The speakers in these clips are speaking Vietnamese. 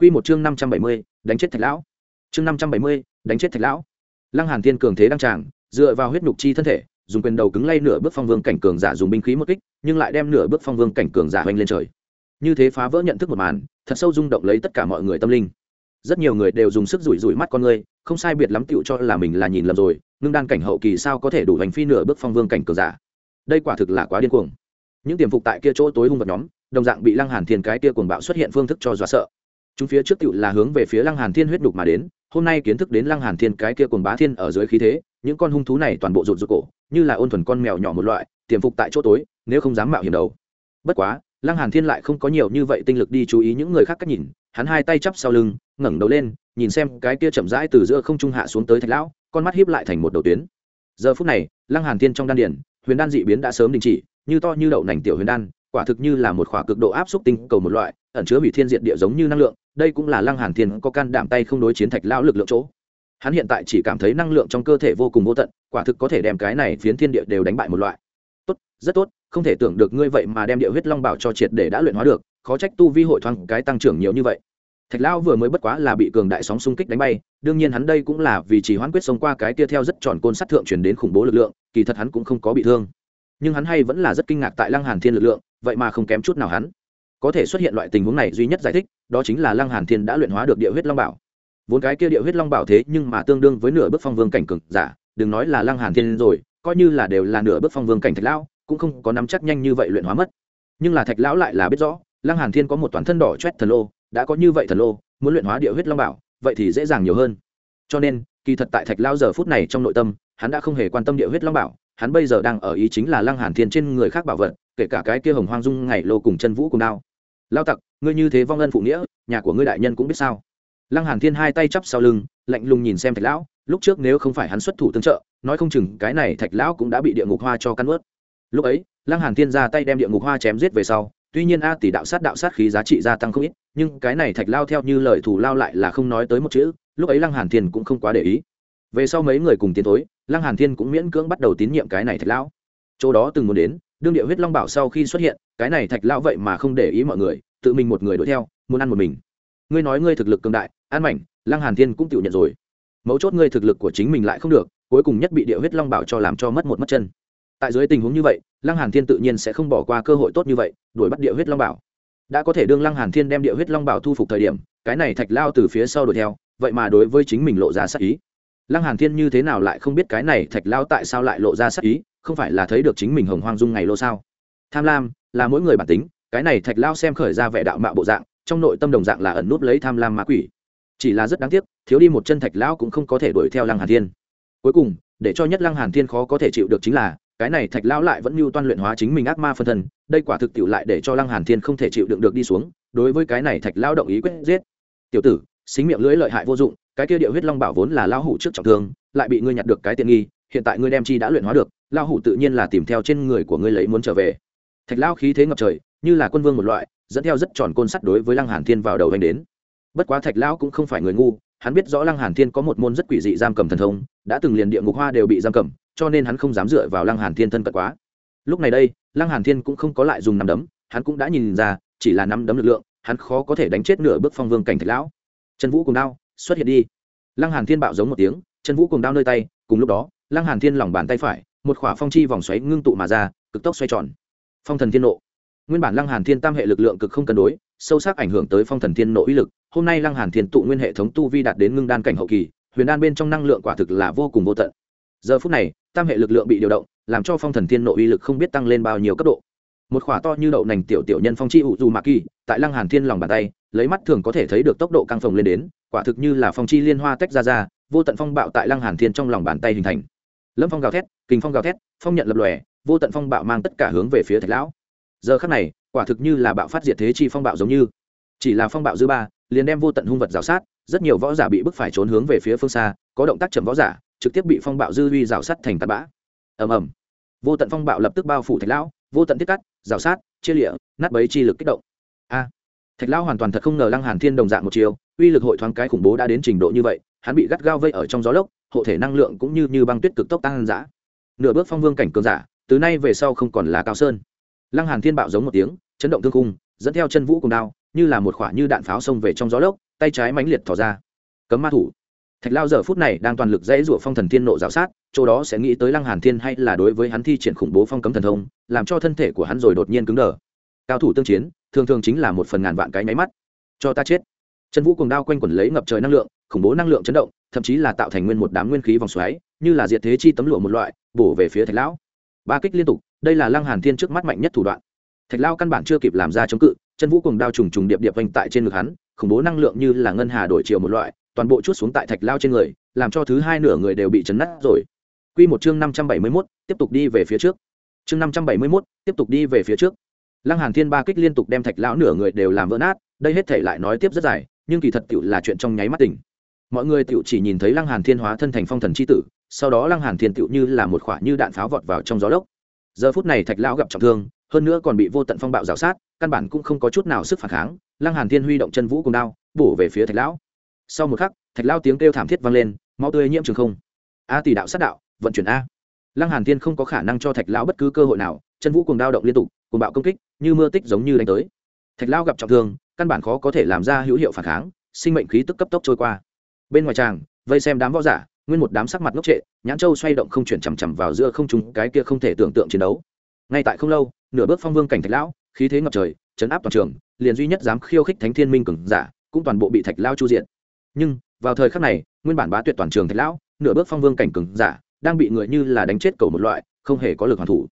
Quy một chương năm trăm bảy mươi, đánh chết thạch lão. Chương năm trăm bảy mươi, đánh chết thạch lão. Lăng hàn thiên cường thế đang tràng, dựa vào huyết nhục chi thân thể, dùng quyền đầu cứng lay nửa bước phong vương cảnh cường giả dùng binh khí một kích, nhưng lại đem nửa bước phong vương cảnh cường giả hoành lên trời. Như thế phá vỡ nhận thức một màn, thật sâu rung động lấy tất cả mọi người tâm linh. Rất nhiều người đều dùng sức rủi rủi mắt con người, không sai biệt lắm tựu cho là mình là nhìn lầm rồi, ngưng đan cảnh hậu kỳ sao có thể đủ hành phi nửa bước phong vương cảnh cường giả. Đây quả thực là quá điên cuồng. Những tiềm phục tại kia chỗ tối hung vật nhóm, đồng dạng bị lăng hàn thiên cái kia cuồng bạo xuất hiện phương thức cho dọa sợ chúng phía trước tựu là hướng về phía lăng hàn thiên huyết đục mà đến, hôm nay kiến thức đến lăng hàn thiên cái kia cùng bá thiên ở dưới khí thế, những con hung thú này toàn bộ rụt rụt cổ, như là ôn thuần con mèo nhỏ một loại, tiềm phục tại chỗ tối, nếu không dám mạo hiểm đầu. Bất quá, lăng hàn thiên lại không có nhiều như vậy tinh lực đi chú ý những người khác cách nhìn, hắn hai tay chắp sau lưng, ngẩng đầu lên, nhìn xem cái kia chậm rãi từ giữa không trung hạ xuống tới thạch lão, con mắt hiếp lại thành một đầu tuyến. Giờ phút này, lăng hàn thiên trong đan điển huyền đan dị biến đã sớm đình chỉ, như to như đậu nành tiểu huyền đan quả thực như là một khỏa cực độ áp xúc tinh cầu một loại, ẩn chứa hủy thiên diệt địa giống như năng lượng, đây cũng là lăng hàn thiên có can đảm tay không đối chiến thạch lão lực lượng chỗ. Hắn hiện tại chỉ cảm thấy năng lượng trong cơ thể vô cùng vô tận, quả thực có thể đem cái này phiến thiên địa đều đánh bại một loại. Tốt, rất tốt, không thể tưởng được ngươi vậy mà đem địa huyết long bảo cho triệt để đã luyện hóa được, khó trách tu vi hội thoáng cái tăng trưởng nhiều như vậy. Thạch lão vừa mới bất quá là bị cường đại sóng xung kích đánh bay, đương nhiên hắn đây cũng là vì chỉ hoãn quyết sống qua cái kia theo rất tròn côn sát thượng truyền đến khủng bố lực lượng, kỳ thật hắn cũng không có bị thương. Nhưng hắn hay vẫn là rất kinh ngạc tại lăng hàn thiên lực lượng vậy mà không kém chút nào hắn. Có thể xuất hiện loại tình huống này duy nhất giải thích, đó chính là lăng hàn thiên đã luyện hóa được địa huyết long bảo. Vốn cái kia địa huyết long bảo thế nhưng mà tương đương với nửa bước phong vương cảnh cường giả, đừng nói là lăng hàn thiên rồi, coi như là đều là nửa bước phong vương cảnh thạch lão, cũng không có nắm chắc nhanh như vậy luyện hóa mất. Nhưng là thạch lão lại là biết rõ, lăng hàn thiên có một toàn thân đỏ chét thần lô, đã có như vậy thần lô, muốn luyện hóa địa huyết long bảo, vậy thì dễ dàng nhiều hơn. Cho nên, kỳ thật tại thạch lão giờ phút này trong nội tâm, hắn đã không hề quan tâm địa huyết long bảo, hắn bây giờ đang ở ý chính là lăng hàn thiên trên người khác bảo vật kể cả cái kia hồng hoang dung, ngày lô cùng chân vũ cùng đao. Lao tặc, ngươi như thế vong ân phụ nghĩa, nhà của ngươi đại nhân cũng biết sao? Lăng hàn thiên hai tay chắp sau lưng, lạnh lùng nhìn xem thạch lão, lúc trước nếu không phải hắn xuất thủ tương trợ, nói không chừng cái này thạch lão cũng đã bị địa ngục hoa cho căn ướt lúc ấy, lăng hàn thiên ra tay đem địa ngục hoa chém giết về sau, tuy nhiên a tỷ đạo sát đạo sát khí giá trị gia tăng không ít, nhưng cái này thạch lao theo như lời thủ lao lại là không nói tới một chữ, lúc ấy lăng hàn thiên cũng không quá để ý. Về sau mấy người cùng tiến tối lăng hàn thiên cũng miễn cưỡng bắt đầu tín nhiệm cái này thạch lão. Chỗ đó từng muốn đến đương địa huyết long bảo sau khi xuất hiện, cái này thạch lão vậy mà không để ý mọi người, tự mình một người đuổi theo, muốn ăn một mình. Ngươi nói ngươi thực lực cường đại an mảnh, lăng hàn thiên cũng tự nhận rồi. Mấu chốt ngươi thực lực của chính mình lại không được, cuối cùng nhất bị địa huyết long bảo cho làm cho mất một mất chân. Tại dưới tình huống như vậy, lăng hàn thiên tự nhiên sẽ không bỏ qua cơ hội tốt như vậy, đuổi bắt địa huyết long bảo. Đã có thể đương lăng hàn thiên đem địa huyết long bảo thu phục thời điểm, cái này thạch lao từ phía sau đuổi theo, vậy mà đối với chính mình lộ ra sắc ý. Lăng hàn thiên như thế nào lại không biết cái này thạch lao tại sao lại lộ ra sắc ý không phải là thấy được chính mình hồng hoang dung ngày lô sao? Tham lam là mỗi người bản tính, cái này thạch lao xem khởi ra vẻ đạo mạo bộ dạng, trong nội tâm đồng dạng là ẩn nút lấy tham lam ma quỷ. Chỉ là rất đáng tiếc, thiếu đi một chân thạch lão cũng không có thể đuổi theo lăng hàn thiên. Cuối cùng, để cho nhất lăng hàn thiên khó có thể chịu được chính là, cái này thạch lão lại vẫn mưu toan luyện hóa chính mình ác ma phân thân, đây quả thực tiểu lại để cho lăng hàn thiên không thể chịu đựng được đi xuống, đối với cái này thạch lão động ý quyết giết. Tiểu tử, xính miệng lưỡi lợi hại vô dụng, cái kia địa huyết long bảo vốn là lão hủ trước trọng thương, lại bị ngươi nhặt được cái tiện nghi, hiện tại ngươi đem chi đã luyện hóa được lão hủ tự nhiên là tìm theo trên người của ngươi lấy muốn trở về. Thạch lão khí thế ngập trời, như là quân vương một loại, dẫn theo rất tròn côn sắt đối với lăng hàn thiên vào đầu anh đến. Bất quá thạch lão cũng không phải người ngu, hắn biết rõ lăng hàn thiên có một môn rất quỷ dị giam cầm thần thông, đã từng liền địa ngục hoa đều bị giam cầm, cho nên hắn không dám dựa vào lăng hàn thiên thân cận quá. Lúc này đây, lăng hàn thiên cũng không có lại dùng nắm đấm, hắn cũng đã nhìn ra, chỉ là nắm đấm lực lượng, hắn khó có thể đánh chết nửa bước phong vương cảnh thạch lão. Chân vũ cùng đao, xuất hiện đi. Lăng hàn thiên bạo giống một tiếng, chân vũ cùng đao nơi tay, cùng lúc đó, lăng hàn thiên lòng bàn tay phải một khỏa phong chi vòng xoáy ngưng tụ mà ra, cực tốc xoay tròn. Phong thần thiên nộ. Nguyên bản lăng hàn thiên tam hệ lực lượng cực không cân đối, sâu sắc ảnh hưởng tới phong thần thiên nộ uy lực. Hôm nay lăng hàn thiên tụ nguyên hệ thống tu vi đạt đến ngưng đan cảnh hậu kỳ, huyền đan bên trong năng lượng quả thực là vô cùng vô tận. Giờ phút này, tam hệ lực lượng bị điều động, làm cho phong thần thiên nộ uy lực không biết tăng lên bao nhiêu cấp độ. Một khỏa to như đậu nành tiểu tiểu nhân phong chi ủ dù mạc kỳ, tại lăng hàn thiên lòng bàn tay, lấy mắt thường có thể thấy được tốc độ căng phồng lên đến, quả thực như là phong chi liên hoa tách ra ra, vô tận phong bạo tại lăng hàn thiên trong lòng bàn tay hình thành lâm phong gào thét kình phong gào thét phong nhận lập lòe vô tận phong bạo mang tất cả hướng về phía thạch lão giờ khắc này quả thực như là bạo phát diệt thế chi phong bạo giống như chỉ là phong bạo dư ba liền đem vô tận hung vật rào sát rất nhiều võ giả bị bức phải trốn hướng về phía phương xa có động tác chậm võ giả trực tiếp bị phong bạo dư uy rào sát thành tạt bã ầm ầm vô tận phong bạo lập tức bao phủ thạch lão vô tận tiết cắt rào sát chia lịa nát bấy chi lực kích động a thạch lão hoàn toàn thật không ngờ lăng hàn thiên đồng dạng một chiều uy lực hội thoáng cái khủng bố đã đến trình độ như vậy hắn bị gắt gao vây ở trong gió lốc hộ thể năng lượng cũng như như băng tuyết cực tốc tăng dã nửa bước phong vương cảnh cường giả, từ nay về sau không còn là cao sơn. Lăng hàn thiên bạo giống một tiếng, chấn động thương khung, dẫn theo chân vũ cùng đao, như là một khỏa như đạn pháo xông về trong gió lốc, tay trái mãnh liệt thò ra. Cấm ma thủ. Thạch lao giờ phút này đang toàn lực dãy rủa phong thần thiên nộ rào sát, chỗ đó sẽ nghĩ tới lăng hàn thiên hay là đối với hắn thi triển khủng bố phong cấm thần thông, làm cho thân thể của hắn rồi đột nhiên cứng đờ. Cao thủ tương chiến, thường thường chính là một phần ngàn vạn cái nháy mắt. Cho ta chết. Chân vũ cùng đao quanh quẩn lấy ngập trời năng lượng, khủng bố năng lượng chấn động thậm chí là tạo thành nguyên một đám nguyên khí vòng xoáy như là diệt thế chi tấm lụa một loại bổ về phía thạch lão. Ba kích liên tục đây là lăng hàn thiên trước mắt mạnh nhất thủ đoạn. Thạch lao căn bản chưa kịp làm ra chống cự chân vũ cùng đao trùng trùng điệp điệp vành tại trên ngực hắn khủng bố năng lượng như là ngân hà đổi chiều một loại toàn bộ chút xuống tại thạch lao trên người làm cho thứ hai nửa người đều bị chấn nát rồi. Quy một chương năm trăm bảy mươi 571, tiếp tục đi về phía trước. Chương năm trăm bảy mươi 571, tiếp tục đi về phía trước. Lăng hàn thiên ba kích liên tục đem thạch lão nửa người đều làm vỡ nát đây hết thể lại nói tiếp rất dài nhưng kỳ thật tiểu là chuyện trong nháy mắt tỉnh mọi người tựu chỉ nhìn thấy lăng hàn thiên hóa thân thành phong thần chi tử, sau đó lăng hàn thiên tựu như là một quả như đạn pháo vọt vào trong gió lốc. Giờ phút này thạch lão gặp trọng thương, hơn nữa còn bị vô tận phong bạo rào sát, căn bản cũng không có chút nào sức phản kháng, lăng hàn thiên huy động chân vũ cùng đao, bổ về phía thạch lão. Sau một khắc, thạch lão tiếng kêu thảm thiết vang lên, máu tươi nhiễm trường không. A tỷ đạo sát đạo, vận chuyển a. Lăng hàn thiên không có khả năng cho thạch lão bất cứ cơ hội nào, chân vũ cùng đao động liên tục cùng bạo công kích, như mưa tích giống như đánh tới. Thạch lão gặp trọng thương, căn bản khó có thể làm ra hữu hiệu phản kháng, sinh mệnh khí tức cấp tốc trôi qua bên ngoài tràng, vây xem đám võ giả, nguyên một đám sắc mặt ngốc trệ, nhãn châu xoay động không chuyển chằm chằm vào giữa không trung cái kia không thể tưởng tượng chiến đấu. Ngay tại không lâu, nửa bước phong vương cảnh thạch lão, khí thế ngập trời, chấn áp toàn trường, liền duy nhất dám khiêu khích thánh thiên minh cường giả, cũng toàn bộ bị thạch lao chu diện nhưng, vào thời khắc này, nguyên bản bá tuyệt toàn trường thạch lão, nửa bước phong vương cảnh cường giả, đang bị người như là đánh chết cầu một loại, không hề có lực hoàn thủ.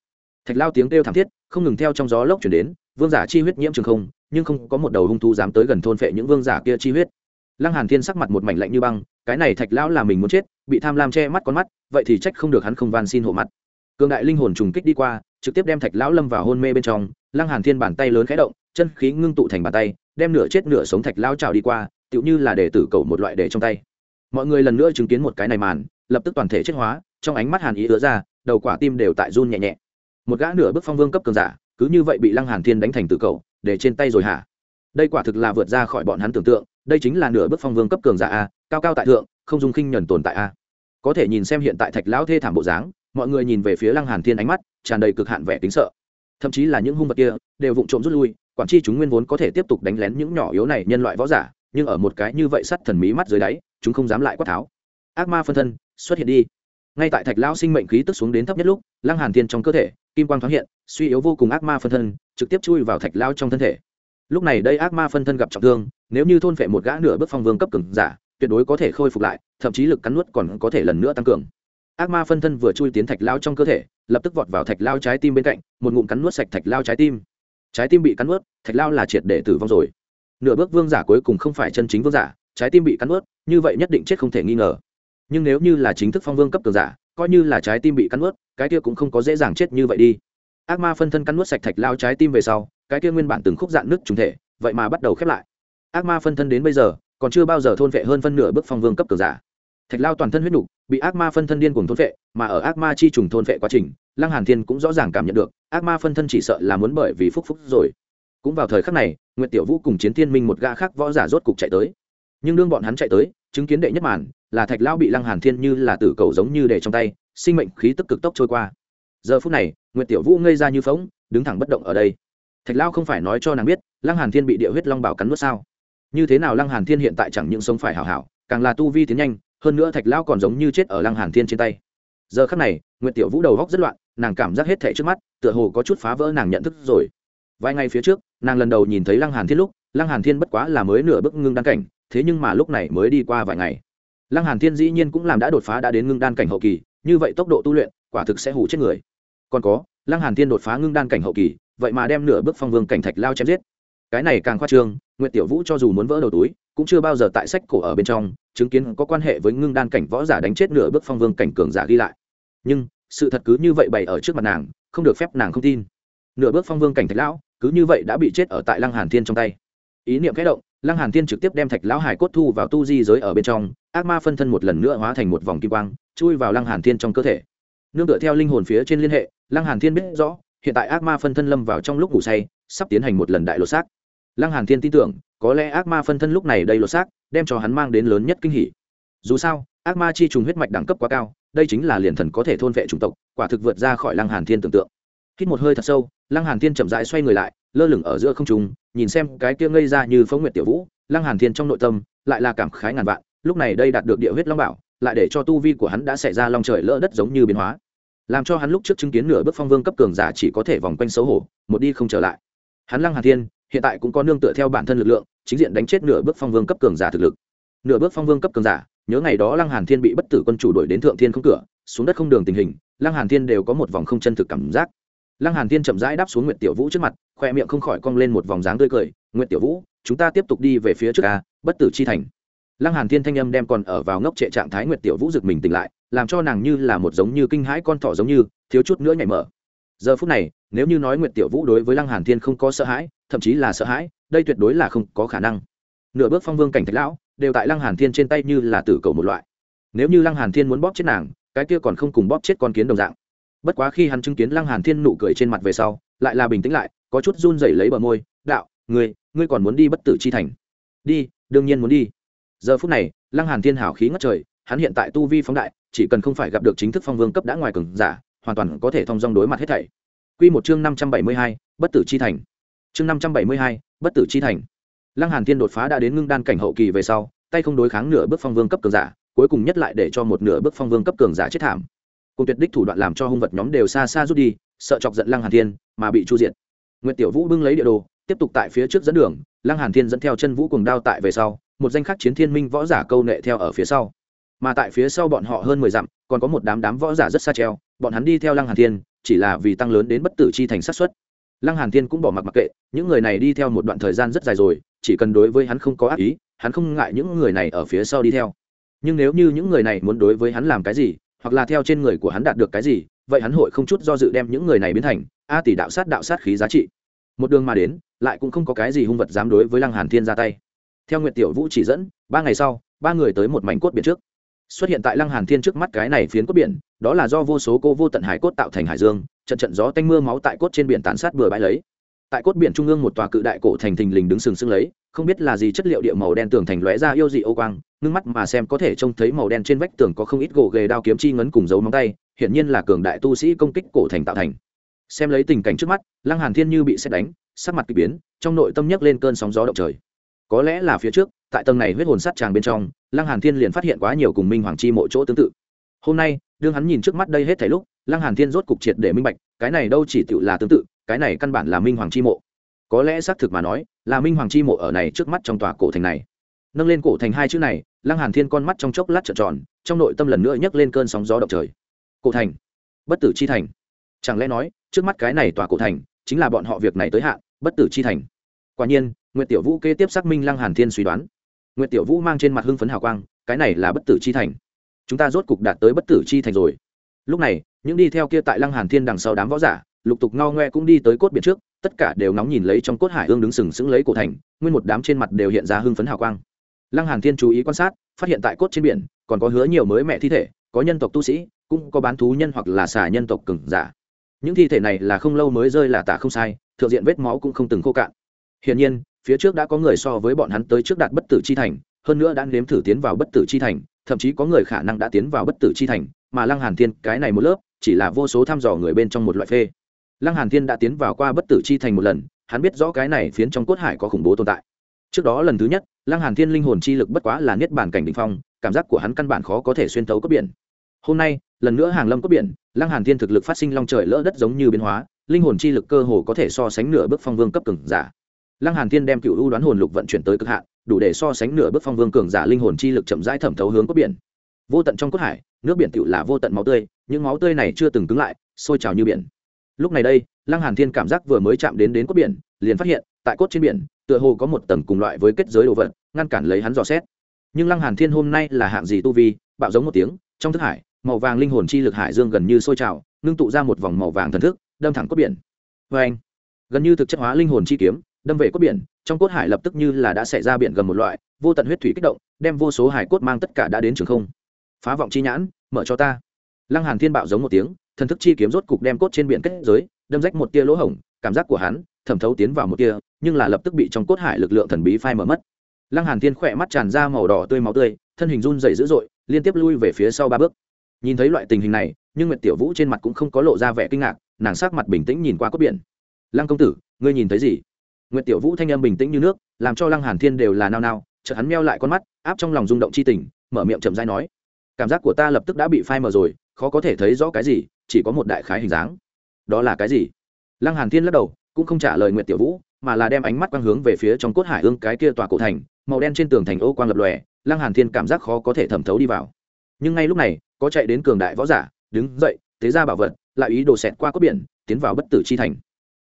Thạch lao tiếng kêu thảm thiết, không ngừng theo trong gió lốc chuyển đến, vương giả chi huyết nhiễm trường không, nhưng không có một đầu hung thú dám tới gần thôn phệ những vương giả kia chi huyết lăng hàn thiên sắc mặt một mảnh lạnh như băng, cái này thạch lão là mình muốn chết, bị tham lam che mắt con mắt, vậy thì trách không được hắn không van xin hộ mặt. Cường đại linh hồn trùng kích đi qua, trực tiếp đem thạch lão lâm vào hôn mê bên trong, lăng hàn thiên bàn tay lớn khẽ động, chân khí ngưng tụ thành bàn tay, đem nửa chết nửa sống thạch lão trào đi qua, tựu như là để tử cầu một loại để trong tay. Mọi người lần nữa chứng kiến một cái này màn, lập tức toàn thể chết hóa, trong ánh mắt hàn ý ứa ra, đầu quả tim đều tại run nhẹ nhẹ. Một gã nửa bước phong vương cấp cường giả, cứ như vậy bị lăng hàn thiên đánh thành tử cầu, để trên tay rồi hả? Đây quả thực là vượt ra khỏi bọn hắn tưởng tượng đây chính là nửa bước phong vương cấp cường giả a, cao cao tại thượng, không dung khinh nhẫn tồn tại a. Có thể nhìn xem hiện tại thạch lão thê thảm bộ dáng, mọi người nhìn về phía lăng hàn thiên ánh mắt, tràn đầy cực hạn vẻ tính sợ. Thậm chí là những hung vật kia, đều vụng trộm rút lui, quản chi chúng nguyên vốn có thể tiếp tục đánh lén những nhỏ yếu này nhân loại võ giả, nhưng ở một cái như vậy sắt thần mí mắt dưới đáy, chúng không dám lại quát tháo. Ác ma phân thân, xuất hiện đi. Ngay tại thạch lão sinh mệnh khí tức xuống đến thấp nhất lúc, lăng hàn thiên trong cơ thể, kim quang thoáng hiện, suy yếu vô cùng ác ma phân thân, trực tiếp chui vào thạch lão trong thân thể. Lúc này đây ác ma phân thân gặp trọng thương nếu như thôn phệ một gã nửa bước phong vương cấp cường giả, tuyệt đối có thể khôi phục lại, thậm chí lực cắn nuốt còn có thể lần nữa tăng cường. Ác ma phân thân vừa chui tiến thạch lao trong cơ thể, lập tức vọt vào thạch lao trái tim bên cạnh, một ngụm cắn nuốt sạch thạch lao trái tim. Trái tim bị cắn nuốt, thạch lao là triệt để tử vong rồi. Nửa bước vương giả cuối cùng không phải chân chính vương giả, trái tim bị cắn nuốt, như vậy nhất định chết không thể nghi ngờ. Nhưng nếu như là chính thức phong vương cấp cường giả, coi như là trái tim bị cắn nuốt, cái kia cũng không có dễ dàng chết như vậy đi. Ác ma phân thân cắn nuốt sạch thạch lao trái tim về sau, cái kia nguyên bản từng khúc dạn nước trùng thể, vậy mà bắt đầu khép lại ác ma phân thân đến bây giờ, còn chưa bao giờ thôn vệ hơn phân nửa bước phong vương cấp cường giả. Thạch lao toàn thân huyết nục bị ác ma phân thân điên cùng thôn vệ, mà ở ác ma chi trùng thôn vệ quá trình, lăng hàn thiên cũng rõ ràng cảm nhận được, ác ma phân thân chỉ sợ là muốn bởi vì phúc phúc rồi. Cũng vào thời khắc này, nguyệt tiểu vũ cùng chiến thiên minh một gã khác võ giả rốt cục chạy tới. Nhưng đương bọn hắn chạy tới, chứng kiến đệ nhất màn, là thạch lao bị lăng hàn thiên như là tử cầu giống như để trong tay, sinh mệnh khí tức cực tốc trôi qua. Giờ phút này, nguyệt tiểu vũ ngây ra như phóng đứng thẳng bất động ở đây. Thạch lao không phải nói cho nàng biết, lăng hàn thiên bị địa huyết long bảo cắn nuốt sao? Như thế nào lăng hàn thiên hiện tại chẳng những sống phải hảo hảo, càng là tu vi tiến nhanh, hơn nữa thạch Lão còn giống như chết ở lăng hàn thiên trên tay. Giờ khắc này, nguyệt tiểu vũ đầu góc rất loạn, nàng cảm giác hết thảy trước mắt, tựa hồ có chút phá vỡ nàng nhận thức rồi. Vài ngày phía trước, nàng lần đầu nhìn thấy lăng hàn thiên lúc, lăng hàn thiên bất quá là mới nửa bước ngưng đan cảnh, thế nhưng mà lúc này mới đi qua vài ngày. Lăng hàn thiên dĩ nhiên cũng làm đã đột phá đã đến ngưng đan cảnh hậu kỳ, như vậy tốc độ tu luyện, quả thực sẽ hủ chết người. Còn có, lăng hàn thiên đột phá ngưng đan cảnh hậu kỳ, vậy mà đem nửa bước phong vương cảnh thạch lao chém giết cái này càng khoa trương, nguyệt tiểu vũ cho dù muốn vỡ đầu túi, cũng chưa bao giờ tại sách cổ ở bên trong, chứng kiến có quan hệ với ngưng đan cảnh võ giả đánh chết nửa bước phong vương cảnh cường giả ghi lại. Nhưng, sự thật cứ như vậy bày ở trước mặt nàng, không được phép nàng không tin. Nửa bước phong vương cảnh thạch lão, cứ như vậy đã bị chết ở tại lăng hàn thiên trong tay. Ý niệm khẽ động, lăng hàn thiên trực tiếp đem thạch lão hải cốt thu vào tu di giới ở bên trong, ác ma phân thân một lần nữa hóa thành một vòng kim quang, chui vào lăng hàn thiên trong cơ thể. Nương tựa theo linh hồn phía trên liên hệ, lăng hàn thiên biết rõ, hiện tại ác ma phân thân lâm vào trong lúc ngủ say sắp tiến hành một lần đại lột xác. Lăng hàn thiên tin tưởng, có lẽ ác ma phân thân lúc này đây lột xác, đem cho hắn mang đến lớn nhất kinh hỉ. Dù sao, ác ma chi trùng huyết mạch đẳng cấp quá cao, đây chính là liền thần có thể thôn vệ chủng tộc, quả thực vượt ra khỏi lăng hàn thiên tưởng tượng. Hít một hơi thật sâu, lăng hàn thiên chậm rãi xoay người lại, lơ lửng ở giữa không trung, nhìn xem cái kia ngây ra như phóng nguyệt tiểu vũ, lăng hàn thiên trong nội tâm lại là cảm khái ngàn vạn, lúc này đây đạt được địa huyết long bảo, lại để cho tu vi của hắn đã xảy ra long trời lỡ đất giống như biến hóa. Làm cho hắn lúc trước chứng kiến nửa bước phong vương cấp cường giả chỉ có thể vòng quanh xấu hổ, một đi không trở lại hắn lăng hàn thiên, hiện tại cũng có nương tựa theo bản thân lực lượng, chính diện đánh chết nửa bước phong vương cấp cường giả thực lực. Nửa bước phong vương cấp cường giả, nhớ ngày đó lăng hàn thiên bị bất tử quân chủ đuổi đến thượng thiên không cửa, xuống đất không đường tình hình, lăng hàn thiên đều có một vòng không chân thực cảm giác. Lăng hàn thiên chậm rãi đáp xuống nguyệt tiểu vũ trước mặt, khoe miệng không khỏi cong lên một vòng dáng tươi cười, nguyệt tiểu vũ, chúng ta tiếp tục đi về phía trước a, bất tử chi thành. Lăng hàn thiên thanh âm đem còn ở vào ngốc trệ trạng thái nguyệt tiểu vũ giật mình tỉnh lại, làm cho nàng như là một giống như kinh hãi con thỏ giống như, thiếu chút nữa nhảy mở giờ phút này, nếu như nói nguyệt tiểu vũ đối với lăng hàn thiên không có sợ hãi, thậm chí là sợ hãi, đây tuyệt đối là không có khả năng. Nửa bước phong vương cảnh thạch lão, đều tại lăng hàn thiên trên tay như là tử cầu một loại. Nếu như lăng hàn thiên muốn bóp chết nàng, cái kia còn không cùng bóp chết con kiến đồng dạng. Bất quá khi hắn chứng kiến lăng hàn thiên nụ cười trên mặt về sau, lại là bình tĩnh lại, có chút run rẩy lấy bờ môi, đạo, ngươi ngươi còn muốn đi bất tử chi thành? Đi, đương nhiên muốn đi. Giờ phút này, lăng hàn thiên hảo khí ngất trời, hắn hiện tại tu vi phóng đại, chỉ cần không phải gặp được chính thức phong vương cấp đã ngoài cường giả hoàn toàn có thể thông dong đối mặt hết thảy. Quy một chương năm trăm bảy mươi hai, bất tử chi thành. Chương năm trăm bảy mươi hai, bất tử chi thành. Lăng hàn thiên đột phá đã đến ngưng đan cảnh hậu kỳ về sau tay không đối kháng nửa bước phong vương cấp cường giả cuối cùng nhất lại để cho một nửa bước phong vương cấp cường giả chết thảm. Cùng tuyệt đích thủ đoạn làm cho hung vật nhóm đều xa xa rút đi sợ chọc giận lăng hàn thiên mà bị chu diệt. Nguyệt tiểu vũ bưng lấy địa đồ tiếp tục tại phía trước dẫn đường lăng hàn thiên dẫn theo chân vũ cùng đao tại về sau một danh khắc chiến thiên minh võ giả câu nệ theo ở phía sau. Mà tại phía sau bọn họ hơn mười dặm còn có một đám đám võ giả rất xa treo bọn hắn đi theo lăng hàn thiên, chỉ là vì tăng lớn đến bất tử chi thành sát xuất lăng hàn thiên cũng bỏ mặc mặc kệ, những người này đi theo một đoạn thời gian rất dài rồi, chỉ cần đối với hắn không có ác ý, hắn không ngại những người này ở phía sau đi theo. Nhưng nếu như những người này muốn đối với hắn làm cái gì, hoặc là theo trên người của hắn đạt được cái gì, vậy hắn hội không chút do dự đem những người này biến thành a tỷ đạo sát đạo sát khí giá trị. Một đường mà đến, lại cũng không có cái gì hung vật dám đối với lăng hàn thiên ra tay. Theo nguyệt tiểu vũ chỉ dẫn, ba ngày sau, ba người tới một mảnh cốt biển trước xuất hiện tại lăng hàn thiên trước mắt cái này phiến cốt biển, đó là do vô số cô vô tận hải cốt tạo thành hải dương, trận trận gió tanh mưa máu tại cốt trên biển tàn sát bừa bãi lấy. Tại cốt biển trung ương một tòa cự đại cổ thành thình lình đứng sừng sững lấy, không biết là gì chất liệu địa màu đen tường thành lóe ra yêu dị ô quang, ngưng mắt mà xem có thể trông thấy màu đen trên vách tường có không ít gỗ ghề đao kiếm chi ngấn cùng dấu móng tay, hiển nhiên là cường đại tu sĩ công kích cổ thành tạo thành. Xem lấy tình cảnh trước mắt, lăng hàn thiên như bị xét đánh, sắc mặt kỳ biến, trong nội tâm nhấc lên cơn sóng gió động trời. Có lẽ là phía trước tại tầng này huyết hồn sát tràng bên trong, lăng hàn thiên liền phát hiện quá nhiều cùng minh hoàng chi mộ chỗ tương tự. Hôm nay, đương hắn nhìn trước mắt đây hết thảy lúc, lăng hàn thiên rốt cục triệt để minh bạch, cái này đâu chỉ tự là tương tự, cái này căn bản là minh hoàng chi mộ. Có lẽ xác thực mà nói, là minh hoàng chi mộ ở này trước mắt trong tòa cổ thành này. Nâng lên cổ thành hai chữ này, lăng hàn thiên con mắt trong chốc lát trợn tròn, trong nội tâm lần nữa nhấc lên cơn sóng gió động trời. Cổ thành. Bất tử chi thành. Chẳng lẽ nói, trước mắt cái này tòa cổ thành, chính là bọn họ việc này tới hạn, bất tử chi thành. Quả nhiên, nguyệt tiểu vũ kế tiếp xác minh lăng hàn thiên suy đoán nguyệt tiểu vũ mang trên mặt hưng phấn hào quang, cái này là bất tử chi thành. Chúng ta rốt cục đạt tới bất tử chi thành rồi. Lúc này, những đi theo kia tại lăng hàn thiên đằng sau đám võ giả, lục tục ngao ngoe cũng đi tới cốt biển trước, tất cả đều nóng nhìn lấy trong cốt hải ương đứng sừng sững lấy cổ thành, nguyên một đám trên mặt đều hiện ra hưng phấn hào quang. Lăng hàn thiên chú ý quan sát, phát hiện tại cốt trên biển, còn có hứa nhiều mới mẹ thi thể, có nhân tộc tu sĩ, cũng có bán thú nhân hoặc là xà nhân tộc cường giả. Những thi thể này là không lâu mới rơi là tả không sai, thượng diện vết máu cũng không từng khô cạn. Hiển nhiên phía trước đã có người so với bọn hắn tới trước đạt bất tử chi thành, hơn nữa đã nếm thử tiến vào bất tử chi thành, thậm chí có người khả năng đã tiến vào bất tử chi thành, mà lăng hàn thiên, cái này một lớp, chỉ là vô số thăm dò người bên trong một loại phê. Lăng hàn thiên đã tiến vào qua bất tử chi thành một lần, hắn biết rõ cái này phiến trong cốt hải có khủng bố tồn tại. Trước đó lần thứ nhất, lăng hàn thiên linh hồn chi lực bất quá là niết bàn cảnh đỉnh phong, cảm giác của hắn căn bản khó có thể xuyên thấu cốt biển. Hôm nay, lần nữa hàng lâm cốt biển, lăng hàn thiên thực lực phát sinh long trời lỡ đất giống như biến hóa, linh hồn chi lực cơ hồ có thể so sánh nửa bước phong vương cấp cường giả lăng hàn thiên đem cựu u đoán hồn lục vận chuyển tới cực hạn, đủ để so sánh nửa bước phong vương cường giả linh hồn chi lực chậm rãi thẩm thấu hướng cốt biển. Vô tận trong cốt hải, nước biển tựu là vô tận máu tươi, những máu tươi này chưa từng cứng lại, sôi trào như biển. Lúc này đây, lăng hàn thiên cảm giác vừa mới chạm đến đến cốt biển, liền phát hiện, tại cốt trên biển, tựa hồ có một tầng cùng loại với kết giới đồ vật, ngăn cản lấy hắn dò xét. Nhưng lăng hàn thiên hôm nay là hạng gì tu vi, bạo giống một tiếng, trong thức hải, màu vàng linh hồn chi lực hải dương gần như sôi trào, ngưng tụ ra một vòng màu vàng thần thức, đâm thẳng cốt biển. Vê anh gần như thực chất hóa linh hồn chi kiếm đâm về cốt biển, trong cốt hải lập tức như là đã xảy ra biển gần một loại, vô tận huyết thủy kích động, đem vô số hải cốt mang tất cả đã đến trường không. Phá vọng chi nhãn, mở cho ta. Lăng hàn thiên bạo giống một tiếng, thần thức chi kiếm rốt cục đem cốt trên biển kết giới, đâm rách một tia lỗ hổng, cảm giác của hắn thẩm thấu tiến vào một tia, nhưng là lập tức bị trong cốt hải lực lượng thần bí phai mở mất. Lăng hàn thiên khỏe mắt tràn ra màu đỏ tươi máu tươi, thân hình run rẩy dữ dội, liên tiếp lui về phía sau ba bước. Nhìn thấy loại tình hình này, nhưng nguyệt tiểu vũ trên mặt cũng không có lộ ra vẻ kinh ngạc, nàng sắc mặt bình tĩnh nhìn qua cốt biển. Lăng công tử, ngươi nhìn thấy gì? Nguyệt tiểu vũ thanh âm bình tĩnh như nước, làm cho lăng hàn thiên đều là nao nao, chợt hắn meo lại con mắt, áp trong lòng rung động chi tình, mở miệng chậm rãi nói, cảm giác của ta lập tức đã bị phai mờ rồi, khó có thể thấy rõ cái gì, chỉ có một đại khái hình dáng. Đó là cái gì? Lăng hàn thiên lắc đầu, cũng không trả lời nguyệt tiểu vũ, mà là đem ánh mắt quang hướng về phía trong cốt hải ương cái kia tòa cổ thành, màu đen trên tường thành ô quang lập lòe, lăng hàn thiên cảm giác khó có thể thẩm thấu đi vào. Nhưng ngay lúc này, có chạy đến cường đại võ giả, đứng dậy, tế ra bảo vật, lại ý đồ xẹt qua cốt biển, tiến vào bất tử chi thành.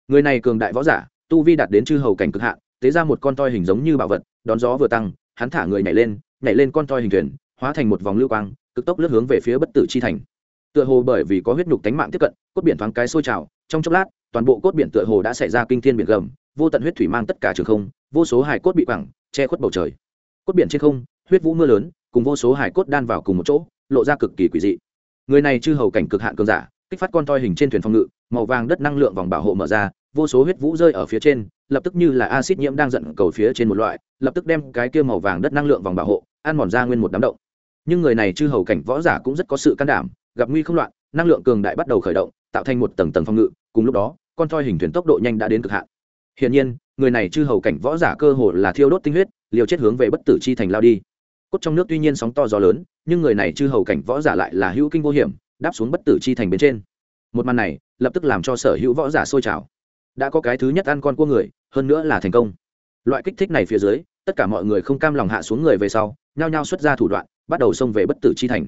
Người này cường đại võ giả tu vi đạt đến chư hầu cảnh cực hạn, tế ra một con toi hình giống như bảo vật, đón gió vừa tăng, hắn thả người nhảy lên nhảy lên con toi hình thuyền, hóa thành một vòng lưu quang, cực tốc lướt hướng về phía bất tử chi thành. Tựa hồ bởi vì có huyết nhục tánh mạng tiếp cận, cốt biển thoáng cái sôi trào, trong chốc lát, toàn bộ cốt biển tựa hồ đã xảy ra kinh thiên biển gầm, vô tận huyết thủy mang tất cả trường không, vô số hải cốt bị quẳng, che khuất bầu trời. Cốt biển trên không, huyết vũ mưa lớn, cùng vô số hải cốt đan vào cùng một chỗ, lộ ra cực kỳ quỷ dị. Người này chư hầu cảnh cực hạn cường giả, kích phát con toi hình trên thuyền phòng ngự, màu vàng đất năng lượng vòng bảo hộ mở ra vô số huyết vũ rơi ở phía trên, lập tức như là acid nhiễm đang giận cầu phía trên một loại, lập tức đem cái kia màu vàng đất năng lượng vòng bảo hộ, ăn mòn ra nguyên một đám động. Nhưng người này chư hầu cảnh võ giả cũng rất có sự can đảm, gặp nguy không loạn, năng lượng cường đại bắt đầu khởi động, tạo thành một tầng tầng phòng ngự, cùng lúc đó, con thoi hình thuyền tốc độ nhanh đã đến cực hạn. Hiển nhiên, người này chư hầu cảnh võ giả cơ hồ là thiêu đốt tinh huyết, liều chết hướng về bất tử chi thành lao đi. Cốt trong nước tuy nhiên sóng to gió lớn, nhưng người này chư hầu cảnh võ giả lại là hữu kinh vô hiểm, đáp xuống bất tử chi thành bên trên. Một màn này, lập tức làm cho sở hữu võ giả sôi trào đã có cái thứ nhất ăn con cua người hơn nữa là thành công loại kích thích này phía dưới tất cả mọi người không cam lòng hạ xuống người về sau nhao nhao xuất ra thủ đoạn bắt đầu xông về bất tử chi thành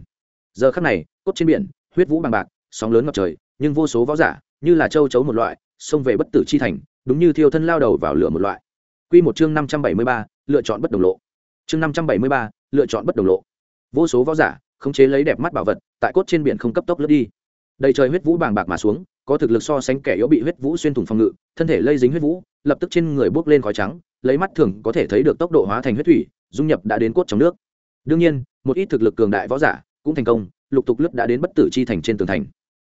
giờ khắc này cốt trên biển huyết vũ bằng bạc sóng lớn ngập trời nhưng vô số võ giả như là châu chấu một loại xông về bất tử chi thành đúng như thiêu thân lao đầu vào lửa một loại Quy một chương năm trăm bảy mươi ba, lựa chọn bất đồng lộ. Chương năm trăm bảy mươi ba, lựa chọn bất đồng lộ. Vô số võ giả, khống chế lấy đẹp mắt bảo vật, tại cốt trên biển không cấp tốc lướt đi. Đầy trời huyết vũ bàng bạc mà xuống, có thực lực so sánh kẻ yếu bị huyết vũ xuyên thủng phòng ngự, thân thể lây dính huyết vũ, lập tức trên người bốc lên khói trắng, lấy mắt thường có thể thấy được tốc độ hóa thành huyết thủy, dung nhập đã đến cốt trong nước. Đương nhiên, một ít thực lực cường đại võ giả cũng thành công, lục tục lướt đã đến bất tử chi thành trên tường thành.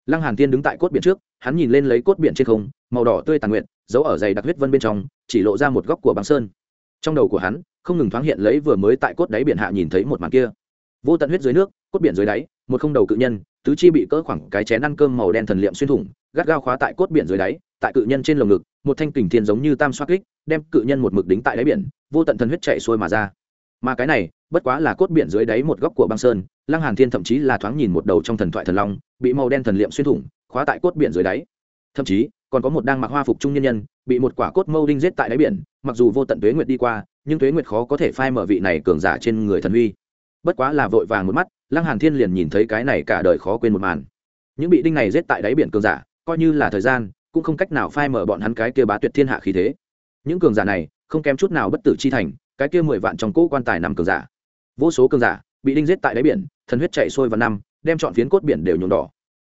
Lăng hàn tiên đứng tại cốt biển trước hắn nhìn lên lấy cốt biển trên không màu đỏ tươi tàn nguyện giấu ở dày đặc huyết vân bên trong chỉ lộ ra một góc của băng sơn. Trong đầu của hắn không ngừng thoáng hiện lấy vừa mới tại cốt đáy biển hạ nhìn thấy một màn kia. Vô tận huyết dưới nước cốt biển dưới đáy một không đầu cự nhân tứ chi bị cỡ khoảng cái chén ăn cơm màu đen thần liệm xuyên thủng, gắt gao khóa tại cốt biển dưới đáy, tại cự nhân trên lồng ngực, một thanh kình thiên giống như tam xoa kích, đem cự nhân một mực đính tại đáy biển, vô tận thần huyết chạy xuôi mà ra. Mà cái này, bất quá là cốt biển dưới đáy một góc của băng sơn, lăng hàn thiên thậm chí là thoáng nhìn một đầu trong thần thoại thần long, bị màu đen thần liệm xuyên thủng, khóa tại cốt biển dưới đáy. Thậm chí, còn có một đang mặc hoa phục trung nhân nhân, bị một quả cốt mâu đinh giết tại đáy biển, mặc dù vô tận tuế nguyệt đi qua, nhưng tuế nguyệt khó có thể phai mở vị này cường giả trên người thần huy. Bất quá là vội vàng một mắt lăng hàn thiên liền nhìn thấy cái này cả đời khó quên một màn. Những bị đinh này giết tại đáy biển cường giả, coi như là thời gian, cũng không cách nào phai mở bọn hắn cái kia bá tuyệt thiên hạ khí thế. Những cường giả này, không kém chút nào bất tử chi thành, cái kia mười vạn trong cỗ quan tài nằm cường giả. Vô số cường giả, bị đinh giết tại đáy biển, thần huyết chạy sôi vào năm, đem chọn phiến cốt biển đều nhuộm đỏ.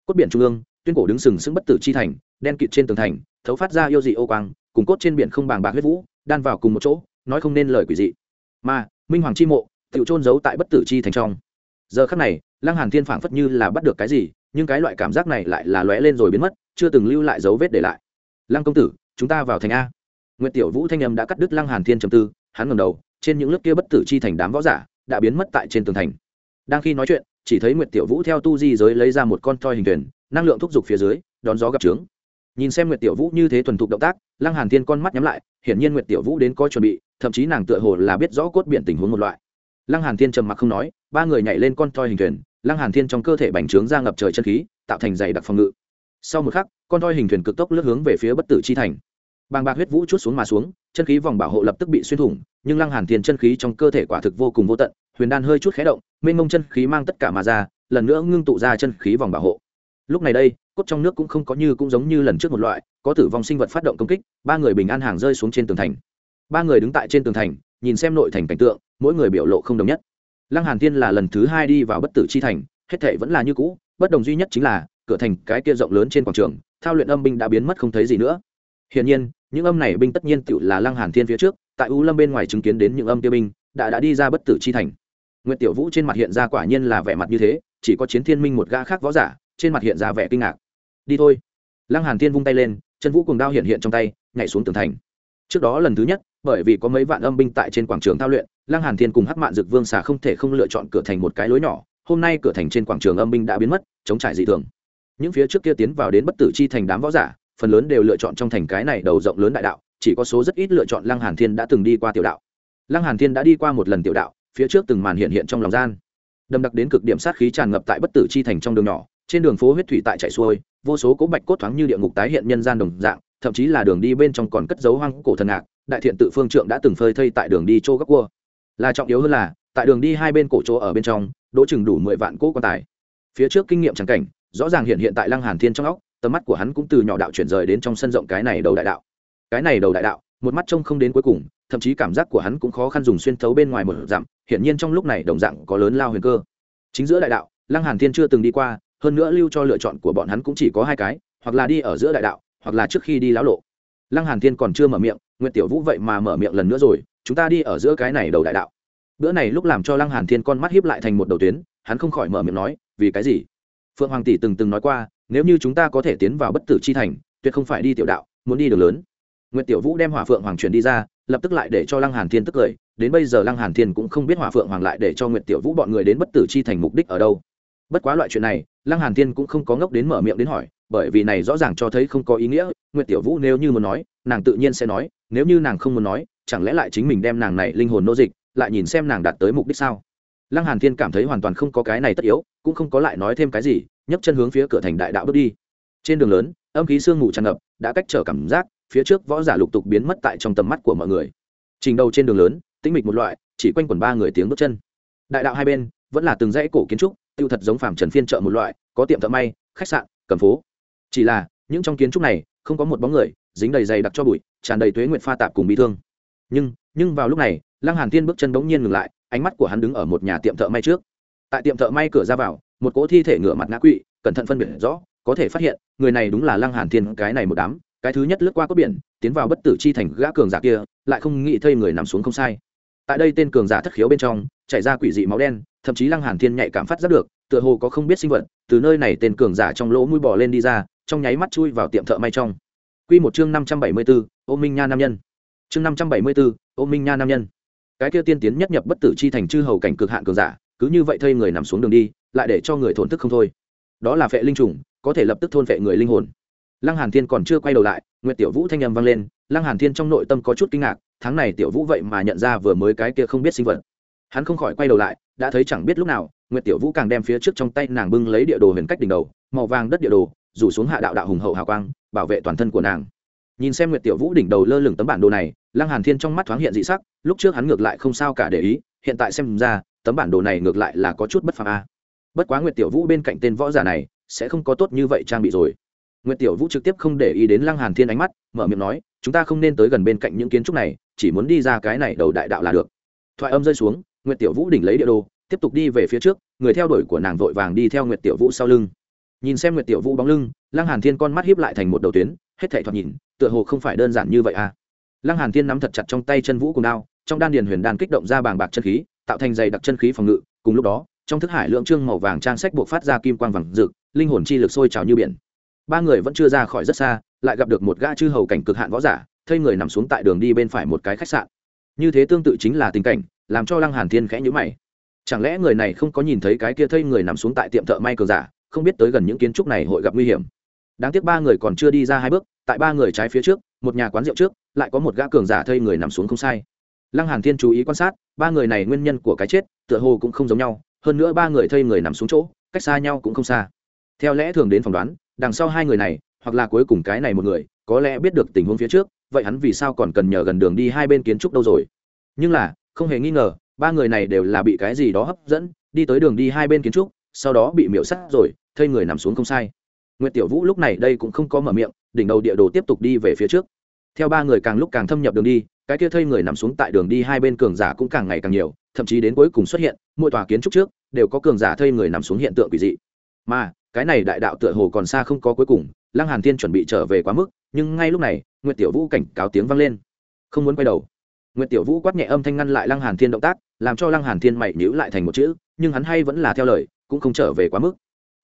Cốt biển trung ương, tuyên cổ đứng sừng sững bất tử chi thành, đen kịt trên tường thành, thấu phát ra yêu dị ô quang, cùng cốt trên biển không bàng bạc huyết vũ, đan vào cùng một chỗ, nói không nên lời quỷ dị. Mà, minh hoàng chi mộ tự trôn giấu tại bất tử chi thành trong giờ khắc này, lăng hàn thiên phảng phất như là bắt được cái gì, nhưng cái loại cảm giác này lại là lóe lên rồi biến mất, chưa từng lưu lại dấu vết để lại. Lăng công tử, chúng ta vào thành a. Nguyệt tiểu vũ thanh âm đã cắt đứt lăng hàn thiên trầm tư, hắn ngẩng đầu, trên những lớp kia bất tử chi thành đám võ giả đã biến mất tại trên tường thành. Đang khi nói chuyện, chỉ thấy nguyệt tiểu vũ theo tu di giới lấy ra một con toi hình thuyền, năng lượng thúc giục phía dưới, đón gió gặp trướng. Nhìn xem nguyệt tiểu vũ như thế thuần thục động tác, lăng hàn thiên con mắt nhắm lại, hiển nhiên nguyệt tiểu vũ đến có chuẩn bị, thậm chí nàng tựa hồ là biết rõ cốt biển tình huống một loại. Lăng hàn thiên trầm mặc không nói ba người nhảy lên con toi hình thuyền, lăng hàn thiên trong cơ thể bành trướng ra ngập trời chân khí, tạo thành dày đặc phòng ngự. Sau một khắc, con toi hình thuyền cực tốc lướt hướng về phía bất tử chi thành. Bàng bạc huyết vũ chút xuống mà xuống, chân khí vòng bảo hộ lập tức bị xuyên thủng, nhưng lăng hàn thiên chân khí trong cơ thể quả thực vô cùng vô tận, huyền đan hơi chút khé động, mênh mông chân khí mang tất cả mà ra, lần nữa ngưng tụ ra chân khí vòng bảo hộ. Lúc này đây, cốt trong nước cũng không có như, cũng giống như lần trước một loại, có tử vong sinh vật phát động công kích, ba người bình an hàng rơi xuống trên tường thành. Ba người đứng tại trên tường thành, nhìn xem nội thành cảnh tượng, mỗi người biểu lộ không đồng nhất lăng hàn thiên là lần thứ hai đi vào bất tử chi thành hết thề vẫn là như cũ bất đồng duy nhất chính là cửa thành cái kia rộng lớn trên quảng trường thao luyện âm binh đã biến mất không thấy gì nữa hiển nhiên những âm này binh tất nhiên tựu là lăng hàn thiên phía trước tại u lâm bên ngoài chứng kiến đến những âm tiêu binh đã đã đi ra bất tử chi thành Nguyệt Tiểu Vũ trên mặt hiện ra quả nhiên là vẻ mặt như thế, chỉ có Chiến Thiên Minh một gã khác võ giả, trên mặt hiện ra vẻ kinh ngạc. "Đi thôi." Lăng Hàn Thiên vung tay lên, chân vũ cuồng đao hiện hiện trong tay, nhảy xuống tường thành. Trước đó lần thứ nhất, bởi vì có mấy vạn âm binh tại trên quảng trường thao luyện, Lăng Hàn Thiên cùng Hắc Mạn Dực Vương xà không thể không lựa chọn cửa thành một cái lối nhỏ, hôm nay cửa thành trên quảng trường âm binh đã biến mất, chống trải dị thường. Những phía trước kia tiến vào đến bất tử chi thành đám võ giả, phần lớn đều lựa chọn trong thành cái này đầu rộng lớn đại đạo, chỉ có số rất ít lựa chọn lăng hàn thiên đã từng đi qua tiểu đạo lăng hàn thiên đã đi qua một lần tiểu đạo phía trước từng màn hiện hiện trong lòng gian đâm đặc đến cực điểm sát khí tràn ngập tại bất tử chi thành trong đường nhỏ trên đường phố huyết thủy tại chảy xuôi vô số cố bạch cốt thoáng như địa ngục tái hiện nhân gian đồng dạng thậm chí là đường đi bên trong còn cất dấu hoang cổ thần ngạc, đại thiện tự phương trượng đã từng phơi thây tại đường đi chỗ góc cua. Là trọng yếu hơn là, tại đường đi hai bên cổ chỗ ở bên trong, đỗ chừng đủ mười vạn cỗ quan tài. Phía trước kinh nghiệm trắng cảnh, rõ ràng hiện hiện tại lăng hàn thiên trong óc, tầm mắt của hắn cũng từ nhỏ đạo chuyển rời đến trong sân rộng cái này đầu đại đạo. Cái này đầu đại đạo, một mắt trông không đến cuối cùng, thậm chí cảm giác của hắn cũng khó khăn dùng xuyên thấu bên ngoài một dặm, hiển nhiên trong lúc này đồng dạng có lớn lao huyền cơ. Chính giữa đại đạo, lăng hàn thiên chưa từng đi qua, hơn nữa lưu cho lựa chọn của bọn hắn cũng chỉ có hai cái, hoặc là đi ở giữa đại đạo hoặc là trước khi đi lão lộ. Lăng hàn thiên còn chưa mở miệng, nguyệt tiểu vũ vậy mà mở miệng lần nữa rồi, chúng ta đi ở giữa cái này đầu đại đạo. Bữa này lúc làm cho lăng hàn thiên con mắt hiếp lại thành một đầu tuyến, hắn không khỏi mở miệng nói, vì cái gì? Phượng hoàng tỷ từng từng nói qua, nếu như chúng ta có thể tiến vào bất tử chi thành, tuyệt không phải đi tiểu đạo, muốn đi đường lớn. Nguyệt tiểu vũ đem hỏa phượng hoàng truyền đi ra, lập tức lại để cho lăng hàn thiên tức cười, đến bây giờ lăng hàn thiên cũng không biết hỏa phượng hoàng lại để cho nguyệt tiểu vũ bọn người đến bất tử chi thành mục đích ở đâu. Bất quá loại chuyện này, lăng hàn thiên cũng không có ngốc đến mở miệng đến hỏi bởi vì này rõ ràng cho thấy không có ý nghĩa, nguyệt tiểu vũ nếu như muốn nói, nàng tự nhiên sẽ nói, nếu như nàng không muốn nói, chẳng lẽ lại chính mình đem nàng này linh hồn nô dịch, lại nhìn xem nàng đạt tới mục đích sao? Lăng hàn thiên cảm thấy hoàn toàn không có cái này tất yếu, cũng không có lại nói thêm cái gì, nhấc chân hướng phía cửa thành đại đạo bước đi. Trên đường lớn, âm khí sương mù tràn ngập, đã cách trở cảm giác, phía trước võ giả lục tục biến mất tại trong tầm mắt của mọi người. Trình đầu trên đường lớn, tĩnh mịch một loại, chỉ quanh quẩn ba người tiếng bước chân. Đại đạo hai bên, vẫn là từng dãy cổ kiến trúc, tiêu thật giống phàm trần phiên chợ một loại, có tiệm thợ may, khách sạn, cầm phố chỉ là, những trong kiến trúc này, không có một bóng người, dính đầy dày đặc cho bụi, tràn đầy tuế nguyệt pha tạp cùng bị thương. Nhưng nhưng vào lúc này, lăng hàn thiên bước chân bỗng nhiên ngừng lại, ánh mắt của hắn đứng ở một nhà tiệm thợ may trước. Tại tiệm thợ may cửa ra vào, một cỗ thi thể ngửa mặt ngã quỵ, cẩn thận phân biệt rõ, có thể phát hiện, người này đúng là lăng hàn thiên, cái này một đám, cái thứ nhất lướt qua cốt biển, tiến vào bất tử chi thành gã cường giả kia, lại không nghĩ thây người nằm xuống không sai. Tại đây tên cường giả thất khiếu bên trong, chảy ra quỷ dị máu đen, thậm chí lăng hàn thiên nhạy cảm phát giác được, tựa hồ có không biết sinh vật, từ nơi này tên cường giả trong lỗ mũi bò lên đi ra trong nháy mắt chui vào tiệm thợ may trong. Quy một chương năm trăm bảy mươi 574, ô minh nha nam nhân. Chương năm trăm bảy mươi 574, ô minh nha nam nhân. Cái kia tiên tiến nhất nhập bất tử chi thành chư hầu cảnh cực hạn cường giả cứ như vậy thây người nằm xuống đường đi lại để cho người thổn thức không thôi. Đó là phệ linh trùng có thể lập tức thôn phệ người linh hồn. Lăng hàn thiên còn chưa quay đầu lại nguyệt tiểu vũ thanh âm vang lên lăng hàn thiên trong nội tâm có chút kinh ngạc tháng này tiểu vũ vậy mà nhận ra vừa mới cái kia không biết sinh vật. Hắn không khỏi quay đầu lại đã thấy chẳng biết lúc nào nguyệt tiểu vũ càng đem phía trước trong tay nàng bưng lấy địa đồ huyền cách đỉnh đầu màu vàng đất địa đồ rủ xuống hạ đạo đạo hùng hậu hào quang, bảo vệ toàn thân của nàng. Nhìn xem nguyệt tiểu vũ đỉnh đầu lơ lửng tấm bản đồ này, lăng hàn thiên trong mắt thoáng hiện dị sắc, lúc trước hắn ngược lại không sao cả để ý, hiện tại xem ra, tấm bản đồ này ngược lại là có chút bất phàm a. Bất quá nguyệt tiểu vũ bên cạnh tên võ giả này, sẽ không có tốt như vậy trang bị rồi. Nguyệt tiểu vũ trực tiếp không để ý đến lăng hàn thiên ánh mắt, mở miệng nói, chúng ta không nên tới gần bên cạnh những kiến trúc này, chỉ muốn đi ra cái này đầu đại đạo là được. Thoại âm rơi xuống, nguyệt tiểu vũ đỉnh lấy địa đồ, tiếp tục đi về phía trước, người theo đuổi của nàng vội vàng đi theo nguyệt tiểu vũ sau lưng nhìn xem nguyệt tiểu vũ bóng lưng, lăng hàn thiên con mắt hiếp lại thành một đầu tuyến, hết thảy thoạt nhìn, tựa hồ không phải đơn giản như vậy à. Lăng hàn thiên nắm thật chặt trong tay chân vũ cùng đao, trong đan điền huyền đan kích động ra bàng bạc chân khí, tạo thành dày đặc chân khí phòng ngự, cùng lúc đó, trong thức hải lượng trương màu vàng trang sách buộc phát ra kim quang vàng rực, linh hồn chi lực sôi trào như biển. Ba người vẫn chưa ra khỏi rất xa, lại gặp được một gã chư hầu cảnh cực hạn võ giả, thây người nằm xuống tại đường đi bên phải một cái khách sạn. Như thế tương tự chính là tình cảnh, làm cho lăng hàn thiên khẽ nhíu mày. Chẳng lẽ người này không có nhìn thấy cái kia thây người nằm xuống tại tiệm thợ may cường giả không biết tới gần những kiến trúc này hội gặp nguy hiểm. Đáng tiếc ba người còn chưa đi ra hai bước, tại ba người trái phía trước, một nhà quán rượu trước, lại có một gã cường giả thây người nằm xuống không sai. Lăng hàn thiên chú ý quan sát, ba người này nguyên nhân của cái chết, tựa hồ cũng không giống nhau, hơn nữa ba người thây người nằm xuống chỗ, cách xa nhau cũng không xa. Theo lẽ thường đến phỏng đoán, đằng sau hai người này, hoặc là cuối cùng cái này một người, có lẽ biết được tình huống phía trước, vậy hắn vì sao còn cần nhờ gần đường đi hai bên kiến trúc đâu rồi? Nhưng là, không hề nghi ngờ, ba người này đều là bị cái gì đó hấp dẫn, đi tới đường đi hai bên kiến trúc, sau đó bị miễu sát rồi thây người nằm xuống không sai Nguyệt Tiểu Vũ lúc này đây cũng không có mở miệng, đỉnh đầu địa đồ tiếp tục đi về phía trước. Theo ba người càng lúc càng thâm nhập đường đi, cái kia thây người nằm xuống tại đường đi hai bên cường giả cũng càng ngày càng nhiều, thậm chí đến cuối cùng xuất hiện, mỗi tòa kiến trúc trước đều có cường giả thây người nằm xuống hiện tượng quỷ dị. Mà, cái này đại đạo tựa hồ còn xa không có cuối cùng, Lăng Hàn Thiên chuẩn bị trở về quá mức, nhưng ngay lúc này, Nguyệt Tiểu Vũ cảnh cáo tiếng vang lên. Không muốn quay đầu. Nguyệt Tiểu Vũ quát nhẹ âm thanh ngăn lại Lăng Hàn Thiên động tác, làm cho Lăng Hàn Thiên mày nhíu lại thành một chữ, nhưng hắn hay vẫn là theo lời, cũng không trở về quá mức.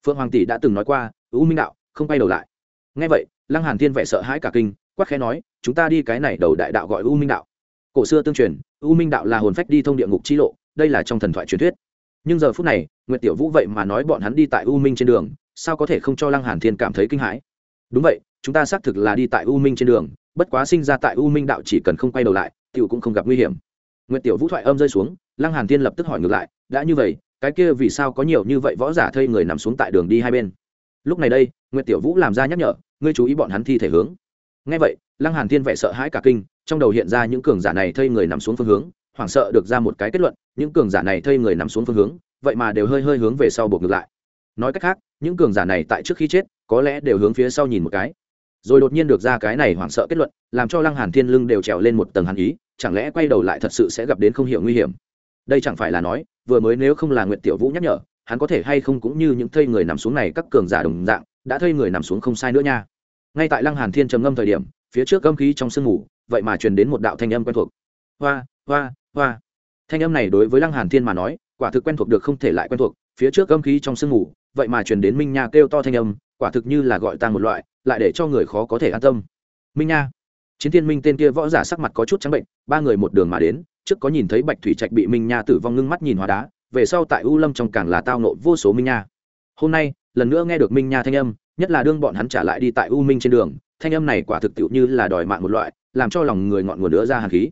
Phượng Hoàng tỷ đã từng nói qua, U Minh đạo, không quay đầu lại. Nghe vậy, Lăng Hàn Thiên vẻ sợ hãi cả kinh, quát khẽ nói, chúng ta đi cái này đầu đại đạo gọi U Minh đạo. Cổ xưa tương truyền, U Minh đạo là hồn phách đi thông địa ngục chi lộ, đây là trong thần thoại truyền thuyết. Nhưng giờ phút này, Nguyệt Tiểu Vũ vậy mà nói bọn hắn đi tại U Minh trên đường, sao có thể không cho Lăng Hàn Thiên cảm thấy kinh hãi? Đúng vậy, chúng ta xác thực là đi tại U Minh trên đường, bất quá sinh ra tại u minh đạo chỉ cần không quay đầu lại tiểu cũng không gặp nguy hiểm nguyệt tiểu vũ thoại âm rơi xuống lăng hàn thiên lập tức hỏi ngược lại đã như vậy cái kia vì sao có nhiều như vậy võ giả thây người nằm xuống tại đường đi hai bên? Lúc này đây, nguyệt tiểu vũ làm ra nhắc nhở, ngươi chú ý bọn hắn thi thể hướng. Ngay vậy, lăng hàn thiên vẻ sợ hãi cả kinh, trong đầu hiện ra những cường giả này thây người nằm xuống phương hướng, hoảng sợ được ra một cái kết luận, những cường giả này thây người nằm xuống phương hướng, vậy mà đều hơi hơi hướng về sau buộc ngược lại. Nói cách khác, những cường giả này tại trước khi chết, có lẽ đều hướng phía sau nhìn một cái. Rồi đột nhiên được ra cái này hoảng sợ kết luận, làm cho lăng hàn thiên lưng đều trèo lên một tầng hàn ý, chẳng lẽ quay đầu lại thật sự sẽ gặp đến không hiểu nguy hiểm? Đây chẳng phải là nói, vừa mới nếu không là nguyệt tiểu vũ nhắc nhở, hắn có thể hay không cũng như những thây người nằm xuống này các cường giả đồng dạng, đã thây người nằm xuống không sai nữa nha. Ngay tại lăng hàn thiên trầm ngâm thời điểm, phía trước âm khí trong sương mù, vậy mà truyền đến một đạo thanh âm quen thuộc. Hoa hoa hoa. Thanh âm này đối với lăng hàn thiên mà nói, quả thực quen thuộc được không thể lại quen thuộc, phía trước âm khí trong sương mù, vậy mà truyền đến minh nha kêu to thanh âm, quả thực như là gọi tang một loại, lại để cho người khó có thể an tâm. Minh nha. Chiến thiên minh tên kia võ giả sắc mặt có chút trắng bệnh, ba người một đường mà đến trước có nhìn thấy bạch thủy trạch bị minh nha tử vong ngưng mắt nhìn hóa đá, về sau tại u lâm trong càng là tao nộ vô số minh nha. Hôm nay, lần nữa nghe được minh nha thanh âm, nhất là đương bọn hắn trả lại đi tại u minh trên đường, thanh âm này quả thực tiệu như là đòi mạng một loại, làm cho lòng người ngọn nguồn nữa ra hàn khí.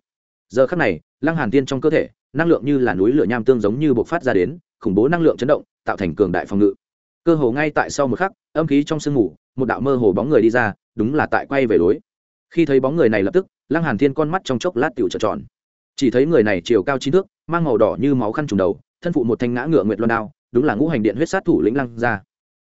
Giờ khắc này, lăng hàn tiên trong cơ thể, năng lượng như là núi lửa nham tương giống như bộc phát ra đến, khủng bố năng lượng chấn động, tạo thành cường đại phòng ngự. Cơ hồ ngay tại sau một khắc, âm khí trong sương mù, một đạo mơ hồ bóng người đi ra, đúng là tại quay về lối. khi thấy bóng người này lập tức, lăng hàn thiên con mắt trong chốc lát tiểu trợn tròn chỉ thấy người này chiều cao chín thước, mang màu đỏ như máu khăn trùng đầu, thân phụ một thanh ngã ngựa nguyệt loan đao, đúng là ngũ hành điện huyết sát thủ lĩnh lăng gia.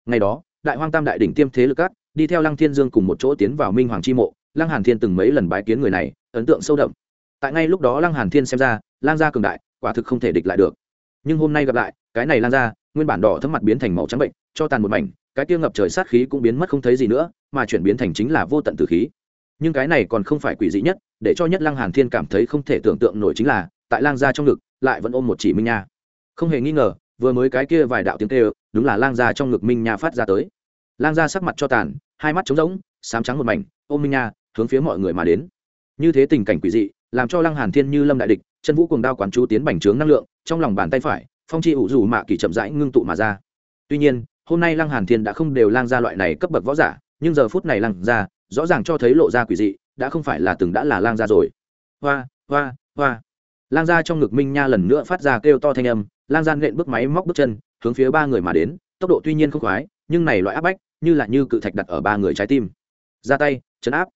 Ngày đó, đại hoang tam đại đỉnh tiêm thế lực cát đi theo lăng thiên dương cùng một chỗ tiến vào minh hoàng chi mộ, lăng hàn thiên từng mấy lần bái kiến người này, ấn tượng sâu đậm. Tại ngay lúc đó lăng hàn thiên xem ra lang gia cường đại, quả thực không thể địch lại được. Nhưng hôm nay gặp lại, cái này lang gia, nguyên bản đỏ thấm mặt biến thành màu trắng bệnh, cho tàn một mảnh, cái kia ngập trời sát khí cũng biến mất không thấy gì nữa, mà chuyển biến thành chính là vô tận tử khí nhưng cái này còn không phải quỷ dị nhất, để cho nhất lăng hàn thiên cảm thấy không thể tưởng tượng nổi chính là, tại lang gia trong ngực, lại vẫn ôm một chỉ minh nha. Không hề nghi ngờ, vừa mới cái kia vài đạo tiếng kêu, đúng là lang gia trong ngực minh nha phát ra tới. Lang gia sắc mặt cho tàn, hai mắt trống rỗng, sám trắng một mảnh, ôm minh nha, hướng phía mọi người mà đến. Như thế tình cảnh quỷ dị, làm cho lăng hàn thiên như lâm đại địch, chân vũ cùng đao quán chú tiến bành trướng năng lượng, trong lòng bàn tay phải, phong chi ủ rủ mạ kỳ chậm rãi ngưng tụ mà ra. Tuy nhiên, hôm nay lăng hàn thiên đã không đều lang gia loại này cấp bậc võ giả, nhưng giờ phút này lăng gia rõ ràng cho thấy lộ ra quỷ dị, đã không phải là từng đã là lang gia rồi. Hoa hoa hoa. Lang gia trong ngực minh nha lần nữa phát ra kêu to thanh âm, lang gian nện bước máy móc bước chân, hướng phía ba người mà đến, tốc độ tuy nhiên không khoái, nhưng này loại áp bách, như là như cự thạch đặt ở ba người trái tim. Ra tay, chấn áp.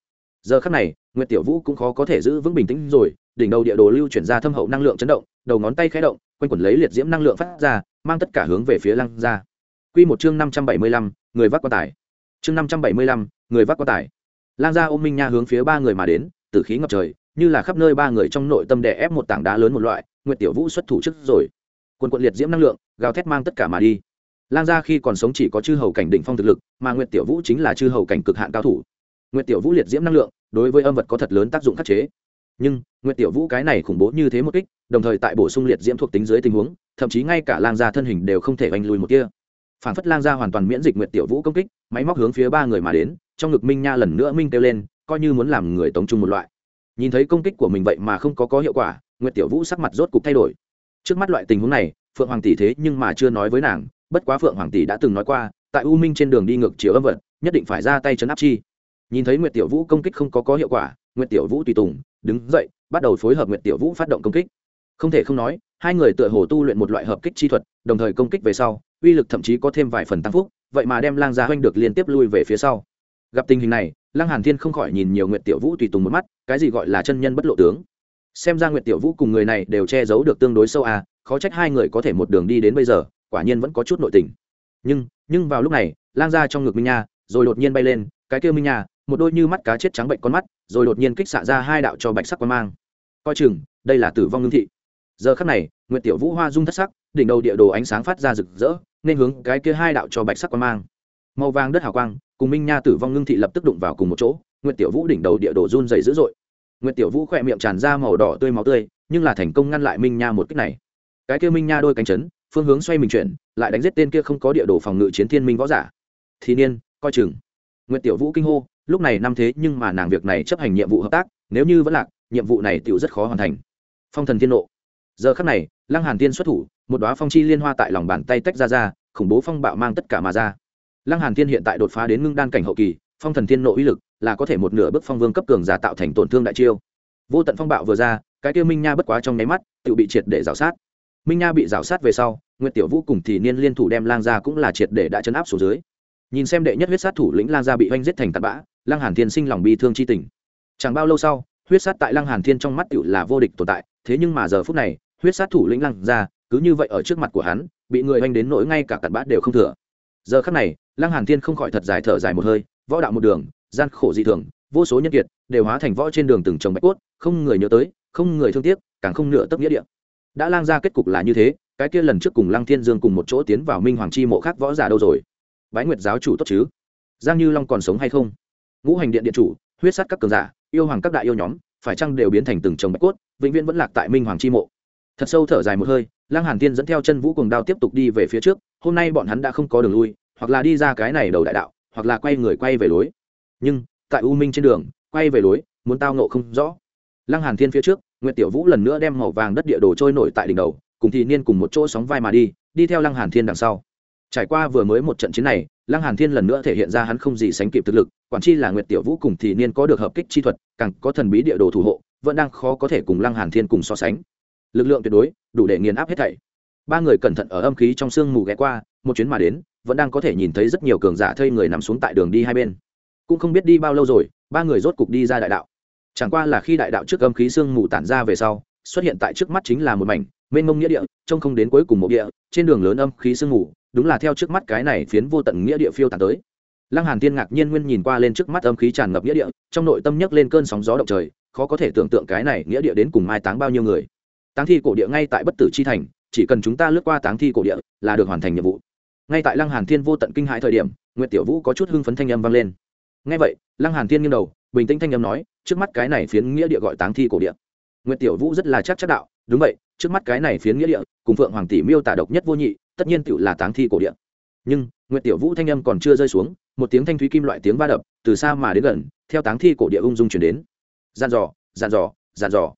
Giờ khắc này, nguyệt tiểu vũ cũng khó có thể giữ vững bình tĩnh rồi, đỉnh đầu địa đồ lưu chuyển ra thâm hậu năng lượng chấn động, đầu ngón tay khẽ động, quanh quẩn lấy liệt diễm năng lượng phát ra, mang tất cả hướng về phía lăng ra quy một chương năm trăm bảy mươi lăm, người vác quan tài. Chương năm trăm bảy mươi lăm, người vác quan tài lang gia ôm minh nha hướng phía ba người mà đến, tử khí ngập trời, như là khắp nơi ba người trong nội tâm đè ép một tảng đá lớn một loại, nguyệt tiểu vũ xuất thủ trước rồi. Quần quận liệt diễm năng lượng, gào thét mang tất cả mà đi. Lang gia khi còn sống chỉ có chư hầu cảnh đỉnh phong thực lực, mà nguyệt tiểu vũ chính là chư hầu cảnh cực hạn cao thủ. Nguyệt tiểu vũ liệt diễm năng lượng, đối với âm vật có thật lớn tác dụng khắc chế. Nhưng, nguyệt tiểu vũ cái này khủng bố như thế một kích, đồng thời tại bổ sung liệt diễm thuộc tính dưới tình huống, thậm chí ngay cả lang gia thân hình đều không thể oanh lùi một kia phản phất lang gia hoàn toàn miễn dịch nguyệt tiểu vũ công kích, máy móc hướng phía ba người mà đến trong ngực minh nha lần nữa minh kêu lên, coi như muốn làm người tống trung một loại. Nhìn thấy công kích của mình vậy mà không có có hiệu quả, nguyệt tiểu vũ sắc mặt rốt cục thay đổi. Trước mắt loại tình huống này, phượng hoàng tỷ thế nhưng mà chưa nói với nàng, bất quá phượng hoàng tỷ đã từng nói qua, tại u minh trên đường đi ngược chiều âm vật, nhất định phải ra tay chấn áp chi. Nhìn thấy nguyệt tiểu vũ công kích không có có hiệu quả, nguyệt tiểu vũ tùy tùng, đứng dậy, bắt đầu phối hợp nguyệt tiểu vũ phát động công kích. Không thể không nói, hai người tựa hồ tu luyện một loại hợp kích chi thuật, đồng thời công kích về sau, uy lực thậm chí có thêm vài phần tăng phúc, vậy mà đem lang gia hoanh được liên tiếp lui về phía sau gặp tình hình này, lăng hàn thiên không khỏi nhìn nhiều nguyệt tiểu vũ tùy tùng một mắt, cái gì gọi là chân nhân bất lộ tướng? Xem ra nguyệt tiểu vũ cùng người này đều che giấu được tương đối sâu à khó trách hai người có thể một đường đi đến bây giờ, quả nhiên vẫn có chút nội tình. Nhưng nhưng vào lúc này, lang ra trong ngực minh nha, rồi đột nhiên bay lên, cái kia minh nha, một đôi như mắt cá chết trắng bệnh con mắt, rồi đột nhiên kích xạ ra hai đạo cho bạch sắc quan mang. Coi chừng, đây là tử vong ngưng thị. Giờ khắc này, nguyệt tiểu vũ hoa dung thất sắc, đỉnh đầu địa đồ ánh sáng phát ra rực rỡ, nên hướng cái kia hai đạo cho bạch sắc quan mang. Màu vàng đất hào quang cùng minh nha tử vong ngưng thị lập tức đụng vào cùng một chỗ, nguyệt tiểu vũ đỉnh đầu địa đồ run dày dữ dội. Nguyệt tiểu vũ khỏe miệng tràn ra màu đỏ tươi máu tươi, nhưng là thành công ngăn lại minh nha một cách này. Cái kia minh nha đôi cánh chấn, phương hướng xoay mình chuyển, lại đánh giết tên kia không có địa đồ phòng ngự chiến thiên minh võ giả. Thì niên, coi chừng. Nguyệt tiểu vũ kinh hô, lúc này năm thế nhưng mà nàng việc này chấp hành nhiệm vụ hợp tác, nếu như vẫn lạc, nhiệm vụ này tựu rất khó hoàn thành. Phong thần thiên nộ. Giờ khắc này, lăng hàn tiên xuất thủ, một đóa phong chi liên hoa tại lòng bàn tay tách ra ra, khủng bố phong bạo mang tất cả mà ra lăng hàn Thiên hiện tại đột phá đến ngưng đan cảnh hậu kỳ, phong thần thiên nộ uy lực là có thể một nửa bước phong vương cấp cường giả tạo thành tổn thương đại chiêu. Vô tận phong bạo vừa ra, cái kia minh nha bất quá trong nháy mắt, tự bị triệt để rào sát. Minh nha bị rào sát về sau nguyễn tiểu vũ cùng thì niên liên thủ đem lang gia cũng là triệt để đã chấn áp xuống dưới. Nhìn xem đệ nhất huyết sát thủ lĩnh lang gia bị oanh giết thành tạt bã lang hàn thiên sinh lòng bi thương chi tình. Chẳng bao lâu sau, huyết sát tại lang hàn thiên trong mắt tựu là vô địch tồn tại, thế nhưng mà giờ phút này, huyết sát thủ lĩnh lang gia cứ như vậy ở trước mặt của hắn, bị người oanh đến nỗi ngay cả cặn bã đều không thừa. Giờ khắc này lang hàn thiên không khỏi thật dài thở dài một hơi, võ đạo một đường, gian khổ dị thường, vô số nhân kiệt đều hóa thành võ trên đường từng trồng bạch cốt, không người nhớ tới, không người thương tiếc, càng không nửa tấp nghĩa địa. Đã lang ra kết cục là như thế, cái kia lần trước cùng lăng thiên dương cùng một chỗ tiến vào minh hoàng chi mộ khác võ giả đâu rồi? Bái nguyệt giáo chủ tốt chứ? Giang như long còn sống hay không? Ngũ hành điện điện chủ, huyết sắt các cường giả, yêu hoàng các đại yêu nhóm, phải chăng đều biến thành từng chồng bạch cốt, vĩnh viễn vẫn lạc tại minh hoàng chi mộ? Thật sâu thở dài một hơi, lăng hàn tiên dẫn theo chân vũ cùng đao tiếp tục đi về phía trước, hôm nay bọn hắn đã không có đường lui hoặc là đi ra cái này đầu đại đạo, hoặc là quay người quay về lối. Nhưng, tại u minh trên đường, quay về lối, muốn tao nộ không rõ. Lăng hàn thiên phía trước, nguyệt tiểu vũ lần nữa đem màu vàng đất địa đồ trôi nổi tại đỉnh đầu, cùng thì niên cùng một chỗ sóng vai mà đi đi theo lăng hàn thiên đằng sau. Trải qua vừa mới một trận chiến này, lăng hàn thiên lần nữa thể hiện ra hắn không gì sánh kịp thực lực, quản chi là nguyệt tiểu vũ cùng thì niên có được hợp kích chi thuật, càng có thần bí địa đồ thủ hộ, vẫn đang khó có thể cùng lăng hàn thiên cùng so sánh. Lực lượng tuyệt đối, đủ để nghiền áp hết thảy ba người cẩn thận ở âm khí trong sương mù ghé qua, một chuyến mà đến, vẫn đang có thể nhìn thấy rất nhiều cường giả thây người nằm xuống tại đường đi hai bên. Cũng không biết đi bao lâu rồi, ba người rốt cục đi ra đại đạo. Chẳng qua là khi đại đạo trước âm khí sương mù tản ra về sau, xuất hiện tại trước mắt chính là một mảnh, mênh mông nghĩa địa, trông không đến cuối cùng một địa, trên đường lớn âm khí sương mù, đúng là theo trước mắt cái này phiến vô tận nghĩa địa phiêu tàn tới. Lăng hàn tiên ngạc nhiên nguyên nhìn qua lên trước mắt âm khí tràn ngập nghĩa địa, trong nội tâm nhấc lên cơn sóng gió động trời, khó có thể tưởng tượng cái này nghĩa địa đến cùng mai táng bao nhiêu người. Táng thi cổ địa ngay tại bất tử chi thành chỉ cần chúng ta lướt qua táng thi cổ địa là được hoàn thành nhiệm vụ. Ngay tại lăng hàn thiên vô tận kinh hãi thời điểm, nguyệt tiểu vũ có chút hưng phấn thanh âm vang lên. Ngay vậy, lăng hàn thiên nghiêng đầu, bình tĩnh thanh âm nói, trước mắt cái này phiến nghĩa địa gọi táng thi cổ địa. Nguyệt tiểu vũ rất là chắc chắc đạo, đúng vậy, trước mắt cái này phiến nghĩa địa, cùng phượng hoàng tỷ miêu tả độc nhất vô nhị, tất nhiên tựu là táng thi cổ địa. Nhưng, nguyệt tiểu vũ thanh âm còn chưa rơi xuống, một tiếng thanh thúy kim loại tiếng va đập, từ xa mà đến gần, theo táng thi cổ địa ung dung chuyển đến. Gian dò gian dò gian dò.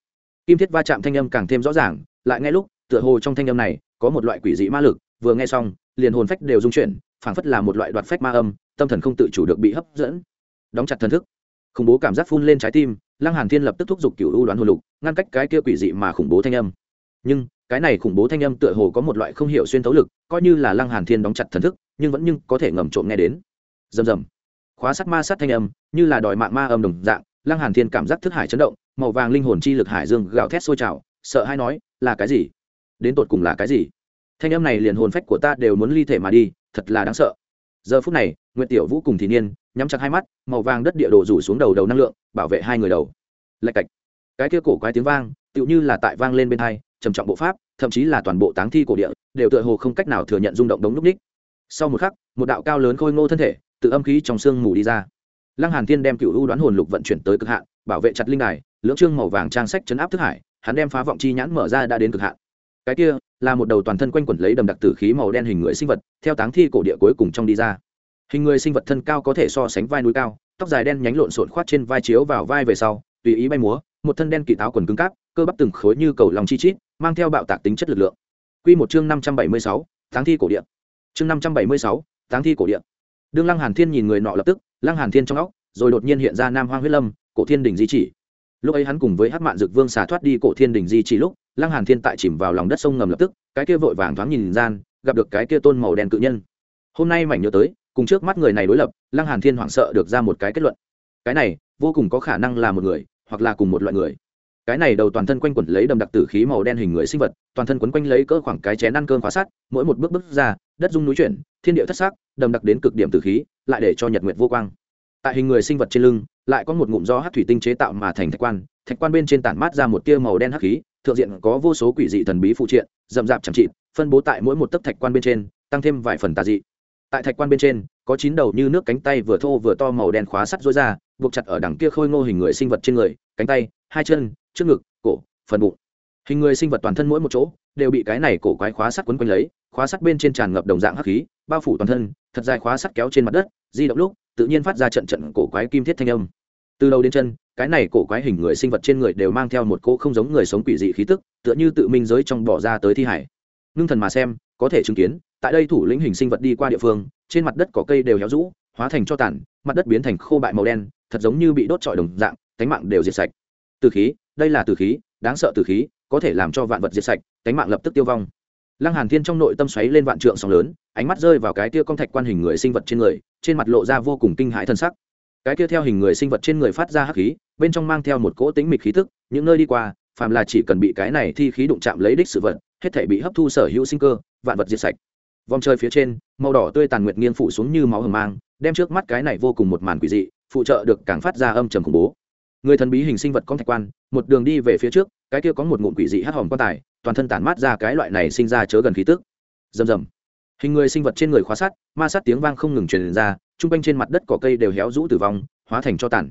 Kim thiết va chạm thanh âm càng thêm rõ ràng, lại ngay lúc tựa hồ trong thanh âm này có một loại quỷ dị ma lực, vừa nghe xong, liền hồn phách đều dung chuyển, phảng phất là một loại đoạt phách ma âm, tâm thần không tự chủ được bị hấp dẫn. Đóng chặt thần thức, khủng bố cảm giác phun lên trái tim, lăng hàn thiên lập tức thúc giục cửu u đoán hồn lục, ngăn cách cái kia quỷ dị mà khủng bố thanh âm. Nhưng, cái này khủng bố thanh âm tựa hồ có một loại không hiểu xuyên thấu lực, coi như là lăng hàn thiên đóng chặt thần thức, nhưng vẫn nhưng có thể ngầm trộm nghe đến. Rầm rầm. Khóa sắt ma sát thanh âm, như là đòi mạng ma âm đồng dạng, lăng hàn thiên cảm giác thức hải chấn động, màu vàng linh hồn chi lực hải dương gào thét sôi trào, sợ hay nói, là cái gì? Đến tột cùng là cái gì? Thanh âm này liền hồn phách của ta đều muốn ly thể mà đi, thật là đáng sợ. Giờ phút này nguyễn tiểu vũ cùng thì niên nhắm chặt hai mắt, màu vàng đất địa đồ rủ xuống đầu đầu năng lượng, bảo vệ hai người đầu. Lạch cạch. Cái kia cổ quái tiếng vang, tựu như là tại vang lên bên hai, trầm trọng bộ pháp, thậm chí là toàn bộ táng thi cổ địa, đều tựa hồ không cách nào thừa nhận rung động đống núp ních. Sau một khắc, một đạo cao lớn khôi ngô thân thể tự âm khí trong xương mù đi ra. Lăng hàn thiên đem cựu u đoán hồn lục vận chuyển tới cực hạn, bảo vệ chặt linh đài, lưỡng trương màu vàng trang sách chấn áp thức hải, hắn đem phá vọng chi nhãn mở ra đã đến cực hạn cái kia là một đầu toàn thân quanh quẩn lấy đầm đặc tử khí màu đen hình người sinh vật theo táng thi cổ địa cuối cùng trong đi ra hình người sinh vật thân cao có thể so sánh vai núi cao tóc dài đen nhánh lộn xộn khoát trên vai chiếu vào vai về sau tùy ý bay múa một thân đen kỳ táo quần cứng cáp cơ bắp từng khối như cầu lòng chi chít mang theo bạo tạc tính chất lực lượng Quy một chương năm trăm bảy mươi sáu, táng thi cổ địa. Chương năm trăm bảy mươi sáu, táng thi cổ địa. Đương Lăng Hàn Thiên nhìn người nọ lập tức, Lăng Hàn Thiên trong óc, rồi đột nhiên hiện ra Nam Hoang huyết lâm, cổ thiên đỉnh di chỉ. Lúc ấy hắn cùng với Hắc Mạn Dực Vương xả thoát đi cổ thiên đình di chỉ lúc, Lăng Hàn Thiên tại chìm vào lòng đất sông ngầm lập tức, cái kia vội vàng thoáng nhìn gian, gặp được cái kia tôn màu đen cự nhân. Hôm nay mảnh nhớ tới, cùng trước mắt người này đối lập, Lăng Hàn Thiên hoảng sợ được ra một cái kết luận. Cái này, vô cùng có khả năng là một người, hoặc là cùng một loại người cái này đầu toàn thân quanh quẩn lấy đầm đặc tử khí màu đen hình người sinh vật toàn thân quấn quanh lấy cỡ khoảng cái chén ăn cơm khóa sát mỗi một bước bước ra đất dung núi chuyển thiên địa thất sắc đầm đặc đến cực điểm tử khí lại để cho nhật nguyệt vô quang tại hình người sinh vật trên lưng lại có một ngụm do hát thủy tinh chế tạo mà thành thạch quan thạch quan bên trên tản mát ra một tia màu đen hắc khí, thượng diện có vô số quỷ dị thần bí phụ triện, rậm rạp chẳng trị phân bố tại mỗi một tấc thạch quan bên trên, tăng thêm vài phần tà dị. Tại thạch quan bên trên, có chín đầu như nước cánh tay vừa thô vừa to màu đen khóa sắt rối ra, buộc chặt ở đằng kia khôi ngô hình người sinh vật trên người, cánh tay, hai chân, trước ngực, cổ, phần bụng. Hình người sinh vật toàn thân mỗi một chỗ đều bị cái này cổ quái khóa sắt quấn quanh lấy, khóa sắt bên trên tràn ngập đồng dạng hắc khí, bao phủ toàn thân, thật dài khóa sắt kéo trên mặt đất, di động lúc tự nhiên phát ra trận trận cổ quái kim thiết thanh âm. Từ đầu đến chân, cái này cổ quái hình người sinh vật trên người đều mang theo một cỗ không giống người sống quỷ dị khí tức, tựa như tự minh giới trong bỏ ra tới thi hải. Ngưng thần mà xem, có thể chứng kiến, tại đây thủ lĩnh hình sinh vật đi qua địa phương, trên mặt đất có cây đều héo rũ, hóa thành cho tàn, mặt đất biến thành khô bại màu đen, thật giống như bị đốt trọi đồng dạng, cánh mạng đều diệt sạch. Từ khí, đây là từ khí, đáng sợ từ khí, có thể làm cho vạn vật diệt sạch, cánh mạng lập tức tiêu vong. Lăng hàn thiên trong nội tâm xoáy lên vạn trượng sóng lớn ánh mắt rơi vào cái tia con thạch quan hình người sinh vật trên người, trên mặt lộ ra vô cùng kinh hãi thân sắc. Cái kia theo hình người sinh vật trên người phát ra hắc khí, bên trong mang theo một cỗ tính mịch khí tức, những nơi đi qua, phàm là chỉ cần bị cái này thi khí đụng chạm lấy đích sự vật, hết thể bị hấp thu sở hữu sinh cơ, vạn vật diệt sạch. Vòng trời phía trên, màu đỏ tươi tàn nguyệt nghiêng phủ xuống như máu hầm mang, đem trước mắt cái này vô cùng một màn quỷ dị, phụ trợ được càng phát ra âm trầm khủng bố. Người thần bí hình sinh vật con thạch quan, một đường đi về phía trước, cái kia có một ngụm quỷ dị hắc hòm quan tài, toàn thân tản mát ra cái loại này sinh ra chớ gần khí tức. Rầm rầm hình người sinh vật trên người khóa sắt, ma sát tiếng vang không ngừng truyền ra, chung quanh trên mặt đất cỏ cây đều héo rũ tử vong, hóa thành cho tàn.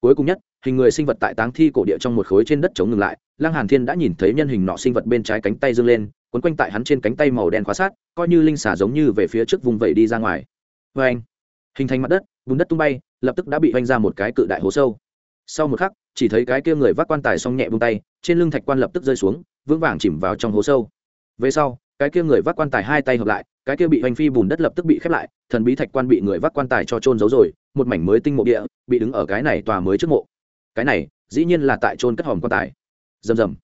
Cuối cùng nhất, hình người sinh vật tại táng thi cổ địa trong một khối trên đất chống ngừng lại, lăng hàn thiên đã nhìn thấy nhân hình nọ sinh vật bên trái cánh tay dương lên, quấn quanh tại hắn trên cánh tay màu đen khóa sát coi như linh xả giống như về phía trước vùng vẩy đi ra ngoài. Với anh, hình thành mặt đất vùng đất tung bay, lập tức đã bị vanh ra một cái cự đại hố sâu. Sau một khắc, chỉ thấy cái kia người vác quan tài xong nhẹ buông tay, trên lưng thạch quan lập tức rơi xuống, vững vàng chìm vào trong hố sâu. Về sau, cái kia người vác quan tài hai tay hợp lại cái kia bị hoành phi bùn đất lập tức bị khép lại, thần bí thạch quan bị người vác quan tài cho trôn giấu rồi, một mảnh mới tinh mộ địa, bị đứng ở cái này tòa mới trước mộ. Cái này, dĩ nhiên là tại trôn cất hòm quan tài. Rầm rầm.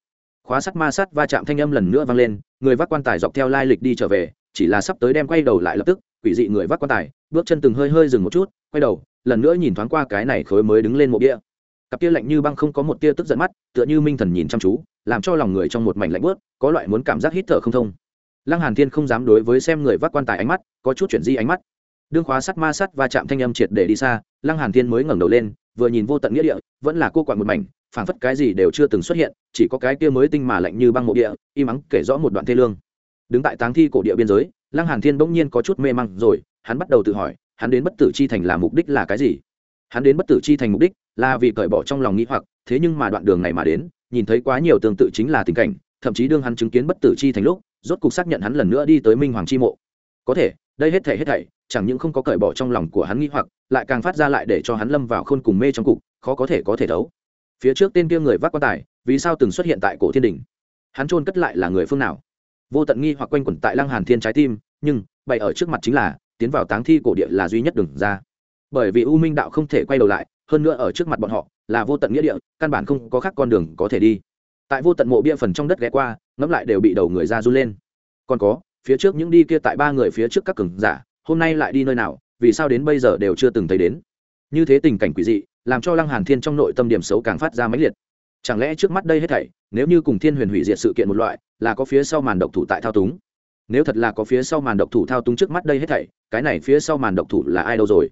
Khóa sắt ma sắt va chạm thanh âm lần nữa vang lên, người vác quan tài dọc theo lai lịch đi trở về, chỉ là sắp tới đem quay đầu lại lập tức, quỷ dị người vác quan tài, bước chân từng hơi hơi dừng một chút, quay đầu, lần nữa nhìn thoáng qua cái này khối mới đứng lên mộ địa. Cặp tia lạnh như băng không có một tia tức giận mắt, tựa như minh thần nhìn chăm chú, làm cho lòng người trong một mảnh lạnh bớt có loại muốn cảm giác hít thở không thông lăng hàn thiên không dám đối với xem người vác quan tài ánh mắt, có chút chuyển di ánh mắt. Đương khóa sắt ma sắt và chạm thanh âm triệt để đi xa, lăng hàn thiên mới ngẩng đầu lên, vừa nhìn vô tận nghĩa địa, vẫn là cô quạng một mảnh, phảng phất cái gì đều chưa từng xuất hiện, chỉ có cái kia mới tinh mà lạnh như băng mộ địa, im mắng kể rõ một đoạn thê lương. Đứng tại táng thi cổ địa biên giới, lăng hàn thiên bỗng nhiên có chút mê măng rồi, hắn bắt đầu tự hỏi, hắn đến bất tử chi thành là mục đích là cái gì? Hắn đến bất tử chi thành mục đích là vì cởi bỏ trong lòng nghĩ hoặc, thế nhưng mà đoạn đường này mà đến, nhìn thấy quá nhiều tương tự chính là tình cảnh, thậm chí đương hắn chứng kiến bất tử chi thành lúc rốt cục xác nhận hắn lần nữa đi tới minh hoàng chi mộ. Có thể, đây hết thể hết thảy, chẳng những không có cởi bỏ trong lòng của hắn nghĩ hoặc, lại càng phát ra lại để cho hắn lâm vào khôn cùng mê trong cục, khó có thể có thể đấu phía trước tên kia người vác quan tài, vì sao từng xuất hiện tại cổ thiên đình hắn trôn cất lại là người phương nào? Vô tận nghi hoặc quanh quẩn tại lăng hàn thiên trái tim, nhưng, bày ở trước mặt chính là, tiến vào táng thi cổ địa là duy nhất đường ra. Bởi vì u minh đạo không thể quay đầu lại, hơn nữa ở trước mặt bọn họ, là vô tận nghĩa địa, căn bản không có khác con đường có thể đi tại vô tận mộ bia phần trong đất ghé qua, ngẫm lại đều bị đầu người ra run lên. Còn có, phía trước những đi kia tại ba người phía trước các cường giả, hôm nay lại đi nơi nào, vì sao đến bây giờ đều chưa từng thấy đến? Như thế tình cảnh quỷ dị, làm cho lăng hàn thiên trong nội tâm điểm xấu càng phát ra mãnh liệt. Chẳng lẽ trước mắt đây hết thảy, nếu như cùng thiên huyền hủy diệt sự kiện một loại, là có phía sau màn độc thủ tại thao túng? Nếu thật là có phía sau màn độc thủ thao túng trước mắt đây hết thảy, cái này phía sau màn độc thủ là ai đâu rồi?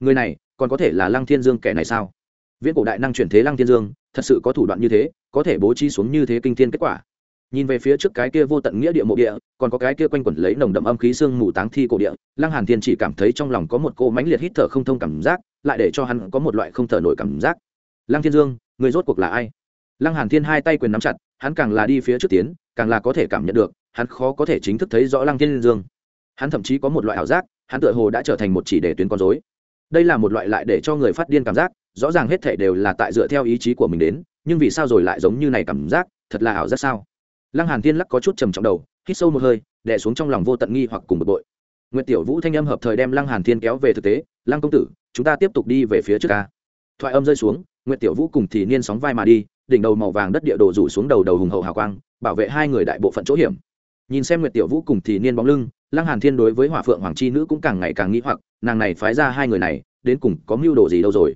Người này, còn có thể là lăng thiên dương kẻ này sao? Viễn cổ đại năng chuyển thế lăng thiên dương, thật sự có thủ đoạn như thế có thể bố trí xuống như thế kinh thiên kết quả. Nhìn về phía trước cái kia vô tận nghĩa địa mộ địa, còn có cái kia quanh quẩn lấy nồng đậm âm khí xương mù táng thi cổ địa, lăng hàn thiên chỉ cảm thấy trong lòng có một cô mãnh liệt hít thở không thông cảm giác, lại để cho hắn có một loại không thở nổi cảm giác. Lăng thiên dương, người rốt cuộc là ai? Lăng hàn thiên hai tay quyền nắm chặt, hắn càng là đi phía trước tiến, càng là có thể cảm nhận được, hắn khó có thể chính thức thấy rõ lăng thiên dương. Hắn thậm chí có một loại ảo giác, hắn tựa hồ đã trở thành một chỉ để tuyến con rối. Đây là một loại lại để cho người phát điên cảm giác, rõ ràng hết thể đều là tại dựa theo ý chí của mình đến nhưng vì sao rồi lại giống như này cảm giác, thật là ảo giác sao? Lăng hàn thiên lắc có chút trầm trọng đầu, hít sâu một hơi, đè xuống trong lòng vô tận nghi hoặc cùng bực bội. Nguyệt tiểu vũ thanh âm hợp thời đem lăng hàn thiên kéo về thực tế, lăng công tử, chúng ta tiếp tục đi về phía trước ca. Thoại âm rơi xuống, nguyệt tiểu vũ cùng thì niên sóng vai mà đi, đỉnh đầu màu vàng đất địa đồ rủ xuống đầu đầu hùng hậu hào quang, bảo vệ hai người đại bộ phận chỗ hiểm. Nhìn xem nguyệt tiểu vũ cùng thì niên bóng lưng, lăng hàn thiên đối với hỏa phượng hoàng chi nữ cũng càng ngày càng nghĩ hoặc, nàng này phái ra hai người này, đến cùng có mưu đồ gì đâu rồi?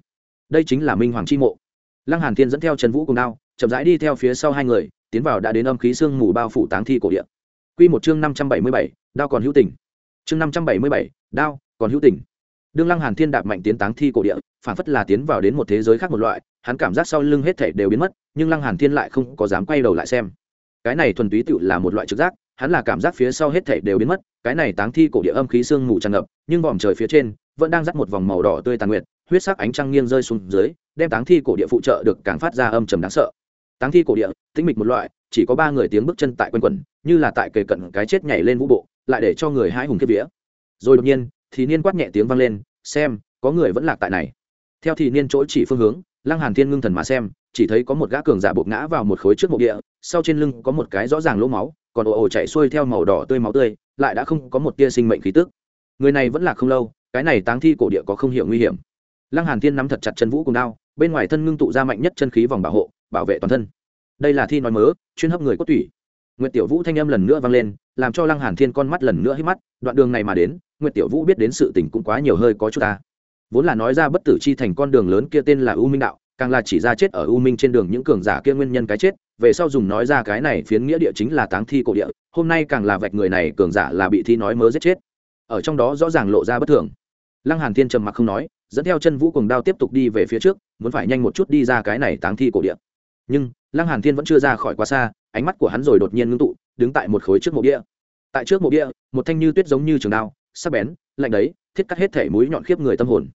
Đây chính là minh hoàng chi mộ lăng hàn thiên dẫn theo trần vũ cùng đao chậm rãi đi theo phía sau hai người tiến vào đã đến âm khí xương mù bao phủ táng thi cổ địa. Quy một chương năm trăm bảy mươi bảy, đao còn hữu tình. Chương năm trăm bảy mươi bảy, đao còn hữu tình. Đương lăng hàn thiên đạp mạnh tiến táng thi cổ địa phản phất là tiến vào đến một thế giới khác một loại hắn cảm giác sau lưng hết thảy đều biến mất nhưng lăng hàn thiên lại không có dám quay đầu lại xem. Cái này thuần túy tựu là một loại trực giác hắn là cảm giác phía sau hết thảy đều biến mất cái này táng thi cổ địa âm khí xương mù tràn ngập nhưng vòm trời phía trên vẫn đang dắt một vòng màu đỏ tươi tàn nguyệt huyết sắc ánh trăng nghiêng rơi xuống dưới, đem táng thi cổ địa phụ trợ được càng phát ra âm trầm đáng sợ. Táng thi cổ địa, tĩnh mịch một loại, chỉ có ba người tiếng bước chân tại quanh quẩn, như là tại kề cận cái chết nhảy lên vũ bộ, lại để cho người hãi hùng kiếp vía. Rồi đột nhiên, thì niên quát nhẹ tiếng vang lên, xem, có người vẫn lạc tại này. Theo thì niên chỗ chỉ phương hướng, lăng hàn thiên ngưng thần mà xem, chỉ thấy có một gã cường giả buộc ngã vào một khối trước mộ địa, sau trên lưng có một cái rõ ràng lỗ máu, còn ồ ồ chảy xuôi theo màu đỏ tươi máu tươi, lại đã không có một tia sinh mệnh khí tức. Người này vẫn là không lâu, cái này táng thi cổ địa có không hiểu nguy hiểm lăng hàn thiên nắm thật chặt chân vũ cùng đao bên ngoài thân ngưng tụ ra mạnh nhất chân khí vòng bảo hộ bảo vệ toàn thân đây là thi nói mớ chuyên hấp người cốt tủy Nguyệt Tiểu Vũ thanh âm lần nữa vang lên, làm cho Lăng Hàn Thiên con mắt lần nữa hít mắt, đoạn đường này mà đến, Nguyệt Tiểu Vũ biết đến sự tình cũng quá nhiều hơi có chút ta. Vốn là nói ra bất tử chi thành con đường lớn kia tên là U Minh đạo, càng là chỉ ra chết ở U Minh trên đường những cường giả kia nguyên nhân cái chết, về sau dùng nói ra cái này phiến nghĩa địa chính là táng thi cổ địa, hôm nay càng là vạch người này cường giả là bị thi nói mớ giết chết. Ở trong đó rõ ràng lộ ra bất thường. Lăng Hàn Thiên trầm mặc không nói, dẫn theo chân vũ cùng đao tiếp tục đi về phía trước, muốn phải nhanh một chút đi ra cái này táng thi cổ địa. Nhưng, Lăng Hàn Thiên vẫn chưa ra khỏi quá xa, ánh mắt của hắn rồi đột nhiên ngưng tụ, đứng tại một khối trước mộ địa. Tại trước mộ địa một thanh như tuyết giống như trường đao sắc bén lạnh đấy thiết cắt hết thể mũi nhọn khiếp người tâm hồn.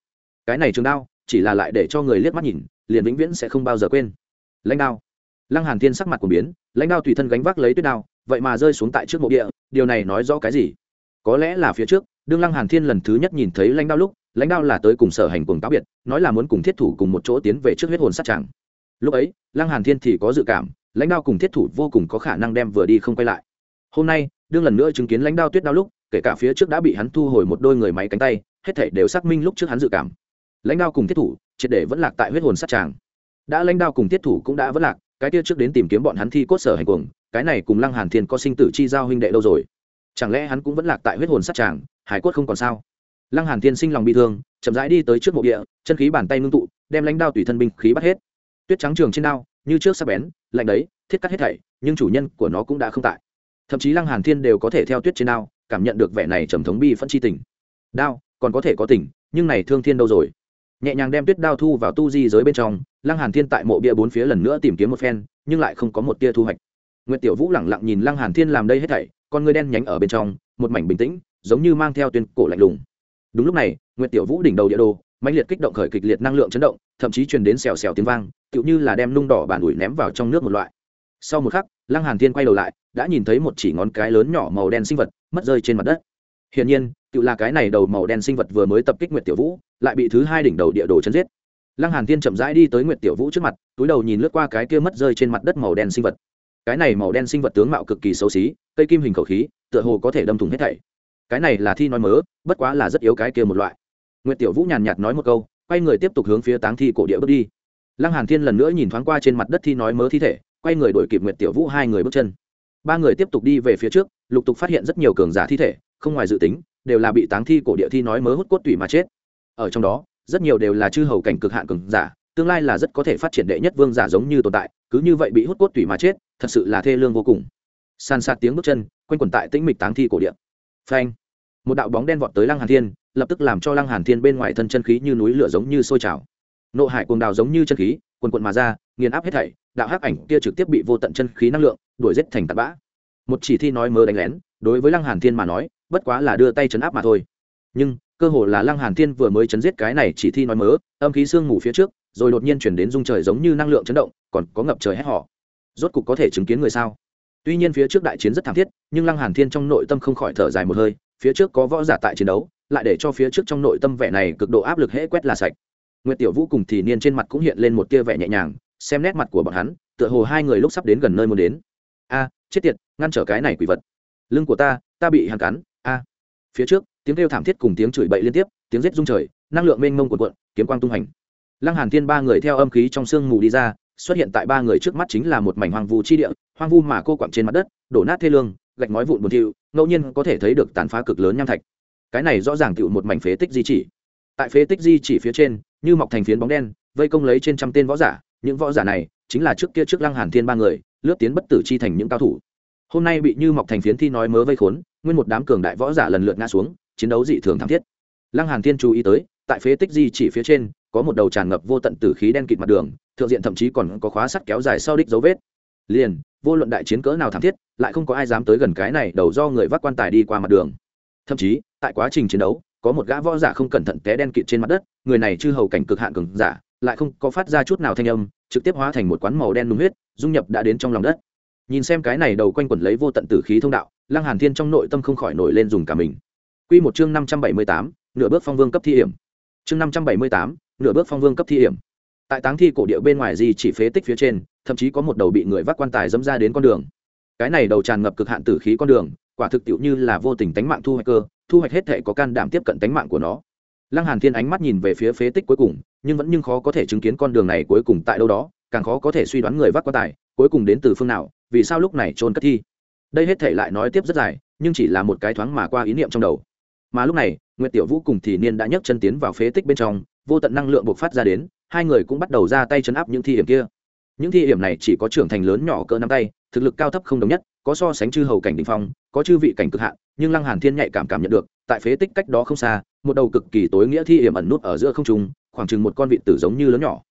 Cái này trường đao chỉ là lại để cho người liếc mắt nhìn liền vĩnh viễn sẽ không bao giờ quên. Lãnh đao. Lăng hàn thiên sắc mặt của biến lãnh đao tùy thân gánh vác lấy tuyết đao vậy mà rơi xuống tại trước mộ địa điều này nói rõ cái gì? Có lẽ là phía trước đương lăng hàn thiên lần thứ nhất nhìn thấy lãnh đao lúc, lãnh đao là tới cùng sở hành cùng táo biệt, nói là muốn cùng thiết thủ cùng một chỗ tiến về trước huyết hồn sát tràng. Lúc ấy, lăng hàn thiên thì có dự cảm, lãnh đao cùng thiết thủ vô cùng có khả năng đem vừa đi không quay lại. Hôm nay, đương lần nữa chứng kiến lãnh đao tuyết đao lúc, kể cả phía trước đã bị hắn thu hồi một đôi người máy cánh tay, hết thảy đều xác minh lúc trước hắn dự cảm. Lãnh đao cùng thiết thủ, triệt để vẫn lạc tại huyết hồn sát tràng. Đã lãnh đao cùng thiết thủ cũng đã vẫn lạc, cái kia trước đến tìm kiếm bọn hắn thi cốt sở hành cuồng, cái này cùng lăng hàn thiên có sinh tử chi giao huynh đệ lâu rồi? Chẳng lẽ hắn cũng vẫn lạc tại huyết hồn sát tràng hải cốt không còn sao. Lăng hàn thiên sinh lòng bị thương, chậm rãi đi tới trước mộ địa, chân khí bàn tay ngưng tụ, đem lãnh đao tùy thân binh khí bắt hết. Tuyết trắng trường trên đao, như trước sắc bén, lạnh đấy, thiết cắt hết thảy, nhưng chủ nhân của nó cũng đã không tại. Thậm chí lăng hàn thiên đều có thể theo tuyết trên đao, cảm nhận được vẻ này trầm thống bi phân chi tình. Đao, còn có thể có tình, nhưng này thương thiên đâu rồi? Nhẹ nhàng đem tuyết đao thu vào tu di giới bên trong, lăng hàn thiên tại mộ bia bốn phía lần nữa tìm kiếm một phen, nhưng lại không có một tia thu hoạch. Nguyệt tiểu vũ lẳng lặng nhìn lăng hàn thiên làm đây hết thảy, con người đen nhánh ở bên trong, một mảnh bình tĩnh giống như mang theo tuyên cổ lạnh lùng. Đúng lúc này, nguyệt tiểu vũ đỉnh đầu địa đồ, mãnh liệt kích động khởi kịch liệt năng lượng chấn động, thậm chí truyền đến xèo xèo tiếng vang, tựu như là đem nung đỏ bàn ủi ném vào trong nước một loại. Sau một khắc, lăng hàn thiên quay đầu lại, đã nhìn thấy một chỉ ngón cái lớn nhỏ màu đen sinh vật mất rơi trên mặt đất. Hiển nhiên, tựu là cái này đầu màu đen sinh vật vừa mới tập kích nguyệt tiểu vũ, lại bị thứ hai đỉnh đầu địa đồ chấn giết. Lăng hàn thiên chậm rãi đi tới nguyệt tiểu vũ trước mặt, túi đầu nhìn lướt qua cái kia mất rơi trên mặt đất màu đen sinh vật. Cái này màu đen sinh vật tướng mạo cực kỳ xấu xí, cây kim hình khẩu khí, tựa hồ có thể đâm thủng hết thảy cái này là thi nói mớ, bất quá là rất yếu cái kia một loại. Nguyệt tiểu vũ nhàn nhạt nói một câu, quay người tiếp tục hướng phía táng thi cổ địa bước đi. Lăng hàn thiên lần nữa nhìn thoáng qua trên mặt đất thi nói mớ thi thể, quay người đuổi kịp nguyệt tiểu vũ hai người bước chân. Ba người tiếp tục đi về phía trước, lục tục phát hiện rất nhiều cường giả thi thể, không ngoài dự tính, đều là bị táng thi cổ địa thi nói mớ hút cốt tủy mà chết. Ở trong đó, rất nhiều đều là chư hầu cảnh cực hạn cường giả, tương lai là rất có thể phát triển đệ nhất vương giả giống như tồn tại, cứ như vậy bị hút cốt tủy mà chết, thật sự là thê lương vô cùng. San sạt tiếng bước chân, quanh quẩn tại tĩnh mịch táng thi cổ địa phanh. Một đạo bóng đen vọt tới lăng hàn thiên, lập tức làm cho lăng hàn thiên bên ngoài thân chân khí như núi lửa giống như sôi trào. Nộ hải cuồng đào giống như chân khí quần quận mà ra, nghiền áp hết thảy, đạo hắc ảnh kia trực tiếp bị vô tận chân khí năng lượng đuổi giết thành tạt bã. Một chỉ thi nói mơ đánh lén, đối với lăng hàn thiên mà nói, bất quá là đưa tay chấn áp mà thôi. Nhưng, cơ hồ là lăng hàn thiên vừa mới chấn giết cái này chỉ thi nói mớ âm khí sương ngủ phía trước, rồi đột nhiên chuyển đến dung trời giống như năng lượng chấn động, còn có ngập trời hét họ rốt cục có thể chứng kiến người sao? Tuy nhiên phía trước đại chiến rất thảm thiết, nhưng lăng hàn thiên trong nội tâm không khỏi thở dài một hơi, phía trước có võ giả tại chiến đấu, lại để cho phía trước trong nội tâm vẻ này cực độ áp lực hễ quét là sạch. Nguyệt tiểu vũ cùng thì niên trên mặt cũng hiện lên một tia vẻ nhẹ nhàng, xem nét mặt của bọn hắn, tựa hồ hai người lúc sắp đến gần nơi muốn đến. A, chết tiệt, ngăn trở cái này quỷ vật. Lưng của ta ta bị hàn cắn, a. Phía trước, tiếng kêu thảm thiết cùng tiếng chửi bậy liên tiếp, tiếng rết rung trời, năng lượng mênh mông cuộn cuộn, kiếm quang tung hành lăng hàn thiên ba người theo âm khí trong sương mù đi ra xuất hiện tại ba người trước mắt chính là một mảnh hoang vu chi địa, hoang vu mà cô quặng trên mặt đất, đổ nát thê lương, gạch ngói vụn buồn thiu, ngẫu nhiên có thể thấy được tàn phá cực lớn nham thạch. Cái này rõ ràng tựu một mảnh phế tích di chỉ. Tại phế tích di chỉ phía trên, như mọc thành phiến bóng đen, vây công lấy trên trăm tên võ giả, những võ giả này chính là trước kia trước lăng hàn thiên ba người, lướt tiến bất tử chi thành những cao thủ. Hôm nay bị như mọc thành phiến thi nói mớ vây khốn, nguyên một đám cường đại võ giả lần lượt ngã xuống, chiến đấu dị thường thảm thiết. Lăng hàn thiên chú ý tới, tại phế tích di chỉ phía trên, có một đầu tràn ngập vô tận tử khí đen kịt mặt đường thượng diện thậm chí còn có khóa sắt kéo dài sau đích dấu vết. Liền vô luận đại chiến cỡ nào thảm thiết lại không có ai dám tới gần cái này đầu do người vác quan tài đi qua mặt đường. Thậm chí tại quá trình chiến đấu có một gã võ giả không cẩn thận té đen kịt trên mặt đất người này chư hầu cảnh cực hạn cường giả lại không có phát ra chút nào thanh âm trực tiếp hóa thành một quán màu đen nung huyết dung nhập đã đến trong lòng đất. Nhìn xem cái này đầu quanh quẩn lấy vô tận tử khí thông đạo lăng hàn thiên trong nội tâm không khỏi nổi lên dùng cả mình. Quy một chương năm trăm bảy mươi tám, nửa bước phong vương cấp thi hiểm. Chương năm trăm bảy mươi tám, nửa bước phong vương cấp thi hiểm tại táng thi cổ địa bên ngoài gì chỉ phế tích phía trên, thậm chí có một đầu bị người vác quan tài dẫm ra đến con đường. Cái này đầu tràn ngập cực hạn tử khí con đường, quả thực tiệu như là vô tình tánh mạng thu hoạch cơ, thu hoạch hết thể có can đảm tiếp cận tánh mạng của nó. Lăng hàn thiên ánh mắt nhìn về phía phế tích cuối cùng, nhưng vẫn nhưng khó có thể chứng kiến con đường này cuối cùng tại đâu đó, càng khó có thể suy đoán người vác quan tài, cuối cùng đến từ phương nào, vì sao lúc này trôn cất thi. Đây hết thể lại nói tiếp rất dài, nhưng chỉ là một cái thoáng mà qua ý niệm trong đầu. Mà lúc này, nguyệt tiểu vũ cùng thì niên đã nhấc chân tiến vào phế tích bên trong, vô tận năng lượng bộc phát ra đến hai người cũng bắt đầu ra tay chấn áp những thi hiểm kia. Những thi hiểm này chỉ có trưởng thành lớn nhỏ cỡ nắm tay, thực lực cao thấp không đồng nhất, có so sánh chư hầu cảnh đ ỉ n h phong, có chư vị cảnh cực hạn, nhưng lăng hàn thiên nhạy cảm cảm nhận được, tại phế tích cách đó không xa, một đầu cực kỳ tối nghĩa thi hiểm ẩn nút ở giữa không trung, khoảng chừng một con vị tử giống như lớn nhỏ.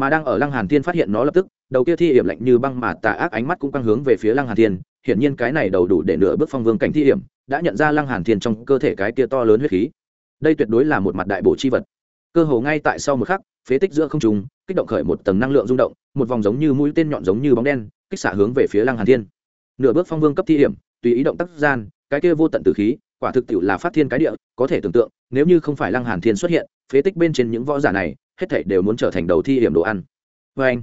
Mà đang ở lăng hàn thiên phát hiện nó lập tức, đầu kia thi hiểm lạnh như băng mà tà ác ánh mắt cũng căng hướng về phía lăng hàn thiên, hiển nhiên cái này đầu đủ để nửa bước phong vương cảnh thi hiểm, đã nhận ra lăng hàn thiên trong cơ thể cái kia to lớn huyết khí. Đây tuyệt đối là một mặt đại bổ chi vật. Cơ hồ ngay tại sau một khắc phế tích giữa không trung, kích động khởi một tầng năng lượng rung động, một vòng giống như mũi tên nhọn giống như bóng đen, kích xạ hướng về phía lăng hàn thiên. Nửa bước phong vương cấp thi hiểm, tùy ý động tác gian, cái kia vô tận tử khí, quả thực tiệu là phát thiên cái địa, có thể tưởng tượng, nếu như không phải lăng hàn thiên xuất hiện, phế tích bên trên những võ giả này, hết thảy đều muốn trở thành đầu thi hiểm đồ ăn. Với anh,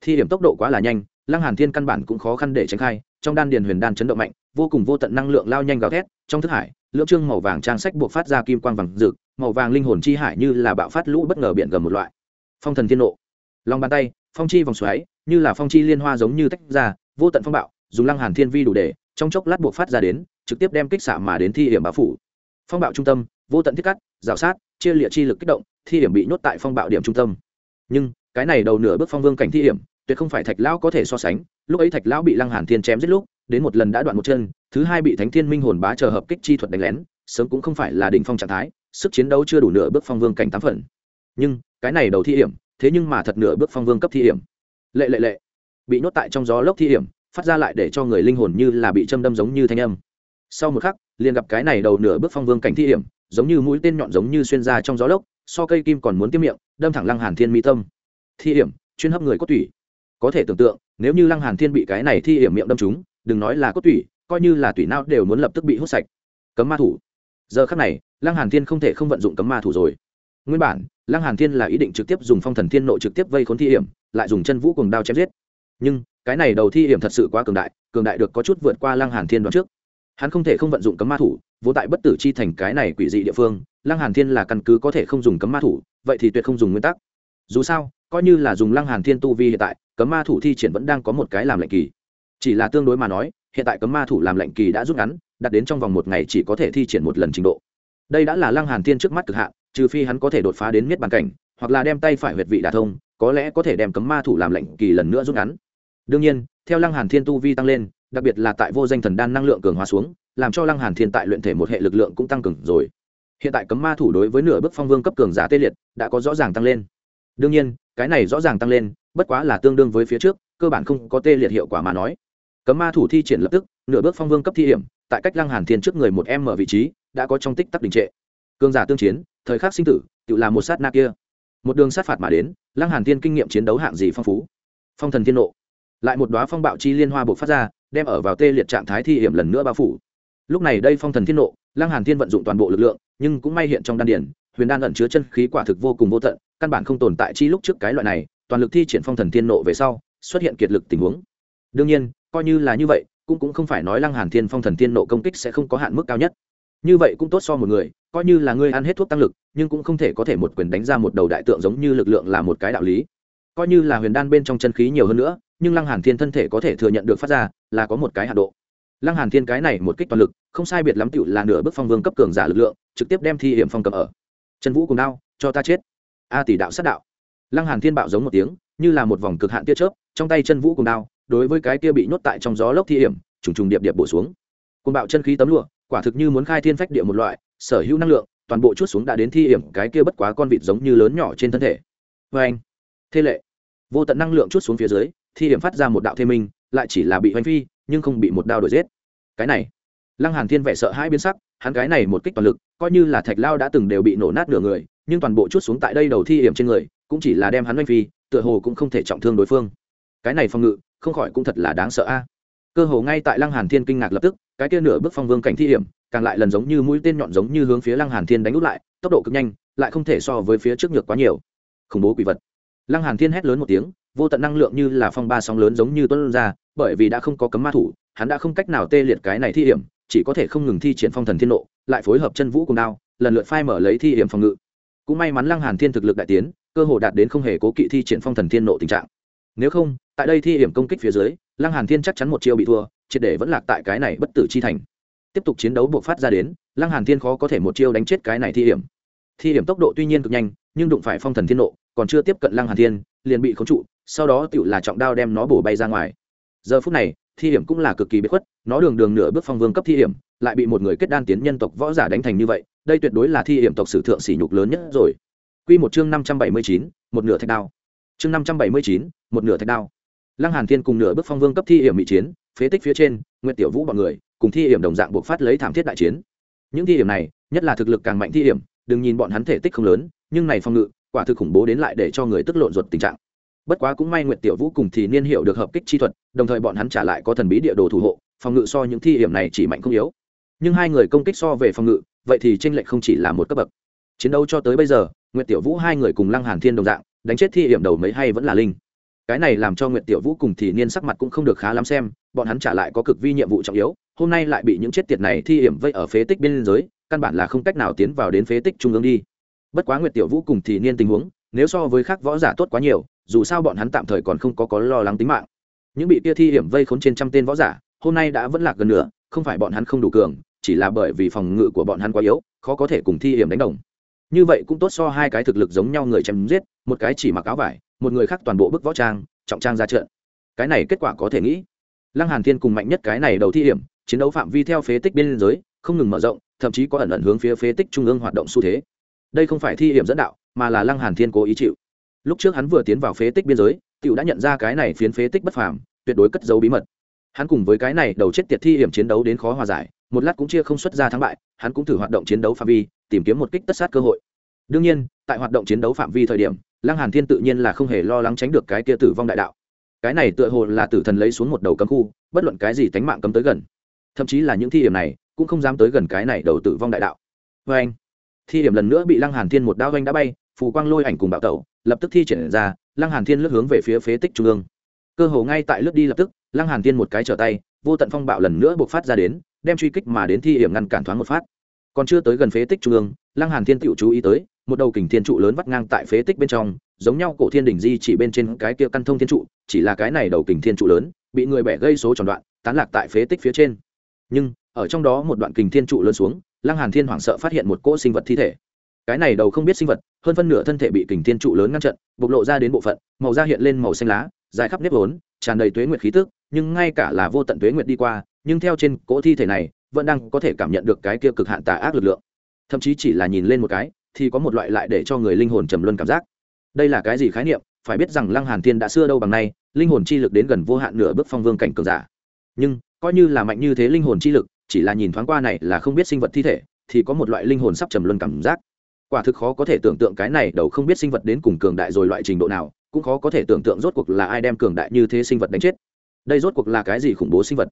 thi hiểm tốc độ quá là nhanh, lăng hàn thiên căn bản cũng khó khăn để tránh khai, trong đan điền huyền đan chấn động mạnh, vô cùng vô tận năng lượng lao nhanh gào thét, trong thức hải, lưỡng trương màu vàng trang sách buộc phát ra kim quang vàng rực, màu vàng linh hồn chi hải như là bạo phát lũ bất ngờ biển gầm một loại phong thần thiên nộ. Lòng bàn tay, phong chi vòng xoáy, như là phong chi liên hoa giống như tách ra, vô tận phong bạo, dùng lăng hàn thiên vi đủ để, trong chốc lát buộc phát ra đến, trực tiếp đem kích xạ mà đến thi hiểm bá phủ. Phong bạo trung tâm, vô tận thiết cắt, rào sát, chia liệt chi lực kích động, thi hiểm bị nhốt tại phong bạo điểm trung tâm. Nhưng, cái này đầu nửa bước phong vương cảnh thi hiểm, tuyệt không phải thạch lão có thể so sánh, lúc ấy thạch lão bị lăng hàn thiên chém giết lúc, đến một lần đã đoạn một chân, thứ hai bị thánh thiên minh hồn bá chờ hợp kích chi thuật đánh lén, sớm cũng không phải là đỉnh phong trạng thái, sức chiến đấu chưa đủ nửa bước phong vương cảnh tám phần. Nhưng cái này đầu thi hiểm, thế nhưng mà thật nửa bước phong vương cấp thi hiểm. Lệ lệ lệ. Bị nhốt tại trong gió lốc thi hiểm, phát ra lại để cho người linh hồn như là bị châm đâm giống như thanh âm. Sau một khắc, liền gặp cái này đầu nửa bước phong vương cảnh thi hiểm, giống như mũi tên nhọn giống như xuyên ra trong gió lốc, so cây kim còn muốn tiêm miệng, đâm thẳng lăng hàn thiên mi tâm. Thi hiểm, chuyên hấp người có tủy. Có thể tưởng tượng, nếu như lăng hàn thiên bị cái này thi hiểm miệng đâm trúng, đừng nói là cốt tủy, coi như là tủy não đều muốn lập tức bị hút sạch. Cấm ma thủ. Giờ khắc này, lăng hàn thiên không thể không vận dụng cấm ma thủ rồi nguyên bản, lăng hàn thiên là ý định trực tiếp dùng phong thần thiên nộ trực tiếp vây khốn thi hiểm, lại dùng chân vũ cùng đao chém giết. Nhưng, cái này đầu thi hiểm thật sự quá cường đại cường đại được có chút vượt qua lăng hàn thiên đoạn trước. Hắn không thể không vận dụng cấm ma thủ, vô tại bất tử chi thành cái này quỷ dị địa phương, lăng hàn thiên là căn cứ có thể không dùng cấm ma thủ, vậy thì tuyệt không dùng nguyên tắc. Dù sao, coi như là dùng lăng hàn thiên tu vi hiện tại, cấm ma thủ thi triển vẫn đang có một cái làm lệnh kỳ. Chỉ là tương đối mà nói, hiện tại cấm ma thủ làm lệnh kỳ đã rút ngắn đặt đến trong vòng một ngày chỉ có thể thi triển một lần trình độ. Đây đã là lăng hàn thiên trước mắt cực hạn trừ phi hắn có thể đột phá đến miết bàn cảnh, hoặc là đem tay phải huyệt vị đả thông, có lẽ có thể đem cấm ma thủ làm lệnh kỳ lần nữa rút ngắn. Đương nhiên, theo lăng hàn thiên tu vi tăng lên, đặc biệt là tại vô danh thần đan năng lượng cường hóa xuống, làm cho lăng hàn thiên tại luyện thể một hệ lực lượng cũng tăng cường rồi. Hiện tại cấm ma thủ đối với nửa bước phong vương cấp cường giả tê liệt, đã có rõ ràng tăng lên. Đương nhiên, cái này rõ ràng tăng lên, bất quá là tương đương với phía trước, cơ bản không có tê liệt hiệu quả mà nói. Cấm ma thủ thi triển lập tức, nửa bước phong vương cấp thi hiểm, tại cách lăng hàn thiên trước người một em mở vị trí, đã có trong tích tắc đình trệ. Cường giả tương chiến thời khắc sinh tử, tự làm một sát na kia. Một đường sát phạt mà đến, lăng hàn thiên kinh nghiệm chiến đấu hạng gì phong phú. Phong thần thiên nộ. Lại một đóa phong bạo chi liên hoa bộc phát ra, đem ở vào tê liệt trạng thái thi hiểm lần nữa bao phủ. Lúc này đây phong thần thiên nộ, lăng hàn thiên vận dụng toàn bộ lực lượng, nhưng cũng may hiện trong đan điển huyền đan ẩn chứa chân khí quả thực vô cùng vô tận, căn bản không tồn tại chi lúc trước cái loại này, toàn lực thi triển phong thần thiên nộ về sau, xuất hiện kiệt lực tình huống. Đương nhiên, coi như là như vậy, cũng cũng không phải nói lăng hàn thiên phong thần thiên nộ công kích sẽ không có hạn mức cao nhất. Như vậy cũng tốt so một người coi như là ngươi ăn hết thuốc tăng lực, nhưng cũng không thể có thể một quyền đánh ra một đầu đại tượng giống như lực lượng là một cái đạo lý. Coi như là huyền đan bên trong chân khí nhiều hơn nữa, nhưng lăng hàn thiên thân thể có thể thừa nhận được phát ra, là có một cái hạ độ. Lăng hàn thiên cái này một kích toàn lực, không sai biệt lắm tựu là nửa bước phong vương cấp cường giả lực lượng, trực tiếp đem thi hiểm phong cầm ở. Chân vũ cùng đao, cho ta chết. A tỷ đạo sát đạo. Lăng hàn thiên bạo giống một tiếng, như là một vòng cực hạn tia chớp, trong tay chân vũ cùng đao, đối với cái kia bị nhốt tại trong gió lốc thi hiểm, trùng trùng điệp điệp bổ xuống. Cùng bạo chân khí tấm lụa, quả thực như muốn khai thiên phách địa một loại sở hữu năng lượng, toàn bộ chút xuống đã đến thi hiểm cái kia bất quá con vịt giống như lớn nhỏ trên thân thể. Vê anh, thế lệ. Vô tận năng lượng chút xuống phía dưới, thi hiểm phát ra một đạo thê minh, lại chỉ là bị hoành phi, nhưng không bị một đao đổi giết. Cái này, lăng hàn thiên vẻ sợ hãi biến sắc, hắn cái này một kích toàn lực, coi như là thạch lao đã từng đều bị nổ nát nửa người, nhưng toàn bộ chút xuống tại đây đầu thi hiểm trên người, cũng chỉ là đem hắn hoành phi, tựa hồ cũng không thể trọng thương đối phương. Cái này phòng ngự, không khỏi cũng thật là đáng sợ a. Cơ hồ ngay tại lăng hàn thiên kinh ngạc lập tức, cái kia nửa bước phong vương cảnh thi hiểm càng lại lần giống như mũi tên nhọn giống như hướng phía lăng hàn thiên đánh út lại, tốc độ cực nhanh, lại không thể so với phía trước nhược quá nhiều. Khủng bố quỷ vật. Lăng hàn thiên hét lớn một tiếng, vô tận năng lượng như là phong ba sóng lớn giống như tuôn ra, bởi vì đã không có cấm ma thủ, hắn đã không cách nào tê liệt cái này thi hiểm, chỉ có thể không ngừng thi triển phong thần thiên nộ, lại phối hợp chân vũ cùng đao, lần lượt phai mở lấy thi hiểm phòng ngự. Cũng may mắn lăng hàn thiên thực lực đại tiến, cơ hồ đạt đến không hề cố kỵ thi triển phong thần thiên nộ tình trạng. Nếu không, tại đây thi hiểm công kích phía dưới, lăng hàn thiên chắc chắn một chiêu bị thua, triệt để vẫn lạc tại cái này bất tử chi thành tiếp tục chiến đấu buộc phát ra đến, lăng hàn thiên khó có thể một chiêu đánh chết cái này thi hiểm. Thi hiểm tốc độ tuy nhiên cực nhanh, nhưng đụng phải phong thần thiên nộ, còn chưa tiếp cận lăng hàn thiên, liền bị khống trụ, sau đó tựu là trọng đao đem nó bổ bay ra ngoài. Giờ phút này, thi hiểm cũng là cực kỳ bất khuất, nó đường đường nửa bước phong vương cấp thi hiểm, lại bị một người kết đan tiến nhân tộc võ giả đánh thành như vậy, đây tuyệt đối là thi hiểm tộc sử thượng sỉ nhục lớn nhất rồi. Quy một chương năm trăm bảy mươi chín, một nửa thạch đao. Chương năm trăm bảy mươi chín, một nửa thạch đao. Lăng hàn thiên cùng nửa bước phong vương cấp thi hiểm bị chiến, phế tích phía trên, nguyệt tiểu vũ bọn người cùng thi hiểm đồng dạng buộc phát lấy thảm thiết đại chiến. Những thi hiểm này, nhất là thực lực càng mạnh thi hiểm, đừng nhìn bọn hắn thể tích không lớn, nhưng này phong ngự, quả thực khủng bố đến lại để cho người tức lộn ruột tình trạng. Bất quá cũng may nguyệt tiểu vũ cùng thì niên hiệu được hợp kích chi thuật, đồng thời bọn hắn trả lại có thần bí địa đồ thủ hộ, phòng ngự so những thi hiểm này chỉ mạnh không yếu. Nhưng hai người công kích so về phòng ngự, vậy thì tranh lệch không chỉ là một cấp bậc. Chiến đấu cho tới bây giờ, nguyệt tiểu vũ hai người cùng lăng hàn thiên đồng dạng, đánh chết thi hiểm đầu mấy hay vẫn là linh. Cái này làm cho nguyệt tiểu vũ cùng thì niên sắc mặt cũng không được khá lắm xem, bọn hắn trả lại có cực vi nhiệm vụ trọng yếu hôm nay lại bị những chết tiệt này thi hiểm vây ở phế tích biên giới căn bản là không cách nào tiến vào đến phế tích trung ương đi. Bất quá nguyệt tiểu vũ cùng thì niên tình huống nếu so với khác võ giả tốt quá nhiều dù sao bọn hắn tạm thời còn không có có lo lắng tính mạng. Những bị kia thi hiểm vây khốn trên trăm tên võ giả hôm nay đã vẫn lạc gần nửa, không phải bọn hắn không đủ cường chỉ là bởi vì phòng ngự của bọn hắn quá yếu khó có thể cùng thi hiểm đánh đồng. Như vậy cũng tốt so hai cái thực lực giống nhau người chém giết một cái chỉ mặc áo vải một người khác toàn bộ bức võ trang trọng trang ra trận. Cái này kết quả có thể nghĩ. Lăng hàn thiên cùng mạnh nhất cái này đầu thi hiểm chiến đấu phạm vi theo phế tích biên giới, không ngừng mở rộng, thậm chí có ẩn ẩn hướng phía phế tích trung ương hoạt động xu thế. Đây không phải thi hiểm dẫn đạo, mà là lăng hàn thiên cố ý chịu. Lúc trước hắn vừa tiến vào phế tích biên giới, tiểu đã nhận ra cái này phiến phế tích bất phàm, tuyệt đối cất giấu bí mật. Hắn cùng với cái này đầu chết tiệt thi hiểm chiến đấu đến khó hòa giải, một lát cũng chia không xuất ra thắng bại, hắn cũng thử hoạt động chiến đấu phạm vi, tìm kiếm một kích tất sát cơ hội. Đương nhiên, tại hoạt động chiến đấu phạm vi thời điểm, lăng hàn thiên tự nhiên là không hề lo lắng tránh được cái kia tử vong đại đạo. Cái này tựa hồ là tử thần lấy xuống một đầu cấm khu, bất luận cái gì tánh mạng cấm tới gần thậm chí là những thi hiểm này cũng không dám tới gần cái này đầu tử vong đại đạo. Với anh, thi hiểm lần nữa bị lăng hàn thiên một đao vanh đã bay, phù quang lôi ảnh cùng bạo tẩu, lập tức thi triển ra, lăng hàn thiên lướt hướng về phía phế tích trung ương. Cơ hồ ngay tại lướt đi lập tức, lăng hàn thiên một cái trở tay, vô tận phong bạo lần nữa buộc phát ra đến, đem truy kích mà đến thi hiểm ngăn cản thoáng một phát. Còn chưa tới gần phế tích trung ương, lăng hàn thiên tự chú ý tới, một đầu kình thiên trụ lớn vắt ngang tại phế tích bên trong, giống nhau cổ thiên đỉnh di chỉ bên trên cái kia căn thông thiên trụ, chỉ là cái này đầu kình thiên trụ lớn, bị người bẻ gây số tròn đoạn, tán lạc tại phế tích phía trên nhưng ở trong đó một đoạn kình thiên trụ lớn xuống lăng hàn thiên hoảng sợ phát hiện một cỗ sinh vật thi thể. Cái này đầu không biết sinh vật hơn phân nửa thân thể bị kình thiên trụ lớn ngăn chặn, bộc lộ ra đến bộ phận màu da hiện lên màu xanh lá dài khắp nếp vốn tràn đầy tuế nguyệt khí tức nhưng ngay cả là vô tận tuế nguyệt đi qua nhưng theo trên cỗ thi thể này vẫn đang có thể cảm nhận được cái kia cực hạn tà ác lực lượng. Thậm chí chỉ là nhìn lên một cái thì có một loại lại để cho người linh hồn trầm luân cảm giác. Đây là cái gì khái niệm? Phải biết rằng lăng hàn thiên đã xưa đâu bằng nay linh hồn chi lực đến gần vô hạn nửa bước phong vương cảnh cường giả. Nhưng coi như là mạnh như thế linh hồn chi lực, chỉ là nhìn thoáng qua này là không biết sinh vật thi thể, thì có một loại linh hồn sắp trầm luân cảm giác. Quả thực khó có thể tưởng tượng cái này đầu không biết sinh vật đến cùng cường đại rồi loại trình độ nào, cũng khó có thể tưởng tượng rốt cuộc là ai đem cường đại như thế sinh vật đánh chết. Đây rốt cuộc là cái gì khủng bố sinh vật?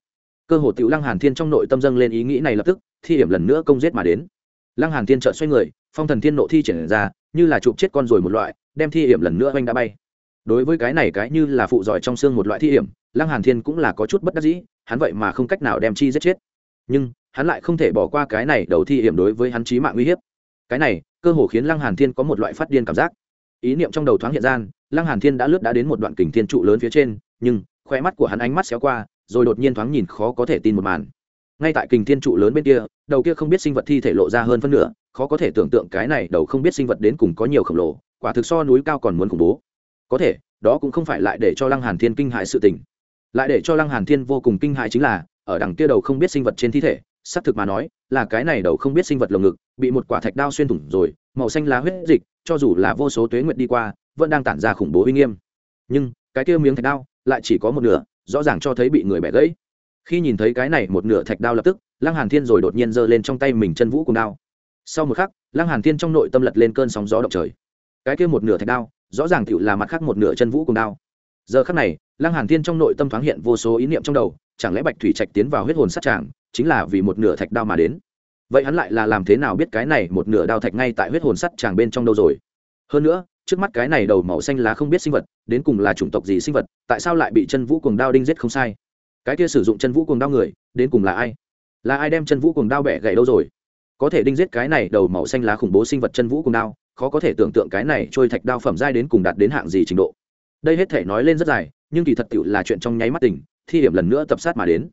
Cơ hồ tiểu lăng hàn thiên trong nội tâm dâng lên ý nghĩ này lập tức, thi hiểm lần nữa công giết mà đến. Lăng hàn thiên chợt xoay người, phong thần thiên nộ thi triển ra, như là chụp chết con rồi một loại, đem thi hiểm lần nữa oanh đã bay đối với cái này cái như là phụ giỏi trong xương một loại thi hiểm, lăng hàn thiên cũng là có chút bất đắc dĩ, hắn vậy mà không cách nào đem chi giết chết. Nhưng, hắn lại không thể bỏ qua cái này đầu thi hiểm đối với hắn chí mạng uy hiếp. Cái này, cơ hồ khiến lăng hàn thiên có một loại phát điên cảm giác. Ý niệm trong đầu thoáng hiện gian lăng hàn thiên đã lướt đã đến một đoạn kình thiên trụ lớn phía trên, nhưng khoe mắt của hắn ánh mắt xéo qua, rồi đột nhiên thoáng nhìn khó có thể tin một màn. Ngay tại kình thiên trụ lớn bên kia, đầu kia không biết sinh vật thi thể lộ ra hơn phân nửa, khó có thể tưởng tượng cái này đầu không biết sinh vật đến cùng có nhiều khổng lồ, quả thực so núi cao còn muốn khủng bố có thể, đó cũng không phải lại để cho lăng hàn thiên kinh hại sự tình. Lại để cho lăng hàn thiên vô cùng kinh hại chính là, ở đằng kia đầu không biết sinh vật trên thi thể, xác thực mà nói, là cái này đầu không biết sinh vật lồng ngực, bị một quả thạch đao xuyên thủng rồi, màu xanh lá huyết dịch, cho dù là vô số tuế nguyệt đi qua, vẫn đang tản ra khủng bố uy nghiêm. Nhưng, cái kia miếng thạch đao, lại chỉ có một nửa, rõ ràng cho thấy bị người bẻ gãy. Khi nhìn thấy cái này một nửa thạch đao lập tức, lăng hàn thiên rồi đột nhiên giơ lên trong tay mình chân vũ cùng đao. Sau một khắc, lăng hàn thiên trong nội tâm lật lên cơn sóng gió động trời. Cái kia một nửa thạch đao rõ ràng tựu là mặt khác một nửa chân vũ cùng đao. Giờ khắc này, lăng hàn thiên trong nội tâm thoáng hiện vô số ý niệm trong đầu, chẳng lẽ bạch thủy trạch tiến vào huyết hồn sát tràng, chính là vì một nửa thạch đao mà đến? Vậy hắn lại là làm thế nào biết cái này một nửa đao thạch ngay tại huyết hồn sắt tràng bên trong đâu rồi? Hơn nữa, trước mắt cái này đầu màu xanh lá không biết sinh vật, đến cùng là chủng tộc gì sinh vật, tại sao lại bị chân vũ cuồng đao đinh giết không sai? Cái kia sử dụng chân vũ cuồng đao người, đến cùng là ai? Là ai đem chân vũ cuồng đao bẻ gãy đâu rồi? Có thể đinh giết cái này đầu màu xanh lá khủng bố sinh vật chân vũ cuồng đao khó có thể tưởng tượng cái này trôi thạch đao phẩm giai đến cùng đạt đến hạng gì trình độ. Đây hết thể nói lên rất dài, nhưng kỳ thật tựu là chuyện trong nháy mắt tỉnh, thi hiểm lần nữa tập sát mà đến.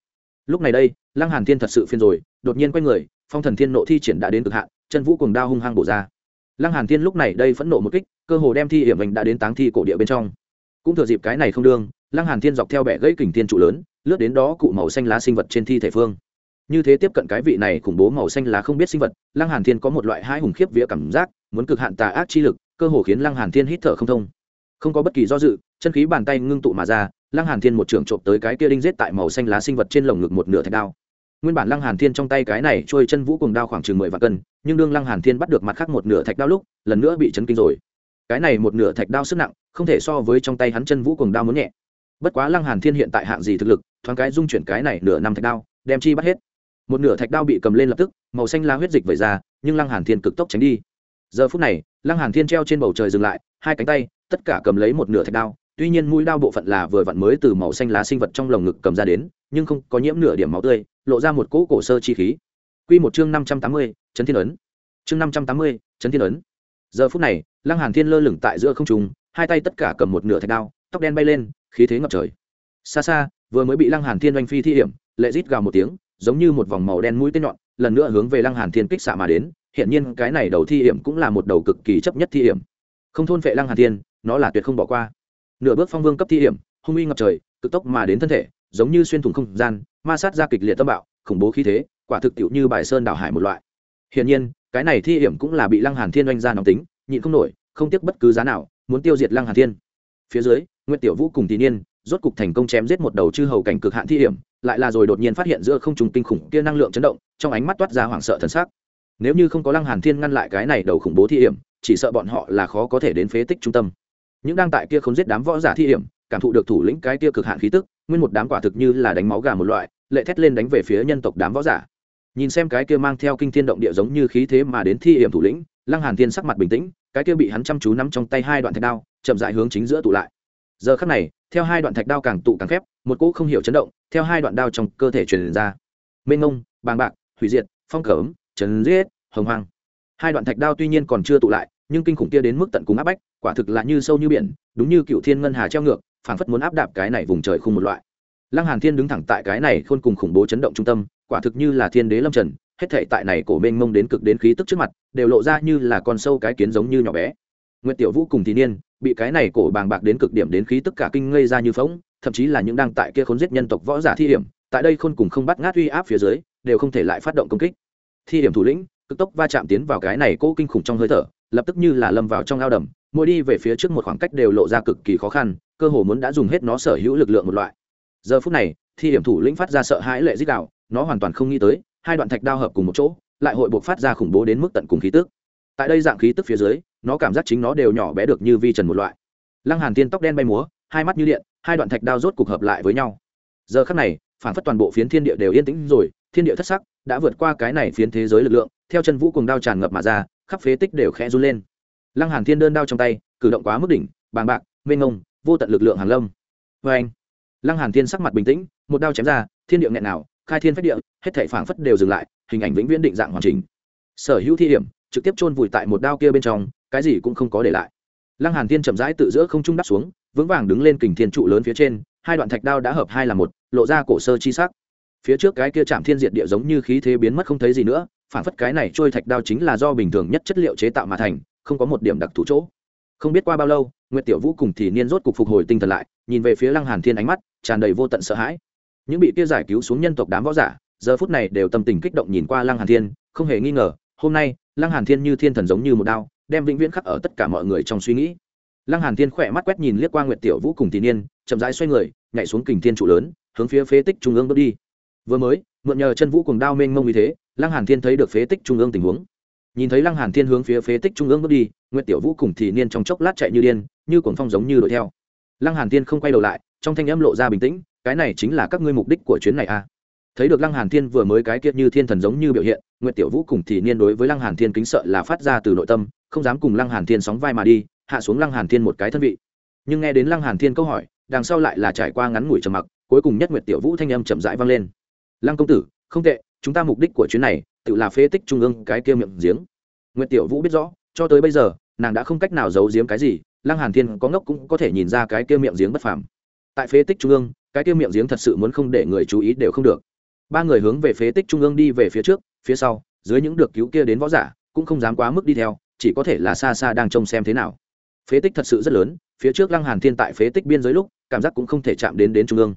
Lúc này đây, lăng hàn thiên thật sự phiên rồi, đột nhiên quay người, phong thần thiên nộ thi triển đã đến cực hạn, chân vũ cùng đao hung hăng bổ ra. Lăng hàn thiên lúc này đây phẫn nộ một kích, cơ hồ đem thi hiểm mình đã đến táng thi cổ địa bên trong. Cũng thừa dịp cái này không đương, lăng hàn thiên dọc theo bẻ gãy kình thiên trụ lớn, lướt đến đó cụ màu xanh lá sinh vật trên thi thể phương. Như thế tiếp cận cái vị này khủng bố màu xanh lá không biết sinh vật, lăng hàn thiên có một loại hai hùng khiếp vía cảm giác muốn cực hạn tà ác chi lực, cơ hồ khiến lăng hàn thiên hít thở không thông. Không có bất kỳ do dự, chân khí bàn tay ngưng tụ mà ra, lăng hàn thiên một trường trộm tới cái kia đinh giết tại màu xanh lá sinh vật trên lồng ngực một nửa thạch đao. Nguyên bản lăng hàn thiên trong tay cái này trôi chân vũ cùng đao khoảng chừng mười vạn cân, nhưng đương lăng hàn thiên bắt được mặt khác một nửa thạch đao lúc, lần nữa bị chấn kinh rồi. Cái này một nửa thạch đao sức nặng, không thể so với trong tay hắn chân vũ cùng đao muốn nhẹ. Bất quá lăng hàn thiên hiện tại hạng gì thực lực, thoáng cái dung chuyển cái này nửa năm thạch đao, đem chi bắt hết. Một nửa thạch đao bị cầm lên lập tức, màu xanh lá huyết dịch vẩy ra, nhưng lăng hàn thiên cực tốc tránh đi giờ phút này lăng hàn thiên treo trên bầu trời dừng lại hai cánh tay tất cả cầm lấy một nửa thạch đao tuy nhiên mũi đao bộ phận là vừa vặn mới từ màu xanh lá sinh vật trong lồng ngực cầm ra đến nhưng không có nhiễm nửa điểm máu tươi lộ ra một cỗ cổ sơ chi khí. Quy một chương năm trăm tám mươi, chấn thiên ấn. Chương năm trăm tám mươi, chấn thiên ấn. Giờ phút này lăng hàn thiên lơ lửng tại giữa không trung hai tay tất cả cầm một nửa thạch đao tóc đen bay lên khí thế ngập trời. Xa xa vừa mới bị lăng hàn thiên oanh phi thi hiểm lệ rít gào một tiếng giống như một vòng màu đen mũi tên nhọn lần nữa hướng về lăng hàn thiên kích xạ mà đến hiện nhiên cái này đầu thi hiểm cũng là một đầu cực kỳ chấp nhất thi hiểm. Không thôn phệ lăng hàn thiên, nó là tuyệt không bỏ qua. Nửa bước phong vương cấp thi hiểm, hung uy ngập trời, cực tốc mà đến thân thể, giống như xuyên thủng không gian, ma sát ra kịch liệt tâm bạo, khủng bố khí thế, quả thực tiệu như bài sơn đảo hải một loại. Hiển nhiên, cái này thi hiểm cũng là bị lăng hàn thiên oanh ra nóng tính, nhịn không nổi, không tiếc bất cứ giá nào, muốn tiêu diệt lăng hàn thiên. Phía dưới nguyễn tiểu vũ cùng tỷ niên, rốt cục thành công chém giết một đầu chư hầu cảnh cực hạn thi hiểm, lại là rồi đột nhiên phát hiện giữa không trùng kinh khủng kia năng lượng chấn động, trong ánh mắt toát ra hoảng sợ thần sắc nếu như không có lăng hàn thiên ngăn lại cái này đầu khủng bố thi hiểm, chỉ sợ bọn họ là khó có thể đến phế tích trung tâm. Những đang tại kia không giết đám võ giả thi hiểm, cảm thụ được thủ lĩnh cái kia cực hạn khí tức, nguyên một đám quả thực như là đánh máu gà một loại, lệ thét lên đánh về phía nhân tộc đám võ giả. Nhìn xem cái kia mang theo kinh thiên động địa giống như khí thế mà đến thi hiểm thủ lĩnh, lăng hàn thiên sắc mặt bình tĩnh, cái kia bị hắn chăm chú nắm trong tay hai đoạn thạch đao, chậm rãi hướng chính giữa tụ lại. Giờ khắc này, theo hai đoạn thạch đao càng tụ càng khép, một cỗ không hiểu chấn động, theo hai đoạn đao trong cơ thể truyền ra. Mênh ngông bàng bạc, hủy diệt, phong cấm chấn giết hồng hoang. Hai đoạn thạch đao tuy nhiên còn chưa tụ lại nhưng kinh khủng kia đến mức tận cùng áp bách quả thực là như sâu như biển đúng như cựu thiên ngân hà treo ngược phảng phất muốn áp đạp cái này vùng trời khung một loại. Lăng hàn thiên đứng thẳng tại cái này khôn cùng khủng bố chấn động trung tâm quả thực như là thiên đế lâm trần hết thảy tại này cổ mênh mông đến cực đến khí tức trước mặt đều lộ ra như là con sâu cái kiến giống như nhỏ bé. Nguyệt Tiểu Vũ cùng Thì Niên, bị cái này cổ bàng bạc đến cực điểm đến khí tất cả kinh ngây ra như phỗng, thậm chí là những đang tại kia khốn giết nhân tộc võ giả thi hiểm, tại đây khôn cùng không bắt ngát uy áp phía dưới, đều không thể lại phát động công kích. Thi hiểm thủ lĩnh, cực tốc va chạm tiến vào cái này cô kinh khủng trong hơi thở, lập tức như là lâm vào trong ao đầm, mỗi đi về phía trước một khoảng cách đều lộ ra cực kỳ khó khăn, cơ hồ muốn đã dùng hết nó sở hữu lực lượng một loại. Giờ phút này, thi hiểm thủ lĩnh phát ra sợ hãi lệ dích đạo, nó hoàn toàn không nghĩ tới, hai đoạn thạch đao hợp cùng một chỗ, lại hội buộc phát ra khủng bố đến mức tận cùng khí tức. Tại đây dạng khí tức phía dưới, nó cảm giác chính nó đều nhỏ bé được như vi trần một loại lăng hàn tiên tóc đen bay múa hai mắt như điện hai đoạn thạch đao rốt cục hợp lại với nhau giờ khắc này phản phất toàn bộ phiến thiên địa đều yên tĩnh rồi thiên địa thất sắc, đã vượt qua cái này phiến thế giới lực lượng, theo chân vũ cùng đao tràn ngập mà ra, khắp phế tích đều khẽ run lên. Lăng hàn thiên đơn đao trong tay, cử động quá mức đỉnh, bàng bạc, mênh ngông vô tận lực lượng hàng lâm. Với anh, lăng hàn thiên sắc mặt bình tĩnh, một đao chém ra, thiên địa nghẹn nào, khai thiên phách địa, hết thảy phảng phất đều dừng lại, hình ảnh vĩnh viễn định dạng hoàn chỉnh. Sở hữu thi hiểm trực tiếp chôn vùi tại một đao kia bên trong, cái gì cũng không có để lại. Lăng hàn thiên chậm rãi tự giữa không trung đắp xuống, vững vàng đứng lên kình thiên trụ lớn phía trên, hai đoạn thạch đao đã hợp hai là một, lộ ra cổ sơ chi sắc phía trước cái kia chạm thiên diệt địa giống như khí thế biến mất không thấy gì nữa, phản phất cái này trôi thạch đao chính là do bình thường nhất chất liệu chế tạo mà thành, không có một điểm đặc thù chỗ. Không biết qua bao lâu, nguyệt tiểu vũ cùng thì niên rốt cục phục hồi tinh thần lại, nhìn về phía lăng hàn thiên ánh mắt, tràn đầy vô tận sợ hãi. Những bị kia giải cứu xuống nhân tộc đám võ giả, giờ phút này đều tâm tình kích động nhìn qua lăng hàn thiên, không hề nghi ngờ, hôm nay, lăng hàn thiên như thiên thần giống như một đao, đem vĩnh viễn khắc ở tất cả mọi người trong suy nghĩ. Lăng hàn thiên khỏe mắt quét nhìn liếc qua nguyệt tiểu vũ cùng tỷ niên, chậm rãi xoay người, nhảy xuống kình thiên trụ lớn, hướng phía phế tích trung ương bước đi vừa mới, mượn nhờ chân vũ cùng đao mênh mông như thế, lăng hàn thiên thấy được phế tích trung ương tình huống. Nhìn thấy lăng hàn thiên hướng phía phế tích trung ương bước đi, nguyệt tiểu vũ cùng thì niên trong chốc lát chạy như điên, như cuồng phong giống như đuổi theo. Lăng hàn thiên không quay đầu lại, trong thanh âm lộ ra bình tĩnh, cái này chính là các ngươi mục đích của chuyến này à? Thấy được lăng hàn thiên vừa mới cái kia như thiên thần giống như biểu hiện, nguyệt tiểu vũ cùng thì niên đối với lăng hàn thiên kính sợ là phát ra từ nội tâm, không dám cùng lăng hàn thiên sóng vai mà đi, hạ xuống lăng hàn thiên một cái thân vị. Nhưng nghe đến lăng hàn thiên câu hỏi, đằng sau lại là trải qua ngắn ngủi trầm mặc, cuối cùng nhất nguyệt tiểu vũ thanh âm chậm rãi vang lên lăng công tử, không tệ, chúng ta mục đích của chuyến này, tự là phế tích trung ương cái kia miệng giếng. Nguyệt tiểu vũ biết rõ, cho tới bây giờ, nàng đã không cách nào giấu giếm cái gì, lăng hàn thiên có ngốc cũng có thể nhìn ra cái kia miệng giếng bất phàm. Tại phế tích trung ương, cái kia miệng giếng thật sự muốn không để người chú ý đều không được. Ba người hướng về phế tích trung ương đi về phía trước, phía sau, dưới những được cứu kia đến võ giả, cũng không dám quá mức đi theo, chỉ có thể là xa xa đang trông xem thế nào. Phế tích thật sự rất lớn, phía trước lăng hàn thiên tại phế tích biên giới lúc, cảm giác cũng không thể chạm đến đến trung ương.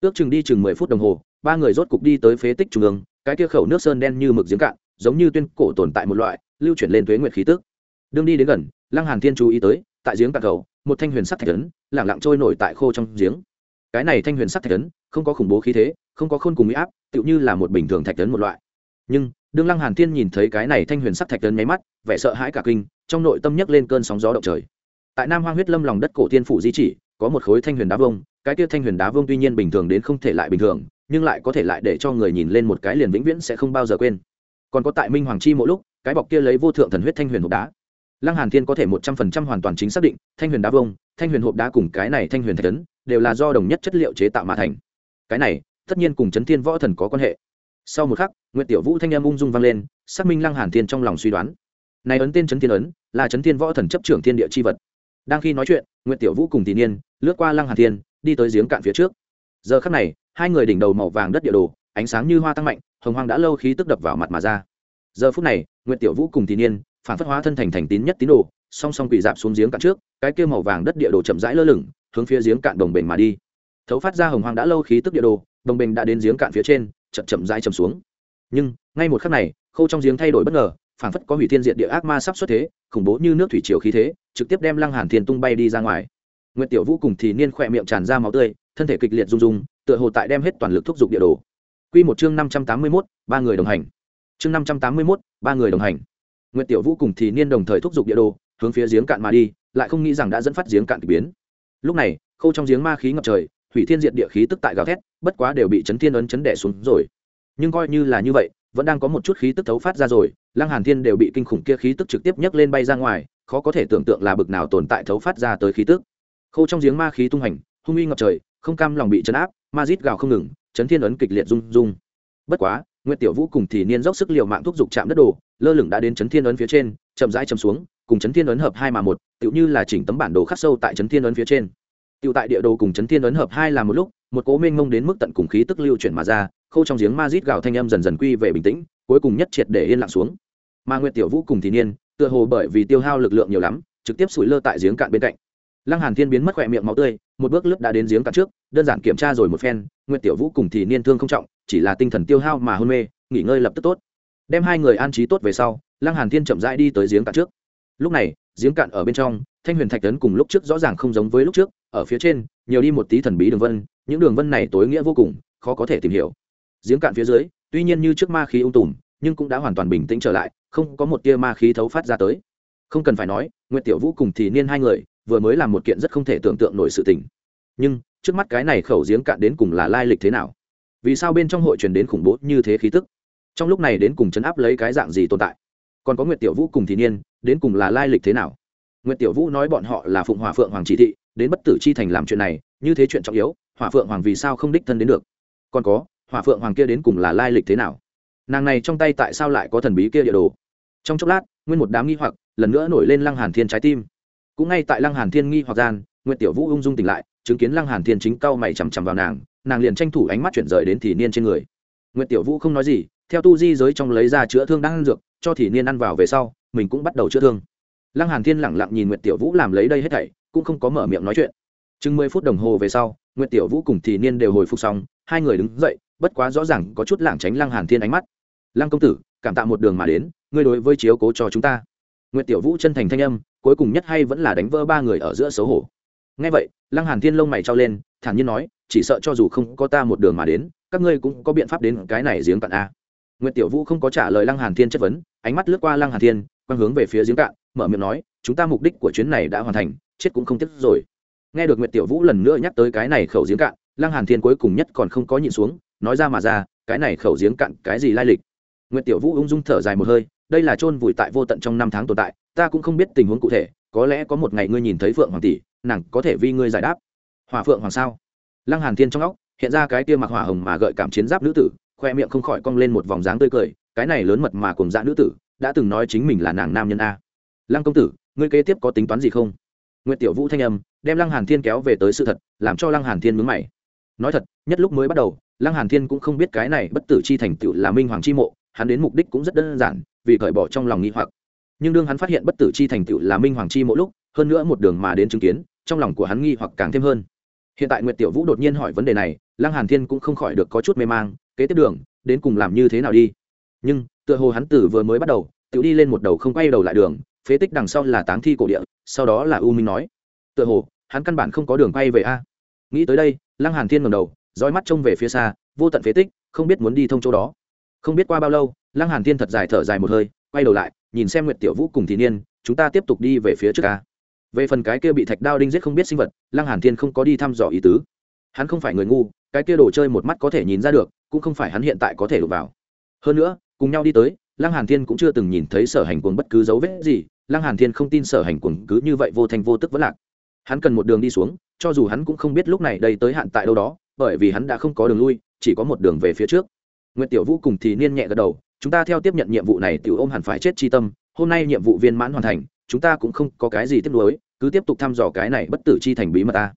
Ước chừng đi chừng mười phút đồng hồ ba người rốt cục đi tới phế tích trung ương, cái kia khẩu nước sơn đen như mực giếng cạn, giống như tuyên cổ tồn tại một loại, lưu chuyển lên thuế nguyệt khí tức. Đương đi đến gần, lăng hàn thiên chú ý tới, tại giếng cạn cầu, một thanh huyền sắc thạch ấn, lẳng lặng trôi nổi tại khô trong giếng. Cái này thanh huyền sắc thạch ấn, không có khủng bố khí thế, không có khôn cùng mỹ áp, tựu như là một bình thường thạch ấn một loại. Nhưng, đương lăng hàn thiên nhìn thấy cái này thanh huyền sắc thạch ấn nháy mắt, vẻ sợ hãi cả kinh, trong nội tâm nhấc lên cơn sóng gió động trời. Tại nam hoang huyết lâm lòng đất cổ tiên phủ di chỉ, có một khối thanh huyền đá vông cái kia thanh huyền đá vông tuy nhiên bình thường đến không thể lại bình thường nhưng lại có thể lại để cho người nhìn lên một cái liền vĩnh viễn sẽ không bao giờ quên. Còn có tại minh hoàng chi mỗi lúc, cái bọc kia lấy vô thượng thần huyết thanh huyền hộp đá. Lăng hàn thiên có thể một trăm phần trăm hoàn toàn chính xác định, thanh huyền đá vông, thanh huyền hộp đá cùng cái này thanh huyền thạch tấn đều là do đồng nhất chất liệu chế tạo mà thành. Cái này, tất nhiên cùng chấn thiên võ thần có quan hệ. Sau một khắc nguyễn tiểu vũ thanh em ung dung vang lên, xác minh lăng hàn thiên trong lòng suy đoán. Này ấn tên chấn thiên ấn, là chấn thiên võ thần chấp trưởng thiên địa chi vật. Đang khi nói chuyện nguyễn tiểu vũ cùng tỷ niên lướt qua lăng hàn thiên, đi tới giếng cạn phía trước. Giờ khắc này hai người đỉnh đầu màu vàng đất địa đồ ánh sáng như hoa tăng mạnh hồng hoang đã lâu khí tức đập vào mặt mà ra. Giờ phút này nguyễn tiểu vũ cùng tỷ niên phản phất hóa thân thành thành tín nhất tín đồ song song quỳ dạp xuống giếng cạn trước cái kia màu vàng đất địa đồ chậm rãi lơ lửng hướng phía giếng cạn đồng bình mà đi. Thấu phát ra hồng hoang đã lâu khí tức địa đồ đồng bình đã đến giếng cạn phía trên chậm chậm rãi chậm xuống. Nhưng ngay một khắc này khâu trong giếng thay đổi bất ngờ phản phất có hủy thiên diện địa ác ma sắp xuất thế khủng bố như nước thủy triều khí thế trực tiếp đem lăng hàn thiên tung bay đi ra ngoài. Nguyệt Tiểu Vũ cùng thì niên khỏe miệng tràn ra máu tươi, thân thể kịch liệt rung rung, tựa hồ tại đem hết toàn lực thúc giục địa đồ. Quy một chương 581, ba người đồng hành. Chương 581, ba người đồng hành. Nguyệt Tiểu Vũ cùng thì niên đồng thời thúc giục địa đồ, hướng phía giếng cạn mà đi, lại không nghĩ rằng đã dẫn phát giếng cạn kỳ biến. Lúc này, khâu trong giếng ma khí ngập trời, hủy thiên diệt địa khí tức tại gào thét, bất quá đều bị chấn thiên ấn chấn đè xuống rồi. Nhưng coi như là như vậy, vẫn đang có một chút khí tức thấu phát ra rồi, Lăng Hàn Thiên đều bị kinh khủng kia khí tức trực tiếp nhấc lên bay ra ngoài, khó có thể tưởng tượng là bực nào tồn tại thấu phát ra tới khí tức khâu trong giếng ma khí tung hành hung uy ngập trời không cam lòng bị chấn áp ma dít gào không ngừng, chấn thiên ấn kịch liệt rung rung. Bất quá, nguyễn tiểu vũ cùng thì niên dốc sức liều mạng thúc giục chạm đất đồ, lơ lửng đã đến chấn thiên ấn phía trên, chậm rãi chầm xuống, cùng chấn thiên ấn hợp hai mà một, tựu như là chỉnh tấm bản đồ khắc sâu tại chấn thiên ấn phía trên. Tựu tại địa đồ cùng chấn thiên ấn hợp hai là một lúc, một cố mênh mông đến mức tận cùng khí tức lưu chuyển mà ra, khâu trong giếng ma dít gào thanh âm dần dần quy về bình tĩnh, cuối cùng nhất triệt để yên lặng xuống. Mà nguyễn tiểu vũ cùng thì niên, tựa hồ bởi vì tiêu hao lực lượng nhiều lắm, trực tiếp sủi lơ tại giếng cạn bên cạnh. Lăng hàn thiên biến mất khỏe miệng máu tươi một bước lướt đã đến giếng cạn trước, đơn giản kiểm tra rồi một phen, nguyệt tiểu vũ cùng thì niên thương không trọng, chỉ là tinh thần tiêu hao mà hôn mê, nghỉ ngơi lập tức tốt. Đem hai người an trí tốt về sau, lăng hàn thiên chậm rãi đi tới giếng cạn trước. Lúc này, giếng cạn ở bên trong, thanh huyền thạch tấn cùng lúc trước rõ ràng không giống với lúc trước, ở phía trên, nhiều đi một tí thần bí đường vân, những đường vân này tối nghĩa vô cùng, khó có thể tìm hiểu. Giếng cạn phía dưới, tuy nhiên như trước ma khí ung tùm, nhưng cũng đã hoàn toàn bình tĩnh trở lại, không có một tia ma khí thấu phát ra tới. Không cần phải nói, nguyệt tiểu vũ cùng thì niên hai người vừa mới làm một kiện rất không thể tưởng tượng nổi sự tình. Nhưng, trước mắt cái này khẩu giếng cạn đến cùng là lai lịch thế nào? Vì sao bên trong hội truyền đến khủng bố như thế khí tức? Trong lúc này đến cùng chấn áp lấy cái dạng gì tồn tại? Còn có nguyệt tiểu vũ cùng thì niên, đến cùng là lai lịch thế nào? Nguyệt tiểu vũ nói bọn họ là phụng hòa phượng hoàng chỉ thị, đến bất tử chi thành làm chuyện này, như thế chuyện trọng yếu, hỏa phượng hoàng vì sao không đích thân đến được? Còn có, hỏa phượng hoàng kia đến cùng là lai lịch thế nào? Nàng này trong tay tại sao lại có thần bí kia địa đồ? Trong chốc lát, nguyên một đám nghi hoặc, lần nữa nổi lên lăng hàn thiên trái tim cũng ngay tại lăng hàn thiên nghi hoặc gian, nguyệt tiểu vũ ung dung tỉnh lại, chứng kiến lăng hàn thiên chính cau mày chằm chằm vào nàng nàng liền tranh thủ ánh mắt chuyển rời đến thì niên trên người. Nguyệt tiểu vũ không nói gì, theo tu di giới trong lấy ra chữa thương đang ăn dược, cho thì niên ăn vào về sau, mình cũng bắt đầu chữa thương. Lăng hàn thiên lẳng lặng nhìn nguyệt tiểu vũ làm lấy đây hết thảy, cũng không có mở miệng nói chuyện. Chừng mười phút đồng hồ về sau, nguyệt tiểu vũ cùng thì niên đều hồi phục xong, hai người đứng dậy, bất quá rõ ràng có chút lảng tránh lăng hàn thiên ánh mắt. Lăng công tử, cảm tạ một đường mà đến, ngươi đối với chiếu cố cho chúng ta. Nguyệt tiểu vũ chân thành thanh âm cuối cùng nhất hay vẫn là đánh vỡ ba người ở giữa xấu hổ. Ngay vậy, lăng hàn thiên lông mày trao lên, thản nhiên nói, chỉ sợ cho dù không có ta một đường mà đến, các ngươi cũng có biện pháp đến cái này giếng cạn a. Nguyệt tiểu vũ không có trả lời lăng hàn thiên chất vấn, ánh mắt lướt qua lăng hàn thiên, quang hướng về phía giếng cạn, mở miệng nói, chúng ta mục đích của chuyến này đã hoàn thành, chết cũng không tiếc rồi. Nghe được nguyệt tiểu vũ lần nữa nhắc tới cái này khẩu giếng cạn, lăng hàn thiên cuối cùng nhất còn không có nhịn xuống, nói ra mà ra, cái này khẩu giếng cạn cái gì lai lịch? Nguyệt tiểu vũ ung dung thở dài một hơi, đây là chôn vùi tại vô tận trong năm tháng tồn tại ta cũng không biết tình huống cụ thể, có lẽ có một ngày ngươi nhìn thấy phượng hoàng tỷ, nàng có thể vi ngươi giải đáp. Hỏa phượng hoàng sao? Lăng hàn thiên trong óc, hiện ra cái kia mặc hỏa hồng mà gợi cảm chiến giáp nữ tử, khoe miệng không khỏi cong lên một vòng dáng tươi cười, cái này lớn mật mà cùng dã nữ tử, đã từng nói chính mình là nàng nam nhân a. Lăng công tử, ngươi kế tiếp có tính toán gì không? Nguyễn tiểu vũ thanh âm, đem lăng hàn thiên kéo về tới sự thật, làm cho lăng hàn thiên mướn mày. Nói thật, nhất lúc mới bắt đầu, lăng hàn thiên cũng không biết cái này bất tử chi thành tựu là minh hoàng chi mộ, hắn đến mục đích cũng rất đơn giản, vì cởi bỏ trong lòng nghi hoặc nhưng đương hắn phát hiện bất tử chi thành tựu là minh hoàng chi mỗi lúc, hơn nữa một đường mà đến chứng kiến, trong lòng của hắn nghi hoặc càng thêm hơn. Hiện tại nguyệt tiểu vũ đột nhiên hỏi vấn đề này, lăng hàn thiên cũng không khỏi được có chút mê mang, kế tiếp đường, đến cùng làm như thế nào đi? Nhưng, tựa hồ hắn tử vừa mới bắt đầu tự đi lên một đầu không quay đầu lại đường, phế tích đằng sau là táng thi cổ địa, sau đó là u minh nói. Tựa hồ, hắn căn bản không có đường quay về a. Nghĩ tới đây, lăng hàn thiên ngẩng đầu, dõi mắt trông về phía xa, vô tận phế tích, không biết muốn đi thông chỗ đó. Không biết qua bao lâu, lăng hàn thiên thật dài thở dài một hơi, quay đầu lại nhìn xem nguyệt tiểu vũ cùng thị niên chúng ta tiếp tục đi về phía trước ca. Về phần cái kia bị thạch đao đinh giết không biết sinh vật lăng hàn thiên không có đi thăm dò ý tứ. Hắn không phải người ngu cái kia đồ chơi một mắt có thể nhìn ra được cũng không phải hắn hiện tại có thể đụng vào. Hơn nữa cùng nhau đi tới lăng hàn thiên cũng chưa từng nhìn thấy sở hành cuồng bất cứ dấu vết gì lăng hàn thiên không tin sở hành cuồng cứ như vậy vô thành vô tức vẫn lạc. Hắn cần một đường đi xuống cho dù hắn cũng không biết lúc này đây tới hạn tại đâu đó bởi vì hắn đã không có đường lui chỉ có một đường về phía trước. Nguyệt Tiểu Vũ cùng thì niên nhẹ gật đầu, chúng ta theo tiếp nhận nhiệm vụ này tiểu ôm hẳn phải chết chi tâm, hôm nay nhiệm vụ viên mãn hoàn thành, chúng ta cũng không có cái gì tiếc nuối, cứ tiếp tục thăm dò cái này bất tử chi thành bí mật ta.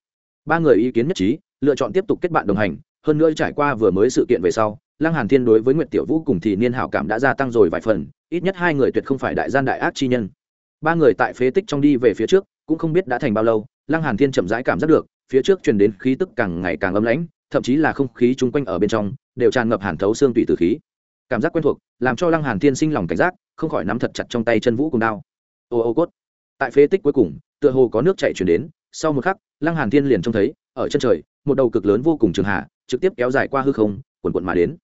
Ba người ý kiến nhất trí, lựa chọn tiếp tục kết bạn đồng hành, hơn nữa trải qua vừa mới sự kiện về sau, Lăng Hàn Thiên đối với Nguyệt Tiểu Vũ cùng thì niên hảo cảm đã gia tăng rồi vài phần, ít nhất hai người tuyệt không phải đại gian đại ác chi nhân. Ba người tại phế tích trong đi về phía trước, cũng không biết đã thành bao lâu, Lăng Hàn Thiên chậm rãi cảm giác được, phía trước truyền đến khí tức càng ngày càng âm lãnh, thậm chí là không khí chung quanh ở bên trong đều tràn ngập hàn thấu xương tủy từ khí cảm giác quen thuộc, làm cho lăng hàn thiên sinh lòng cảnh giác, không khỏi nắm thật chặt trong tay chân vũ cùng đao. Ô ô, cốt. Tại phế tích cuối cùng, tựa hồ có nước chảy chuyển đến, sau một khắc, lăng hàn thiên liền trông thấy, ở chân trời, một đầu cực lớn vô cùng trường hạ, trực tiếp kéo dài qua hư không quần quận mà đến.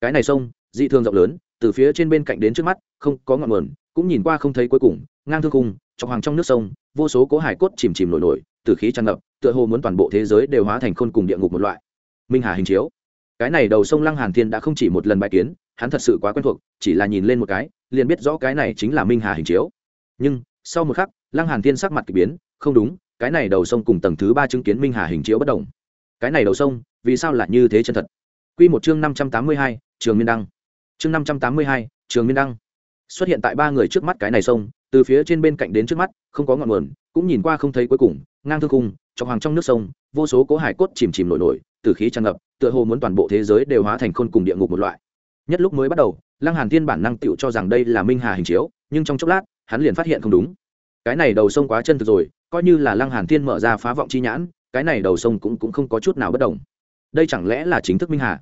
Cái này sông, dị thường rộng lớn, từ phía trên bên cạnh đến trước mắt, không có ngọn nguồn, cũng nhìn qua không thấy cuối cùng, ngang thương cung trong hoàng trong nước sông, vô số cố hải cốt chìm chìm nổi nổi, từ khí tràn ngập, tựa hồ muốn toàn bộ thế giới đều hóa thành khôn cùng địa ngục một loại. Minh hà hình chiếu cái này đầu sông lăng hàn thiên đã không chỉ một lần bài kiến hắn thật sự quá quen thuộc chỉ là nhìn lên một cái liền biết rõ cái này chính là minh hà hình chiếu. Nhưng sau một khắc lăng hàn thiên sắc mặt kỳ biến không đúng cái này đầu sông cùng tầng thứ ba chứng kiến minh hà hình chiếu bất đồng. Cái này đầu sông vì sao lại như thế chân thật? Quy một chương năm trăm tám mươi hai, trường miên đăng. Chương năm trăm tám mươi hai, trường miên đăng. Xuất hiện tại ba người trước mắt cái này sông từ phía trên bên cạnh đến trước mắt không có ngọn nguồn cũng nhìn qua không thấy cuối cùng ngang thương cung trong hoàng trong nước sông, vô số cố hải cốt chìm chìm nổi nổi, từ khí tràn ngập, tựa hồ muốn toàn bộ thế giới đều hóa thành khôn cùng địa ngục một loại. Nhất lúc mới bắt đầu, lăng hàn thiên bản năng tựu cho rằng đây là minh hà hình chiếu, nhưng trong chốc lát, hắn liền phát hiện không đúng. Cái này đầu sông quá chân thực rồi, coi như là lăng hàn thiên mở ra phá vọng chi nhãn, cái này đầu sông cũng cũng không có chút nào bất động đây chẳng lẽ là chính thức minh hà?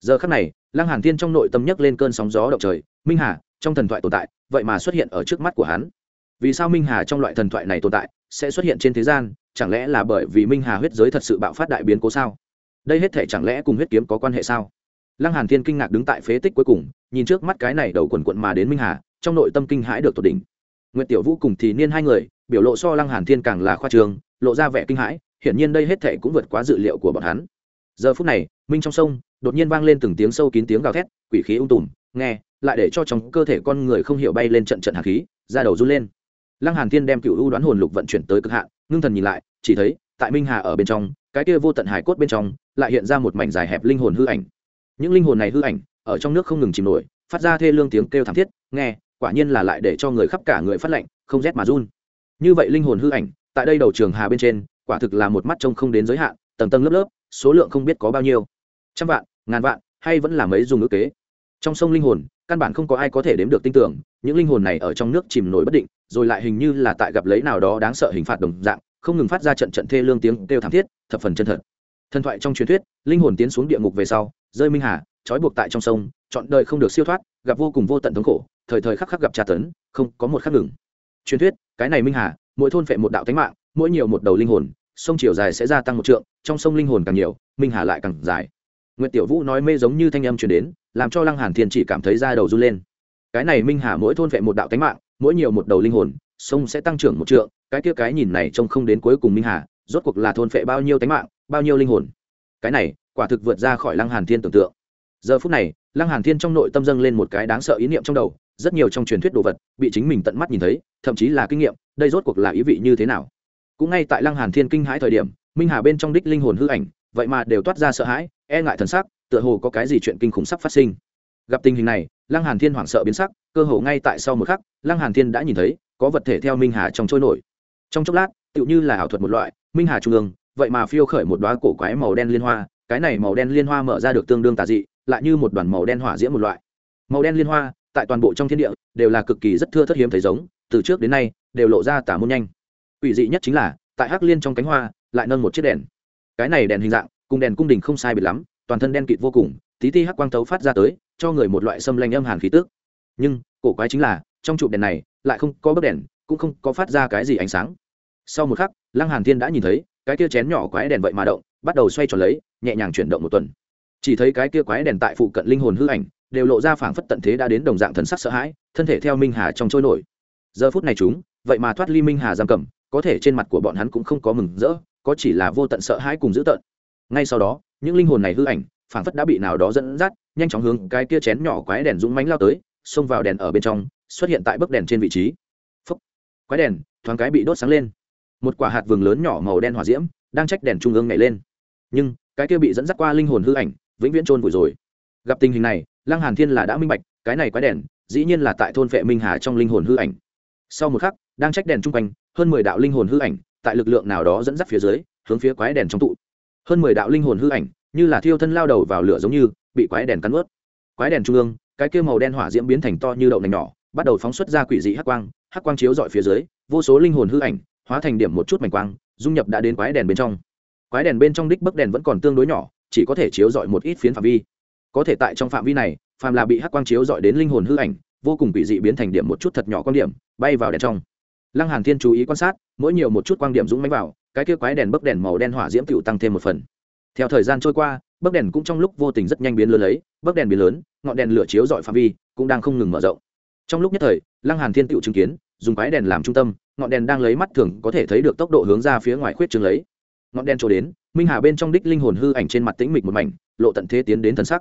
Giờ khắc này, lăng hàn thiên trong nội tâm nhấc lên cơn sóng gió động trời, minh hà, trong thần thoại tồn tại, vậy mà xuất hiện ở trước mắt của hắn. Vì sao minh hà trong loại thần thoại này tồn tại sẽ xuất hiện trên thế gian, chẳng lẽ là bởi vì minh hà huyết giới thật sự bạo phát đại biến cố sao? Đây hết thể chẳng lẽ cùng huyết kiếm có quan hệ sao? Lăng hàn thiên kinh ngạc đứng tại phế tích cuối cùng, nhìn trước mắt cái này đầu quần quận mà đến minh hà, trong nội tâm kinh hãi được tột đỉnh. Nguyệt tiểu vũ cùng thì niên hai người, biểu lộ so lăng hàn thiên càng là khoa trường lộ ra vẻ kinh hãi, hiển nhiên đây hết thể cũng vượt quá dự liệu của bọn hắn. Giờ phút này, minh trong sông, đột nhiên vang lên từng tiếng sâu kín tiếng gào thét, quỷ khí ung tùm, nghe, lại để cho trong cơ thể con người không hiểu bay lên trận trận hàn khí ra đầu run lên lăng hàn thiên đem cựu u đoán hồn lục vận chuyển tới cực hạn, ngưng thần nhìn lại, chỉ thấy, tại minh hà ở bên trong, cái kia vô tận hải cốt bên trong, lại hiện ra một mảnh dài hẹp linh hồn hư ảnh. Những linh hồn này hư ảnh, ở trong nước không ngừng chìm nổi, phát ra thê lương tiếng kêu thảm thiết, nghe, quả nhiên là lại để cho người khắp cả người phát lạnh, không rét mà run. Như vậy linh hồn hư ảnh, tại đây đầu trường hà bên trên, quả thực là một mắt trông không đến giới hạn, tầng tầng lớp lớp, số lượng không biết có bao nhiêu. Trăm vạn, ngàn vạn, hay vẫn là mấy dùng ước kế trong sông linh hồn, căn bản không có ai có thể đếm được tin tưởng, những linh hồn này ở trong nước chìm nổi bất định, rồi lại hình như là tại gặp lấy nào đó đáng sợ hình phạt đồng dạng, không ngừng phát ra trận trận thê lương tiếng kêu thảm thiết, thập phần chân thật. Thần thoại trong truyền thuyết, linh hồn tiến xuống địa ngục về sau, rơi minh hà, trói buộc tại trong sông, chọn đời không được siêu thoát, gặp vô cùng vô tận thống khổ, thời thời khắc khắc gặp tra tấn, không có một khắc ngừng. Truyền thuyết, cái này minh hà, mỗi thôn phệ một đạo tánh mạng, mỗi nhiều một đầu linh hồn, sông chiều dài sẽ gia tăng một trượng, trong sông linh hồn càng nhiều, minh hà lại càng dài. Nguyệt tiểu vũ nói mê giống như thanh âm truyền đến làm cho lăng hàn thiên chỉ cảm thấy da đầu run lên. Cái này minh hà mỗi thôn phệ một đạo tánh mạng, mỗi nhiều một đầu linh hồn, sông sẽ tăng trưởng một trượng, cái kia cái nhìn này trông không đến cuối cùng minh hà, rốt cuộc là thôn phệ bao nhiêu tánh mạng, bao nhiêu linh hồn. Cái này, quả thực vượt ra khỏi lăng hàn thiên tưởng tượng. Giờ phút này, lăng hàn thiên trong nội tâm dâng lên một cái đáng sợ ý niệm trong đầu, rất nhiều trong truyền thuyết đồ vật bị chính mình tận mắt nhìn thấy, thậm chí là kinh nghiệm, đây rốt cuộc là ý vị như thế nào? Cũng ngay tại lăng hàn thiên kinh hãi thời điểm, minh hà bên trong đích linh hồn hư ảnh, vậy mà đều toát ra sợ hãi e ngại thần sắc tựa hồ có cái gì chuyện kinh khủng sắp phát sinh. Gặp tình hình này, lăng hàn thiên hoảng sợ biến sắc, cơ hồ ngay tại sau một khắc, lăng hàn thiên đã nhìn thấy, có vật thể theo minh hà trong trôi nổi. Trong chốc lát, tựu như là ảo thuật một loại, minh hà trung ương, vậy mà phiêu khởi một đoá cổ quái màu đen liên hoa, cái này màu đen liên hoa mở ra được tương đương tà dị, lại như một đoàn màu đen hỏa diễm một loại. Màu đen liên hoa, tại toàn bộ trong thiên địa, đều là cực kỳ rất thưa thất hiếm thấy giống, từ trước đến nay, đều lộ ra tả môn nhanh. Ủy dị nhất chính là, tại hắc liên trong cánh hoa, lại nâng một chiếc đèn. Cái này đèn hình dạng, cùng đèn cung đình không sai biệt lắm toàn thân đen kịt vô cùng, tí ti hắc quang tấu phát ra tới, cho người một loại xâm lanh âm hàn khí tước nhưng, cổ quái chính là, trong trụ đèn này, lại không có bấc đèn, cũng không có phát ra cái gì ánh sáng. Sau một khắc, lăng hàn thiên đã nhìn thấy, cái kia chén nhỏ quái đèn vậy mà động, bắt đầu xoay tròn lấy, nhẹ nhàng chuyển động một tuần. Chỉ thấy cái kia quái đèn tại phụ cận linh hồn hư ảnh, đều lộ ra phảng phất tận thế đã đến đồng dạng thần sắc sợ hãi, thân thể theo minh hà trong trôi nổi. Giờ phút này chúng, vậy mà thoát ly minh hà giam cầm, có thể trên mặt của bọn hắn cũng không có mừng rỡ, có chỉ là vô tận sợ hãi cùng dữ tợn ngay sau đó, những linh hồn này hư ảnh, phảng phất đã bị nào đó dẫn dắt, nhanh chóng hướng cái kia chén nhỏ quái đèn dũng mánh lao tới, xông vào đèn ở bên trong, xuất hiện tại bức đèn trên vị trí. Phúc. quái đèn, thoáng cái bị đốt sáng lên. Một quả hạt vừng lớn nhỏ màu đen hỏa diễm, đang trách đèn trung ương nhảy lên. Nhưng, cái kia bị dẫn dắt qua linh hồn hư ảnh, vĩnh viễn trôn vùi rồi. Gặp tình hình này, lăng hàn thiên là đã minh bạch, cái này quái đèn, dĩ nhiên là tại thôn vệ minh hà trong linh hồn hư ảnh. Sau một khắc, đang trách đèn trung quanh, hơn mười đạo linh hồn hư ảnh, tại lực lượng nào đó dẫn dắt phía dưới, hướng phía quái đèn trong tụ hơn mười đạo linh hồn hư ảnh, như là thiêu thân lao đầu vào lửa giống như, bị quái đèn cắn ướt quái đèn trung ương, cái kia màu đen hỏa diễm biến thành to như đậu nành nhỏ, bắt đầu phóng xuất ra quỷ dị hắc quang hắc quang chiếu dọi phía dưới, vô số linh hồn hư ảnh, hóa thành điểm một chút mảnh quang, dung nhập đã đến quái đèn bên trong. Quái đèn bên trong đích bấc đèn vẫn còn tương đối nhỏ, chỉ có thể chiếu dọi một ít phiến phạm vi. Có thể tại trong phạm vi này, phàm là bị hắc quang chiếu dọi đến linh hồn hư ảnh, vô cùng quỷ dị biến thành điểm một chút thật nhỏ quan điểm, bay vào đèn trong. Lăng hàn thiên chú ý quan sát, mỗi nhiều một chút quang điểm dũng mánh vào cái kia quái đèn bấc đèn màu đen hỏa diễm tựu tăng thêm một phần. Theo thời gian trôi qua, bấc đèn cũng trong lúc vô tình rất nhanh biến lớn lấy, bấc đèn biến lớn, ngọn đèn lửa chiếu dọi phạm vi, cũng đang không ngừng mở rộng. Trong lúc nhất thời, lăng hàn thiên tựu chứng kiến, dùng quái đèn làm trung tâm, ngọn đèn đang lấy mắt thường có thể thấy được tốc độ hướng ra phía ngoài khuyết trường lấy. Ngọn đèn trổ đến, minh hà bên trong đích linh hồn hư ảnh trên mặt tĩnh mịch một mảnh, lộ tận thế tiến đến thần sắc.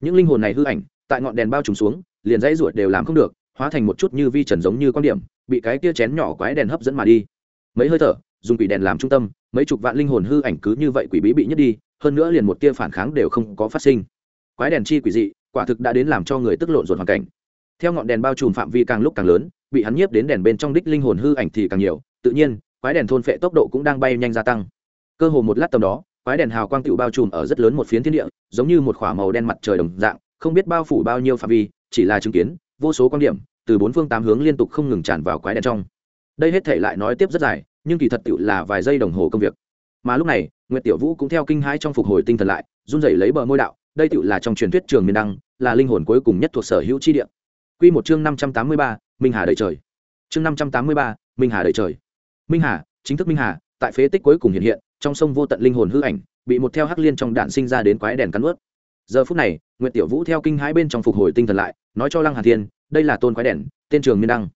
Những linh hồn này hư ảnh, tại ngọn đèn bao trùm xuống, liền dãy ruột đều làm không được, hóa thành một chút như vi trần giống như quan điểm, bị cái kia chén nhỏ quái đèn hấp dẫn mà đi. Mấy hơi thở dùng quỷ đèn làm trung tâm, mấy chục vạn linh hồn hư ảnh cứ như vậy quỷ bí bị nhất đi, hơn nữa liền một tia phản kháng đều không có phát sinh. Quái đèn chi quỷ dị, quả thực đã đến làm cho người tức lộn ruột hoàn cảnh. Theo ngọn đèn bao trùm phạm vi càng lúc càng lớn, bị hắn nhiếp đến đèn bên trong đích linh hồn hư ảnh thì càng nhiều, tự nhiên, quái đèn thôn phệ tốc độ cũng đang bay nhanh gia tăng. Cơ hồ một lát tầm đó, quái đèn hào quang tựu bao trùm ở rất lớn một phiến thiên địa, giống như một k h ỏ a màu đen mặt trời đồng dạng, không biết bao phủ bao nhiêu phạm vi, chỉ là chứng kiến, vô số quan điểm, từ bốn phương tám hướng liên tục không ngừng tràn vào quái đèn trong. Đây hết thể lại nói tiếp rất dài nhưng kỳ thật tựu là vài giây đồng hồ công việc. Mà lúc này nguyễn tiểu vũ cũng theo kinh hãi trong phục hồi tinh thần lại, run rẩy lấy bờ môi đạo, đây tựu là trong truyền thuyết trường miền đăng, là linh hồn cuối cùng nhất thuộc sở hữu chi địa. Quy một chương năm trăm tám mươi ba, minh hà đầy trời. Chương năm trăm tám mươi ba, minh hà đầy trời. Minh hà, chính thức minh hà, tại phế tích cuối cùng hiện hiện, trong sông vô tận linh hồn hư ảnh, bị một theo hắc liên trong đạn sinh ra đến quái đèn cắn ướt. Giờ phút này nguyễn tiểu vũ theo kinh hãi bên trong phục hồi tinh thần lại, nói cho lăng hà thiên, đây là tôn quái đèn, tên trường miên đăng.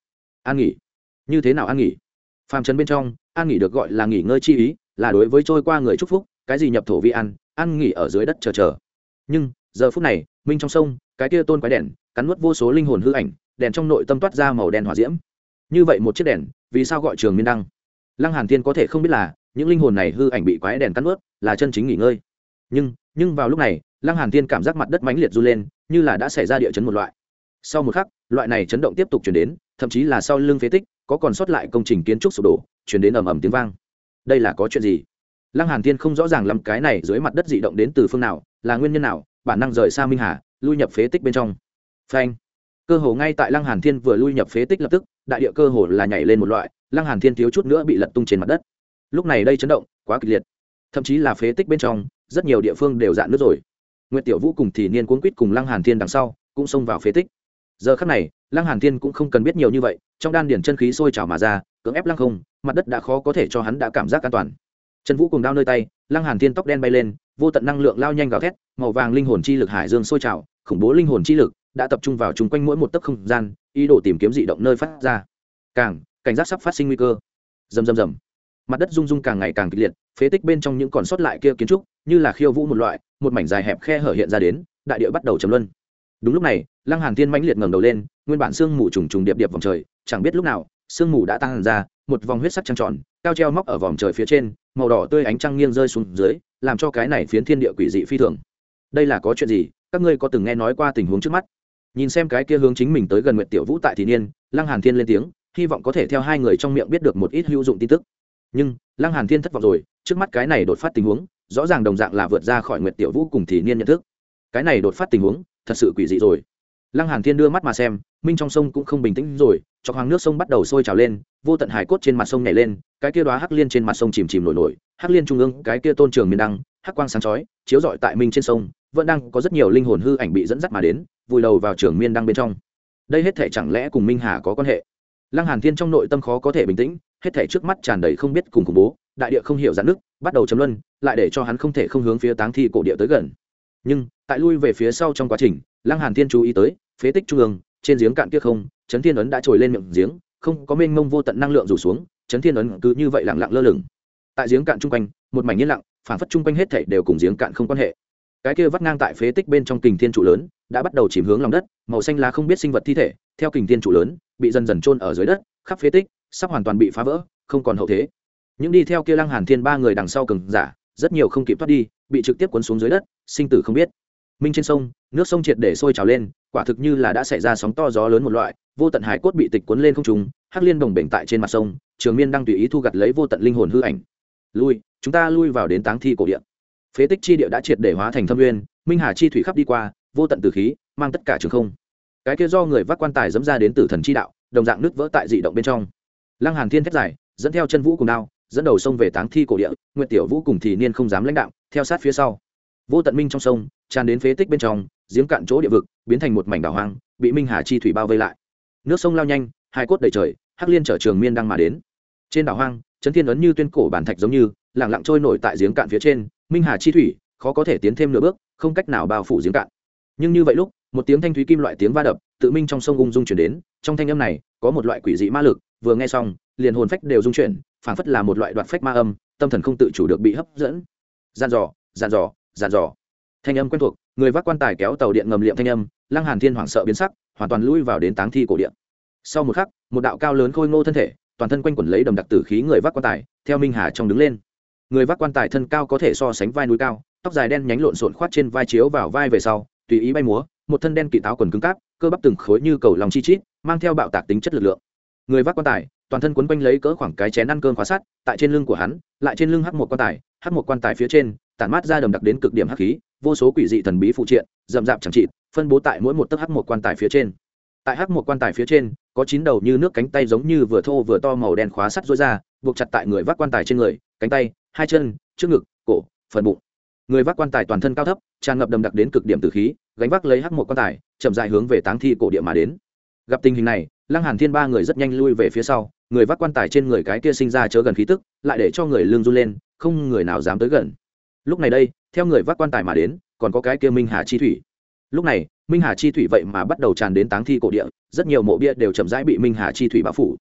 An nghỉ. Như thế nào an nghỉ? Phàm trần bên trong an nghỉ được gọi là nghỉ ngơi chi ý là đối với trôi qua người chúc phúc cái gì nhập thổ vi ăn ăn nghỉ ở dưới đất chờ chờ. Nhưng giờ phút này minh trong sông cái kia tôn quái đèn cắn nuốt vô số linh hồn hư ảnh đèn trong nội tâm toát ra màu đen hỏa diễm. Như vậy một chiếc đèn vì sao gọi trường miên đăng? Lăng hàn thiên có thể không biết là những linh hồn này hư ảnh bị quái đèn cắn nuốt, là chân chính nghỉ ngơi. Nhưng nhưng vào lúc này lăng hàn thiên cảm giác mặt đất mãnh liệt du lên như là đã xảy ra địa chấn một loại. Sau một khắc loại này chấn động tiếp tục chuyển đến thậm chí là sau lưng phế tích, có còn sót lại công trình kiến trúc sụp đổ, chuyển đến ầm ầm tiếng vang. Đây là có chuyện gì? Lăng hàn thiên không rõ ràng lắm cái này dưới mặt đất dị động đến từ phương nào, là nguyên nhân nào, bản năng rời xa minh hà, lui nhập phế tích bên trong. Phanh. Cơ hồ ngay tại lăng hàn thiên vừa lui nhập phế tích lập tức, đại địa cơ hồ là nhảy lên một loại, lăng hàn thiên thiếu chút nữa bị lật tung trên mặt đất. Lúc này đây chấn động, quá kịch liệt. Thậm chí là phế tích bên trong, rất nhiều địa phương đều dạn nước rồi. Nguyệt tiểu vũ cùng thì niên cuốn quýt cùng lăng hàn thiên đằng sau, cũng xông vào phế tích giờ khắc này, lăng hàn thiên cũng không cần biết nhiều như vậy, trong đan điển chân khí sôi trào mà ra, cưỡng ép lăng không, mặt đất đã khó có thể cho hắn đã cảm giác an toàn. Chân vũ cùng đao nơi tay, lăng hàn thiên tóc đen bay lên, vô tận năng lượng lao nhanh gào thét, màu vàng linh hồn chi lực hải dương sôi trào, khủng bố linh hồn chi lực đã tập trung vào chung quanh mỗi một tấc không gian, ý đồ tìm kiếm dị động nơi phát ra. Càng, cảnh giác sắp phát sinh nguy cơ. Rầm rầm rầm. Mặt đất rung rung càng ngày càng kịch liệt, phế tích bên trong những còn sót lại kia kiến trúc, như là khiêu vũ một loại, một mảnh dài hẹp khe hở hiện ra đến, đại địa bắt đầu chấm luân đúng lúc này, lăng hàn thiên mãnh liệt ngẩng đầu lên, nguyên bản sương mù trùng trùng điệp điệp vòng trời, chẳng biết lúc nào, sương mù đã tăng ra, một vòng huyết sắc trăng tròn, cao treo móc ở vòng trời phía trên, màu đỏ tươi ánh trăng nghiêng rơi xuống dưới, làm cho cái này phiến thiên địa quỷ dị phi thường. Đây là có chuyện gì? Các ngươi có từng nghe nói qua tình huống trước mắt? Nhìn xem cái kia hướng chính mình tới gần Nguyệt tiểu vũ tại thì niên, lăng hàn thiên lên tiếng, hy vọng có thể theo hai người trong miệng biết được một ít hữu dụng tin tức. Nhưng, lăng hàn thiên thất vọng rồi, trước mắt cái này đột phát tình huống, rõ ràng đồng dạng là vượt ra khỏi nguyệt tiểu vũ cùng thì niên nhận thức. Cái này đột phát tình huống thật sự quỷ dị rồi. Lăng hàn thiên đưa mắt mà xem, minh trong sông cũng không bình tĩnh rồi cho hoàng nước sông bắt đầu sôi trào lên, vô tận hải cốt trên mặt sông nhảy lên, cái kia đóa hắc liên trên mặt sông chìm chìm nổi nổi, hắc liên trung ương, cái kia tôn trường miền đăng, hắc quang sáng chói, chiếu rọi tại minh trên sông, vẫn đang có rất nhiều linh hồn hư ảnh bị dẫn dắt mà đến, vùi đầu vào trường miên đăng bên trong. Đây hết thể chẳng lẽ cùng minh hà có quan hệ? Lăng hàn thiên trong nội tâm khó có thể bình tĩnh, hết thể trước mắt tràn đầy không biết cùng khủng bố, đại địa không hiểu giãn nước bắt đầu chấm luân, lại để cho hắn không thể không hướng phía táng thi cổ địa tới gần. Nhưng tại lui về phía sau trong quá trình, lăng hàn thiên chú ý tới, phế tích trung ương, trên giếng cạn kia không, chấn thiên ấn đã trồi lên miệng giếng, không có mênh mông vô tận năng lượng rủ xuống, chấn thiên ấn cứ như vậy lặng lặng lơ lửng. Tại giếng cạn trung quanh, một mảnh yên lặng, phản phất trung quanh hết thảy đều cùng giếng cạn không quan hệ. Cái kia vắt ngang tại phế tích bên trong kình thiên trụ lớn, đã bắt đầu chìm hướng lòng đất, màu xanh lá không biết sinh vật thi thể, theo kình thiên trụ lớn, bị dần dần chôn ở dưới đất, khắp phế tích, sắp hoàn toàn bị phá vỡ, không còn hậu thế. Những đi theo kia lăng hàn thiên ba người đằng sau cường giả, rất nhiều không kịp thoát đi, bị trực tiếp cuốn xuống dưới đất, sinh tử không biết minh trên sông, nước sông triệt để sôi trào lên, quả thực như là đã xảy ra sóng to gió lớn một loại, vô tận hải cốt bị tịch cuốn lên không trùng hắc liên đồng bệnh tại trên mặt sông, trường miên đang tùy ý thu gặt lấy vô tận linh hồn hư ảnh. Lui, chúng ta lui vào đến táng thi cổ điện. phế tích chi địa đã triệt để hóa thành thâm nguyên, minh hà chi thủy khắp đi qua, vô tận từ khí, mang tất cả trường không. Cái kia do người vác quan tài dẫm ra đến từ thần chi đạo, đồng dạng nước vỡ tại dị động bên trong. Lăng hàn thiên thét dài, dẫn theo chân vũ cùng đao, dẫn đầu sông về táng thi cổ địa, nguyệt tiểu vũ cùng thì niên không dám lãnh đạo, theo sát phía sau. Vô tận minh trong sông tràn đến phế tích bên trong, giếng cạn chỗ địa vực, biến thành một mảnh đảo hoang, bị minh hà chi thủy bao vây lại. Nước sông lao nhanh hai cốt đầy trời, hắc liên chở trường miên đang mà đến. Trên đảo hoang trấn thiên ấn như tuyên cổ bản thạch giống như lẳng lặng trôi nổi tại giếng cạn phía trên, minh hà chi thủy, khó có thể tiến thêm nửa bước, không cách nào bao phủ giếng cạn. Nhưng như vậy lúc, một tiếng thanh thúy kim loại tiếng va đập, tự minh trong sông ung dung chuyển đến, trong thanh âm này, có một loại quỷ dị ma lực, vừa nghe xong, liền hồn phách đều dung chuyển, phảng phất là một loại đoạt phách ma âm, tâm thần không tự chủ được bị hấp dẫn. Gian dò gian dò gian dò thanh âm quen thuộc, người vác quan tài kéo tàu điện ngầm liệm thanh âm, lăng hàn thiên hoảng sợ biến sắc, hoàn toàn lui vào đến táng thi cổ điện. Sau một khắc, một đạo cao lớn khôi ngô thân thể, toàn thân quanh quẩn lấy đầm đặc tử khí người vác quan tài, theo minh hà trong đứng lên. Người vác quan tài thân cao có thể so sánh vai núi cao, tóc dài đen nhánh lộn xộn khoát trên vai chiếu vào vai về sau, tùy ý bay múa, một thân đen kỵ táo quần cứng cáp, cơ bắp từng khối như cầu lòng chi chít, mang theo bạo tạc tính chất lực lượng. Người vác quan tài, toàn thân quấn quanh lấy cỡ khoảng cái chén ăn cơm khóa sắt, tại trên lưng của hắn, lại trên lưng hắc một quan tài, hắc một quan tài phía trên, tản mát ra đầm đặc đến cực điểm hắc khí vô số quỷ dị thần bí phụ triện, rậm rạp chẳng trị phân bố tại mỗi một tấc hắc một quan tài phía trên. Tại hắc một quan tài phía trên, có chín đầu như nước cánh tay giống như vừa thô vừa to màu đen khóa sắt rối ra, buộc chặt tại người vác quan tài trên người, cánh tay, hai chân, trước ngực, cổ, phần bụng. Người vác quan tài toàn thân cao thấp, tràn ngập đầm đặc đến cực điểm từ khí, gánh vác lấy hắc một quan tài, chậm dài hướng về táng thi cổ địa mà đến. Gặp tình hình này, lăng hàn thiên ba người rất nhanh lui về phía sau, người vác quan tài trên người cái kia sinh ra chớ gần khí tức, lại để cho người lương run lên, không người nào dám tới gần. Lúc này đây theo người vác quan tài mà đến còn có cái kia minh hà chi thủy. Lúc này minh hà chi thủy vậy mà bắt đầu tràn đến táng thi cổ địa rất nhiều mộ bia đều chậm rãi bị minh hà chi thủy bao phủ.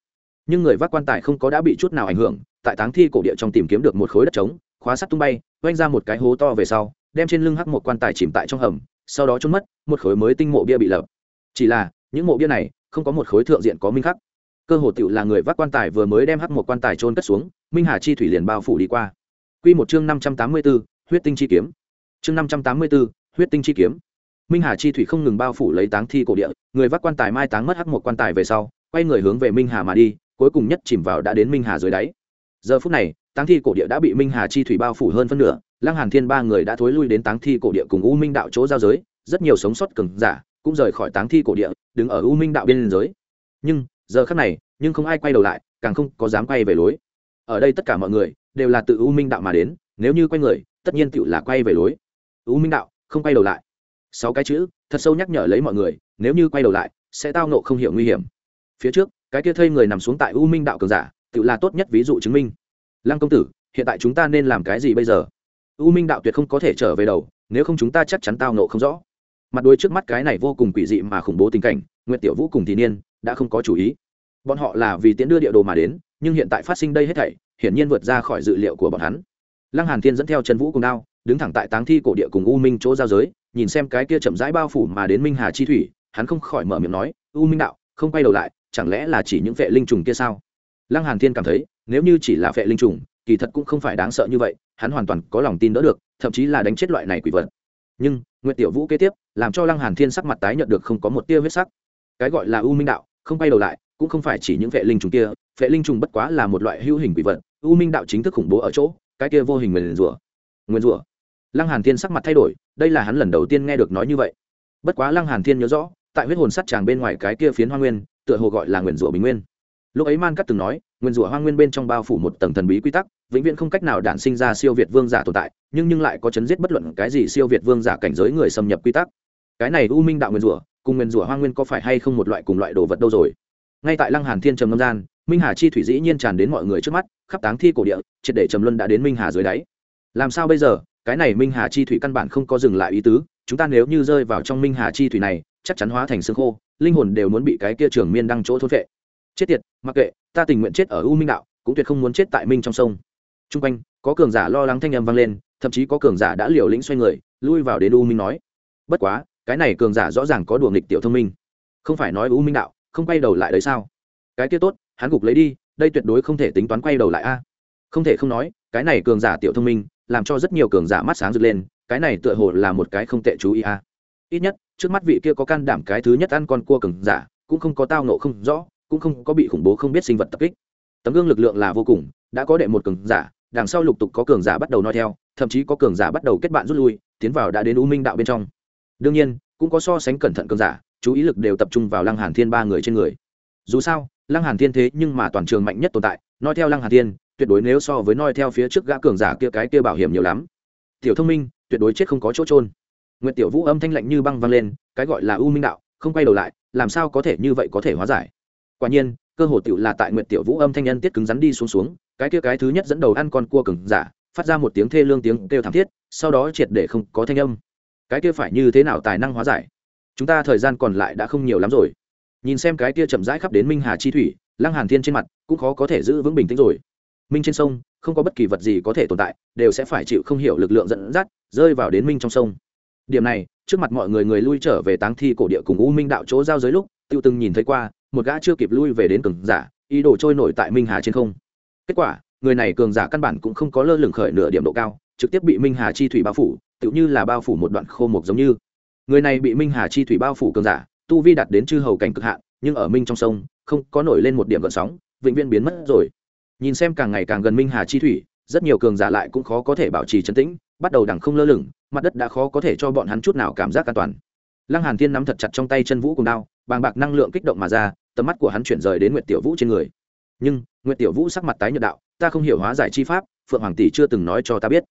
Nhưng người vác quan tài không có đã bị chút nào ảnh hưởng tại táng thi cổ địa trong tìm kiếm được một khối đất trống khóa sắt tung bay oanh ra một cái hố to về sau đem trên lưng hắc một quan tài chìm tại trong hầm sau đó trốn mất một khối mới tinh mộ bia bị lập. Chỉ là những mộ bia này không có một khối thượng diện có minh khắc. Cơ hồ tựu là người vác quan tài vừa mới đem hắc một quan tài trôn cất xuống minh hà chi thủy liền bao phủ đi qua. Quy một chương năm trăm tám mươi 584, huyết tinh chi kiếm. Chương năm trăm tám mươi 584, huyết tinh chi kiếm. Minh Hà chi thủy không ngừng bao phủ lấy táng thi cổ địa, người vác quan tài mai táng mất hắc một quan tài về sau, quay người hướng về Minh Hà mà đi, cuối cùng nhất chìm vào đã đến Minh Hà dưới đáy. Giờ phút này, táng thi cổ địa đã bị Minh Hà chi thủy bao phủ hơn phân nửa, Lăng Hàn Thiên ba người đã thối lui đến táng thi cổ địa cùng U Minh đạo chỗ giao giới, rất nhiều sống sót cường giả cũng rời khỏi táng thi cổ địa, đứng ở U Minh đạo biên giới. Nhưng, giờ khắc này, nhưng không ai quay đầu lại, càng không có dám quay về lối. Ở đây tất cả mọi người đều là tự U Minh đạo mà đến, nếu như quay người tất nhiên tựu là quay về lối. U minh đạo, không quay đầu lại. Sáu cái chữ, thật sâu nhắc nhở lấy mọi người, nếu như quay đầu lại, sẽ tao nộ không hiểu nguy hiểm. Phía trước, cái kia thây người nằm xuống tại u minh đạo cường giả tự là tốt nhất ví dụ chứng minh. Lăng công tử, hiện tại chúng ta nên làm cái gì bây giờ? U minh đạo tuyệt không có thể trở về đầu, nếu không chúng ta chắc chắn tao nộ không rõ. Mặt đuôi trước mắt cái này vô cùng quỷ dị mà khủng bố tình cảnh, nguyệt tiểu vũ cùng thị niên đã không có chủ ý. Bọn họ là vì tiễn đưa địa đồ mà đến, nhưng hiện tại phát sinh đây hết thảy, hiển nhiên vượt ra khỏi dự liệu của bọn hắn lăng hàn thiên dẫn theo trần vũ cùng đao, đứng thẳng tại táng thi cổ địa cùng u minh chỗ giao giới, nhìn xem cái kia chậm rãi bao phủ mà đến minh hà chi thủy, hắn không khỏi mở miệng nói, u minh đạo, không quay đầu lại, chẳng lẽ là chỉ những vệ linh trùng kia sao? Lăng hàn thiên cảm thấy, nếu như chỉ là vệ linh trùng, kỳ thật cũng không phải đáng sợ như vậy, hắn hoàn toàn có lòng tin đỡ được, thậm chí là đánh chết loại này quỷ vật. Nhưng, nguyệt tiểu vũ kế tiếp, làm cho lăng hàn thiên sắc mặt tái nhận được không có một tia huyết sắc. Cái gọi là u minh đạo, không quay đầu lại, cũng không phải chỉ những vệ linh trùng kia, vệ linh trùng bất quá là một loại hữu hình quỷ vật, u minh đạo chính thức khủng bố ở chỗ cái kia vô hình nguyền rủa. Nguyền rủa. Lăng hàn thiên sắc mặt thay đổi, đây là hắn lần đầu tiên nghe được nói như vậy. Bất quá lăng hàn thiên nhớ rõ, tại huyết hồn sắt tràng bên ngoài cái kia phiến hoa nguyên, tựa hồ gọi là nguyền rủa bình nguyên. Lúc ấy man cắt từng nói nguyên rủa hoa nguyên bên trong bao phủ một tầng thần bí quy tắc, vĩnh viễn không cách nào đản sinh ra siêu việt vương giả tồn tại, nhưng nhưng lại có chấn giết bất luận cái gì siêu việt vương giả cảnh giới người xâm nhập quy tắc. Cái này u minh đạo nguyên rủa, cùng nguyên rủa hoa nguyên có phải hay không một loại cùng loại đồ vật đâu rồi? Ngay tại lăng hàn thiên trầm ngâm gian minh hà chi thủy dĩ nhiên tràn đến mọi người trước mắt khắp táng thi cổ địa triệt để trầm luân đã đến minh hà dưới đáy làm sao bây giờ cái này minh hà chi thủy căn bản không có dừng lại ý tứ chúng ta nếu như rơi vào trong minh hà chi thủy này chắc chắn hóa thành xương khô linh hồn đều muốn bị cái kia trường miên đăng chỗ thốt vệ chết tiệt mặc kệ ta tình nguyện chết ở u minh đạo cũng tuyệt không muốn chết tại minh trong sông t r u n g quanh, có cường giả lo lắng thanh âm vang lên, thậm chí có cường giả đã liều lĩnh xoay người, lui vào đến u minh nói, bất quá, cái này cường giả rõ ràng có đùa nghịch tiểu thông minh. Không phải nói u minh đạo, không quay đầu lại đấy sao? Cái kia tốt hắn gục lấy đi, đây tuyệt đối không thể tính toán quay đầu lại a. Không thể không nói, cái này cường giả tiểu thông minh, làm cho rất nhiều cường giả mắt sáng rực lên, cái này tựa hồ là một cái không tệ chú ý a. Ít nhất, trước mắt vị kia có can đảm cái thứ nhất ăn con cua cường giả, cũng không có tao nộ không rõ, cũng không có bị khủng bố không biết sinh vật tập kích. Tấm gương lực lượng là vô cùng, đã có đệ một cường giả, đằng sau lục tục có cường giả bắt đầu nói theo, thậm chí có cường giả bắt đầu kết bạn rút lui, tiến vào đã đến u minh đạo bên trong. Đương nhiên, cũng có so sánh cẩn thận cường giả, chú ý lực đều tập trung vào lăng hàn thiên ba người trên người. Dù sao lăng hàn thiên thế nhưng mà toàn trường mạnh nhất tồn tại nói theo lăng hàn thiên, tuyệt đối nếu so với nói theo phía trước gã cường giả kia cái kia bảo hiểm nhiều lắm. Tiểu thông minh, tuyệt đối chết không có chỗ trôn nguyệt tiểu vũ âm thanh lạnh như băng vang lên, cái gọi là u minh đạo, không quay đầu lại, làm sao có thể như vậy có thể hóa giải? Quả nhiên, cơ hồ tiểu là tại nguyệt tiểu vũ âm thanh nhân tiết cứng rắn đi xuống xuống, cái kia cái thứ nhất dẫn đầu ăn con cua cứng giả, phát ra một tiếng thê lương tiếng kêu thảm thiết, sau đó triệt để không có thanh âm. Cái kia phải như thế nào tài năng hóa giải? Chúng ta thời gian còn lại đã không nhiều lắm rồi nhìn xem cái kia chậm rãi khắp đến minh hà chi thủy, lăng hàn thiên trên mặt cũng khó có thể giữ vững bình tĩnh rồi. Minh trên sông, không có bất kỳ vật gì có thể tồn tại, đều sẽ phải chịu không hiểu lực lượng dẫn dắt, rơi vào đến minh trong sông. Điểm này, trước mặt mọi người người lui trở về táng thi cổ địa cùng u minh đạo chỗ giao giới lúc, tiêu từng nhìn thấy qua, một gã chưa kịp lui về đến cường giả, ý đồ trôi nổi tại minh hà trên không. Kết quả, người này cường giả căn bản cũng không có lơ lửng khởi nửa điểm độ cao, trực tiếp bị minh hà chi thủy bao phủ tự như là bao phủ một đoạn khô mục giống như. Người này bị minh hà chi thủy bao phủ cường giả tu vi đạt đến chư hầu cảnh cực hạn, nhưng ở minh trong sông, không có nổi lên một điểm gợn sóng, vĩnh viễn biến mất rồi. Nhìn xem càng ngày càng gần minh hà chi thủy, rất nhiều cường giả lại cũng khó có thể bảo trì trấn tĩnh, bắt đầu đằng không lơ lửng, mặt đất đã khó có thể cho bọn hắn chút nào cảm giác an toàn. Lăng hàn thiên nắm thật chặt trong tay chân vũ cùng đao, bàng bạc năng lượng kích động mà ra, tầm mắt của hắn chuyển rời đến nguyệt tiểu vũ trên người. Nhưng, nguyệt tiểu vũ sắc mặt tái nhợt đạo, ta không hiểu hóa giải chi pháp, phượng hoàng tỷ chưa từng nói cho ta biết.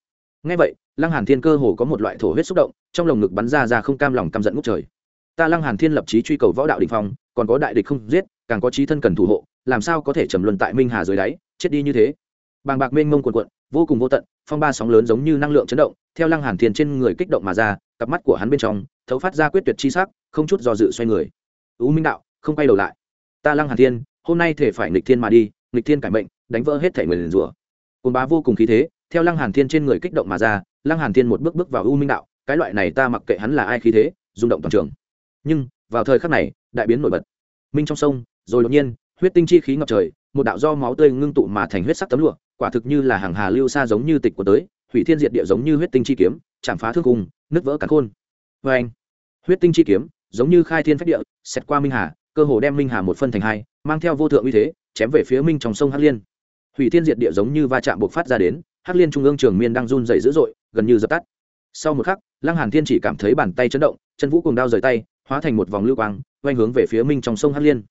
Ngay vậy, lăng hàn thiên cơ hồ có một loại thổ huyết xúc động, trong lồng ngực bắn ra ra không cam lòng căm giận ngút trời ta lăng hàn thiên lập chí truy cầu võ đạo đỉnh phong, còn có đại địch không giết, càng có chí thân cần thủ hộ, làm sao có thể trầm luân tại minh hà dưới đáy, chết đi như thế? Bàng bạc mênh mông cuồn cuộn, vô cùng vô tận, phong ba sóng lớn giống như năng lượng chấn động, theo lăng hàn thiên trên người kích động mà ra, cặp mắt của hắn bên trong, thấu phát ra quyết tuyệt chi sắc, không chút do dự xoay người. U minh đạo, không quay đầu lại. Ta lăng hàn thiên, hôm nay thể phải nghịch thiên mà đi, nghịch thiên cải mệnh, đánh vỡ hết thể người liền rủa bá vô cùng khí thế, theo lăng hàn thiên trên người kích động mà ra, lăng hàn thiên một bước bước vào u minh đạo, cái loại này ta mặc kệ hắn là ai khí thế, rung động toàn trường nhưng vào thời khắc này đại biến nổi bật. Minh trong sông, rồi đột nhiên, huyết tinh chi khí ngập trời, một đạo do máu tươi ngưng tụ mà thành huyết sắc tấm lụa, quả thực như là hàng hà lưu xa giống như tịch của tới, hủy thiên diệt địa giống như huyết tinh chi kiếm, chạm phá thương cùng nứt vỡ cả khôn. Vê anh, huyết tinh chi kiếm, giống như khai thiên phách địa, xẹt qua minh hà, cơ hồ đem minh hà một phân thành hai, mang theo vô thượng uy thế, chém về phía minh trong sông hắc liên. Hủy thiên diệt địa giống như va chạm buộc phát ra đến, hắc liên trung ương trường miên đang run dày dữ dội, gần như dập tắt. Sau một khắc, lăng hàn thiên chỉ cảm thấy bàn tay chấn động, chân vũ cùng đao rời tay hóa thành một vòng lưu quang, quay hướng về phía minh trong sông hắc liên.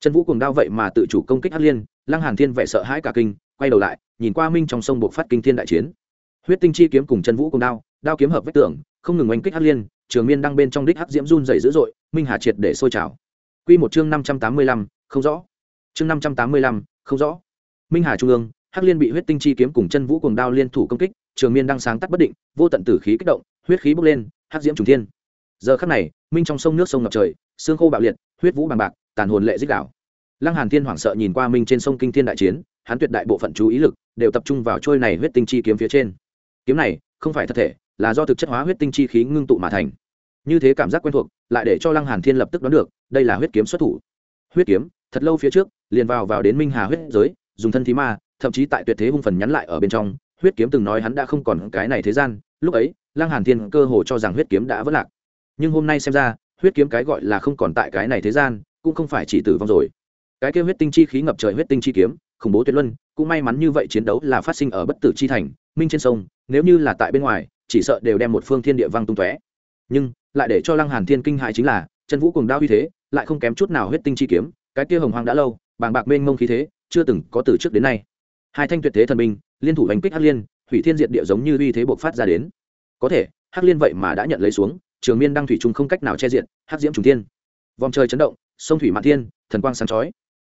Trần vũ cùng đao vậy mà tự chủ công kích hắc liên, lăng hàn thiên vẻ sợ hãi cả kinh, quay đầu lại, nhìn qua minh trong sông buộc phát kinh thiên đại chiến. Huyết tinh chi kiếm cùng Trần vũ cùng đao đao kiếm hợp vách tường, không ngừng oanh kích hắc liên, trường miên đang bên trong đích hắc diễm run dày dữ dội, minh hà triệt để sôi trào. Quy một chương năm trăm tám mươi lăm, không rõ. Chương năm trăm tám mươi lăm, không rõ. Minh hà trung ương, hắc liên bị huyết tinh chi kiếm cùng chân vũ cùng đao liên thủ công kích, trường miên đang sáng tắt bất định, vô tận tử khí kích động, huyết khí bốc lên, hắc diễm trùng thiên giờ khắc này, minh trong sông nước sông ngập trời, xương khô bạo liệt, huyết vũ bằng bạc, tàn hồn lệ dích đảo lăng hàn thiên hoảng sợ nhìn qua minh trên sông kinh thiên đại chiến, hắn tuyệt đại bộ phận chú ý lực đều tập trung vào trôi này huyết tinh chi kiếm phía trên. Kiếm này, không phải thật thể, là do thực chất hóa huyết tinh chi khí ngưng tụ mà thành. Như thế cảm giác quen thuộc, lại để cho lăng hàn thiên lập tức đoán được, đây là huyết kiếm xuất thủ. Huyết kiếm, thật lâu phía trước, liền vào vào đến minh hà huyết giới, dùng thân thí ma, thậm chí tại tuyệt thế hung phần nhắn lại ở bên trong. Huyết kiếm từng nói hắn đã không còn cái này thế gian, lúc ấy, lăng hàn thiên cơ hồ cho rằng huyết kiếm đã vỡ lạc nhưng hôm nay xem ra, huyết kiếm cái gọi là không còn tại cái này thế gian, cũng không phải chỉ tử vong rồi. Cái kêu huyết tinh chi khí ngập trời huyết tinh chi kiếm, khủng bố tuyệt luân, cũng may mắn như vậy chiến đấu là phát sinh ở bất tử chi thành, minh trên sông, nếu như là tại bên ngoài, chỉ sợ đều đem một phương thiên địa văng tung tóe. Nhưng, lại để cho lăng hàn thiên kinh hại chính là, chân vũ cùng đao uy thế, lại không kém chút nào huyết tinh chi kiếm, cái kia hồng hoàng đã lâu, bàng bạc mênh mông khí thế, chưa từng có từ trước đến nay. Hai thanh tuyệt thế thần binh, liên thủ đánh kích hắc liên, hủy thiên diệt địa giống như uy thế bộc phát ra đến. Có thể, hắc liên vậy mà đã nhận lấy xuống trường miên đăng thủy trung không cách nào che diện, hắc diễm trùng thiên. Vòng trời chấn động, sông thủy mạn thiên, thần quang sáng chói.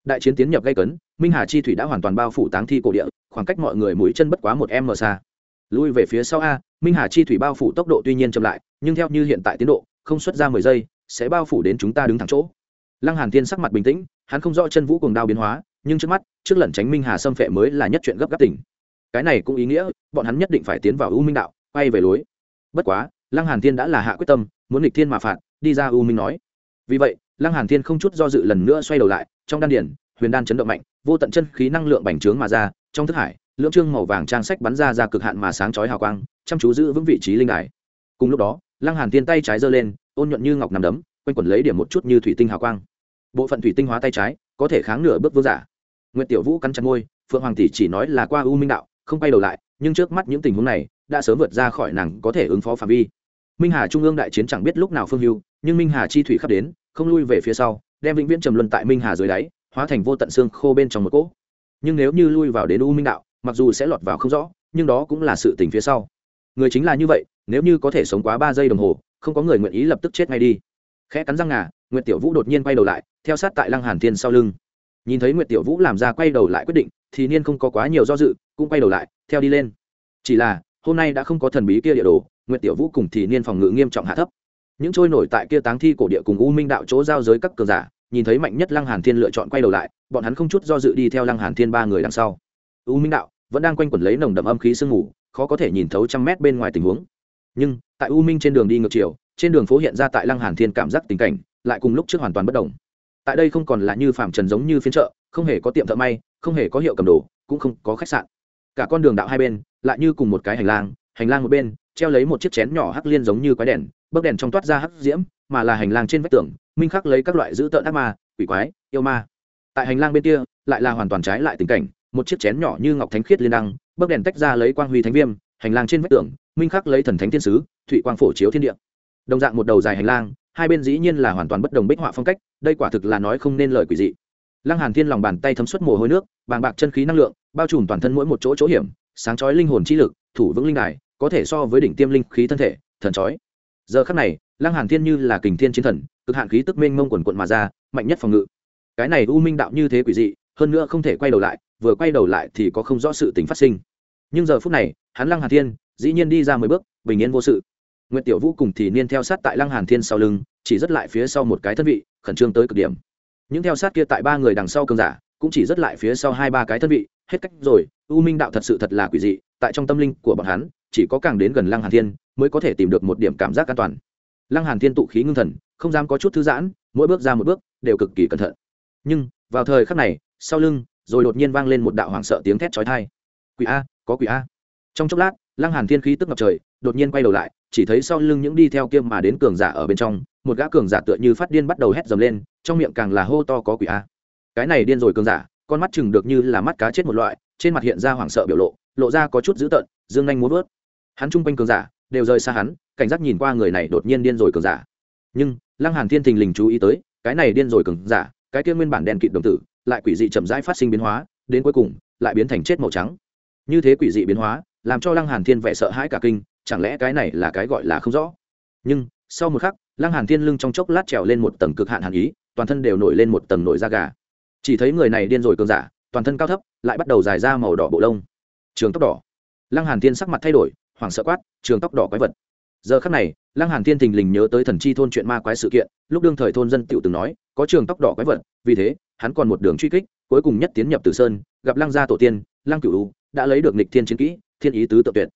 Đại chiến tiến nhập gây cấn, minh hà chi thủy đã hoàn toàn bao phủ táng thi cổ địa, khoảng cách mọi người mũi chân bất quá một m xa. Lui về phía sau a, minh hà chi thủy bao phủ tốc độ tuy nhiên chậm lại, nhưng theo như hiện tại tiến độ, không xuất ra mười giây, sẽ bao phủ đến chúng ta đứng thẳng chỗ. Lăng hàn thiên sắc mặt bình tĩnh, hắn không rõ chân vũ cùng đao biến hóa, nhưng trước mắt, trước lần tránh minh hà xâm phệ mới là nhất chuyện gấp gáp tỉnh. Cái này cũng ý nghĩa, bọn hắn nhất định phải tiến vào u minh đạo, quay về lối. Bất quá lăng hàn thiên đã là hạ quyết tâm, muốn nghịch thiên mà phạt, đi ra u minh nói. Vì vậy, lăng hàn thiên không chút do dự lần nữa xoay đầu lại, trong đan điển, huyền đan chấn động mạnh, vô tận chân khí năng lượng bành trướng mà ra, trong thức hải, lưỡng trương màu vàng trang sách bắn ra ra cực hạn mà sáng chói hào quang, chăm chú giữ vững vị trí linh đài. Cùng lúc đó, lăng hàn thiên tay trái giơ lên, ôn nhuận như ngọc nằm đấm, quanh quẩn lấy điểm một chút như thủy tinh hào quang. Bộ phận thủy tinh hóa tay trái, có thể kháng nửa bước vương giả. Nguyệt tiểu vũ cắn chặt môi, phượng hoàng tỷ chỉ nói là qua u minh đạo, không quay đầu lại, nhưng trước mắt những tình huống này, đã sớm vượt ra khỏi nàng có thể ứng phó phạm vi minh hà trung ương đại chiến chẳng biết lúc nào phương hưu, nhưng minh hà chi thủy khắp đến, không lui về phía sau, đem vĩnh viễn trầm luân tại minh hà dưới đáy, hóa thành vô tận xương khô bên trong một cỗ. Nhưng nếu như lui vào đến u minh đạo, mặc dù sẽ lọt vào không rõ, nhưng đó cũng là sự tình phía sau. Người chính là như vậy, nếu như có thể sống quá ba giây đồng hồ, không có người nguyện ý lập tức chết ngay đi. Khẽ cắn răng ngà, nguyệt tiểu vũ đột nhiên quay đầu lại, theo sát tại lăng hàn thiên sau lưng. Nhìn thấy nguyệt tiểu vũ làm ra quay đầu lại quyết định, thì niên không có quá nhiều do dự, cũng quay đầu lại, theo đi lên. Chỉ là, hôm nay đã không có thần bí kia địa đồ nguyệt tiểu vũ cùng thì niên phòng ngự nghiêm trọng hạ thấp. Những trôi nổi tại kia táng thi cổ địa cùng u minh đạo chỗ giao giới các cường giả, nhìn thấy mạnh nhất lăng hàn thiên lựa chọn quay đầu lại, bọn hắn không chút do dự đi theo lăng hàn thiên ba người đằng sau. U minh đạo vẫn đang quanh quẩn lấy nồng đậm âm khí sương mù, khó có thể nhìn thấu trăm mét bên ngoài tình huống. Nhưng, tại u minh trên đường đi ngược chiều, trên đường phố hiện ra tại lăng hàn thiên cảm giác tình cảnh, lại cùng lúc trước hoàn toàn bất đồng. Tại đây không còn là như phạm trần giống như phiên chợ, không hề có tiệm thợ may, không hề có hiệu cầm đồ, cũng không có khách sạn. Cả con đường đạo hai bên, lại như cùng một cái hành lang hành lang một bên treo lấy một chiếc chén nhỏ hắc liên giống như quái đèn bấc đèn trong toát ra hắc diễm, mà là hành lang trên vách tường, minh khắc lấy các loại dữ tợn ác ma, quỷ quái, yêu ma. Tại hành lang bên kia, lại là hoàn toàn trái lại tình cảnh, một chiếc chén nhỏ như ngọc thánh khiết liên đăng bấc đèn tách ra lấy quang huy thánh viêm, hành lang trên vách tường, minh khắc lấy thần thánh thiên sứ, thụy quang phổ chiếu thiên địa. Đồng dạng một đầu dài hành lang, hai bên dĩ nhiên là hoàn toàn bất đồng bích họa phong cách, đây quả thực là nói không nên lời quỷ dị. Lăng hàn thiên lòng bàn tay thấm xuất mồ hôi nước, bàng bạc chân khí năng lượng, bao trùm toàn thân mỗi một chỗ chỗ hiểm, sáng chói linh hồn chi lực, thủ vững linh đài có thể so với đỉnh tiêm linh khí thân thể thần chói. Giờ khắc này lăng hàn thiên như là kình thiên chiến thần cực hạn khí tức mênh mông quần quận mà ra mạnh nhất phòng ngự. Cái này u minh đạo như thế quỷ dị hơn nữa không thể quay đầu lại vừa quay đầu lại thì có không rõ sự tình phát sinh. Nhưng giờ phút này hắn lăng hàn thiên dĩ nhiên đi ra mười bước bình yên vô sự. Nguyệt Tiểu Vũ cùng thì niên theo sát tại Lăng Hàn Thiên sau lưng, chỉ rất lại phía sau một cái thân vị, khẩn trương tới cực điểm. Những theo sát kia tại ba người đằng sau cường giả, cũng chỉ rất lại phía sau hai ba cái thân vị, hết cách rồi, U Minh đạo thật sự thật là quỷ dị, tại trong tâm linh của bọn hắn, chỉ có càng đến gần Lăng Hàn Thiên, mới có thể tìm được một điểm cảm giác an toàn. Lăng Hàn Thiên tụ khí ngưng thần, không dám có chút thư giãn, mỗi bước ra một bước, đều cực kỳ cẩn thận. Nhưng, vào thời khắc này, sau lưng, rồi đột nhiên vang lên một đạo hoảng sợ tiếng thét chói tai. Quỷ a, có quỷ a. Trong chốc lát, Lăng Hàn Thiên khí tức ngập trời, đột nhiên quay đầu lại, chỉ thấy sau lưng những đi theo kia mà đến cường giả ở bên trong một gã cường giả tựa như phát điên bắt đầu hét dầm lên trong miệng càng là hô to có quỷ a cái này điên rồi cường giả con mắt chừng được như là mắt cá chết một loại trên mặt hiện ra hoảng sợ biểu lộ lộ ra có chút dữ tợn dương nhanh muốn vớt hắn chung quanh cường giả đều rời xa hắn, cảnh giác nhìn qua người này đột nhiên điên rồi cường giả. Nhưng, lăng hàn thiên thình lình chú ý tới, cái này điên rồi cường giả, cái kia nguyên bản đen kịt đồng tử, lại quỷ dị chậm rãi phát sinh biến hóa, đến cuối cùng lại biến thành chết màu trắng. Như thế quỷ dị biến hóa, làm cho lăng hàn thiên vẻ sợ hãi cả kinh, chẳng lẽ cái này là cái gọi là không rõ? Nhưng, sau một khắc, lăng hàn thiên lưng trong chốc lát trèo lên một tầng cực hạn hàn ý, toàn thân đều nổi lên một tầng nổi da gà. Chỉ thấy người này điên rồi cường giả, toàn thân cao thấp, lại bắt đầu dài ra màu đỏ bộ lông. Trường tóc đỏ. Lăng hàn thiên sắc mặt thay đổi hoảng sợ quát, trường tóc đỏ quái vật. Giờ khắc này, lăng hàn thiên thình lình nhớ tới thần chi thôn chuyện ma quái sự kiện, lúc đương thời thôn dân tiểu từng nói, có trường tóc đỏ quái vật, vì thế, hắn còn một đường truy kích, cuối cùng nhất tiến nhập tử sơn, gặp lăng gia tổ tiên, lăng cửu đã lấy được nịch thiên chiến kỹ, thiên ý tứ tượng tuyệt.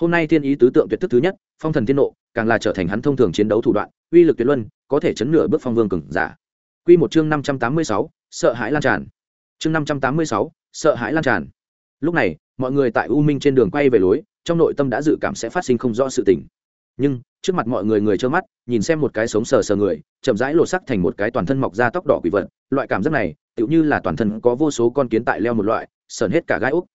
Hôm nay thiên ý tứ tượng tuyệt thức thứ nhất, phong thần thiên nộ, càng là trở thành hắn thông thường chiến đấu thủ đoạn, uy lực tuyệt luân, có thể chấn nửa bước phong vương cường giả. Quy một chương năm trăm tám mươi sáu, sợ hãi lan tràn. Chương năm trăm tám mươi sáu, sợ hãi lan tràn. Lúc này, mọi người tại u minh trên đường quay về lối trong nội tâm đã dự cảm sẽ phát sinh không rõ sự tình. Nhưng, trước mặt mọi người người trơ mắt, nhìn xem một cái sống sờ sờ người, chậm rãi lột sắc thành một cái toàn thân mọc ra tóc đỏ quỷ vật, loại cảm giác này, tựu như là toàn thân có vô số con kiến tại leo một loại, sờn hết cả gai úc.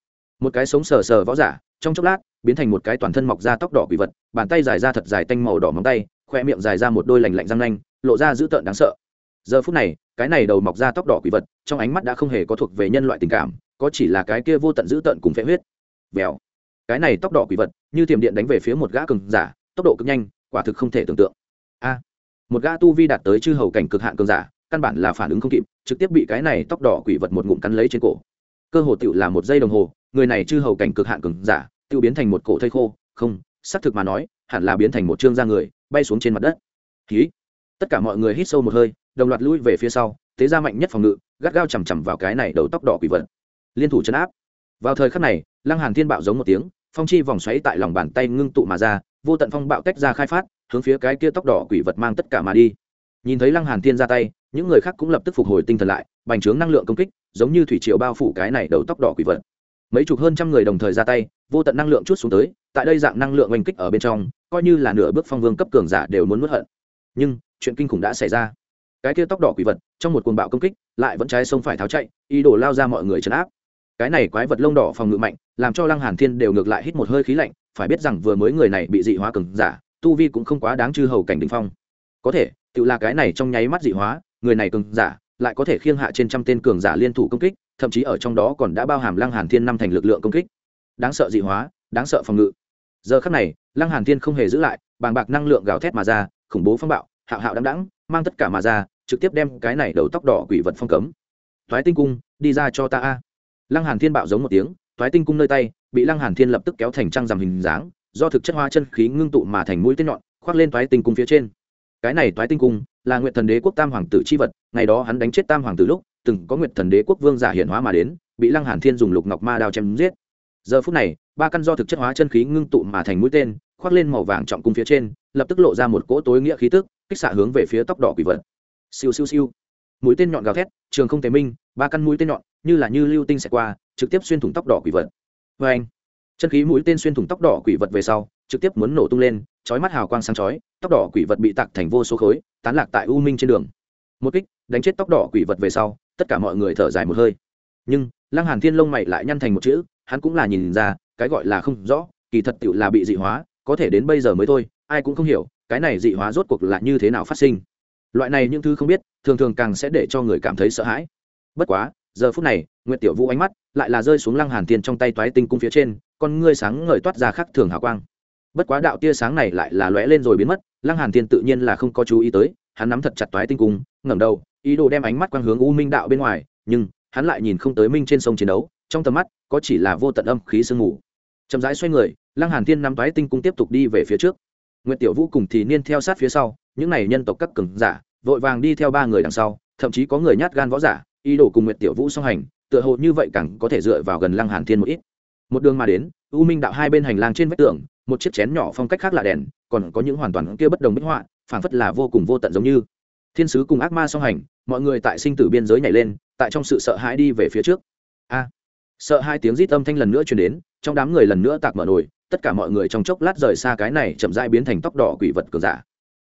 Một cái sống sờ sờ võ giả, trong chốc lát, biến thành một cái toàn thân mọc ra tóc đỏ quỷ vật, bàn tay dài ra thật dài tanh màu đỏ móng tay, khoe miệng dài ra một đôi lành lạnh răng nanh, lộ ra dữ tợn đáng sợ. Giờ phút này, cái này đầu mọc ra tóc đỏ quỷ vật, trong ánh mắt đã không hề có thuộc về nhân loại tình cảm, có chỉ là cái kia vô tận dữ tợn cùng phệ huyết. Vèo cái này tóc đỏ quỷ vật, như tiềm điện đánh về phía một gã cường giả, tốc độ cực nhanh, quả thực không thể tưởng tượng. A, một gã tu vi đạt tới chư hầu cảnh cực hạn cường giả, căn bản là phản ứng không kịp, trực tiếp bị cái này tóc đỏ quỷ vật một ngụm cắn lấy trên cổ. Cơ hồ tựu là một giây đồng hồ, người này chư hầu cảnh cực hạn cường giả, tựu biến thành một cổ thây khô. Không, xác thực mà nói, hẳn là biến thành một trương da người, bay xuống trên mặt đất. Ký tất cả mọi người hít sâu một hơi, đồng loạt lui về phía sau, thế ra mạnh nhất phòng ngự, gắt gao chằm chằm vào cái này đầu tóc đỏ quỷ vật. Liên thủ chấn áp. Vào thời khắc này lăng hàn thiên bạo giống một tiếng, phong chi vòng xoáy tại lòng bàn tay ngưng tụ mà ra, vô tận phong bạo tách ra khai phát, hướng phía cái kia tóc đỏ quỷ vật mang tất cả mà đi. Nhìn thấy lăng hàn thiên ra tay, những người khác cũng lập tức phục hồi tinh thần lại, bành trướng năng lượng công kích, giống như thủy triều bao phủ cái này đầu tóc đỏ quỷ vật. Mấy chục hơn trăm người đồng thời ra tay, vô tận năng lượng chút xuống tới, tại đây dạng năng lượng oanh kích ở bên trong, coi như là nửa bước phong vương cấp cường giả đều muốn mất hận. Nhưng, chuyện kinh khủng đã xảy ra. Cái kia tóc đỏ quỷ vật, trong một cuồng bạo công kích, lại vẫn trái sông phải tháo chạy, ý đồ lao ra mọi người chấn áp cái này quái vật lông đỏ phòng ngự mạnh, làm cho lăng hàn thiên đều ngược lại hít một hơi khí lạnh, phải biết rằng vừa mới người này bị dị hóa cường giả, tu vi cũng không quá đáng chư hầu cảnh đỉnh phong. Có thể, tự là cái này trong nháy mắt dị hóa, người này cường giả, lại có thể khiêng hạ trên trăm tên cường giả liên thủ công kích, thậm chí ở trong đó còn đã bao hàm lăng hàn thiên năm thành lực lượng công kích. Đáng sợ dị hóa, đáng sợ phòng ngự. Giờ khắc này, lăng hàn thiên không hề giữ lại, bàng bạc năng lượng gào thét mà ra, khủng bố phong bạo, hạo hạo đăng đẳng mang tất cả mà ra, trực tiếp đem cái này đầu tóc đỏ quỷ vật phong cấm. Thoái tinh cung, đi ra cho ta a lăng hàn thiên bạo giống một tiếng thoái tinh cung nơi tay, bị lăng hàn thiên lập tức kéo thành trăng rằm hình dáng, do thực chất hóa chân khí ngưng tụ mà thành mũi tên nhọn, khoác lên thoái tinh cung phía trên. Cái này thoái tinh cung là nguyện thần đế quốc tam hoàng tử chi vật, ngày đó hắn đánh chết tam hoàng tử lúc, từng có nguyện thần đế quốc vương giả hiển hóa mà đến, bị lăng hàn thiên dùng lục ngọc ma đao chém giết. Giờ phút này, ba căn do thực chất hóa chân khí ngưng tụ mà thành mũi tên, khoác lên màu vàng trọng cung phía trên, lập tức lộ ra một cỗ tối nghĩa khí tức, kích xạ hướng về phía tóc đỏ quỷ vật. Siêu siêu siêu. Mũi tên nhọn gào thét, trường không thể minh, ba căn mũi tên nhọn như là như lưu tinh sẽ qua, trực tiếp xuyên thủng tóc đỏ quỷ vật. Vê anh, chân khí mũi tên xuyên thủng tóc đỏ quỷ vật về sau, trực tiếp muốn nổ tung lên, chói mắt hào quang sáng chói, tóc đỏ quỷ vật bị tạc thành vô số khối, tán lạc tại u minh trên đường. Một kích, đánh chết tóc đỏ quỷ vật về sau, tất cả mọi người thở dài một hơi. Nhưng, lăng hàn thiên lông mày lại nhăn thành một chữ, hắn cũng là nhìn ra, cái gọi là không rõ, kỳ thật tựu là bị dị hóa, có thể đến bây giờ mới thôi, ai cũng không hiểu, cái này dị hóa rốt cuộc là như thế nào phát sinh. Loại này những thứ không biết, thường thường càng sẽ để cho người cảm thấy sợ hãi. Bất quá giờ phút này, nguyệt tiểu vũ ánh mắt lại là rơi xuống lăng hàn thiên trong tay toái tinh cung phía trên, con ngươi sáng ngời toát ra khắc thường hào quang. Bất quá đạo tia sáng này lại là lóe lên rồi biến mất, lăng hàn thiên tự nhiên là không có chú ý tới, hắn nắm thật chặt toái tinh cung, ngẩng đầu, ý đồ đem ánh mắt quang hướng u minh đạo bên ngoài, nhưng hắn lại nhìn không tới minh trên sông chiến đấu, trong tầm mắt có chỉ là vô tận âm khí sương mù. Chậm rãi xoay người, lăng hàn thiên nắm toái tinh cung tiếp tục đi về phía trước. Nguyệt tiểu vũ cùng thì niên theo sát phía sau, những này nhân tộc các cường giả, vội vàng đi theo ba người đằng sau, thậm chí có người nhát gan võ giả ý đồ cùng nguyệt tiểu vũ song hành, tựa hồ như vậy càng có thể dựa vào gần lăng hàn thiên một ít. Một đường mà đến, u minh đạo hai bên hành lang trên vách tường, một chiếc chén nhỏ phong cách khác là đèn, còn có những hoàn toàn kia bất đồng minh họa, phảng phất là vô cùng vô tận giống như. Thiên sứ cùng ác ma song hành, mọi người tại sinh tử biên giới nhảy lên, tại trong sự sợ hãi đi về phía trước. A! Sợ hai tiếng rít âm thanh lần nữa truyền đến, trong đám người lần nữa tạc mở nồi, tất cả mọi người trong chốc lát rời xa cái này chậm rãi biến thành tóc đỏ quỷ vật cường giả.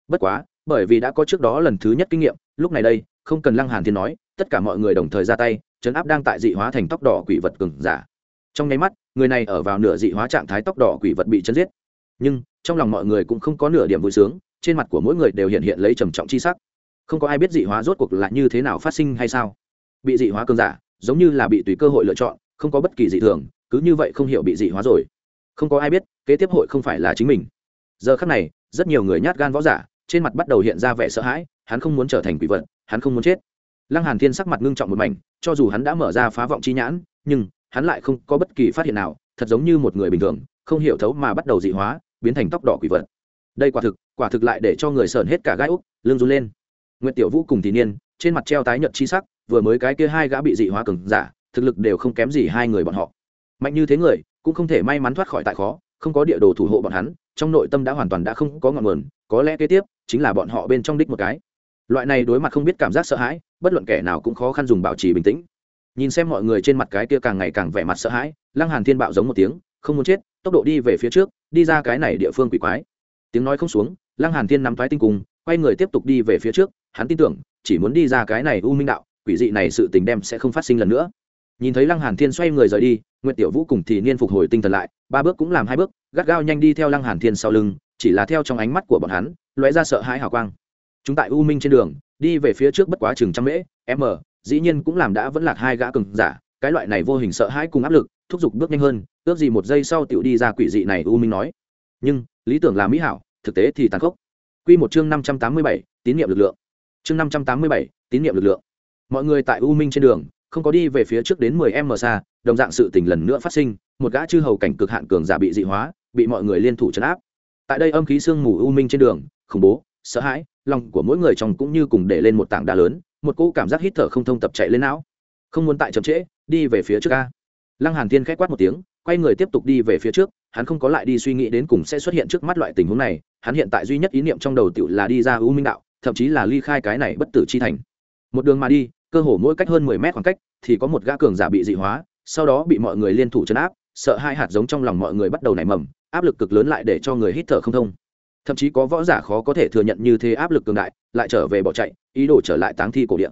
Bất quá, bởi vì đã có trước đó lần thứ nhất kinh nghiệm, lúc này đây, không cần lăng hàn thiên nói tất cả mọi người đồng thời ra tay chấn áp đang tại dị hóa thành tóc đỏ quỷ vật cừng giả. Trong nháy mắt, người này ở vào nửa dị hóa trạng thái tóc đỏ quỷ vật bị chấn giết. Nhưng, trong lòng mọi người cũng không có nửa điểm vui sướng, trên mặt của mỗi người đều hiện hiện lấy trầm trọng chi sắc. Không có ai biết dị hóa rốt cuộc là như thế nào phát sinh hay sao. Bị dị hóa cơn giả, giống như là bị tùy cơ hội lựa chọn, không có bất kỳ dị thường, cứ như vậy không hiểu bị dị hóa rồi. Không có ai biết, kế tiếp hội không phải là chính mình. Giờ khắc này, rất nhiều người nhát gan võ giả, trên mặt bắt đầu hiện ra vẻ sợ hãi, hắn không muốn trở thành quỷ vật, hắn không muốn chết lăng hàn thiên sắc mặt ngưng trọng một mảnh, cho dù hắn đã mở ra phá vọng chi nhãn, nhưng hắn lại không có bất kỳ phát hiện nào, thật giống như một người bình thường, không hiểu thấu mà bắt đầu dị hóa, biến thành tóc đỏ quỷ vật. Đây quả thực quả thực lại để cho người sờn hết cả gai úc, lưng run lên. Nguyệt tiểu vũ cùng tỷ niên, trên mặt treo tái nhợt chi sắc, vừa mới cái kia hai gã bị dị hóa cường giả, thực lực đều không kém gì hai người bọn họ. Mạnh như thế người, cũng không thể may mắn thoát khỏi tại khó, không có địa đồ thủ hộ bọn hắn, trong nội tâm đã hoàn toàn đã không có ngọn nguồn, có lẽ kế tiếp, chính là bọn họ bên trong đích một cái. Loại này đối mặt không biết cảm giác sợ hãi bất luận kẻ nào cũng khó khăn dùng bảo trì bình tĩnh. Nhìn xem mọi người trên mặt cái kia càng ngày càng vẻ mặt sợ hãi, lăng hàn thiên bạo giống một tiếng, không muốn chết, tốc độ đi về phía trước, đi ra cái này địa phương quỷ quái. Tiếng nói không xuống, lăng hàn thiên nắm thoái tinh cùng quay người tiếp tục đi về phía trước, hắn tin tưởng, chỉ muốn đi ra cái này u minh đạo, quỷ dị này sự tình đem sẽ không phát sinh lần nữa. Nhìn thấy lăng hàn thiên xoay người rời đi, nguyệt tiểu vũ cùng thì niên phục hồi tinh thần lại, ba bước cũng làm hai bước, gắt gao nhanh đi theo lăng hàn thiên sau lưng, chỉ là theo trong ánh mắt của bọn hắn, lóe ra sợ hãi hào quang. Chúng tại u minh trên đường đi về phía trước bất quá chừng trăm mễ, m, dĩ nhiên cũng làm đã vẫn lạc hai gã cường giả, cái loại này vô hình sợ hãi cùng áp lực, thúc giục bước nhanh hơn, ước gì một giây sau tiểu đi ra quỷ dị này u minh nói. Nhưng, lý tưởng là mỹ hảo, thực tế thì tàn khốc. Quy một chương năm trăm tám mươi bảy, tín nhiệm lực lượng. Chương năm trăm tám mươi bảy, tín nhiệm lực lượng. Mọi người tại u minh trên đường, không có đi về phía trước đến mười m xa, đồng dạng sự tình lần nữa phát sinh, một gã chư hầu cảnh cực hạn cường giả bị dị hóa, bị mọi người liên thủ chấn áp. Tại đây âm khí sương mù u minh trên đường, khủng bố sợ hãi, lòng của mỗi người trong cũng như cùng để lên một tảng đá lớn, một cỗ cảm giác hít thở không thông tập chạy lên não. Không muốn tại chậm trễ, đi về phía trước ca lăng hàn thiên khẽ quát một tiếng, quay người tiếp tục đi về phía trước, hắn không có lại đi suy nghĩ đến cùng sẽ xuất hiện trước mắt loại tình huống này, hắn hiện tại duy nhất ý niệm trong đầu tiểu là đi ra u minh đạo, thậm chí là ly khai cái này bất tử chi thành. Một đường mà đi, cơ hồ mỗi cách hơn mười mét khoảng cách, thì có một gã cường giả bị dị hóa, sau đó bị mọi người liên thủ chấn áp, sợ hai hạt giống trong lòng mọi người bắt đầu nảy mầm, áp lực cực lớn lại để cho người hít thở không thông thậm chí có võ giả khó có thể thừa nhận như thế áp lực cường đại, lại trở về bỏ chạy, ý đồ trở lại táng thi cổ điện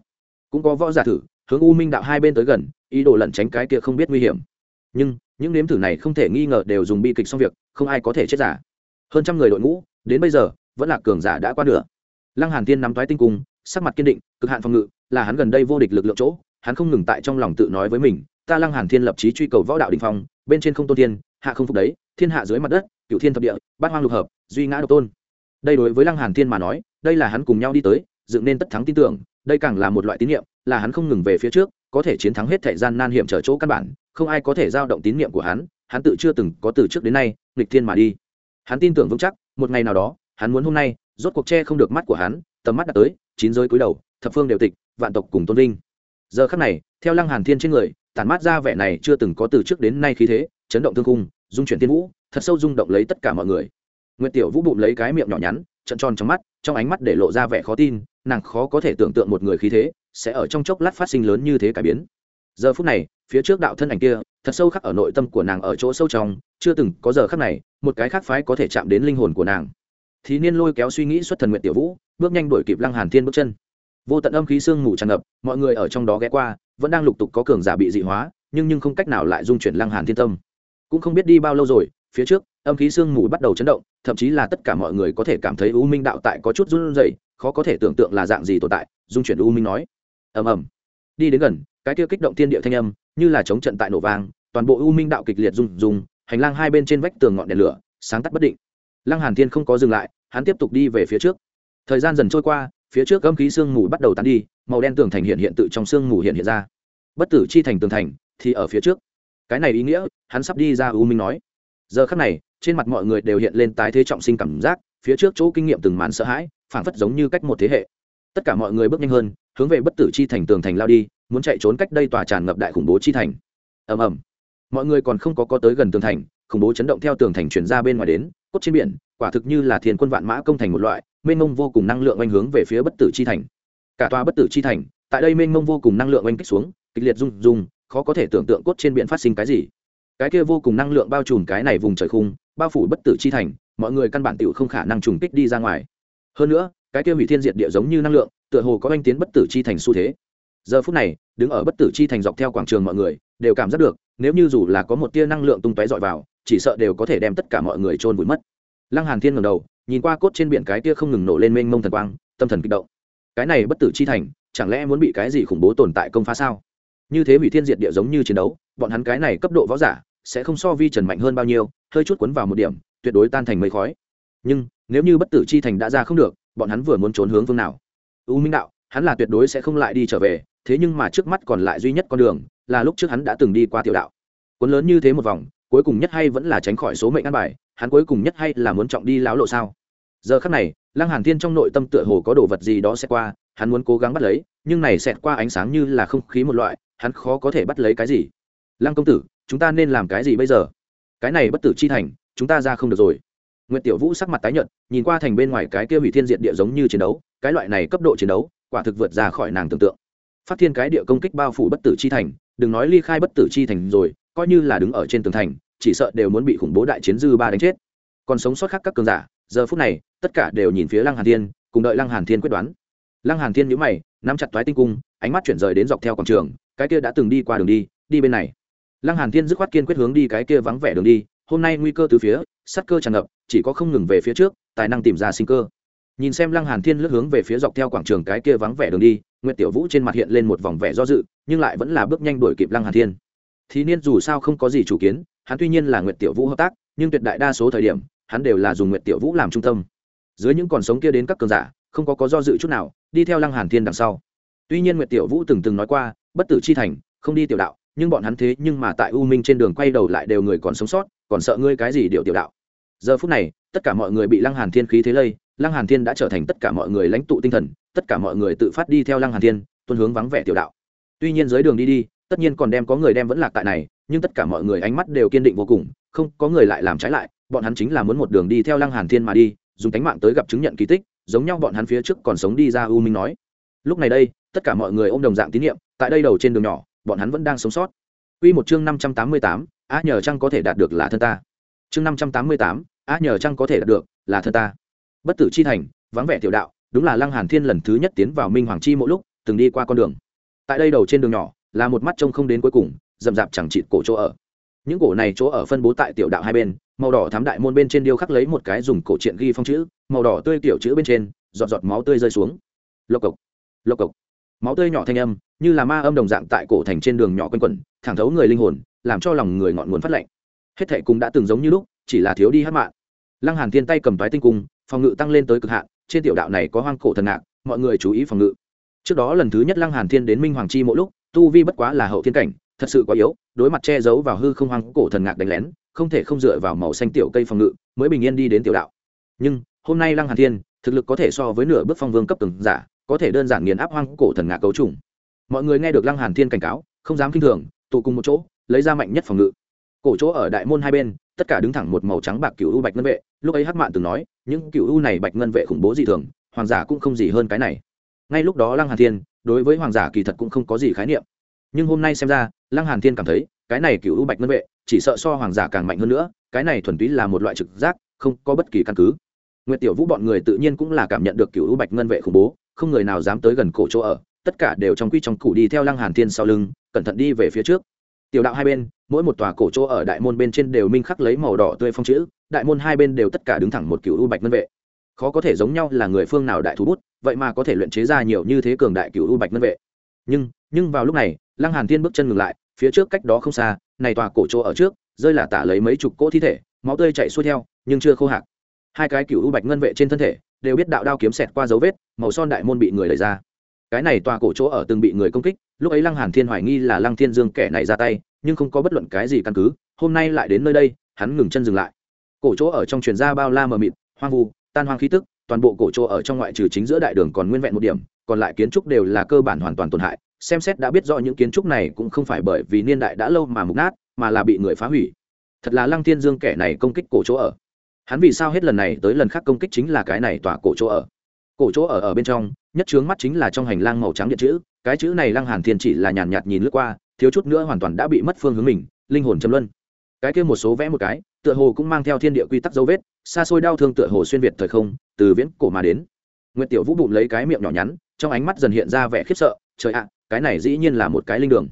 cũng có võ giả thử, hướng u minh đạo hai bên tới gần, ý đồ lẩn tránh cái kia không biết nguy hiểm. Nhưng, những nếm thử này không thể nghi ngờ đều dùng bi kịch xong việc, không ai có thể chết giả. Hơn trăm người đội ngũ, đến bây giờ, vẫn là cường giả đã qua nửa. Lăng hàn tiên nắm toái tinh cung, sắc mặt kiên định, cực hạn phòng ngự, là hắn gần đây vô địch lực lượng chỗ, hắn không ngừng tại trong lòng tự nói với mình, ta lăng hàn thiên lập chí truy cầu võ đạo đình phong, bên trên không tôn tiên hạ không phục đấy, thiên hạ dưới mặt đất cựu thiên thập địa, bát hoang lục hợp, duy ngã độc tôn. Đây đối với lăng hàn thiên mà nói, đây là hắn cùng nhau đi tới, dựng nên tất thắng tin tưởng, đây càng là một loại tín nhiệm là hắn không ngừng về phía trước, có thể chiến thắng hết thời gian nan hiểm trở chỗ căn bản, không ai có thể giao động tín nhiệm của hắn hắn tự chưa từng có từ trước đến nay, nghịch thiên mà đi. Hắn tin tưởng vững chắc, một ngày nào đó, hắn muốn hôm nay, rốt cuộc che không được mắt của hắn, tầm mắt đã tới, chín giới cúi đầu, thập phương đều tịch, vạn tộc cùng tôn vinh. Giờ khắc này, theo lăng hàn thiên trên người, tản mát ra vẻ này chưa từng có từ trước đến nay khí thế, chấn động thương cung dung chuyển tiên vũ thật sâu rung động lấy tất cả mọi người. Nguyệt tiểu vũ bụng lấy cái miệng nhỏ nhắn trận tròn trong mắt, trong ánh mắt để lộ ra vẻ khó tin, nàng khó có thể tưởng tượng một người khí thế sẽ ở trong chốc lát phát sinh lớn như thế cải biến. Giờ phút này, phía trước đạo thân ảnh kia, thật sâu khắc ở nội tâm của nàng ở chỗ sâu trong, chưa từng có giờ khắc này, một cái khác phái có thể chạm đến linh hồn của nàng. Thì niên lôi kéo suy nghĩ xuất thần nguyện tiểu vũ, bước nhanh đuổi kịp lăng hàn thiên bước chân. Vô tận âm khí sương mù tràn ngập, mọi người ở trong đó ghé qua, vẫn đang lục tục có cường giả bị dị hóa, nhưng nhưng không cách nào lại dung chuyển lăng hàn thiên tâm. Cũng không biết đi bao lâu rồi phía trước, âm khí sương mù bắt đầu chấn động, thậm chí là tất cả mọi người có thể cảm thấy u minh đạo tại có chút run rẩy, khó có thể tưởng tượng là dạng gì tồn tại, dung chuyển u minh nói. Ầm ầm. Đi đến gần, cái kia kích động thiên địa thanh âm, như là chống trận tại nổ vang, toàn bộ u minh đạo kịch liệt rung rung, hành lang hai bên trên vách tường ngọn đèn lửa, sáng tắt bất định. Lăng hàn thiên không có dừng lại, hắn tiếp tục đi về phía trước. Thời gian dần trôi qua, phía trước âm khí sương mù bắt đầu tán đi, màu đen tường thành hiện hiện tự trong sương mù hiện hiện ra. Bất tử chi thành tường thành thì ở phía trước. Cái này ý nghĩa, hắn sắp đi ra u minh nói giờ khắc này, trên mặt mọi người đều hiện lên tái thế trọng sinh cảm giác, phía trước chỗ kinh nghiệm từng màn sợ hãi, phảng phất giống như cách một thế hệ. Tất cả mọi người bước nhanh hơn, hướng về bất tử chi thành tường thành lao đi, muốn chạy trốn cách đây tòa tràn ngập đại khủng bố chi thành. Ầm ầm. Mọi người còn không có có tới gần tường thành, khủng bố chấn động theo tường thành chuyển ra bên ngoài đến, cốt trên biển, quả thực như là thiền quân vạn mã công thành một loại, mênh mông vô cùng năng lượng oanh hướng về phía bất tử chi thành. Cả tòa bất tử chi thành, tại đây mênh mông vô cùng năng lượng oanh kích xuống, kịch liệt rung rung, khó có thể tưởng tượng cốt trên biển phát sinh cái gì cái kia vô cùng năng lượng bao trùm cái này vùng trời khung, bao phủ bất tử chi thành, mọi người căn bản tựu không khả năng trùng kích đi ra ngoài. Hơn nữa, cái kia hủy thiên diệt địa giống như năng lượng, tựa hồ có anh tiến bất tử chi thành xu thế. Giờ phút này, đứng ở bất tử chi thành dọc theo quảng trường mọi người, đều cảm giác được, nếu như dù là có một tia năng lượng tung tóe dọi vào, chỉ sợ đều có thể đem tất cả mọi người trôn vùi mất. Lăng hàn thiên ngẩng đầu, nhìn qua cốt trên biển cái tia không ngừng nổ lên mênh mông thần quang, tâm thần kích động. Cái này bất tử chi thành, chẳng lẽ muốn bị cái gì khủng bố tồn tại công phá sao? Như thế hủy thiên diệt địa giống như chiến đấu, bọn hắn cái này cấp độ võ giả sẽ không so vi trần mạnh hơn bao nhiêu, hơi chút cuốn vào một điểm, tuyệt đối tan thành mây khói. Nhưng, nếu như bất tử chi thành đã ra không được, bọn hắn vừa muốn trốn hướng phương nào? U minh đạo, hắn là tuyệt đối sẽ không lại đi trở về, thế nhưng mà trước mắt còn lại duy nhất con đường, là lúc trước hắn đã từng đi qua tiểu đạo. Cuốn lớn như thế một vòng, cuối cùng nhất hay vẫn là tránh khỏi số mệnh ăn bài, hắn cuối cùng nhất hay là muốn trọng đi láo lộ sao? Giờ khắc này, lăng hàn thiên trong nội tâm tựa hồ có đồ vật gì đó sẽ qua, hắn muốn cố gắng bắt lấy, nhưng này xẹt qua ánh sáng như là không khí một loại, hắn khó có thể bắt lấy cái gì. Lăng công tử chúng ta nên làm cái gì bây giờ cái này bất tử chi thành chúng ta ra không được rồi Nguyệt Tiểu Vũ sắc mặt tái nhợt, nhìn qua thành bên ngoài cái kia hủy thiên diệt địa giống như chiến đấu, cái loại này cấp độ chiến đấu, quả thực vượt ra khỏi nàng tưởng tượng. Phát thiên cái địa công kích bao phủ bất tử chi thành, đừng nói ly khai bất tử chi thành rồi, coi như là đứng ở trên tường thành, chỉ sợ đều muốn bị khủng bố đại chiến dư ba đánh chết. Còn sống sót khác các cường giả, giờ phút này, tất cả đều nhìn phía Lăng Hàn Thiên, cùng đợi Lăng Hàn Thiên quyết đoán. Lăng Hàn Thiên nhíu mày, nắm chặt toái tinh cung, ánh mắt chuyển rời đến dọc theo quảng trường cái kia đã từng đi qua đường đi đi bên này lăng hàn thiên dứt khoát kiên quyết hướng đi cái kia vắng vẻ đường đi, hôm nay nguy cơ từ phía sắt cơ tràn ngập, chỉ có không ngừng về phía trước, tài năng tìm ra sinh cơ. Nhìn xem lăng hàn thiên lướt hướng về phía dọc theo quảng trường cái kia vắng vẻ đường đi, nguyệt tiểu vũ trên mặt hiện lên một vòng vẻ do dự, nhưng lại vẫn là bước nhanh đuổi kịp lăng hàn thiên. Thì niên dù sao không có gì chủ kiến, hắn tuy nhiên là nguyệt tiểu vũ hợp tác, nhưng tuyệt đại đa số thời điểm, hắn đều là dùng nguyệt tiểu vũ làm trung tâm. Dưới những còn sống kia đến các cường giả, không có có do dự chút nào, đi theo lăng hàn thiên đằng sau. Tuy nhiên nguyệt tiểu vũ từng từng nói qua, bất tử chi thành, không đi tiểu đạo nhưng bọn hắn thế nhưng mà tại u minh trên đường quay đầu lại đều người còn sống sót, còn sợ ngươi cái gì điệu tiểu đạo. Giờ phút này, tất cả mọi người bị lăng hàn thiên khí thế lây, lăng hàn thiên đã trở thành tất cả mọi người lãnh tụ tinh thần, tất cả mọi người tự phát đi theo lăng hàn thiên, tuân hướng vắng vẻ tiểu đạo. Tuy nhiên dưới đường đi đi, tất nhiên còn đem có người đem vẫn lạc tại này, nhưng tất cả mọi người ánh mắt đều kiên định vô cùng, không có người lại làm trái lại, bọn hắn chính là muốn một đường đi theo lăng hàn thiên mà đi, dùng tánh mạng tới gặp chứng nhận kỳ tích, giống nhau bọn hắn phía trước còn sống đi ra u minh nói. Lúc này đây, tất cả mọi người ôm đồng dạng tín nhiệm, tại đây đầu trên đường nhỏ bọn hắn vẫn đang sống sót Quy một chương 588, á nhờ chăng có thể đạt được là thân ta. Chương 588, á nhờ chăng có thể đạt được là thân ta. Bất tử chi thành, vắng vẻ tiểu đạo, đúng là Lăng Hàn Thiên lần thứ nhất tiến vào Minh Hoàng chi mỗi lúc, từng đi qua con đường. Tại đây đầu trên đường nhỏ, là một mắt trông không đến cuối cùng, rậm rạp chẳng chịt cổ chỗ ở. Những cổ này chỗ ở phân bố tại tiểu đạo hai bên, màu đỏ thắm đại môn bên trên điêu khắc lấy một cái dùng cổ truyện ghi phong chữ, màu đỏ tươi tiểu chữ bên trên, giọt giọt máu tươi rơi xuống. Lộc cộc, lộc cộc. Máu tươi nhỏ thanh âm, như là ma âm đồng dạng tại cổ thành trên đường nhỏ quanh quẩn, thẳng thấu người linh hồn làm cho lòng người ngọn nguồn phát lạnh. Hết thệ cũng đã từng giống như lúc chỉ là thiếu đi hát mạng. Lăng hàn thiên tay cầm toái tinh cung phòng ngự tăng lên tới cực hạn trên tiểu đạo này có hoang cổ thần ngạc mọi người chú ý phòng ngự. Trước đó lần thứ nhất lăng hàn thiên đến minh hoàng chi mỗi lúc tu vi bất quá là hậu thiên cảnh thật sự quá yếu đối mặt che giấu vào hư không hoang cổ thần ngạc đánh lén không thể không dựa vào màu xanh tiểu cây phòng ngự mới bình yên đi đến tiểu đạo. Nhưng hôm nay lăng hàn thiên thực lực có thể so với nửa bước phong vương cấp từng giả có thể đơn giản nghiền áp hoang cổ thần ngạ cấu trùng. Mọi người nghe được lăng hàn thiên cảnh cáo, không dám kinh thường, tụ cùng một chỗ, lấy ra mạnh nhất phòng ngự. Cổ chỗ ở đại môn hai bên, tất cả đứng thẳng một màu trắng bạc cựu u bạch ngân vệ, lúc ấy hắc mạn từng nói, những cựu u này bạch ngân vệ khủng bố dị thường, hoàng giả cũng không gì hơn cái này. Ngay lúc đó lăng hàn thiên, đối với hoàng giả kỳ thật cũng không có gì khái niệm. Nhưng hôm nay xem ra, lăng hàn thiên cảm thấy, cái này cựu u bạch ngân vệ, chỉ sợ so hoàng giả càng mạnh hơn nữa, cái này thuần túy là một loại trực giác, không có bất kỳ căn cứ. Nguyệt tiểu vũ bọn người tự nhiên cũng là cảm nhận được cựu u bạch ngân vệ khủng bố không người nào dám tới gần cổ chỗ ở, tất cả đều trong quy trong cụ đi theo lăng hàn thiên sau lưng, cẩn thận đi về phía trước. Tiểu đạo hai bên, mỗi một tòa cổ chỗ ở đại môn bên trên đều minh khắc lấy màu đỏ tươi phong chữ, đại môn hai bên đều tất cả đứng thẳng một cựu u bạch ngân vệ. Khó có thể giống nhau là người phương nào đại thú bút, vậy mà có thể luyện chế ra nhiều như thế cường đại cựu u bạch ngân vệ. Nhưng nhưng vào lúc này, lăng hàn thiên bước chân ngừng lại, phía trước cách đó không xa, này tòa cổ chỗ ở trước, rơi là tả lấy mấy chục cỗ thi thể, máu tươi chảy xuôi theo, nhưng chưa khô hạc hai cái cựu u bạch ngân vệ trên thân thể đều biết đạo đao kiếm xẹt qua dấu vết, màu son đại môn bị người lấy ra. Cái này tòa cổ chỗ ở từng bị người công kích, lúc ấy lăng hàn thiên hoài nghi là lăng thiên dương kẻ này ra tay, nhưng không có bất luận cái gì căn cứ, hôm nay lại đến nơi đây, hắn ngừng chân dừng lại. Cổ chỗ ở trong truyền ra bao la mờ mịt, hoang vu, tan hoang khí tức, toàn bộ cổ chỗ ở trong ngoại trừ chính giữa đại đường còn nguyên vẹn một điểm, còn lại kiến trúc đều là cơ bản hoàn toàn tổn hại, xem xét đã biết rõ những kiến trúc này cũng không phải bởi vì niên đại đã lâu mà mục nát, mà là bị người phá hủy. Thật là lăng thiên dương kẻ này công kích cổ chỗ ở hắn vì sao hết lần này tới lần khác công kích chính là cái này tỏa cổ chỗ ở. Cổ chỗ ở ở bên trong, nhất trướng mắt chính là trong hành lang màu trắng điện chữ, cái chữ này lăng hàn thiên chỉ là nhàn nhạt nhìn lướt qua, thiếu chút nữa hoàn toàn đã bị mất phương hướng mình, linh hồn châm luân. Cái kia một số vẽ một cái, tựa hồ cũng mang theo thiên địa quy tắc dấu vết, xa xôi đau thương tựa hồ xuyên việt thời không, từ viễn cổ mà đến. Nguyệt tiểu vũ bụng lấy cái miệng nhỏ nhắn, trong ánh mắt dần hiện ra vẻ khiếp sợ, trời ạ, cái này dĩ nhiên là một cái linh đường.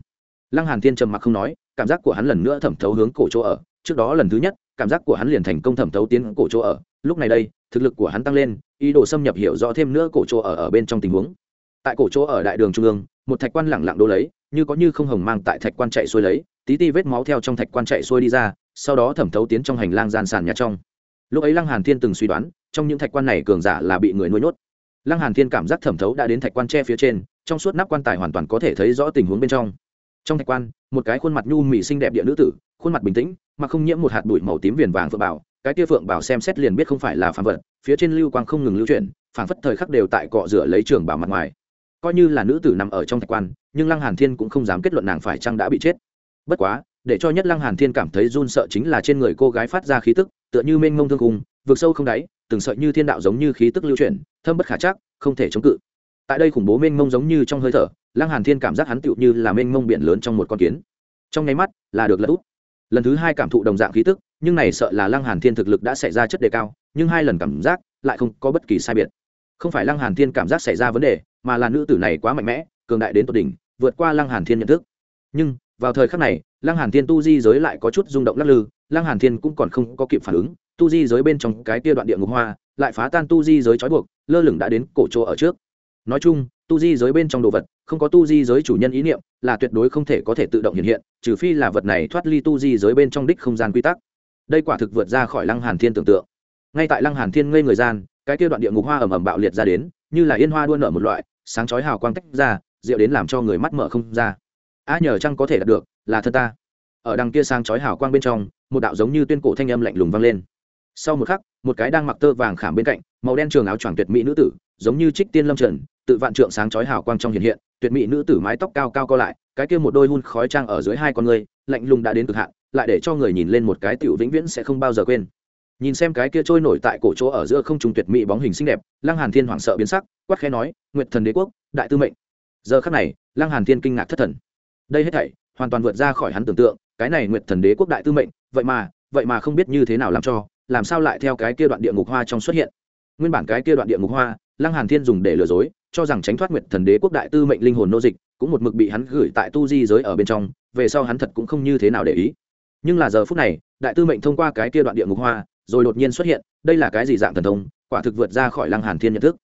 Lăng hàn thiên trầm mặc không nói, cảm giác của hắn lần nữa thẩm thấu hướng cổ chỗ ở, trước đó lần thứ nhất cảm giác của hắn liền thành công thẩm thấu tiến cổ chỗ ở. Lúc này đây, thực lực của hắn tăng lên, ý đồ xâm nhập hiểu rõ thêm nữa cổ chỗ ở ở bên trong tình huống. Tại cổ chỗ ở đại đường trung ương, một thạch quan lẳng lặng đô lấy, như có như không hồng mang tại thạch quan chạy xuôi lấy, tí ti vết máu theo trong thạch quan chạy xuôi đi ra, sau đó thẩm thấu tiến trong hành lang gian sàn nhà trong. Lúc ấy lăng hàn thiên từng suy đoán, trong những thạch quan này cường giả là bị người nuôi nhốt. Lăng hàn thiên cảm giác thẩm thấu đã đến thạch quan tre phía trên, trong suốt nắp quan tài hoàn toàn có thể thấy rõ tình huống bên trong. Trong thạch quan, một cái khuôn mặt nhu mị xinh đẹp địa nữ tử, khuôn mặt bình tĩnh mà không nhiễm một hạt bụi màu tím viền vàng phượng bảo. Cái kia phượng bảo xem xét liền biết không phải là phàm vật, phía trên lưu quang không ngừng lưu chuyển, phảng phất thời khắc đều tại cọ rửa lấy trường bảo mặt ngoài. Coi như là nữ tử nằm ở trong thạch quan, nhưng lăng hàn thiên cũng không dám kết luận nàng phải chăng đã bị chết. Bất quá, để cho nhất lăng hàn thiên cảm thấy run sợ chính là trên người cô gái phát ra khí tức, tựa như mênh mông thương cùng vượt sâu không đáy, từng sợi như thiên đạo giống như khí tức lưu chuyển, thâm bất khả chắc, không thể chống cự. Tại đây khủng bố mênh mông giống như trong hơi thở, lăng hàn thiên cảm giác hắn tựu như là mênh mông biển lớn trong một con kiến. Trong nháy mắt là được lật úp lần thứ hai cảm thụ đồng dạng khí tức, nhưng này sợ là lăng hàn thiên thực lực đã xảy ra chất đề cao, nhưng hai lần cảm giác lại không có bất kỳ sai biệt. Không phải lăng hàn thiên cảm giác xảy ra vấn đề, mà là nữ tử này quá mạnh mẽ, cường đại đến tột đỉnh, vượt qua lăng hàn thiên nhận thức. Nhưng, vào thời khắc này, lăng hàn thiên tu di giới lại có chút rung động lắc lư, lăng hàn thiên cũng còn không có kịp phản ứng, tu di giới bên trong cái kia đoạn địa ngục hoa, lại phá tan tu di giới trói buộc, lơ lửng đã đến cổ chỗ ở trước. Nói chung, tu di giới bên trong đồ vật, không có tu di giới chủ nhân ý niệm là tuyệt đối không thể có thể tự động hiện hiện, trừ phi là vật này thoát ly tu di giới bên trong đích không gian quy tắc. Đây quả thực vượt ra khỏi lăng hàn thiên tưởng tượng. Ngay tại lăng hàn thiên ngây người gian, cái kia đoạn địa ngục hoa ẩm ẩm bạo liệt ra đến, như là yên hoa đua nở một loại, sáng chói hào quang tách ra, rượu đến làm cho người mắt mở không ra. A nhờ chăng có thể đạt được, là thân ta. Ở đằng kia sáng chói hào quang bên trong, một đạo giống như tuyên cổ thanh âm lạnh lùng vang lên. Sau một khắc, một cái đang mặc tơ vàng khảm bên cạnh, màu đen trường áo choàng tuyệt mỹ nữ tử, giống như trích tiên lâm trần, tự vạn trượng sáng chói hào quang trong hiện hiện tuyệt mỹ nữ tử mái tóc cao cao co lại, cái kia một đôi hun khói trang ở dưới hai con người, lạnh lùng đã đến cực hạn, lại để cho người nhìn lên một cái tiểu vĩnh viễn sẽ không bao giờ quên. Nhìn xem cái kia trôi nổi tại cổ chỗ ở giữa không trung tuyệt mỹ bóng hình xinh đẹp, lăng hàn thiên hoảng sợ biến sắc, quát khẽ nói, nguyệt thần đế quốc, đại tư mệnh. Giờ khắc này, lăng hàn thiên kinh ngạc thất thần. Đây hết thảy, hoàn toàn vượt ra khỏi hắn tưởng tượng, cái này nguyệt thần đế quốc đại tư mệnh, vậy mà vậy mà không biết như thế nào làm cho, làm sao lại theo cái kia đoạn địa ngục hoa trong xuất hiện? Nguyên bản cái kia đoạn địa ngục hoa, lăng hàn thiên dùng để lừa dối cho rằng tránh thoát nguyệt thần đế quốc đại tư mệnh linh hồn nô dịch, cũng một mực bị hắn gửi tại tu di giới ở bên trong, về sau hắn thật cũng không như thế nào để ý. Nhưng là giờ phút này, đại tư mệnh thông qua cái kia đoạn địa ngục hoa, rồi đột nhiên xuất hiện, đây là cái gì dạng thần thông, quả thực vượt ra khỏi lăng hàn thiên nhận thức.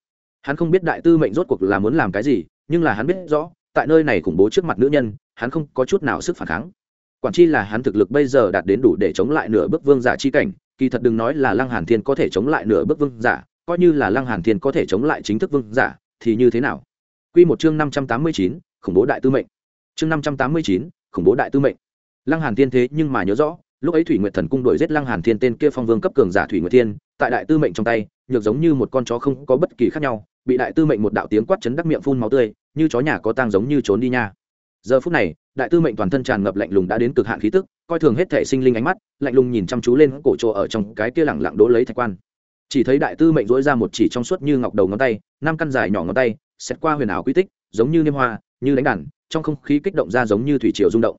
Hắn không biết đại tư mệnh rốt cuộc là muốn làm cái gì, nhưng là hắn biết rõ, tại nơi này khủng bố trước mặt nữ nhân, hắn không có chút nào sức phản kháng. Quản chi là hắn thực lực bây giờ đạt đến đủ để chống lại nửa bước vương giả chi cảnh, kỳ thật đừng nói là lăng hàn thiên có thể chống lại nửa bước vương giả, coi như là lăng hàn thiên có thể chống lại chính thức vương giả thì như thế nào? Quy một chương năm trăm tám mươi chín, khủng bố đại tư mệnh. Chương năm trăm tám mươi chín, khủng bố đại tư mệnh. Lăng hàn thiên thế nhưng mà nhớ rõ lúc ấy thủy nguyệt thần cung đuổi giết lăng hàn thiên tên kia phong vương cấp cường giả thủy nguyệt thiên tại đại tư mệnh trong tay nhược giống như một con chó không có bất kỳ khác nhau bị đại tư mệnh một đạo tiếng quát chấn đắc miệng phun máu tươi như chó nhà có tang giống như trốn đi nha. Giờ phút này đại tư mệnh toàn thân tràn ngập lạnh lùng đã đến cực hạn khí tức coi thường hết thể sinh linh ánh mắt lạnh lùng nhìn chăm chú lên cổ trộ ở trong cái kia lẳng lặng đố lấy thạch quan chỉ thấy đại tư mệnh dỗi ra một chỉ trong suốt như ngọc đầu ngón tay, năm căn dài nhỏ ngón tay xét qua huyền ảo quy tích, giống như niêm hoa, như đánh đàn, trong không khí kích động ra giống như thủy triều rung động.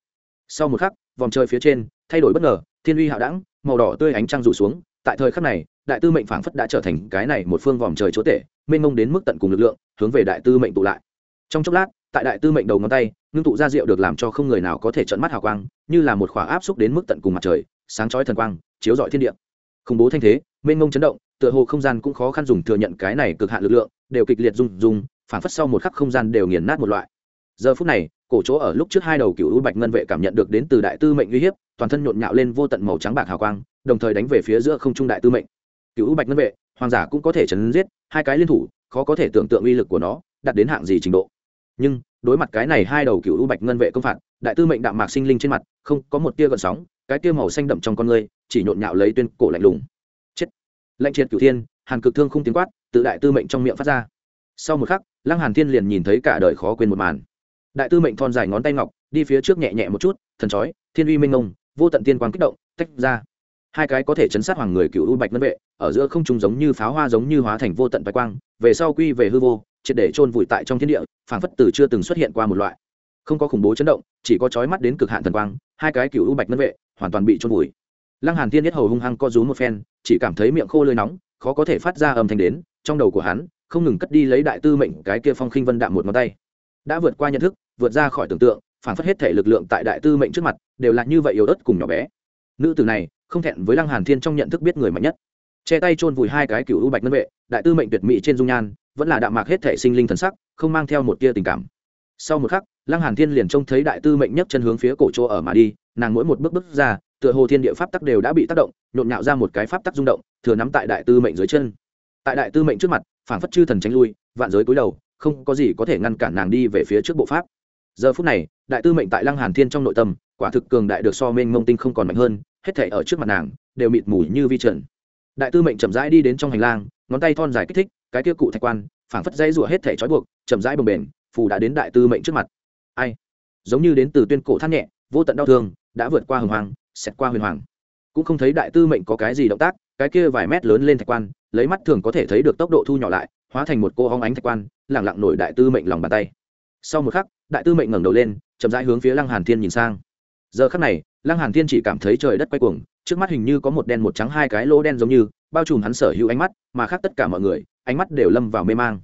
Sau một khắc, vòng trời phía trên, thay đổi bất ngờ, thiên uy hạo đẳng, màu đỏ tươi ánh trăng rủ xuống. Tại thời khắc này, đại tư mệnh phảng phất đã trở thành cái này một phương vòm trời chúa tể, mênh mông đến mức tận cùng lực lượng, hướng về đại tư mệnh tụ lại. Trong chốc lát, tại đại tư mệnh đầu ngón tay, ngưng tụ ra rượu được làm cho không người nào có thể trận mắt hào quang, như là một khỏa áp xúc đến mức tận cùng mặt trời, sáng chói thần quang, chiếu rọi thiên địa. Khủng bố thanh thế, mênh mông chấn động tựa hồ không gian cũng khó khăn dùng thừa nhận cái này cực hạn lực lượng, đều kịch liệt rung rung phản phất sau một khắc không gian đều nghiền nát một loại. Giờ phút này, cổ chỗ ở lúc trước hai đầu cựu u bạch ngân vệ cảm nhận được đến từ đại tư mệnh uy hiếp, toàn thân nhộn nhạo lên vô tận màu trắng bạc hào quang, đồng thời đánh về phía giữa không trung đại tư mệnh. Cựu u bạch ngân vệ, hoàng giả cũng có thể chấn giết, hai cái liên thủ, khó có thể tưởng tượng uy lực của nó, đạt đến hạng gì trình độ. Nhưng, đối mặt cái này hai đầu cựu u bạch ngân vệ công phạt, đại tư mệnh đạm mạc sinh linh trên mặt, không có một tia gợn sóng, cái tia màu xanh đậm trong con người, chỉ nhộn nhạo lấy tuyên cổ lạnh lùng. Lệnh triệt cửu thiên, hàn cực thương không tiếng quát, tự đại tư mệnh trong miệng phát ra. Sau một khắc, lăng hàn thiên liền nhìn thấy cả đời khó quên một màn. Đại tư mệnh thon dài ngón tay ngọc, đi phía trước nhẹ nhẹ một chút, thần chói, thiên uy minh ngông, vô tận tiên quang kích động, tách ra. Hai cái có thể chấn sát hoàng người cựu u bạch ngân vệ, ở giữa không trung giống như pháo hoa giống như hóa thành vô tận bạch quang, về sau quy về hư vô, triệt để chôn vùi tại trong thiên địa, phảng phất từ chưa từng xuất hiện qua một loại. Không có khủng bố chấn động, chỉ có chói mắt đến cực hạn thần quang, hai cái cựu u bạch ngân vệ hoàn toàn bị chôn vùi. Lăng hàn thiên nhất hầu hung hăng co rú một phen chỉ cảm thấy miệng khô lưỡi nóng, khó có thể phát ra âm thanh đến, trong đầu của hắn, không ngừng cất đi lấy đại tư mệnh cái kia phong khinh vân đạm một ngón tay. Đã vượt qua nhận thức, vượt ra khỏi tưởng tượng, phản phất hết thể lực lượng tại đại tư mệnh trước mặt, đều là như vậy yếu ớt cùng nhỏ bé. Nữ tử này, không thẹn với lăng hàn thiên trong nhận thức biết người mạnh nhất. Che tay chôn vùi hai cái cựu u bạch ngân vệ, đại tư mệnh tuyệt mỹ trên dung nhan, vẫn là đạm mạc hết thể sinh linh thần sắc, không mang theo một tia tình cảm. Sau một khắc, lăng hàn thiên liền trông thấy đại tư mệnh nhấc chân hướng phía cổ chỗ ở mà đi, nàng mỗi một bước bước ra, tựa hồ thiên địa pháp tắc đều đã bị tác động nhộn nhạo ra một cái pháp tắc rung động, thừa nắm tại đại tư mệnh dưới chân. Tại đại tư mệnh trước mặt, phảng phất chư thần tránh lui, vạn giới cúi đầu, không có gì có thể ngăn cản nàng đi về phía trước bộ pháp. Giờ phút này, đại tư mệnh tại lăng hàn thiên trong nội tâm, quả thực cường đại được so mênh mông tinh không còn mạnh hơn, hết thể ở trước mặt nàng, đều mịt mù như vi trần. Đại tư mệnh chậm rãi đi đến trong hành lang, ngón tay thon dài kích thích, cái kia cụ thạch quan, phảng phất dây rủa hết thể trói buộc, chậm rãi bồng bềnh, phù đã đến đại tư mệnh trước mặt. Ai? Giống như đến từ tuyên cổ than nhẹ, vô tận đau thương, đã vượt qua hồng hoàng xẹt qua huyền hoàng cũng không thấy đại tư mệnh có cái gì động tác, cái kia vài mét lớn lên thạch quan, lấy mắt thường có thể thấy được tốc độ thu nhỏ lại, hóa thành một cô hóng ánh thạch quan lẳng lặng nổi đại tư mệnh lòng bàn tay. Sau một khắc, đại tư mệnh ngẩng đầu lên, chậm rãi hướng phía lăng hàn thiên nhìn sang. Giờ khắc này, lăng hàn thiên chỉ cảm thấy trời đất quay cuồng, trước mắt hình như có một đen một trắng hai cái lỗ đen giống như, bao trùm hắn sở hữu ánh mắt, mà khác tất cả mọi người, ánh mắt đều lâm vào mê mang.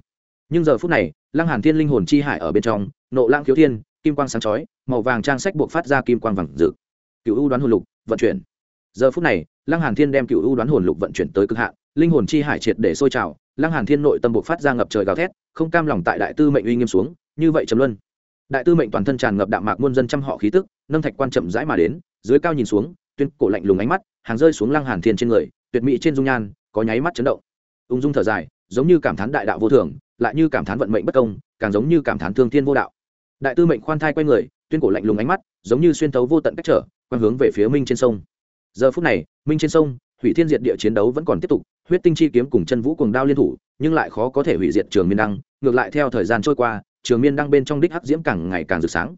Nhưng giờ phút này, lăng hàn thiên linh hồn chi hải ở bên trong, nộ lang khiếu thiên, kim quang sáng chói, màu vàng trang sách buộc phát ra kim quang vàng rực. Cựu u đoán hồn lục, vận chuyển giờ phút này, lăng hàn thiên đem cựu u đoán hồn lục vận chuyển tới cực hạn, linh hồn chi hải triệt để sôi trào, lăng hàn thiên nội tâm buộc phát ra ngập trời gào thét, không cam lòng tại đại tư mệnh uy nghiêm xuống, như vậy trầm luân. Đại tư mệnh toàn thân tràn ngập đạm mạc muôn dân trăm họ khí tức, nâng thạch quan chậm rãi mà đến, dưới cao nhìn xuống, tuyên cổ lạnh lùng ánh mắt, hàng rơi xuống lăng hàn thiên trên người, tuyệt mỹ trên dung nhan, có nháy mắt chấn động. Ung dung thở dài, giống như cảm thán đại đạo vô thường, lại như cảm thán vận mệnh bất công, càng giống như cảm thán thương thiên vô đạo. Đại tư mệnh khoan thai quay người, tuyên cổ lạnh lùng ánh mắt, giống như xuyên tấu vô tận cách trở quan hướng về phía minh trên sông giờ phút này, minh trên sông, hủy thiên diệt địa chiến đấu vẫn còn tiếp tục, huyết tinh chi kiếm cùng chân vũ cùng đao liên thủ, nhưng lại khó có thể hủy diệt trường miên đăng, ngược lại theo thời gian trôi qua, trường miên đăng bên trong đích hắc diễm càng ngày càng rực sáng.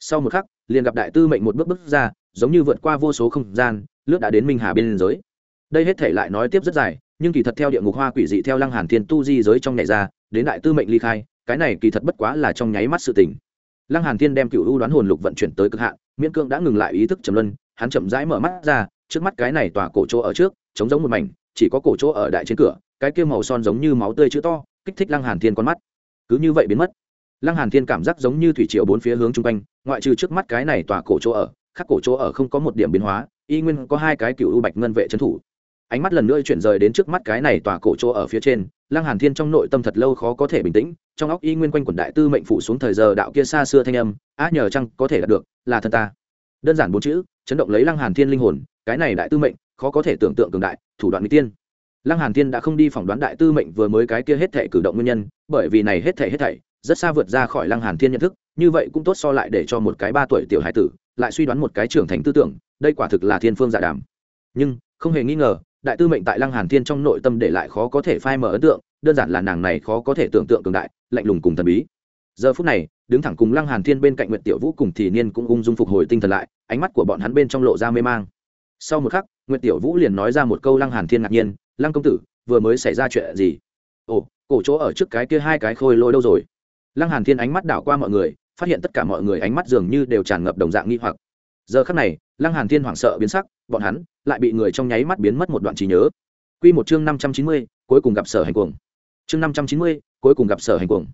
Sau một khắc, liền gặp đại tư mệnh một bước bước ra, giống như vượt qua vô số không gian, lướt đã đến minh hà bên giới. Đây hết thể lại nói tiếp rất dài, nhưng kỳ thật theo địa ngục hoa quỷ dị theo lăng hàn thiên tu di giới trong nhảy ra, đến đại tư mệnh ly khai, cái này kỳ thật bất quá là trong nháy mắt sự tình. Lăng hàn thiên đem cựu u đoán hồn lục vận chuyển tới cực hạn, miễn cương đã ngừng lại ý thức trầm luân, hắn chậm rãi mở mắt ra trước mắt cái này tòa cổ chỗ ở trước chống giống một mảnh, chỉ có cổ chỗ ở đại trên cửa, cái kia màu son giống như máu tươi chữ to, kích thích lăng hàn thiên con mắt. Cứ như vậy biến mất. Lăng hàn thiên cảm giác giống như thủy triều bốn phía hướng trung quanh, ngoại trừ trước mắt cái này tòa cổ chỗ ở khắc cổ chỗ ở không có một điểm biến hóa, y nguyên có hai cái cựu u bạch ngân vệ trấn thủ. Ánh mắt lần nữa chuyển rời đến trước mắt cái này tòa cổ chỗ ở phía trên, lăng hàn thiên trong nội tâm thật lâu khó có thể bình tĩnh, trong óc y nguyên quanh quần đại tư mệnh phủ xuống thời giờ đạo kia xa xưa thanh âm, á, nhờ chăng có thể đạt được, là thân ta. Đơn giản bốn chữ, chấn động lấy lăng hàn thiên linh hồn cái này đại tư mệnh, khó có thể tưởng tượng cường đại, thủ đoạn mỹ tiên. Lăng hàn thiên đã không đi phỏng đoán đại tư mệnh vừa mới cái kia hết thể cử động nguyên nhân, bởi vì này hết thể hết thảy, rất xa vượt ra khỏi lăng hàn thiên nhận thức, như vậy cũng tốt so lại để cho một cái ba tuổi tiểu hải tử, lại suy đoán một cái trưởng thành tư tưởng, đây quả thực là thiên phương giả đàm. Nhưng, không hề nghi ngờ, đại tư mệnh tại lăng hàn thiên trong nội tâm để lại khó có thể phai mở ấn tượng, đơn giản là nàng này khó có thể tưởng tượng cường đại, lạnh lùng cùng thần bí. Giờ phút này, đứng thẳng cùng lăng hàn thiên bên cạnh nguyệt tiểu vũ cùng thì niên cũng ung dung phục hồi tinh thần lại, ánh mắt của bọn hắn bên trong lộ ra mê mang sau một khắc nguyệt tiểu vũ liền nói ra một câu lăng hàn thiên ngạc nhiên lăng công tử vừa mới xảy ra chuyện gì? Ồ cổ chỗ ở trước cái kia hai cái khôi lôi đâu rồi? Lăng hàn thiên ánh mắt đảo qua mọi người phát hiện tất cả mọi người ánh mắt dường như đều tràn ngập đồng dạng nghi hoặc. Giờ khắc này lăng hàn thiên hoảng sợ biến sắc bọn hắn lại bị người trong nháy mắt biến mất một đoạn trí nhớ. Quy một chương năm trăm chín mươi, cuối cùng gặp sở hành cuồng. Chương năm trăm chín mươi, cuối cùng gặp sở hành cuồng.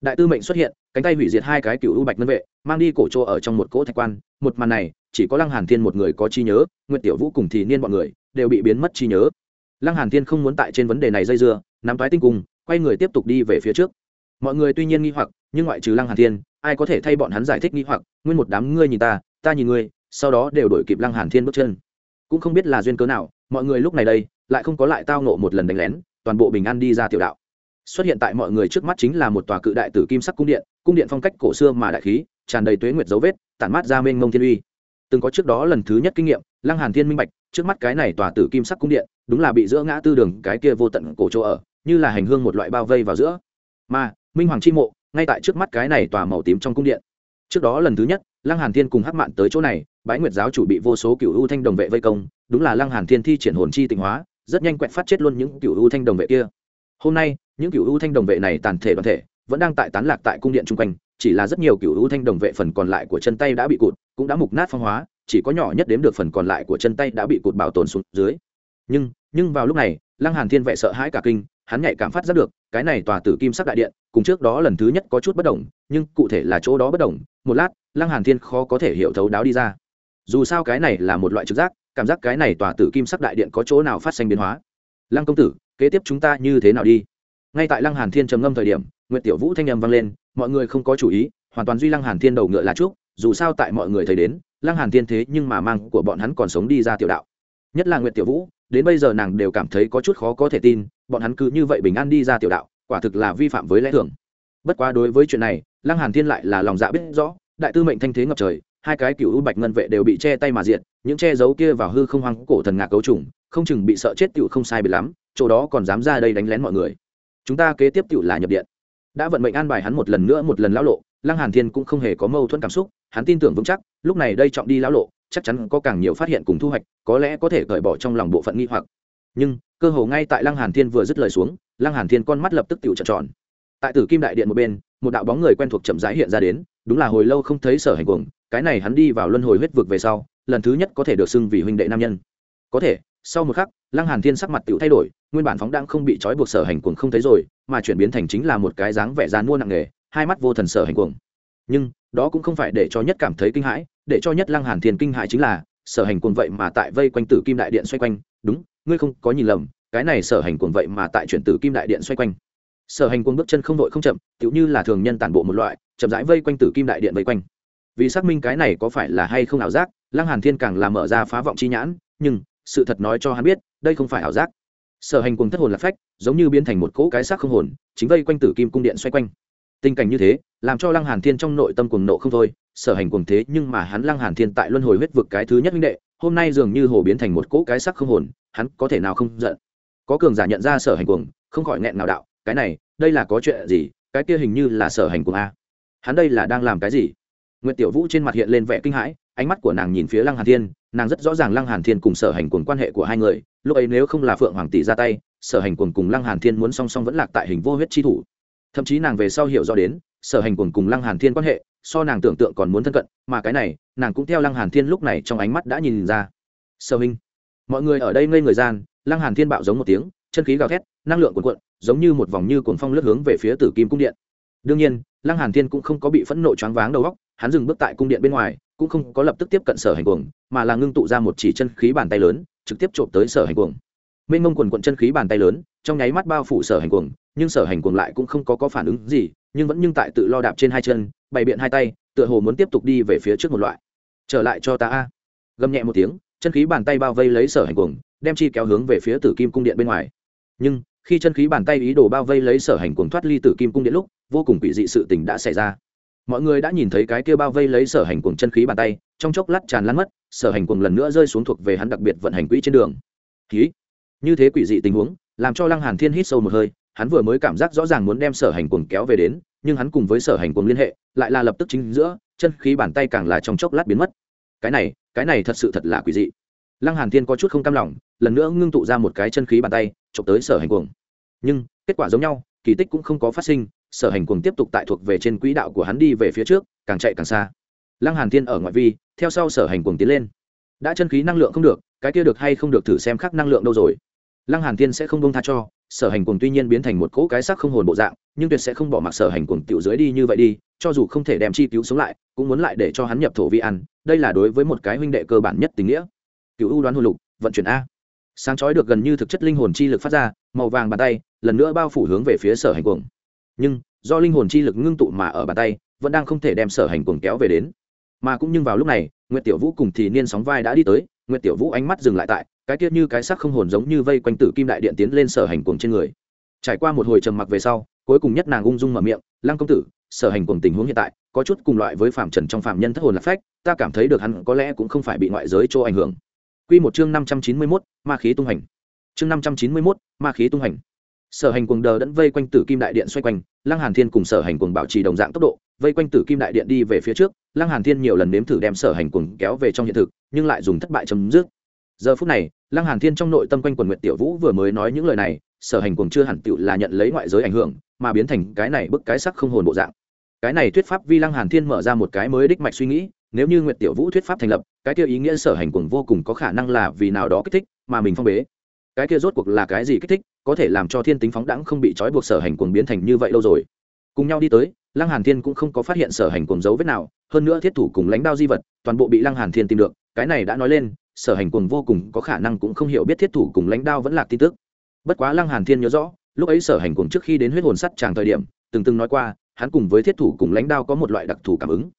Đại tư mệnh xuất hiện cánh tay hủy diệt hai cái cựu u bạch ngân vệ mang đi cổ chỗ ở trong một cỗ thạch quan một màn này chỉ có lăng hàn thiên một người có chi nhớ, nguyệt tiểu vũ cùng thì niên bọn người đều bị biến mất chi nhớ. Lăng hàn thiên không muốn tại trên vấn đề này dây dưa, nắm toái tinh cùng, quay người tiếp tục đi về phía trước. Mọi người tuy nhiên nghi hoặc, nhưng ngoại trừ lăng hàn thiên, ai có thể thay bọn hắn giải thích nghi hoặc, nguyên một đám ngươi nhìn ta ta nhìn ngươi, sau đó đều đổi kịp lăng hàn thiên bước chân. Cũng không biết là duyên cớ nào, mọi người lúc này đây, lại không có lại tao nộ một lần đánh lén, toàn bộ bình an đi ra tiểu đạo. Xuất hiện tại mọi người trước mắt chính là một tòa cự đại tử kim sắc cung điện cung điện phong cách cổ xưa mà đại khí, tràn đầy tuế nguyệt dấu vết, tản mát ra mênh mông thiên uy từng có trước đó lần thứ nhất kinh nghiệm, lăng hàn thiên minh bạch, trước mắt cái này tòa tử kim sắc cung điện, đúng là bị giữa ngã tư đường cái kia vô tận cổ chỗ ở, như là hành hương một loại bao vây vào giữa. Mà, minh hoàng chi mộ, ngay tại trước mắt cái này tòa màu tím trong cung điện. Trước đó lần thứ nhất, lăng hàn thiên cùng hắc mạn tới chỗ này, bái nguyệt giáo chủ bị vô số cựu u thanh đồng vệ vây công, đúng là lăng hàn thiên thi triển hồn chi tịnh hóa, rất nhanh quẹt phát chết luôn những cựu u thanh đồng vệ kia. Hôm nay, những cựu u thanh đồng vệ này tàn thể đoàn thể, vẫn đang tại tán lạc tại cung điện chung quanh, chỉ là rất nhiều cựu u thanh đồng vệ phần còn lại của chân tay đã bị cụt cũng đã mục nát phong hóa, chỉ có nhỏ nhất đếm được phần còn lại của chân tay đã bị cụt bảo tồn xuống dưới. Nhưng nhưng vào lúc này, lăng hàn thiên vệ sợ hãi cả kinh, hắn nhạy cảm phát giác được, cái này tòa tử kim sắc đại điện, cùng trước đó lần thứ nhất có chút bất đồng, nhưng cụ thể là chỗ đó bất đồng, một lát, lăng hàn thiên khó có thể hiểu thấu đáo đi ra. Dù sao cái này là một loại trực giác, cảm giác cái này tòa tử kim sắc đại điện có chỗ nào phát sinh biến hóa. Lăng công tử, kế tiếp chúng ta như thế nào đi? Ngay tại lăng hàn thiên trầm ngâm thời điểm, nguyệt tiểu vũ thanh âm vang lên, mọi người không có chủ ý, hoàn toàn duy lăng hàn thiên đầu ngựa là trước dù sao tại mọi người thấy đến lăng hàn thiên thế nhưng mà mang của bọn hắn còn sống đi ra tiểu đạo. Nhất là nguyệt tiểu vũ đến bây giờ nàng đều cảm thấy có chút khó có thể tin bọn hắn cứ như vậy bình an đi ra tiểu đạo quả thực là vi phạm với lẽ thường. Bất quá đối với chuyện này lăng hàn thiên lại là lòng dạ biết rõ đại tư mệnh thanh thế ngập trời hai cái cựu u bạch ngân vệ đều bị che tay mà diện, những che giấu kia vào hư không hoang cổ thần ngạc cấu trùng không chừng bị sợ chết tiểu không sai bị lắm chỗ đó còn dám ra đây đánh lén mọi người. Chúng ta kế tiếp tiểu là nhập điện. Đã vận mệnh an bài hắn một lần nữa một lần lão lộ lăng hàn thiên cũng không hề có mâu thuẫn cảm xúc hắn tin tưởng vững chắc, lúc này đây trọng đi lão lộ, chắc chắn có càng nhiều phát hiện cùng thu hoạch, có lẽ có thể cởi bỏ trong lòng bộ phận nghi hoặc. Nhưng, cơ hồ ngay tại lăng hàn thiên vừa dứt lời xuống, lăng hàn thiên con mắt lập tức tiểu trợn tròn. Tại tử kim đại điện một bên, một đạo bóng người quen thuộc chậm rãi hiện ra đến, đúng là hồi lâu không thấy sở hành cuồng, cái này hắn đi vào luân hồi huyết vực về sau, lần thứ nhất có thể được xưng vì huynh đệ nam nhân. Có thể, sau một khắc, lăng hàn thiên sắc mặt tựu thay đổi, nguyên bản phóng đang không bị trói buộc sở hành cuồng không thấy rồi, mà chuyển biến thành chính là một cái dáng vẻ gian mua nặng nghề hai mắt vô thần sở hành cuồng nhưng, đó cũng không phải để cho nhất cảm thấy kinh hãi, để cho nhất lăng hàn thiên kinh hãi chính là, sở hành cuồng vậy mà tại vây quanh tử kim đại điện xoay quanh. Đúng, ngươi không có nhìn lầm, cái này sở hành cuồng vậy mà tại chuyển tử kim đại điện xoay quanh. Sở hành cuồng bước chân không đội không chậm, tựu như là thường nhân tản bộ một loại, chậm rãi vây quanh tử kim đại điện vây quanh. Vì xác minh cái này có phải là hay không ảo giác, lăng hàn thiên càng làm mở ra phá vọng chi nhãn, nhưng, sự thật nói cho hắn biết, đây không phải ảo giác. Sở hành cuồng thất hồn lạc phách, giống như biến thành một cỗ cái xác không hồn, chính vây quanh tử kim cung điện xoay quanh. Tình cảnh như thế làm cho lăng hàn thiên trong nội tâm cuồng nộ không thôi sở hành cuồng thế nhưng mà hắn lăng hàn thiên tại luân hồi huyết vực cái thứ nhất minh đệ hôm nay dường như hồ biến thành một cỗ cái sắc không hồn hắn có thể nào không giận. Có cường giả nhận ra sở hành cuồng không khỏi nghẹn nào đạo cái này đây là có chuyện gì? Cái kia hình như là sở hành cuồng a. Hắn đây là đang làm cái gì? Nguyệt Tiểu Vũ trên mặt hiện lên vẻ kinh hãi, ánh mắt của nàng nhìn phía Lăng Hàn Thiên, nàng rất rõ ràng Lăng Hàn Thiên cùng Sở Hành Cuồng quan hệ của hai người, lúc ấy nếu không là Phượng Hoàng tỷ ra tay, Sở Hành Cuồng cùng Lăng Hàn Thiên muốn song song vẫn lạc tại hình vô huyết chi thủ. Thậm chí nàng về sau hiểu rõ đến, Sở Hành Cuồng cùng Lăng Hàn Thiên quan hệ, so nàng tưởng tượng còn muốn thân cận, mà cái này, nàng cũng theo Lăng Hàn Thiên lúc này trong ánh mắt đã nhìn ra. Sở Minh, mọi người ở đây ngây người gian, Lăng Hàn Thiên bạo giống một tiếng, chân khí gào thét, năng lượng cuồn cuộn, giống như một vòng như cuồng phong lướt hướng về phía Tử Kim cung điện. Đương nhiên, Lăng Hàn Thiên cũng không có bị phẫn nộ choáng váng đầu óc, hắn dừng bước tại cung điện bên ngoài cũng không có lập tức tiếp cận sở hành cuồng mà là ngưng tụ ra một chỉ chân khí bàn tay lớn trực tiếp trộm tới sở hành cuồng mênh mông quần quận chân khí bàn tay lớn trong nháy mắt bao phủ sở hành cuồng nhưng sở hành cuồng lại cũng không có có phản ứng gì nhưng vẫn nhưng tại tự lo đạp trên hai chân, bày biện hai tay, tựa hồ muốn tiếp tục đi về phía trước một loại. Trở lại cho ta a. Gầm nhẹ một tiếng, chân khí bàn tay bao vây lấy sở hành cuồng, đem chi kéo hướng về phía tử kim cung điện bên ngoài. Nhưng, khi chân khí bàn tay ý đồ bao vây lấy sở hành cuồng thoát ly tử kim cung điện lúc, vô cùng quỷ dị sự tình đã xảy ra. Mọi người đã nhìn thấy cái kia bao vây lấy sở hành cuồng chân khí bàn tay, trong chốc lát tràn lan mất, sở hành cuồng lần nữa rơi xuống thuộc về hắn đặc biệt vận hành quỹ trên đường. Khí như thế quỷ dị tình huống, làm cho lăng hàn thiên hít sâu một hơi hắn vừa mới cảm giác rõ ràng muốn đem sở hành cuồng kéo về đến, nhưng hắn cùng với sở hành cuồng liên hệ, lại là lập tức chính giữa, chân khí bàn tay càng là trong chốc lát biến mất. Cái này cái này thật sự thật là quỷ dị. Lăng hàn thiên có chút không cam lòng, lần nữa ngưng tụ ra một cái chân khí bàn tay, chụp tới sở hành cuồng. Nhưng, kết quả giống nhau, kỳ tích cũng không có phát sinh, sở hành cuồng tiếp tục tại thuộc về trên quỹ đạo của hắn đi về phía trước, càng chạy càng xa. Lăng hàn thiên ở ngoại vi, theo sau sở hành cuồng tiến lên. Đã chân khí năng lượng không được, cái kia được hay không được thử xem khác năng lượng đâu rồi lăng hàn thiên sẽ không buông tha cho, sở hành cuồng tuy nhiên biến thành một cỗ cái xác không hồn bộ dạng, nhưng tuyệt sẽ không bỏ mặc sở hành cuồng tiểu dưới đi như vậy đi, cho dù không thể đem chi cứu sống lại, cũng muốn lại để cho hắn nhập thổ vi ăn, đây là đối với một cái huynh đệ cơ bản nhất tình nghĩa. Cựu ưu đoán hồn lục, vận chuyển a. Sáng chói được gần như thực chất linh hồn chi lực phát ra, màu vàng bàn tay, lần nữa bao phủ hướng về phía sở hành cuồng. Nhưng, do linh hồn chi lực ngưng tụ mà ở bàn tay, vẫn đang không thể đem sở hành cuồng kéo về đến. Mà cũng nhưng vào lúc này, Nguyệt tiểu vũ cùng thì niên sóng vai đã đi tới, Nguyệt tiểu vũ ánh mắt dừng lại tại cái tiết như cái sắc không hồn giống như vây quanh tử kim đại điện tiến lên sở hành cuồng trên người. Trải qua một hồi trầm mặc về sau cuối cùng nhất nàng ung dung mở miệng lăng công tử sở hành cuồng tình huống hiện tại có chút cùng loại với phạm trần trong phạm nhân thất hồn lạc phách ta cảm thấy được hắn có lẽ cũng không phải bị ngoại giới chỗ ảnh hưởng. Quy một chương năm trăm chín mươi 591, ma khí tung hành. Chương năm trăm chín mươi 591, ma khí tung hành. Sở hành cuồng đờ đẫn vây quanh tử kim đại điện xoay quanh lăng hàn thiên cùng sở hành cuồng bảo trì đồng dạng tốc độ vây quanh tử kim đại điện đi về phía trước lăng hàn thiên nhiều lần nếm thử đem sở hành cuồng kéo về trong hiện thực nhưng lại dùng thất bại chấm dứt giờ phút này, lăng hàn thiên trong nội tâm quanh quần nguyệt tiểu vũ vừa mới nói những lời này, sở hành cuồng chưa hẳn tựu là nhận lấy ngoại giới ảnh hưởng, mà biến thành cái này bức cái sắc không hồn bộ dạng. Cái này thuyết pháp vi lăng hàn thiên mở ra một cái mới đích mạch suy nghĩ, nếu như nguyệt tiểu vũ thuyết pháp thành lập, cái kia ý nghĩa sở hành cuồng vô cùng có khả năng là vì nào đó kích thích mà mình phong bế. Cái kia rốt cuộc là cái gì kích thích, có thể làm cho thiên tính phóng đẳng không bị trói buộc sở hành cuồng biến thành như vậy lâu rồi. Cùng nhau đi tới, lăng hàn thiên cũng không có phát hiện sở hành cuồng dấu vết nào, hơn nữa thiết thủ cùng lãnh đao di vật, toàn bộ bị lăng hàn thiên tìm được, cái này đã nói lên sở hành cuồng vô cùng có khả năng cũng không hiểu biết thiết thủ cùng lãnh đao vẫn lạc tin tức. Bất quá lăng hàn thiên nhớ rõ, lúc ấy sở hành cuồng trước khi đến huyết hồn sắt tràng thời điểm, từng từng nói qua, hắn cùng với thiết thủ cùng lãnh đao có một loại đặc thù cảm ứng.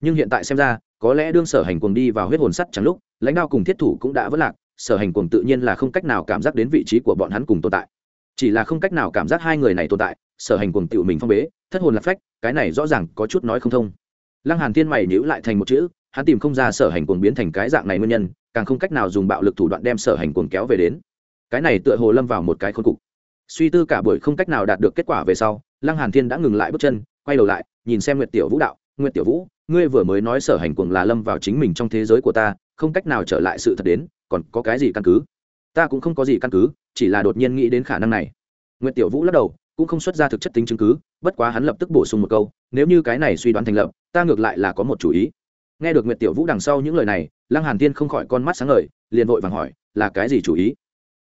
Nhưng hiện tại xem ra, có lẽ đương sở hành cuồng đi vào huyết hồn sắt chẳng lúc, lãnh đao cùng thiết thủ cũng đã vất lạc, sở hành cuồng tự nhiên là không cách nào cảm giác đến vị trí của bọn hắn cùng tồn tại. Chỉ là không cách nào cảm giác hai người này tồn tại, sở hành cuồng tự mình phong bế, thất hồn lạc phách, cái này rõ ràng có chút nói không thông. Lăng hàn thiên mày nhíu lại thành một chữ hắn tìm không ra sở hành cuồng biến thành cái dạng này nguyên nhân, càng không cách nào dùng bạo lực thủ đoạn đem sở hành cuồng kéo về đến. Cái này tựa hồ lâm vào một cái khôn cục. Suy tư cả buổi không cách nào đạt được kết quả về sau, lăng hàn thiên đã ngừng lại bước chân, quay đầu lại, nhìn xem nguyệt tiểu vũ đạo, nguyệt tiểu vũ, ngươi vừa mới nói sở hành cuồng là lâm vào chính mình trong thế giới của ta, không cách nào trở lại sự thật đến, còn có cái gì căn cứ? Ta cũng không có gì căn cứ, chỉ là đột nhiên nghĩ đến khả năng này. Nguyệt tiểu vũ lắc đầu, cũng không xuất ra thực chất tính chứng cứ, bất quá hắn lập tức bổ sung một câu, nếu như cái này suy đoán thành lập, ta ngược lại là có một chủ ý nghe được nguyệt tiểu vũ đằng sau những lời này, lăng hàn thiên không khỏi con mắt sáng ngời, liền vội vàng hỏi, là cái gì chủ ý?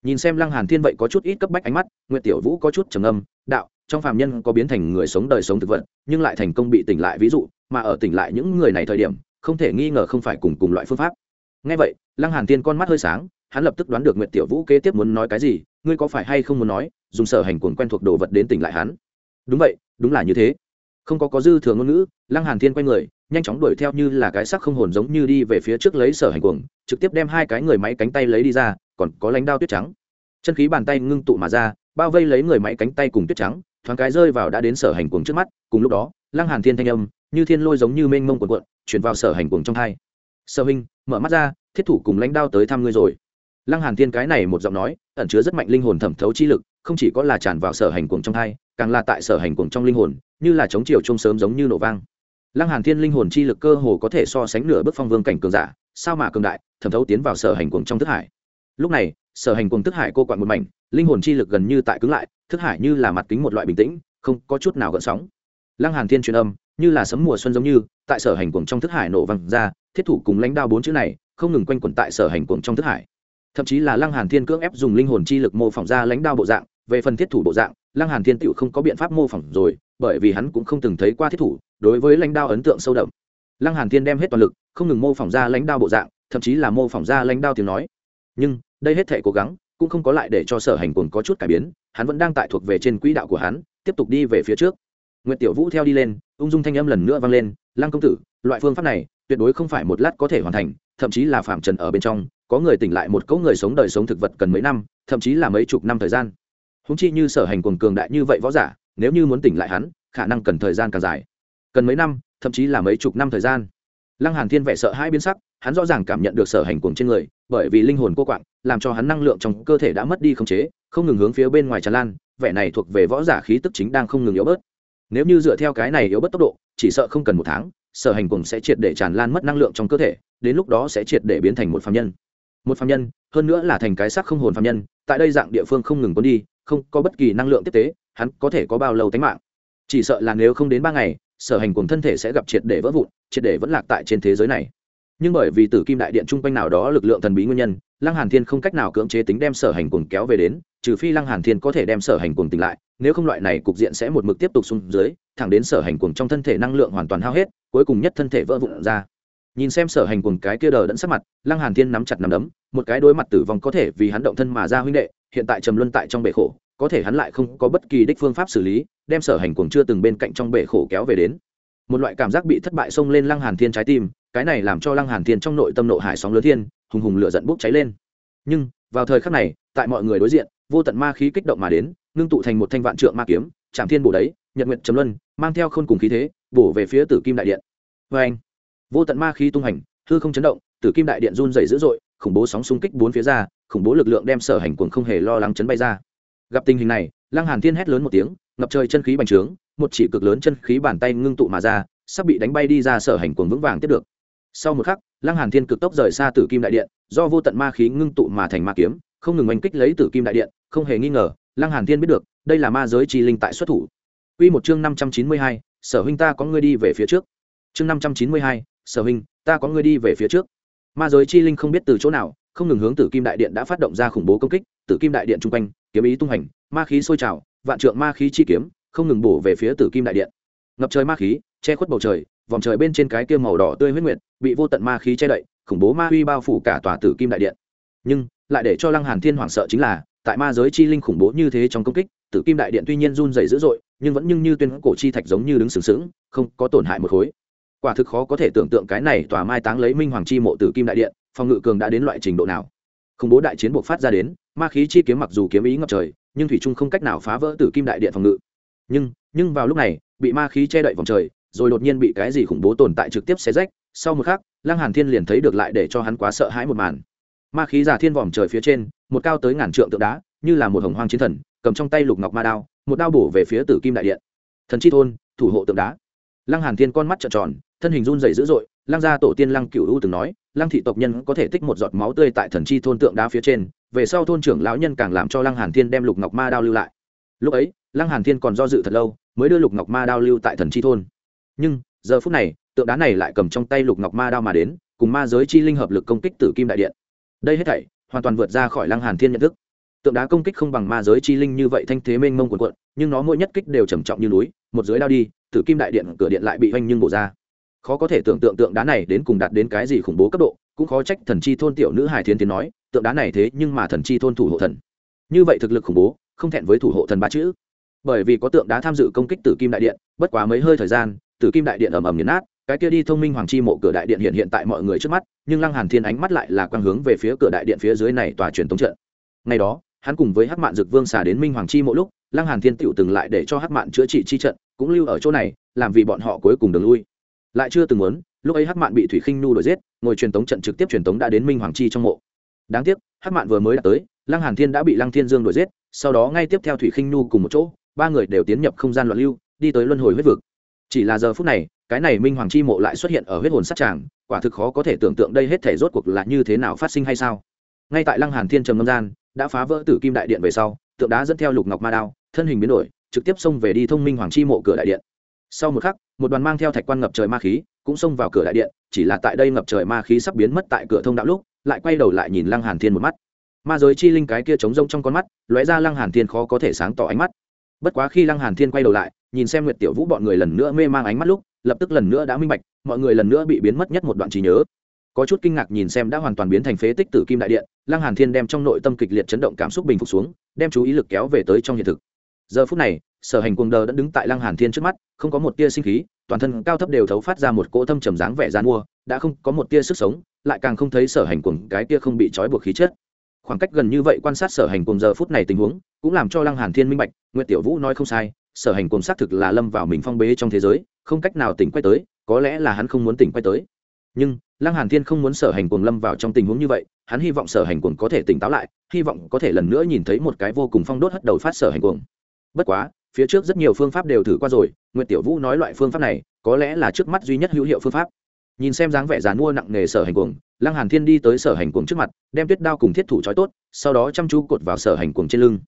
Nhìn xem lăng hàn thiên vậy có chút ít cấp bách ánh mắt, nguyệt tiểu vũ có chút trầm âm đạo, trong phàm nhân có biến thành người sống đời sống thực vật, nhưng lại thành công bị tỉnh lại, ví dụ, mà ở tỉnh lại những người này thời điểm, không thể nghi ngờ không phải cùng cùng loại phương pháp. Nghe vậy, lăng hàn Thiên con mắt hơi sáng, hắn lập tức đoán được nguyệt tiểu vũ kế tiếp muốn nói cái gì, ngươi có phải hay không muốn nói, dùng sở hành cuồng quen thuộc đồ vật đến tỉnh lại hắn? Đúng vậy, đúng là như thế không có có dư thừa ngôn ngữ, lăng hàn thiên quay người, nhanh chóng đuổi theo như là cái sắc không hồn giống như đi về phía trước lấy sở hành cuồng, trực tiếp đem hai cái người máy cánh tay lấy đi ra, còn có lãnh đao tuyết trắng. Chân khí bàn tay ngưng tụ mà ra, bao vây lấy người máy cánh tay cùng tuyết trắng, thoáng cái rơi vào đã đến sở hành cuồng trước mắt. Cùng lúc đó, lăng hàn thiên thanh âm, như thiên lôi giống như mênh mông cuộn cuộn chuyển vào sở hành cuồng trong hai. Sở huynh, mở mắt ra, thiết thủ cùng lãnh đao tới thăm ngươi rồi. Lăng hàn thiên cái này một giọng nói, ẩn chứa rất mạnh linh hồn thẩm thấu chi lực không chỉ có là tràn vào sở hành cuồng trong hai càng là tại sở hành cuồng trong linh hồn, như là chống chiều trông sớm giống như nổ vang. Lăng hàn thiên linh hồn chi lực cơ hồ có thể so sánh nửa bước phong vương cảnh cường giả, sao mà cường đại, thẩm thấu tiến vào sở hành cuồng trong thức hải. Lúc này, sở hành cuồng thức hải cô quặn một mảnh, linh hồn chi lực gần như tại cứng lại, thức hải như là mặt kính một loại bình tĩnh, không có chút nào gợn sóng. Lăng hàn thiên truyền âm, như là sấm mùa xuân giống như, tại sở hành cuồng trong thức hải nổ vang ra, thiết thủ cùng lãnh đao bốn chữ này, không ngừng quanh quẩn tại sở hành cuồng trong thức hải. Thậm chí là lăng hàn thiên cưỡng ép dùng linh hồn chi lực mô phỏng ra lãnh đao bộ dạng về phần thiết thủ bộ dạng lăng hàn thiên tựu không có biện pháp mô phỏng rồi bởi vì hắn cũng không từng thấy qua thiết thủ đối với lãnh đao ấn tượng sâu đậm. Lăng hàn thiên đem hết toàn lực không ngừng mô phỏng ra lãnh đao bộ dạng thậm chí là mô phỏng ra lãnh đao tiếng nói. Nhưng đây hết thể cố gắng cũng không có lại để cho sở hành cuồng có chút cải biến hắn vẫn đang tại thuộc về trên quỹ đạo của hắn tiếp tục đi về phía trước. Nguyệt Tiểu Vũ theo đi lên, ung dung thanh âm lần nữa vang lên, "Lăng công tử, loại phương pháp này, tuyệt đối không phải một lát có thể hoàn thành, thậm chí là phạm trần ở bên trong, có người tỉnh lại một cỗ người sống đời sống thực vật cần mấy năm, thậm chí là mấy chục năm thời gian. Húng chi như sở hành cuồng cường đại như vậy võ giả, nếu như muốn tỉnh lại hắn, khả năng cần thời gian càng dài. Cần mấy năm, thậm chí là mấy chục năm thời gian." Lăng Hàn Thiên vẻ sợ hai biến sắc, hắn rõ ràng cảm nhận được sở hành cuồng trên người, bởi vì linh hồn cô quạng, làm cho hắn năng lượng trong cơ thể đã mất đi khống chế, không ngừng hướng phía bên ngoài tràn lan, vẻ này thuộc về võ giả khí tức chính đang không ngừng yếu bớt nếu như dựa theo cái này yếu bớt tốc độ chỉ sợ không cần một tháng sở hành cùng sẽ triệt để tràn lan mất năng lượng trong cơ thể đến lúc đó sẽ triệt để biến thành một phạm nhân một phạm nhân hơn nữa là thành cái xác không hồn phạm nhân tại đây dạng địa phương không ngừng quân đi không có bất kỳ năng lượng tiếp tế, hắn có thể có bao lâu tính mạng. Chỉ sợ là nếu không đến ba ngày, sở hành cùng thân thể sẽ gặp triệt để vỡ vụn, triệt để vẫn lạc tại trên thế giới này. Nhưng bởi vì tử kim đại điện chung quanh nào đó lực lượng thần bí nguyên nhân, lăng hàn thiên không cách nào cưỡng chế tính đem sở hành cùng kéo về đến, trừ phi lăng hàn thiên có thể đem sở hành cùng tỉnh lại, nếu không loại này cục diện sẽ một mực tiếp tục xuống dưới, thẳng đến sở hành cùng trong thân thể năng lượng hoàn toàn hao hết, cuối cùng nhất thân thể vỡ vụn ra nhìn xem sở hành cùng cái kia đờ đẫn sắc mặt, lăng hàn thiên nắm chặt nắm đấm, một cái đối mặt tử vong có thể vì hắn động thân mà ra huynh đệ, hiện tại trầm luân tại trong bể khổ, có thể hắn lại không có bất kỳ đích phương pháp xử lý, đem sở hành cùng chưa từng bên cạnh trong bể khổ kéo về đến. Một loại cảm giác bị thất bại xông lên lăng hàn thiên trái tim, cái này làm cho lăng hàn thiên trong nội tâm nội hải sóng lớn thiên, hùng hùng lửa giận bốc cháy lên. Nhưng, vào thời khắc này, tại mọi người đối diện, vô tận ma khí kích động mà đến, ngưng tụ thành một thanh vạn trượng ma kiếm chạm thiên bổ đấy, nhật nguyệt trầm luân, mang theo khôn cùng khí thế, bổ về phía tử kim đại điện. Vê anh vô tận ma khí tung hành hư không chấn động tử kim đại điện run rẩy dữ dội khủng bố sóng xung kích bốn phía ra khủng bố lực lượng đem sở hành cuồng không hề lo lắng chấn bay ra. Gặp tình hình này lăng hàn thiên hét lớn một tiếng ngập trời chân khí bành trướng một chỉ cực lớn chân khí bàn tay ngưng tụ mà ra sắp bị đánh bay đi ra sở hành cuồng vững vàng tiếp được. Sau một khắc lăng hàn thiên cực tốc rời xa tử kim đại điện do vô tận ma khí ngưng tụ mà thành ma kiếm không ngừng oanh kích lấy tử kim đại điện không hề nghi ngờ lăng hàn thiên biết được đây là ma giới chi linh tại xuất thủ. Quy một chương 592, Sở huynh ta có ngươi đi về phía trước. Chương 592, Sở huynh, ta có ngươi đi về phía trước. Ma giới chi linh không biết từ chỗ nào, không ngừng hướng Tử Kim đại điện đã phát động ra khủng bố công kích, Tử Kim đại điện trung quanh, kiếm ý tung hành, ma khí sôi trào, vạn trượng ma khí chi kiếm, không ngừng bổ về phía Tử Kim đại điện. Ngập trời ma khí, che khuất bầu trời, vòng trời bên trên cái kia màu đỏ tươi huyết nguyệt, bị vô tận ma khí che đậy, khủng bố ma huy bao phủ cả tòa Tử Kim đại điện. Nhưng, lại để cho Lăng Hàn Thiên hoảng sợ chính là, tại ma giới chi linh khủng bố như thế trong công kích, Tử Kim đại điện tuy nhiên run rẩy dữ dội, nhưng vẫn nhưng như tuyên cổ chi thạch giống như đứng sừng sững, không có tổn hại một khối. Quả thực khó có thể tưởng tượng cái này tòa mai táng lấy Minh Hoàng chi mộ Tử Kim đại điện, phòng ngự cường đã đến loại trình độ nào. Khủng bố đại chiến buộc phát ra đến, ma khí chi kiếm mặc dù kiếm ý ngập trời, nhưng thủy trung không cách nào phá vỡ Tử Kim đại điện phòng ngự. Nhưng, nhưng vào lúc này, bị ma khí che đậy vòng trời, rồi đột nhiên bị cái gì khủng bố tồn tại trực tiếp xé rách, sau một khắc, Lăng Hàn Thiên liền thấy được lại để cho hắn quá sợ hãi một màn. Ma khí giả thiên vòm trời phía trên, một cao tới ngàn trượng tượng đá, như là một hồng hoang chiến thần, cầm trong tay lục ngọc ma đao, một đao bổ về phía tử kim đại điện thần chi thôn thủ hộ tượng đá lăng hàn thiên con mắt trợn tròn thân hình run rẩy dữ dội lăng gia tổ tiên lăng cửu u từng nói lăng thị tộc nhân có thể tích một giọt máu tươi tại thần chi thôn tượng đá phía trên về sau thôn trưởng lão nhân càng làm cho lăng hàn thiên đem lục ngọc ma đao lưu lại. Lúc ấy lăng hàn thiên còn do dự thật lâu mới đưa lục ngọc ma đao lưu tại thần chi thôn. Nhưng giờ phút này tượng đá này lại cầm trong tay lục ngọc ma đao mà đến cùng ma giới chi linh hợp lực công kích tử kim đại điện. Đây hết thảy hoàn toàn vượt ra khỏi lăng hàn thiên nhận thức. Tượng đá công kích không bằng ma giới chi linh như vậy thanh thế mênh mông cuồn cuộn, nhưng nó mỗi nhất kích đều trầm trọng như núi một dưới đao đi tử kim đại điện cửa điện lại bị oanh nhưng bổ ra khó có thể tưởng tượng tượng đá này đến cùng đạt đến cái gì khủng bố cấp độ, cũng khó trách thần chi thôn tiểu nữ hải thiên tiến nói, tượng đá này thế nhưng mà thần chi thôn thủ hộ thần. Như vậy thực lực khủng bố, không thẹn với thủ hộ thần ba chữ. Bởi vì có tượng đá tham dự công kích tử kim đại điện, bất quá mấy hơi thời gian, tử kim đại điện ầm ầm nhấn nát, cái kia đi thông minh hoàng chi mộ cửa đại điện hiện hiện tại mọi người trước mắt, nhưng lăng hàn thiên ánh mắt lại là quang hướng về phía cửa đại điện phía dưới này tòa truyền tống trận. Ngày đó, hắn cùng với hắc mạn dực vương xả đến minh hoàng chi mộ lúc, lăng hàn thiên tựu từng lại để cho hắc mạn chữa trị chi trận, cũng lưu ở chỗ này, làm vì bọn họ cuối cùng đường lui lại chưa từng muốn, lúc ấy hắc mạn bị thủy khinh nu đuổi giết, ngồi truyền tống trận trực tiếp truyền tống đã đến minh hoàng chi trong mộ. Đáng tiếc, hắc mạn vừa mới đã tới, lăng hàn thiên đã bị lăng thiên dương đuổi giết, sau đó ngay tiếp theo thủy khinh nu cùng một chỗ, ba người đều tiến nhập không gian loạn lưu, đi tới luân hồi huyết vực. Chỉ là giờ phút này, cái này minh hoàng chi mộ lại xuất hiện ở huyết hồn sát tràng, quả thực khó có thể tưởng tượng đây hết thể rốt cuộc là như thế nào phát sinh hay sao. Ngay tại lăng hàn thiên trầm ngâm gian, đã phá vỡ tử kim đại điện về sau, tượng đá dẫn theo lục ngọc ma đao, thân hình biến đổi, trực tiếp xông về đi thông minh hoàng chi mộ cửa đại điện sau một khắc, một đoàn mang theo thạch quan ngập trời ma khí cũng xông vào cửa đại điện, chỉ là tại đây ngập trời ma khí sắp biến mất tại cửa thông đạo lúc, lại quay đầu lại nhìn lăng hàn thiên một mắt. Ma giới chi linh cái kia trống rông trong con mắt, lóe ra lăng hàn thiên khó có thể sáng tỏ ánh mắt. Bất quá khi lăng hàn thiên quay đầu lại, nhìn xem nguyệt tiểu vũ bọn người lần nữa mê mang ánh mắt lúc, lập tức lần nữa đã minh bạch, mọi người lần nữa bị biến mất nhất một đoạn trí nhớ. Có chút kinh ngạc nhìn xem đã hoàn toàn biến thành phế tích tử kim đại điện, lăng hàn thiên đem trong nội tâm kịch liệt chấn động cảm xúc bình phục xuống, đem chú ý lực kéo về tới trong hiện thực giờ phút này, sở hành cuồng đờ đã đứng tại lăng hàn thiên trước mắt, không có một tia sinh khí, toàn thân cao thấp đều thấu phát ra một cỗ thâm trầm dáng vẻ gian mua, đã không có một tia sức sống, lại càng không thấy sở hành cuồng cái tia không bị trói buộc khí chết. khoảng cách gần như vậy quan sát sở hành cuồng giờ phút này tình huống, cũng làm cho lăng hàn thiên minh bạch, nguyệt tiểu vũ nói không sai, sở hành cuồng xác thực là lâm vào mình phong bế trong thế giới, không cách nào tỉnh quay tới, có lẽ là hắn không muốn tỉnh quay tới nhưng, lăng hàn thiên không muốn sở hành cuồng lâm vào trong tình huống như vậy, hắn hy vọng sở hành cuồng có thể tỉnh táo lại, hy vọng có thể lần nữa nhìn thấy một cái vô cùng phong đốt hất đầu phát sở hành cuồng bất quá, phía trước rất nhiều phương pháp đều thử qua rồi, nguyệt tiểu vũ nói loại phương pháp này, có lẽ là trước mắt duy nhất hữu hiệu phương pháp. Nhìn xem dáng vẻ dàn mua nặng nề sở hành cuồng, lăng hàn thiên đi tới sở hành cuồng trước mặt, đem tuyết đao cùng thiết thủ trói tốt, sau đó chăm chú cột vào sở hành cuồng trên lưng.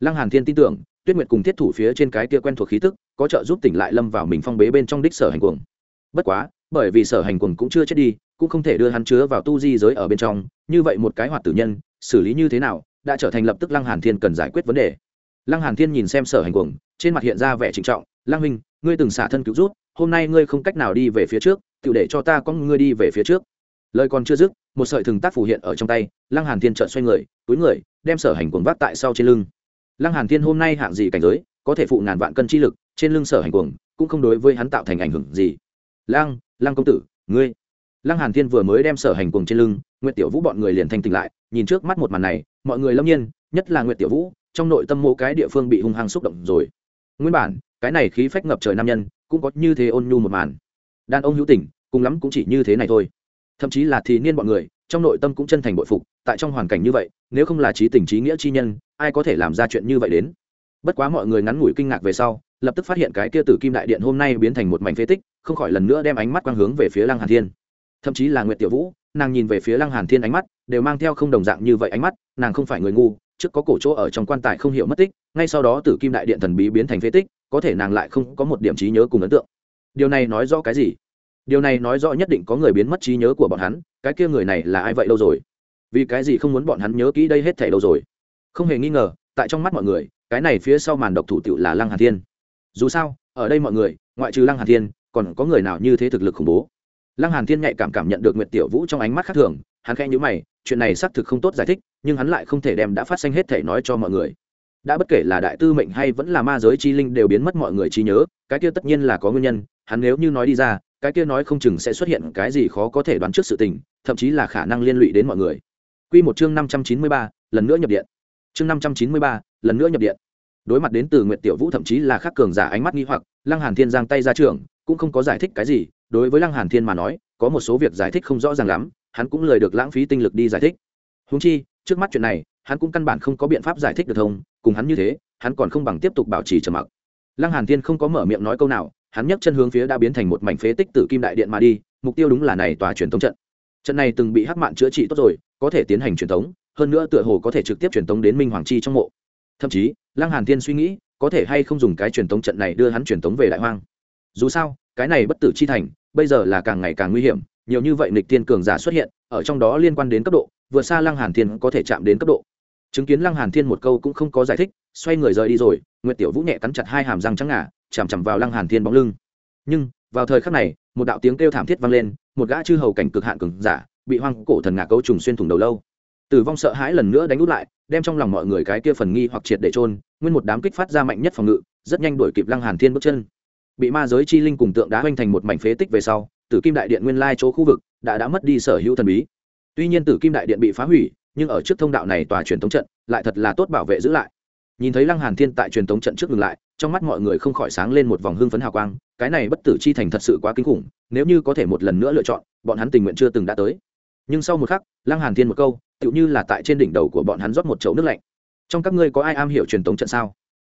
Lăng hàn thiên tin tưởng, tuyết nguyệt cùng thiết thủ phía trên cái kia quen thuộc khí tức, có trợ giúp tỉnh lại lâm vào mình phong bế bên trong đích sở hành cuồng. Bất quá, bởi vì sở hành cuồng cũng chưa chết đi, cũng không thể đưa hắn chứa vào tu di giới ở bên trong, như vậy một cái hoạt tử nhân, xử lý như thế nào, đã trở thành lập tức lăng hàn thiên cần giải quyết vấn đề lăng hàn thiên nhìn xem sở hành cuồng, trên mặt hiện ra vẻ trịnh trọng, lăng huynh, ngươi từng xả thân cứu rút, hôm nay ngươi không cách nào đi về phía trước tự để cho ta có ngươi đi về phía trước. Lời còn chưa dứt, một sợi thừng tác phủ hiện ở trong tay, lăng hàn thiên trợn xoay người, túi người, đem sở hành cuồng vác tại sau trên lưng. Lăng hàn thiên hôm nay hạng gì cảnh giới, có thể phụ ngàn vạn cân chi lực, trên lưng sở hành cuồng cũng không đối với hắn tạo thành ảnh hưởng gì. Lăng lăng công tử, ngươi. Lăng hàn thiên vừa mới đem sở hành cuồng trên lưng, nguyệt tiểu vũ bọn người liền thanh tỉnh lại, nhìn trước mắt một màn này, mọi người lâm nhiên, nhất là nguyệt tiểu vũ trong nội tâm mỗi cái địa phương bị hung hăng xúc động rồi. Nguyên bản, cái này khí phách ngập trời nam nhân, cũng có như thế ôn nhu một màn. Đàn ông hữu tình, cùng lắm cũng chỉ như thế này thôi. Thậm chí là thì niên bọn người, trong nội tâm cũng chân thành bội phục, tại trong hoàn cảnh như vậy, nếu không là trí tình trí nghĩa chi nhân, ai có thể làm ra chuyện như vậy đến? Bất quá mọi người ngắn ngủi kinh ngạc về sau, lập tức phát hiện cái kia tử kim đại điện hôm nay biến thành một mảnh phế tích, không khỏi lần nữa đem ánh mắt quang hướng về phía lăng hàn thiên. Thậm chí là nguyệt tiểu vũ, nàng nhìn về phía lăng hàn thiên ánh mắt, đều mang theo không đồng dạng như vậy ánh mắt, nàng không phải người ngu trước có cổ chỗ ở trong quan tài không hiểu mất tích, ngay sau đó tử kim đại điện thần bí biến thành phế tích, có thể nàng lại không có một điểm trí nhớ cùng ấn tượng. Điều này nói rõ cái gì? Điều này nói rõ nhất định có người biến mất trí nhớ của bọn hắn, cái kia người này là ai vậy đâu rồi? Vì cái gì không muốn bọn hắn nhớ kỹ đây hết thảy đâu rồi? Không hề nghi ngờ, tại trong mắt mọi người, cái này phía sau màn độc thủ tiểu là lăng hàn thiên. Dù sao, ở đây mọi người, ngoại trừ lăng hàn thiên, còn có người nào như thế thực lực khủng bố? Lăng hàn thiên nhạy cảm cảm nhận được nguyệt tiểu vũ trong ánh mắt khác thường, hắn khẽ nhíu mày, chuyện này xác thực không tốt giải thích nhưng hắn lại không thể đem đã phát sinh hết thể nói cho mọi người đã bất kể là đại tư mệnh hay vẫn là ma giới chi linh đều biến mất mọi người trí nhớ cái kia tất nhiên là có nguyên nhân hắn nếu như nói đi ra cái kia nói không chừng sẽ xuất hiện cái gì khó có thể đoán trước sự tình thậm chí là khả năng liên lụy đến mọi người Quy một chương năm trăm chín mươi ba, lần nữa nhập điện. Chương năm trăm chín mươi ba, lần nữa nhập điện. Đối mặt đến từ Nguyệt Tiểu Vũ thậm chí là khắc cường giả ánh mắt nghi hoặc, Lăng Hàn Thiên giang tay ra trưởng cũng không có giải thích cái gì, đối với Lăng Hàn Thiên mà nói, có một số việc giải thích không rõ ràng lắm, hắn cũng lời được lãng phí tinh lực đi giải thích. Huống chi, trước mắt chuyện này, hắn cũng căn bản không có biện pháp giải thích được thông, cùng hắn như thế, hắn còn không bằng tiếp tục bảo trì trầm mặc. Lăng Hàn Thiên không có mở miệng nói câu nào, hắn nhấc chân hướng phía đã biến thành một mảnh phế tích tử kim đại điện mà đi, mục tiêu đúng là này tòa truyền thống trận. Trận này từng bị Hắc Mạn chữa trị tốt rồi, có thể tiến hành truyền thống, hơn nữa tựa hồ có thể trực tiếp truyền thống đến Minh Hoàng Chi trong mộ. Thậm chí, Lăng Hàn Thiên suy nghĩ, có thể hay không dùng cái truyền thống trận này đưa hắn truyền thống về đại hoang. Dù sao, cái này bất tử chi thành, bây giờ là càng ngày càng nguy hiểm, nhiều như vậy nghịch tiên cường giả xuất hiện, ở trong đó liên quan đến cấp độ, vượt xa Lăng Hàn Thiên có thể chạm đến cấp độ. Chứng kiến Lăng Hàn Thiên một câu cũng không có giải thích, xoay người rời đi rồi, Nguyệt Tiểu Vũ nhẹ cắn chặt hai hàm răng trắng ngà, chằm chằm vào Lăng Hàn Thiên bóng lưng. Nhưng, vào thời khắc này một đạo tiếng kêu thảm thiết vang lên một gã chư hầu cảnh cực hạn cường giả bị hoang cổ thần ngà cấu trùng xuyên thủng đầu lâu tử vong sợ hãi lần nữa đánh út lại đem trong lòng mọi người cái kia phần nghi hoặc triệt để trôn nguyên một đám kích phát ra mạnh nhất phòng ngự rất nhanh đuổi kịp lăng hàn thiên bước chân bị ma giới chi linh cùng tượng đá hoành thành một mảnh phế tích về sau tử kim đại điện nguyên lai chỗ khu vực đã đã mất đi sở hữu thần bí tuy nhiên tử kim đại điện bị phá hủy, nhưng ở trước thông đạo này tòa truyền thống trận lại thật là tốt bảo vệ giữ lại. Nhìn thấy lăng hàn thiên tại truyền thống trận trước ngừng lại, trong mắt mọi người không khỏi sáng lên một vòng hưng phấn hào quang, cái này bất tử chi thành thật sự quá kinh khủng, nếu như có thể một lần nữa lựa chọn, bọn hắn tình nguyện chưa từng đã tới. Nhưng sau một khắc, lăng hàn thiên một câu, tựu như là tại trên đỉnh đầu của bọn hắn rót một chậu nước lạnh. Trong các ngươi có ai am hiểu truyền thống trận sao?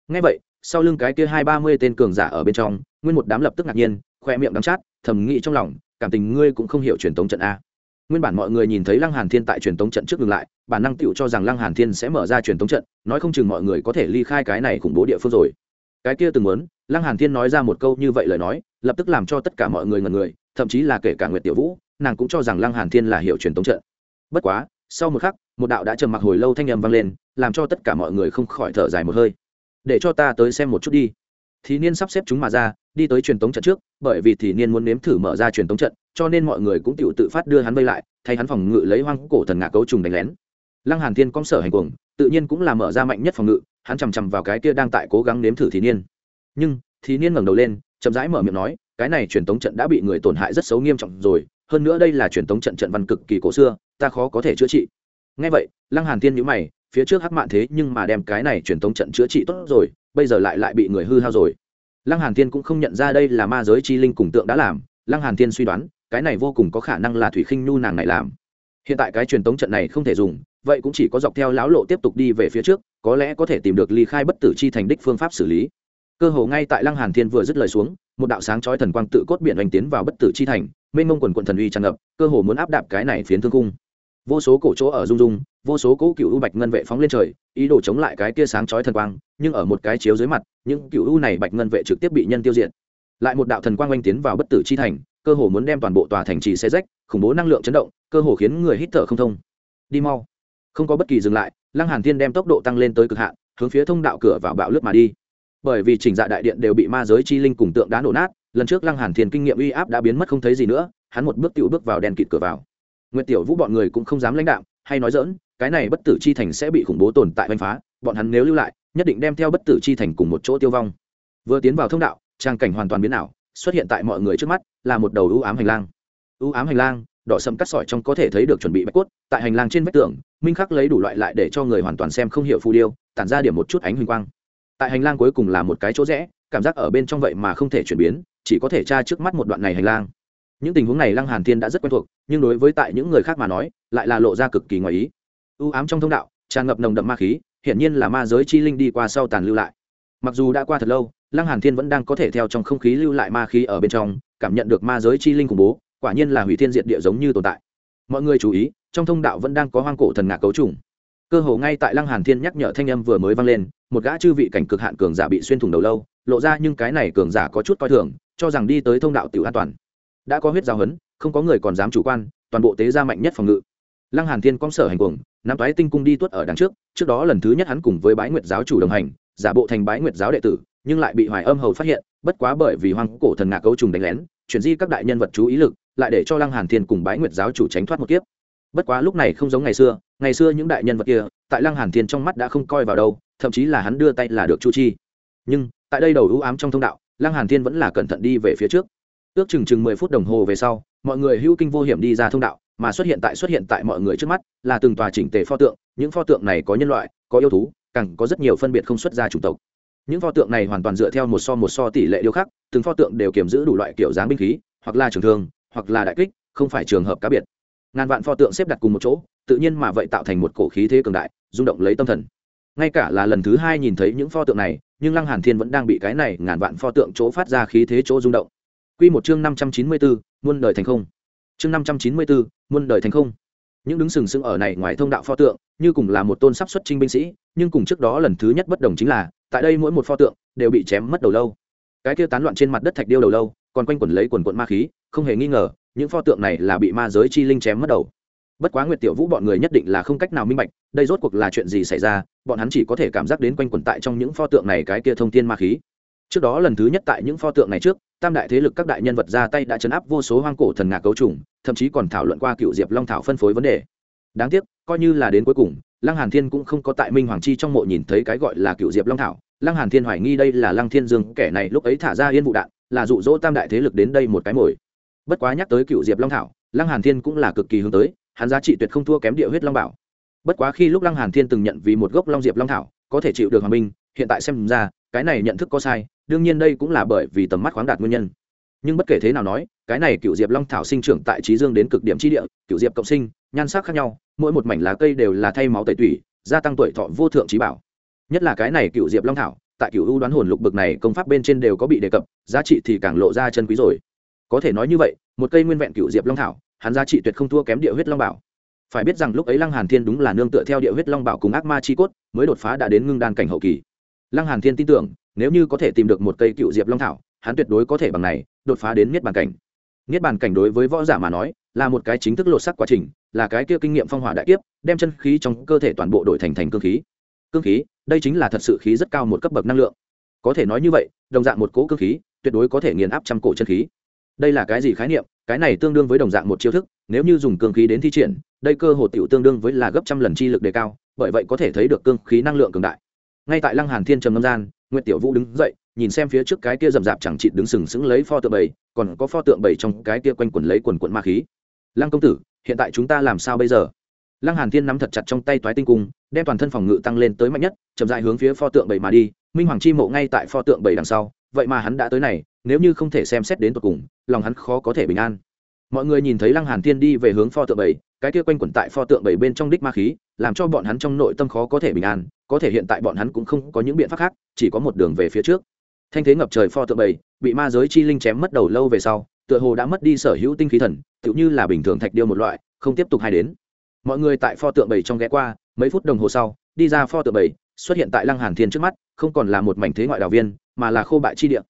Nghe vậy, sau lưng cái kia hai ba mươi tên cường giả ở bên trong, nguyên một đám lập tức ngạc nhiên, khoe miệng đắng chát, thầm nghĩ trong lòng, cảm tình ngươi cũng không hiểu truyền thống trận a nguyên bản mọi người nhìn thấy lăng hàn thiên tại truyền thống trận trước ngừng lại, bản năng tựu cho rằng lăng hàn thiên sẽ mở ra truyền thống trận, nói không chừng mọi người có thể ly khai cái này khủng bố địa phương rồi. Cái kia từng muốn, lăng hàn thiên nói ra một câu như vậy lời nói, lập tức làm cho tất cả mọi người ngẩn người, thậm chí là kể cả nguyệt tiểu vũ, nàng cũng cho rằng lăng hàn thiên là hiểu truyền thống trận. Bất quá, sau một khắc, một đạo đã trầm mặc hồi lâu thanh âm vang lên, làm cho tất cả mọi người không khỏi thở dài một hơi. Để cho ta tới xem một chút đi. Thì niên sắp xếp chúng mà ra, đi tới truyền tống trận trước, bởi vì thì niên muốn nếm thử mở ra truyền tống trận cho nên mọi người cũng tự tự phát đưa hắn vây lại, thay hắn phòng ngự lấy hoang cổ thần ngạ cấu trùng đánh lén. Lăng hàn thiên công sở hành cuồng, tự nhiên cũng là mở ra mạnh nhất phòng ngự, hắn chằm chằm vào cái kia đang tại cố gắng nếm thử thí niên. Nhưng, thí niên ngẩng đầu lên, chậm rãi mở miệng nói, cái này truyền tống trận đã bị người tổn hại rất xấu nghiêm trọng rồi, hơn nữa đây là truyền tống trận trận văn cực kỳ cổ xưa, ta khó có thể chữa trị. Ngay vậy, lăng hàn thiên nhíu mày, phía trước hắc mạn thế nhưng mà đem cái này truyền tống trận chữa trị tốt rồi, bây giờ lại lại bị người hư hao rồi. Lăng hàn thiên cũng không nhận ra đây là ma giới chi linh cùng tượng đã làm, lăng hàn thiên suy đoán cái này vô cùng có khả năng là thủy khinh nhu nàng này làm. Hiện tại cái truyền tống trận này không thể dùng, vậy cũng chỉ có dọc theo lão lộ tiếp tục đi về phía trước, có lẽ có thể tìm được ly khai bất tử chi thành đích phương pháp xử lý. Cơ hồ ngay tại lăng hàn thiên vừa dứt lời xuống, một đạo sáng chói thần quang tự cốt biển oanh tiến vào bất tử chi thành, mênh mông quần quận thần uy tràn ngập, cơ hồ muốn áp đạp cái này phiến thương cung. Vô số cổ chỗ ở rung rung, vô số cỗ cựu u bạch ngân vệ phóng lên trời, ý đồ chống lại cái kia sáng chói thần quang, nhưng ở một cái chiếu dưới mặt, những cựu u này bạch ngân vệ trực tiếp bị nhân tiêu diệt. Lại một đạo thần quang oanh tiến vào bất tử chi thành cơ hồ muốn đem toàn bộ tòa thành trì xe rách, khủng bố năng lượng chấn động, cơ hồ khiến người hít thở không thông. Đi mau. Không có bất kỳ dừng lại, lăng hàn thiên đem tốc độ tăng lên tới cực hạn, hướng phía thông đạo cửa vào bạo lướt mà đi. Bởi vì chỉnh dạ đại điện đều bị ma giới chi linh cùng tượng đá nổ nát, lần trước lăng hàn thiên kinh nghiệm uy áp đã biến mất không thấy gì nữa, hắn một bước tiểu bước vào đèn kịt cửa vào. Nguyệt tiểu vũ bọn người cũng không dám lãnh đạo hay nói dỡn cái này bất tử chi thành sẽ bị khủng bố tồn tại oanh phá, bọn hắn nếu lưu lại, nhất định đem theo bất tử chi thành cùng một chỗ tiêu vong. Vừa tiến vào thông đạo, trang cảnh hoàn toàn biến ảo xuất hiện tại mọi người trước mắt là một đầu ưu ám hành lang. Ưu ám hành lang, đỏ sầm cắt sỏi trong có thể thấy được chuẩn bị bạch cốt, tại hành lang trên vách tường, minh khắc lấy đủ loại lại để cho người hoàn toàn xem không hiểu phù điêu, tản ra điểm một chút ánh huỳnh quang. Tại hành lang cuối cùng là một cái chỗ rẽ, cảm giác ở bên trong vậy mà không thể chuyển biến, chỉ có thể tra trước mắt một đoạn này hành lang. Những tình huống này lăng hàn thiên đã rất quen thuộc, nhưng đối với tại những người khác mà nói, lại là lộ ra cực kỳ ngoài ý. Ưu ám trong thông đạo, tràn ngập nồng đậm ma khí, hiển nhiên là ma giới chi linh đi qua sau tàn lưu lại mặc dù đã qua thật lâu, lăng hàn thiên vẫn đang có thể theo trong không khí lưu lại ma khí ở bên trong, cảm nhận được ma giới chi linh khủng bố, quả nhiên là hủy thiên diệt địa giống như tồn tại. Mọi người chú ý, trong thông đạo vẫn đang có hoang cổ thần ngạc cấu trùng. Cơ hồ ngay tại lăng hàn thiên nhắc nhở thanh âm vừa mới vang lên, một gã chư vị cảnh cực hạn cường giả bị xuyên thủng đầu lâu, lộ ra nhưng cái này cường giả có chút coi thường, cho rằng đi tới thông đạo tiểu an toàn. Đã có huyết giao hấn, không có người còn dám chủ quan, toàn bộ tế gia mạnh nhất phòng ngự. Lăng hàn thiên cong sở hành cuồng, nắm toái tinh cung đi tuất ở đằng trước trước đó lần thứ nhất hắn cùng với bái nguyệt giáo chủ đồng hành giả bộ thành bái nguyệt giáo đệ tử, nhưng lại bị hoài âm hầu phát hiện, bất quá bởi vì hoang cổ thần ngạc cấu trùng đánh lén, chuyển di các đại nhân vật chú ý lực, lại để cho lăng hàn thiên cùng bái nguyệt giáo chủ tránh thoát một kiếp. Bất quá lúc này không giống ngày xưa ngày xưa những đại nhân vật kia, tại lăng hàn thiên trong mắt đã không coi vào đâu, thậm chí là hắn đưa tay là được chu chi. Nhưng, tại đây đầu ưu ám trong thông đạo, lăng hàn thiên vẫn là cẩn thận đi về phía trước. Ước chừng chừng mười phút đồng hồ về sau, mọi người hữu kinh vô hiểm đi ra thông đạo, mà xuất hiện tại xuất hiện tại mọi người trước mắt, là từng tòa chỉnh tề pho tượng, những pho tượng này có nhân loại, có yêu thú càng có rất nhiều phân biệt không xuất ra chủng tộc. Những pho tượng này hoàn toàn dựa theo một so một so tỷ lệ điêu khắc, từng pho tượng đều kiểm giữ đủ loại kiểu dáng binh khí, hoặc là trường thương, hoặc là đại kích, không phải trường hợp cá biệt. Ngàn vạn pho tượng xếp đặt cùng một chỗ, tự nhiên mà vậy tạo thành một cổ khí thế cường đại, rung động lấy tâm thần. Ngay cả là lần thứ hai nhìn thấy những pho tượng này, nhưng lăng hàn thiên vẫn đang bị cái này ngàn vạn pho tượng chỗ phát ra khí thế chỗ rung động. Quy một chương năm trăm chín mươi bốn muôn đời thành không. Chương năm trăm chín mươi bốn muôn đời thành không những đứng sừng sững ở này ngoài thông đạo pho tượng, như cùng là một tôn sắp xuất trinh binh sĩ, nhưng cùng trước đó lần thứ nhất bất đồng chính là, tại đây mỗi một pho tượng đều bị chém mất đầu lâu. Cái kia tán loạn trên mặt đất thạch điêu đầu lâu, còn quanh quẩn lấy quần quận ma khí, không hề nghi ngờ, những pho tượng này là bị ma giới chi linh chém mất đầu. Bất quá nguyệt tiểu vũ bọn người nhất định là không cách nào minh bạch, đây rốt cuộc là chuyện gì xảy ra, bọn hắn chỉ có thể cảm giác đến quanh quẩn tại trong những pho tượng này cái kia thông thiên ma khí trước đó lần thứ nhất tại những pho tượng này trước, tam đại thế lực các đại nhân vật ra tay đã chấn áp vô số hoang cổ thần ngạc cấu trùng, thậm chí còn thảo luận qua cựu diệp long thảo phân phối vấn đề. Đáng tiếc, coi như là đến cuối cùng, lăng hàn thiên cũng không có tại minh hoàng chi trong mộ nhìn thấy cái gọi là cựu diệp long thảo. Lăng hàn thiên hoài nghi đây là lăng thiên dương, kẻ này lúc ấy thả ra yên vụ đạn, là dụ dỗ tam đại thế lực đến đây một cái mồi. Bất quá nhắc tới cựu diệp long thảo, lăng hàn thiên cũng là cực kỳ hướng tới, hắn giá trị tuyệt không thua kém địa huyết long bảo. Bất quá khi lúc lăng hàn thiên từng nhận vì một gốc long diệp long thảo, có thể chịu được hòa minh, hiện tại xem ra, cái này nhận thức có sai đương nhiên đây cũng là bởi vì tầm mắt khoáng đạt nguyên nhân. Nhưng bất kể thế nào nói, cái này cựu diệp long thảo sinh trưởng tại trí dương đến cực điểm trí địa, cựu diệp cộng sinh, nhan sắc khác nhau, mỗi một mảnh lá cây đều là thay máu tẩy tủy, gia tăng tuổi thọ vô thượng trí bảo. Nhất là cái này cựu diệp long thảo, tại cựu ưu đoán hồn lục bực này công pháp bên trên đều có bị đề cập, giá trị thì càng lộ ra chân quý rồi. Có thể nói như vậy, một cây nguyên vẹn cựu diệp long thảo, hắn giá trị tuyệt không thua kém địa huyết long bảo. Phải biết rằng lúc ấy lăng hàn thiên đúng là nương tựa theo địa huyết long bảo cùng ác ma chi cốt, mới đột phá đã đến ngưng đan cảnh hậu kỳ. Lăng hàn thiên tin tưởng nếu như có thể tìm được một cây cựu diệp long thảo, hắn tuyệt đối có thể bằng này, đột phá đến niết bàn cảnh. Niết bàn cảnh đối với võ giả mà nói, là một cái chính thức lột sắc quá trình, là cái kia kinh nghiệm phong hỏa đại kiếp, đem chân khí trong cơ thể toàn bộ đổi thành thành cương khí. Cương khí, đây chính là thật sự khí rất cao một cấp bậc năng lượng. Có thể nói như vậy, đồng dạng một cỗ cương khí, tuyệt đối có thể nghiền áp trăm cổ chân khí. Đây là cái gì khái niệm? Cái này tương đương với đồng dạng một chiêu thức, nếu như dùng cương khí đến thi triển, đây cơ hồ tiểu tương đương với là gấp trăm lần chi lực đề cao, bởi vậy có thể thấy được cương khí năng lượng cường đại. Ngay tại lăng hàn thiên trầm ngâm gian nguyệt tiểu vũ đứng dậy, nhìn xem phía trước cái kia rậm rạp chẳng chịt đứng sừng sững lấy pho tượng bảy còn có pho tượng bảy trong cái kia quanh quẩn lấy quần quần ma khí. Lăng công tử, hiện tại chúng ta làm sao bây giờ? Lăng hàn thiên nắm thật chặt trong tay toái tinh cung, đem toàn thân phòng ngự tăng lên tới mạnh nhất, chậm rãi hướng phía pho tượng bảy mà đi. Minh hoàng chi mộ ngay tại pho tượng bảy đằng sau, vậy mà hắn đã tới này, nếu như không thể xem xét đến tận cùng, lòng hắn khó có thể bình an mọi người nhìn thấy lăng hàn thiên đi về hướng pho tượng bảy, cái kia quanh quẩn tại pho tượng bảy bên trong đích ma khí, làm cho bọn hắn trong nội tâm khó có thể bình an, có thể hiện tại bọn hắn cũng không có những biện pháp khác, chỉ có một đường về phía trước. Thanh thế ngập trời pho tượng bảy, bị ma giới chi linh chém mất đầu lâu về sau, tựa hồ đã mất đi sở hữu tinh khí thần, tựu như là bình thường thạch điêu một loại, không tiếp tục hay đến. Mọi người tại pho tượng bảy trong ghé qua, mấy phút đồng hồ sau, đi ra pho tượng bảy, xuất hiện tại lăng hàn thiên trước mắt, không còn là một mảnh thế ngoại đạo viên, mà là khô bại chi địa.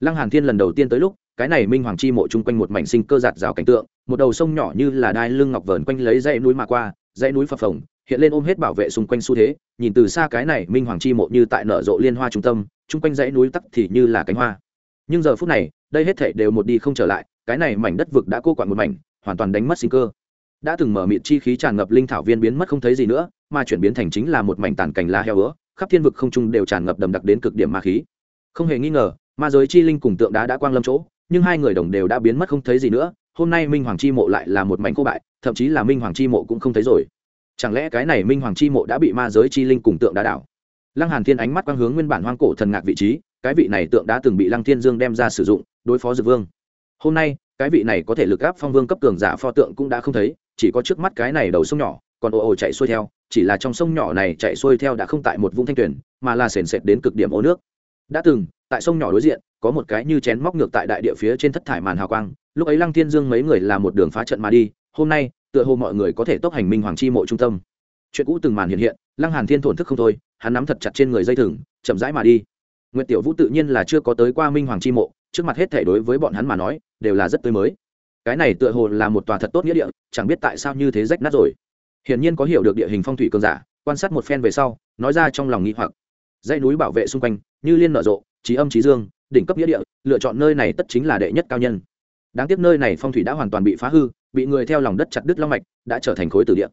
Lăng hàn thiên lần đầu tiên tới lúc cái này minh hoàng chi mộ chung quanh một mảnh sinh cơ giạt rào cảnh tượng, một đầu sông nhỏ như là đai lưng ngọc vờn quanh lấy dãy núi mà qua, dãy núi phập phồng, hiện lên ôm hết bảo vệ xung quanh xu thế, nhìn từ xa cái này minh hoàng chi mộ như tại nở rộ liên hoa trung tâm, chung quanh dãy núi tắc thì như là cánh hoa. Nhưng giờ phút này, đây hết thể đều một đi không trở lại, cái này mảnh đất vực đã cô quặn một mảnh, hoàn toàn đánh mất sinh cơ. Đã từng mở mịt chi khí tràn ngập linh thảo viên biến mất không thấy gì nữa, mà chuyển biến thành chính là một mảnh tàn cành la heo ứa, khắp thiên vực không trung đều tràn ngập đầm đặc đến cực điểm ma khí. Không hề nghi ngờ, ma giới chi linh cùng tượng đá đã quang lâm chỗ nhưng hai người đồng đều đã biến mất không thấy gì nữa, hôm nay minh hoàng chi mộ lại là một mảnh cô bại, thậm chí là minh hoàng chi mộ cũng không thấy rồi. Chẳng lẽ cái này minh hoàng chi mộ đã bị ma giới chi linh cùng tượng đá đảo? Lăng hàn thiên ánh mắt quang hướng nguyên bản hoang cổ thần ngạc vị trí, cái vị này tượng đã từng bị lăng thiên dương đem ra sử dụng, đối phó dược vương. Hôm nay, cái vị này có thể lực áp phong vương cấp cường giả pho tượng cũng đã không thấy, chỉ có trước mắt cái này đầu sông nhỏ, còn ồ ồ chạy xuôi theo, chỉ là trong sông nhỏ này chạy xuôi theo đã không tại một vũng thanh tuyển mà là sền sệt đến cực điểm ô nước. Đã từng tại sông nhỏ đối diện, có một cái như chén móc ngược tại đại địa phía trên thất thải màn hào quang. Lúc ấy lăng thiên dương mấy người là một đường phá trận mà đi, hôm nay, tựa hồ mọi người có thể tốc hành minh hoàng chi mộ trung tâm. Chuyện cũ từng màn hiện hiện, lăng hàn thiên thổn thức không thôi, hắn nắm thật chặt trên người dây thừng, chậm rãi mà đi. Nguyệt tiểu vũ tự nhiên là chưa có tới qua minh hoàng chi mộ, trước mặt hết thể đối với bọn hắn mà nói, đều là rất tươi mới. Cái này tựa hồ là một tòa thật tốt nghĩa địa, chẳng biết tại sao như thế rách nát rồi. Hiển nhiên có hiểu được địa hình phong thủy cường giả, quan sát một phen về sau, nói ra trong lòng nghi hoặc. Dãy núi bảo vệ xung quanh, như liên nở rộ trí âm trí dương, đỉnh cấp nghĩa địa, lựa chọn nơi này tất chính là đệ nhất cao nhân. Đáng tiếc nơi này phong thủy đã hoàn toàn bị phá hư, bị người theo lòng đất chặt đứt long mạch, đã trở thành khối tử địa.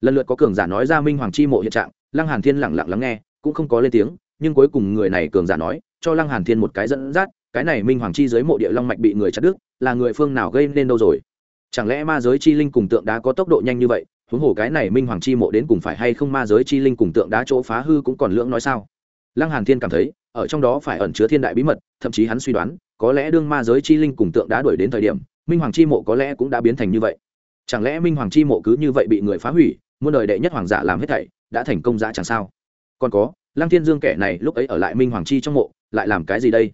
Lần lượt có cường giả nói ra minh hoàng chi mộ hiện trạng, lăng hàn thiên lẳng lặng lắng nghe, cũng không có lên tiếng, nhưng cuối cùng người này cường giả nói, cho lăng hàn thiên một cái dẫn dắt, cái này minh hoàng chi dưới mộ địa long mạch bị người chặt đứt, là người phương nào gây nên đâu rồi? Chẳng lẽ ma giới chi linh cùng tượng đá có tốc độ nhanh như vậy? Huống hồ cái này minh hoàng chi mộ đến cùng phải hay không ma giới chi linh cùng tượng đá chỗ phá hư cũng còn lưỡng nói sao? Lăng hàn thiên cảm thấy, ở trong đó phải ẩn chứa thiên đại bí mật, thậm chí hắn suy đoán, có lẽ đương ma giới chi linh cùng tượng đá đuổi đến thời điểm, minh hoàng chi mộ có lẽ cũng đã biến thành như vậy. Chẳng lẽ minh hoàng chi mộ cứ như vậy bị người phá hủy, muôn đời đệ nhất hoàng giả làm hết thảy, đã thành công giả chẳng sao? Còn có, lăng thiên dương kẻ này lúc ấy ở lại minh hoàng chi trong mộ, lại làm cái gì đây?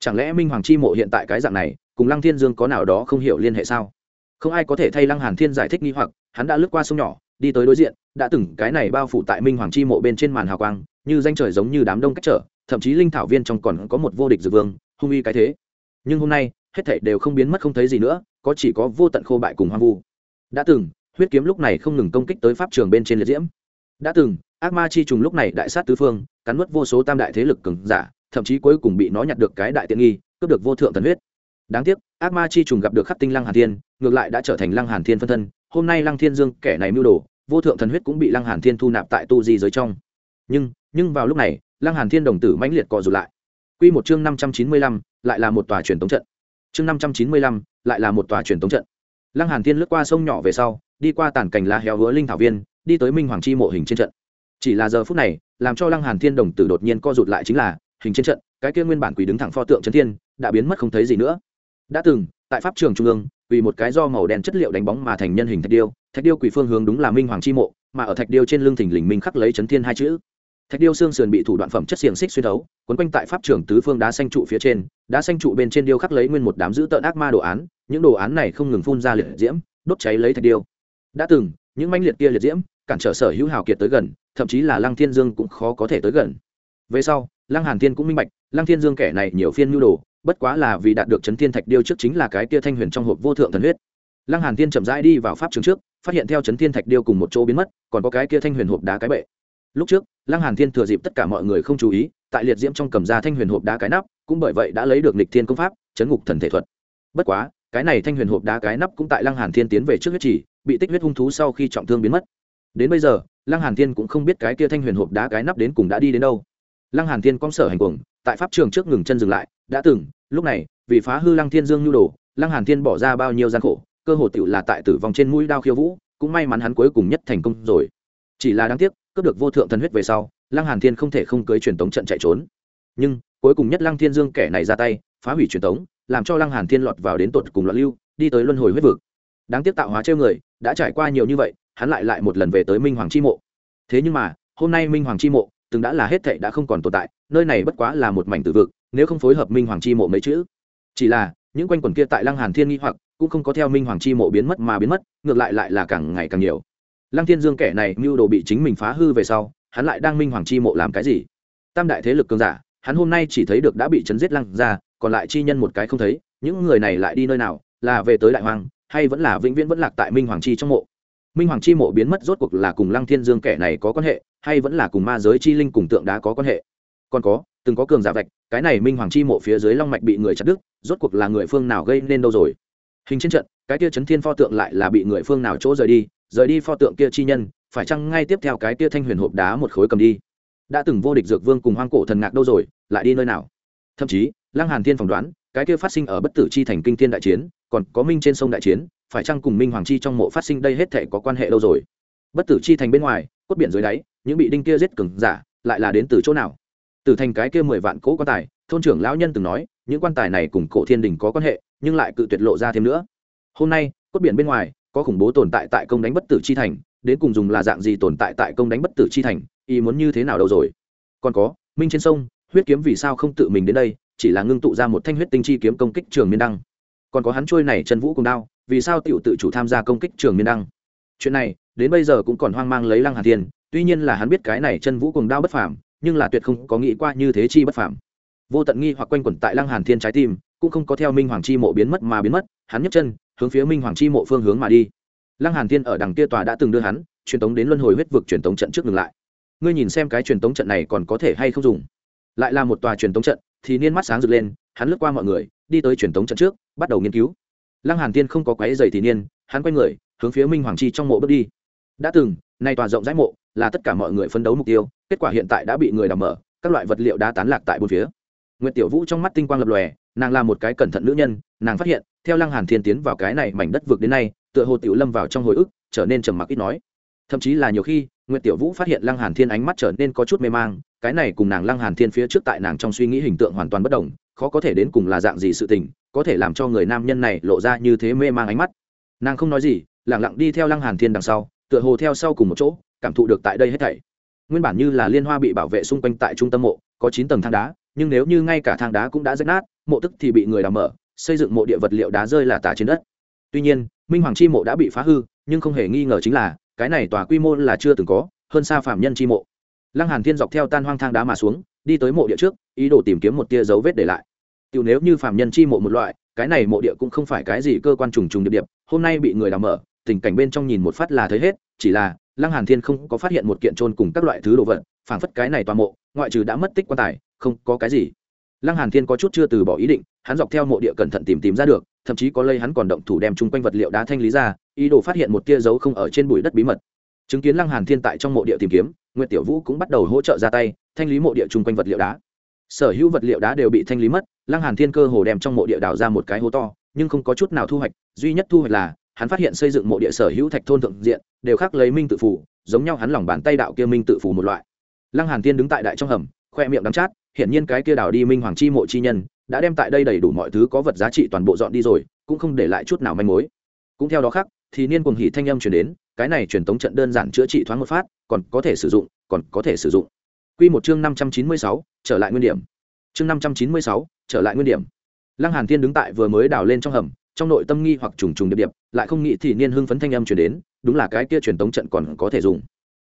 Chẳng lẽ minh hoàng chi mộ hiện tại cái dạng này, cùng lăng thiên dương có nào đó không hiểu liên hệ sao? Không ai có thể thay lăng hàn thiên giải thích nghi hoặc, hắn đã lướt qua sông nhỏ đi tới đối diện, đã từng cái này bao phủ tại minh hoàng chi mộ bên trên màn hào quang, như danh trời giống như đám đông cách trở, thậm chí linh thảo viên trong còn có một vô địch dược vương, hung uy cái thế. Nhưng hôm nay, hết thảy đều không biến mất không thấy gì nữa, có chỉ có vô tận khô bại cùng hoang vu. Đã từng, huyết kiếm lúc này không ngừng công kích tới pháp trường bên trên liệt diễm. Đã từng, ác ma chi trùng lúc này đại sát tứ phương, cắn nuốt vô số tam đại thế lực cường giả, thậm chí cuối cùng bị nó nhặt được cái đại tiện nghi, cướp được vô thượng thần huyết. Đáng tiếc, ác ma chi trùng gặp được khắc tinh lăng hàn thiên, ngược lại đã trở thành lăng hàn thiên phân thân hôm nay lăng thiên dương kẻ này mưu đồ vô thượng thần huyết cũng bị lăng hàn thiên thu nạp tại tu di giới trong. Nhưng nhưng vào lúc này lăng hàn thiên đồng tử mãnh liệt co rụt lại. Quy một chương năm trăm chín mươi lăm, lại là một tòa truyền tống trận. Chương năm trăm chín mươi lăm, lại là một tòa truyền tống trận. Lăng hàn thiên lướt qua sông nhỏ về sau đi qua tàn cảnh lá héo hứa linh thảo viên đi tới minh hoàng chi mộ hình trên trận. Chỉ là giờ phút này làm cho lăng hàn thiên đồng tử đột nhiên co rụt lại chính là hình trên trận cái kia nguyên bản quỷ đứng thẳng pho tượng trấn thiên đã biến mất không thấy gì nữa. Đã từng tại pháp trường trung ương vì một cái do màu đen chất liệu đánh bóng mà thành nhân hình thạch điêu. Thạch điêu quỷ phương hướng đúng là minh hoàng chi mộ, mà ở thạch điêu trên lưng thỉnh lình minh khắc lấy chấn thiên hai chữ. Thạch điêu xương sườn bị thủ đoạn phẩm chất xiềng xích xuyên thấu, quấn quanh tại pháp trường tứ phương đá xanh trụ phía trên. Đá xanh trụ bên trên điêu khắc lấy nguyên một đám dữ tợn ác ma đồ án, những đồ án này không ngừng phun ra liệt diễm, đốt cháy lấy thạch điêu. Đã từng, những manh liệt kia liệt diễm, cản trở sở hữu hào kiệt tới gần, thậm chí là lăng thiên dương cũng khó có thể tới gần. Về sau, lăng hàn thiên cũng minh bạch, lăng thiên dương kẻ này nhiều phiên nhu đồ bất quá là vì đạt được chấn thiên thạch điêu trước chính là cái kia thanh huyền trong hộp vô thượng thần huyết. Lăng hàn thiên chậm rãi đi vào pháp trường trước, phát hiện theo chấn thiên thạch điêu cùng một chỗ biến mất, còn có cái kia thanh huyền hộp đá cái bệ. Lúc trước, lăng hàn thiên thừa dịp tất cả mọi người không chú ý, tại liệt diễm trong cầm ra thanh huyền hộp đá cái nắp, cũng bởi vậy đã lấy được lịch thiên công pháp, chấn ngục thần thể thuật. Bất quá, cái này thanh huyền hộp đá cái nắp cũng tại lăng hàn thiên tiến về trước huyết chỉ, bị tích huyết hung thú sau khi trọng thương biến mất. Đến bây giờ, lăng hàn thiên cũng không biết cái kia thanh huyền hộp đá cái nắp đến cùng đã đi đến đâu lăng hàn thiên cong sở hành cuồng, tại pháp trường trước ngừng chân dừng lại, đã từng, lúc này, vì phá hư lăng thiên dương nhu đồ, lăng hàn thiên bỏ ra bao nhiêu gian khổ, cơ hồ tiểu là tại tử vong trên mũi đao khiêu vũ, cũng may mắn hắn cuối cùng nhất thành công rồi. Chỉ là đáng tiếc, cướp được vô thượng thần huyết về sau, lăng hàn thiên không thể không cưới truyền tống trận chạy trốn. Nhưng, cuối cùng nhất lăng thiên dương kẻ này ra tay, phá hủy truyền tống, làm cho lăng hàn thiên lọt vào đến tột cùng loạn lưu, đi tới luân hồi huyết vực. Đáng tiếc tạo hóa trêu người, đã trải qua nhiều như vậy, hắn lại lại một lần về tới minh hoàng chi mộ. Thế nhưng mà, hôm nay minh hoàng chi mộ từng đã là hết thệ đã không còn tồn tại, nơi này bất quá là một mảnh tử vực, nếu không phối hợp minh hoàng chi mộ mấy chữ. Chỉ là, những quanh quần kia tại lăng hàn thiên nghi hoặc, cũng không có theo minh hoàng chi mộ biến mất mà biến mất, ngược lại lại là càng ngày càng nhiều. Lăng thiên dương kẻ này mưu đồ bị chính mình phá hư về sau, hắn lại đang minh hoàng chi mộ làm cái gì? Tam đại thế lực cường giả, hắn hôm nay chỉ thấy được đã bị chấn giết lăng ra còn lại chi nhân một cái không thấy, những người này lại đi nơi nào, là về tới đại hoàng hay vẫn là vĩnh viễn vẫn lạc tại minh hoàng chi trong mộ? Minh hoàng chi mộ biến mất rốt cuộc là cùng lăng thiên dương kẻ này có quan hệ, hay vẫn là cùng ma giới chi linh cùng tượng đá có quan hệ? Còn có, từng có cường giả vạch, cái này minh hoàng chi mộ phía dưới long mạch bị người chặt đứt, rốt cuộc là người phương nào gây nên đâu rồi? Hình trên trận, cái kia chấn thiên pho tượng lại là bị người phương nào chỗ rời đi rời đi pho tượng kia chi nhân, phải chăng ngay tiếp theo cái kia thanh huyền hộp đá một khối cầm đi? Đã từng vô địch dược vương cùng hoang cổ thần ngạc đâu rồi, lại đi nơi nào? Thậm chí, lăng hàn thiên phỏng đoán, cái kia phát sinh ở bất tử chi thành kinh thiên đại chiến, còn có minh trên sông đại chiến phải chăng cùng minh hoàng chi trong mộ phát sinh đây hết thể có quan hệ đâu rồi? Bất tử chi thành bên ngoài, cốt biển dưới đáy, những bị đinh kia giết cứng giả, lại là đến từ chỗ nào? Từ thành cái kia mười vạn cỗ quan tài, thôn trưởng lão nhân từng nói, những quan tài này cùng cổ thiên đình có quan hệ, nhưng lại cự tuyệt lộ ra thêm nữa. Hôm nay, cốt biển bên ngoài, có khủng bố tồn tại tại công đánh bất tử chi thành, đến cùng dùng là dạng gì tồn tại tại công đánh bất tử chi thành, ý muốn như thế nào đâu rồi? Còn có, minh trên sông, huyết kiếm vì sao không tự mình đến đây, chỉ là ngưng tụ ra một thanh huyết tinh chi kiếm công kích trường miên đăng. Còn có hắn trôi này chân vũ cùng đao vì sao tiểu tự chủ tham gia công kích trường miên đăng? Chuyện này, đến bây giờ cũng còn hoang mang lấy lăng hà thiên, tuy nhiên là hắn biết cái này chân vũ cùng đao bất phàm, nhưng là tuyệt không có nghĩ qua như thế chi bất phàm. Vô tận nghi hoặc quanh quẩn tại lăng hàn thiên trái tim, cũng không có theo minh hoàng chi mộ biến mất mà biến mất, hắn nhấc chân, hướng phía minh hoàng chi mộ phương hướng mà đi. Lăng hàn thiên ở đằng kia tòa đã từng đưa hắn, truyền tống đến luân hồi huyết vực truyền tống trận trước ngừng lại. Ngươi nhìn xem cái truyền tống trận này còn có thể hay không dùng? Lại là một tòa truyền tống trận, thì niên mắt sáng rực lên, hắn lướt qua mọi người, đi tới truyền tống trận trước, bắt đầu nghiên cứu lăng hàn tiên không có quái dày thì niên, hắn quay người, hướng phía minh hoàng chi trong mộ bước đi. Đã từng, nay tòa rộng rãi mộ, là tất cả mọi người phấn đấu mục tiêu, kết quả hiện tại đã bị người đào mở, các loại vật liệu đã tán lạc tại bốn phía. Nguyệt tiểu vũ trong mắt tinh quang lập lòe, nàng là một cái cẩn thận nữ nhân, nàng phát hiện, theo lăng hàn thiên tiến vào cái này mảnh đất vực đến nay, tựa hồ tiểu lâm vào trong hồi ức, trở nên trầm mặc ít nói. Thậm chí là nhiều khi, nguyệt tiểu vũ phát hiện lăng hàn thiên ánh mắt trở nên có chút mê mang, cái này cùng nàng lăng hàn thiên phía trước tại nàng trong suy nghĩ hình tượng hoàn toàn bất đồng, khó có thể đến cùng là dạng gì sự tình có thể làm cho người nam nhân này lộ ra như thế mê mang ánh mắt. Nàng không nói gì lẳng lặng đi theo lăng hàn thiên đằng sau, tựa hồ theo sau cùng một chỗ, cảm thụ được tại đây hết thảy. Nguyên bản như là liên hoa bị bảo vệ xung quanh tại trung tâm mộ, có chín tầng thang đá, nhưng nếu như ngay cả thang đá cũng đã rách nát, mộ tức thì bị người đào mở, xây dựng mộ địa vật liệu đá rơi là tả trên đất. Tuy nhiên, minh hoàng chi mộ đã bị phá hư, nhưng không hề nghi ngờ chính là, cái này tòa quy mô là chưa từng có, hơn xa phạm nhân chi mộ. Lăng hàn thiên dọc theo tan hoang thang đá mà xuống, đi tới mộ địa trước, ý đồ tìm kiếm một tia dấu vết để lại tiểu nếu như phàm nhân chi mộ một loại, cái này mộ địa cũng không phải cái gì cơ quan trùng trùng điệp điệp hôm nay bị người đào mở, tình cảnh bên trong nhìn một phát là thấy hết, chỉ là lăng hàn thiên không có phát hiện một kiện trôn cùng các loại thứ đồ vật, phảng phất cái này toàn mộ, ngoại trừ đã mất tích quan tài, không có cái gì. Lăng hàn thiên có chút chưa từ bỏ ý định, hắn dọc theo mộ địa cẩn thận tìm tìm ra được, thậm chí có lây hắn còn động thủ đem chung quanh vật liệu đá thanh lý ra, ý đồ phát hiện một tia dấu không ở trên bụi đất bí mật. Chứng kiến lăng hàn thiên tại trong mộ địa tìm kiếm, Nguyệt tiểu vũ cũng bắt đầu hỗ trợ ra tay, thanh lý mộ địa chung quanh vật liệu đá sở hữu vật liệu đá đều bị thanh lý mất, lăng hàn thiên cơ hồ đem trong mộ địa đào ra một cái hố to, nhưng không có chút nào thu hoạch, duy nhất thu hoạch là, hắn phát hiện xây dựng mộ địa sở hữu thạch thôn thượng diện, đều khác lấy minh tự phủ giống nhau hắn lòng bàn tay đạo kia minh tự phủ một loại. Lăng hàn thiên đứng tại đại trong hầm, khoe miệng đắng chát hiện nhiên cái kia đào đi minh hoàng chi mộ chi nhân, đã đem tại đây đầy đủ mọi thứ có vật giá trị toàn bộ dọn đi rồi, cũng không để lại chút nào manh mối. Cũng theo đó khác, thì niên cuồng hỉ thanh âm truyền đến, cái này truyền tống trận đơn giản chữa trị thoáng một phát, còn có thể sử dụng, còn có thể sử dụng quy một chương năm trăm chín mươi sáu, trở lại nguyên điểm. Chương năm trăm chín mươi sáu, trở lại nguyên điểm. Lăng hàn thiên đứng tại vừa mới đào lên trong hầm, trong nội tâm nghi hoặc trùng trùng điệp điệp, lại không nghĩ thì niên hưng phấn thanh âm truyền đến, đúng là cái kia truyền tống trận còn có thể dùng.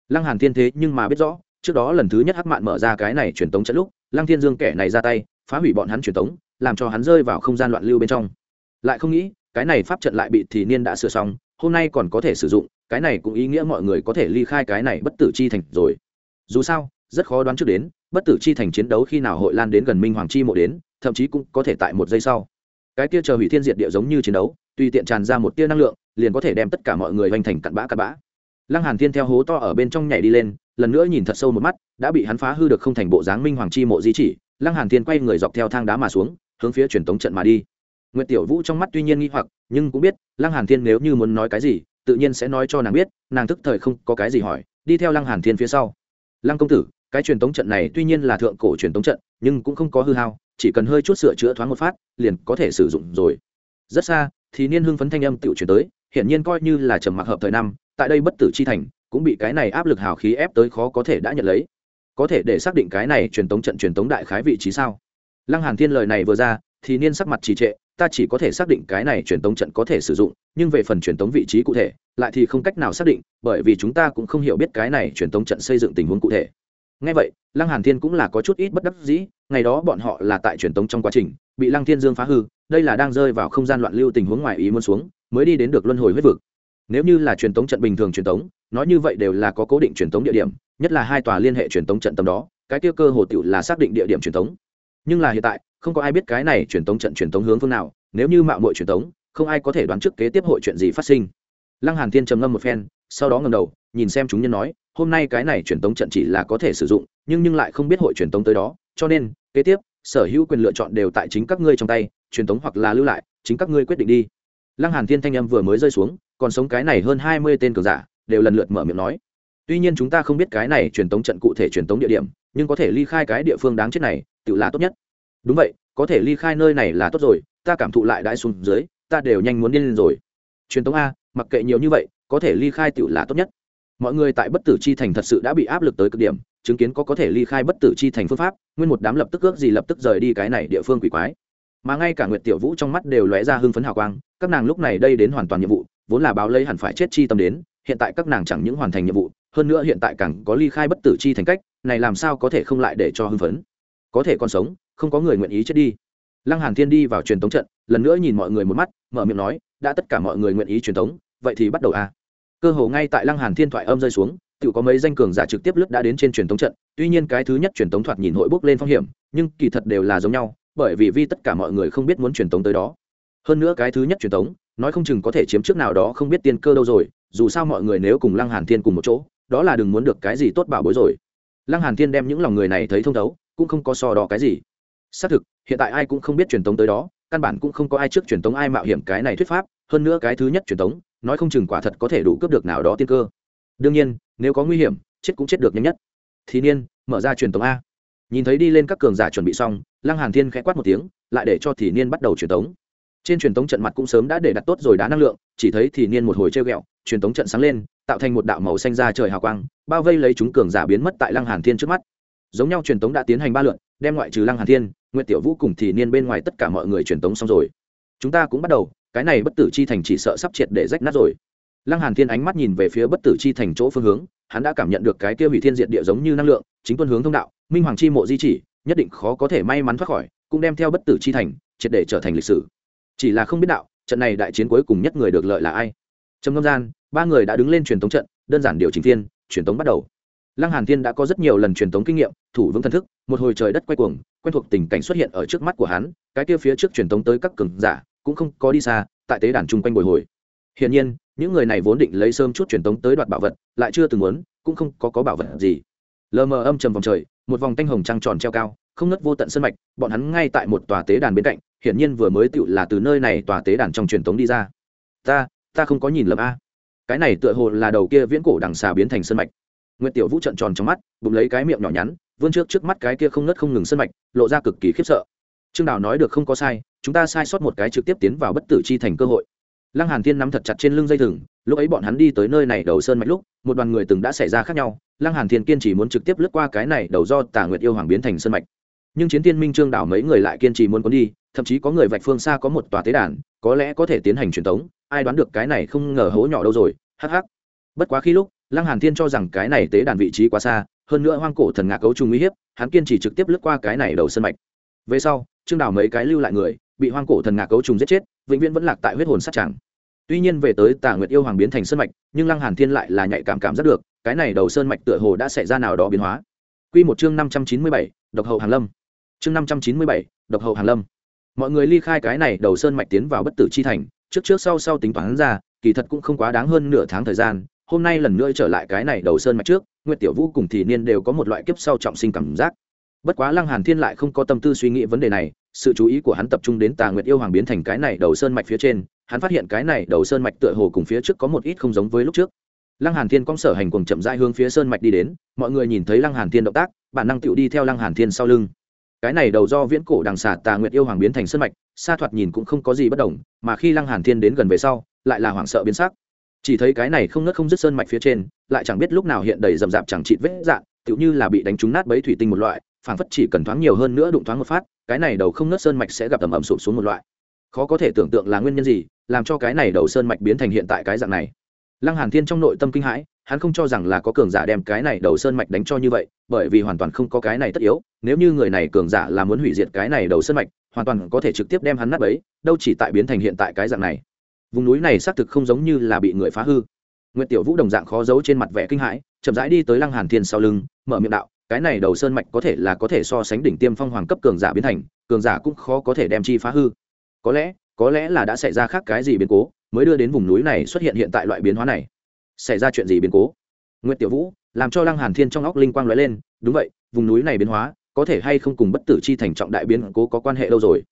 Lăng hàn thiên thế nhưng mà biết rõ, trước đó lần thứ nhất hắc mạn mở ra cái này truyền tống trận lúc, lăng thiên dương kẻ này ra tay, phá hủy bọn hắn truyền tống, làm cho hắn rơi vào không gian loạn lưu bên trong. Lại không nghĩ, cái này pháp trận lại bị thì niên đã sửa xong, hôm nay còn có thể sử dụng, cái này cũng ý nghĩa mọi người có thể ly khai cái này bất tử chi thành rồi. Dù sao rất khó đoán trước đến, bất tử chi thành chiến đấu khi nào hội lan đến gần minh hoàng chi mộ đến, thậm chí cũng có thể tại một giây sau. Cái tia chờ hủy thiên diệt địa giống như chiến đấu, tùy tiện tràn ra một tia năng lượng, liền có thể đem tất cả mọi người hoành thành cặn bã cặn bã. Lăng hàn thiên theo hố to ở bên trong nhảy đi lên, lần nữa nhìn thật sâu một mắt, đã bị hắn phá hư được không thành bộ dáng minh hoàng chi mộ di chỉ, lăng hàn thiên quay người dọc theo thang đá mà xuống, hướng phía truyền tống trận mà đi. Nguyệt tiểu vũ trong mắt tuy nhiên nghi hoặc, nhưng cũng biết, lăng hàn thiên nếu như muốn nói cái gì, tự nhiên sẽ nói cho nàng biết, nàng thức thời không có cái gì hỏi, đi theo lăng hàn thiên phía sau. Lăng công tử cái truyền tống trận này tuy nhiên là thượng cổ truyền tống trận, nhưng cũng không có hư hao, chỉ cần hơi chút sửa chữa thoáng một phát, liền có thể sử dụng rồi. Rất xa, thì niên hưng phấn thanh âm tiểu truyền tới hiện nhiên coi như là trầm mặc hợp thời năm, tại đây bất tử chi thành, cũng bị cái này áp lực hào khí ép tới khó có thể đã nhận lấy. Có thể để xác định cái này truyền tống trận truyền tống đại khái vị trí sao? Lăng hàn thiên lời này vừa ra, thì niên sắc mặt trì trệ, ta chỉ có thể xác định cái này truyền tống trận có thể sử dụng, nhưng về phần truyền tống vị trí cụ thể, lại thì không cách nào xác định, bởi vì chúng ta cũng không hiểu biết cái này truyền tống trận xây dựng tình huống cụ thể ngay vậy, lăng hàn thiên cũng là có chút ít bất đắc dĩ, ngày đó bọn họ là tại truyền tống trong quá trình, bị lăng thiên dương phá hư, đây là đang rơi vào không gian loạn lưu tình huống ngoài ý muốn xuống, mới đi đến được luân hồi huyết vực. Nếu như là truyền tống trận bình thường truyền tống, nói như vậy đều là có cố định truyền tống địa điểm, nhất là hai tòa liên hệ truyền tống trận tầm đó, cái tiêu cơ hồ tiểu là xác định địa điểm truyền tống. Nhưng là hiện tại, không có ai biết cái này truyền tống trận truyền tống hướng phương nào, nếu như mạo muội truyền tống, không ai có thể đoán trước kế tiếp hội chuyện gì phát sinh. Lăng hàn thiên trầm ngâm một phen, sau đó ngẩng đầu, nhìn xem chúng nhân nói hôm nay cái này truyền tống trận chỉ là có thể sử dụng, nhưng nhưng lại không biết hội truyền tống tới đó, cho nên, kế tiếp, sở hữu quyền lựa chọn đều tại chính các ngươi trong tay, truyền tống hoặc là lưu lại, chính các ngươi quyết định đi. Lăng hàn thiên thanh âm vừa mới rơi xuống, còn sống cái này hơn hai mươi tên cường giả, đều lần lượt mở miệng nói. Tuy nhiên chúng ta không biết cái này truyền tống trận cụ thể truyền tống địa điểm, nhưng có thể ly khai cái địa phương đáng chết này, tự là tốt nhất. Đúng vậy, có thể ly khai nơi này là tốt rồi, ta cảm thụ lại đãi xuống dưới, ta đều nhanh muốn điên lên rồi. Truyền tống a, mặc kệ nhiều như vậy, có thể ly khai tự là tốt nhất mọi người tại bất tử chi thành thật sự đã bị áp lực tới cực điểm, chứng kiến có có thể ly khai bất tử chi thành phương pháp, nguyên một đám lập tức ước gì lập tức rời đi cái này địa phương quỷ quái. Mà ngay cả nguyệt tiểu vũ trong mắt đều lóe ra hưng phấn hào quang, các nàng lúc này đây đến hoàn toàn nhiệm vụ, vốn là báo lấy hẳn phải chết chi tâm đến, hiện tại các nàng chẳng những hoàn thành nhiệm vụ, hơn nữa hiện tại càng có ly khai bất tử chi thành cách, này làm sao có thể không lại để cho hưng phấn? Có thể còn sống, không có người nguyện ý chết đi. Lăng hàn thiên đi vào truyền tống trận, lần nữa nhìn mọi người một mắt, mở miệng nói, đã tất cả mọi người nguyện ý truyền tống, vậy thì bắt đầu a cơ hồ ngay tại lăng hàn thiên thoại âm rơi xuống tự có mấy danh cường giả trực tiếp lướt đã đến trên truyền thống trận tuy nhiên cái thứ nhất truyền thống thoạt nhìn hội bốc lên phong hiểm nhưng kỳ thật đều là giống nhau bởi vì vì tất cả mọi người không biết muốn truyền thống tới đó hơn nữa cái thứ nhất truyền thống, nói không chừng có thể chiếm trước nào đó không biết tiên cơ đâu rồi dù sao mọi người nếu cùng lăng hàn thiên cùng một chỗ đó là đừng muốn được cái gì tốt bảo bối rồi lăng hàn thiên đem những lòng người này thấy thông thấu cũng không có so đo cái gì xác thực hiện tại ai cũng không biết truyền thống tới đó căn bản cũng không có ai trước truyền thống ai mạo hiểm cái này thuyết pháp hơn nữa cái thứ nhất truyền thống nói không chừng quả thật có thể đủ cướp được nào đó tiên cơ. Đương nhiên, nếu có nguy hiểm, chết cũng chết được nhanh nhất. Thì niên, mở ra truyền tống a. Nhìn thấy đi lên các cường giả chuẩn bị xong, lăng hàn thiên khẽ quát một tiếng, lại để cho thì niên bắt đầu truyền tống. Trên truyền tống trận mặt cũng sớm đã để đặt tốt rồi đá năng lượng, chỉ thấy thì niên một hồi treo ghẹo, truyền tống trận sáng lên, tạo thành một đạo màu xanh ra trời hào quang, bao vây lấy chúng cường giả biến mất tại lăng hàn thiên trước mắt. Giống nhau truyền tống đã tiến hành ba lượt, đem ngoại trừ lăng hàn thiên nguyễn tiểu vũ cùng thì niên bên ngoài tất cả mọi người truyền tống xong rồi. Chúng ta cũng bắt đầu cái này bất tử chi thành chỉ sợ sắp triệt để rách nát rồi. Lăng hàn thiên ánh mắt nhìn về phía bất tử chi thành chỗ phương hướng, hắn đã cảm nhận được cái kia hủy thiên diệt địa giống như năng lượng, chính tuân hướng thông đạo, minh hoàng chi mộ di chỉ, nhất định khó có thể may mắn thoát khỏi, cũng đem theo bất tử chi thành, triệt để trở thành lịch sử. Chỉ là không biết đạo, trận này đại chiến cuối cùng nhất người được lợi là ai? Trong ngâm gian, ba người đã đứng lên truyền tống trận, đơn giản điều chỉnh thiên truyền tống bắt đầu. Lăng hàn thiên đã có rất nhiều lần truyền tống kinh nghiệm, thủ vững thần thức, một hồi trời đất quay cuồng, quen thuộc tình cảnh xuất hiện ở trước mắt của hắn, cái kia phía trước truyền tống tới các cường giả cũng không có đi xa, tại tế đàn chung quanh bồi hồi. Hiển nhiên, những người này vốn định lấy sớm chút truyền tống tới đoạt bảo vật, lại chưa từng muốn, cũng không có có bảo vật gì. Lờ mờ âm trầm vòng trời, một vòng tanh hồng trăng tròn treo cao, không nứt vô tận sân mạch, bọn hắn ngay tại một tòa tế đàn bên cạnh, hiển nhiên vừa mới tựu là từ nơi này tòa tế đàn trong truyền tống đi ra. Ta ta không có nhìn lầm a. Cái này tựa hồ là đầu kia viễn cổ đằng xà biến thành sân mạch. Nguyễn tiểu vũ trận tròn trong mắt, bụng lấy cái miệng nhỏ nhắn, vươn trước trước mắt cái kia không nứt không ngừng sân mạch, lộ ra cực kỳ khiếp sợ. Trương đào nói được không có sai chúng ta sai sót một cái trực tiếp tiến vào bất tử chi thành cơ hội. Lăng hàn thiên nắm thật chặt trên lưng dây thừng, lúc ấy bọn hắn đi tới nơi này đầu sơn mạch lúc, một đoàn người từng đã xảy ra khác nhau, lăng hàn thiên kiên trì muốn trực tiếp lướt qua cái này đầu do tà nguyệt yêu hoàng biến thành sơn mạch. Nhưng chiến thiên minh trương đảo mấy người lại kiên trì muốn cuốn đi, thậm chí có người vạch phương xa có một tòa tế đàn, có lẽ có thể tiến hành truyền tống, ai đoán được cái này không ngờ hố nhỏ đâu rồi, hắc hắc. Bất quá khi lúc, lăng hàn thiên cho rằng cái này tế đàn vị trí quá xa, hơn nữa hoang cổ thần ngạc cấu trùng uy hiếp, hắn kiên trì trực tiếp lướt qua cái này đầu sơn mạch. Về sau, trương đảo mấy cái lưu lại người bị hoang cổ thần ngạc cấu trùng giết chết vĩnh viễn vẫn lạc tại huyết hồn sát tràng. Tuy nhiên về tới tà nguyệt yêu hoàng biến thành sơn mạch nhưng lăng hàn thiên lại là nhạy cảm cảm giác được cái này đầu sơn mạch tựa hồ đã xảy ra nào đó biến hóa. Quy một chương năm trăm chín mươi bảy, độc hậu hàng lâm. Chương năm trăm chín mươi bảy, độc hậu hàng lâm. Mọi người ly khai cái này đầu sơn mạch tiến vào bất tử chi thành trước trước sau sau tính toán ra kỳ thật cũng không quá đáng hơn nửa tháng thời gian hôm nay lần nữa trở lại cái này đầu sơn mạch trước nguyệt tiểu vũ cùng thì niên đều có một loại kiếp sau trọng sinh cảm giác. Bất quá lăng hàn thiên lại không có tâm tư suy nghĩ vấn đề này sự chú ý của hắn tập trung đến tà nguyệt yêu hoàng biến thành cái này đầu sơn mạch phía trên, hắn phát hiện cái này đầu sơn mạch tựa hồ cùng phía trước có một ít không giống với lúc trước. Lăng hàn thiên cong sở hành cùng chậm rãi hướng phía sơn mạch đi đến, mọi người nhìn thấy lăng hàn thiên động tác, bản năng tựu đi theo lăng hàn thiên sau lưng. Cái này đầu do viễn cổ đằng xà tà nguyệt yêu hoàng biến thành sơn mạch xa thoạt nhìn cũng không có gì bất đồng, mà khi lăng hàn thiên đến gần về sau, lại là hoảng sợ biến sắc. Chỉ thấy cái này không nứt không dứt sơn mạch phía trên, lại chẳng biết lúc nào hiện đầy rầm rạp chẳng trị vết dạn tựu như là bị đánh trúng nát bấy thủy tinh một loại phảng phất chỉ cần thoáng nhiều hơn nữa đụng thoáng một phát cái này đầu không nứt sơn mạch sẽ gặp tầm ẩm sụp xuống một loại. Khó có thể tưởng tượng là nguyên nhân gì làm cho cái này đầu sơn mạch biến thành hiện tại cái dạng này. Lăng hàn thiên trong nội tâm kinh hãi hắn không cho rằng là có cường giả đem cái này đầu sơn mạch đánh cho như vậy bởi vì hoàn toàn không có cái này tất yếu nếu như người này cường giả là muốn hủy diệt cái này đầu sơn mạch hoàn toàn có thể trực tiếp đem hắn nát bấy đâu chỉ tại biến thành hiện tại cái dạng này. Vùng núi này xác thực không giống như là bị người phá hư. Nguyệt Tiểu Vũ đồng dạng khó giấu trên mặt vẻ kinh hãi, chậm rãi đi tới Lăng Hàn Thiên sau lưng, mở miệng đạo, cái này đầu sơn mạch có thể là có thể so sánh đỉnh tiêm phong hoàng cấp cường giả biến thành, cường giả cũng khó có thể đem chi phá hư. Có lẽ, có lẽ là đã xảy ra khác cái gì biến cố, mới đưa đến vùng núi này xuất hiện hiện tại loại biến hóa này. Xảy ra chuyện gì biến cố? Nguyệt Tiểu Vũ, làm cho Lăng Hàn Thiên trong óc linh quang lóe lên, đúng vậy, vùng núi này biến hóa, có thể hay không cùng bất tử chi thành trọng đại biến cố có quan hệ đâu rồi.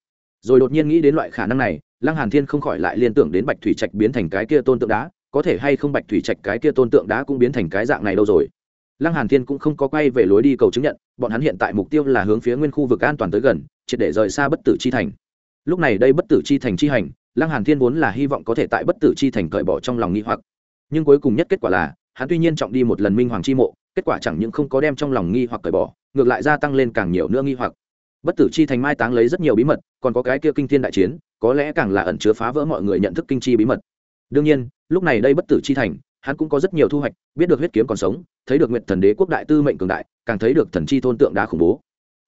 Rồi đột nhiên nghĩ đến loại khả năng này, Lăng Hàn Thiên không khỏi lại liên tưởng đến Bạch Thủy Trạch biến thành cái kia tôn tượng đá, có thể hay không Bạch Thủy Trạch cái kia tôn tượng đá cũng biến thành cái dạng này đâu rồi lăng hàn thiên cũng không có quay về lối đi cầu chứng nhận, bọn hắn hiện tại mục tiêu là hướng phía nguyên khu vực an toàn tới gần, triệt để rời xa bất tử chi thành. Lúc này đây bất tử chi thành chi hành, lăng hàn thiên vốn là hy vọng có thể tại bất tử chi thành cởi bỏ trong lòng nghi hoặc. Nhưng cuối cùng nhất kết quả là, hắn tuy nhiên trọng đi một lần minh hoàng chi mộ, kết quả chẳng những không có đem trong lòng nghi hoặc cởi bỏ, ngược lại gia tăng lên càng nhiều nữa nghi hoặc. Bất tử chi thành mai táng lấy rất nhiều bí mật, còn có cái kia kinh thiên đại chiến, có lẽ càng là ẩn chứa phá vỡ mọi người nhận thức kinh chi bí mật. Đương nhiên, lúc này đây bất tử chi thành hắn cũng có rất nhiều thu hoạch, biết được huyết kiếm còn sống, thấy được nguyệt thần đế quốc đại tư mệnh cường đại, càng thấy được thần chi thôn tượng đá khủng bố.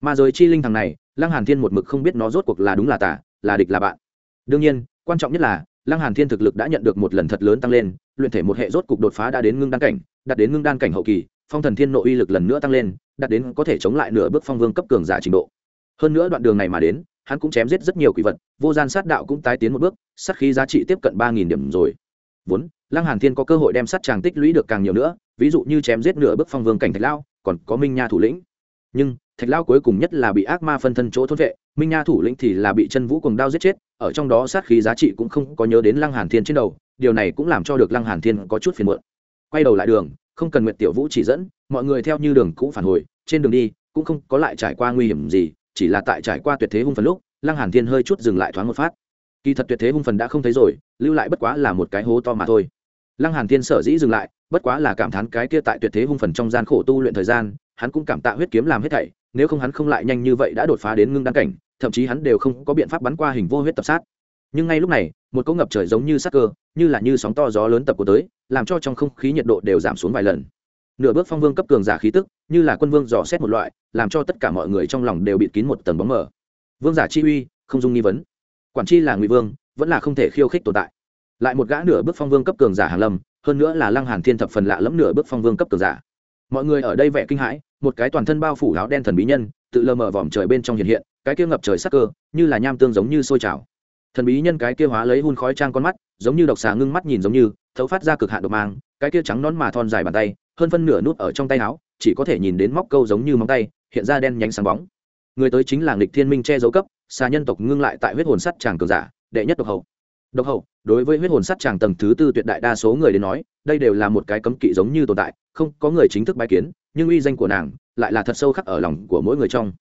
Mà giới chi linh thằng này, lăng hàn thiên một mực không biết nó rốt cuộc là đúng là tả là địch là bạn. Đương nhiên, quan trọng nhất là, lăng hàn thiên thực lực đã nhận được một lần thật lớn tăng lên, luyện thể một hệ rốt cục đột phá đã đến ngưng đan cảnh, đạt đến ngưng đan cảnh hậu kỳ, phong thần thiên nội uy lực lần nữa tăng lên, đạt đến có thể chống lại nửa bước phong vương cấp cường giả trình độ. Hơn nữa đoạn đường này mà đến, hắn cũng chém giết rất nhiều quỷ vật, vô gian sát đạo cũng tái tiến một bước, sát khí giá trị tiếp cận ba nghìn điểm rồi vốn, lăng hàn thiên có cơ hội đem sát tràng tích lũy được càng nhiều nữa, ví dụ như chém giết nửa bước phong vương cảnh thạch lao, còn có minh nha thủ lĩnh. Nhưng, thạch lao cuối cùng nhất là bị ác ma phân thân chỗ thôn vệ, minh nha thủ lĩnh thì là bị chân vũ cùng đao giết chết, ở trong đó sát khí giá trị cũng không có nhớ đến lăng hàn thiên trên đầu, điều này cũng làm cho được lăng hàn thiên có chút phiền muộn. Quay đầu lại đường, không cần nguyệt tiểu vũ chỉ dẫn, mọi người theo như đường cũ phản hồi, trên đường đi, cũng không có lại trải qua nguy hiểm gì, chỉ là tại trải qua tuyệt thế hung phần lúc, lăng hàn thiên hơi chút dừng lại thoáng một phát kỳ thật tuyệt thế hung phần đã không thấy rồi, lưu lại bất quá là một cái hố to mà thôi. Lăng hàn thiên sở dĩ dừng lại, bất quá là cảm thán cái kia tại tuyệt thế hung phần trong gian khổ tu luyện thời gian, hắn cũng cảm tạ huyết kiếm làm hết thảy, nếu không hắn không lại nhanh như vậy đã đột phá đến ngưng đan cảnh, thậm chí hắn đều không có biện pháp bắn qua hình vô huyết tập sát. Nhưng ngay lúc này, một cỗ ngập trời giống như sắc cơ, như là như sóng to gió lớn tập của tới, làm cho trong không khí nhiệt độ đều giảm xuống vài lần. Nửa bước phong vương cấp cường giả khí tức, như là quân vương dò xét một loại, làm cho tất cả mọi người trong lòng đều bịt kín một tầng bóng mờ. Vương giả chi uy, không dung nghi vấn quản chi là ngụy vương, vẫn là không thể khiêu khích tồn tại. Lại một gã nửa bước phong vương cấp cường giả hàng lâm, hơn nữa là lăng hàn thiên thập phần lạ lẫm nửa bước phong vương cấp cường giả. Mọi người ở đây vẻ kinh hãi, một cái toàn thân bao phủ áo đen thần bí nhân, tự lờ mờ vòm trời bên trong hiện hiện, cái kia ngập trời sắc cơ, như là nham tương giống như sôi trào. Thần bí nhân cái kia hóa lấy hun khói trang con mắt, giống như độc xà ngưng mắt nhìn giống như, thấu phát ra cực hạn độc mang, cái kia trắng nón mà thon dài bàn tay, hơn phân nửa nút ở trong tay áo, chỉ có thể nhìn đến móc câu giống như móng tay, hiện ra đen nhánh sáng bóng người tới chính là nghịch thiên minh che giấu cấp xa nhân tộc ngưng lại tại huyết hồn sắt tràng cường giả, đệ nhất độc hậu độc hậu đối với huyết hồn sắt tràng tầng thứ tư tuyệt đại đa số người đến nói, đây đều là một cái cấm kỵ giống như tồn tại, không có người chính thức bái kiến, nhưng uy danh của nàng lại là thật sâu khắc ở lòng của mỗi người trong.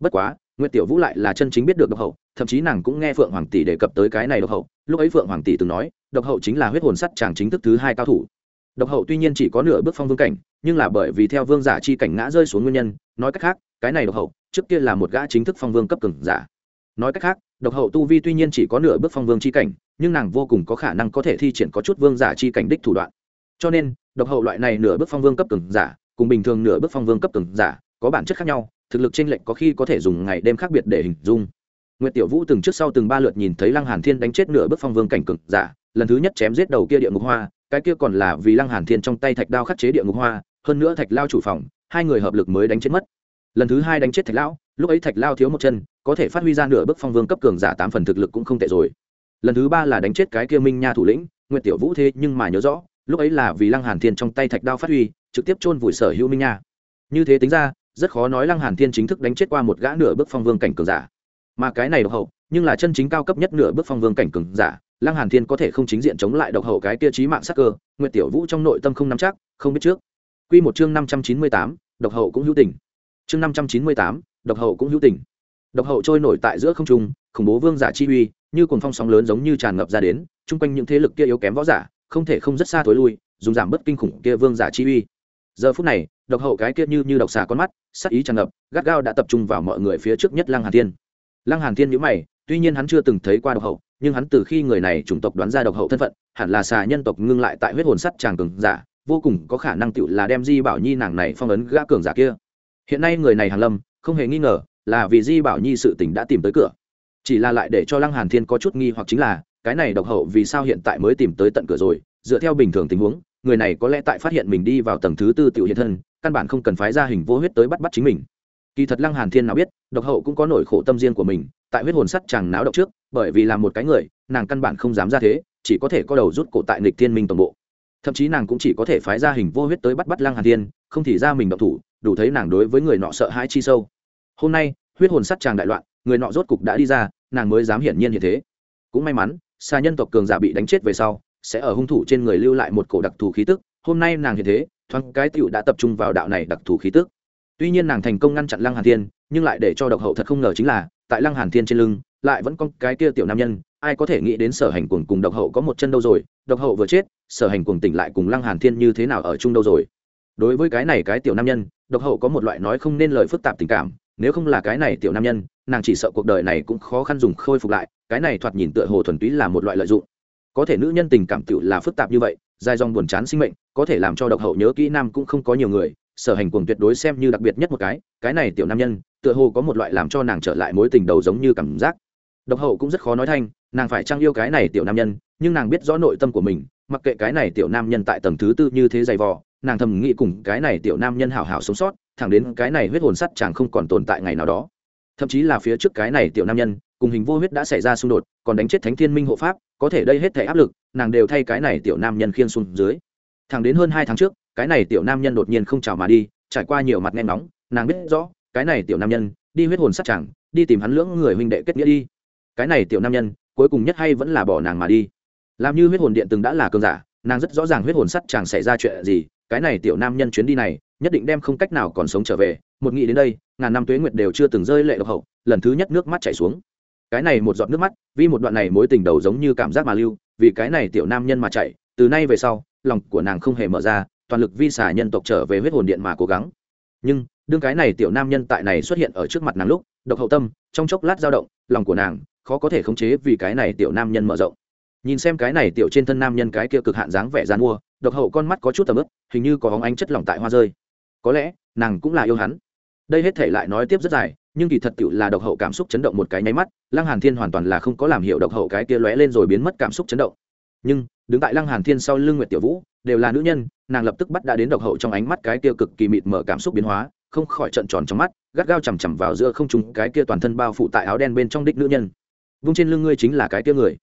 Bất quá nguyễn tiểu vũ lại là chân chính biết được độc hậu thậm chí nàng cũng nghe phượng hoàng tỷ đề cập tới cái này độc hậu lúc ấy phượng hoàng tỷ từng nói, độc hậu chính là huyết hồn sắt tràng chính thức thứ hai cao thủ. Độc hậu tuy nhiên chỉ có nửa bước phong vương cảnh, nhưng là bởi vì theo vương giả chi cảnh ngã rơi xuống nguyên nhân, nói cách khác cái này độc hậu trước kia là một gã chính thức phong vương cấp cường giả. Nói cách khác độc hậu tu vi tuy nhiên chỉ có nửa bước phong vương chi cảnh nhưng nàng vô cùng có khả năng có thể thi triển có chút vương giả chi cảnh đích thủ đoạn. Cho nên độc hậu loại này nửa bước phong vương cấp cường giả cùng bình thường nửa bước phong vương cấp cường giả có bản chất khác nhau thực lực chênh lệch có khi có thể dùng ngày đêm khác biệt để hình dung. Nguyệt Tiểu Vũ từng trước sau từng ba lượt nhìn thấy Lăng Hàn Thiên đánh chết nửa bước phong vương cảnh cường giả, lần thứ nhất chém giết đầu kia địa ngục hoa, cái kia còn là vì Lăng Hàn Thiên trong tay thạch đao khắc chế địa ngục hoa, hơn nữa thạch lao chủ phòng, hai người hợp lực mới đánh chết mất. Lần thứ hai đánh chết thạch lão, lúc ấy thạch lao thiếu một chân, có thể phát huy ra nửa bước phong vương cấp cường giả tám phần thực lực cũng không tệ rồi. Lần thứ ba là đánh chết cái kia Minh Nha thủ lĩnh, Nguyệt Tiểu Vũ thế nhưng mà nhớ rõ, lúc ấy là vì Lăng Hàn Thiên trong tay thạch đao phát huy, trực tiếp chôn vùi sở hữu Minh Nha. Như thế tính ra, rất khó nói Lăng Hàn Thiên chính thức đánh chết qua một gã nửa bước phong vương cảnh cường giả. Mà cái này độc hậu, nhưng là chân chính cao cấp nhất nửa bước phong vương cảnh cường giả, Lăng Hàn Thiên có thể không chính diện chống lại độc hậu cái kia chí mạng sát cơ, Nguyệt Tiểu Vũ trong nội tâm không nắm chắc, không biết trước. Quy một chương 598, độc hậu cũng hữu tình. Chương 598, độc hậu cũng hữu tình. Độc hậu trôi nổi tại giữa không trung, khủng bố vương giả chi uy, như cuồng phong sóng lớn giống như tràn ngập ra đến, chung quanh những thế lực kia yếu kém võ giả, không thể không rất xa tối lui, dùng giảm bất kinh khủng kia vương giả chi uy. Giờ phút này, độc hậu cái kia như như độc xà con mắt, sắc ý tràn ngập, gắt gao đã tập trung vào mọi người phía trước nhất Lăng Hàn Thiên. Lăng Hàn Thiên nhíu mày, tuy nhiên hắn chưa từng thấy qua độc hậu, nhưng hắn từ khi người này chủng tộc đoán ra độc hậu thân phận, hẳn là xà nhân tộc ngưng lại tại huyết hồn sắt chàng cường giả, vô cùng có khả năng tựu là đem Di Bảo Nhi nàng này phong ấn gã cường giả kia. Hiện nay người này hàng lâm, không hề nghi ngờ, là vì Di Bảo Nhi sự tình đã tìm tới cửa. Chỉ là lại để cho Lăng Hàn Thiên có chút nghi hoặc chính là, cái này độc hậu vì sao hiện tại mới tìm tới tận cửa rồi, dựa theo bình thường tình huống, người này có lẽ tại phát hiện mình đi vào tầng thứ tư tiểu hiện thân, căn bản không cần phái ra hình vô huyết tới bắt bắt chính mình. Kỳ thật lăng hàn thiên nào biết độc hậu cũng có nỗi khổ tâm riêng của mình tại huyết hồn sắt chàng náo động trước bởi vì là một cái người nàng căn bản không dám ra thế chỉ có thể có đầu rút cổ tại nghịch thiên minh toàn bộ. Thậm chí nàng cũng chỉ có thể phái ra hình vô huyết tới bắt bắt lăng hàn thiên không thì ra mình động thủ đủ thấy nàng đối với người nọ sợ hãi chi sâu. Hôm nay, huyết hồn sắt chàng đại loạn, người nọ rốt cục đã đi ra, nàng mới dám hiển nhiên như thế. Cũng may mắn xa nhân tộc cường giả bị đánh chết về sau, sẽ ở hung thủ trên người lưu lại một cổ đặc thù khí tức. Hôm nay nàng hiện thế, thoáng cái tựu đã tập trung vào đạo này đặc thù khí tức. Tuy nhiên nàng thành công ngăn chặn lăng hàn thiên, nhưng lại để cho độc hậu thật không ngờ chính là, tại lăng hàn thiên trên lưng, lại vẫn có cái kia tiểu nam nhân. Ai có thể nghĩ đến sở hành cuồng cùng độc hậu có một chân đâu rồi? Độc hậu vừa chết, sở hành cuồng tỉnh lại cùng lăng hàn thiên như thế nào ở chung đâu rồi? Đối với cái này cái tiểu nam nhân độc hậu có một loại nói không nên lời phức tạp tình cảm, nếu không là cái này tiểu nam nhân, nàng chỉ sợ cuộc đời này cũng khó khăn dùng khôi phục lại, cái này thoạt nhìn tựa hồ thuần túy là một loại lợi dụng. Có thể nữ nhân tình cảm tựu là phức tạp như vậy, dài dòng buồn chán sinh mệnh, có thể làm cho độc hậu nhớ kỹ nam cũng không có nhiều người, sở hành cuồng tuyệt đối xem như đặc biệt nhất một cái cái này tiểu nam nhân, tựa hồ có một loại làm cho nàng trở lại mối tình đầu giống như cảm giác. Độc hậu cũng rất khó nói thanh, nàng phải trang yêu cái này tiểu nam nhân, nhưng nàng biết rõ nội tâm của mình, mặc kệ cái này tiểu nam nhân tại tầng thứ tư như thế dày vò nàng thầm nghĩ cùng cái này tiểu nam nhân hảo hảo sống sót, thẳng đến cái này huyết hồn sắt chàng không còn tồn tại ngày nào đó. Thậm chí là phía trước cái này tiểu nam nhân, cùng hình vô huyết đã xảy ra xung đột, còn đánh chết thánh thiên minh hộ pháp, có thể đây hết thể áp lực, nàng đều thay cái này tiểu nam nhân khiên xuống dưới. Thẳng đến hơn hai tháng trước, cái này tiểu nam nhân đột nhiên không chào mà đi, trải qua nhiều mặt nghe nóng nàng biết rõ, cái này tiểu nam nhân, đi huyết hồn sát chẳng đi tìm hắn lưỡng người huynh đệ kết nghĩa đi. Cái này tiểu nam nhân, cuối cùng nhất hay vẫn là bỏ nàng mà đi. Làm như huyết hồn điện từng đã là cơn giả, nàng rất rõ ràng huyết hồn sắt chẳng xảy ra chuyện gì cái này tiểu nam nhân chuyến đi này, nhất định đem không cách nào còn sống trở về. Một nghĩ đến đây, ngàn năm tuế nguyệt đều chưa từng rơi lệ độc hậu, lần thứ nhất nước mắt chảy xuống. Cái này một giọt nước mắt, vì một đoạn này mối tình đầu giống như cảm giác mà lưu, vì cái này tiểu nam nhân mà chạy, từ nay về sau, lòng của nàng không hề mở ra, toàn lực vi xả nhân tộc trở về huyết hồn điện mà cố gắng. Nhưng, đương cái này tiểu nam nhân tại này xuất hiện ở trước mặt nàng lúc, độc hậu tâm, trong chốc lát dao động, lòng của nàng khó có thể khống chế vì cái này tiểu nam nhân mở rộng. Nhìn xem cái này tiểu trên thân nam nhân cái kia cực hạn dáng vẻ gian mua độc hậu con mắt có chút tầm ướp, hình như có hóng ánh chất lỏng tại hoa rơi. Có lẽ, nàng cũng là yêu hắn. Đây hết thể lại nói tiếp rất dài, nhưng kỳ thật tiểu là độc hậu cảm xúc chấn động một cái nháy mắt, lăng hàn thiên hoàn toàn là không có làm hiệu độc hậu cái kia lóe lên rồi biến mất cảm xúc chấn động. Nhưng, đứng tại lăng hàn thiên sau lưng nguyệt tiểu vũ, đều là nữ nhân, nàng lập tức bắt đã đến độc hậu trong ánh mắt cái kia cực kỳ mịt mở cảm xúc biến hóa, không khỏi trận tròn trong mắt, gắt gao chằm chằm vào giữa không trung cái kia toàn thân bao phủ tại áo đen bên trong đích nữ nhân. Vung trên lưng ngươi chính là cái kia người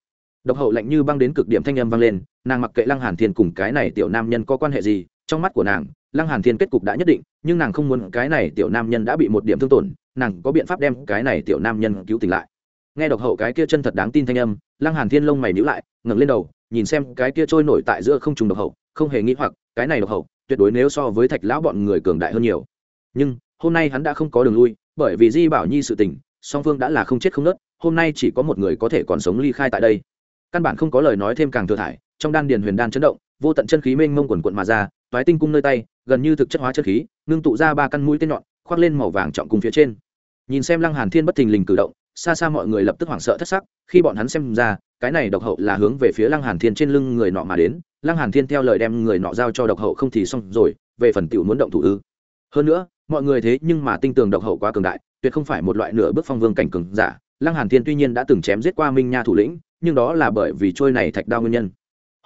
độc hậu lạnh như băng đến cực điểm thanh âm vang lên, nàng mặc kệ lăng hàn thiên cùng cái này tiểu nam nhân có quan hệ gì, trong mắt của nàng, lăng hàn thiên kết cục đã nhất định, nhưng nàng không muốn cái này tiểu nam nhân đã bị một điểm thương tổn, nàng có biện pháp đem cái này tiểu nam nhân cứu tỉnh lại. Nghe độc hậu cái kia chân thật đáng tin thanh âm, lăng hàn thiên lông mày nhíu lại, ngẩng lên đầu, nhìn xem cái kia trôi nổi tại giữa không trùng độc hậu, không hề nghĩ hoặc, cái này độc hậu, tuyệt đối nếu so với thạch lão bọn người cường đại hơn nhiều. Nhưng, hôm nay hắn đã không có đường lui, bởi vì di bảo nhi sự tình, song phương đã là không chết không nớt, hôm nay chỉ có một người có thể còn sống ly khai tại đây căn bản không có lời nói thêm càng thừa thải, trong đan điền huyền đan chấn động, vô tận chân khí mênh mông quần quận mà ra, toái tinh cung nơi tay, gần như thực chất hóa chân khí, ngưng tụ ra ba căn mũi tên nhọn, khoác lên màu vàng trọng cung phía trên. Nhìn xem lăng hàn thiên bất thình lình cử động, xa xa mọi người lập tức hoảng sợ thất sắc, khi bọn hắn xem ra, cái này độc hậu là hướng về phía lăng hàn thiên trên lưng người nọ mà đến, lăng hàn thiên theo lời đem người nọ giao cho độc hậu không thì xong rồi, về phần tiểu muốn động thủ ư. Hơn nữa, mọi người thế nhưng mà tinh tường độc hậu quá cường đại, tuyệt không phải một loại nửa bước phong vương cảnh cường giả. Lăng hàn thiên tuy nhiên đã từng chém giết qua minh nha thủ lĩnh nhưng đó là bởi vì trôi này thạch đao nguyên nhân.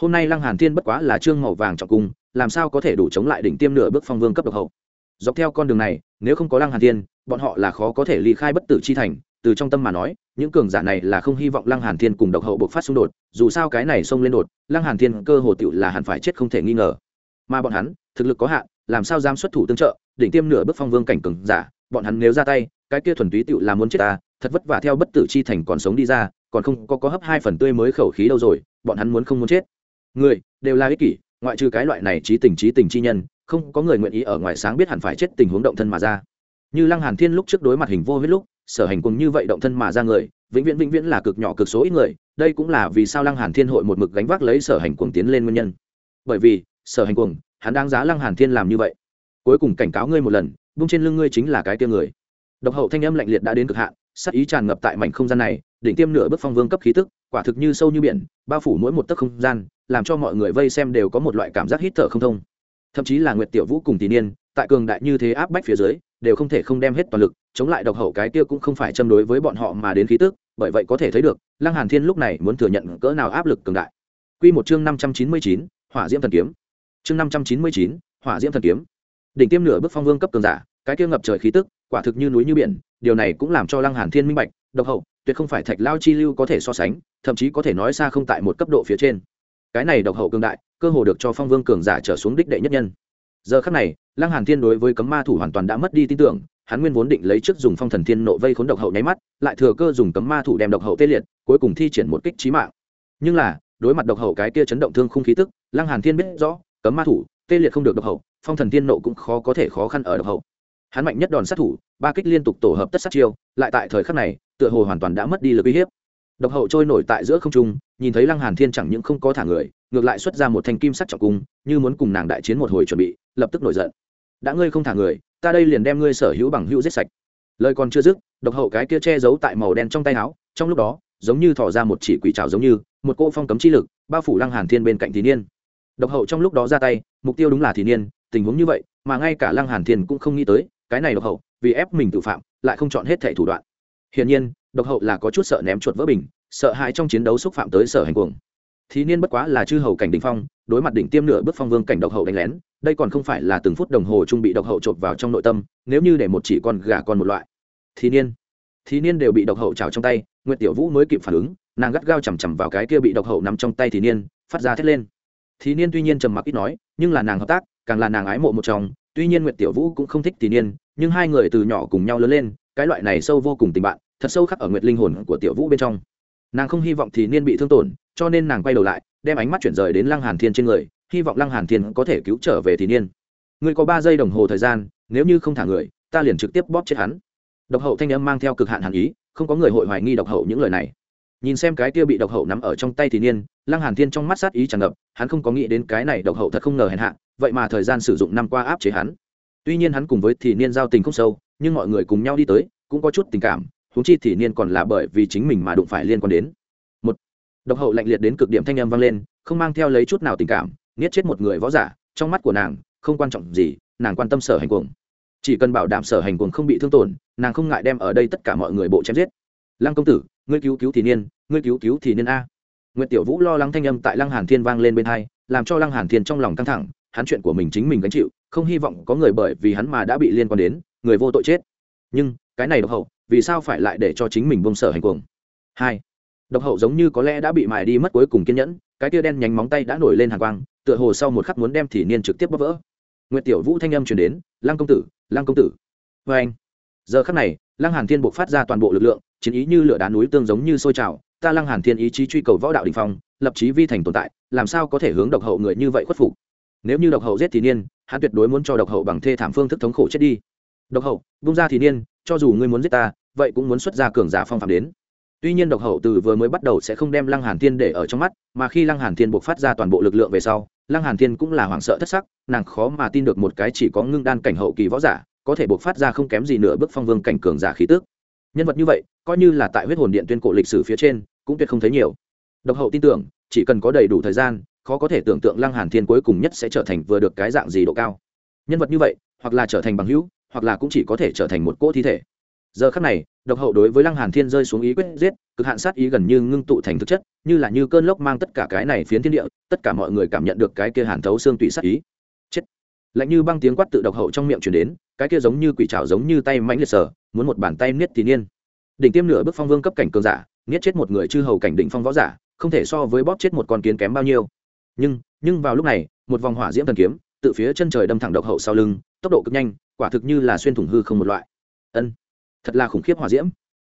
Hôm nay lăng hàn thiên bất quá là trương màu vàng trọng cung, làm sao có thể đủ chống lại đỉnh tiêm nửa bước phong vương cấp độc hậu? Dọc theo con đường này, nếu không có lăng hàn thiên, bọn họ là khó có thể ly khai bất tử chi thành. Từ trong tâm mà nói, những cường giả này là không hy vọng lăng hàn thiên cùng độc hậu bộc phát xung đột, dù sao cái này xông lên đột, lăng hàn thiên cơ hồ tựu là hẳn phải chết không thể nghi ngờ. Mà bọn hắn, thực lực có hạn, làm sao dám xuất thủ tương trợ, đỉnh tiêm nửa bước phong vương cảnh cường giả, bọn hắn nếu ra tay, cái kia thuần túy tựu là muốn chết ta, thật vất vả theo bất tử chi thành còn sống đi ra còn không có có hấp hai phần tươi mới khẩu khí đâu rồi, bọn hắn muốn không muốn chết. Người, đều là ích kỷ, ngoại trừ cái loại này trí tình trí tình chi nhân, không có người nguyện ý ở ngoài sáng biết hẳn phải chết tình huống động thân mà ra. Như lăng hàn thiên lúc trước đối mặt hình vô huyết lúc, sở hành cùng như vậy động thân mà ra người, vĩnh viễn vĩnh viễn là cực nhỏ cực số ít người, đây cũng là vì sao lăng hàn thiên hội một mực gánh vác lấy sở hành cuồng tiến lên nguyên nhân. Bởi vì, sở hành cuồng, hắn đang giá lăng hàn thiên làm như vậy. Cuối cùng cảnh cáo ngươi một lần bung trên lưng ngươi chính là cái kia người. Độc hậu thanh âm lạnh liệt đã đến cực hạn sắc ý tràn ngập tại mảnh không gian này đỉnh tiêm nửa bước phong vương cấp khí tức quả thực như sâu như biển bao phủ mỗi một tấc không gian làm cho mọi người vây xem đều có một loại cảm giác hít thở không thông. Thậm chí là nguyệt tiểu vũ cùng tỷ niên tại cường đại như thế áp bách phía dưới đều không thể không đem hết toàn lực chống lại độc hậu cái kia cũng không phải châm đối với bọn họ mà đến khí tức bởi vậy có thể thấy được lăng hàn thiên lúc này muốn thừa nhận cỡ nào áp lực cường đại. Quy một chương năm trăm chín mươi chín, hỏa diễm thần kiếm. Chương năm trăm chín mươi chín, hỏa diễm thần kiếm. Đỉnh tiêm nửa bước phong vương cấp cường giả cái kia ngập trời khí tức quả thực như núi như biển điều này cũng làm cho lăng hàn thiên minh bạch độc hậu tuyệt không phải thạch lao chi lưu có thể so sánh, thậm chí có thể nói xa không tại một cấp độ phía trên. Cái này độc hậu cường đại, cơ hồ được cho phong vương cường giả trở xuống đích đệ nhất nhân. Giờ khắc này, lăng hàn thiên đối với cấm ma thủ hoàn toàn đã mất đi tin tưởng, hắn nguyên vốn định lấy trước dùng phong thần thiên nộ vây khốn độc hậu nháy mắt, lại thừa cơ dùng cấm ma thủ đem độc hậu tê liệt, cuối cùng thi triển một kích chí mạng. Nhưng là, đối mặt độc hậu cái kia chấn động thương khung khí tức, lăng hàn thiên biết rõ, cấm ma thủ, tê liệt không được độc hậu, phong thần thiên nộ cũng khó có thể khó khăn ở độc hậu hắn mạnh nhất đòn sát thủ, ba kích liên tục tổ hợp tất sát chiêu, lại tại thời khắc này, tựa hồ hoàn toàn đã mất đi lực uy hiếp. Độc hậu trôi nổi tại giữa không trung, nhìn thấy lăng hàn thiên chẳng những không có thả người, ngược lại xuất ra một thanh kim sắc trọng cung, như muốn cùng nàng đại chiến một hồi chuẩn bị, lập tức nổi giận. Đã ngươi không thả người, ta đây liền đem ngươi sở hữu bằng hữu giết sạch. Lời còn chưa dứt, độc hậu cái kia che giấu tại màu đen trong tay áo, trong lúc đó, giống như thò ra một chỉ quỷ trào giống như, một cỗ phong cấm chi lực, bao phủ lăng hàn thiên bên cạnh thì niên. Độc hậu trong lúc đó ra tay, mục tiêu đúng là thì niên, tình huống như vậy, mà ngay cả lăng hàn thiên cũng không nghĩ tới cái này độc hậu, vì ép mình tự phạm, lại không chọn hết thẻ thủ đoạn. Hiển nhiên, độc hậu là có chút sợ ném chuột vỡ bình, sợ hãi trong chiến đấu xúc phạm tới sở hành cuồng. Thì niên bất quá là chư hầu cảnh đỉnh phong, đối mặt đỉnh tiêm nửa bước phong vương cảnh độc hậu đánh lén, đây còn không phải là từng phút đồng hồ trung bị độc hậu chộp vào trong nội tâm, nếu như để một chỉ con gà con một loại. Thì niên thì niên đều bị độc hậu trào trong tay, nguyệt tiểu vũ mới kịp phản ứng, nàng gắt gao chằm chằm vào cái kia bị độc hậu nằm trong tay thì niên, phát ra thét lên. Thì niên tuy nhiên trầm mặc ít nói, nhưng là nàng hợp tác, càng là nàng ái mộ một chồng tuy nhiên nguyệt tiểu vũ cũng không thích thì niên, nhưng hai người từ nhỏ cùng nhau lớn lên, cái loại này sâu vô cùng tình bạn, thật sâu khắc ở nguyệt linh hồn của tiểu vũ bên trong. Nàng không hy vọng thì niên bị thương tổn, cho nên nàng quay đầu lại, đem ánh mắt chuyển rời đến lăng hàn thiên trên người, hy vọng lăng hàn thiên có thể cứu trở về thì niên. Ngươi có ba giây đồng hồ thời gian, nếu như không thả người, ta liền trực tiếp bóp chết hắn. Độc hậu thanh âm mang theo cực hạn hàn ý, không có người hội hoài nghi độc hậu những lời này nhìn xem cái kia bị độc hậu nắm ở trong tay thì niên, lăng hàn thiên trong mắt sát ý tràn ngập, hắn không có nghĩ đến cái này độc hậu thật không ngờ hèn hạ, vậy mà thời gian sử dụng năm qua áp chế hắn. Tuy nhiên hắn cùng với thì niên giao tình không sâu, nhưng mọi người cùng nhau đi tới, cũng có chút tình cảm, huống chi thì niên còn là bởi vì chính mình mà đụng phải liên quan đến. Một, độc hậu lạnh liệt đến cực điểm thanh âm vang lên, không mang theo lấy chút nào tình cảm niết chết một người võ giả, trong mắt của nàng, không quan trọng gì, nàng quan tâm sở hành cuồng. Chỉ cần bảo đảm sở hành cuồng không bị thương tổn, nàng không ngại đem ở đây tất cả mọi người bộ chém giết lăng công tử, ngươi cứu cứu thì niên, ngươi cứu cứu thì niên a. Nguyễn tiểu vũ lo lắng thanh âm tại lăng hàn thiên vang lên bên hai, làm cho lăng hàn thiên trong lòng căng thẳng, hắn chuyện của mình chính mình gánh chịu, không hy vọng có người bởi vì hắn mà đã bị liên quan đến, người vô tội chết. Nhưng, cái này độc hậu, vì sao phải lại để cho chính mình bông sở hành cuồng? Hai, độc hậu giống như có lẽ đã bị mài đi mất cuối cùng kiên nhẫn, cái tia đen nhánh móng tay đã nổi lên hàng quang, tựa hồ sau một khắc muốn đem thì niên trực tiếp bóp vỡ. Nguyệt tiểu vũ thanh âm truyền đến, lăng công tử, lăng công tử. Vê anh giờ khắc này, lăng hàn thiên buộc phát ra toàn bộ lực lượng chiến ý như lửa đá núi tương giống như sôi trào, ta lăng hàn thiên ý chí truy cầu võ đạo đỉnh phong, lập chí vi thành tồn tại, làm sao có thể hướng độc hậu người như vậy khuất phục? Nếu như độc hậu giết thì niên, hắn tuyệt đối muốn cho độc hậu bằng thê thảm phương thức thống khổ chết đi. Độc hậu bung ra thì niên, cho dù ngươi muốn giết ta, vậy cũng muốn xuất ra cường giả phong phạm đến. Tuy nhiên độc hậu từ vừa mới bắt đầu sẽ không đem lăng hàn thiên để ở trong mắt, mà khi lăng hàn thiên buộc phát ra toàn bộ lực lượng về sau, lăng hàn thiên cũng là hoảng sợ thất sắc, nàng khó mà tin được một cái chỉ có ngưng đan cảnh hậu kỳ võ giả, có thể buộc phát ra không kém gì nửa bước phong vương cảnh cường giả khí tước nhân vật như vậy, coi như là tại huyết hồn điện tuyên cổ lịch sử phía trên, cũng tuyệt không thấy nhiều. Độc hậu tin tưởng, chỉ cần có đầy đủ thời gian, khó có thể tưởng tượng lăng hàn thiên cuối cùng nhất sẽ trở thành vừa được cái dạng gì độ cao. Nhân vật như vậy, hoặc là trở thành bằng hữu, hoặc là cũng chỉ có thể trở thành một cỗ thi thể. Giờ khắc này, độc hậu đối với lăng hàn thiên rơi xuống ý quyết giết, cực hạn sát ý gần như ngưng tụ thành thực chất, như là như cơn lốc mang tất cả cái này phiến thiên địa, tất cả mọi người cảm nhận được cái kia hàn thấu xương tụy sát ý lạnh như băng tiếng quát tự độc hậu trong miệng truyền đến, cái kia giống như quỷ trào giống như tay mãnh liệt sở muốn một bàn tay niết thì niên. Đỉnh tiêm nửa bước phong vương cấp cảnh cường giả, niết chết một người chư hầu cảnh đỉnh phong võ giả, không thể so với bóp chết một con kiến kém bao nhiêu. Nhưng nhưng vào lúc này, một vòng hỏa diễm thần kiếm, tự phía chân trời đâm thẳng độc hậu sau lưng, tốc độ cực nhanh, quả thực như là xuyên thủng hư không một loại. Ân, thật là khủng khiếp hỏa diễm.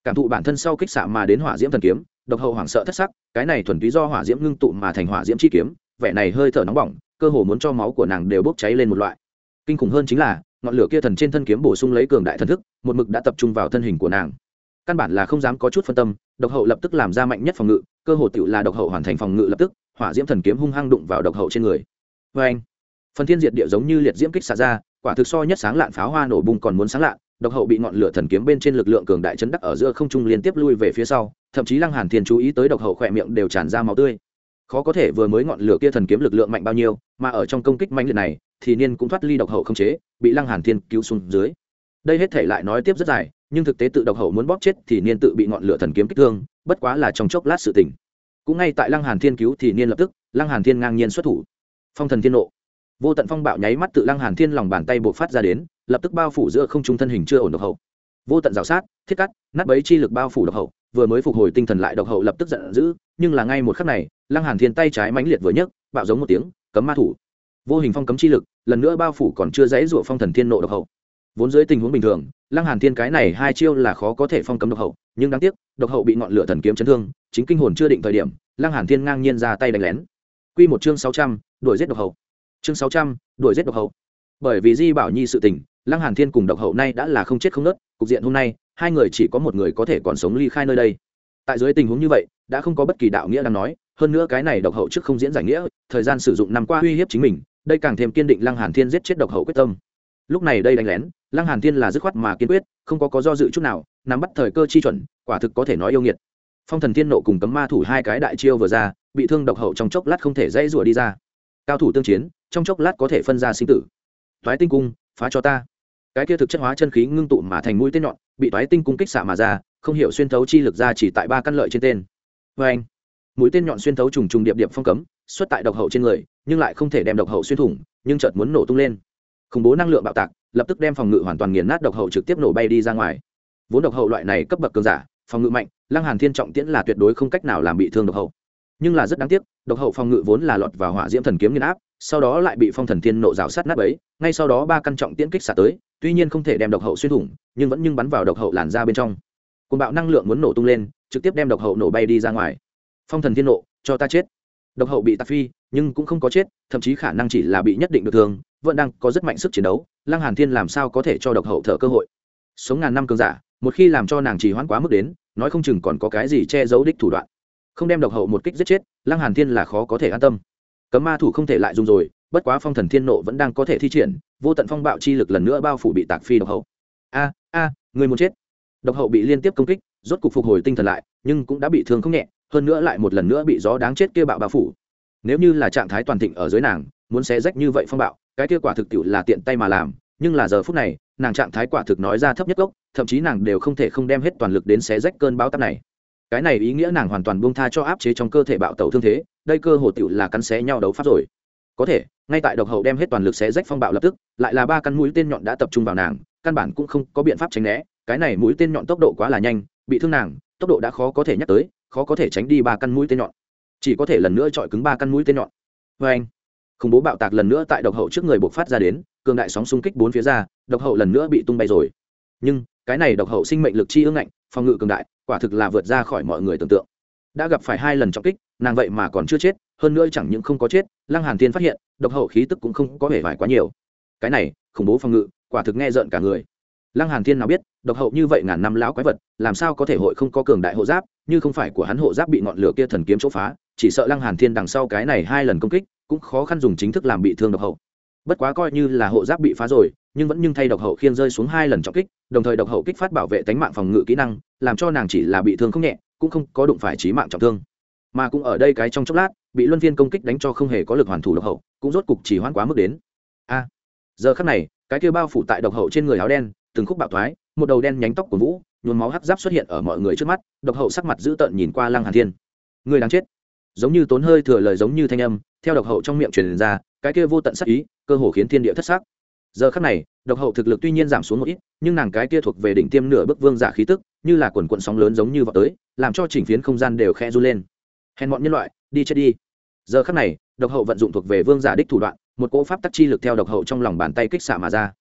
Cảm thụ bản thân sau kích xạ mà đến hỏa diễm thần kiếm, độc hậu hoảng sợ thất sắc, cái này thuần túy do hỏa diễm ngưng tụ mà thành hỏa diễm chi kiếm, vẻ này hơi thở nóng bỏng cơ hồ muốn cho máu của nàng đều bốc cháy lên một loại. Kinh khủng hơn chính là, ngọn lửa kia thần trên thân kiếm bổ sung lấy cường đại thần thức, một mực đã tập trung vào thân hình của nàng. Căn bản là không dám có chút phân tâm, độc hậu lập tức làm ra mạnh nhất phòng ngự, cơ hồ tựu là độc hậu hoàn thành phòng ngự lập tức, hỏa diễm thần kiếm hung hăng đụng vào độc hậu trên người. Vê anh phần thiên diệt địa giống như liệt diễm kích xả ra, quả thực so nhất sáng lạn pháo hoa nổ bung còn muốn sáng lạn, độc hậu bị ngọn lửa thần kiếm bên trên lực lượng cường đại chấn đắc ở giữa không trung liên tiếp lui về phía sau, thậm chí lăng hàn thiên chú ý tới độc hậu khỏe miệng đều tràn ra máu tươi khó có thể vừa mới ngọn lửa kia thần kiếm lực lượng mạnh bao nhiêu, mà ở trong công kích mạnh liệt này, thì niên cũng thoát ly độc hậu không chế, bị lăng hàn thiên cứu xuống dưới. Đây hết thể lại nói tiếp rất dài, nhưng thực tế tự độc hậu muốn bóp chết thì niên tự bị ngọn lửa thần kiếm kích thương, bất quá là trong chốc lát sự tình. Cũng ngay tại lăng hàn thiên cứu thì niên lập tức, lăng hàn thiên ngang nhiên xuất thủ. Phong thần thiên nộ. Vô tận phong bạo nháy mắt tự lăng hàn thiên lòng bàn tay bộc phát ra đến, lập tức bao phủ giữa không trung thân hình chưa ổn độc hậu. Vô tận rào sát, thiết cắt, nát bấy chi lực bao phủ độc hậu vừa mới phục hồi tinh thần lại độc hậu lập tức giận dữ nhưng là ngay một khắc này lăng hàn thiên tay trái mãnh liệt vừa nhấc bạo giống một tiếng cấm ma thủ. Vô hình phong cấm chi lực lần nữa bao phủ còn chưa dãy rủa phong thần thiên nộ độc hậu. Vốn dưới tình huống bình thường lăng hàn thiên cái này hai chiêu là khó có thể phong cấm độc hậu nhưng đáng tiếc độc hậu bị ngọn lửa thần kiếm chấn thương chính kinh hồn chưa định thời điểm lăng hàn thiên ngang nhiên ra tay đánh lén. Quy một chương 600, đuổi giết độc hậu. Chương 600, đuổi giết độc hậu. Bởi vì di bảo nhi sự tình lăng hàn thiên cùng độc hậu nay đã là không chết không nứt cục diện hôm nay hai người chỉ có một người có thể còn sống ly khai nơi đây. Tại dưới tình huống như vậy, đã không có bất kỳ đạo nghĩa đang nói, hơn nữa cái này độc hậu trước không diễn giải nghĩa, thời gian sử dụng năm qua uy hiếp chính mình, đây càng thêm kiên định lăng hàn thiên giết chết độc hậu quyết tâm. Lúc này đây đánh lén, lăng hàn thiên là dứt khoát mà kiên quyết, không có có do dự chút nào, nắm bắt thời cơ chi chuẩn, quả thực có thể nói yêu nghiệt. Phong thần thiên nộ cùng cấm ma thủ hai cái đại chiêu vừa ra, bị thương độc hậu trong chốc lát không thể dãy rủa đi ra. Cao thủ tương chiến, trong chốc lát có thể phân ra sinh tử. Toái tinh cung, phá cho ta cái kia thực chất hóa chân khí ngưng tụ mà thành mũi tên nhọn, bị toái tinh cung kích xạ mà ra, không hiểu xuyên thấu chi lực ra chỉ tại ba căn lợi trên tên. Vê anh, mũi tên nhọn xuyên thấu trùng trùng điệp điệp phong cấm, xuất tại độc hậu trên người, nhưng lại không thể đem độc hậu xuyên thủng, nhưng chợt muốn nổ tung lên. Khủng bố năng lượng bạo tạc, lập tức đem phòng ngự hoàn toàn nghiền nát độc hậu trực tiếp nổ bay đi ra ngoài. Vốn độc hậu loại này cấp bậc cường giả, phòng ngự mạnh, lăng hàn thiên trọng tiễn là tuyệt đối không cách nào làm bị thương độc hậu nhưng là rất đáng tiếc, độc hậu phòng ngự vốn là lọt vào hỏa diễm thần kiếm nghiên áp, sau đó lại bị phong thần thiên nộ rào sát nát ấy ngay sau đó ba căn trọng tiễn kích xả tới, tuy nhiên không thể đem độc hậu xuyên thủng, nhưng vẫn nhưng bắn vào độc hậu làn ra bên trong. Côn bạo năng lượng muốn nổ tung lên, trực tiếp đem độc hậu nổ bay đi ra ngoài. Phong thần thiên nộ, cho ta chết. Độc hậu bị tạc phi, nhưng cũng không có chết, thậm chí khả năng chỉ là bị nhất định được thương, vẫn đang có rất mạnh sức chiến đấu, lăng hàn thiên làm sao có thể cho độc hậu thở cơ hội? Sống ngàn năm cường giả, một khi làm cho nàng trì hoãn quá mức đến, nói không chừng còn có cái gì che giấu đích thủ đoạn không đem độc hậu một kích giết chết, lăng hàn thiên là khó có thể an tâm. Cấm ma thủ không thể lại dùng rồi, bất quá phong thần thiên nộ vẫn đang có thể thi triển, vô tận phong bạo chi lực lần nữa bao phủ bị tạc phi độc hậu. A a, người muốn chết. Độc hậu bị liên tiếp công kích, rốt cục phục hồi tinh thần lại, nhưng cũng đã bị thương không nhẹ, hơn nữa lại một lần nữa bị gió đáng chết kia bạo bao phủ. Nếu như là trạng thái toàn thịnh ở dưới nàng, muốn xé rách như vậy phong bạo, cái kia quả thực tiệu là tiện tay mà làm, nhưng là giờ phút này, nàng trạng thái quả thực nói ra thấp nhất gốc, thậm chí nàng đều không thể không đem hết toàn lực đến xé rách cơn bão táp này cái này ý nghĩa nàng hoàn toàn buông tha cho áp chế trong cơ thể bạo tẩu thương thế, đây cơ hồ tựu là cắn xé nhau đấu pháp rồi. Có thể, ngay tại độc hậu đem hết toàn lực xé rách phong bạo lập tức, lại là ba căn mũi tên nhọn đã tập trung vào nàng, căn bản cũng không có biện pháp tránh né, cái này mũi tên nhọn tốc độ quá là nhanh, bị thương nàng, tốc độ đã khó có thể nhắc tới, khó có thể tránh đi ba căn mũi tên nhọn. Chỉ có thể lần nữa chọi cứng ba căn mũi tên nhọn. Vê anh, khủng bố bạo tạc lần nữa tại độc hậu trước người buộc phát ra đến, cường đại sóng xung kích bốn phía ra, độc hậu lần nữa bị tung bay rồi. Nhưng, cái này độc hậu sinh mệnh lực chi ương ngạnh, phòng ngự cường đại quả thực là vượt ra khỏi mọi người tưởng tượng. Đã gặp phải hai lần trọng kích, nàng vậy mà còn chưa chết, hơn nữa chẳng những không có chết, lăng hàn thiên phát hiện, độc hậu khí tức cũng không có vẻ vải quá nhiều. Cái này, khủng bố phòng ngự, quả thực nghe rợn cả người. Lăng hàn thiên nào biết, độc hậu như vậy ngàn năm lão quái vật, làm sao có thể hội không có cường đại hộ giáp, như không phải của hắn hộ giáp bị ngọn lửa kia thần kiếm chỗ phá, chỉ sợ lăng hàn thiên đằng sau cái này hai lần công kích, cũng khó khăn dùng chính thức làm bị thương độc hậu. Bất quá coi như là hộ giáp bị phá rồi nhưng vẫn nhưng thay độc hậu khiên rơi xuống hai lần trọng kích, đồng thời độc hậu kích phát bảo vệ tính mạng phòng ngự kỹ năng, làm cho nàng chỉ là bị thương không nhẹ, cũng không có đụng phải chí mạng trọng thương. Mà cũng ở đây cái trong chốc lát, bị luân viên công kích đánh cho không hề có lực hoàn thủ độc hậu, cũng rốt cục chỉ hoãn quá mức đến. A! Giờ khắc này, cái kia bao phủ tại độc hậu trên người áo đen, từng khúc bạo thoái, một đầu đen nhánh tóc của vũ, nhuốm máu hắc giáp xuất hiện ở mọi người trước mắt, độc hậu sắc mặt dữ tợn nhìn qua lăng hàn thiên. Người đang chết! Giống như tốn hơi thừa lời giống như thanh âm, theo độc hậu trong miệng truyền ra, cái kia vô tận sắc ý, cơ hồ khiến thiên địa thất sắc giờ khắc này, độc hậu thực lực tuy nhiên giảm xuống một ít, nhưng nàng cái kia thuộc về đỉnh tiêm nửa bức vương giả khí tức, như là quần quận sóng lớn giống như vào tới, làm cho chỉnh phiến không gian đều khẽ run lên. Hèn mọn nhân loại, đi chết đi. Giờ khắc này, độc hậu vận dụng thuộc về vương giả đích thủ đoạn, một cỗ pháp tắc chi lực theo độc hậu trong lòng bàn tay kích xạ mà ra.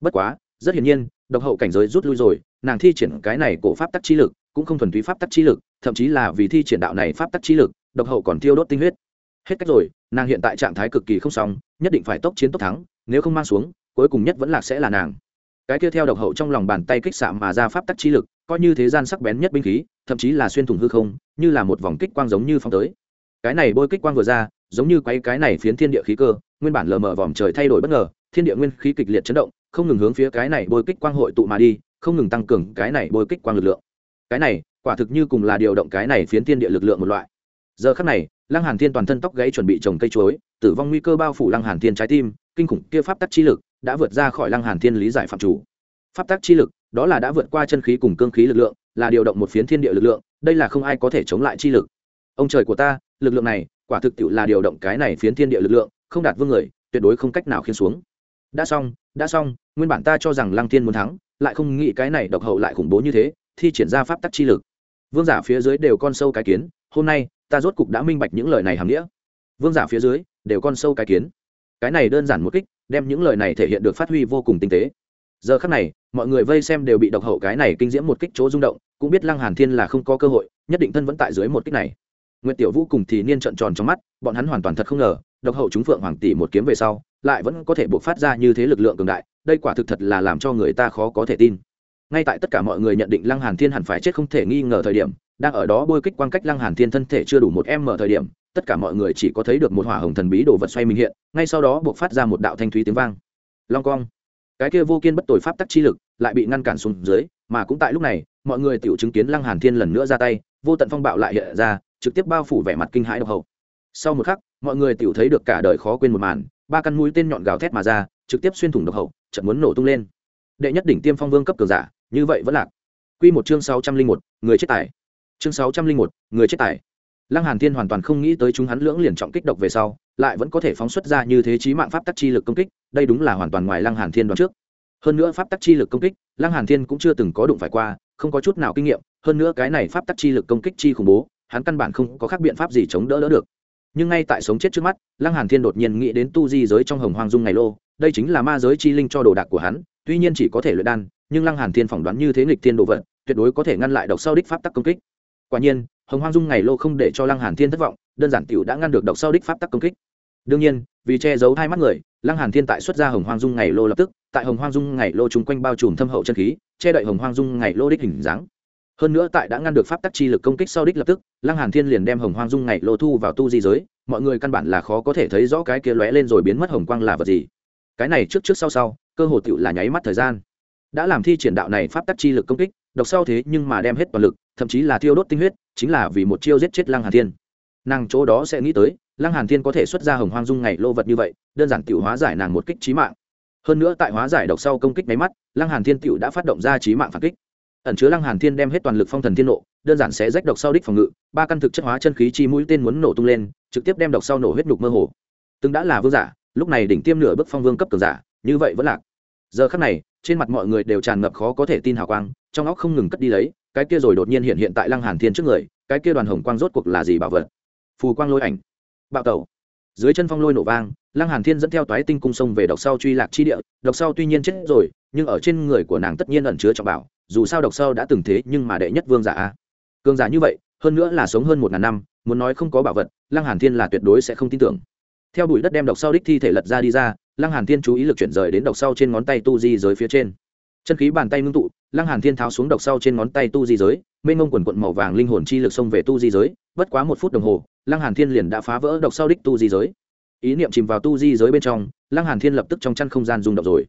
Bất quá, rất hiển nhiên, độc hậu cảnh giới rút lui rồi, nàng thi triển cái này cổ pháp tắc chi lực, cũng không thuần túy pháp tắc chi lực, thậm chí là vì thi triển đạo này pháp tắc chi lực, độc hậu còn thiêu đốt tinh huyết. Hết cách rồi, nàng hiện tại trạng thái cực kỳ không xong, nhất định phải tốc chiến tốc thắng, nếu không mang xuống cuối cùng nhất vẫn là sẽ là nàng. Cái kia theo độc hậu trong lòng bàn tay kích xạ mà ra pháp tắc chi lực, coi như thế gian sắc bén nhất binh khí, thậm chí là xuyên thủng hư không, như là một vòng kích quang giống như phong tới. Cái này bôi kích quang vừa ra, giống như quay cái này phiến thiên địa khí cơ, nguyên bản lờ mờ vòm trời thay đổi bất ngờ, thiên địa nguyên khí kịch liệt chấn động, không ngừng hướng phía cái này bôi kích quang hội tụ mà đi, không ngừng tăng cường cái này bôi kích quang lực lượng. Cái này, quả thực như cùng là điều động cái này phiến thiên địa lực lượng một loại. Giờ khắc này, lăng hàn thiên toàn thân tóc gãy chuẩn bị trồng cây chuối, tử vong nguy cơ bao phủ lăng hàn thiên trái tim, kinh khủng kia pháp tắc chi lực đã vượt ra khỏi lăng hàn thiên lý giải phạm chủ. Pháp tắc chi lực, đó là đã vượt qua chân khí cùng cương khí lực lượng, là điều động một phiến thiên địa lực lượng, đây là không ai có thể chống lại chi lực. Ông trời của ta, lực lượng này, quả thực tiệu là điều động cái này phiến thiên địa lực lượng, không đạt vương người, tuyệt đối không cách nào khiến xuống. Đã xong đã xong, nguyên bản ta cho rằng lăng thiên muốn thắng, lại không nghĩ cái này độc hậu lại khủng bố như thế, thi triển ra pháp tắc chi lực. Vương giả phía dưới đều con sâu cái kiến, hôm nay, ta rốt cục đã minh bạch những lời này hàm nghĩa. Vương giả phía dưới, đều con sâu cái kiến. Cái này đơn giản một kích đem những lời này thể hiện được phát huy vô cùng tinh tế giờ khắc này mọi người vây xem đều bị độc hậu cái này kinh diễm một kích chỗ rung động cũng biết lăng hàn thiên là không có cơ hội nhất định thân vẫn tại dưới một kích này Nguyệt Tiểu Vũ cùng thì niên trợn tròn trong mắt, bọn hắn hoàn toàn thật không ngờ, độc hậu chúng Phượng Hoàng tỷ một kiếm về sau, lại vẫn có thể bộc phát ra như thế lực lượng cường đại, đây quả thực thật là làm cho người ta khó có thể tin. Ngay tại tất cả mọi người nhận định Lăng Hàn Thiên hẳn phải chết không thể nghi ngờ thời điểm, đang ở đó bôi kích quang cách Lăng Hàn Thiên thân thể chưa đủ một em mở thời điểm, tất cả mọi người chỉ có thấy được một hỏa hồng thần bí đồ vật xoay mình hiện, ngay sau đó buộc phát ra một đạo thanh thúy tiếng vang. Long cong. Cái kia vô kiên bất tội pháp tắc chi lực, lại bị ngăn cản xuống dưới, mà cũng tại lúc này, mọi người tiểu chứng kiến Lăng Hàn Thiên lần nữa ra tay, vô tận phong bạo lại hiện ra, trực tiếp bao phủ vẻ mặt kinh hãi độc hậu. Sau một khắc mọi người tiểu thấy được cả đời khó quên một màn ba căn mũi tên nhọn gào thét mà ra trực tiếp xuyên thủng độc hậu chợt muốn nổ tung lên. Đệ nhất đỉnh tiêm phong vương cấp cường giả như vậy vẫn lạc. Quy một chương sáu trăm linh một người chết tải chương sáu trăm linh một người chết tải lăng hàn thiên hoàn toàn không nghĩ tới chúng hắn lưỡng liền trọng kích độc về sau, lại vẫn có thể phóng xuất ra như thế chí mạng pháp tắc chi lực công kích, đây đúng là hoàn toàn ngoài lăng hàn thiên đoán trước. Hơn nữa pháp tắc chi lực công kích, lăng hàn thiên cũng chưa từng có đụng phải qua, không có chút nào kinh nghiệm, hơn nữa cái này pháp tắc chi lực công kích chi khủng bố, hắn căn bản không có khác biện pháp gì chống đỡ đỡ được. Nhưng ngay tại sống chết trước mắt, lăng hàn thiên đột nhiên nghĩ đến tu di giới trong hồng hoang dung ngày lô, đây chính là ma giới chi linh cho đồ đạc của hắn, tuy nhiên chỉ có thể luyện đan, nhưng lăng hàn thiên phỏng đoán như thế nghịch thiên đồ vật, tuyệt đối có thể ngăn lại độc sau đích pháp tắc công kích. Quả nhiên hồng hoang dung ngày lô không để cho lăng hàn thiên thất vọng, đơn giản tiểu đã ngăn được độc sau đích pháp tắc công kích. Đương nhiên, vì che giấu hai mắt người, lăng hàn thiên tại xuất ra hồng hoang dung ngày lô lập tức, tại hồng hoang dung ngày lô chung quanh bao trùm thâm hậu chân khí, che đậy hồng hoang dung ngày lô đích hình dáng. Hơn nữa tại đã ngăn được pháp tắc chi lực công kích sau đích lập tức, lăng hàn thiên liền đem hồng hoang dung ngày lô thu vào tu di giới, mọi người căn bản là khó có thể thấy rõ cái kia lóe lên rồi biến mất hồng quang là vật gì. Cái này trước trước sau sau, cơ hồ tựu là nháy mắt thời gian. Đã làm thi triển đạo này pháp tắc chi lực công kích, độc sau thế nhưng mà đem hết toàn lực, thậm chí là thiêu đốt tinh huyết chính là vì một chiêu giết chết lăng hàn thiên. Nàng chỗ đó sẽ nghĩ tới, lăng hàn thiên có thể xuất ra hồng hoang dung ngày lô vật như vậy, đơn giản tiểu hóa giải nàng một kích chí mạng. Hơn nữa tại hóa giải độc sau công kích máy mắt, lăng hàn thiên tiểu đã phát động ra chí mạng phản kích. Ẩn chứa lăng hàn thiên đem hết toàn lực phong thần thiên nộ, đơn giản sẽ rách độc sau đích phòng ngự, ba căn thực chất hóa chân khí chi mũi tên muốn nổ tung lên, trực tiếp đem độc sau nổ huyết nhục mơ hồ. Từng đã là vương giả, lúc này đỉnh tiêm nửa bước phong vương cấp cường giả, như vậy vẫn lạc. Giờ khắc này, trên mặt mọi người đều tràn ngập khó có thể tin hào quang, trong óc không ngừng cất đi lấy cái kia rồi đột nhiên hiện hiện tại lăng hàn thiên trước người, cái kia đoàn hồng quang rốt cuộc là gì bảo vật? Phù quang lôi ảnh. Bạo tẩu. Dưới chân phong lôi nổ vang, lăng hàn thiên dẫn theo toái tinh cung sông về độc sau truy lạc chi địa, độc sau tuy nhiên chết rồi, nhưng ở trên người của nàng tất nhiên ẩn chứa trọng bảo, dù sao độc sau đã từng thế nhưng mà đệ nhất vương giả a. Cường giả như vậy, hơn nữa là sống hơn một ngàn năm, muốn nói không có bảo vật, lăng hàn thiên là tuyệt đối sẽ không tin tưởng. Theo bụi đất đem độc sau đích thi thể lật ra đi ra, lăng hàn thiên chú ý lực chuyển rời đến độc sau trên ngón tay tu di giới phía trên. Chân khí bàn tay ngưng tụ lăng hàn thiên tháo xuống độc sau trên ngón tay tu di giới, mênh ngông quần quận màu vàng linh hồn chi lực xông về tu di giới, bất quá một phút đồng hồ, lăng hàn thiên liền đã phá vỡ độc sau đích tu di giới. Ý niệm chìm vào tu di giới bên trong, lăng hàn thiên lập tức trong chăn không gian rung động rồi.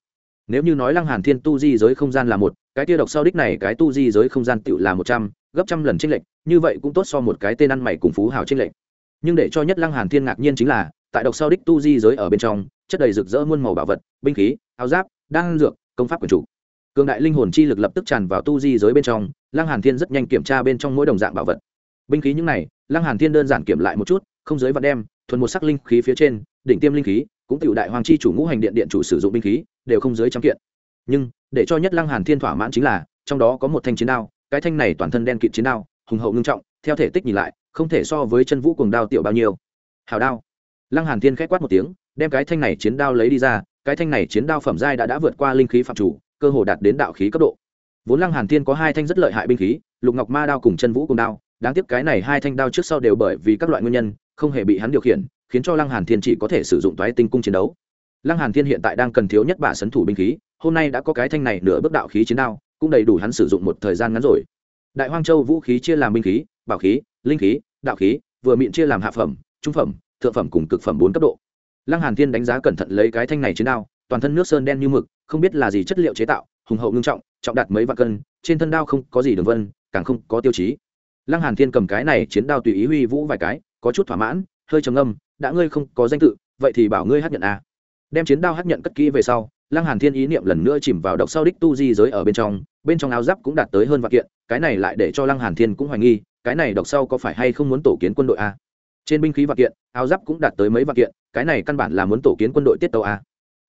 Nếu như nói lăng hàn thiên tu di giới không gian là một, cái tia độc sau đích này cái tu di giới không gian tựu là một trăm, gấp trăm lần trinh lệch, như vậy cũng tốt so một cái tên ăn mày cùng phú hào trinh lệch. Nhưng để cho nhất lăng hàn thiên ngạc nhiên chính là, tại độc sau đích tu di giới ở bên trong, chất đầy rực rỡ muôn màu bảo vật, binh khí, áo giáp, đan dược, công pháp quyền chủ cường đại linh hồn chi lực lập tức tràn vào tu di giới bên trong, lăng hàn thiên rất nhanh kiểm tra bên trong mỗi đồng dạng bảo vật. Binh khí những này, lăng hàn thiên đơn giản kiểm lại một chút, không giới vật đem, thuần một sắc linh khí phía trên, đỉnh tiêm linh khí, cũng tiểu đại hoàng chi chủ ngũ hành điện điện chủ sử dụng binh khí, đều không dưới trăm kiện. Nhưng, để cho nhất lăng hàn thiên thỏa mãn chính là, trong đó có một thanh chiến đao, cái thanh này toàn thân đen kịt chiến đao, hùng hậu ngưng trọng, theo thể tích nhìn lại, không thể so với chân vũ cuồng đao tiểu bao nhiêu. Hào đao. Lăng hàn thiên khẽ quát một tiếng, đem cái thanh này chiến đao lấy đi ra, cái thanh này chiến đao phẩm giai đã đã vượt qua linh khí phạm chủ cơ hồ đạt đến đạo khí cấp độ. Vốn lăng hàn thiên có hai thanh rất lợi hại binh khí, lục ngọc ma đao cùng chân vũ cùng đao. Đáng tiếc cái này hai thanh đao trước sau đều bởi vì các loại nguyên nhân, không hề bị hắn điều khiển, khiến cho lăng hàn thiên chỉ có thể sử dụng toái tinh cung chiến đấu. Lăng hàn thiên hiện tại đang cần thiếu nhất bả sấn thủ binh khí, hôm nay đã có cái thanh này nửa bước đạo khí chiến đao, cũng đầy đủ hắn sử dụng một thời gian ngắn rồi. Đại hoang châu vũ khí chia làm binh khí, bảo khí, linh khí, đạo khí, vừa miệng chia làm hạ phẩm, trung phẩm, thượng phẩm cùng cực phẩm bốn cấp độ. Lăng hàn thiên đánh giá cẩn thận lấy cái thanh này chiến đao, toàn thân nước sơn đen như mực không biết là gì chất liệu chế tạo, hùng hậu ngưng trọng trọng đạt mấy vạn cân, trên thân đao không có gì đường vân, càng không có tiêu chí. Lăng hàn thiên cầm cái này chiến đao tùy ý huy vũ vài cái, có chút thỏa mãn, hơi trầm ngâm, đã ngươi không có danh tự, vậy thì bảo ngươi hát nhận a. À. đem chiến đao hát nhận cất kỹ về sau, lăng hàn thiên ý niệm lần nữa chìm vào độc sau đích tu di giới ở bên trong bên trong áo giáp cũng đạt tới hơn vạn kiện, cái này lại để cho lăng hàn thiên cũng hoài nghi, cái này độc sau có phải hay không muốn tổ kiến quân đội a? Trên binh khí vạn kiện, áo giáp cũng đạt tới mấy vạn kiện, cái này căn bản là muốn tổ kiến quân đội tiết tàu a.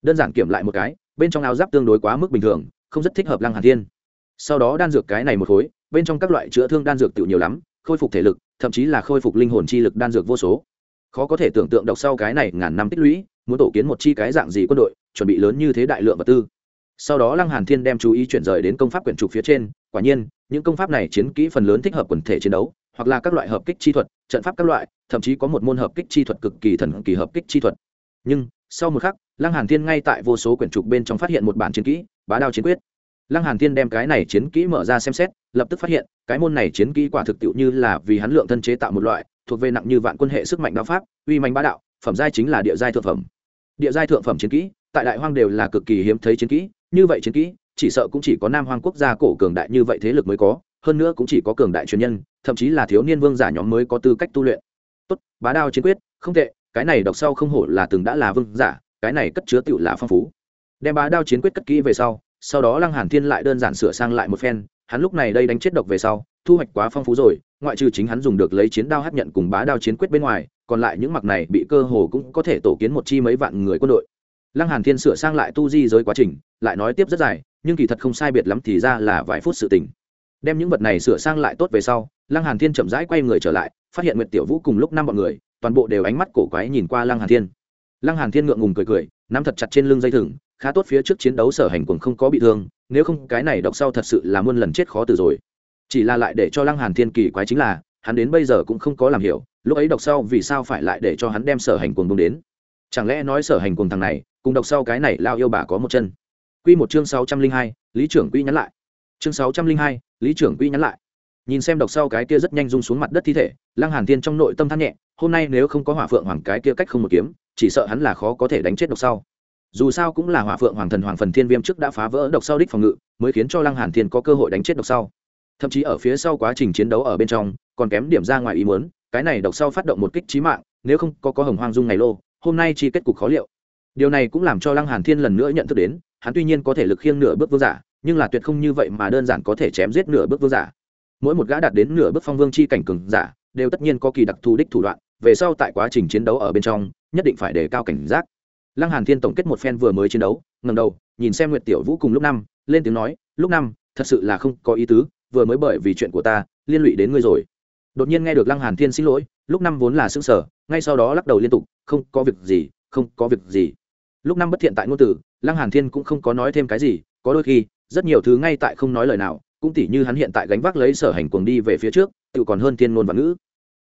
Đơn giản kiểm lại một cái bên trong áo giáp tương đối quá mức bình thường, không rất thích hợp lăng hàn thiên. Sau đó đan dược cái này một khối, bên trong các loại chữa thương đan dược tự nhiều lắm, khôi phục thể lực, thậm chí là khôi phục linh hồn chi lực đan dược vô số. Khó có thể tưởng tượng độc sau cái này ngàn năm tích lũy, muốn tổ kiến một chi cái dạng gì quân đội, chuẩn bị lớn như thế đại lượng vật tư. Sau đó lăng hàn thiên đem chú ý chuyển rời đến công pháp quyển trục phía trên, quả nhiên, những công pháp này chiến kỹ phần lớn thích hợp quần thể chiến đấu, hoặc là các loại hợp kích chi thuật, trận pháp các loại, thậm chí có một môn hợp kích chi thuật cực kỳ thần kỳ hợp kích chi thuật. Nhưng sau một khắc, lăng hàn thiên ngay tại vô số quyển trục bên trong phát hiện một bản chiến kỹ, bá đao chiến quyết. Lăng hàn thiên đem cái này chiến kỹ mở ra xem xét, lập tức phát hiện, cái môn này chiến kỹ quả thực tiệu như là vì hắn lượng thân chế tạo một loại, thuộc về nặng như vạn quân hệ sức mạnh đao pháp, uy mạnh bá đạo, phẩm giai chính là địa giai thượng phẩm. Địa giai thượng phẩm chiến kỹ, tại đại hoang đều là cực kỳ hiếm thấy chiến kỹ, như vậy chiến kỹ, chỉ sợ cũng chỉ có nam hoang quốc gia cổ cường đại như vậy thế lực mới có, hơn nữa cũng chỉ có cường đại truyền nhân, thậm chí là thiếu niên vương giả nhóm mới có tư cách tu luyện. Tốt, bá đao chiến quyết, không tệ cái này đọc sau không hổ là từng đã là vương giả, cái này cất chứa tựu là phong phú. Đem bá đao chiến quyết cất kỹ về sau sau đó lăng hàn thiên lại đơn giản sửa sang lại một phen, hắn lúc này đây đánh chết độc về sau, thu hoạch quá phong phú rồi, ngoại trừ chính hắn dùng được lấy chiến đao hấp nhận cùng bá đao chiến quyết bên ngoài, còn lại những mặc này bị cơ hồ cũng có thể tổ kiến một chi mấy vạn người quân đội. Lăng hàn thiên sửa sang lại tu di giới quá trình, lại nói tiếp rất dài, nhưng kỳ thật không sai biệt lắm thì ra là vài phút sự tình. Đem những vật này sửa sang lại tốt về sau, lăng hàn thiên chậm rãi quay người trở lại, phát hiện nguyệt tiểu vũ cùng lúc năm bọn người toàn bộ đều ánh mắt cổ quái nhìn qua lăng hàn thiên. Lăng hàn thiên ngượng ngùng cười cười, nắm thật chặt trên lưng dây thừng, khá tốt phía trước chiến đấu sở hành cũng không có bị thương, nếu không cái này độc sau thật sự là muôn lần chết khó từ rồi. Chỉ là lại để cho lăng hàn thiên kỳ quái chính là, hắn đến bây giờ cũng không có làm hiểu, lúc ấy độc sau vì sao phải lại để cho hắn đem sở hành cuồng bông đến. Chẳng lẽ nói sở hành cuồng thằng này, cùng độc sau cái này lao yêu bà có một chân? Quy một chương sáu trăm linh hai, lý trưởng quy nhắn lại. Chương sáu trăm linh hai, lý trưởng quy nhắn lại. Nhìn xem độc sau cái kia rất nhanh rung xuống mặt đất thi thể, lăng hàn thiên trong nội tâm than nhẹ hôm nay nếu không có hỏa phượng hoàng cái kia cách không một kiếm, chỉ sợ hắn là khó có thể đánh chết độc sau. Dù sao cũng là hỏa phượng hoàng thần hoàng phần thiên viêm trước đã phá vỡ độc sau đích phòng ngự, mới khiến cho lăng hàn thiên có cơ hội đánh chết độc sau. Thậm chí ở phía sau quá trình chiến đấu ở bên trong, còn kém điểm ra ngoài ý muốn, cái này độc sau phát động một kích trí mạng, nếu không có có hồng hoang dung ngày lô, hôm nay chi kết cục khó liệu. Điều này cũng làm cho lăng hàn thiên lần nữa nhận thức đến, hắn tuy nhiên có thể lực khiêng nửa bước vương giả, nhưng là tuyệt không như vậy mà đơn giản có thể chém giết nửa bước vương giả. Mỗi một gã đạt đến nửa bước phong vương chi cảnh cường giả, đều tất nhiên có kỳ đặc thù đích thủ đoạn về sau tại quá trình chiến đấu ở bên trong, nhất định phải đề cao cảnh giác. Lăng hàn thiên tổng kết một phen vừa mới chiến đấu ngầm đầu, nhìn xem nguyệt tiểu vũ cùng lúc năm lên tiếng nói lúc năm thật sự là không có ý tứ, vừa mới bởi vì chuyện của ta, liên lụy đến ngươi rồi. Đột nhiên nghe được lăng hàn thiên xin lỗi lúc năm vốn là sững sở ngay sau đó lắc đầu liên tục, không có việc gì, không có việc gì. Lúc năm bất thiện tại ngôn từ, lăng hàn thiên cũng không có nói thêm cái gì, có đôi khi, rất nhiều thứ ngay tại không nói lời nào, cũng tỉ như hắn hiện tại gánh vác lấy sở hành cuồng đi về phía trước, tự còn hơn thiên ngôn và ngữ.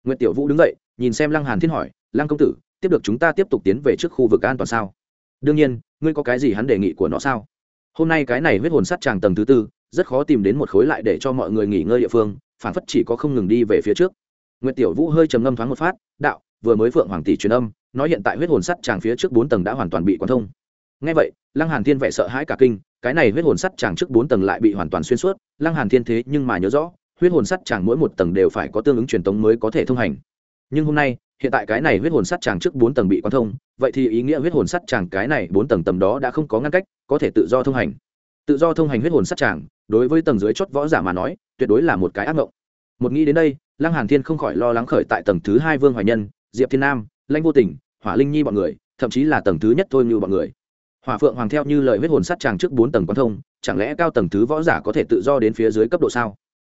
Nguyễn tiểu vũ đứng dậy nhìn xem lăng hàn thiên hỏi, lăng công tử, tiếp được chúng ta tiếp tục tiến về trước khu vực an toàn sao? Đương nhiên, ngươi có cái gì hắn đề nghị của nó sao? Hôm nay cái này huyết hồn sắt tràng tầng thứ tư, rất khó tìm đến một khối lại để cho mọi người nghỉ ngơi địa phương, phản phất chỉ có không ngừng đi về phía trước. Nguyễn tiểu vũ hơi trầm ngâm thoáng một phát, đạo, vừa mới phượng hoàng tỷ truyền âm, nói hiện tại huyết hồn sắt tràng phía trước bốn tầng đã hoàn toàn bị quan thông. Ngay vậy, lăng hàn thiên vẻ sợ hãi cả kinh, cái này huyết hồn sắt tràng trước bốn tầng lại bị hoàn toàn xuyên suốt, lăng hàn thiên thế nhưng mà nhớ rõ, huyết hồn sắt tràng mỗi một tầng đều phải có tương ứng truyền tống mới có thể thông hành nhưng hôm nay, hiện tại cái này huyết hồn sắt chàng trước bốn tầng bị quan thông, vậy thì ý nghĩa huyết hồn sắt chàng cái này bốn tầng tầm đó đã không có ngăn cách, có thể tự do thông hành. Tự do thông hành huyết hồn sắt chàng, đối với tầng dưới chót võ giả mà nói, tuyệt đối là một cái ác mộng. Một nghĩ đến đây, lăng hàn thiên không khỏi lo lắng khởi tại tầng thứ hai vương hoài nhân, diệp thiên nam, lãnh vô tình, hỏa linh nhi bọn người, thậm chí là tầng thứ nhất thôi như bọn người. Hỏa phượng hoàng theo như lời huyết hồn sắt chàng trước bốn tầng quan thông, chẳng lẽ cao tầng thứ võ giả có thể tự do đến phía dưới cấp độ sao?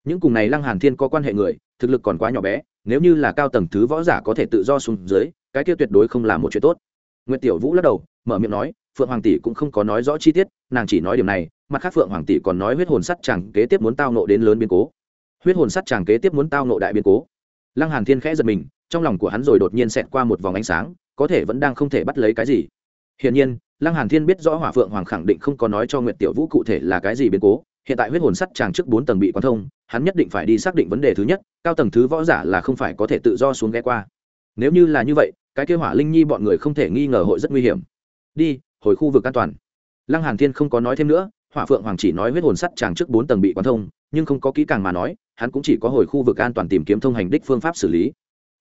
Những cùng này lăng hàn thiên có quan hệ người, thực lực còn quá nhỏ bé, nếu như là cao tầng thứ võ giả có thể tự do xuống dưới, cái kia tuyệt đối không là một chuyện tốt. Nguyễn tiểu vũ lắc đầu, mở miệng nói, phượng hoàng tỷ cũng không có nói rõ chi tiết, nàng chỉ nói điểm này, mặt khác phượng hoàng tỷ còn nói huyết hồn sắt chàng kế tiếp muốn tao nộ đến lớn biến cố. Huyết hồn sắt chàng kế tiếp muốn tao nộ đại biến cố. Lăng hàn thiên khẽ giật mình, trong lòng của hắn rồi đột nhiên xẹt qua một vòng ánh sáng, có thể vẫn đang không thể bắt lấy cái gì. Hiển nhiên, lăng hàn thiên biết rõ hỏa phượng hoàng khẳng định không có nói cho nguyệt tiểu vũ cụ thể là cái gì biến cố hiện tại huyết hồn sắt chàng trước bốn tầng bị quan thông, hắn nhất định phải đi xác định vấn đề thứ nhất, cao tầng thứ võ giả là không phải có thể tự do xuống ghé qua. Nếu như là như vậy, cái kêu hỏa linh nhi bọn người không thể nghi ngờ hội rất nguy hiểm. Đi, hồi khu vực an toàn. Lăng hàn thiên không có nói thêm nữa, hỏa phượng hoàng chỉ nói huyết hồn sắt chàng trước bốn tầng bị quan thông, nhưng không có kỹ càng mà nói, hắn cũng chỉ có hồi khu vực an toàn tìm kiếm thông hành đích phương pháp xử lý.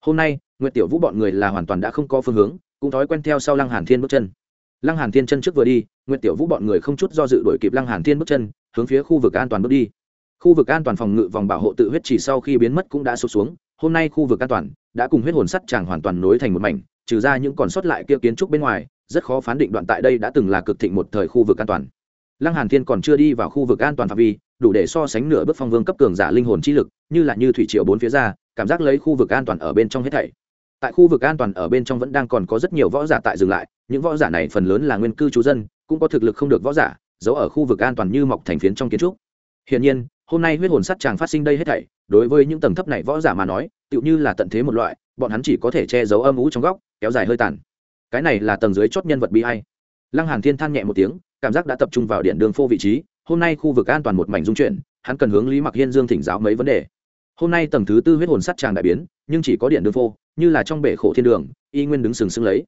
Hôm nay, nguyệt tiểu vũ bọn người là hoàn toàn đã không có phương hướng, cũng thói quen theo sau lăng hàn thiên bước chân. Lăng hàn thiên chân trước vừa đi nguyệt tiểu vũ bọn người không chút do dự đuổi kịp lăng hàn thiên bước chân, hướng phía khu vực an toàn bước đi. Khu vực an toàn phòng ngự vòng bảo hộ tự huyết chỉ sau khi biến mất cũng đã sụp xuống, hôm nay khu vực an toàn đã cùng huyết hồn sắt chàng hoàn toàn nối thành một mảnh, trừ ra những còn sót lại kia kiến trúc bên ngoài, rất khó phán định đoạn tại đây đã từng là cực thịnh một thời khu vực an toàn. Lăng hàn thiên còn chưa đi vào khu vực an toàn phạm vi, đủ để so sánh nửa bước phong vương cấp cường giả linh hồn chi lực, như là như thủy triều bốn phía ra, cảm giác lấy khu vực an toàn ở bên trong hết thảy. Tại khu vực an toàn ở bên trong vẫn đang còn có rất nhiều võ giả tại dừng lại, những võ giả này phần lớn là nguyên cư trú dân cũng có thực lực không được võ giả, giấu ở khu vực an toàn như mọc thành phiến trong kiến trúc. Hiển nhiên, hôm nay huyết hồn sắt chàng phát sinh đây hết thảy, đối với những tầng thấp này võ giả mà nói, tựu như là tận thế một loại, bọn hắn chỉ có thể che giấu âm ú trong góc, kéo dài hơi tàn. Cái này là tầng dưới chót nhân vật bi hay lăng hàn thiên than nhẹ một tiếng, cảm giác đã tập trung vào điện đường phô vị trí, hôm nay khu vực an toàn một mảnh dung chuyển, hắn cần hướng lý mặc hiên dương thỉnh giáo mấy vấn đề. Hôm nay tầng thứ tư huyết hồn sắt tràng đại biến, nhưng chỉ có điện đường phô, như là trong bể khổ thiên đường, y nguyên đứng sừng sững lấy.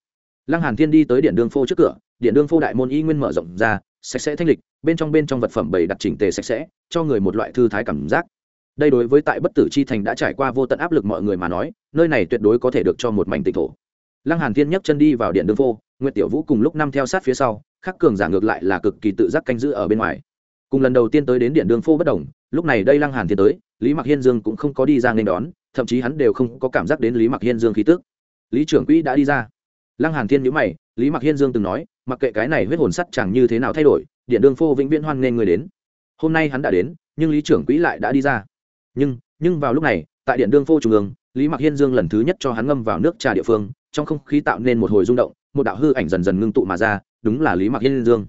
Lăng hàn thiên đi tới điện đường phô trước cửa điện đường phô đại môn y nguyên mở rộng ra, sạch sẽ thanh lịch, bên trong bên trong vật phẩm bày đặt chỉnh tề sạch sẽ, cho người một loại thư thái cảm giác. Đây đối với tại bất tử chi thành đã trải qua vô tận áp lực mọi người mà nói, nơi này tuyệt đối có thể được cho một mảnh tịch thổ. Lăng hàn thiên nhấc chân đi vào điện đường phô, nguyệt tiểu vũ cùng lúc năm theo sát phía sau, khắc cường giả ngược lại là cực kỳ tự giác canh giữ ở bên ngoài. Cùng lần đầu tiên tới đến điện đường phô bất đồng, lúc này đây lăng hàn thiên tới, lý mặc hiên dương cũng không có đi ra nên đón, thậm chí hắn đều không có cảm giác đến lý mặc hiên dương khí tức. Lý trưởng quỹ đã đi ra. Lăng hàn thiên nhíu mày, lý mặc hiên dương từng nói mặc kệ cái này huyết hồn sắt chẳng như thế nào thay đổi, điện đường phô vĩnh viễn hoan nên người đến. Hôm nay hắn đã đến, nhưng lý trưởng quỹ lại đã đi ra. Nhưng nhưng vào lúc này, tại điện đường phô trung ương, lý mặc hiên dương lần thứ nhất cho hắn ngâm vào nước trà địa phương, trong không khí tạo nên một hồi rung động, một đạo hư ảnh dần dần ngưng tụ mà ra, đúng là lý mặc hiên dương.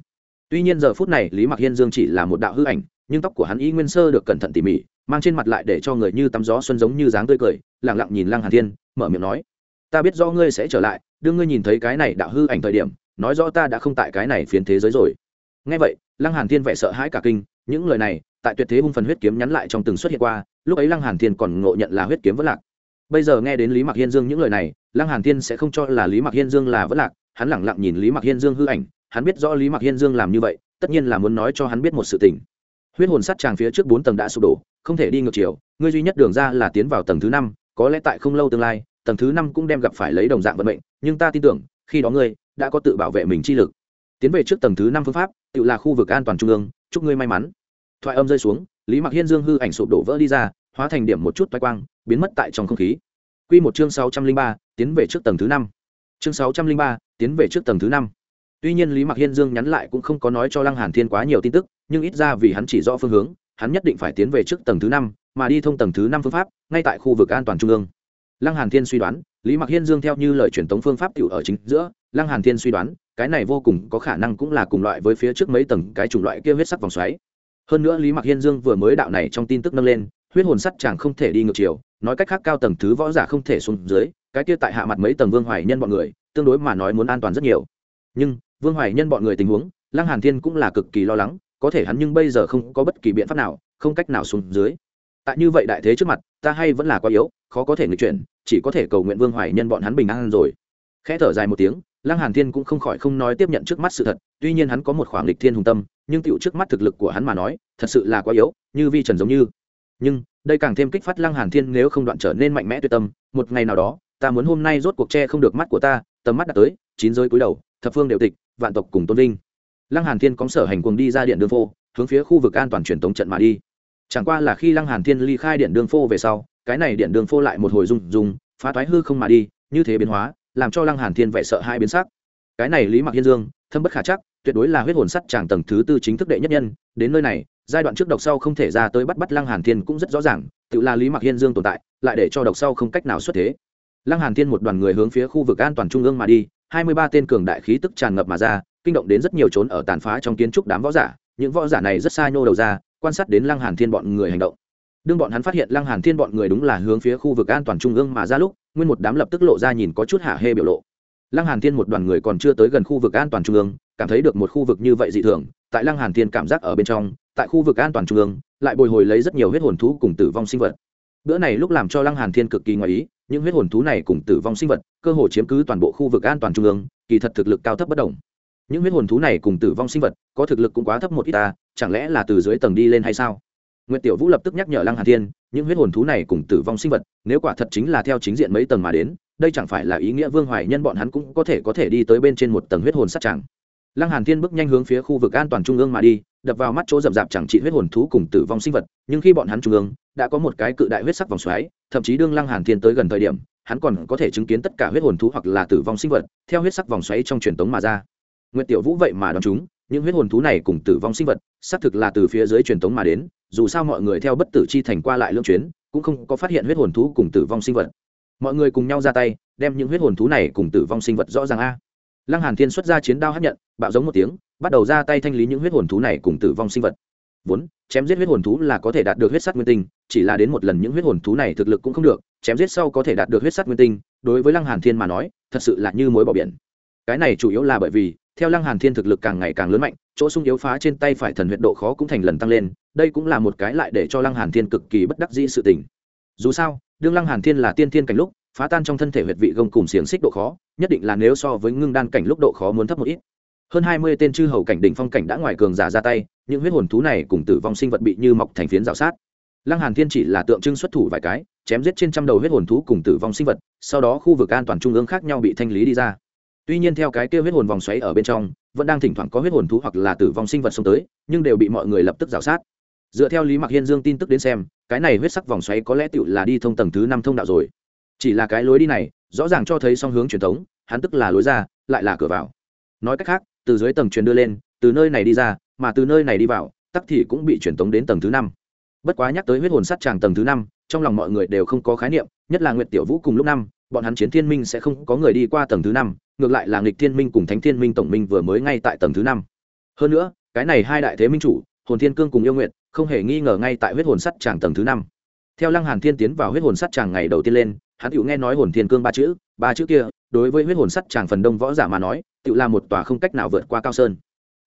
Tuy nhiên giờ phút này, lý mặc hiên dương chỉ là một đạo hư ảnh, nhưng tóc của hắn y nguyên sơ được cẩn thận tỉ mỉ, mang trên mặt lại để cho người như tắm gió xuân giống như dáng tươi cười lẳng lặng nhìn lăng hàn thiên, mở miệng nói, ta biết do ngươi sẽ trở lại đưa ngươi nhìn thấy cái này đạo hư ảnh thời điểm nói rõ ta đã không tại cái này phiến thế giới rồi. Nghe vậy, lăng hàn thiên vẻ sợ hãi cả kinh, những lời này, tại tuyệt thế hung phần huyết kiếm nhắn lại trong từng xuất hiện qua, lúc ấy lăng hàn thiên còn ngộ nhận là huyết kiếm vẫn lạc. Bây giờ nghe đến lý mặc hiên dương những lời này, lăng hàn thiên sẽ không cho là lý mặc hiên dương là vẫn lạc, hắn lẳng lặng nhìn lý mặc hiên dương hư ảnh, hắn biết rõ lý mặc hiên dương làm như vậy, tất nhiên là muốn nói cho hắn biết một sự tình. Huyết hồn sắt tràng phía trước bốn tầng đã sụp đổ, không thể đi ngược chiều, ngươi duy nhất đường ra là tiến vào tầng thứ năm, có lẽ tại không lâu tương lai, tầng thứ năm cũng đem gặp phải lấy đồng dạng vận mệnh, nhưng ta tin tưởng, khi đó ngươi đã có tự bảo vệ mình chi lực. Tiến về trước tầng thứ năm phương pháp, tự là khu vực an toàn trung ương, chúc ngươi may mắn. Thoại âm rơi xuống, lý mặc hiên dương hư ảnh sụp đổ vỡ đi ra, hóa thành điểm một chút toái quang, biến mất tại trong không khí. Quy một chương sáu trăm linh ba, tiến về trước tầng thứ năm. Chương sáu trăm linh ba, tiến về trước tầng thứ năm. Tuy nhiên lý mặc hiên dương nhắn lại cũng không có nói cho lăng hàn thiên quá nhiều tin tức, nhưng ít ra vì hắn chỉ rõ phương hướng, hắn nhất định phải tiến về trước tầng thứ năm, mà đi thông tầng thứ năm phương pháp, ngay tại khu vực an toàn trung ương. Lăng hàn thiên suy đoán, lý mặc hiên dương theo như lời truyền tống phương pháp tiểu ở chính giữa lăng hàn thiên suy đoán, cái này vô cùng có khả năng cũng là cùng loại với phía trước mấy tầng cái chủng loại kia huyết sắc vòng xoáy. Hơn nữa lý mặc hiên dương vừa mới đạo này trong tin tức nâng lên, huyết hồn sắt chàng không thể đi ngược chiều, nói cách khác cao tầng thứ võ giả không thể xuống dưới, cái kia tại hạ mặt mấy tầng vương hoài nhân bọn người, tương đối mà nói muốn an toàn rất nhiều. Nhưng, vương hoài nhân bọn người tình huống, lăng hàn thiên cũng là cực kỳ lo lắng, có thể hắn nhưng bây giờ không có bất kỳ biện pháp nào, không cách nào xuống dưới. Tại như vậy đại thế trước mặt, ta hay vẫn là quá yếu, khó có thể nghịch chuyển, chỉ có thể cầu nguyện vương hoài nhân bọn hắn bình an rồi. Khẽ thở dài một tiếng lăng hàn thiên cũng không khỏi không nói tiếp nhận trước mắt sự thật, tuy nhiên hắn có một khoảng lịch thiên hùng tâm, nhưng tựu trước mắt thực lực của hắn mà nói, thật sự là quá yếu, như vi trần giống như. Nhưng, đây càng thêm kích phát lăng hàn thiên nếu không đoạn trở nên mạnh mẽ tuyệt tâm, một ngày nào đó, ta muốn hôm nay rốt cuộc che không được mắt của ta, tầm mắt đã tới, chín giới cúi đầu, thập phương đều tịch, vạn tộc cùng tôn vinh. Lăng hàn thiên cóng sở hành cuồng đi ra điện đường phô, hướng phía khu vực an toàn truyền tống trận mà đi. Chẳng qua là khi lăng hàn thiên ly khai điện đường phô về sau, cái này điện đường phô lại một hồi rung rung, phá toái hư không mà đi, như thế biến hóa làm cho lăng hàn thiên vẻ sợ hai biến sắc. Cái này lý mặc hiên dương, thâm bất khả chắc, tuyệt đối là huyết hồn sắt chàng tầng thứ tư chính thức đệ nhất nhân, đến nơi này, giai đoạn trước độc sau không thể ra tới bắt bắt lăng hàn thiên cũng rất rõ ràng, tự là lý mặc hiên dương tồn tại, lại để cho độc sau không cách nào xuất thế. Lăng hàn thiên một đoàn người hướng phía khu vực an toàn trung ương mà đi, hai mươi ba tên cường đại khí tức tràn ngập mà ra, kinh động đến rất nhiều trốn ở tàn phá trong kiến trúc đám võ giả, những võ giả này rất xa nhô đầu ra, quan sát đến lăng hàn thiên bọn người hành động. Đương bọn hắn phát hiện lăng hàn thiên bọn người đúng là hướng phía khu vực an toàn trung ương mà ra lúc nguyên một đám lập tức lộ ra nhìn có chút hạ hê biểu lộ. Lăng hàn thiên một đoàn người còn chưa tới gần khu vực an toàn trung ương cảm thấy được một khu vực như vậy dị thường tại lăng hàn thiên cảm giác ở bên trong tại khu vực an toàn trung ương lại bồi hồi lấy rất nhiều huyết hồn thú cùng tử vong sinh vật. Bữa này lúc làm cho lăng hàn thiên cực kỳ ngoài ý những huyết hồn thú này cùng tử vong sinh vật cơ hồ chiếm cứ toàn bộ khu vực an toàn trung ương kỳ thật thực lực cao thấp bất đồng. Những huyết hồn thú này cùng tử vong sinh vật có thực lực cũng quá thấp một ít ta chẳng lẽ là từ dưới tầng đi lên hay sao? Nguyệt Tiểu Vũ lập tức nhắc nhở Lăng Hàn Thiên, những huyết hồn thú này cùng tử vong sinh vật, nếu quả thật chính là theo chính diện mấy tầng mà đến, đây chẳng phải là ý nghĩa Vương Hoài Nhân bọn hắn cũng có thể có thể đi tới bên trên một tầng huyết hồn sát chẳng. Lăng Hàn Thiên bước nhanh hướng phía khu vực an toàn trung ương mà đi, đập vào mắt chỗ rậm rạp chẳng trị huyết hồn thú cùng tử vong sinh vật, nhưng khi bọn hắn trung ương, đã có một cái cự đại huyết sắc vòng xoáy, thậm chí đương Lăng Hàn Thiên tới gần thời điểm, hắn còn có thể chứng kiến tất cả huyết hồn thú hoặc là tử vong sinh vật, theo huyết sắc vòng xoáy trong truyền tống mà ra. Nguyệt Tiểu Vũ vậy mà đoán chúng, những huyết hồn thú này cùng tử vong sinh vật, xác thực là từ phía dưới truyền thống mà đến, dù sao mọi người theo bất tử chi thành qua lại lưỡng chuyến cũng không có phát hiện huyết hồn thú cùng tử vong sinh vật. Mọi người cùng nhau ra tay đem những huyết hồn thú này cùng tử vong sinh vật rõ ràng a. Lăng hàn thiên xuất ra chiến đao hấp nhận bạo giống một tiếng bắt đầu ra tay thanh lý những huyết hồn thú này cùng tử vong sinh vật. Vốn chém giết huyết hồn thú là có thể đạt được huyết sắt nguyên tinh chỉ là đến một lần những huyết hồn thú này thực lực cũng không được chém giết sau có thể đạt được huyết sắt nguyên tinh đối với lăng hàn thiên mà nói thật sự là như mối bỏ biển. Cái này chủ yếu là bởi vì theo lăng hàn thiên thực lực càng ngày càng lớn mạnh, chỗ sung yếu phá trên tay phải thần huyệt độ khó cũng thành lần tăng lên, đây cũng là một cái lại để cho lăng hàn thiên cực kỳ bất đắc dĩ sự tình. Dù sao, đương lăng hàn thiên là tiên thiên cảnh lúc, phá tan trong thân thể huyệt vị gông cùng xiềng xích độ khó, nhất định là nếu so với ngưng đan cảnh lúc độ khó muốn thấp một ít. Hơn hai mươi tên chư hầu cảnh đỉnh phong cảnh đã ngoài cường giả ra tay, những huyết hồn thú này cùng tử vong sinh vật bị như mọc thành phiến rào sát. Lăng hàn thiên chỉ là tượng trưng xuất thủ vài cái, chém giết trên trăm đầu huyết hồn thú cùng tử vong sinh vật, sau đó khu vực an toàn trung ương khác nhau bị thanh lý đi ra tuy nhiên theo cái kia huyết hồn vòng xoáy ở bên trong, vẫn đang thỉnh thoảng có huyết hồn thú hoặc là tử vong sinh vật xông tới, nhưng đều bị mọi người lập tức rào sát. Dựa theo lý mặc hiên dương tin tức đến xem, cái này huyết sắc vòng xoáy có lẽ tựu là đi thông tầng thứ năm thông đạo rồi. Chỉ là cái lối đi này, rõ ràng cho thấy song hướng truyền thống, hắn tức là lối ra, lại là cửa vào. Nói cách khác, từ dưới tầng truyền đưa lên, từ nơi này đi ra, mà từ nơi này đi vào, tắc thì cũng bị truyền tống đến tầng thứ năm. Bất quá nhắc tới huyết hồn sắt tràng tầng thứ năm, trong lòng mọi người đều không có khái niệm, nhất là nguyệt tiểu vũ cùng lúc năm, bọn hắn chiến thiên minh sẽ không có người đi qua tầng thứ năm ngược lại là nghịch thiên minh cùng thánh thiên minh tổng minh vừa mới ngay tại tầng thứ năm. Hơn nữa, cái này hai đại thế minh chủ, hồn thiên cương cùng yêu nguyện không hề nghi ngờ ngay tại huyết hồn sắt tràng tầng thứ năm. Theo lăng hàn thiên tiến vào huyết hồn sắt tràng ngày đầu tiên lên, hắn tự nghe nói hồn thiên cương ba chữ ba chữ kia, đối với huyết hồn sắt tràng phần đông võ giả mà nói tự là một tòa không cách nào vượt qua cao sơn.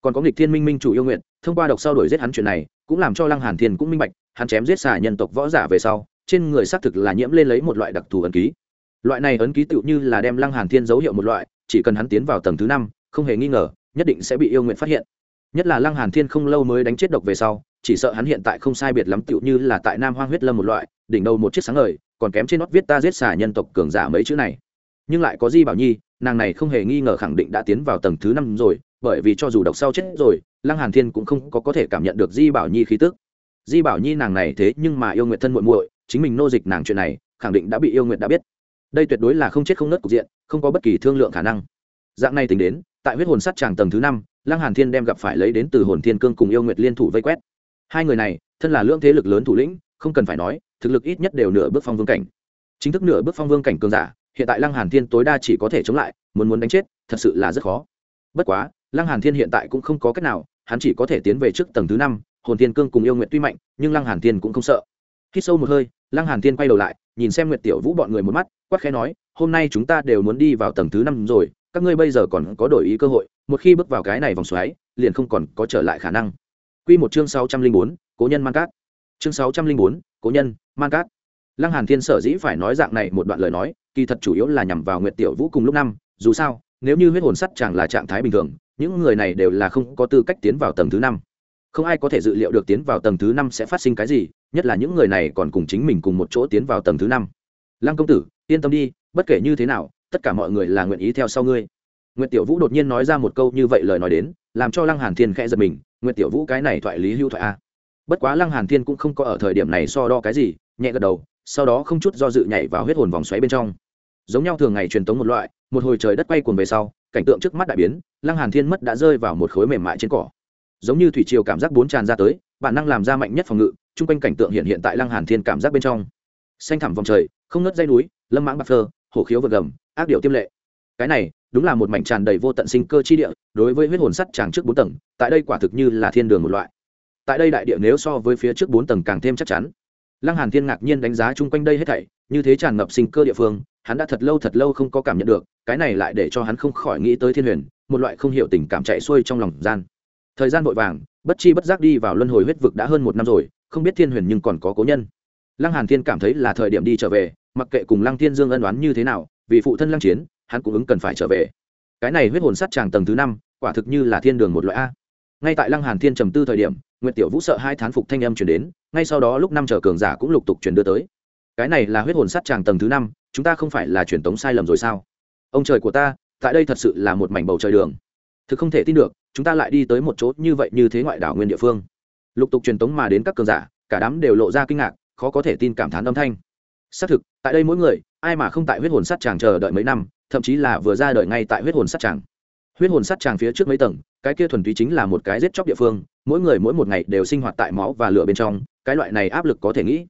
Còn có nghịch thiên minh minh chủ yêu nguyện thông qua độc sau đổi giết hắn chuyện này, cũng làm cho lăng hàn thiên cũng minh bạch, hắn chém giết xả nhân tộc võ giả về sau, trên người xác thực là nhiễm lên lấy một loại đặc thù ấn ký. Loại này ấn ký tự như là đem lăng hàn thiên dấu hiệu một loại chỉ cần hắn tiến vào tầng thứ năm, không hề nghi ngờ, nhất định sẽ bị yêu nguyện phát hiện. Nhất là lăng hàn thiên không lâu mới đánh chết độc về sau, chỉ sợ hắn hiện tại không sai biệt lắm, tựu như là tại nam hoang huyết lâm một loại, đỉnh đầu một chiếc sáng ngời, còn kém trên nót viết ta giết xả nhân tộc cường giả mấy chữ này. Nhưng lại có di bảo nhi, nàng này không hề nghi ngờ khẳng định đã tiến vào tầng thứ năm rồi, bởi vì cho dù độc sau chết rồi, lăng hàn thiên cũng không có có thể cảm nhận được di bảo nhi khí tức. Di bảo nhi nàng này thế nhưng mà yêu nguyện thân muội muội, chính mình nô dịch nàng chuyện này, khẳng định đã bị yêu nguyện đã biết đây tuyệt đối là không chết không nứt cục diện, không có bất kỳ thương lượng khả năng. Dạng này tính đến, tại huyết hồn sắt tràng tầng thứ năm, lăng hàn thiên đem gặp phải lấy đến từ hồn thiên cương cùng yêu nguyệt liên thủ vây quét. Hai người này, thân là lưỡng thế lực lớn thủ lĩnh, không cần phải nói, thực lực ít nhất đều nửa bước phong vương cảnh. Chính thức nửa bước phong vương cảnh cường giả, hiện tại lăng hàn thiên tối đa chỉ có thể chống lại, muốn muốn đánh chết, thật sự là rất khó. Bất quá, lăng hàn thiên hiện tại cũng không có cách nào, hắn chỉ có thể tiến về trước tầng thứ năm, hồn thiên cương cùng yêu nguyệt tuy mạnh, nhưng lăng hàn thiên cũng không sợ. Hít sâu một hơi, lăng hàn thiên quay đầu lại, nhìn xem nguyệt tiểu vũ bọn người một mắt quát khẽ nói, hôm nay chúng ta đều muốn đi vào tầng thứ năm rồi, các ngươi bây giờ còn có đổi ý cơ hội, một khi bước vào cái này vòng xoáy, liền không còn có trở lại khả năng. Quy một chương sáu trăm linh bốn, cố nhân man cát. Chương sáu trăm linh bốn, cố nhân man cát. Lăng hàn thiên sở dĩ phải nói dạng này một đoạn lời nói, kỳ thật chủ yếu là nhằm vào nguyệt tiểu vũ cùng lúc năm, dù sao, nếu như huyết hồn sắt chẳng là trạng thái bình thường, những người này đều là không có tư cách tiến vào tầng thứ năm. Không ai có thể dự liệu được tiến vào tầng thứ năm sẽ phát sinh cái gì, nhất là những người này còn cùng chính mình cùng một chỗ tiến vào tầng thứ năm. Lăng công tử yên tâm đi, bất kể như thế nào, tất cả mọi người là nguyện ý theo sau ngươi. N tiểu vũ đột nhiên nói ra một câu như vậy lời nói đến, làm cho lăng hàn thiên khẽ giật mình n tiểu vũ, cái này thoại lý hưu thoại a. Bất quá lăng hàn thiên cũng không có ở thời điểm này so đo cái gì, nhẹ gật đầu, sau đó không chút do dự nhảy vào huyết hồn vòng xoáy bên trong. Giống nhau thường ngày truyền tống một loại, một hồi trời đất quay cuồng về sau, cảnh tượng trước mắt đại biến, lăng hàn thiên mất đã rơi vào một khối mềm mại trên cỏ. Giống như thủy triều cảm giác bốn tràn ra tới, bản năng làm ra mạnh nhất phòng ngự, chung quanh cảnh tượng hiện hiện tại lăng hàn thiên cảm giác bên trong. Xanh thẳm vòng trời, không ngớt dây núi lâm mãng bạc phơ, hổ khiếu vượt gầm, ác điệu tiêm lệ. Cái này, đúng là một mảnh tràn đầy vô tận sinh cơ chi địa, đối với huyết hồn sắt tràng trước bốn tầng, tại đây quả thực như là thiên đường một loại. Tại đây đại địa nếu so với phía trước bốn tầng càng thêm chắc chắn. Lăng hàn thiên ngạc nhiên đánh giá chung quanh đây hết thảy, như thế tràn ngập sinh cơ địa phương, hắn đã thật lâu thật lâu không có cảm nhận được, cái này lại để cho hắn không khỏi nghĩ tới thiên huyền, một loại không hiểu tình cảm chạy xuôi trong lòng gian. Thời gian vội vàng, bất chi bất giác đi vào luân hồi huyết vực đã hơn một năm rồi, không biết thiên huyền nhưng còn có cố nhân. Lăng hàn thiên cảm thấy là thời điểm đi trở về mặc kệ cùng lăng thiên dương ân đoán như thế nào, vì phụ thân lăng chiến, hắn cũng ứng cần phải trở về. Cái này huyết hồn sát tràng tầng thứ năm, quả thực như là thiên đường một loại a. Ngay tại lăng hàn thiên trầm tư thời điểm, nguyệt tiểu vũ sợ hai thán phục thanh âm truyền đến, ngay sau đó lúc năm chờ cường giả cũng lục tục truyền đưa tới. Cái này là huyết hồn sát tràng tầng thứ năm, chúng ta không phải là truyền tống sai lầm rồi sao? Ông trời của ta, tại đây thật sự là một mảnh bầu trời đường. Thực không thể tin được, chúng ta lại đi tới một chỗ như vậy như thế ngoại đảo nguyên địa phương. Lục tục truyền tống mà đến các cường giả, cả đám đều lộ ra kinh ngạc, khó có thể tin cảm thán âm thanh xác thực, tại đây mỗi người, ai mà không tại huyết hồn sát tràng chờ đợi mấy năm, thậm chí là vừa ra đời ngay tại huyết hồn sát tràng. Huyết hồn sát tràng phía trước mấy tầng, cái kia thuần túy chính là một cái giết chóc địa phương, mỗi người mỗi một ngày đều sinh hoạt tại máu và lửa bên trong, cái loại này áp lực có thể nghĩ.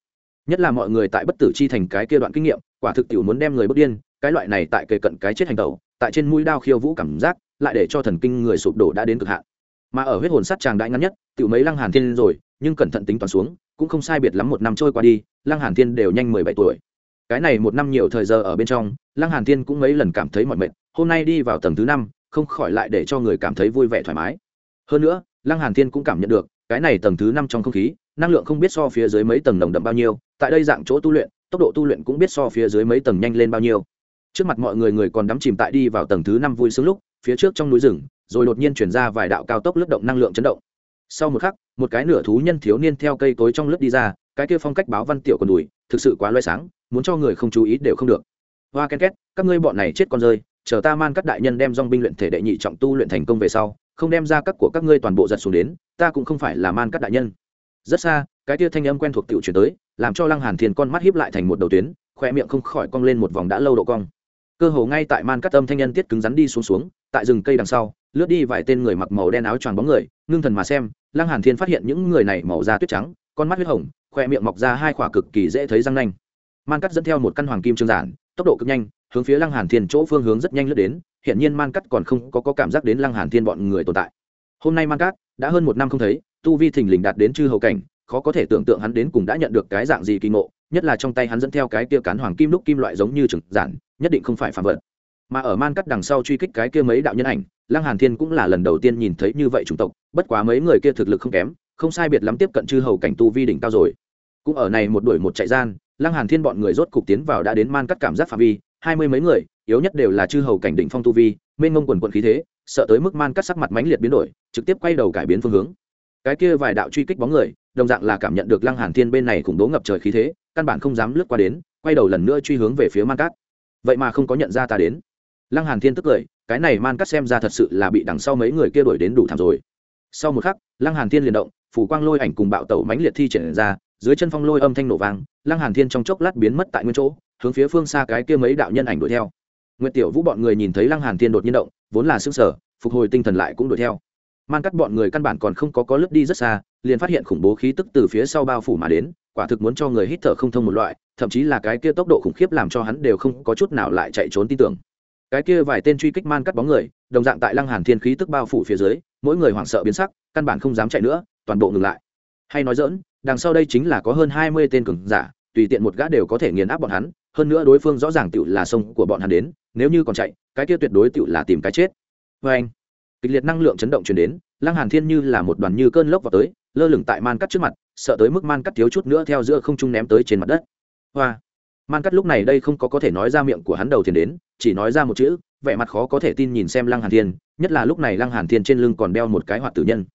Nhất là mọi người tại bất tử chi thành cái kia đoạn kinh nghiệm, quả thực tiểu muốn đem người bước điên, cái loại này tại kề cận cái chết hành tẩu, tại trên mũi đao khiêu vũ cảm giác, lại để cho thần kinh người sụp đổ đã đến cực hạn. Mà ở huyết hồn sát tràng đại ngắn nhất, tiểu mấy lăng hàn thiên rồi, nhưng cẩn thận tính toán xuống cũng không sai biệt lắm một năm trôi qua đi, lăng hàn thiên đều nhanh mười bảy tuổi. Cái này một năm nhiều thời giờ ở bên trong, lăng hàn thiên cũng mấy lần cảm thấy mỏi mệt, hôm nay đi vào tầng thứ năm, không khỏi lại để cho người cảm thấy vui vẻ thoải mái. Hơn nữa, lăng hàn thiên cũng cảm nhận được, cái này tầng thứ năm trong không khí, năng lượng không biết so phía dưới mấy tầng nồng đậm bao nhiêu, tại đây dạng chỗ tu luyện, tốc độ tu luyện cũng biết so phía dưới mấy tầng nhanh lên bao nhiêu. Trước mặt mọi người người còn đắm chìm tại đi vào tầng thứ năm vui sướng lúc, phía trước trong núi rừng, rồi đột nhiên chuyển ra vài đạo cao tốc lướt động năng lượng chấn động sau một khắc, một cái nửa thú nhân thiếu niên theo cây cối trong lớp đi ra, cái kia phong cách báo văn tiểu còn đùi, thực sự quá loay sáng, muốn cho người không chú ý đều không được. Hoa ken két, các ngươi bọn này chết con rơi, chờ ta man các đại nhân đem dong binh luyện thể đệ nhị trọng tu luyện thành công về sau, không đem ra các của các ngươi toàn bộ giật xuống đến, ta cũng không phải là man các đại nhân. Rất xa, cái tia thanh âm quen thuộc tiểu chuyển tới, làm cho lăng hàn thiên con mắt híp lại thành một đầu tuyến khoe miệng không khỏi cong lên một vòng đã lâu độ cong. Cơ hồ ngay tại man cắt âm thanh nhân tiết cứng rắn đi xuống xuống, tại rừng cây đằng sau lướt đi vài tên người mặc màu đen áo choàng bóng người ngưng thần mà xem lăng hàn thiên phát hiện những người này màu da tuyết trắng con mắt huyết hồng khoe miệng mọc ra hai khỏa cực kỳ dễ thấy răng nanh. Man cắt dẫn theo một căn hoàng kim trương giản tốc độ cực nhanh hướng phía lăng hàn thiên chỗ phương hướng rất nhanh lướt đến hiện nhiên man cắt còn không có, có cảm giác đến lăng hàn thiên bọn người tồn tại. Hôm nay man cắt đã hơn một năm không thấy tu vi thình lình đạt đến chư hầu cảnh khó có thể tưởng tượng hắn đến cùng đã nhận được cái dạng gì kỳ ngộ nhất là trong tay hắn dẫn theo cái kia cán hoàng kim đúc kim loại giống như trừng giản nhất định không phải phạm vật. Mà ở man cắt đằng sau truy kích cái kia mấy đạo nhân ảnh lăng hàn thiên cũng là lần đầu tiên nhìn thấy như vậy chủng tộc, bất quá mấy người kia thực lực không kém, không sai biệt lắm tiếp cận chư hầu cảnh tu vi đỉnh cao rồi. Cũng ở này một đuổi một chạy gian, lăng hàn thiên bọn người rốt cục tiến vào đã đến man cắt cảm giác phạm vi, hai mươi mấy người, yếu nhất đều là chư hầu cảnh đỉnh phong tu vi, mênh ngông quần quần khí thế, sợ tới mức man cắt sắc mặt mãnh liệt biến đổi, trực tiếp quay đầu cải biến phương hướng. Cái kia vài đạo truy kích bóng người, đồng dạng là cảm nhận được lăng hàn thiên bên này khủng bố ngập trời khí thế, căn bản không dám lướt qua đến, quay đầu lần nữa truy hướng về phía man cắt. Vậy mà không có nhận ra ta đến lăng hàn thiên tức cười, cái này man cắt xem ra thật sự là bị đằng sau mấy người kia đuổi đến đủ thảm rồi. Sau một khắc, lăng hàn thiên liền động, phủ quang lôi ảnh cùng bạo tẩu mãnh liệt thi triển ra, dưới chân phong lôi âm thanh nổ vang, lăng hàn thiên trong chốc lát biến mất tại nguyên chỗ, hướng phía phương xa cái kia mấy đạo nhân ảnh đuổi theo. Nguyệt tiểu vũ bọn người nhìn thấy lăng hàn thiên đột nhiên động, vốn là sức sở phục hồi tinh thần lại cũng đuổi theo. Man cắt bọn người căn bản còn không có có lướt đi rất xa, liền phát hiện khủng bố khí tức từ phía sau bao phủ mà đến, quả thực muốn cho người hít thở không thông một loại, thậm chí là cái kia tốc độ khủng khiếp làm cho hắn đều không có chút nào lại chạy trốn tin tưởng cái kia vài tên truy kích man cắt bóng người, đồng dạng tại lăng hàn thiên khí tức bao phủ phía dưới, mỗi người hoảng sợ biến sắc, căn bản không dám chạy nữa, toàn bộ ngừng lại. Hay nói dỡn đằng sau đây chính là có hơn hai mươi tên cường giả, tùy tiện một gã đều có thể nghiền áp bọn hắn, hơn nữa đối phương rõ ràng tựu là sông của bọn hắn đến, nếu như còn chạy, cái kia tuyệt đối tựu là tìm cái chết. Vê anh, kịch liệt năng lượng chấn động truyền đến, lăng hàn thiên như là một đoàn như cơn lốc vào tới, lơ lửng tại man cắt trước mặt, sợ tới mức man cắt thiếu chút nữa theo giữa không trung ném tới trên mặt đất. Hoa man cắt lúc này đây không có có thể nói ra miệng của hắn đầu tiên đến, chỉ nói ra một chữ, vẻ mặt khó có thể tin nhìn xem lăng hàn thiên, nhất là lúc này lăng hàn thiên trên lưng còn đeo một cái hoạt tử nhân.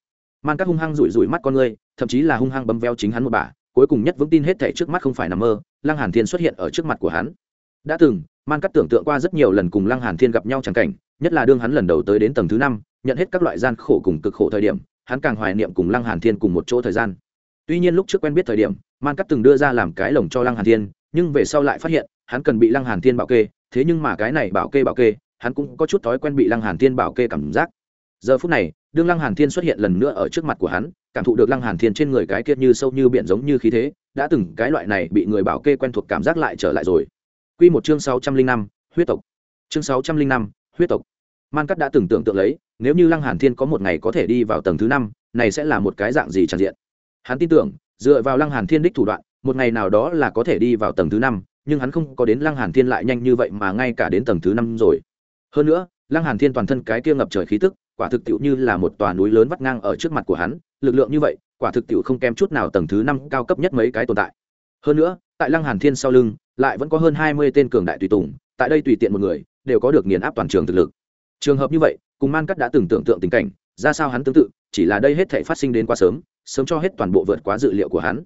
Man cắt hung hăng rủi rủi mắt con ngươi, thậm chí là hung hăng bấm veo chính hắn một bà cuối cùng nhất vững tin hết thảy trước mắt không phải nằm mơ, lăng hàn thiên xuất hiện ở trước mặt của hắn. Đã từng, man cắt tưởng tượng qua rất nhiều lần cùng lăng hàn thiên gặp nhau chẳng cảnh, nhất là đương hắn lần đầu tới đến tầng thứ năm, nhận hết các loại gian khổ cùng cực khổ thời điểm, hắn càng hoài niệm cùng lăng hàn thiên cùng một chỗ thời gian. Tuy nhiên lúc trước quen biết thời điểm, man cắt từng đưa ra làm cái lồng cho lăng hàn thiên nhưng về sau lại phát hiện, hắn cần bị lăng hàn thiên bảo kê, thế nhưng mà cái này bảo kê bảo kê, hắn cũng có chút thói quen bị lăng hàn thiên bảo kê cảm giác. Giờ phút này, đương lăng hàn thiên xuất hiện lần nữa ở trước mặt của hắn, cảm thụ được lăng hàn thiên trên người cái kia như sâu như biển giống như khí thế, đã từng cái loại này bị người bảo kê quen thuộc cảm giác lại trở lại rồi. Quy một chương sáu trăm linh năm, huyết tộc. Chương sáu trăm linh năm, huyết tộc. Man cắt đã từng tưởng tượng lấy, nếu như lăng hàn thiên có một ngày có thể đi vào tầng thứ năm, này sẽ là một cái dạng gì tràn diện. Hắn tin tưởng, dựa vào lăng hàn thiên đích thủ đoạn một ngày nào đó là có thể đi vào tầng thứ năm, nhưng hắn không có đến lăng hàn thiên lại nhanh như vậy mà ngay cả đến tầng thứ năm rồi. Hơn nữa, lăng hàn thiên toàn thân cái kia ngập trời khí tức, quả thực tiệu như là một tòa núi lớn vắt ngang ở trước mặt của hắn, lực lượng như vậy, quả thực tiệu không kém chút nào tầng thứ năm cao cấp nhất mấy cái tồn tại. Hơn nữa, tại lăng hàn thiên sau lưng, lại vẫn có hơn hai mươi tên cường đại tùy tùng, tại đây tùy tiện một người, đều có được nghiền áp toàn trường thực lực. Trường hợp như vậy, cùng man cắt đã từng tưởng tượng tình cảnh, ra sao hắn tương tự, chỉ là đây hết thể phát sinh đến quá sớm sớm cho hết toàn bộ vượt quá dự liệu của hắn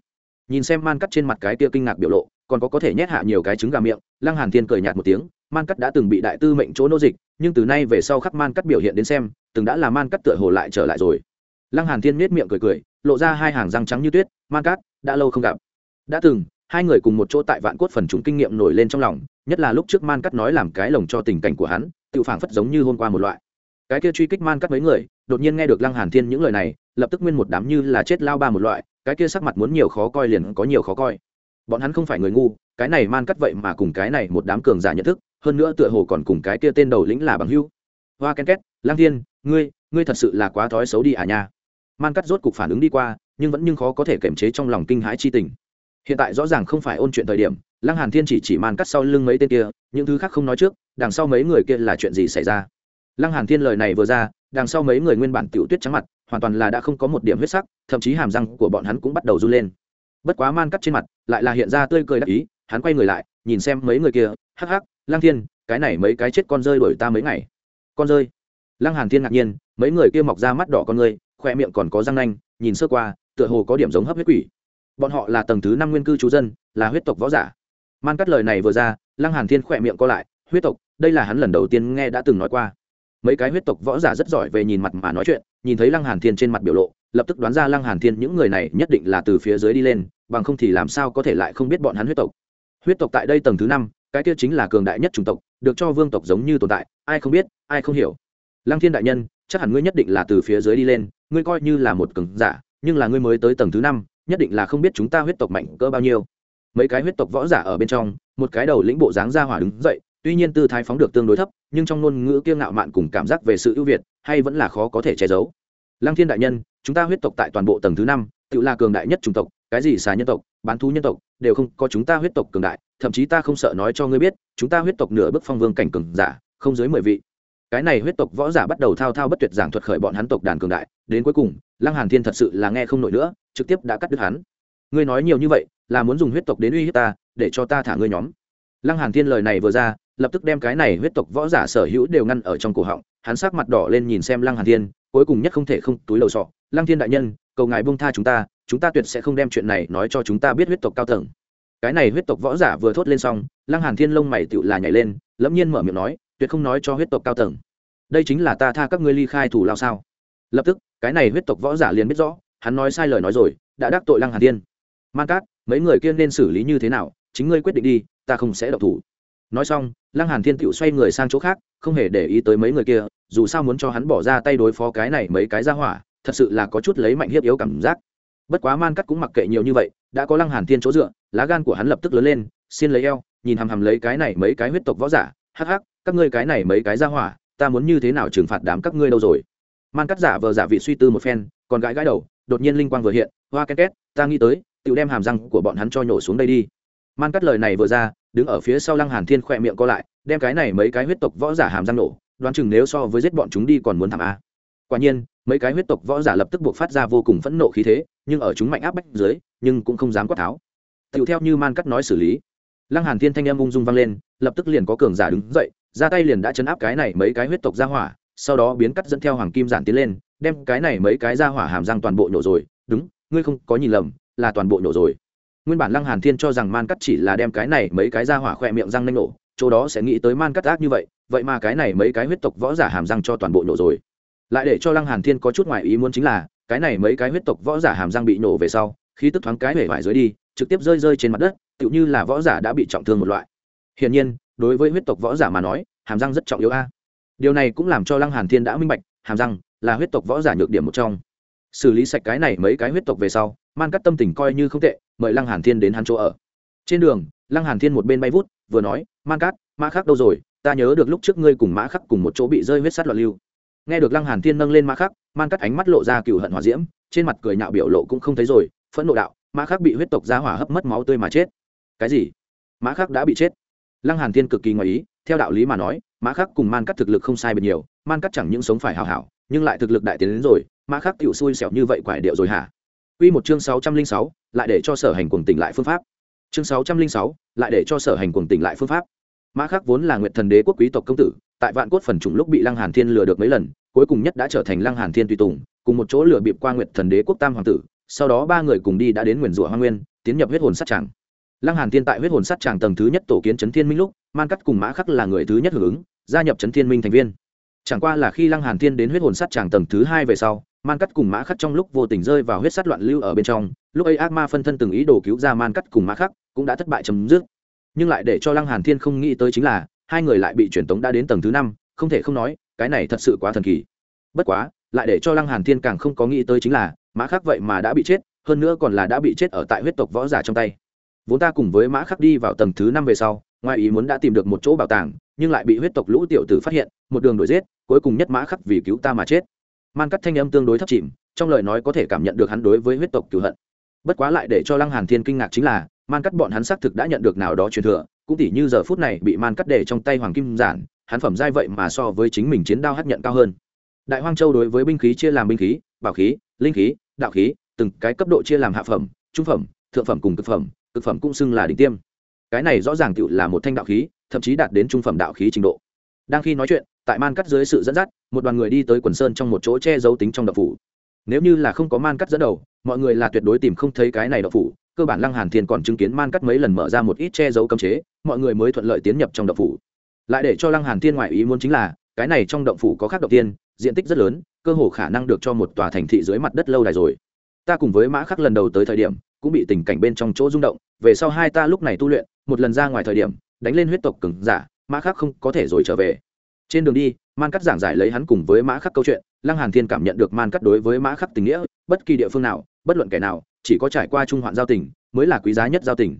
nhìn xem man cắt trên mặt cái kia kinh ngạc biểu lộ, còn có có thể nhét hạ nhiều cái trứng gà miệng, lăng hàn thiên cười nhạt một tiếng, man cắt đã từng bị đại tư mệnh chỗ nô dịch, nhưng từ nay về sau khắc man cắt biểu hiện đến xem, từng đã là man cắt tựa hồ lại trở lại rồi. Lăng hàn thiên nết miệng cười cười, lộ ra hai hàng răng trắng như tuyết, man cắt, đã lâu không gặp. Đã từng, hai người cùng một chỗ tại vạn cốt phần chúng kinh nghiệm nổi lên trong lòng, nhất là lúc trước man cắt nói làm cái lồng cho tình cảnh của hắn tự phảng phất giống như hôm qua một loại. Cái kia truy kích man cắt mấy người, đột nhiên nghe được lăng hàn thiên những lời này lập tức nguyên một đám như là chết lao ba một loại, cái kia sắc mặt muốn nhiều khó coi liền có nhiều khó coi. Bọn hắn không phải người ngu, cái này man cắt vậy mà cùng cái này một đám cường giả nhận thức, hơn nữa tựa hồ còn cùng cái kia tên đầu lĩnh là bằng hưu hoa ken két, lang thiên, ngươi ngươi thật sự là quá thói xấu đi à nha. Man cắt rốt cục phản ứng đi qua, nhưng vẫn nhưng khó có thể kiềm chế trong lòng kinh hãi chi tình. Hiện tại rõ ràng không phải ôn chuyện thời điểm lăng hàn thiên chỉ chỉ man cắt sau lưng mấy tên kia, những thứ khác không nói trước, đằng sau mấy người kia là chuyện gì xảy ra? Lăng hàn thiên lời này vừa ra, đằng sau mấy người nguyên bản tiểu tuyết trắng mặt, hoàn toàn là đã không có một điểm huyết sắc, thậm chí hàm răng của bọn hắn cũng bắt đầu run lên. Bất quá man cắt trên mặt, lại là hiện ra tươi cười đắc ý, hắn quay người lại, nhìn xem mấy người kia, hắc hắc lang thiên, cái này mấy cái chết con rơi đuổi ta mấy ngày. Con rơi? Lăng hàn thiên ngạc nhiên, mấy người kia mọc ra mắt đỏ con người khoe miệng còn có răng nanh, nhìn sơ qua, tựa hồ có điểm giống hấp huyết quỷ. Bọn họ là tầng thứ năm nguyên cư chú dân, là huyết tộc võ giả. Man cắt lời này vừa ra, lăng hàn thiên khoe miệng co lại, huyết tộc, đây là hắn lần đầu tiên nghe đã từng nói qua mấy cái huyết tộc võ giả rất giỏi về nhìn mặt mà nói chuyện, nhìn thấy lăng hàn thiên trên mặt biểu lộ, lập tức đoán ra lăng hàn thiên những người này nhất định là từ phía dưới đi lên, bằng không thì làm sao có thể lại không biết bọn hắn huyết tộc. Huyết tộc tại đây tầng thứ năm, cái kia chính là cường đại nhất chủng tộc, được cho vương tộc giống như tồn tại, ai không biết, ai không hiểu. Lăng thiên đại nhân, chắc hẳn ngươi nhất định là từ phía dưới đi lên, ngươi coi như là một cường giả, nhưng là ngươi mới tới tầng thứ năm, nhất định là không biết chúng ta huyết tộc mạnh cỡ bao nhiêu. Mấy cái huyết tộc võ giả ở bên trong, một cái đầu lĩnh bộ dáng ra hỏa đứng dậy tuy nhiên tư thái phóng được tương đối thấp, nhưng trong ngôn ngữ kiêng ngạo mạn cùng cảm giác về sự ưu việt, hay vẫn là khó có thể che giấu. Lăng thiên đại nhân, chúng ta huyết tộc tại toàn bộ tầng thứ năm, tự là cường đại nhất chủng tộc, cái gì xà nhân tộc, bán thú nhân tộc, đều không có chúng ta huyết tộc cường đại, thậm chí ta không sợ nói cho ngươi biết, chúng ta huyết tộc nửa bước phong vương cảnh cường giả, không dưới mười vị. Cái này huyết tộc võ giả bắt đầu thao thao bất tuyệt giảng thuật khởi bọn hắn tộc đàn cường đại, đến cuối cùng, lăng hàn thiên thật sự là nghe không nổi nữa, trực tiếp đã cắt đứt hắn. Ngươi nói nhiều như vậy, là muốn dùng huyết tộc đến uy hiếp ta, để cho ta thả ngươi nhóm. Lăng hàn thiên lời này vừa ra lập tức đem cái này huyết tộc võ giả sở hữu đều ngăn ở trong cổ họng, hắn sắc mặt đỏ lên nhìn xem lăng hàn thiên, cuối cùng nhất không thể không túi lầu sọ. Lăng thiên đại nhân, cầu ngài buông tha chúng ta chúng ta tuyệt sẽ không đem chuyện này nói cho chúng ta biết huyết tộc cao tầng. Cái này huyết tộc võ giả vừa thốt lên xong, lăng hàn thiên lông mày tựu là nhảy lên, lẫm nhiên mở miệng nói, tuyệt không nói cho huyết tộc cao tầng. Đây chính là ta tha các ngươi ly khai thủ lao sao? Lập tức, cái này huyết tộc võ giả liền biết rõ, hắn nói sai lời nói rồi, đã đắc tội lăng hàn thiên. Man cát, mấy người kia nên xử lý như thế nào, chính ngươi quyết định đi, ta không sẽ độc thủ nói xong, lăng hàn thiên tựu xoay người sang chỗ khác, không hề để ý tới mấy người kia, dù sao muốn cho hắn bỏ ra tay đối phó cái này mấy cái ra hỏa, thật sự là có chút lấy mạnh hiếp yếu cảm giác. Bất quá man cắt cũng mặc kệ nhiều như vậy, đã có lăng hàn thiên chỗ dựa, lá gan của hắn lập tức lớn lên xin lấy eo, nhìn hằm hằm lấy cái này mấy cái huyết tộc võ giả, hắc hắc, các ngươi cái này mấy cái ra hỏa, ta muốn như thế nào trừng phạt đám các ngươi đâu rồi? Man cắt giả vờ giả vị suy tư một phen, còn gãi gãi đầu, đột nhiên linh quang vừa hiện, hoa ken két, ta nghĩ tới tự đem hàm răng của bọn hắn cho nhổ xuống đây đi. Man cắt lời này vừa ra đứng ở phía sau lăng hàn thiên khỏe miệng co lại, đem cái này mấy cái huyết tộc võ giả hàm răng nổ, đoán chừng nếu so với giết bọn chúng đi còn muốn thảm a. Quả nhiên, mấy cái huyết tộc võ giả lập tức buộc phát ra vô cùng phẫn nộ khí thế, nhưng ở chúng mạnh áp bách dưới, nhưng cũng không dám quát tháo. Tựu theo như man cắt nói xử lý, lăng hàn thiên thanh âm ung dung vang lên, lập tức liền có cường giả đứng dậy, ra tay liền đã chấn áp cái này mấy cái huyết tộc ra hỏa, sau đó biến cắt dẫn theo hoàng kim giản tiến lên, đem cái này mấy cái ra hỏa hàm răng toàn bộ nhổ rồi, đúng, ngươi không có nhìn lầm, là toàn bộ nhổ rồi nguyên bản lăng hàn thiên cho rằng man cắt chỉ là đem cái này mấy cái ra hỏa khỏe miệng răng nanh nổ, chỗ đó sẽ nghĩ tới man cắt ác như vậy vậy mà cái này mấy cái huyết tộc võ giả hàm răng cho toàn bộ nổ rồi. Lại để cho lăng hàn thiên có chút ngoại ý muốn chính là, cái này mấy cái huyết tộc võ giả hàm răng bị nổ về sau khi tức thoáng cái hể vải dưới đi, trực tiếp rơi rơi trên mặt đất, tựu như là võ giả đã bị trọng thương một loại. Hiển nhiên, đối với huyết tộc võ giả mà nói, hàm răng rất trọng yếu a. Điều này cũng làm cho lăng hàn thiên đã minh bạch, hàm răng là huyết tộc võ giả nhược điểm một trong. Xử lý sạch cái này mấy cái huyết tộc về sau, man cắt tâm tình coi như không tệ mời lăng hàn thiên đến hắn chỗ ở. Trên đường, lăng hàn thiên một bên bay vút, vừa nói man cát mã khắc đâu rồi? Ta nhớ được lúc trước ngươi cùng mã khắc cùng một chỗ bị rơi huyết sát loạn lưu. Nghe được lăng hàn thiên nâng lên mã khắc, man cắt ánh mắt lộ ra cựu hận hòa diễm, trên mặt cười nhạo biểu lộ cũng không thấy rồi, phẫn nộ đạo mã khắc bị huyết tộc ra hỏa hấp mất máu tươi mà chết. Cái gì? Mã khắc đã bị chết? Lăng hàn thiên cực kỳ ngoài ý, theo đạo lý mà nói mã khắc cùng man cắt thực lực không sai biệt nhiều, man cắt chẳng những sống phải hào hảo, nhưng lại thực lực đại tiến đến rồi mã khắc tiểu xui xẻo như vậy quải điệu rồi hả? Quy một chương 606, lại để cho sở hành cuồng tỉnh lại phương pháp. Chương 606, lại để cho sở hành cuồng tỉnh lại phương pháp. Mã Khắc vốn là Nguyệt Thần Đế quốc quý tộc công tử, tại Vạn Cốt phần trùng lúc bị Lăng Hàn Thiên lừa được mấy lần, cuối cùng nhất đã trở thành Lăng Hàn Thiên tùy tùng, cùng một chỗ lừa bịp qua Nguyệt Thần Đế quốc tam hoàng tử, sau đó ba người cùng đi đã đến Nguyên Dụ Hoang Nguyên, tiến nhập huyết hồn sát tràng. Lăng Hàn Thiên tại huyết hồn sát tràng tầng thứ nhất tổ kiến Chấn Thiên Minh lúc, Man Cắt cùng Mã Khắc là người thứ nhất hưởng ứng, gia nhập Chấn Thiên Minh thành viên. Chẳng qua là khi Lăng Hàn Thiên đến huyết hồn sát tràng tầng thứ hai về sau, Man Cắt cùng Mã Khắc trong lúc vô tình rơi vào huyết sát loạn lưu ở bên trong, lúc ấy ác ma phân thân từng ý đồ cứu ra Man Cắt cùng Mã Khắc, cũng đã thất bại chấm dứt. Nhưng lại để cho Lăng Hàn Thiên không nghĩ tới chính là, hai người lại bị truyền tống đã đến tầng thứ năm, không thể không nói, cái này thật sự quá thần kỳ. Bất quá, lại để cho Lăng Hàn Thiên càng không có nghĩ tới chính là, Mã Khắc vậy mà đã bị chết, hơn nữa còn là đã bị chết ở tại huyết tộc võ giả trong tay. Vốn ta cùng với Mã Khắc đi vào tầng thứ năm về sau, ngoài ý muốn đã tìm được một chỗ bảo tàng, nhưng lại bị huyết tộc lũ tiểu tử phát hiện, một đường đuổi giết, cuối cùng nhất Mã Khắc vì cứu ta mà chết. Man cắt thanh âm tương đối thấp chìm, trong lời nói có thể cảm nhận được hắn đối với huyết tộc cửu hận. Bất quá lại để cho Lăng Hàn Thiên kinh ngạc chính là, Man cắt bọn hắn xác thực đã nhận được nào đó truyền thừa, cũng tỉ như giờ phút này bị Man cắt để trong tay Hoàng Kim giản, hắn phẩm giai vậy mà so với chính mình chiến đao hấp nhận cao hơn. Đại Hoang Châu đối với binh khí chia làm binh khí, bảo khí, linh khí, đạo khí, từng cái cấp độ chia làm hạ phẩm, trung phẩm, thượng phẩm cùng cực phẩm, cực phẩm cũng xưng là đỉnh tiêm cái này rõ ràng tựu là một thanh đạo khí thậm chí đạt đến trung phẩm đạo khí trình độ đang khi nói chuyện tại man cắt dưới sự dẫn dắt, một đoàn người đi tới quần sơn trong một chỗ che giấu tính trong đậu phủ. Nếu như là không có man cắt dẫn đầu, mọi người là tuyệt đối tìm không thấy cái này đậu phủ, cơ bản lăng hàn thiên còn chứng kiến man cắt mấy lần mở ra một ít che giấu cấm chế, mọi người mới thuận lợi tiến nhập trong đậu phủ. Lại để cho lăng hàn thiên ngoại ý muốn chính là, cái này trong động phủ có khác động tiên, diện tích rất lớn, cơ hồ khả năng được cho một tòa thành thị dưới mặt đất lâu đài rồi. Ta cùng với mã khắc lần đầu tới thời điểm, cũng bị tình cảnh bên trong chỗ rung động, về sau hai ta lúc này tu luyện, một lần ra ngoài thời điểm, đánh lên huyết tộc cứng giả, mã khắc không có thể rồi trở về trên đường đi, man cắt giảng giải lấy hắn cùng với mã khắc câu chuyện, lăng hàn thiên cảm nhận được man cắt đối với mã khắc tình nghĩa, bất kỳ địa phương nào, bất luận kẻ nào, chỉ có trải qua trung hoạn giao tình, mới là quý giá nhất giao tình.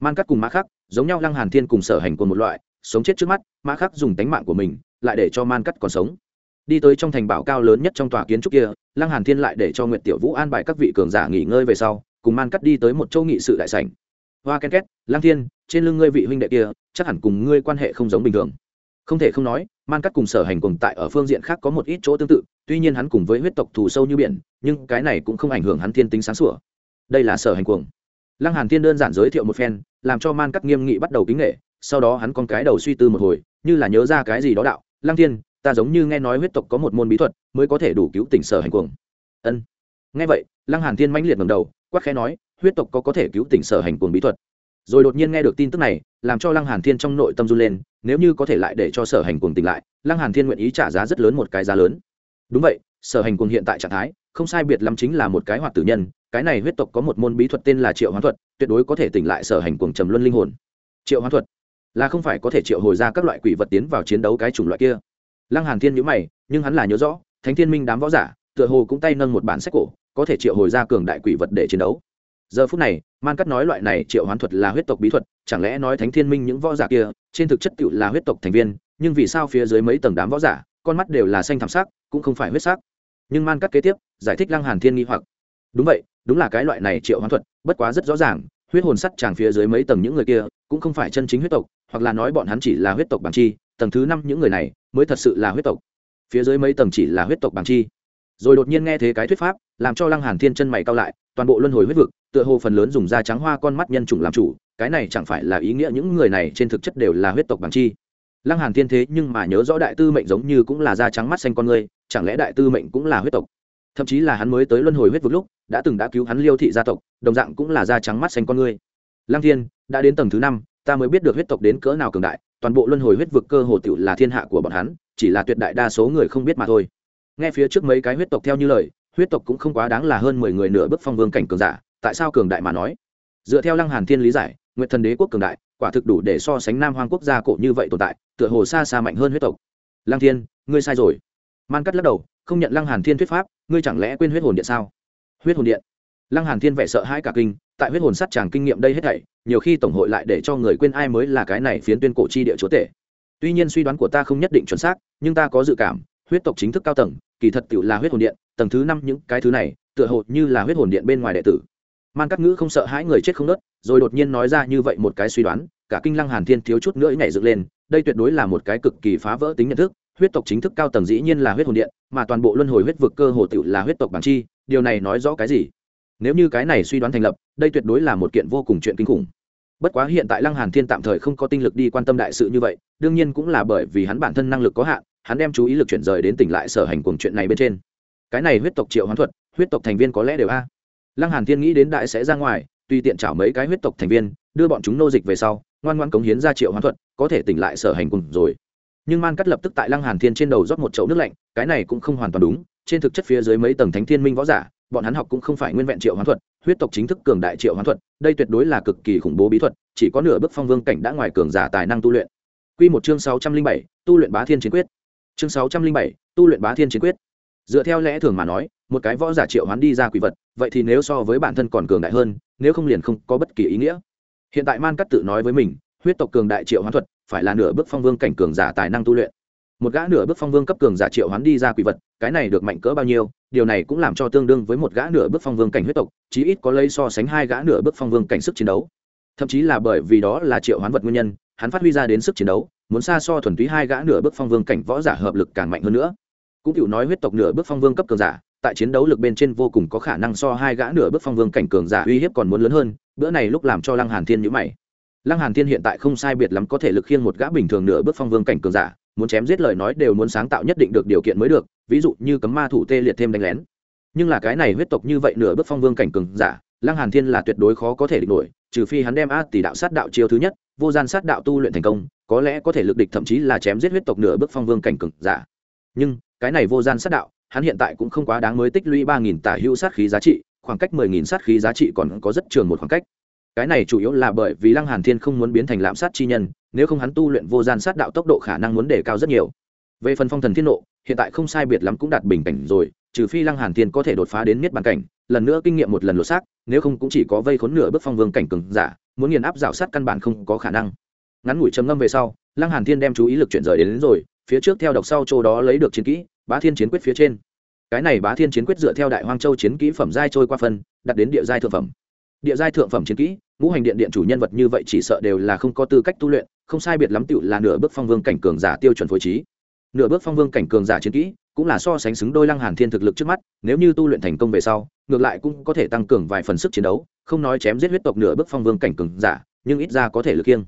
Man cắt cùng mã khắc, giống nhau lăng hàn thiên cùng sở hành cùng một loại, sống chết trước mắt, mã khắc dùng tánh mạng của mình, lại để cho man cắt còn sống. Đi tới trong thành bảo cao lớn nhất trong tòa kiến trúc kia, lăng hàn thiên lại để cho Nguyện tiểu vũ an bài các vị cường giả nghỉ ngơi về sau, cùng man cắt đi tới một châu nghị sự đại sảnh. Hoa ken két lang thiên, trên lưng ngươi vị huynh đệ kia, chắc hẳn cùng ngươi quan hệ không giống bình thường. Không thể không nói man cắt cùng sở hành cùng tại ở phương diện khác có một ít chỗ tương tự, tuy nhiên hắn cùng với huyết tộc thù sâu như biển, nhưng cái này cũng không ảnh hưởng hắn thiên tính sáng sủa. Đây là sở hành cuồng. Lăng hàn thiên đơn giản giới thiệu một phen, làm cho man cắt nghiêm nghị bắt đầu kính nghệ, sau đó hắn con cái đầu suy tư một hồi, như là nhớ ra cái gì đó đạo, lăng thiên, ta giống như nghe nói huyết tộc có một môn bí thuật, mới có thể đủ cứu tỉnh sở hành cuồng. Ân. Nghe vậy, lăng hàn thiên mãnh liệt ngẩng đầu, quát khẽ nói, huyết tộc có có thể cứu tỉnh sở hành cuồng bí thuật? Rồi đột nhiên nghe được tin tức này, làm cho lăng hàn thiên trong nội tâm run lên, nếu như có thể lại để cho sở hành cùng tỉnh lại, lăng hàn thiên nguyện ý trả giá rất lớn một cái giá lớn. Đúng vậy, sở hành cùng hiện tại trạng thái, không sai biệt lắm chính là một cái hoạt tử nhân, cái này huyết tộc có một môn bí thuật tên là triệu hoán thuật, tuyệt đối có thể tỉnh lại sở hành cùng trầm luân linh hồn. Triệu hoán thuật? Là không phải có thể triệu hồi ra các loại quỷ vật tiến vào chiến đấu cái chủng loại kia. Lăng hàn thiên nhíu mày, nhưng hắn là nhớ rõ, thánh thiên minh đám võ giả, tựa hồ cũng tay nâng một bản sách cổ, có thể triệu hồi ra cường đại quỷ vật để chiến đấu giờ phút này, man cắt nói loại này triệu hoán thuật là huyết tộc bí thuật, chẳng lẽ nói thánh thiên minh những võ giả kia, trên thực chất tự là huyết tộc thành viên, nhưng vì sao phía dưới mấy tầng đám võ giả, con mắt đều là xanh thảm sắc, cũng không phải huyết sắc? Nhưng man cắt kế tiếp, giải thích lăng hàn thiên nghi hoặc. Đúng vậy, đúng là cái loại này triệu hoán thuật, bất quá rất rõ ràng, huyết hồn sắt chàng phía dưới mấy tầng những người kia, cũng không phải chân chính huyết tộc, hoặc là nói bọn hắn chỉ là huyết tộc bằng chi, tầng thứ năm những người này mới thật sự là huyết tộc. Phía dưới mấy tầng chỉ là huyết tộc bằng chi rồi đột nhiên nghe thế cái thuyết pháp, làm cho lăng hàn thiên chân mày cao lại, toàn bộ luân hồi huyết vực, tựa hồ phần lớn dùng da trắng hoa con mắt nhân chủng làm chủ, cái này chẳng phải là ý nghĩa những người này trên thực chất đều là huyết tộc bằng chi. Lăng hàn thiên thế nhưng mà nhớ rõ đại tư mệnh giống như cũng là da trắng mắt xanh con người, chẳng lẽ đại tư mệnh cũng là huyết tộc? Thậm chí là hắn mới tới luân hồi huyết vực lúc, đã từng đã cứu hắn liêu thị gia tộc, đồng dạng cũng là da trắng mắt xanh con người. Lăng thiên, đã đến tầng thứ năm, ta mới biết được huyết tộc đến cỡ nào cường đại, toàn bộ luân hồi huyết vực cơ hồ tiểu là thiên hạ của bọn hắn, chỉ là tuyệt đại đa số người không biết mà thôi nghe phía trước mấy cái huyết tộc theo như lời, huyết tộc cũng không quá đáng là hơn mười người nửa bước phong vương cảnh cường giả, tại sao cường đại mà nói? Dựa theo lăng hàn thiên lý giải nguyện thần đế quốc cường đại, quả thực đủ để so sánh nam hoang quốc gia cổ như vậy tồn tại, tựa hồ xa xa mạnh hơn huyết tộc. Lăng thiên, ngươi sai rồi. Man cắt lắc đầu, không nhận lăng hàn thiên thuyết pháp, ngươi chẳng lẽ quên huyết hồn điện sao? Huyết hồn điện? Lăng hàn thiên vẻ sợ hãi cả kinh, tại huyết hồn sát chàng kinh nghiệm đây hết thảy, nhiều khi tổng hội lại để cho người quên ai mới là cái này phiến tuyên cổ chi địa chúa tể. Tuy nhiên suy đoán của ta không nhất định chuẩn xác, nhưng ta có dự cảm, huyết tộc chính thức cao tầng kỳ thật tiểu là huyết hồn điện, tầng thứ năm những cái thứ này, tựa hồ như là huyết hồn điện bên ngoài đệ tử. Man các ngữ không sợ hãi người chết không nớt, rồi đột nhiên nói ra như vậy một cái suy đoán, cả kinh lăng hàn thiên thiếu chút nữa nhảy dựng lên, đây tuyệt đối là một cái cực kỳ phá vỡ tính nhận thức, huyết tộc chính thức cao tầng dĩ nhiên là huyết hồn điện, mà toàn bộ luân hồi huyết vực cơ hồ tiểu là huyết tộc bằng chi, điều này nói rõ cái gì? Nếu như cái này suy đoán thành lập, đây tuyệt đối là một kiện vô cùng chuyện kinh khủng. Bất quá hiện tại lăng hàn thiên tạm thời không có tinh lực đi quan tâm đại sự như vậy, đương nhiên cũng là bởi vì hắn bản thân năng lực có hạn hắn đem chú ý lực chuyển rời đến tỉnh lại sở hành cuồng chuyện này bên trên. Cái này huyết tộc triệu hoán thuật, huyết tộc thành viên có lẽ đều a. Lăng hàn thiên nghĩ đến đại sẽ ra ngoài, tùy tiện chảo mấy cái huyết tộc thành viên, đưa bọn chúng nô dịch về sau, ngoan ngoan cống hiến ra triệu hoán thuật, có thể tỉnh lại sở hành cuồng rồi. Nhưng man cắt lập tức tại lăng hàn thiên trên đầu rót một chậu nước lạnh, cái này cũng không hoàn toàn đúng, trên thực chất phía dưới mấy tầng thánh thiên minh võ giả, bọn hắn học cũng không phải nguyên vẹn triệu hoán thuật, huyết tộc chính thức cường đại triệu hoán thuật, đây tuyệt đối là cực kỳ khủng bố bí thuật, chỉ có nửa bước phong vương cảnh đã ngoài cường giả tài năng tu luyện. Quy một chương sáu trăm linh bảy, tu luyện bá thiên chiến quyết chương sáu trăm linh bảy, tu luyện bá thiên chiến quyết. Dựa theo lẽ thường mà nói, một cái võ giả triệu hoán đi ra quỷ vật, vậy thì nếu so với bản thân còn cường đại hơn, nếu không liền không có bất kỳ ý nghĩa. Hiện tại man cắt tự nói với mình, huyết tộc cường đại triệu hoán thuật, phải là nửa bước phong vương cảnh cường giả tài năng tu luyện. Một gã nửa bước phong vương cấp cường giả triệu hoán đi ra quỷ vật, cái này được mạnh cỡ bao nhiêu, điều này cũng làm cho tương đương với một gã nửa bước phong vương cảnh huyết tộc, chí ít có lấy so sánh hai gã nửa bước phong vương cảnh sức chiến đấu thậm chí là bởi vì đó là triệu hoán vật nguyên nhân, hắn phát huy ra đến sức chiến đấu, muốn xa so thuần túy hai gã nửa bước phong vương cảnh võ giả hợp lực càng mạnh hơn nữa. Cũng chịu nói huyết tộc nửa bước phong vương cấp cường giả, tại chiến đấu lực bên trên vô cùng có khả năng so hai gã nửa bước phong vương cảnh cường giả uy hiếp còn muốn lớn hơn, bữa này lúc làm cho lăng hàn thiên nhữ mày. Lăng hàn thiên hiện tại không sai biệt lắm có thể lực khiêng một gã bình thường nửa bước phong vương cảnh cường giả, muốn chém giết lời nói đều muốn sáng tạo nhất định được điều kiện mới được, ví dụ như cấm ma thủ tê liệt thêm đánh lén. Nhưng là cái này huyết tộc như vậy nửa bước phong vương cảnh cường giả lăng hàn thiên là tuyệt đối khó có thể địch nổi, trừ phi hắn đem a tỷ đạo sát đạo chiêu thứ nhất, vô gian sát đạo tu luyện thành công, có lẽ có thể lực địch thậm chí là chém giết huyết tộc nửa bước phong vương cảnh cường giả. Nhưng, cái này vô gian sát đạo, hắn hiện tại cũng không quá đáng mới tích lũy ba nghìn tả hữu sát khí giá trị, khoảng cách mười nghìn sát khí giá trị còn có rất trường một khoảng cách. Cái này chủ yếu là bởi vì lăng hàn thiên không muốn biến thành lạm sát chi nhân, nếu không hắn tu luyện vô gian sát đạo tốc độ khả năng muốn đề cao rất nhiều về phần phong thần thiên nộ hiện tại không sai biệt lắm cũng đạt bình cảnh rồi trừ phi lăng hàn thiên có thể đột phá đến miết bàn cảnh lần nữa kinh nghiệm một lần lột xác nếu không cũng chỉ có vây khốn nửa bước phong vương cảnh cường giả muốn nghiền áp rào sát căn bản không có khả năng. Ngắn ngủi trầm ngâm về sau lăng hàn thiên đem chú ý lực chuyển rời đến, đến rồi phía trước theo độc sau châu đó lấy được chiến kỹ bá thiên chiến quyết phía trên. Cái này bá thiên chiến quyết dựa theo đại hoang châu chiến kỹ phẩm giai trôi qua phân đặt đến địa giai thượng phẩm. Địa giai thượng phẩm chiến kỹ ngũ hành điện điện chủ nhân vật như vậy chỉ sợ đều là không có tư cách tu luyện không sai biệt lắm tựu là nửa bước phong vương cảnh cường giả tiêu chuẩn phối trí nửa bước phong vương cảnh cường giả chiến kỹ, cũng là so sánh xứng đôi lăng hàn thiên thực lực trước mắt, nếu như tu luyện thành công về sau, ngược lại cũng có thể tăng cường vài phần sức chiến đấu, không nói chém giết huyết tộc nửa bước phong vương cảnh cường giả, nhưng ít ra có thể lực kiêng.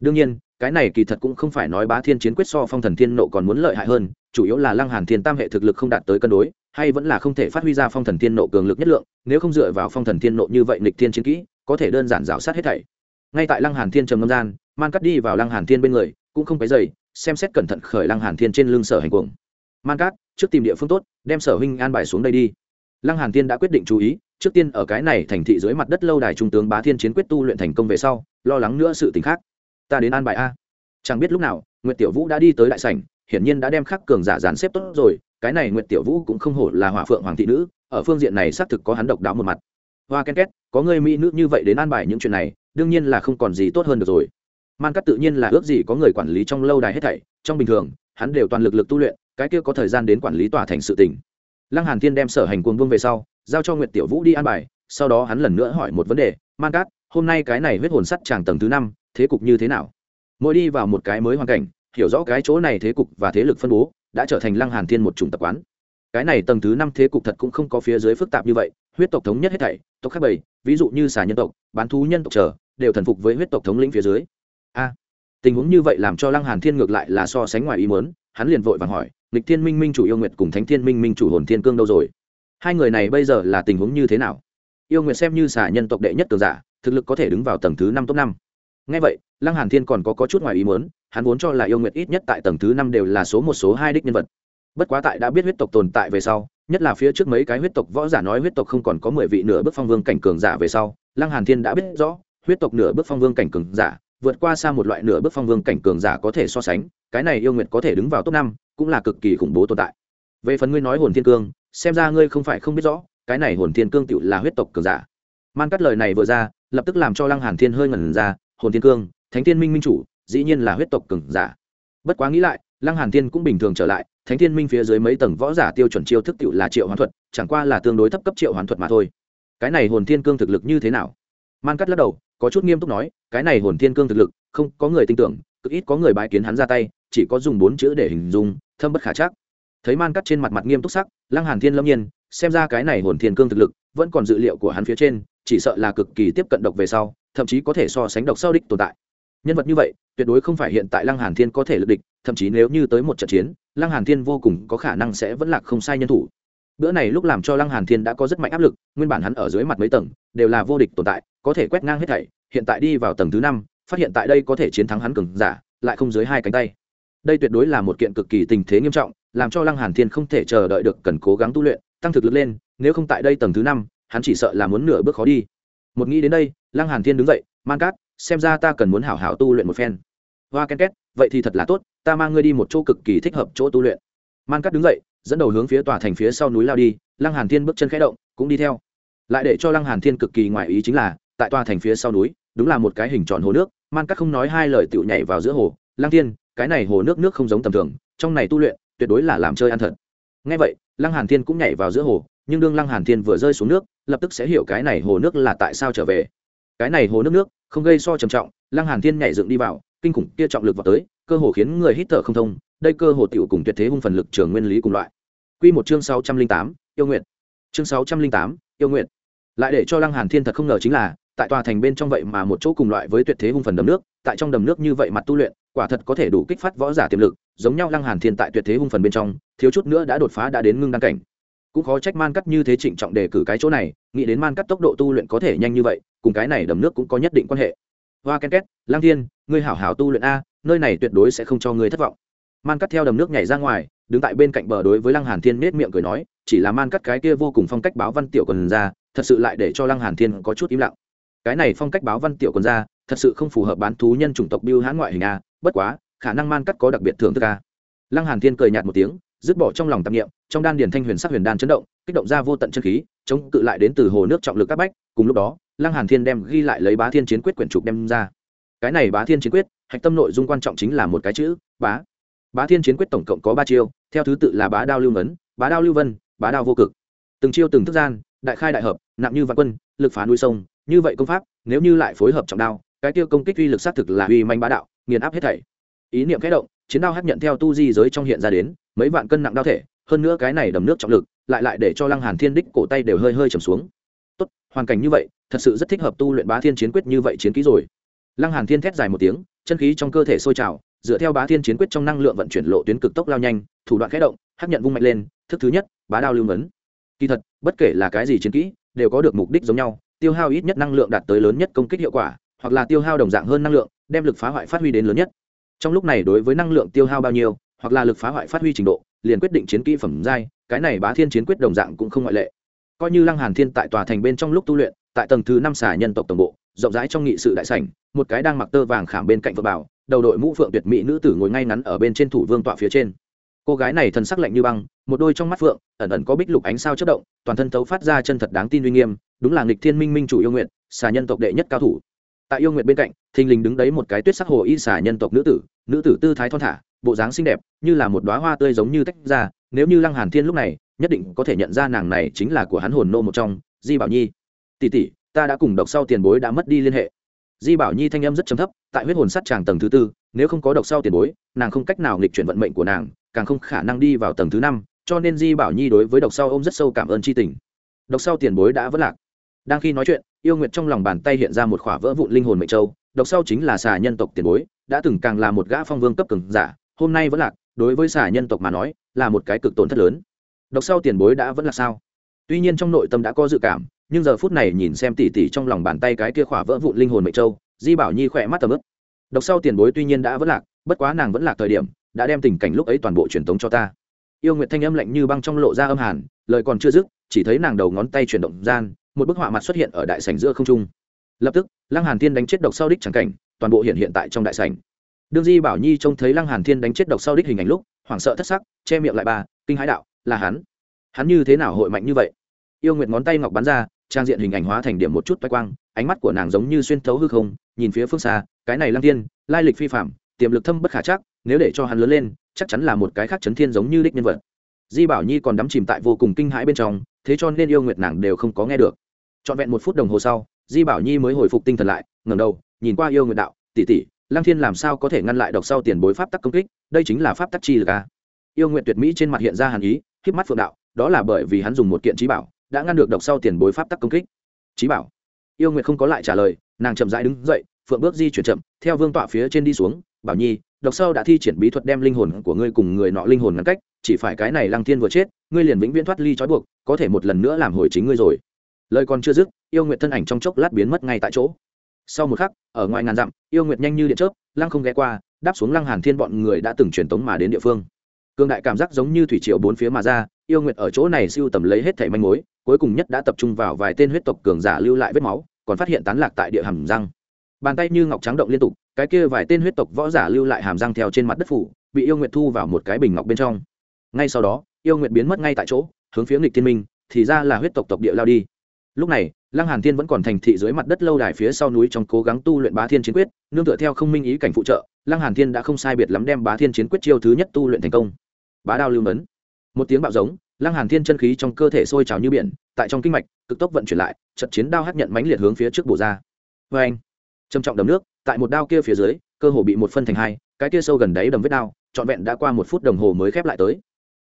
Đương nhiên, cái này kỳ thật cũng không phải nói bá thiên chiến quyết so phong thần thiên nộ còn muốn lợi hại hơn, chủ yếu là lăng hàn thiên tam hệ thực lực không đạt tới cân đối, hay vẫn là không thể phát huy ra phong thần thiên nộ cường lực nhất lượng, nếu không dựa vào phong thần thiên nộ như vậy nghịch thiên chiến kỹ, có thể đơn giản rào sát hết thảy. Ngay tại lăng hàn thiên trầm ngâm gian, man cắt đi vào lăng hàn thiên bên người, cũng không cái dày xem xét cẩn thận khởi lăng hàn thiên trên lưng sở hành cuồng. Man cát, trước tìm địa phương tốt, đem sở huynh an bài xuống đây đi. Lăng hàn thiên đã quyết định chú ý, trước tiên ở cái này thành thị dưới mặt đất lâu đài trung tướng bá thiên chiến quyết tu luyện thành công về sau, lo lắng nữa sự tình khác. Ta đến an bài a. Chẳng biết lúc nào, nguyệt tiểu vũ đã đi tới đại sảnh, hiển nhiên đã đem khắc cường giả dàn xếp tốt rồi, cái này nguyệt tiểu vũ cũng không hổ là hỏa phượng hoàng thị nữ, ở phương diện này xác thực có hắn độc đáo một mặt. Hoa ken két, có người mỹ nữ như vậy đến an bài những chuyện này, đương nhiên là không còn gì tốt hơn được rồi man cắt tự nhiên là ước gì có người quản lý trong lâu đài hết thảy, trong bình thường, hắn đều toàn lực lực tu luyện, cái kia có thời gian đến quản lý tòa thành sự tỉnh lăng hàn thiên đem sở hành cuồng vương về sau, giao cho nguyệt tiểu vũ đi an bài, sau đó hắn lần nữa hỏi một vấn đề, man cát, hôm nay cái này huyết hồn sắt tràng tầng thứ năm, thế cục như thế nào? Mỗi đi vào một cái mới hoàn cảnh, hiểu rõ cái chỗ này thế cục và thế lực phân bố, đã trở thành lăng hàn thiên một chủng tập quán. Cái này tầng thứ năm thế cục thật cũng không có phía dưới phức tạp như vậy, huyết tộc thống nhất hết thảy, tộc khác bảy, ví dụ như xà nhân tộc, bán thú nhân tộc trở, đều thần phục với huyết tộc thống lĩnh phía dưới a. Tình huống như vậy làm cho lăng hàn thiên ngược lại là so sánh ngoài ý muốn hắn liền vội vàng hỏi lịch thiên minh minh chủ yêu nguyệt cùng thánh thiên minh minh chủ hồn thiên cương đâu rồi? Hai người này bây giờ là tình huống như thế nào? Yêu nguyệt xem như xả nhân tộc đệ nhất cường giả thực lực có thể đứng vào tầng thứ năm top năm. Ngay vậy lăng hàn thiên còn có, có chút ngoài ý muốn hắn vốn cho là yêu nguyệt ít nhất tại tầng thứ năm đều là số một số hai đích nhân vật. Bất quá tại đã biết huyết tộc tồn tại về sau nhất là phía trước mấy cái huyết tộc võ giả nói huyết tộc không còn có mười vị nửa bước phong vương cảnh cường giả về sau lăng hàn thiên đã biết rõ huyết tộc nửa bước phong vương cảnh cường giả vượt qua xa một loại nửa bước phong vương cảnh cường giả có thể so sánh, cái này yêu nguyệt có thể đứng vào top năm, cũng là cực kỳ khủng bố tồn tại. Về phần ngươi nói hồn thiên cương, xem ra ngươi không phải không biết rõ, cái này hồn thiên cương tựu là huyết tộc cường giả. Man cắt lời này vừa ra, lập tức làm cho lăng hàn thiên hơi ngẩn ra, hồn thiên cương, thánh thiên minh minh chủ, dĩ nhiên là huyết tộc cường giả. Bất quá nghĩ lại, lăng hàn thiên cũng bình thường trở lại, thánh thiên minh phía dưới mấy tầng võ giả tiêu chuẩn chiêu thức tựu là triệu hoán thuật, chẳng qua là tương đối thấp cấp triệu hoán thuật mà thôi. Cái này hồn thiên cương thực lực như thế nào? Man cắt lắc đầu có chút nghiêm túc nói, cái này hồn thiên cương thực lực, không có người tin tưởng, cực ít có người bái kiến hắn ra tay, chỉ có dùng bốn chữ để hình dung, thâm bất khả chắc. Thấy man cắt trên mặt mặt nghiêm túc sắc, lăng hàn thiên lâm nhiên, xem ra cái này hồn thiên cương thực lực, vẫn còn dự liệu của hắn phía trên, chỉ sợ là cực kỳ tiếp cận độc về sau, thậm chí có thể so sánh độc sau đích tồn tại. Nhân vật như vậy, tuyệt đối không phải hiện tại lăng hàn thiên có thể lực địch, thậm chí nếu như tới một trận chiến, lăng hàn thiên vô cùng có khả năng sẽ vẫn lạc không sai nhân thủ bữa này lúc làm cho lăng hàn thiên đã có rất mạnh áp lực, nguyên bản hắn ở dưới mặt mấy tầng, đều là vô địch tồn tại, có thể quét ngang hết thảy, hiện tại đi vào tầng thứ năm, phát hiện tại đây có thể chiến thắng hắn cường giả, lại không dưới hai cánh tay. Đây tuyệt đối là một kiện cực kỳ tình thế nghiêm trọng, làm cho lăng hàn thiên không thể chờ đợi được cần cố gắng tu luyện, tăng thực lực lên, nếu không tại đây tầng thứ năm, hắn chỉ sợ là muốn nửa bước khó đi. Một nghĩ đến đây, lăng hàn thiên đứng dậy, man cát, xem ra ta cần muốn hảo hảo tu luyện một phen. Hoa ken két, vậy thì thật là tốt, ta mang ngươi đi một chỗ cực kỳ thích hợp chỗ tu luyện. Man cát đứng dậy dẫn đầu hướng phía tòa thành phía sau núi lao đi, lăng hàn thiên bước chân khẽ động, cũng đi theo. Lại để cho lăng hàn thiên cực kỳ ngoại ý chính là, tại tòa thành phía sau núi, đúng là một cái hình tròn hồ nước, man cát không nói hai lời tựu nhảy vào giữa hồ. Lăng thiên, cái này hồ nước nước không giống tầm thường, trong này tu luyện, tuyệt đối là làm chơi ăn thật. Ngay vậy, lăng hàn thiên cũng nhảy vào giữa hồ, nhưng đương lăng hàn thiên vừa rơi xuống nước, lập tức sẽ hiểu cái này hồ nước là tại sao trở về. Cái này hồ nước nước, không gây so trầm trọng, lăng hàn thiên nhảy dựng đi vào, kinh khủng kia trọng lực vào tới, cơ hồ khiến người hít thở không thông đây cơ hồ tiểu cùng tuyệt thế hung phần lực trường nguyên lý cùng loại. Quy một chương 608, yêu nguyện chương 608, yêu nguyện lại để cho lăng hàn thiên thật không ngờ chính là tại tòa thành bên trong vậy mà một chỗ cùng loại với tuyệt thế hung phần đầm nước tại trong đầm nước như vậy mặt tu luyện quả thật có thể đủ kích phát võ giả tiềm lực giống nhau lăng hàn thiên tại tuyệt thế hung phần bên trong thiếu chút nữa đã đột phá đã đến ngưng đăng cảnh. Cũng khó trách man cắt như thế trịnh trọng đề cử cái chỗ này nghĩ đến man cắt tốc độ tu luyện có thể nhanh như vậy cùng cái này đầm nước cũng có nhất định quan hệ. Hoa ken két lang thiên ngươi hảo hảo tu luyện a nơi này tuyệt đối sẽ không cho ngươi thất vọng man cắt theo đầm nước nhảy ra ngoài, đứng tại bên cạnh bờ đối với lăng hàn thiên nết miệng cười nói, chỉ là man cắt cái kia vô cùng phong cách báo văn tiểu quần ra, thật sự lại để cho lăng hàn thiên có chút im lặng. Cái này phong cách báo văn tiểu quần ra, thật sự không phù hợp bán thú nhân chủng tộc biêu hãn ngoại hình a, bất quá, khả năng man cắt có đặc biệt thưởng thức a. Lăng hàn thiên cười nhạt một tiếng, dứt bỏ trong lòng tạp niệm, trong đan điền thanh huyền sắc huyền đan chấn động, kích động ra vô tận chân khí, chống cự lại đến từ hồ nước trọng lực các bách, cùng lúc đó, lăng hàn thiên đem ghi lại lấy bá thiên chiến quyết quyển trục đem ra. Cái này bá thiên chiến quyết, hạch tâm nội dung quan trọng chính là một cái chữ, bá bá thiên chiến quyết tổng cộng có ba chiêu, theo thứ tự là bá đao lưu ngấn, bá đao lưu vân, bá đao vô cực. Từng chiêu từng thức gian, đại khai đại hợp, nặng như vạn quân, lực phá núi sông, như vậy công pháp, nếu như lại phối hợp trọng đao, cái tiêu công kích uy lực sát thực là uy manh bá đạo, nghiền áp hết thảy. Ý niệm khẽ động, chiến đao hấp nhận theo tu di giới trong hiện ra đến, mấy vạn cân nặng đao thể, hơn nữa cái này đầm nước trọng lực, lại lại để cho lăng hàn thiên đích cổ tay đều hơi hơi trầm xuống. Tốt, hoàn cảnh như vậy, thật sự rất thích hợp tu luyện bá thiên chiến quyết như vậy chiến kỹ rồi. Lăng hàn thiên thét dài một tiếng, chân khí trong cơ thể sôi trào dựa theo bá thiên chiến quyết trong năng lượng vận chuyển lộ tuyến cực tốc lao nhanh, thủ đoạn khẽ động, hắc nhận vung mạnh lên, thức thứ nhất, bá đao lưu ngấn. Kỳ thật, bất kể là cái gì chiến kỹ, đều có được mục đích giống nhau, tiêu hao ít nhất năng lượng đạt tới lớn nhất công kích hiệu quả, hoặc là tiêu hao đồng dạng hơn năng lượng, đem lực phá hoại phát huy đến lớn nhất. Trong lúc này đối với năng lượng tiêu hao bao nhiêu, hoặc là lực phá hoại phát huy trình độ, liền quyết định chiến kỹ phẩm giai, cái này bá thiên chiến quyết đồng dạng cũng không ngoại lệ. Coi như lăng hàn thiên tại tòa thành bên trong lúc tu luyện, tại tầng thứ năm xả nhân tộc tổng bộ, rộng rãi trong nghị sự đại sảnh, một cái đang mặc tơ vàng khảm bên cạnh vợ bảo đầu đội mũ phượng tuyệt mỹ nữ tử ngồi ngay ngắn ở bên trên thủ vương tọa phía trên. Cô gái này thần sắc lạnh như băng, một đôi trong mắt phượng, ẩn ẩn có bích lục ánh sao chất động, toàn thân tấu phát ra chân thật đáng tin uy nghiêm, đúng là nghịch thiên minh minh chủ yêu nguyện xà nhân tộc đệ nhất cao thủ. Tại yêu nguyện bên cạnh, thình lình đứng đấy một cái tuyết sắc hồ y xà nhân tộc nữ tử nữ tử tư thái thon thả, bộ dáng xinh đẹp, như là một đoá hoa tươi giống như tách ra, nếu như lăng hàn thiên lúc này, nhất định có thể nhận ra nàng này chính là của hắn hồn nô một trong, di bảo nhi. Tỷ tỷ, ta đã cùng độc sau tiền bối đã mất đi liên hệ di bảo nhi thanh âm rất trầm thấp, tại huyết hồn sát tràng tầng thứ tư, nếu không có độc sau tiền bối, nàng không cách nào nghịch chuyển vận mệnh của nàng, càng không khả năng đi vào tầng thứ năm, cho nên di bảo nhi đối với độc sau ô m rất sâu cảm ơn c h i tình. Độc sau tiền bối đã vất lạc. Đang khi nói chuyện, yêu nguyệt trong lòng bàn tay hiện ra một khỏa vỡ vụn linh hồn mệnh châu, độc sau chính là xà nhân tộc tiền bối, đã từng càng là một gã phong vương cấp cường giả, hôm nay vẫn lạc, đối với xà nhân tộc mà nói, là một cái cực tổn thất lớn. Độc sau tiền bối đã vẫn là sao? Tuy nhiên trong nội tâm đã có dự cảm nhưng giờ phút này nhìn xem tỉ tỉ trong lòng bàn tay cái kia khỏa vỡ vụn linh hồn mệnh châu, di bảo nhi khỏe mắt tầm ướp độc sau tiền bối tuy nhiên đã vẫn lạc, bất quá nàng vẫn lạc thời điểm, đã đem tình cảnh lúc ấy toàn bộ truyền tống cho ta. Yêu nguyệt thanh âm lạnh như băng trong lộ ra âm hàn, lời còn chưa dứt, chỉ thấy nàng đầu ngón tay chuyển động gian, một bức họa mặt xuất hiện ở đại sảnh giữa không trung. Lập tức, lăng hàn thiên đánh chết độc sau đích chẳng cảnh, toàn bộ hiện hiện tại trong đại sảnh. Đương di bảo nhi trông thấy lăng hàn thiên đánh chết độc sau đích hình ảnh lúc, hoảng sợ thất sắc, che miệng lại bà, kinh hãi đạo, là hắn. Hắn như thế nào hội mạnh như vậy? Yêu nguyệt ngón tay ngọc bắn ra trang diện hình ảnh hóa thành điểm một chút toái quang, ánh mắt của nàng giống như xuyên thấu hư không, nhìn phía phương xa, cái này lăng thiên, lai lịch phi phạm, tiềm lực thâm bất khả chắc, nếu để cho hắn lớn lên, chắc chắn là một cái khác chấn thiên giống như đích nhân vật. Di bảo nhi còn đắm chìm tại vô cùng kinh hãi bên trong, thế cho nên yêu nguyệt nàng đều không có nghe được. Trọn vẹn một phút đồng hồ sau, di bảo nhi mới hồi phục tinh thần lại, ngẩng đầu, nhìn qua yêu nguyệt đạo, tỷ tỷ, lăng thiên làm sao có thể ngăn lại độc sau tiền bối pháp tắc công kích? Đây chính là pháp tắc chi lực a yêu nguyện tuyệt mỹ trên mặt hiện ra hàn ý, khiếp mắt phượng đạo, đó là bởi vì hắn dùng một kiện trí bảo đã ngăn được độc sau tiền bối pháp tắc công kích. Trí bảo. Yêu nguyệt không có lại trả lời, nàng chậm rãi đứng dậy, phượng bước di chuyển chậm, theo vương tọa phía trên đi xuống, bảo nhi, độc sau đã thi triển bí thuật đem linh hồn của ngươi cùng người nọ linh hồn ngăn cách, chỉ phải cái này lăng thiên vừa chết, ngươi liền vĩnh viễn thoát ly trói buộc, có thể một lần nữa làm hồi chính ngươi rồi. Lời còn chưa dứt, yêu nguyệt thân ảnh trong chốc lát biến mất ngay tại chỗ. Sau một khắc, ở ngoài ngàn dặm, yêu nguyệt nhanh như điện chớp, lăng không ghé qua, đáp xuống lăng hàn thiên bọn người đã từng truyền tống mà đến địa phương. Cương đại cảm giác giống như thủy triều bốn phía mà ra, yêu nguyệt ở chỗ này siêu tầm lấy hết thảy manh mối cuối cùng nhất đã tập trung vào vài tên huyết tộc cường giả lưu lại vết máu, còn phát hiện tán lạc tại địa hàm răng. Bàn tay như ngọc trắng động liên tục, cái kia vài tên huyết tộc võ giả lưu lại hàm răng theo trên mặt đất phủ, bị yêu nguyệt thu vào một cái bình ngọc bên trong. Ngay sau đó, yêu nguyệt biến mất ngay tại chỗ, hướng phía nghịch thiên minh, thì ra là huyết tộc tộc địa lao đi. Lúc này, lăng hàn thiên vẫn còn thành thị dưới mặt đất lâu đài phía sau núi trong cố gắng tu luyện bá thiên chiến quyết, nương tựa theo không minh ý cảnh phụ trợ, lăng hàn thiên đã không sai biệt lắm đem bá thiên chiến quyết chiêu thứ nhất tu luyện thành công. Bá đao lưu mấn. Một tiếng bạo giống lăng hàn thiên chân khí trong cơ thể sôi trào như biển, tại trong kinh mạch, cực tốc vận chuyển lại, trận chiến đao hất nhận mãnh liệt hướng phía trước bổ ra. Với anh, trầm trọng đầm nước, tại một đao kia phía dưới, cơ hồ bị một phân thành hai, cái kia sâu gần đáy đầm vết đao, trọn vẹn đã qua một phút đồng hồ mới khép lại tới.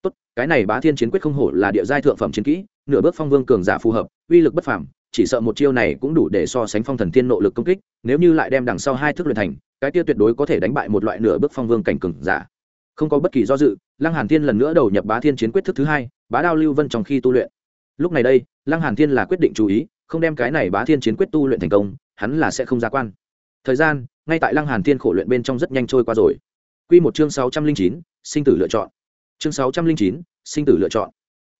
Tốt, cái này bá thiên chiến quyết không hổ là địa giai thượng phẩm chiến kỹ, nửa bước phong vương cường giả phù hợp, uy lực bất phàm, chỉ sợ một chiêu này cũng đủ để so sánh phong thần thiên nộ lực công kích, nếu như lại đem đằng sau hai thức luyện thành, cái kia tuyệt đối có thể đánh bại một loại nửa bước phong vương cảnh cường giả. Không có bất kỳ do dự, lăng hàn thiên lần nữa đầu nhập bá thiên chiến quyết thức thứ hai bá đao lưu vân trong khi tu luyện. Lúc này đây lăng hàn thiên là quyết định chú ý không đem cái này bá thiên chiến quyết tu luyện thành công hắn là sẽ không ra quan. Thời gian ngay tại lăng hàn thiên khổ luyện bên trong rất nhanh trôi qua rồi. Quy một chương sáu trăm linh chín, sinh tử lựa chọn. Chương sáu trăm linh chín, sinh tử lựa chọn.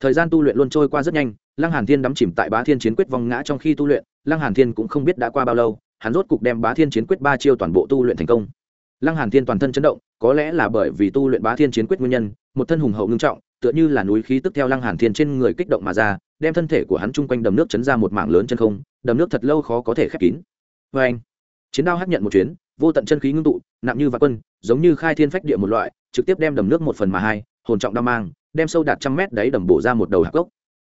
Thời gian tu luyện luôn trôi qua rất nhanh lăng hàn thiên đắm chìm tại bá thiên chiến quyết vong ngã trong khi tu luyện lăng hàn thiên cũng không biết đã qua bao lâu hắn rốt cục đem bá thiên chiến quyết ba chiêu toàn bộ tu luyện thành công. Lăng hàn thiên toàn thân chấn động có lẽ là bởi vì tu luyện bá thiên chiến quyết nguyên nhân một thân hùng hậu ngưng trọng tựa như là núi khí tức theo lăng hàn thiên trên người kích động mà ra, đem thân thể của hắn chung quanh đầm nước chấn ra một mảng lớn chân không, đầm nước thật lâu khó có thể khép kín. Với anh, chiến đao hấp nhận một chuyến, vô tận chân khí ngưng tụ, nặng như vạn quân, giống như khai thiên phách địa một loại, trực tiếp đem đầm nước một phần mà hai, hồn trọng đao mang, đem sâu đạt trăm mét đáy đầm bổ ra một đầu hạc gốc.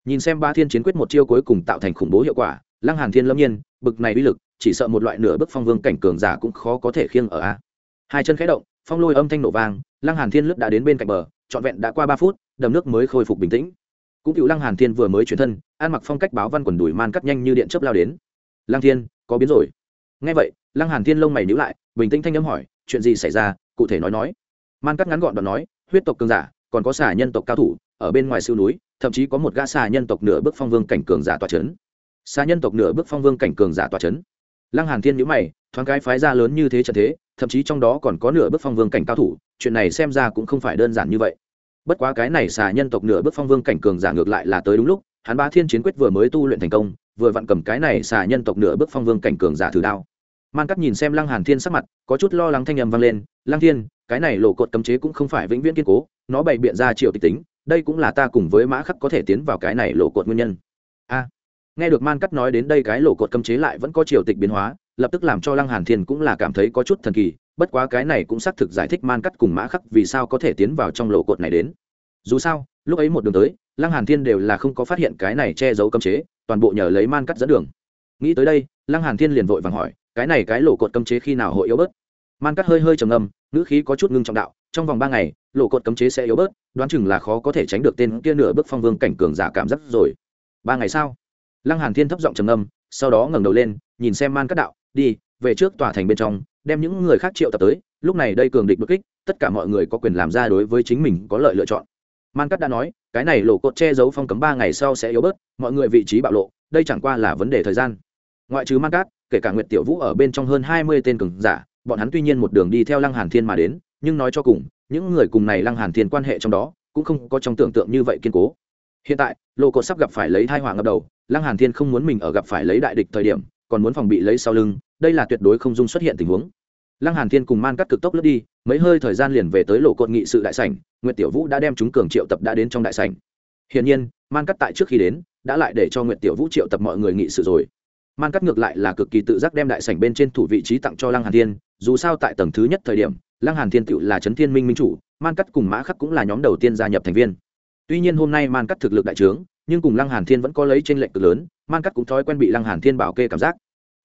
Nhìn xem ba thiên chiến quyết một chiêu cuối cùng tạo thành khủng bố hiệu quả, lăng hàn thiên lâm nhiên, bực này uy lực, chỉ sợ một loại nửa bức phong vương cảnh cường giả cũng khó có thể khiêng ở a. Hai chân khẽ động, phong lôi âm thanh nổ vang, lăng hàn thiên lướt đã đến bên cạnh bờ, trọn vẹn đã qua ba phút đầm nước mới khôi phục bình tĩnh. Cũng cựu lăng hàn thiên vừa mới chuyển thân ăn mặc phong cách báo văn quần đùi man cắt nhanh như điện chớp lao đến. Lăng thiên, có biến rồi. Nghe vậy, lăng hàn thiên lông mày nhíu lại, bình tĩnh thanh âm hỏi, chuyện gì xảy ra? Cụ thể nói nói. Man cắt ngắn gọn đoạn nói, huyết tộc cường giả, còn có xà nhân tộc cao thủ, ở bên ngoài siêu núi, thậm chí có một gã xà nhân tộc nửa bước phong vương cảnh cường giả tòa chấn. Xà nhân tộc nửa bước phong vương cảnh cường giả tòa chấn? Lăng hàn thiên nhíu mày, thoáng cái phái ra lớn như thế trận thế, thậm chí trong đó còn có nửa bước phong vương cảnh cao thủ, chuyện này xem ra cũng không phải đơn giản như vậy bất quá cái này xà nhân tộc nửa bước phong vương cảnh cường giả ngược lại là tới đúng lúc, hắn ba thiên chiến quyết vừa mới tu luyện thành công, vừa vặn cầm cái này xà nhân tộc nửa bước phong vương cảnh cường giả thử đao. Man cắt nhìn xem lăng hàn thiên sắc mặt, có chút lo lắng thanh âm vang lên, lăng thiên, cái này lộ cột cấm chế cũng không phải vĩnh viễn kiên cố, nó bày biện ra triệu tịch tính, đây cũng là ta cùng với mã khắc có thể tiến vào cái này lộ cột nguyên nhân. A. Nghe được man cắt nói đến đây cái lộ cột cấm chế lại vẫn có triệu tịch biến hóa, lập tức làm cho lăng hàn thiên cũng là cảm thấy có chút thần kỳ bất quá cái này cũng xác thực giải thích man cắt cùng mã khắc vì sao có thể tiến vào trong lộ cột này đến. Dù sao, lúc ấy một đường tới, lăng hàn thiên đều là không có phát hiện cái này che giấu cấm chế, toàn bộ nhờ lấy man cắt dẫn đường. Nghĩ tới đây, lăng hàn thiên liền vội vàng hỏi, cái này cái lộ cột cấm chế khi nào hội yếu bớt? Man cắt hơi hơi trầm ngâm, ngữ khí có chút ngưng trọng đạo, trong vòng ba ngày lộ cột cấm chế sẽ yếu bớt, đoán chừng là khó có thể tránh được tên kia nửa bước phong vương cảnh cường giả cảm giác rồi. Ba ngày sau, lăng hàn thiên thấp giọng trầm ngâm, sau đó ngẩng đầu lên, nhìn xem man cắt đạo, đi, về trước tòa thành bên trong đem những người khác triệu tập tới, lúc này đây cường địch bất kích, tất cả mọi người có quyền làm ra đối với chính mình có lợi lựa chọn. Man cắt đã nói, cái này lộ cột che giấu phong cấm ba ngày sau sẽ yếu bớt, mọi người vị trí bạo lộ, đây chẳng qua là vấn đề thời gian. Ngoại trừ man cắt, kể cả nguyệt tiểu vũ ở bên trong hơn hai mươi tên cường giả, bọn hắn tuy nhiên một đường đi theo lăng hàn thiên mà đến, nhưng nói cho cùng, những người cùng này lăng hàn thiên quan hệ trong đó, cũng không có trong tưởng tượng như vậy kiên cố. Hiện tại lộ cột sắp gặp phải lấy thai họa ngập đầu, lăng hàn thiên không muốn mình ở gặp phải lấy đại địch thời điểm còn muốn phòng bị lấy sau lưng, đây là tuyệt đối không dung xuất hiện tình huống. Lăng hàn thiên cùng man cắt cực tốc lướt đi, mấy hơi thời gian liền về tới lộ cột nghị sự đại sảnh, nguyệt tiểu vũ đã đem chúng cường triệu tập đã đến trong đại sảnh. Hiển nhiên, man cắt tại trước khi đến, đã lại để cho nguyệt tiểu vũ triệu tập mọi người nghị sự rồi. Man cắt ngược lại là cực kỳ tự giác đem đại sảnh bên trên thủ vị trí tặng cho lăng hàn thiên, dù sao tại tầng thứ nhất thời điểm, lăng hàn thiên tự là chấn thiên minh minh chủ, man cắt cùng mã khắc cũng là nhóm đầu tiên gia nhập thành viên. Tuy nhiên hôm nay man cắt thực lực đại trướng nhưng cùng lăng hàn thiên vẫn có lấy trên lệnh cực lớn, man cắt cũng thói quen bị lăng hàn thiên bảo kê cảm giác.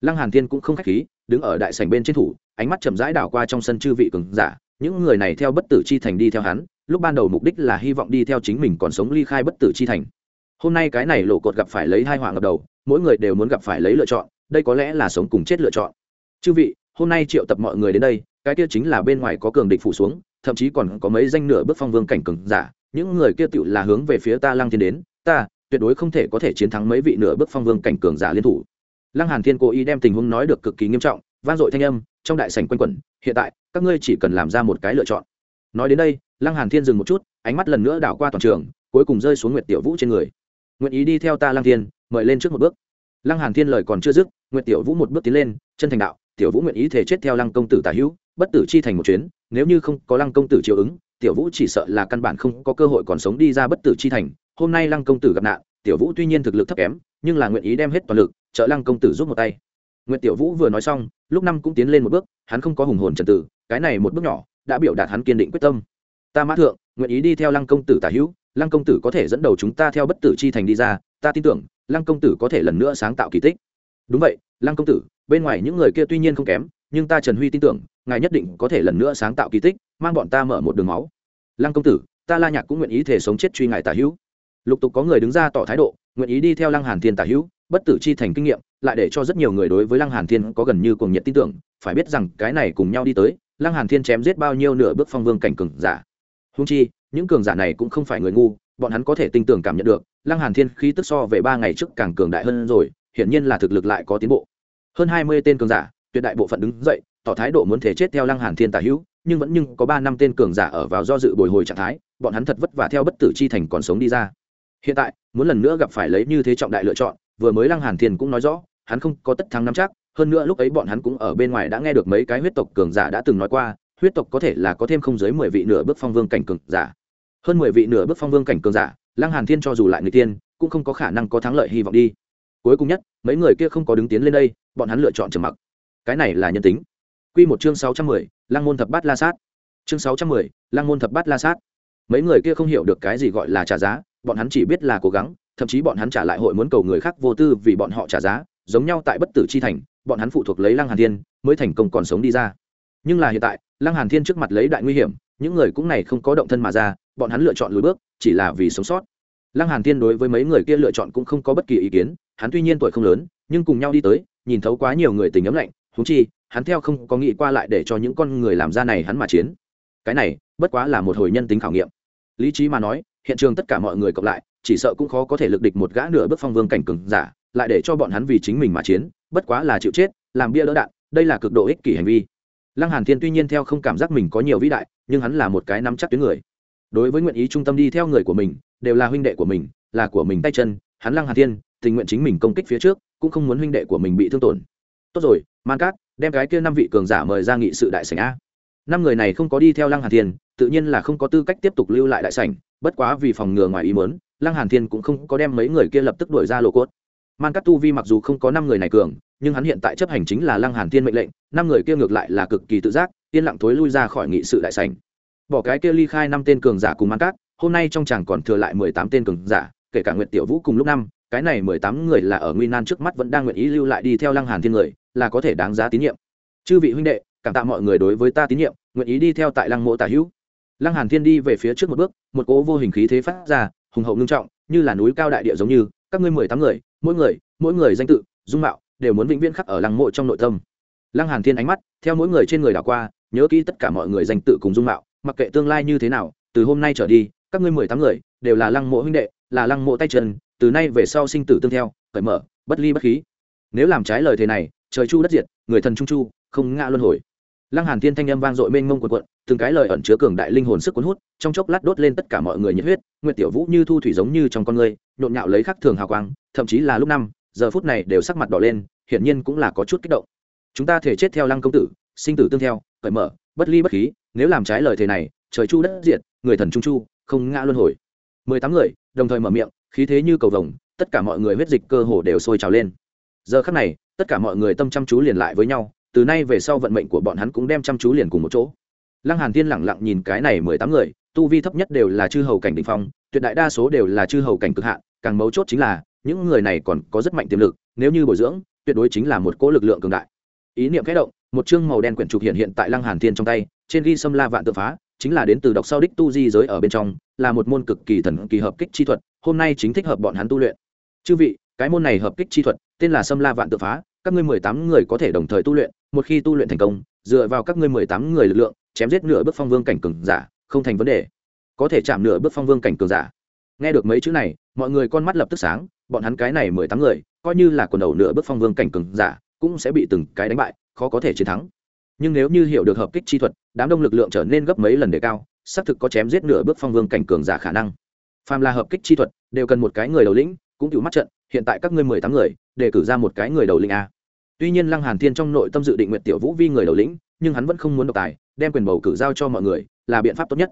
Lăng hàn thiên cũng không khách khí, đứng ở đại sảnh bên trên thủ, ánh mắt chậm rãi đảo qua trong sân chư vị cường giả, những người này theo bất tử chi thành đi theo hắn, lúc ban đầu mục đích là hy vọng đi theo chính mình còn sống ly khai bất tử chi thành. Hôm nay cái này lộ cột gặp phải lấy hai hoàng ngập đầu, mỗi người đều muốn gặp phải lấy lựa chọn, đây có lẽ là sống cùng chết lựa chọn. Chư vị, hôm nay triệu tập mọi người đến đây, cái kia chính là bên ngoài có cường địch phủ xuống, thậm chí còn có mấy danh nửa bước phong vương cảnh cường giả, những người kia tựu là hướng về phía ta lăng thiên đến ta, tuyệt đối không thể có thể chiến thắng mấy vị nửa bước phong vương cảnh cường giả liên thủ. Lăng hàn thiên cố ý đem tình huống nói được cực kỳ nghiêm trọng, vang dội thanh âm, trong đại sảnh quanh quẩn, hiện tại, các ngươi chỉ cần làm ra một cái lựa chọn. Nói đến đây, lăng hàn thiên dừng một chút, ánh mắt lần nữa đảo qua toàn trường, cuối cùng rơi xuống nguyệt tiểu vũ trên người. Nguyện ý đi theo ta, lăng thiên, mời lên trước một bước. Lăng hàn thiên lời còn chưa dứt, nguyệt tiểu vũ một bước tiến lên, chân thành đạo, tiểu vũ nguyện ý thể chết theo lăng công tử tả hữu, bất tử chi thành một chuyến, nếu như không có lăng công tử chiều ứng tiểu vũ chỉ sợ là căn bản không có cơ hội còn sống đi ra bất tử chi thành, hôm nay lăng công tử gặp nạn, tiểu vũ tuy nhiên thực lực thấp kém, nhưng là nguyện ý đem hết toàn lực, trợ lăng công tử giúp một tay. Nguyện tiểu vũ vừa nói xong, lúc năm cũng tiến lên một bước, hắn không có hùng hồn trần tử cái này một bước nhỏ, đã biểu đạt hắn kiên định quyết tâm. Ta mã thượng, nguyện ý đi theo lăng công tử tả hữu, lăng công tử có thể dẫn đầu chúng ta theo bất tử chi thành đi ra, ta tin tưởng, lăng công tử có thể lần nữa sáng tạo kỳ tích. Đúng vậy, lăng công tử, bên ngoài những người kia tuy nhiên không kém nhưng ta trần huy tin tưởng, ngài nhất định có thể lần nữa sáng tạo kỳ tích, mang bọn ta mở một đường máu. Lăng công tử, ta la nhạc cũng nguyện ý thể sống chết truy ngài tả hữu. Lục tục có người đứng ra tỏ thái độ, nguyện ý đi theo lăng hàn thiên tả hữu, bất tử chi thành kinh nghiệm, lại để cho rất nhiều người đối với lăng hàn thiên có gần như cuồng nhiệt tin tưởng. Phải biết rằng, cái này cùng nhau đi tới, lăng hàn thiên chém giết bao nhiêu nửa bước phong vương cảnh cường giả. Hung chi, những cường giả này cũng không phải người ngu, bọn hắn có thể tin tưởng cảm nhận được, lăng hàn thiên khí tức so về ba ngày trước càng cường đại hơn rồi, hiển nhiên là thực lực lại có tiến bộ. Hơn hai mươi tên cường giả tuyệt đại bộ phận đứng dậy, tỏ thái độ muốn thể chết theo lăng hàn thiên tả hữu, nhưng vẫn nhưng có ba năm tên cường giả ở vào do dự bồi hồi trạng thái, bọn hắn thật vất vả theo bất tử chi thành còn sống đi ra. Hiện tại, muốn lần nữa gặp phải lấy như thế trọng đại lựa chọn, vừa mới lăng hàn thiên cũng nói rõ, hắn không có tất thắng nắm chắc, hơn nữa lúc ấy bọn hắn cũng ở bên ngoài đã nghe được mấy cái huyết tộc cường giả đã từng nói qua, huyết tộc có thể là có thêm không dưới mười vị nửa bước phong vương cảnh cường giả. Hơn mười vị nửa bước phong vương cảnh cường giả, lăng hàn thiên cho dù lại người tiên, cũng không có khả năng có thắng lợi hy vọng đi. Cuối cùng nhất, mấy người kia không có đứng tiến lên đây, bọn hắn lựa chọn trầm mặc cái này là nhân tính. Quy một chương sáu trăm mười, lăng môn thập bát la sát. Chương sáu trăm mười, lăng môn thập bát la sát. Mấy người kia không hiểu được cái gì gọi là trả giá bọn hắn chỉ biết là cố gắng thậm chí bọn hắn trả lại hội muốn cầu người khác vô tư vì bọn họ trả giá giống nhau tại bất tử chi thành bọn hắn phụ thuộc lấy lăng hàn thiên mới thành công còn sống đi ra. Nhưng là hiện tại lăng hàn thiên trước mặt lấy đại nguy hiểm những người cũng này không có động thân mà ra bọn hắn lựa chọn lùi bước chỉ là vì sống sót. Lăng hàn thiên đối với mấy người kia lựa chọn cũng không có bất kỳ ý kiến hắn tuy nhiên tuổi không lớn nhưng cùng nhau đi tới nhìn thấu quá nhiều người tình ấm lạnh thú chi, hắn theo không có nghĩ qua lại để cho những con người làm ra này hắn mà chiến. Cái này, bất quá là một hồi nhân tính khảo nghiệm. Lý trí mà nói, hiện trường tất cả mọi người cộng lại, chỉ sợ cũng khó có thể lực địch một gã nửa bước phong vương cảnh cường giả, lại để cho bọn hắn vì chính mình mà chiến, bất quá là chịu chết, làm bia đỡ đạn, đây là cực độ ích kỷ hành vi. Lăng hàn thiên tuy nhiên theo không cảm giác mình có nhiều vĩ đại, nhưng hắn là một cái nắm chắc tuyến người. Đối với nguyện ý trung tâm đi theo người của mình, đều là huynh đệ của mình, là của mình tay chân, hắn lăng hàn thiên, tình nguyện chính mình công kích phía trước, cũng không muốn huynh đệ của mình bị thương tổn tốt rồi, man cát, đem cái kia năm vị cường giả mời ra nghị sự đại sảnh a. Năm người này không có đi theo lăng hàn thiên, tự nhiên là không có tư cách tiếp tục lưu lại đại sảnh, bất quá vì phòng ngừa ngoài ý muốn, lăng hàn thiên cũng không có đem mấy người kia lập tức đuổi ra lộ cốt. Man Cát tu vi mặc dù không có năm người này cường, nhưng hắn hiện tại chấp hành chính là lăng hàn thiên mệnh lệnh, năm người kia ngược lại là cực kỳ tự giác, yên lặng thối lui ra khỏi nghị sự đại sảnh. Bỏ cái kia ly khai năm tên cường giả cùng man cát, hôm nay trong chàng còn thừa lại mười tám tên cường giả, kể cả nguyệt tiểu vũ cùng lúc năm, cái này mười tám người là ở nguy nan trước mắt vẫn đang nguyện ý lưu lại đi theo lăng hàn thiên người là có thể đáng giá tín nhiệm. Chư vị huynh đệ, cảm tạ mọi người đối với ta tín nhiệm, nguyện ý đi theo tại lăng mộ tả hữu. Lăng hàn thiên đi về phía trước một bước, một cỗ vô hình khí thế phát ra, hùng hậu ngưng trọng, như là núi cao đại địa giống như, các ngươi mười tám người, mỗi người mỗi người danh tự, dung mạo, đều muốn vĩnh viễn khắc ở lăng mộ trong nội tâm. Lăng hàn thiên ánh mắt, theo mỗi người trên người đảo qua, nhớ kỹ tất cả mọi người danh tự cùng dung mạo, mặc kệ tương lai như thế nào, từ hôm nay trở đi, các ngươi mười tám người, đều là lăng mộ huynh đệ, là lăng mộ tay chân, từ nay về sau sinh tử tương theo, cởi mở, bất ly bất khí. Nếu làm trái lời thế này trời chu đất diệt, người thần trung chu, không ngã luân hồi. Lăng hàn thiên thanh âm vang dội mênh mông cuộn cuộn, từng cái lời ẩn chứa cường đại linh hồn sức cuốn hút, trong chốc lát đốt lên tất cả mọi người nhiệt huyết, nguyệt tiểu vũ như thu thủy giống như trong con người, nhộn nhạo lấy khắc thường hào quang, thậm chí là lúc năm, giờ phút này đều sắc mặt đỏ lên, hiển nhiên cũng là có chút kích động. Chúng ta thể chết theo lăng công tử, sinh tử tương theo, cởi mở, bất ly bất khí, nếu làm trái lời thề này, trời chu đất diệt, người thần trung chu, không ngã luân hồi. Mười tám người, đồng thời mở miệng, khí thế như cầu vồng, tất cả mọi người huyết dịch cơ hồ đều sôi trào lên. Giờ khắc này tất cả mọi người tâm chăm chú liền lại với nhau, từ nay về sau vận mệnh của bọn hắn cũng đem chăm chú liền cùng một chỗ. Lăng hàn tiên lẳng lặng nhìn cái này mười tám người, tu vi thấp nhất đều là chư hầu cảnh đỉnh phong, tuyệt đại đa số đều là chư hầu cảnh cực hạn, càng mấu chốt chính là, những người này còn có rất mạnh tiềm lực, nếu như bồi dưỡng, tuyệt đối chính là một cỗ lực lượng cường đại. Ý niệm khẽ động, một chương màu đen quyển trục hiện hiện tại lăng hàn thiên trong tay, trên ghi xâm la vạn tự phá, chính là đến từ độc sau đích tu di giới ở bên trong, là một môn cực kỳ thần kỳ hợp kích chi thuật, hôm nay chính thích hợp bọn hắn tu luyện. Chư vị, cái môn này hợp kích chi thuật, tên là xâm la vạn tự phá các ngươi mười tám người có thể đồng thời tu luyện, một khi tu luyện thành công, dựa vào các ngươi mười tám người lực lượng, chém giết nửa bước phong vương cảnh cường giả, không thành vấn đề. Có thể chạm nửa bước phong vương cảnh cường giả. Nghe được mấy chữ này, mọi người con mắt lập tức sáng, bọn hắn cái này mười tám người, coi như là quần đầu nửa bước phong vương cảnh cường giả, cũng sẽ bị từng cái đánh bại, khó có thể chiến thắng. Nhưng nếu như hiểu được hợp kích chi thuật, đám đông lực lượng trở nên gấp mấy lần đề cao, xác thực có chém giết nửa bước phong vương cảnh cường giả khả năng. Phàm là hợp kích chi thuật, đều cần một cái người đầu lĩnh, cũng cựu mắt trận hiện tại các ngươi mười tám người, để cử ra một cái người đầu lĩnh a. Tuy nhiên lăng hàn thiên trong nội tâm dự định nguyện tiểu vũ vi người đầu lĩnh, nhưng hắn vẫn không muốn độc tài, đem quyền bầu cử giao cho mọi người, là biện pháp tốt nhất.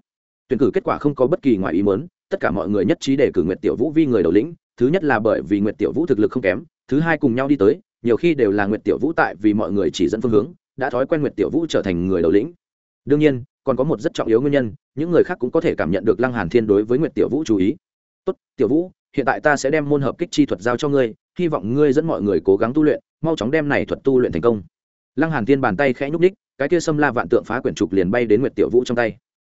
Tuyển cử kết quả không có bất kỳ ngoại ý muốn, tất cả mọi người nhất trí để cử nguyện tiểu vũ vi người đầu lĩnh, thứ nhất là bởi vì nguyện tiểu vũ thực lực không kém, thứ hai cùng nhau đi tới, nhiều khi đều là nguyện tiểu vũ tại vì mọi người chỉ dẫn phương hướng, đã thói quen nguyện tiểu vũ trở thành người đầu lĩnh. Đương nhiên, còn có một rất trọng yếu nguyên nhân, những người khác cũng có thể cảm nhận được lăng hàn thiên đối với nguyện tiểu vũ chú ý. Tốt, tiểu vũ hiện tại ta sẽ đem môn hợp kích chi thuật giao cho ngươi, hy vọng ngươi dẫn mọi người cố gắng tu luyện, mau chóng đem này thuật tu luyện thành công. Lăng hàn thiên bàn tay khẽ nhúc đích cái kia xâm la vạn tượng phá quyển trục liền bay đến nguyệt tiểu vũ trong tay.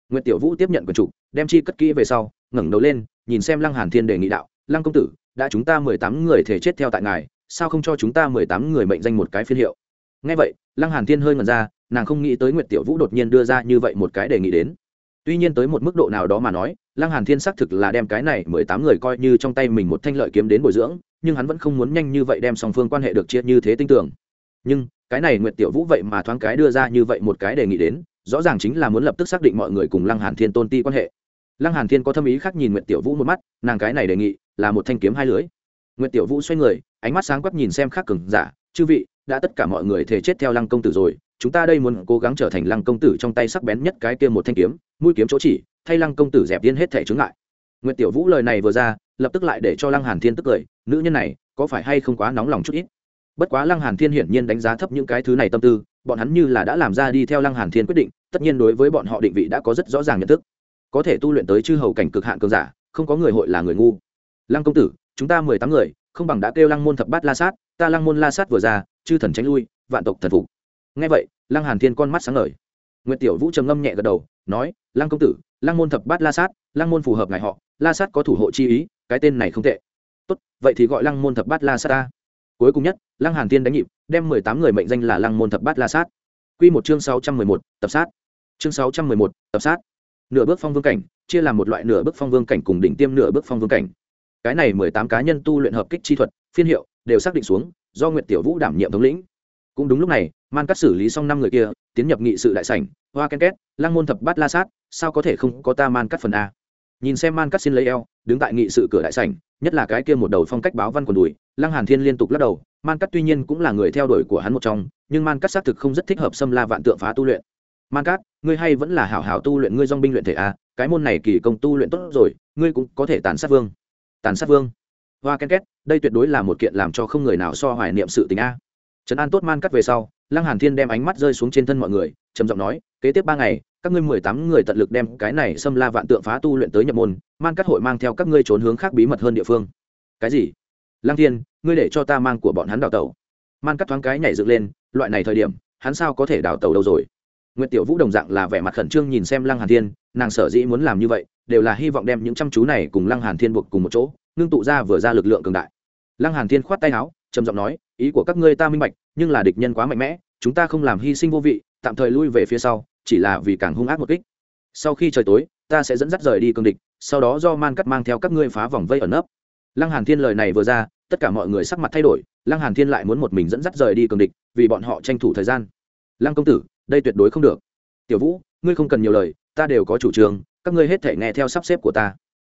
Nguyệt tiểu vũ tiếp nhận quyển trục, đem chi cất kỹ về sau, ngẩng đầu lên, nhìn xem lăng hàn thiên đề nghị đạo, lăng công tử, đã chúng ta mười tám người thể chết theo tại ngài, sao không cho chúng ta mười tám người mệnh danh một cái phiên hiệu? Nghe vậy, lăng hàn thiên hơi ngẩn ra, nàng không nghĩ tới nguyệt tiểu vũ đột nhiên đưa ra như vậy một cái đề nghị đến tuy nhiên tới một mức độ nào đó mà nói, lăng hàn thiên xác thực là đem cái này mười tám người coi như trong tay mình một thanh lợi kiếm đến bồi dưỡng, nhưng hắn vẫn không muốn nhanh như vậy đem song phương quan hệ được chia như thế tinh tưởng nhưng, cái này nguyệt tiểu vũ vậy mà thoáng cái đưa ra như vậy một cái đề nghị đến, rõ ràng chính là muốn lập tức xác định mọi người cùng lăng hàn thiên tôn ti quan hệ lăng hàn thiên có thâm ý khác nhìn nguyệt tiểu vũ một mắt, nàng cái này đề nghị là một thanh kiếm hai lưới. nguyệt tiểu vũ xoay người, ánh mắt sáng quắc nhìn xem khác cường giả, chư vị, đã tất cả mọi người thể chết theo lăng công tử rồi chúng ta đây muốn cố gắng trở thành lăng công tử trong tay sắc bén nhất cái kia một thanh kiếm, mũi kiếm chỗ chỉ, thay lăng công tử dẹp điên hết thể chướng lại nguyệt tiểu vũ lời này vừa ra, lập tức lại để cho lăng hàn thiên tức cười, nữ nhân này, có phải hay không quá nóng lòng chút ít? Bất quá lăng hàn thiên hiển nhiên đánh giá thấp những cái thứ này tâm tư, bọn hắn như là đã làm ra đi theo lăng hàn thiên quyết định, tất nhiên đối với bọn họ định vị đã có rất rõ ràng nhận thức. Có thể tu luyện tới chư hầu cảnh cực hạn cường giả, không có người hội là người ngu. Lăng công tử, chúng ta mười tám người, không bằng đã kêu lăng môn thập bát la sát, ta lăng môn la sát vừa ra, chư thần tránh lui, vạn tộc thần phục nghe vậy, lăng hàn thiên con mắt sáng ngời. Nguyệt tiểu vũ trầm ngâm nhẹ gật đầu, nói, lăng công tử, lăng môn thập bát la sát, lăng môn phù hợp ngài họ, la sát có thủ hộ chi ý, cái tên này không tệ. Tốt, vậy thì gọi lăng môn thập bát la sát ta. Cuối cùng nhất, lăng hàn Thiên đánh nhịp, đem mười tám người mệnh danh là lăng môn thập bát la sát. Quy một chương sáu trăm mười một, tập sát. Chương sáu trăm mười một, tập sát. Nửa bước phong vương cảnh, chia làm một loại nửa bước phong vương cảnh cùng đỉnh tiêm nửa bước phong vương cảnh. Cái này mười tám cá nhân tu luyện hợp kích chi thuật, phiên hiệu, đều xác định xuống, do nguyệt tiểu vũ đảm nhiệm thống lĩnh cũng đúng lúc này man cắt xử lý xong năm người kia tiến nhập nghị sự đại sảnh hoa ken két lăng môn thập bát la sát sao có thể không có ta man cắt phần a? Nhìn xem man cắt xin lấy eo đứng tại nghị sự cửa đại sảnh nhất là cái kia một đầu phong cách báo văn quần đùi lăng hàn thiên liên tục lắc đầu man cắt tuy nhiên cũng là người theo đuổi của hắn một trong nhưng man cắt xác thực không rất thích hợp xâm la vạn tượng phá tu luyện. Man cắt, ngươi hay vẫn là hảo hảo tu luyện ngươi dòng binh luyện thể a, cái môn này kỳ công tu luyện tốt rồi ngươi cũng có thể tàn sát vương. Tàn sát vương. Hoa ken két đây tuyệt đối là một kiện làm cho không người nào so hoài niệm sự tình a trấn an tốt man cắt về sau lăng hàn thiên đem ánh mắt rơi xuống trên thân mọi người trầm giọng nói kế tiếp ba ngày các ngươi mười tám người tận lực đem cái này xâm la vạn tượng phá tu luyện tới nhập môn man cắt hội mang theo các ngươi trốn hướng khác bí mật hơn địa phương. Cái gì? Lăng thiên ngươi để cho ta mang của bọn hắn đào tẩu. Man cắt thoáng cái nhảy dựng lên loại này thời điểm hắn sao có thể đào tẩu đâu rồi? Nguyệt Tiểu Vũ đồng dạng là vẻ mặt khẩn trương nhìn xem Lăng Hàn Thiên, nàng sở dĩ muốn làm như vậy, đều là hy vọng đem những chăm chú này cùng Lăng Hàn Thiên buộc cùng một chỗ, ngưng tụ ra vừa ra lực lượng cường đại. Lăng Hàn Thiên khoát tay áo, trầm giọng nói, ý của các ngươi ta minh bạch, nhưng là địch nhân quá mạnh mẽ, chúng ta không làm hy sinh vô vị, tạm thời lui về phía sau, chỉ là vì càng hung ác một kích. Sau khi trời tối, ta sẽ dẫn dắt rời đi cường địch, sau đó do Man Cắt mang theo các ngươi phá vòng vây ẩn nấp. Lăng Hàn Thiên lời này vừa ra, tất cả mọi người sắc mặt thay đổi, Lăng Hàn Thiên lại muốn một mình dẫn dắt rời đi cường địch, vì bọn họ tranh thủ thời gian. Lăng công tử, đây tuyệt đối không được tiểu vũ ngươi không cần nhiều lời ta đều có chủ trương các ngươi hết thể nghe theo sắp xếp của ta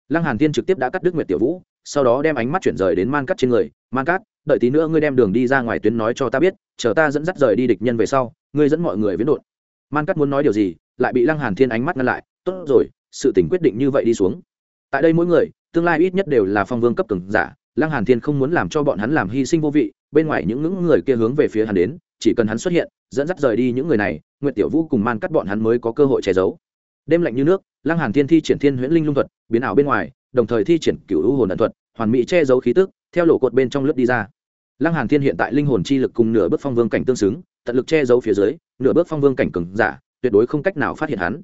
lăng hàn Thiên trực tiếp đã cắt đứt nguyệt tiểu vũ sau đó đem ánh mắt chuyển rời đến man cắt trên người. Man cắt đợi tí nữa ngươi đem đường đi ra ngoài tuyến nói cho ta biết, chờ ta dẫn dắt rời đi địch nhân về sau, ngươi dẫn mọi người viễn đột man cắt muốn nói điều gì, lại bị lăng hàn thiên ánh mắt ngăn lại. Tốt rồi, sự tình quyết định như vậy đi xuống. Tại đây mỗi người, tương lai ít nhất đều là phong vương cấp cường giả. Lăng hàn thiên không muốn làm cho bọn hắn làm hy sinh vô vị, bên ngoài những những người kia hướng về phía hắn đến, chỉ cần hắn xuất hiện, dẫn dắt rời đi những người này, nguyệt tiểu vũ cùng man cắt bọn hắn mới có cơ hội che giấu. Đêm lạnh như nước, lăng hàn thiên thi triển thiên huyễn linh lung thuật, biến ảo bên ngoài đồng thời thi triển cửu u hồn ẩn thuật, hoàn mỹ che giấu khí tức, theo lỗ cột bên trong lướt đi ra. Lăng hàn thiên hiện tại linh hồn chi lực cùng nửa bước phong vương cảnh tương xứng, tận lực che giấu phía dưới, nửa bước phong vương cảnh cường giả, tuyệt đối không cách nào phát hiện hắn.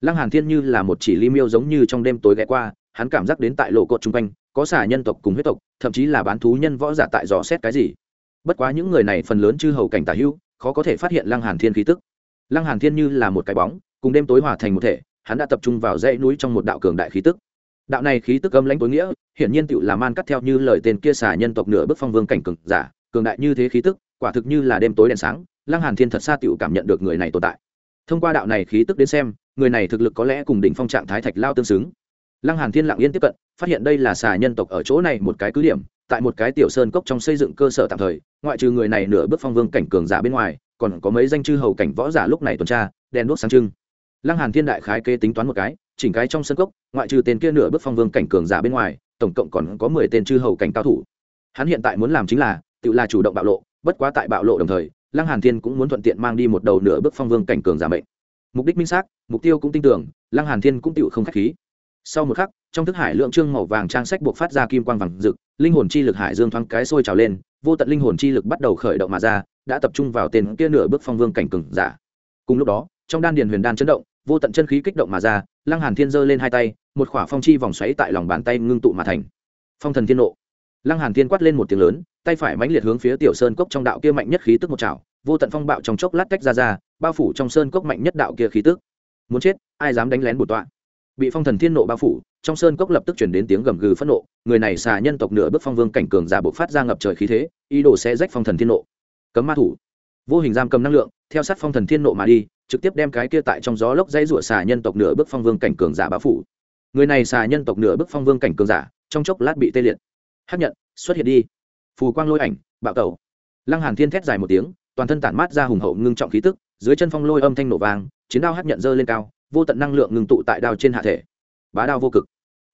Lăng hàn thiên như là một chỉ ly miêu giống như trong đêm tối ghé qua, hắn cảm giác đến tại lỗ cột trung quanh, có xả nhân tộc cùng huyết tộc, thậm chí là bán thú nhân võ giả tại dò xét cái gì. Bất quá những người này phần lớn chư hầu cảnh tả hữu, khó có thể phát hiện lăng hàn thiên khí tức. Lăng hàn thiên như là một cái bóng, cùng đêm tối hòa thành một thể, hắn đã tập trung vào dãy núi trong một đạo cường đại khí tức đạo này khí tức âm lãnh tối nghĩa, hiển nhiên tựu là man cắt theo như lời tên kia xả nhân tộc nửa bước phong vương cảnh cường giả, cường đại như thế khí tức, quả thực như là đêm tối đèn sáng, lăng hàn thiên thật xa tựu cảm nhận được người này tồn tại. Thông qua đạo này khí tức đến xem, người này thực lực có lẽ cùng đỉnh phong trạng thái thạch lao tương xứng. Lăng hàn thiên lặng yên tiếp cận, phát hiện đây là xà nhân tộc ở chỗ này một cái cứ điểm, tại một cái tiểu sơn cốc trong xây dựng cơ sở tạm thời, ngoại trừ người này nửa bước phong vương cảnh cường giả bên ngoài, còn có mấy danh chư hầu cảnh võ giả lúc này tuần tra, đèn đuốc sáng trưng. Lăng hàn thiên đại khái kê tính toán một cái chỉnh cái trong sân cốc, ngoại trừ tên kia nửa bước phong vương cảnh cường giả bên ngoài, tổng cộng còn có mười tên chư hầu cảnh cao thủ. Hắn hiện tại muốn làm chính là, tự là chủ động bạo lộ, bất quá tại bạo lộ đồng thời, lăng hàn thiên cũng muốn thuận tiện mang đi một đầu nửa bước phong vương cảnh cường giả mệnh. Mục đích minh xác, mục tiêu cũng tin tưởng, lăng hàn thiên cũng tự không khách khí. Sau một khắc, trong thức hải lượng trương màu vàng trang sách buộc phát ra kim quang vàng rực, linh hồn chi lực hải dương thoáng cái sôi trào lên, vô tận linh hồn chi lực bắt đầu khởi động mà ra, đã tập trung vào tên kia nửa bước phong vương cảnh cường giả. Cùng lúc đó, trong đan điền huyền đan chấn động, vô tận chân khí kích động mà ra lăng hàn thiên giơ lên hai tay, một khỏa phong chi vòng xoáy tại lòng bàn tay ngưng tụ mà thành. Phong thần thiên nộ. Lăng hàn thiên quát lên một tiếng lớn, tay phải mãnh liệt hướng phía tiểu sơn cốc trong đạo kia mạnh nhất khí tức một chảo vô tận phong bạo trong chốc lát tách ra ra, bao phủ trong sơn cốc mạnh nhất đạo kia khí tức. Muốn chết, ai dám đánh lén bổn tọa? Bị phong thần thiên nộ bao phủ, trong sơn cốc lập tức chuyển đến tiếng gầm gừ phẫn nộ, người này xà nhân tộc nửa bước phong vương cảnh cường giả bộc phát ra ngập trời khí thế, ý đồ sẽ rách phong thần thiên nộ. Cấm ma thủ. Vô hình giam cầm năng lượng, theo sát phong thần thiên nộ mà đi trực tiếp đem cái kia tại trong gió lốc dây rủa xà nhân tộc nửa bước phong vương cảnh cường giả bá phủ. Người này xà nhân tộc nửa bước phong vương cảnh cường giả, trong chốc lát bị tê liệt. Hấp nhận, xuất hiện đi. Phù quang lôi ảnh, bạo tẩu. Lăng hàn thiên thét dài một tiếng, toàn thân tản mát ra hùng hậu ngưng trọng khí tức, dưới chân phong lôi âm thanh nổ vang, chiến đao hấp nhận giơ lên cao, vô tận năng lượng ngừng tụ tại đao trên hạ thể. Bá đao vô cực.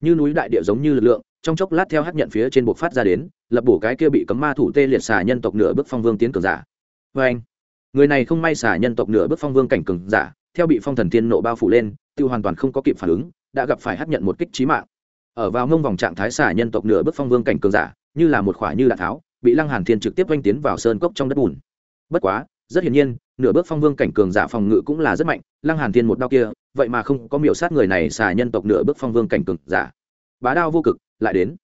Như núi đại địa giống như lực lượng, trong chốc lát theo hấp nhận phía trên bộc phát ra đến, lập bổ cái kia bị cấm ma thủ tê liệt xà nhân tộc nửa bước phong vương tiến cường giả. Vê anh người này không may xả nhân tộc nửa bước phong vương cảnh cường giả, theo bị phong thần tiên nộ bao phủ lên, tiêu hoàn toàn không có kịp phản ứng, đã gặp phải hấp nhận một kích trí mạng. Ở vào ngông vòng trạng thái xả nhân tộc nửa bước phong vương cảnh cường giả, như là một khỏa như đạn tháo, bị lăng hàn thiên trực tiếp oanh tiến vào sơn cốc trong đất bùn. Bất quá, rất hiển nhiên, nửa bước phong vương cảnh cường giả phòng ngự cũng là rất mạnh, lăng hàn thiên một đao kia, vậy mà không có miểu sát người này xả nhân tộc nửa bước phong vương cảnh cường giả. Bá đao vô cực, lại đến.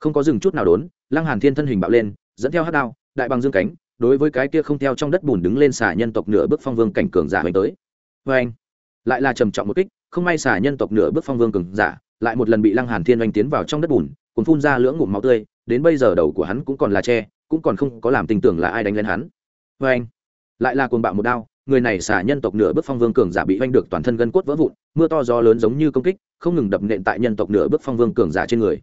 Không có dừng chút nào đốn, lăng hàn thiên thân hình bạo lên, dẫn theo hắc đao, đại bằng dương cánh đối với cái kia không theo trong đất bùn đứng lên xả nhân tộc nửa bước phong vương cảnh cường giả hướng tới. Với anh. Lại là trầm trọng một kích, không may xả nhân tộc nửa bước phong vương cường giả lại một lần bị lăng hàn thiên oanh tiến vào trong đất bùn, cuốn phun ra lưỡng ngụm máu tươi, đến bây giờ đầu của hắn cũng còn là che, cũng còn không có làm tình tưởng là ai đánh lên hắn. Với anh. Lại là cuồng bạo một đao, người này xả nhân tộc nửa bước phong vương cường giả bị oanh được toàn thân gân cốt vỡ vụn, mưa to gió lớn giống như công kích, không ngừng đập nện tại nhân tộc nửa bước phong vương cường giả trên người.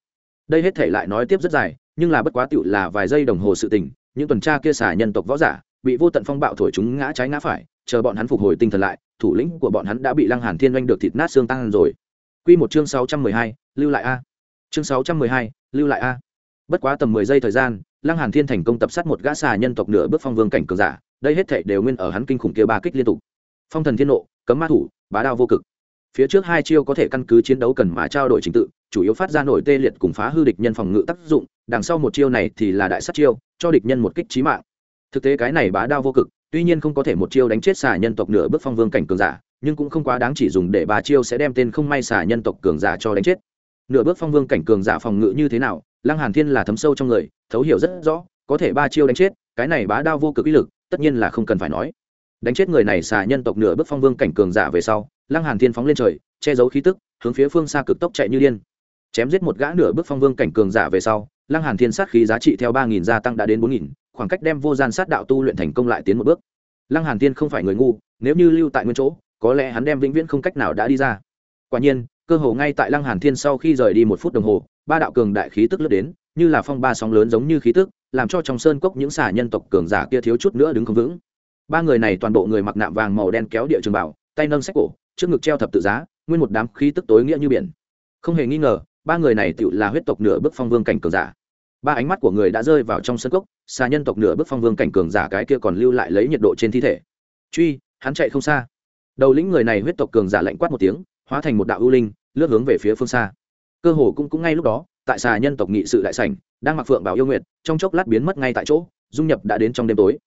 Đây hết thể lại nói tiếp rất dài, nhưng là bất quá tựu là vài giây đồng hồ sự tình những tuần tra kia xả nhân tộc võ giả bị vô tận phong bạo thổi chúng ngã trái ngã phải chờ bọn hắn phục hồi tinh thần lại thủ lĩnh của bọn hắn đã bị lăng hàn thiên doanh được thịt nát xương tăng rồi. Quy một chương sáu trăm mười hai, lưu lại a. Chương sáu trăm mười hai, lưu lại a. Bất quá tầm mười giây thời gian lăng hàn thiên thành công tập sát một gã xà nhân tộc nửa bước phong vương cảnh cường giả đây hết thảy đều nguyên ở hắn kinh khủng kia ba kích liên tục. Phong thần thiên nộ cấm ma thủ bá đao vô cực. Phía trước hai chiêu có thể căn cứ chiến đấu cần mà trao đổi trình tự chủ yếu phát ra nổi tê liệt cùng phá hư địch nhân phòng ngự tác dụng đằng sau một chiêu này thì là đại sát chiêu, cho địch nhân một kích trí mạng. Thực tế cái này bá đao vô cực, tuy nhiên không có thể một chiêu đánh chết xà nhân tộc nửa bước phong vương cảnh cường giả, nhưng cũng không quá đáng chỉ dùng để ba chiêu sẽ đem tên không may xà nhân tộc cường giả cho đánh chết. Nửa bước phong vương cảnh cường giả phòng ngự như thế nào, lăng hàn thiên là thấm sâu trong người, thấu hiểu rất rõ, có thể ba chiêu đánh chết, cái này bá đao vô cực uy lực, tất nhiên là không cần phải nói. Đánh chết người này xà nhân tộc nửa bước phong vương cảnh cường giả về sau, lăng hàn thiên phóng lên trời, che giấu khí tức, hướng phía phương xa cực tốc chạy như điên. Chém giết một gã nửa bước phong vương cảnh cường giả về sau lăng hàn thiên sát khí giá trị theo ba nghìn gia tăng đã đến bốn nghìn, khoảng cách đem vô gian sát đạo tu luyện thành công lại tiến một bước. Lăng hàn thiên không phải người ngu, nếu như lưu tại nguyên chỗ, có lẽ hắn đem vĩnh viễn không cách nào đã đi ra. Quả nhiên, cơ hồ ngay tại lăng hàn thiên sau khi rời đi một phút đồng hồ, ba đạo cường đại khí tức lướt đến, như là phong ba sóng lớn giống như khí tức, làm cho trong sơn cốc những xà nhân tộc cường giả kia thiếu chút nữa đứng không vững. Ba người này toàn bộ người mặc nạm vàng màu đen kéo địa trường bảo, tay nâng sách cổ, trước ngực treo thập tự giá, nguyên một đám khí tức tối nghĩa như biển. Không hề nghi ngờ, ba người này tựu là huyết tộc nửa bước phong vương cảnh cường giả ba ánh mắt của người đã rơi vào trong sân cốc xa nhân tộc nửa bước phong vương cảnh cường giả cái kia còn lưu lại lấy nhiệt độ trên thi thể. Truy, hắn chạy không xa. Đầu lĩnh người này huyết tộc cường giả lạnh quát một tiếng, hóa thành một đạo ưu linh, lướt hướng về phía phương xa. Cơ hồ cũng cũng ngay lúc đó, tại xà nhân tộc nghị sự đại sảnh, đang mặc phượng bảo yêu nguyệt, trong chốc lát biến mất ngay tại chỗ, dung nhập đã đến trong đêm tối.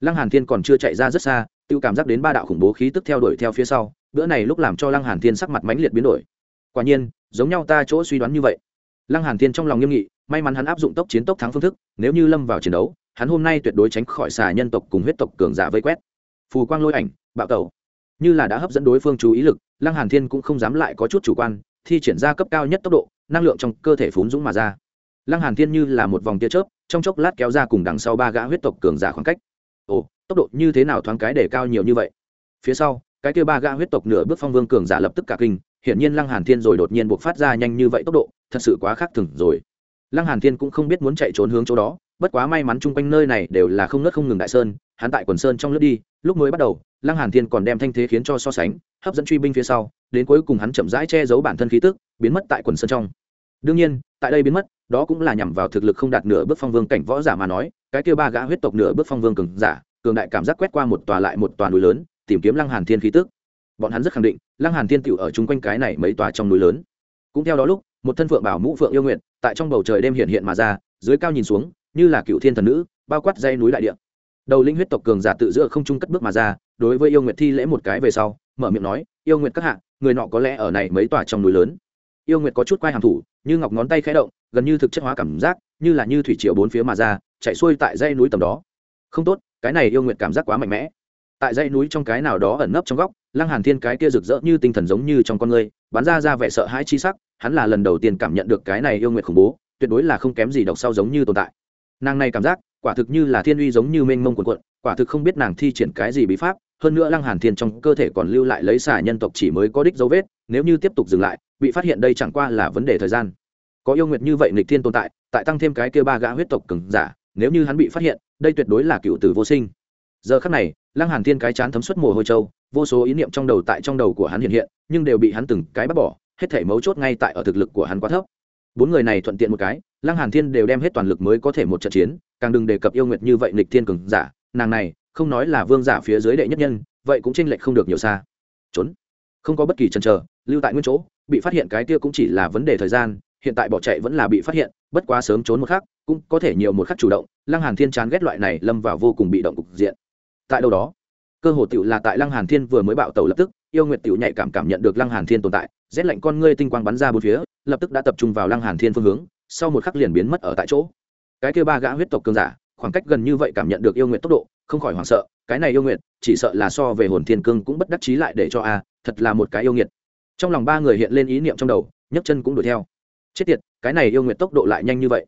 Lăng hàn thiên còn chưa chạy ra rất xa tự cảm giác đến ba đạo khủng bố khí tức theo đuổi theo phía sau, bữa này lúc làm cho lăng hàn thiên sắc mặt mãnh liệt biến đổi. Quả nhiên, giống nhau ta chỗ suy đoán như vậy. Lăng hàn thiên trong lòng nghiêm nghị may mắn hắn áp dụng tốc chiến tốc thắng phương thức, nếu như lâm vào chiến đấu, hắn hôm nay tuyệt đối tránh khỏi xà nhân tộc cùng huyết tộc cường giả vây quét. Phù quang lôi ảnh, bạo tẩu. Như là đã hấp dẫn đối phương chú ý lực, lăng hàn thiên cũng không dám lại có chút chủ quan, thi triển ra cấp cao nhất tốc độ, năng lượng trong cơ thể phún dũng mà ra. Lăng hàn thiên như là một vòng tia chớp, trong chốc lát kéo ra cùng đằng sau ba gã huyết tộc cường giả khoảng cách. Ồ, tốc độ như thế nào thoáng cái để cao nhiều như vậy? Phía sau, cái kia ba gã huyết tộc nửa bước phong vương cường giả lập tức cả kinh, hiển nhiên lăng hàn thiên rồi đột nhiên buộc phát ra nhanh như vậy tốc độ, thật sự quá khác thường rồi lăng hàn thiên cũng không biết muốn chạy trốn hướng chỗ đó, bất quá may mắn chung quanh nơi này đều là không nớt không ngừng đại sơn, hắn tại quần sơn trong lướt đi, lúc mới bắt đầu, lăng hàn thiên còn đem thanh thế khiến cho so sánh, hấp dẫn truy binh phía sau, đến cuối cùng hắn chậm rãi che giấu bản thân khí tức, biến mất tại quần sơn trong. Đương nhiên, tại đây biến mất, đó cũng là nhằm vào thực lực không đạt nửa bước phong vương cảnh võ giả mà nói, cái kia ba gã huyết tộc nửa bước phong vương cường giả, cường đại cảm giác quét qua một tòa lại một tòa núi lớn, tìm kiếm lăng hàn thiên khí tức. Bọn hắn rất khẳng định, lăng hàn thiên tiểu ở chung quanh cái này mấy tòa trong núi lớn. Cũng theo đó lúc một thân phượng bảo mũ phượng yêu nguyện, tại trong bầu trời đêm hiện hiện mà ra, dưới cao nhìn xuống, như là cựu thiên thần nữ, bao quát dây núi đại địa. Đầu linh huyết tộc cường giả tự giữa không trung cất bước mà ra, đối với yêu nguyệt thi lễ một cái về sau, mở miệng nói, yêu nguyệt các hạ, người nọ có lẽ ở này mấy tòa trong núi lớn. Yêu nguyệt có chút quay hàm thủ, như ngọc ngón tay khẽ động, gần như thực chất hóa cảm giác, như là như thủy triều bốn phía mà ra, chạy xuôi tại dây núi tầm đó. Không tốt, cái này yêu nguyệt cảm giác quá mạnh mẽ. Tại dãy núi trong cái nào đó ẩn nấp trong góc, lăng hàn thiên cái kia rực rỡ như tinh thần giống như trong con người bắn ra ra vẻ sợ hãi chi sắc, hắn là lần đầu tiên cảm nhận được cái này yêu nguyệt khủng bố, tuyệt đối là không kém gì độc sau giống như tồn tại. Nàng này cảm giác, quả thực như là thiên uy giống như mênh mông cuồn cuộn, quả thực không biết nàng thi triển cái gì bí pháp, hơn nữa lăng hàn thiên trong cơ thể còn lưu lại lấy xả nhân tộc chỉ mới có đích dấu vết, nếu như tiếp tục dừng lại, bị phát hiện đây chẳng qua là vấn đề thời gian. Có yêu nguyệt như vậy nghịch thiên tồn tại tại tăng thêm cái kia ba gã huyết tộc cường giả, nếu như hắn bị phát hiện, đây tuyệt đối là cựu tử vô sinh. Giờ khắc này, lăng hàn thiên cái chán thấm xuất mồ hôi châu vô số ý niệm trong đầu tại trong đầu của hắn hiện hiện, nhưng đều bị hắn từng cái bắt bỏ, hết thể mấu chốt ngay tại ở thực lực của hắn quá thấp. Bốn người này thuận tiện một cái, lăng hàn thiên đều đem hết toàn lực mới có thể một trận chiến, càng đừng đề cập yêu nguyệt như vậy nghịch thiên cường giả, nàng này, không nói là vương giả phía dưới đệ nhất nhân, vậy cũng chênh lệch không được nhiều xa. Trốn. Không có bất kỳ chần chờ, lưu tại nguyên chỗ, bị phát hiện cái kia cũng chỉ là vấn đề thời gian, hiện tại bỏ chạy vẫn là bị phát hiện, bất quá sớm trốn một khắc, cũng có thể nhiều một khắc chủ động, lăng hàn thiên chán ghét loại này lâm vào vô cùng bị động cục diện. Tại đâu đó cơ hồ tiểu là tại lăng hàn thiên vừa mới bạo tẩu lập tức, yêu nguyệt tiểu nhạy cảm cảm nhận được lăng hàn thiên tồn tại, rét lạnh con ngươi tinh quang bắn ra bốn phía, lập tức đã tập trung vào lăng hàn thiên phương hướng, sau một khắc liền biến mất ở tại chỗ. Cái kia ba gã huyết tộc cường giả, khoảng cách gần như vậy cảm nhận được yêu nguyệt tốc độ, không khỏi hoảng sợ, cái này yêu nguyệt, chỉ sợ là so về hồn thiên cương cũng bất đắc chí lại để cho a, thật là một cái yêu nghiệt. Trong lòng ba người hiện lên ý niệm trong đầu, nhấc chân cũng đuổi theo. Chết tiệt, cái này yêu nguyệt tốc độ lại nhanh như vậy.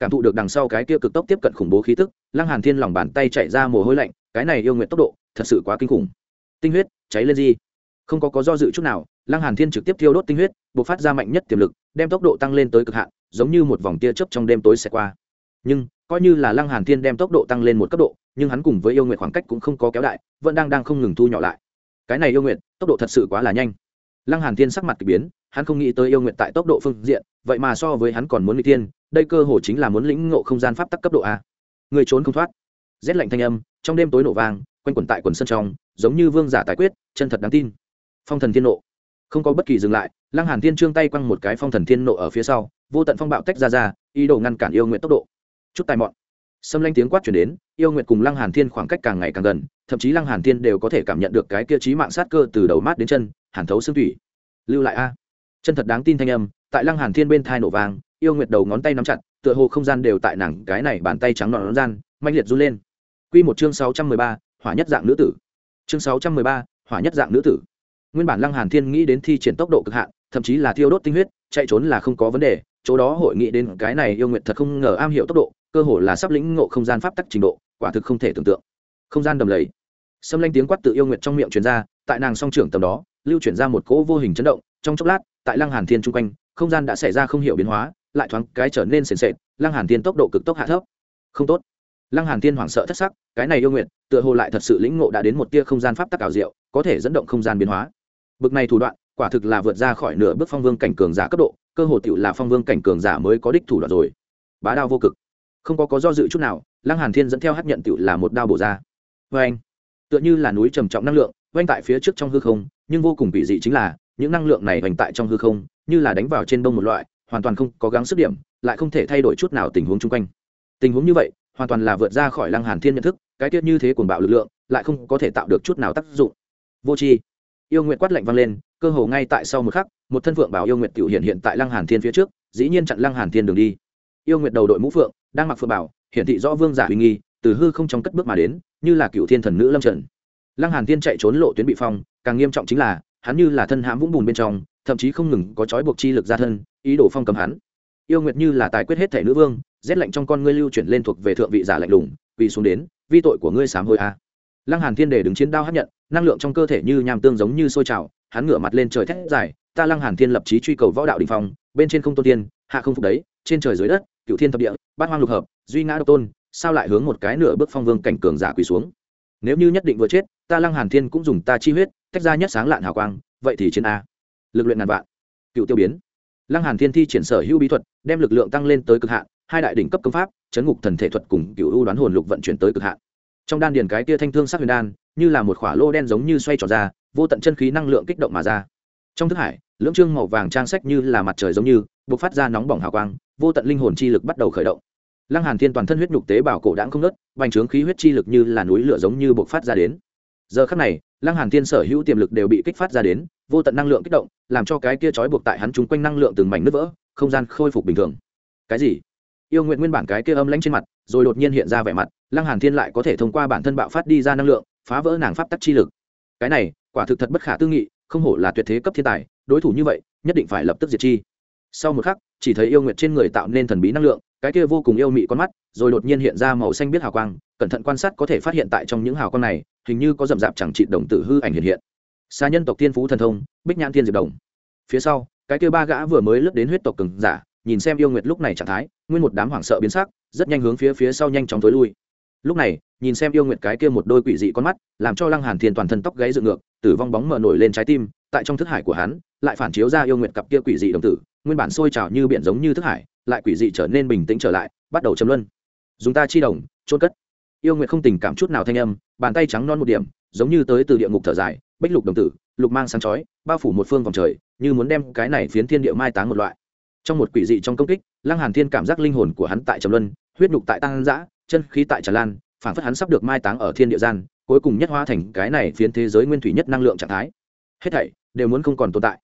Cảm thụ được đằng sau cái kia cực tốc tiếp cận khủng bố khí tức, lăng hàn thiên lòng bàn tay chạy ra mồ hôi lạnh cái này yêu nguyện tốc độ thật sự quá kinh khủng. Tinh huyết, cháy lên gì? Không có có do dự chút nào, lăng hàn thiên trực tiếp thiêu đốt tinh huyết, bộc phát ra mạnh nhất tiềm lực, đem tốc độ tăng lên tới cực hạn, giống như một vòng tia chớp trong đêm tối sẽ qua. Nhưng, coi như là lăng hàn thiên đem tốc độ tăng lên một cấp độ, nhưng hắn cùng với yêu nguyệt khoảng cách cũng không có kéo đại, vẫn đang đang không ngừng thu nhỏ lại. Cái này yêu nguyệt tốc độ thật sự quá là nhanh. Lăng hàn thiên sắc mặt kỳ biến, hắn không nghĩ tới yêu nguyệt tại tốc độ phương diện, vậy mà so với hắn còn muốn n g tiên đây cơ hồ chính là muốn lĩnh ngộ không gian pháp tắc cấp độ a. Người trốn không thoát. Rét lạnh thanh âm trong đêm tối nổ vang, quanh quẩn tại quần sân trong, giống như vương giả tài quyết, chân thật đáng tin. Phong thần thiên nộ. Không có bất kỳ dừng lại, lăng hàn thiên trương tay quăng một cái phong thần thiên nộ ở phía sau, vô tận phong bạo tách ra ra, ý đồ ngăn cản yêu nguyện tốc độ. Chút tài mọn. Xâm lanh tiếng quát chuyển đến, yêu nguyện cùng lăng hàn thiên khoảng cách càng ngày càng gần, thậm chí lăng hàn thiên đều có thể cảm nhận được cái kia trí mạng sát cơ từ đầu mát đến chân, hàn thấu xương thủy. Lưu lại a. Chân thật đáng tin thanh âm, tại lăng hàn thiên bên thai nổ vàng yêu nguyệt đầu ngón tay nắm chặt, tựa hồ không gian đều tại nàng cái này bàn tay trắng nón gian manh liệt run lên quy một chương sáu trăm mười ba, hỏa nhất dạng nữ tử. Chương sáu trăm mười ba, hỏa nhất dạng nữ tử. Nguyên bản lăng hàn thiên nghĩ đến thi triển tốc độ cực hạn thậm chí là thiêu đốt tinh huyết chạy trốn là không có vấn đề chỗ đó hội nghị đến cái này yêu nguyệt thật không ngờ am hiểu tốc độ cơ hồ là sắp lĩnh ngộ không gian pháp tắc trình độ quả thực không thể tưởng tượng. Không gian đầm lầy. Xâm lanh tiếng quát tự yêu nguyệt trong miệng truyền ra tại nàng song trưởng tầm đó lưu chuyển ra một cỗ vô hình chấn động trong chốc lát tại lăng hàn thiên trung quanh không gian đã xảy ra không hiểu biến hóa lại thoáng cái trở nên sền sệt lăng hàn thiên tốc độ cực tốc hạ thấp. Không tốt lăng hàn thiên hoảng sợ thất sắc, cái này yêu nguyện tựa hồ lại thật sự lĩnh ngộ đã đến một tia không gian pháp tắc ảo diệu, có thể dẫn động không gian biến hóa. Bực này thủ đoạn, quả thực là vượt ra khỏi nửa bước phong vương cảnh cường giả cấp độ, cơ hồ tiểu là phong vương cảnh cường giả mới có đích thủ đoạn rồi. Bá đao vô cực. Không có có do dự chút nào, lăng hàn thiên dẫn theo hấp nhận tiểu là một đao bổ ra. Với anh tựa như là núi trầm trọng năng lượng quanh tại phía trước trong hư không, nhưng vô cùng kỳ dị chính là, những năng lượng này Vành tại trong hư không, như là đánh vào trên đông một loại, hoàn toàn không có gắng sức điểm, lại không thể thay đổi chút nào tình huống chung quanh. Tình huống như vậy hoàn toàn là vượt ra khỏi lăng hàn thiên nhận thức, cái tiết như thế cuồng bạo lực lượng, lại không có thể tạo được chút nào tác dụng. Vô tri. Yêu nguyện quát lạnh vang lên, cơ hồ ngay tại sau một khắc, một thân phượng bảo yêu nguyện tiểu hiện hiện tại lăng hàn thiên phía trước, dĩ nhiên chặn lăng hàn thiên đường đi. Yêu nguyện đầu đội mũ phượng, đang mặc phượng bảo, hiển thị rõ vương giả uy nghi, từ hư không trong cất bước mà đến, như là cựu thiên thần nữ lâm trần lăng hàn thiên chạy trốn lộ tuyến bị phong, càng nghiêm trọng chính là, hắn như là thân hãm vũng bùn bên trong, thậm chí không ngừng có trói buộc chi lực ra thân, ý đồ phong cầm hắn. Yêu nguyệt như là tài quyết hết thể nữ vương rét lạnh trong con ngươi lưu chuyển lên thuộc về thượng vị giả lạnh lùng vì xuống đến, vi tội của ngươi sám hôi a. Lăng hàn thiên đề đứng chiến đao hấp nhận, năng lượng trong cơ thể như nham tương giống như sôi trào, hắn ngửa mặt lên trời thét dài, ta lăng hàn thiên lập chí truy cầu võ đạo đỉnh phong, bên trên không tôn tiên hạ không phục đấy, trên trời dưới đất, cửu thiên thập địa, bát hoang lục hợp, duy ngã độc tôn, sao lại hướng một cái nửa bước phong vương cảnh cường giả quỳ xuống? Nếu như nhất định vừa chết, ta lăng hàn thiên cũng dùng ta chi huyết, tách ra nhất sáng lạn hào quang, vậy thì chiến a. Lực luyện ngàn vạn. Cựu tiêu biến. Lăng hàn thiên thi triển sở hữu bí thuật, đem lực lượng tăng lên tới cực hạn hai đại đỉnh cấp công pháp, chấn ngục thần thể thuật cùng cựu ưu đoán hồn lục vận chuyển tới cực hạn. Trong đan điền cái tia thanh thương sắc huyền đan, như là một khỏa lô đen giống như xoay tròn ra, vô tận chân khí năng lượng kích động mà ra. Trong thức hải, lưỡng trương màu vàng trang sách như là mặt trời giống như buộc phát ra nóng bỏng hào quang, vô tận linh hồn chi lực bắt đầu khởi động. Lăng hàn thiên toàn thân huyết nhục tế bào cổ đãng không nứt bành trướng khí huyết chi lực như là núi lửa giống như buộc phát ra đến. Giờ khắc này, lăng hàn thiên sở hữu tiềm lực đều bị kích phát ra đến, vô tận năng lượng kích động, làm cho cái kia trói buộc tại hắn chúng quanh năng lượng từng mảnh nứt vỡ, không gian khôi phục bình thường. Cái gì? Yêu nguyện nguyên bản cái kia âm lãnh trên mặt, rồi đột nhiên hiện ra vẻ mặt, lăng hàn thiên lại có thể thông qua bản thân bạo phát đi ra năng lượng, phá vỡ nàng pháp tắc chi lực. Cái này, quả thực thật bất khả tư nghị, không hổ là tuyệt thế cấp thiên tài, đối thủ như vậy, nhất định phải lập tức diệt chi. Sau một khắc, chỉ thấy yêu nguyện trên người tạo nên thần bí năng lượng, cái kia vô cùng yêu mị con mắt, rồi đột nhiên hiện ra màu xanh biết hào quang, cẩn thận quan sát có thể phát hiện tại trong những hào quang này, hình như có rậm rạp chẳng trị đồng tử hư ảnh hiện hiện. Xa nhân tộc tiên phú thần thông, bích nhãn thiên diệp đồng. Phía sau, cái kia ba gã vừa mới lướt đến huyết tộc cường giả nhìn xem yêu nguyệt lúc này trạng thái, nguyên một đám hoảng sợ biến sắc, rất nhanh hướng phía phía sau nhanh chóng tối lui. Lúc này, nhìn xem yêu nguyệt cái kia một đôi quỷ dị con mắt, làm cho lăng hàn thiên toàn thân tóc gáy dựng ngược, tử vong bóng mở nổi lên trái tim, tại trong thức hải của hắn, lại phản chiếu ra yêu nguyệt cặp kia quỷ dị đồng tử, nguyên bản sôi trào như biển giống như thức hải, lại quỷ dị trở nên bình tĩnh trở lại, bắt đầu châm luân. Dùng ta chi đồng trôn cất. Yêu nguyệt không tình cảm chút nào thanh âm, bàn tay trắng non một điểm, giống như tới từ địa ngục thở dài, bích lục đồng tử, lục mang sáng chói, bao phủ một phương vòng trời, như muốn đem cái này phiến thiên địa mai táng một loại trong một quỷ dị trong công kích, lăng hàn thiên cảm giác linh hồn của hắn tại trầm luân, huyết nhục tại tăng dã, chân khí tại tràn lan, phản phất hắn sắp được mai táng ở thiên địa gian, cuối cùng nhất hóa thành cái này phiến thế giới nguyên thủy nhất năng lượng trạng thái. Hết thảy đều muốn không còn tồn tại.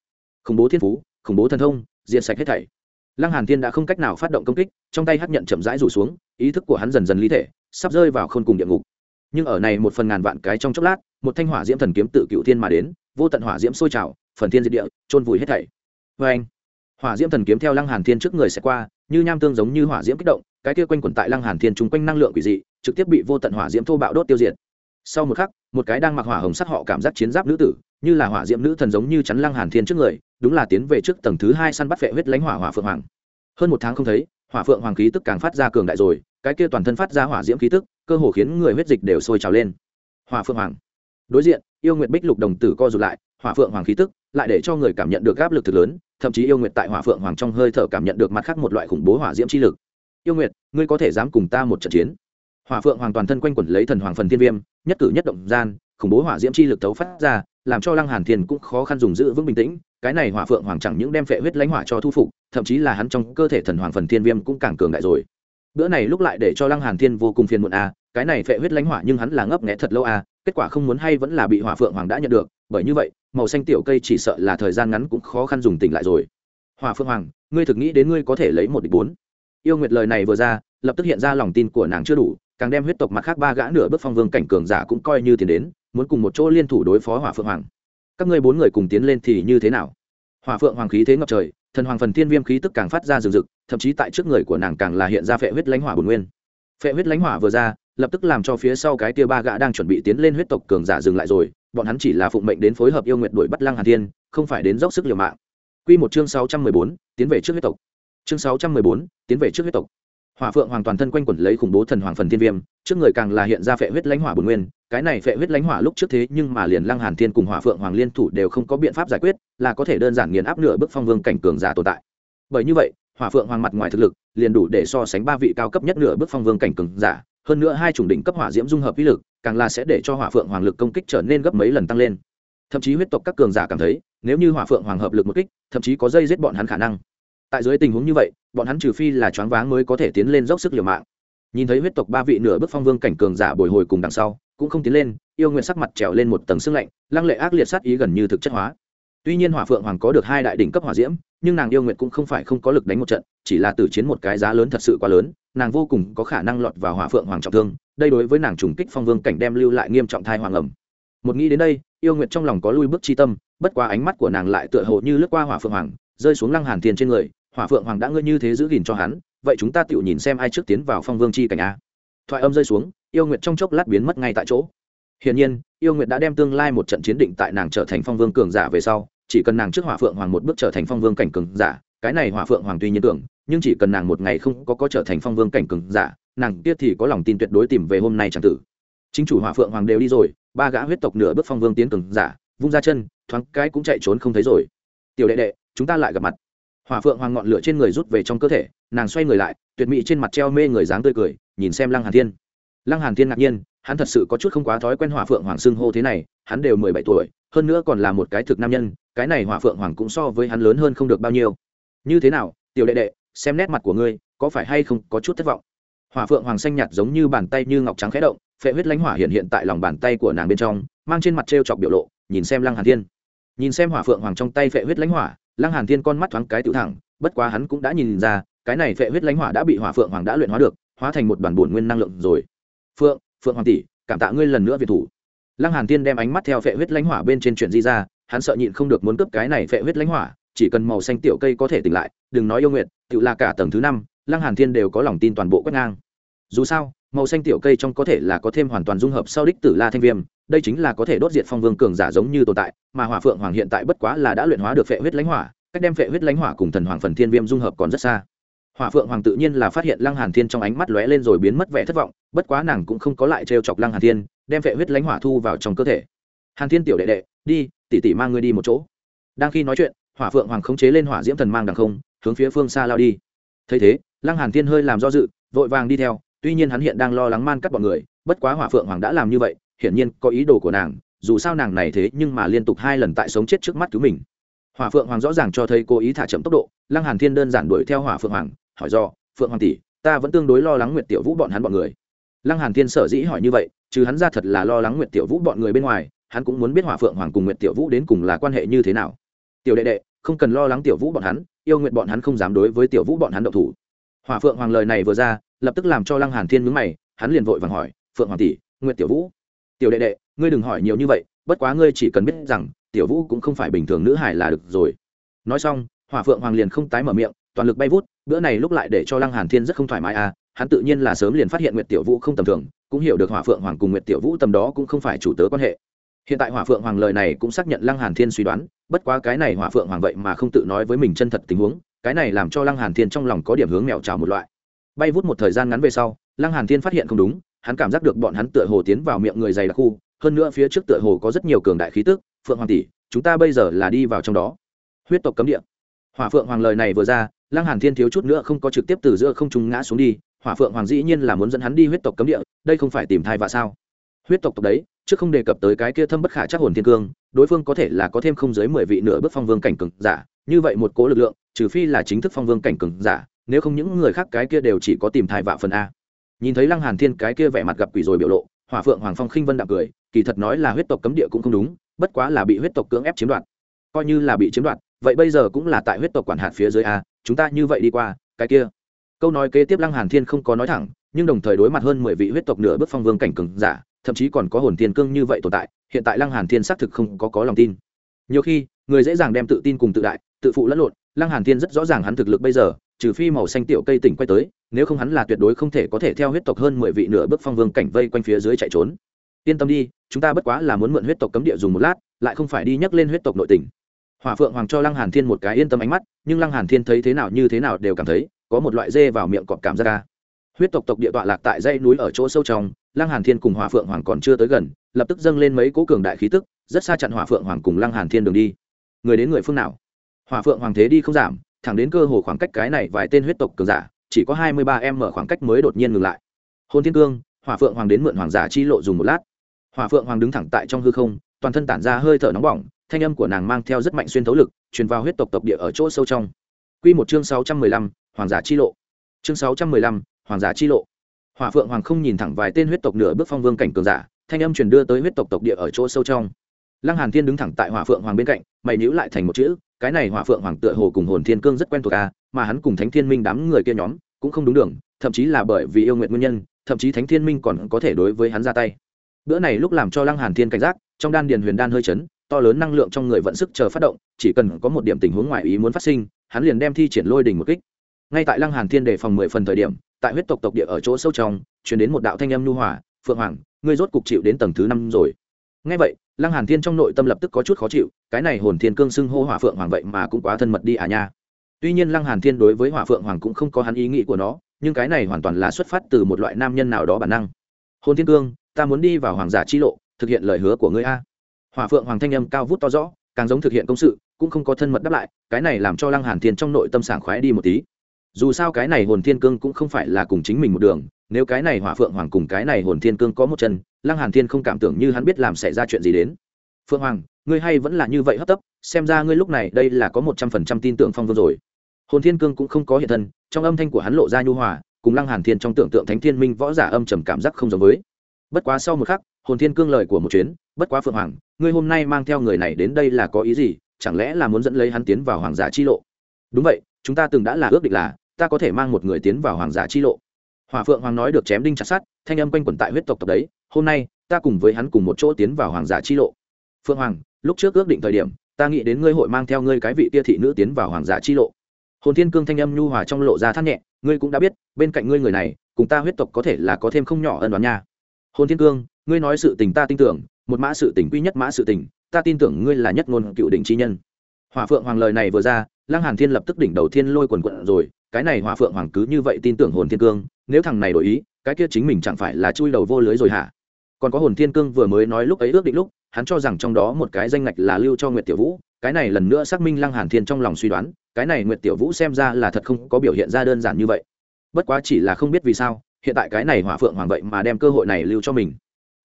Khủng bố thiên phú, khủng bố thần thông, diệt sạch hết thảy. Lăng hàn thiên đã không cách nào phát động công kích, trong tay hắc nhận chậm rãi rủ xuống, ý thức của hắn dần dần ly thể, sắp rơi vào khôn cùng địa ngục. Nhưng ở này một phần ngàn vạn cái trong chốc lát, một thanh hỏa diễm thần kiếm tự cựu thiên mà đến, vô tận hỏa diễm sôi trào, phần thiên diệt địa trôn vùi hết thảy. Vê anh hỏa diễm thần kiếm theo lăng hàn thiên trước người sẽ qua, như nham tương giống như hỏa diễm kích động, cái kia quanh quẩn tại lăng hàn thiên chung quanh năng lượng quỷ dị, trực tiếp bị vô tận hỏa diễm thô bạo đốt tiêu diệt. Sau một khắc, một cái đang mặc hỏa hồng sắc họ cảm giác chiến giáp nữ tử, như là hỏa diễm nữ thần giống như chắn lăng hàn thiên trước người, đúng là tiến về trước tầng thứ hai săn bắt vệ huyết lãnh hỏa hỏa phượng hoàng. Hơn một tháng không thấy, hỏa phượng hoàng khí tức càng phát ra cường đại rồi, cái kia toàn thân phát ra hỏa diễm khí tức, cơ hồ khiến người huyết dịch đều sôi trào lên. Hỏa phượng hoàng. Đối diện, yêu nguyệt bích lục đồng tử co rụt lại, hỏa phượng hoàng khí tức lại để cho người cảm nhận được áp lực thực lớn thậm chí yêu nguyệt tại hỏa phượng hoàng trong hơi thở cảm nhận được mặt khác một loại khủng bố hỏa diễm chi lực. Yêu nguyệt ngươi có thể dám cùng ta một trận chiến? Hỏa phượng hoàng toàn thân quanh quẩn lấy thần hoàng phần thiên viêm nhất cử nhất động gian khủng bố hỏa diễm chi lực tấu phát ra làm cho lăng hàn thiên cũng khó khăn dùng giữ vững bình tĩnh. Cái này hỏa phượng hoàng chẳng những đem phệ huyết lãnh hỏa cho thu phục thậm chí là hắn trong cơ thể thần hoàng phần thiên viêm cũng càng cường đại rồi. Bữa này lúc lại để cho lăng hàn thiên vô cùng phiền muộn a à, cái này phệ huyết lãnh hỏa nhưng hắn là ngấp nghé thật lâu a à, kết quả không muốn hay vẫn là bị hỏa phượng hoàng đã nhận được bởi như vậy màu xanh tiểu cây chỉ sợ là thời gian ngắn cũng khó khăn dùng tỉnh lại rồi. Hỏa phượng hoàng, ngươi thực nghĩ đến ngươi có thể lấy một địch bốn. Yêu nguyệt lời này vừa ra, lập tức hiện ra lòng tin của nàng chưa đủ, càng đem huyết tộc mặt khác ba gã nửa bước phong vương cảnh cường giả cũng coi như tiền đến, muốn cùng một chỗ liên thủ đối phó hỏa phượng hoàng. Các ngươi bốn người cùng tiến lên thì như thế nào? Hỏa phượng hoàng khí thế ngập trời, thần hoàng phần thiên viêm khí tức càng phát ra rừng rực, thậm chí tại trước người của nàng càng là hiện ra phệ huyết lãnh hỏa bồn nguyên. Phệ huyết lãnh hỏa vừa ra, lập tức làm cho phía sau cái tia ba gã đang chuẩn bị tiến lên huyết tộc cường giả dừng lại rồi bọn hắn chỉ là phụng mệnh đến phối hợp yêu nguyện đuổi bắt lăng hàn thiên, không phải đến dốc sức liều mạng. Quy một chương sáu trăm mười bốn, tiến về trước huyết tộc. Chương sáu trăm mười bốn, tiến về trước huyết tộc. Hỏa phượng hoàn toàn thân quanh quẩn lấy khủng bố thần hoàng phần thiên viêm, trước người càng là hiện ra phệ huyết lãnh hỏa bồn nguyên, cái này phệ huyết lãnh hỏa lúc trước thế nhưng mà liền lăng hàn thiên cùng hỏa phượng hoàng liên thủ đều không có biện pháp giải quyết, là có thể đơn giản nghiền áp nửa bức phong vương cảnh cường giả tồn tại. Bởi như vậy, hỏa phượng hoàng mặt ngoài thực lực liền đủ để so sánh ba vị cao cấp nhất nửa bước phong vương cảnh cường giả hơn nữa hai chủng đỉnh cấp hỏa diễm dung hợp uy lực, càng là sẽ để cho hỏa phượng hoàng lực công kích trở nên gấp mấy lần tăng lên. Thậm chí huyết tộc các cường giả cảm thấy, nếu như hỏa phượng hoàng hợp lực một kích, thậm chí có dây giết bọn hắn khả năng. Tại dưới tình huống như vậy, bọn hắn trừ phi là choáng váng mới có thể tiến lên dốc sức liều mạng. Nhìn thấy huyết tộc ba vị nửa bước phong vương cảnh cường giả bồi hồi cùng đằng sau, cũng không tiến lên, yêu nguyện sắc mặt trèo lên một tầng sương lạnh, lăng lệ ác liệt sát ý gần như thực chất hóa tuy nhiên hỏa phượng hoàng có được hai đại đỉnh cấp hỏa diễm, nhưng nàng yêu nguyện cũng không phải không có lực đánh một trận, chỉ là tử chiến một cái giá lớn thật sự quá lớn, nàng vô cùng có khả năng lọt vào hỏa phượng hoàng trọng thương, đây đối với nàng trùng kích phong vương cảnh đem lưu lại nghiêm trọng thai hoàng ẩm. Một nghĩ đến đây, yêu nguyện trong lòng có lui bước chi tâm, bất qua ánh mắt của nàng lại tựa hồ như lướt qua hỏa phượng hoàng, rơi xuống lăng hàn tiền trên người, hỏa phượng hoàng đã ngươi như thế giữ gìn cho hắn, vậy chúng ta tự nhìn xem ai trước tiến vào phong vương chi cảnh a. Thoại âm rơi xuống, yêu nguyệt trong chốc lát biến mất ngay tại chỗ. Hiển nhiên, yêu nguyệt đã đem tương lai một trận chiến định tại nàng trở thành phong vương cường giả về sau chỉ cần nàng trước hỏa phượng hoàng một bước trở thành phong vương cảnh cường giả, cái này hỏa phượng hoàng tuy nhiên tưởng nhưng chỉ cần nàng một ngày không có có trở thành phong vương cảnh cường giả, nàng kia thì có lòng tin tuyệt đối tìm về hôm nay chẳng tử. Chính chủ hỏa phượng hoàng đều đi rồi, ba gã huyết tộc nửa bước phong vương tiến cường giả, vung ra chân, thoáng cái cũng chạy trốn không thấy rồi. Tiểu đệ đệ, chúng ta lại gặp mặt. Hỏa phượng hoàng ngọn lửa trên người rút về trong cơ thể, nàng xoay người lại, tuyệt mỹ trên mặt treo mê người dáng tươi cười, nhìn xem lăng hàn thiên. Lăng hàn thiên ngạc nhiên hắn thật sự có chút không quá thói quen hỏa phượng hoàng xưng hô thế này, hắn đều mười bảy tuổi, hơn nữa còn là một cái thực nam nhân, cái này hỏa phượng hoàng cũng so với hắn lớn hơn không được bao nhiêu. Như thế nào, tiểu đệ đệ, xem nét mặt của ngươi, có phải hay không có chút thất vọng? Hỏa phượng hoàng xanh nhạt giống như bàn tay như ngọc trắng khẽ động, phệ huyết lãnh hỏa hiện hiện tại lòng bàn tay của nàng bên trong, mang trên mặt treo chọc biểu lộ, nhìn xem lăng hàn thiên. Nhìn xem hỏa phượng hoàng trong tay phệ huyết lãnh hỏa, lăng hàn thiên con mắt thoáng cái tự thẳng, bất quá hắn cũng đã nhìn ra, cái này phệ huyết lãnh hỏa đã bị hỏa phượng hoàng đã luyện hóa được, hóa thành một đoàn bổn nguyên năng lượng rồi. Phượng phượng hoàng tỷ, cảm tạ ngươi lần nữa việt thủ. Lăng hàn thiên đem ánh mắt theo phệ huyết lãnh hỏa bên trên chuyển di ra, hắn sợ nhịn không được muốn cướp cái này phệ huyết lãnh hỏa, chỉ cần màu xanh tiểu cây có thể tỉnh lại, đừng nói yêu nguyện, tự là cả tầng thứ năm, lăng hàn thiên đều có lòng tin toàn bộ quét ngang. Dù sao, màu xanh tiểu cây trong có thể là có thêm hoàn toàn dung hợp sau đích tử la thanh viêm, đây chính là có thể đốt diệt phong vương cường giả giống như tồn tại, mà hỏa phượng hoàng hiện tại bất quá là đã luyện hóa được phệ huyết lãnh hỏa, cách đem phệ huyết lãnh hỏa cùng thần hoàng phần thiên viêm dung hợp còn rất xa hỏa phượng hoàng tự nhiên là phát hiện lăng hàn thiên trong ánh mắt lóe lên rồi biến mất vẻ thất vọng, bất quá nàng cũng không có lại trêu chọc lăng hàn thiên, đem vệ huyết lãnh hỏa thu vào trong cơ thể. Hàn thiên tiểu đệ đệ, đi, tỷ tỷ mang ngươi đi một chỗ. Đang khi nói chuyện, hỏa phượng hoàng khống chế lên hỏa diễm thần mang đằng không, hướng phía phương xa lao đi. Thấy thế, lăng hàn thiên hơi làm do dự, vội vàng đi theo, tuy nhiên hắn hiện đang lo lắng man cắt bọn người, bất quá hỏa phượng hoàng đã làm như vậy, hiển nhiên có ý đồ của nàng, dù sao nàng này thế nhưng mà liên tục hai lần tại sống chết trước mắt cứu mình. Hỏa phượng hoàng rõ ràng cho thấy cố ý thả chậm tốc độ, lăng hàn thiên đơn giản đuổi theo hỏa phượng hoàng hỏi do, phượng hoàng tỷ, ta vẫn tương đối lo lắng nguyệt tiểu vũ bọn hắn bọn người. Lăng hàn thiên sở dĩ hỏi như vậy chứ hắn ra thật là lo lắng nguyệt tiểu vũ bọn người bên ngoài, hắn cũng muốn biết hỏa phượng hoàng cùng nguyệt tiểu vũ đến cùng là quan hệ như thế nào. Tiểu đệ đệ, không cần lo lắng tiểu vũ bọn hắn, yêu nguyện bọn hắn không dám đối với tiểu vũ bọn hắn động thủ. Hỏa phượng hoàng lời này vừa ra, lập tức làm cho lăng hàn thiên nhướng mày, hắn liền vội vàng hỏi, phượng hoàng tỷ, nguyệt tiểu vũ? Tiểu đệ đệ, ngươi đừng hỏi nhiều như vậy, bất quá ngươi chỉ cần biết rằng, tiểu vũ cũng không phải bình thường nữ hải là được rồi. Nói xong, hỏa phượng hoàng liền không tái mở miệng toàn lực bay vút, bữa này lúc lại để cho lăng hàn thiên rất không thoải mái à hắn tự nhiên là sớm liền phát hiện nguyệt tiểu vũ không tầm thường, cũng hiểu được hỏa phượng hoàng cùng nguyệt tiểu vũ tầm đó cũng không phải chủ tớ quan hệ. Hiện tại hỏa phượng hoàng lời này cũng xác nhận lăng hàn thiên suy đoán, bất quá cái này hỏa phượng hoàng vậy mà không tự nói với mình chân thật tình huống, cái này làm cho lăng hàn thiên trong lòng có điểm hướng mèo trào một loại. Bay vút một thời gian ngắn về sau, lăng hàn thiên phát hiện không đúng, hắn cảm giác được bọn hắn tựa hồ tiến vào miệng người dày đặc khu, hơn nữa phía trước tựa hồ có rất nhiều cường đại khí tức, phượng hoàng tỷ, chúng ta bây giờ là đi vào trong đó. Huyết tộc cấm địa. Hỏa phượng hoàng lời này vừa ra lăng hàn thiên thiếu chút nữa không có trực tiếp từ giữa không trung ngã xuống đi, hỏa phượng hoàng dĩ nhiên là muốn dẫn hắn đi huyết tộc cấm địa, đây không phải tìm thai và sao? Huyết tộc tộc đấy, trước không đề cập tới cái kia thâm bất khả chắc hồn thiên cương, đối phương có thể là có thêm không dưới mười vị nửa bước phong vương cảnh cường giả, như vậy một cố lực lượng, trừ phi là chính thức phong vương cảnh cường giả, nếu không những người khác cái kia đều chỉ có tìm thai vạ phần a. Nhìn thấy lăng hàn thiên cái kia vẻ mặt gặp quỷ rồi biểu lộ, hỏa phượng hoàng phong khinh vân đạm cười, kỳ thật nói là huyết tộc cấm địa cũng không đúng, bất quá là bị huyết tộc cưỡng ép chiếm đoạt. Coi như là bị chiếm đoạt, vậy bây giờ cũng là tại huyết tộc quản hạt phía dưới a chúng ta như vậy đi qua, cái kia. Câu nói kế tiếp lăng hàn thiên không có nói thẳng, nhưng đồng thời đối mặt hơn mười vị huyết tộc nửa bước phong vương cảnh cường giả, thậm chí còn có hồn thiên cương như vậy tồn tại, hiện tại lăng hàn thiên xác thực không có có lòng tin. Nhiều khi, người dễ dàng đem tự tin cùng tự đại, tự phụ lẫn lộn, lăng hàn thiên rất rõ ràng hắn thực lực bây giờ, trừ phi màu xanh tiểu cây tỉnh quay tới, nếu không hắn là tuyệt đối không thể có thể theo huyết tộc hơn mười vị nửa bước phong vương cảnh vây quanh phía dưới chạy trốn. Yên tâm đi, chúng ta bất quá là muốn mượn huyết tộc cấm địa dùng một lát, lại không phải đi nhắc lên huyết tộc nội tình hỏa phượng hoàng cho lăng hàn thiên một cái yên tâm ánh mắt, nhưng lăng hàn thiên thấy thế nào như thế nào đều cảm thấy có một loại dê vào miệng cọp cảm giác ca huyết tộc tộc địa tọa lạc tại dãy núi ở chỗ sâu trong, lăng hàn thiên cùng hỏa phượng hoàng còn chưa tới gần, lập tức dâng lên mấy cố cường đại khí tức, rất xa chặn hỏa phượng hoàng cùng lăng hàn thiên đường đi. Người đến người phương nào? Hỏa phượng hoàng thế đi không giảm, thẳng đến cơ hồ khoảng cách cái này vài tên huyết tộc cường giả, chỉ có hai mươi ba em mở khoảng cách mới đột nhiên ngừng lại. Hôn thiên cương, hỏa phượng hoàng đến mượn hoàng giả chi lộ dùng một lát. Hỏa phượng hoàng đứng thẳng tại trong hư không, toàn thân tản ra hơi thở nóng bỏng thanh âm của nàng mang theo rất mạnh xuyên thấu lực, truyền vào huyết tộc tộc địa ở chỗ sâu trong. Quy một chương sáu trăm mười lăm, hoàng giả chi lộ. Chương sáu trăm mười lăm, hoàng giả chi lộ. Hòa phượng hoàng không nhìn thẳng vài tên huyết tộc nửa bước phong vương cảnh cường giả, thanh âm truyền đưa tới huyết tộc tộc địa ở chỗ sâu trong. Lăng hàn thiên đứng thẳng tại hỏa phượng hoàng bên cạnh, mày nhíu lại thành một chữ, cái này hỏa phượng hoàng tựa hồ cùng hồn thiên cương rất quen thuộc a mà hắn cùng thánh thiên minh đám người kia nhóm cũng không đúng đường, thậm chí là bởi vì yêu nguyện nguyên nhân, thậm chí thánh thiên minh còn có thể đối với hắn ra tay. Bữa này lúc làm cho lăng hàn thiên cảnh giác, trong đan điền huyền đan hơi chấn to lớn năng lượng trong người vận sức chờ phát động, chỉ cần có một điểm tình huống ngoài ý muốn phát sinh, hắn liền đem thi triển lôi đỉnh một kích. Ngay tại lăng hàn thiên đề phòng mười phần thời điểm, tại huyết tộc tộc địa ở chỗ sâu trong, truyền đến một đạo thanh âm nhu hòa, phượng hoàng, ngươi rốt cục chịu đến tầng thứ năm rồi. Ngay vậy, lăng hàn thiên trong nội tâm lập tức có chút khó chịu, cái này hồn thiên cương xưng hô hỏa phượng hoàng vậy mà cũng quá thân mật đi à nha. Tuy nhiên lăng hàn thiên đối với hỏa phượng hoàng cũng không có hắn ý nghĩ của nó, nhưng cái này hoàn toàn là xuất phát từ một loại nam nhân nào đó bản năng. Hồn thiên cương, ta muốn đi vào hoàng giả chi lộ, thực hiện lời hứa của ngươi a hỏa phượng hoàng thanh âm cao vút to rõ, càng giống thực hiện công sự, cũng không có thân mật đáp lại, cái này làm cho lăng hàn thiên trong nội tâm sảng khoái đi một tí. Dù sao cái này hồn thiên cương cũng không phải là cùng chính mình một đường, nếu cái này hỏa phượng hoàng cùng cái này hồn thiên cương có một chân, lăng hàn thiên không cảm tưởng như hắn biết làm xảy ra chuyện gì đến. Phượng hoàng, ngươi hay vẫn là như vậy hấp tấp, xem ra ngươi lúc này đây là có một trăm phần trăm tin tưởng phong vương rồi. Hồn thiên cương cũng không có hiện thân, trong âm thanh của hắn lộ ra nhu hòa, cùng lăng hàn thiên trong tưởng tượng thánh thiên minh võ giả âm trầm cảm giác không giống với. Bất quá sau một khắc, hồn thiên cương lời của một chuyến, bất quá phượng hoàng ngươi hôm nay mang theo người này đến đây là có ý gì? Chẳng lẽ là muốn dẫn lấy hắn tiến vào hoàng giả chi lộ? Đúng vậy, chúng ta từng đã là ước định là, ta có thể mang một người tiến vào hoàng giả chi lộ. Hòa phượng hoàng nói được chém đinh chặt sát thanh âm quanh quẩn tại huyết tộc tộc đấy. Hôm nay, ta cùng với hắn cùng một chỗ tiến vào hoàng giả chi lộ. Phượng hoàng, lúc trước ước định thời điểm, ta nghĩ đến ngươi hội mang theo ngươi cái vị tia thị nữ tiến vào hoàng giả chi lộ. Hồn thiên cương thanh âm nhu hòa trong lộ ra thắt nhẹ. Ngươi cũng đã biết, bên cạnh ngươi người này, cùng ta huyết tộc có thể là có thêm không nhỏ ân đoán nha. Hồn thiên cương, ngươi nói sự tình ta tin tưởng một mã sự tình, quy nhất mã sự tình, ta tin tưởng ngươi là nhất ngôn cựu đỉnh chi nhân. Hỏa phượng hoàng lời này vừa ra, lăng hàn thiên lập tức đỉnh đầu thiên lôi quần quận rồi, cái này hỏa phượng hoàng cứ như vậy tin tưởng hồn thiên cương, nếu thằng này đổi ý, cái kia chính mình chẳng phải là chui đầu vô lưới rồi hả? Còn có hồn thiên cương vừa mới nói lúc ấy ước định lúc, hắn cho rằng trong đó một cái danh ngạch là lưu cho nguyệt tiểu vũ, cái này lần nữa xác minh lăng hàn thiên trong lòng suy đoán, cái này nguyệt tiểu vũ xem ra là thật không có biểu hiện ra đơn giản như vậy. Bất quá chỉ là không biết vì sao, hiện tại cái này hỏa phượng hoàng vậy mà đem cơ hội này lưu cho mình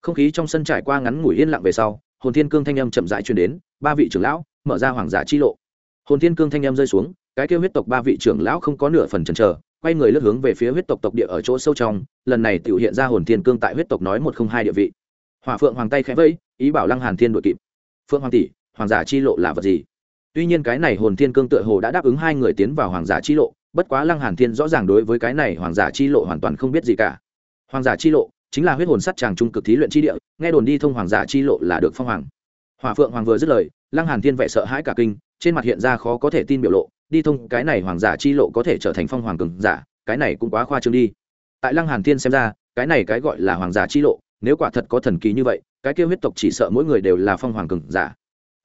không khí trong sân trải qua ngắn ngủi yên lặng về sau, hồn thiên cương thanh âm chậm rãi truyền đến, ba vị trưởng lão, mở ra hoàng giả chi lộ. Hồn thiên cương thanh âm rơi xuống, cái kêu huyết tộc ba vị trưởng lão không có nửa phần chần chờ, quay người lướt hướng về phía huyết tộc tộc địa ở chỗ sâu trong, lần này tự hiện ra hồn thiên cương tại huyết tộc nói một không hai địa vị. Hỏa phượng hoàng tay khẽ vẫy, ý bảo lăng hàn thiên đội kịp. Phượng hoàng tỷ, hoàng giả chi lộ là vật gì? Tuy nhiên cái này hồn thiên cương tựa hồ đã đáp ứng hai người tiến vào hoàng giả chi lộ, bất quá lăng hàn thiên rõ ràng đối với cái này hoàng giả chi lộ hoàn toàn không biết gì cả. Hoàng giả chi lộ chính là huyết hồn sắt tràng trung cực thí luyện chi địa, nghe đồn đi thông hoàng giả chi lộ là được phong hoàng. Hỏa phượng hoàng vừa dứt lời, lăng hàn thiên vẻ sợ hãi cả kinh, trên mặt hiện ra khó có thể tin biểu lộ, đi thông, cái này hoàng giả chi lộ có thể trở thành phong hoàng cường giả, cái này cũng quá khoa trương đi. Tại lăng hàn thiên xem ra, cái này cái gọi là hoàng giả chi lộ, nếu quả thật có thần kỳ như vậy, cái kia huyết tộc chỉ sợ mỗi người đều là phong hoàng cường giả.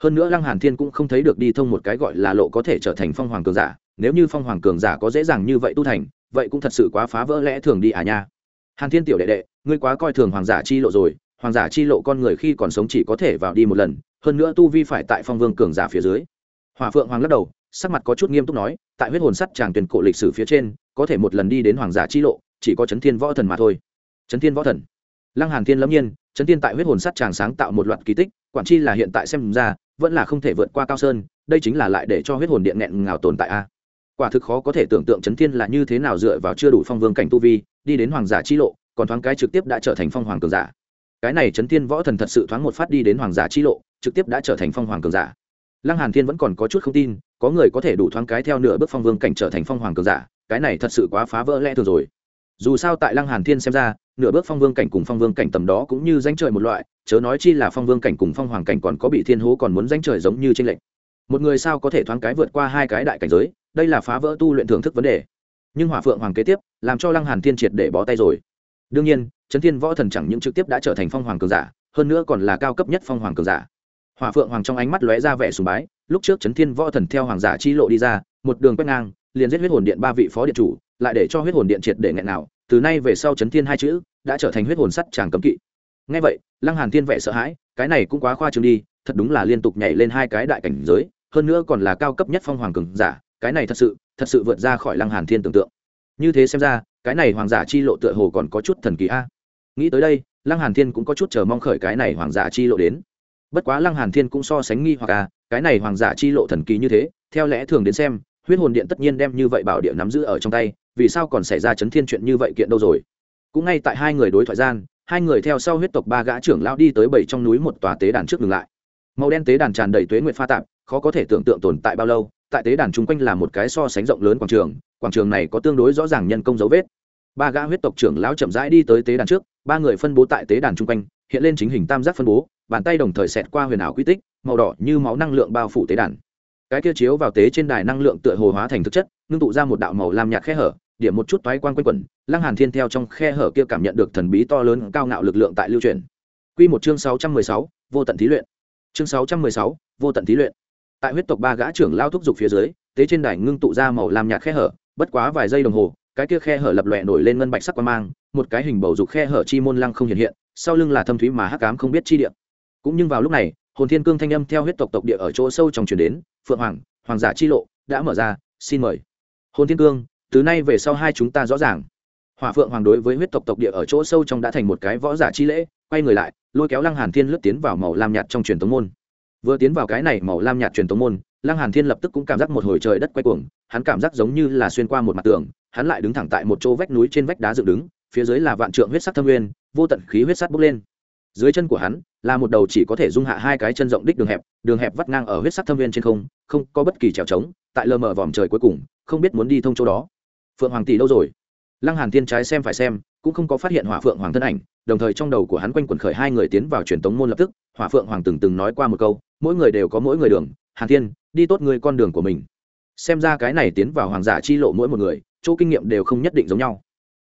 Hơn nữa lăng hàn thiên cũng không thấy được đi thông một cái gọi là lộ có thể trở thành phong hoàng cường giả, nếu như phong hoàng cường giả có dễ dàng như vậy tu thành, vậy cũng thật sự quá phá vỡ lẽ thường đi à nha hàn thiên tiểu đệ đệ, ngươi quá coi thường hoàng giả chi lộ rồi, hoàng giả chi lộ con người khi còn sống chỉ có thể vào đi một lần, hơn nữa tu vi phải tại phong vương cường giả phía dưới. Hòa phượng hoàng lắc đầu, sắc mặt có chút nghiêm túc nói, tại huyết hồn sắt tràng tuyển cổ lịch sử phía trên, có thể một lần đi đến hoàng giả chi lộ, chỉ có chấn thiên võ thần mà thôi. Chấn thiên võ thần. Lăng hàn thiên lâm nhiên, chấn thiên tại huyết hồn sắt tràng sáng tạo một loạt kỳ tích, quản chi là hiện tại xem ra, vẫn là không thể vượt qua cao sơn, đây chính là lại để cho huyết hồn điện nghẹn ngào tồn tại a. Quả thực khó có thể tưởng tượng chấn thiên là như thế nào dựa vào chưa đủ phong vương cảnh tu vi đi đến hoàng giả chi lộ, còn thoáng cái trực tiếp đã trở thành phong hoàng cường giả. Cái này chấn thiên võ thần thật sự thoáng một phát đi đến hoàng giả chi lộ, trực tiếp đã trở thành phong hoàng cường giả. Lăng hàn thiên vẫn còn có chút không tin, có người có thể đủ thoáng cái theo nửa bước phong vương cảnh trở thành phong hoàng cường giả, cái này thật sự quá phá vỡ lẽ thường rồi. Dù sao tại lăng hàn thiên xem ra, nửa bước phong vương cảnh cùng phong vương cảnh tầm đó cũng như danh trời một loại, chớ nói chi là phong vương cảnh cùng phong hoàng cảnh còn có bị thiên hố còn muốn danh trời giống như trên lệnh một người sao có thể thoáng cái vượt qua hai cái đại cảnh giới, đây là phá vỡ tu luyện thưởng thức vấn đề nhưng hỏa phượng hoàng kế tiếp làm cho lăng hàn thiên triệt để bó tay rồi đương nhiên trấn thiên võ thần chẳng những trực tiếp đã trở thành phong hoàng cường giả hơn nữa còn là cao cấp nhất phong hoàng cường giả hỏa phượng hoàng trong ánh mắt lóe ra vẻ sùng bái lúc trước trấn thiên võ thần theo hoàng giả chi lộ đi ra một đường quét ngang liền giết huyết hồn điện ba vị phó điện chủ lại để cho huyết hồn điện triệt để nghẹn nào từ nay về sau trấn thiên hai chữ đã trở thành huyết hồn sắt chàng cấm kỵ ngay vậy lăng hàn thiên vẻ sợ hãi cái này cũng quá khoa trương đi thật đúng là liên tục nhảy lên hai cái đại cảnh giới hơn nữa còn là cao cấp nhất phong hoàng cường giả cái này thật sự thật sự vượt ra khỏi lăng hàn thiên tưởng tượng. Như thế xem ra, cái này hoàng giả chi lộ tựa hồ còn có chút thần kỳ a. Nghĩ tới đây, lăng hàn thiên cũng có chút chờ mong khởi cái này hoàng giả chi lộ đến. Bất quá lăng hàn thiên cũng so sánh nghi hoặc a, cái này hoàng giả chi lộ thần kỳ như thế, theo lẽ thường đến xem, huyết hồn điện tất nhiên đem như vậy bảo địa nắm giữ ở trong tay, vì sao còn xảy ra chấn thiên chuyện như vậy kiện đâu rồi? Cũng ngay tại hai người đối thoại gian, hai người theo sau huyết tộc ba gã trưởng lão đi tới bảy trong núi một tòa tế đàn trước ngừng lại. Màu đen tế đàn tràn đầy tuế nguyệt pha tạp, khó có thể tưởng tượng tồn tại bao lâu tại tế đàn chung quanh là một cái so sánh rộng lớn quảng trường quảng trường này có tương đối rõ ràng nhân công dấu vết. Ba gã huyết tộc trưởng lão chậm rãi đi tới tế đàn trước ba người phân bố tại tế đàn chung quanh hiện lên chính hình tam giác phân bố bàn tay đồng thời xẹt qua huyền ảo quy tích màu đỏ như máu năng lượng bao phủ tế đàn. Cái kia chiếu vào tế trên đài năng lượng tựa hồ hóa thành thực chất ngưng tụ ra một đạo màu lam nhạt khe hở điểm một chút toái quan quanh quẩn lăng hàn thiên theo trong khe hở kia cảm nhận được thần bí to lớn cao ngạo lực lượng tại lưu truyền. Quy một chương 616, vô tận thí luyện. Chương 616, vô tận thí luyện tại huyết tộc ba gã trưởng lao thúc giục phía dưới, tế trên đài ngưng tụ ra màu lam nhạt khe hở, bất quá vài giây đồng hồ, cái kia khe hở lập lòe nổi lên ngân bạch sắc quan mang, một cái hình bầu dục khe hở chi môn lăng không hiện hiện, sau lưng là thâm thúy mà hắc ám không biết chi địa. Cũng nhưng vào lúc này, hồn thiên cương thanh âm theo huyết tộc tộc địa ở chỗ sâu trong truyền đến, phượng hoàng hoàng giả chi lộ, đã mở ra, xin mời. Hồn thiên cương, từ nay về sau hai chúng ta rõ ràng. Hỏa phượng hoàng đối với huyết tộc tộc địa ở chỗ sâu trong đã thành một cái võ giả chi lễ, quay người lại, lôi kéo lăng hàn thiên lướt tiến vào màu lam nhạt trong truyền tống môn vừa tiến vào cái này màu lam nhạt truyền tống môn, lăng hàn thiên lập tức cũng cảm giác một hồi trời đất quay cuồng, hắn cảm giác giống như là xuyên qua một mặt tường, hắn lại đứng thẳng tại một chỗ vách núi trên vách đá dựng đứng, phía dưới là vạn trượng huyết sắc thâm nguyên, vô tận khí huyết sắt bốc lên. Dưới chân của hắn, là một đầu chỉ có thể dung hạ hai cái chân rộng đích đường hẹp đường hẹp vắt ngang ở huyết sắc thâm nguyên trên không không có bất kỳ trèo trống, tại lờ mờ vòm trời cuối cùng, không biết muốn đi thông chỗ đó. Phượng hoàng tỷ đâu rồi? Lăng hàn thiên trái xem phải xem, cũng không có phát hiện hỏa phượng hoàng thân ảnh, đồng thời trong đầu của hắn quanh quẩn khởi hai người tiến vào truyền tống môn lập tức, hỏa phượng hoàng từng từng nói qua một câu mỗi người đều có mỗi người đường, hàn thiên, đi tốt người con đường của mình. Xem ra cái này tiến vào hoàng giả chi lộ mỗi một người, chỗ kinh nghiệm đều không nhất định giống nhau.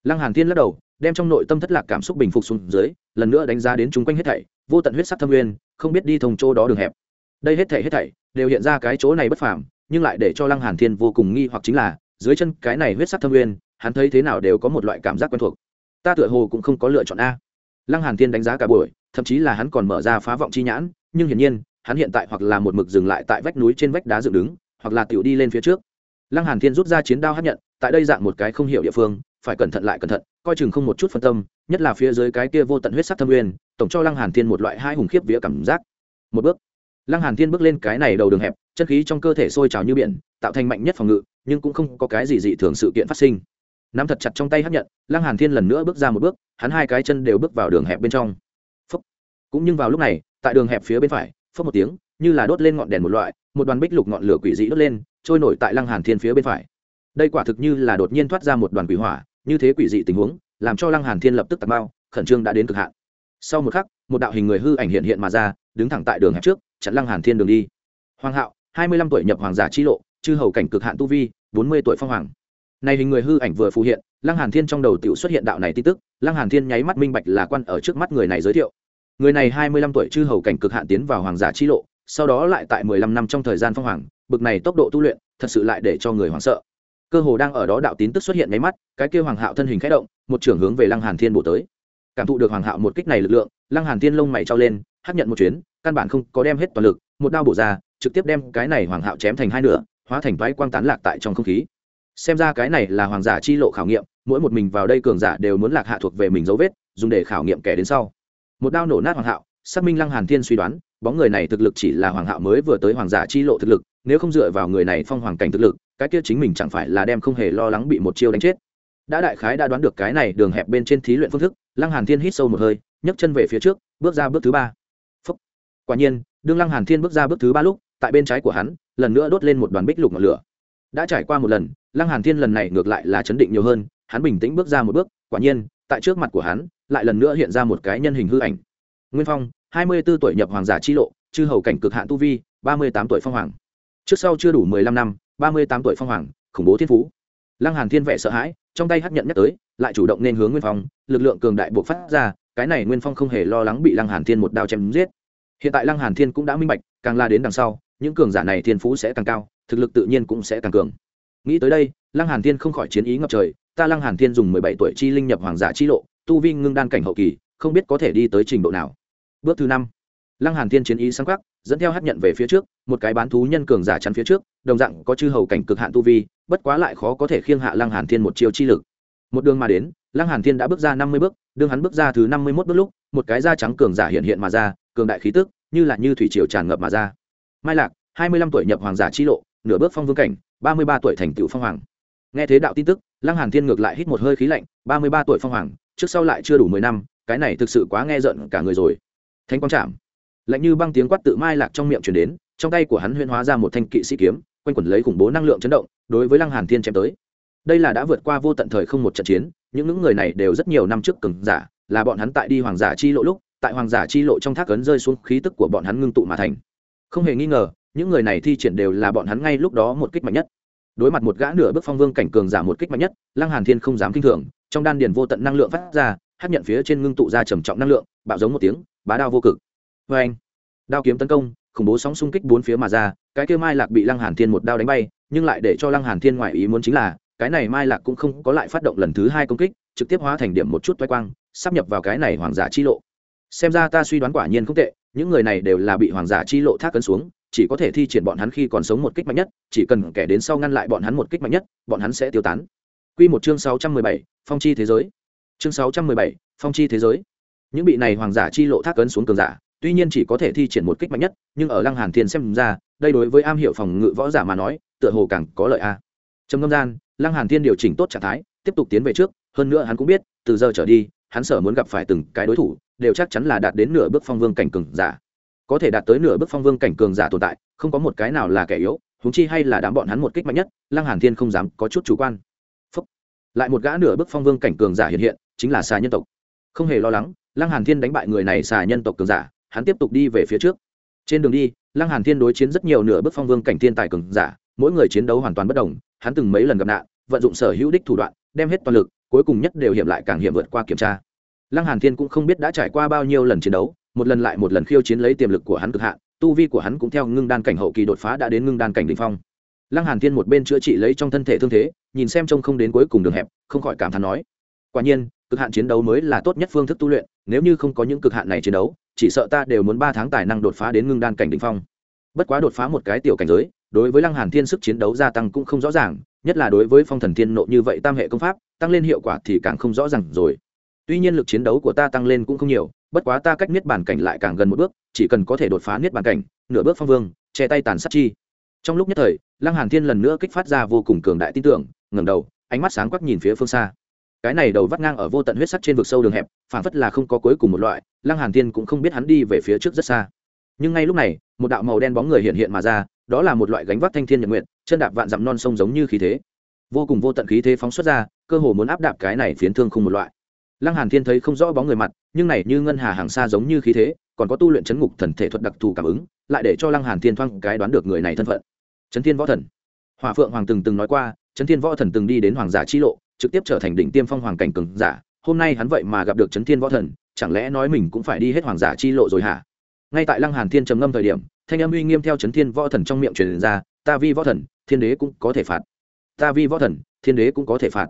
Lăng hàn thiên lắc đầu, đem trong nội tâm thất lạc cảm xúc bình phục xuống dưới, lần nữa đánh giá đến chúng quanh hết thảy, vô tận huyết sắc thâm nguyên, không biết đi thông chỗ đó đường hẹp. Đây hết thảy hết thảy đều hiện ra cái chỗ này bất phàm, nhưng lại để cho lăng hàn thiên vô cùng nghi hoặc chính là, dưới chân cái này huyết sắc thâm nguyên, hắn thấy thế nào đều có một loại cảm giác quen thuộc. Ta tựa hồ cũng không có lựa chọn a. Lăng hàn thiên đánh giá cả buổi, thậm chí là hắn còn mở ra phá vọng chi nhãn, nhưng hiển nhiên hắn hiện tại hoặc là một mực dừng lại tại vách núi trên vách đá dựng đứng, hoặc là tiểu đi lên phía trước. Lăng hàn thiên rút ra chiến đao hấp nhận, tại đây dạng một cái không hiểu địa phương, phải cẩn thận lại cẩn thận, coi chừng không một chút phân tâm, nhất là phía dưới cái kia vô tận huyết sắc thâm nguyên, tổng cho lăng hàn thiên một loại hai hùng khiếp vía cảm giác. Một bước. Lăng hàn thiên bước lên cái này đầu đường hẹp, chân khí trong cơ thể sôi trào như biển, tạo thành mạnh nhất phòng ngự, nhưng cũng không có cái gì dị thường sự kiện phát sinh. Nắm thật chặt trong tay hấp nhận, lăng hàn thiên lần nữa bước ra một bước, hắn hai cái chân đều bước vào đường hẹp bên trong. Phúc. cũng nhưng vào lúc này, tại đường hẹp phía bên phải phất một tiếng, như là đốt lên ngọn đèn một loại, một đoàn bích lục ngọn lửa quỷ dị đốt lên, trôi nổi tại lăng hàn thiên phía bên phải. Đây quả thực như là đột nhiên thoát ra một đoàn quỷ hỏa, như thế quỷ dị tình huống, làm cho lăng hàn thiên lập tức tạt bao, khẩn trương đã đến cực hạn. Sau một khắc, một đạo hình người hư ảnh hiện hiện mà ra, đứng thẳng tại đường hẹp trước, chặn lăng hàn thiên đường đi. Hoàng hạo, hai mươi lăm tuổi nhập hoàng giả chi lộ, chư hầu cảnh cực hạn tu vi, bốn mươi tuổi phong hoàng. Này hình người hư ảnh vừa phù hiện, lăng hàn thiên trong đầu tiểu xuất hiện đạo này tin tức, lăng hàn thiên nháy mắt minh bạch là quan ở trước mắt người này giới thiệu người này hai mươi lăm tuổi chư hầu cảnh cực hạn tiến vào hoàng giả chi lộ, sau đó lại tại mười lăm năm trong thời gian phong hoàng, bực này tốc độ tu luyện, thật sự lại để cho người hoảng sợ. Cơ hồ đang ở đó đạo tín tức xuất hiện máy mắt, cái kia hoàng hạo thân hình khẽ động, một trưởng hướng về lăng hàn thiên bổ tới. Cảm thụ được hoàng hạo một kích này lực lượng, lăng hàn thiên lông mày trao lên, hắc nhận một chuyến, căn bản không có đem hết toàn lực, một đao bổ ra, trực tiếp đem cái này hoàng hạo chém thành hai nửa, hóa thành toái quang tán lạc tại trong không khí. Xem ra cái này là hoàng giả chi lộ khảo nghiệm, mỗi một mình vào đây cường giả đều muốn lạc hạ thuộc về mình dấu vết, dùng để khảo nghiệm kẻ đến sau một đao nổ nát hoàng hạo xác minh lăng hàn thiên suy đoán, bóng người này thực lực chỉ là hoàng hạo mới vừa tới hoàng giả chi lộ thực lực, nếu không dựa vào người này phong hoàng cảnh thực lực, cái kia chính mình chẳng phải là đem không hề lo lắng bị một chiêu đánh chết. Đã đại khái đã đoán được cái này đường hẹp bên trên thí luyện phương thức, lăng hàn thiên hít sâu một hơi, nhấc chân về phía trước, bước ra bước thứ ba. Phúc. quả nhiên, đương lăng hàn thiên bước ra bước thứ ba lúc, tại bên trái của hắn, lần nữa đốt lên một đoàn bích lục ngọn lửa. Đã trải qua một lần, lăng hàn thiên lần này ngược lại là chấn định nhiều hơn, hắn bình tĩnh bước ra một bước, quả nhiên, tại trước mặt của hắn lại lần nữa hiện ra một cái nhân hình hư ảnh. Nguyên phong, hai mươi 24 tuổi nhập hoàng giả chi lộ, chư hầu cảnh cực hạn tu vi, ba mươi tám tuổi phong hoàng. Trước sau chưa đủ mười lăm năm, ba mươi tám tuổi phong hoàng, khủng bố thiên phú. Lăng hàn thiên vẻ sợ hãi, trong tay hấp nhận nhắc tới, lại chủ động nên hướng nguyên phong, lực lượng cường đại buộc phát ra, cái này nguyên phong không hề lo lắng bị lăng hàn thiên một đao chém giết. Hiện tại lăng hàn thiên cũng đã minh bạch, càng la đến đằng sau, những cường giả này thiên phú sẽ càng cao, thực lực tự nhiên cũng sẽ càng cường. Nghĩ tới đây, lăng hàn thiên không khỏi chiến ý ngập trời, ta lăng hàn thiên dùng mười bảy tuổi chi linh nhập hoàng giả chi lộ tu vi ngưng đan cảnh hậu kỳ, không biết có thể đi tới trình độ nào. Bước thứ năm. Lăng hàn thiên chiến ý sáng quắc dẫn theo hấp nhận về phía trước, một cái bán thú nhân cường giả chắn phía trước, đồng dạng có chư hầu cảnh cực hạn tu vi, bất quá lại khó có thể khiêng hạ lăng hàn thiên một chiêu chi lực. Một đường mà đến, lăng hàn thiên đã bước ra năm mươi bước, đương hắn bước ra thứ năm mươi 51 bước lúc, một cái da trắng cường giả hiện hiện mà ra, cường đại khí tức, như là như thủy triều tràn ngập mà ra. Mai lạc, hai mươi lăm tuổi nhập hoàng giả chi lộ, nửa bước phong vương cảnh, ba mươi ba tuổi thành tựu phong hoàng. Nghe thế đạo tin tức, lăng hàn thiên ngược lại hít một hơi khí lạnh, ba mươi ba tuổi phong hoàng trước sau lại chưa đủ mười năm, cái này thực sự quá nghe giận cả người rồi. Thanh quang chạm. Lạnh như băng tiếng quát tự mai lạc trong miệng truyền đến, trong tay của hắn huyễn hóa ra một thanh kỵ sĩ kiếm, quanh quẩn lấy khủng bố năng lượng chấn động, đối với lăng hàn thiên chém tới. Đây là đã vượt qua vô tận thời không một trận chiến, những những người này đều rất nhiều năm trước cường giả, là bọn hắn tại đi hoàng giả chi lộ lúc, tại hoàng giả chi lộ trong thác ấn rơi xuống, khí tức của bọn hắn ngưng tụ mà thành. Không hề nghi ngờ, những người này thi triển đều là bọn hắn ngay lúc đó một kích mạnh nhất đối mặt một gã nửa bước phong vương cảnh cường giả một kích mạnh nhất, lăng hàn thiên không dám kinh thường, trong đan điền vô tận năng lượng phát ra hấp nhận phía trên ngưng tụ ra trầm trọng năng lượng, bạo giống một tiếng, bá đao vô cực. Với anh, đao kiếm tấn công, khủng bố sóng xung kích bốn phía mà ra, cái kia mai lạc bị lăng hàn thiên một đao đánh bay, nhưng lại để cho lăng hàn thiên ngoại ý muốn chính là, cái này mai lạc cũng không có lại phát động lần thứ hai công kích, trực tiếp hóa thành điểm một chút toái quang sắp nhập vào cái này hoàng giả chi lộ. Xem ra ta suy đoán quả nhiên không tệ, những người này đều là bị hoàng giả chi lộ thác cấn xuống chỉ có thể thi triển bọn hắn khi còn sống một kích mạnh nhất chỉ cần kẻ đến sau ngăn lại bọn hắn một kích mạnh nhất bọn hắn sẽ tiêu tán Quy một chương 617, phong chi thế giới. Chương 617, phong chi thế giới. Những bị này hoàng giả chi lộ thác cấn xuống cường giả, tuy nhiên chỉ có thể thi triển một kích mạnh nhất, nhưng ở Lăng Hàn Thiên xem ra, đây đối với am hiểu phòng ngự võ giả mà nói, tựa hồ càng có lợi a. Trong ngâm gian, Lăng Hàn Thiên điều chỉnh tốt trạng thái, tiếp tục tiến về trước, hơn nữa hắn cũng biết, từ giờ trở đi, hắn sở muốn gặp phải từng cái đối thủ, đều chắc chắn là đạt đến nửa bước phong vương cảnh cường giả có thể đạt tới nửa bước phong vương cảnh cường giả tồn tại, không có một cái nào là kẻ yếu húng chi hay là đám bọn hắn một kích mạnh nhất, lăng hàn thiên không dám có chút chủ quan. Phúc. lại một gã nửa bước phong vương cảnh cường giả hiện hiện, chính là xà nhân tộc. Không hề lo lắng, lăng hàn thiên đánh bại người này xà nhân tộc cường giả, hắn tiếp tục đi về phía trước. Trên đường đi, lăng hàn thiên đối chiến rất nhiều nửa bước phong vương cảnh thiên tài cường giả, mỗi người chiến đấu hoàn toàn bất đồng, hắn từng mấy lần gặp nạn, vận dụng sở hữu đích thủ đoạn, đem hết toàn lực, cuối cùng nhất đều hiểm lại càng hiểm vượt qua kiểm tra. Lăng hàn thiên cũng không biết đã trải qua bao nhiêu lần chiến đấu một lần lại một lần khiêu chiến lấy tiềm lực của hắn cực hạn, tu vi của hắn cũng theo ngưng đan cảnh hậu kỳ đột phá đã đến ngưng đan cảnh đỉnh phong. Lăng hàn thiên một bên chữa trị lấy trong thân thể thương thế, nhìn xem trông không đến cuối cùng đường hẹp, không khỏi cảm thán nói, quả nhiên, cực hạn chiến đấu mới là tốt nhất phương thức tu luyện, nếu như không có những cực hạn này chiến đấu, chỉ sợ ta đều muốn ba tháng tài năng đột phá đến ngưng đan cảnh đỉnh phong. Bất quá đột phá một cái tiểu cảnh giới, đối với lăng hàn thiên sức chiến đấu gia tăng cũng không rõ ràng, nhất là đối với phong thần thiên nộ như vậy tam hệ công pháp, tăng lên hiệu quả thì càng không rõ ràng rồi. Tuy nhiên lực chiến đấu của ta tăng lên cũng không nhiều bất quá ta cách niết bàn cảnh lại càng gần một bước, chỉ cần có thể đột phá niết bàn cảnh, nửa bước phong vương, che tay tàn sát chi. Trong lúc nhất thời, lăng hàn thiên lần nữa kích phát ra vô cùng cường đại tin tưởng, ngẩng đầu, ánh mắt sáng quắc nhìn phía phương xa. Cái này đầu vắt ngang ở vô tận huyết sắc trên vực sâu đường hẹp phản phất là không có cuối cùng một loại, lăng hàn thiên cũng không biết hắn đi về phía trước rất xa. Nhưng ngay lúc này, một đạo màu đen bóng người hiện hiện mà ra, đó là một loại gánh vác thanh thiên nhật nguyện chân đạp vạn dặm non sông giống như khí thế. Vô cùng vô tận khí thế phóng xuất ra, cơ hồ muốn áp đạp cái này phiến thương không một loại lăng hàn thiên thấy không rõ bóng người mặt, nhưng này như ngân hà hàng xa giống như khí thế, còn có tu luyện chấn ngục thần thể thuật đặc thù cảm ứng, lại để cho lăng hàn thiên thoang cái đoán được người này thân phận. Chấn thiên võ thần. Hỏa phượng hoàng từng từng nói qua, chấn thiên võ thần từng đi đến hoàng giả chi lộ, trực tiếp trở thành đỉnh tiêm phong hoàng cảnh cường giả. Hôm nay hắn vậy mà gặp được chấn thiên võ thần, chẳng lẽ nói mình cũng phải đi hết hoàng giả chi lộ rồi hả? Ngay tại lăng hàn thiên trầm ngâm thời điểm, thanh âm uy nghiêm theo chấn thiên võ thần trong miệng truyền ra, ta vi võ thần, thiên đế cũng có thể phạt. Ta vi võ thần, thiên đế cũng có thể phạt.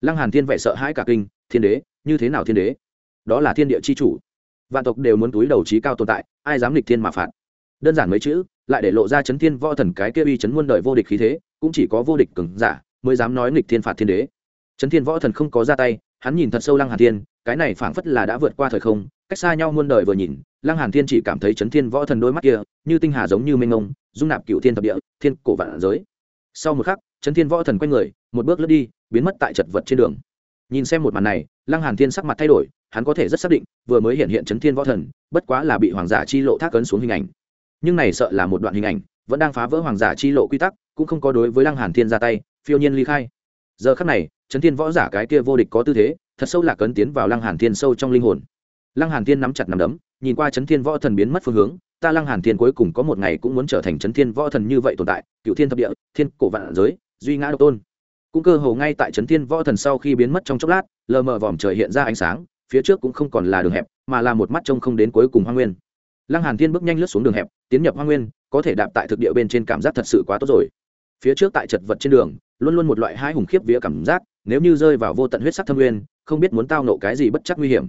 Lăng hàn thiên vẻ sợ hãi cả kinh thiên đế, như thế nào thiên đế? Đó là thiên địa chi chủ. Vạn tộc đều muốn túi đầu trí cao tồn tại, ai dám lịch thiên mà phạt? Đơn giản mấy chữ, lại để lộ ra chấn thiên võ thần cái kia uy chấn muôn đời vô địch khí thế, cũng chỉ có vô địch cường giả mới dám nói nghịch thiên phạt thiên đế. Chấn thiên võ thần không có ra tay, hắn nhìn thật sâu lăng hàn thiên, cái này phảng phất là đã vượt qua thời không, cách xa nhau muôn đời vừa nhìn, lăng hàn thiên chỉ cảm thấy chấn thiên võ thần đôi mắt kia, như tinh hà giống như mênh ngông dung nạp cựu thiên thập địa, thiên cổ vạn giới. Sau một khắc, chấn thiên võ thần quay người, một bước lướt đi, biến mất tại chật vật trên đường nhìn xem một màn này, lăng hàn thiên sắc mặt thay đổi, hắn có thể rất xác định, vừa mới hiện hiện chấn thiên võ thần, bất quá là bị hoàng giả chi lộ thác cấn xuống hình ảnh. Nhưng này sợ là một đoạn hình ảnh, vẫn đang phá vỡ hoàng giả chi lộ quy tắc, cũng không có đối với lăng hàn thiên ra tay, phiêu nhiên ly khai. Giờ khắc này, chấn thiên võ giả cái kia vô địch có tư thế, thật sâu lạc cấn tiến vào lăng hàn thiên sâu trong linh hồn. Lăng hàn thiên nắm chặt nắm đấm, nhìn qua chấn thiên võ thần biến mất phương hướng, ta lăng hàn thiên cuối cùng có một ngày cũng muốn trở thành chấn thiên võ thần như vậy tồn tại cựu thiên thập địa, thiên cổ vạn giới, duy ngã độc tôn cũng cơ hồ ngay tại chấn thiên võ thần sau khi biến mất trong chốc lát, lờ mờ vòm trời hiện ra ánh sáng, phía trước cũng không còn là đường hẹp, mà là một mắt trông không đến cuối cùng hoa nguyên. Lăng hàn thiên bước nhanh lướt xuống đường hẹp, tiến nhập hoa nguyên, có thể đạp tại thực địa bên trên cảm giác thật sự quá tốt rồi. Phía trước tại chật vật trên đường, luôn luôn một loại hai hùng khiếp vía cảm giác, nếu như rơi vào vô tận huyết sắc thâm nguyên, không biết muốn tao nộ cái gì bất chắc nguy hiểm.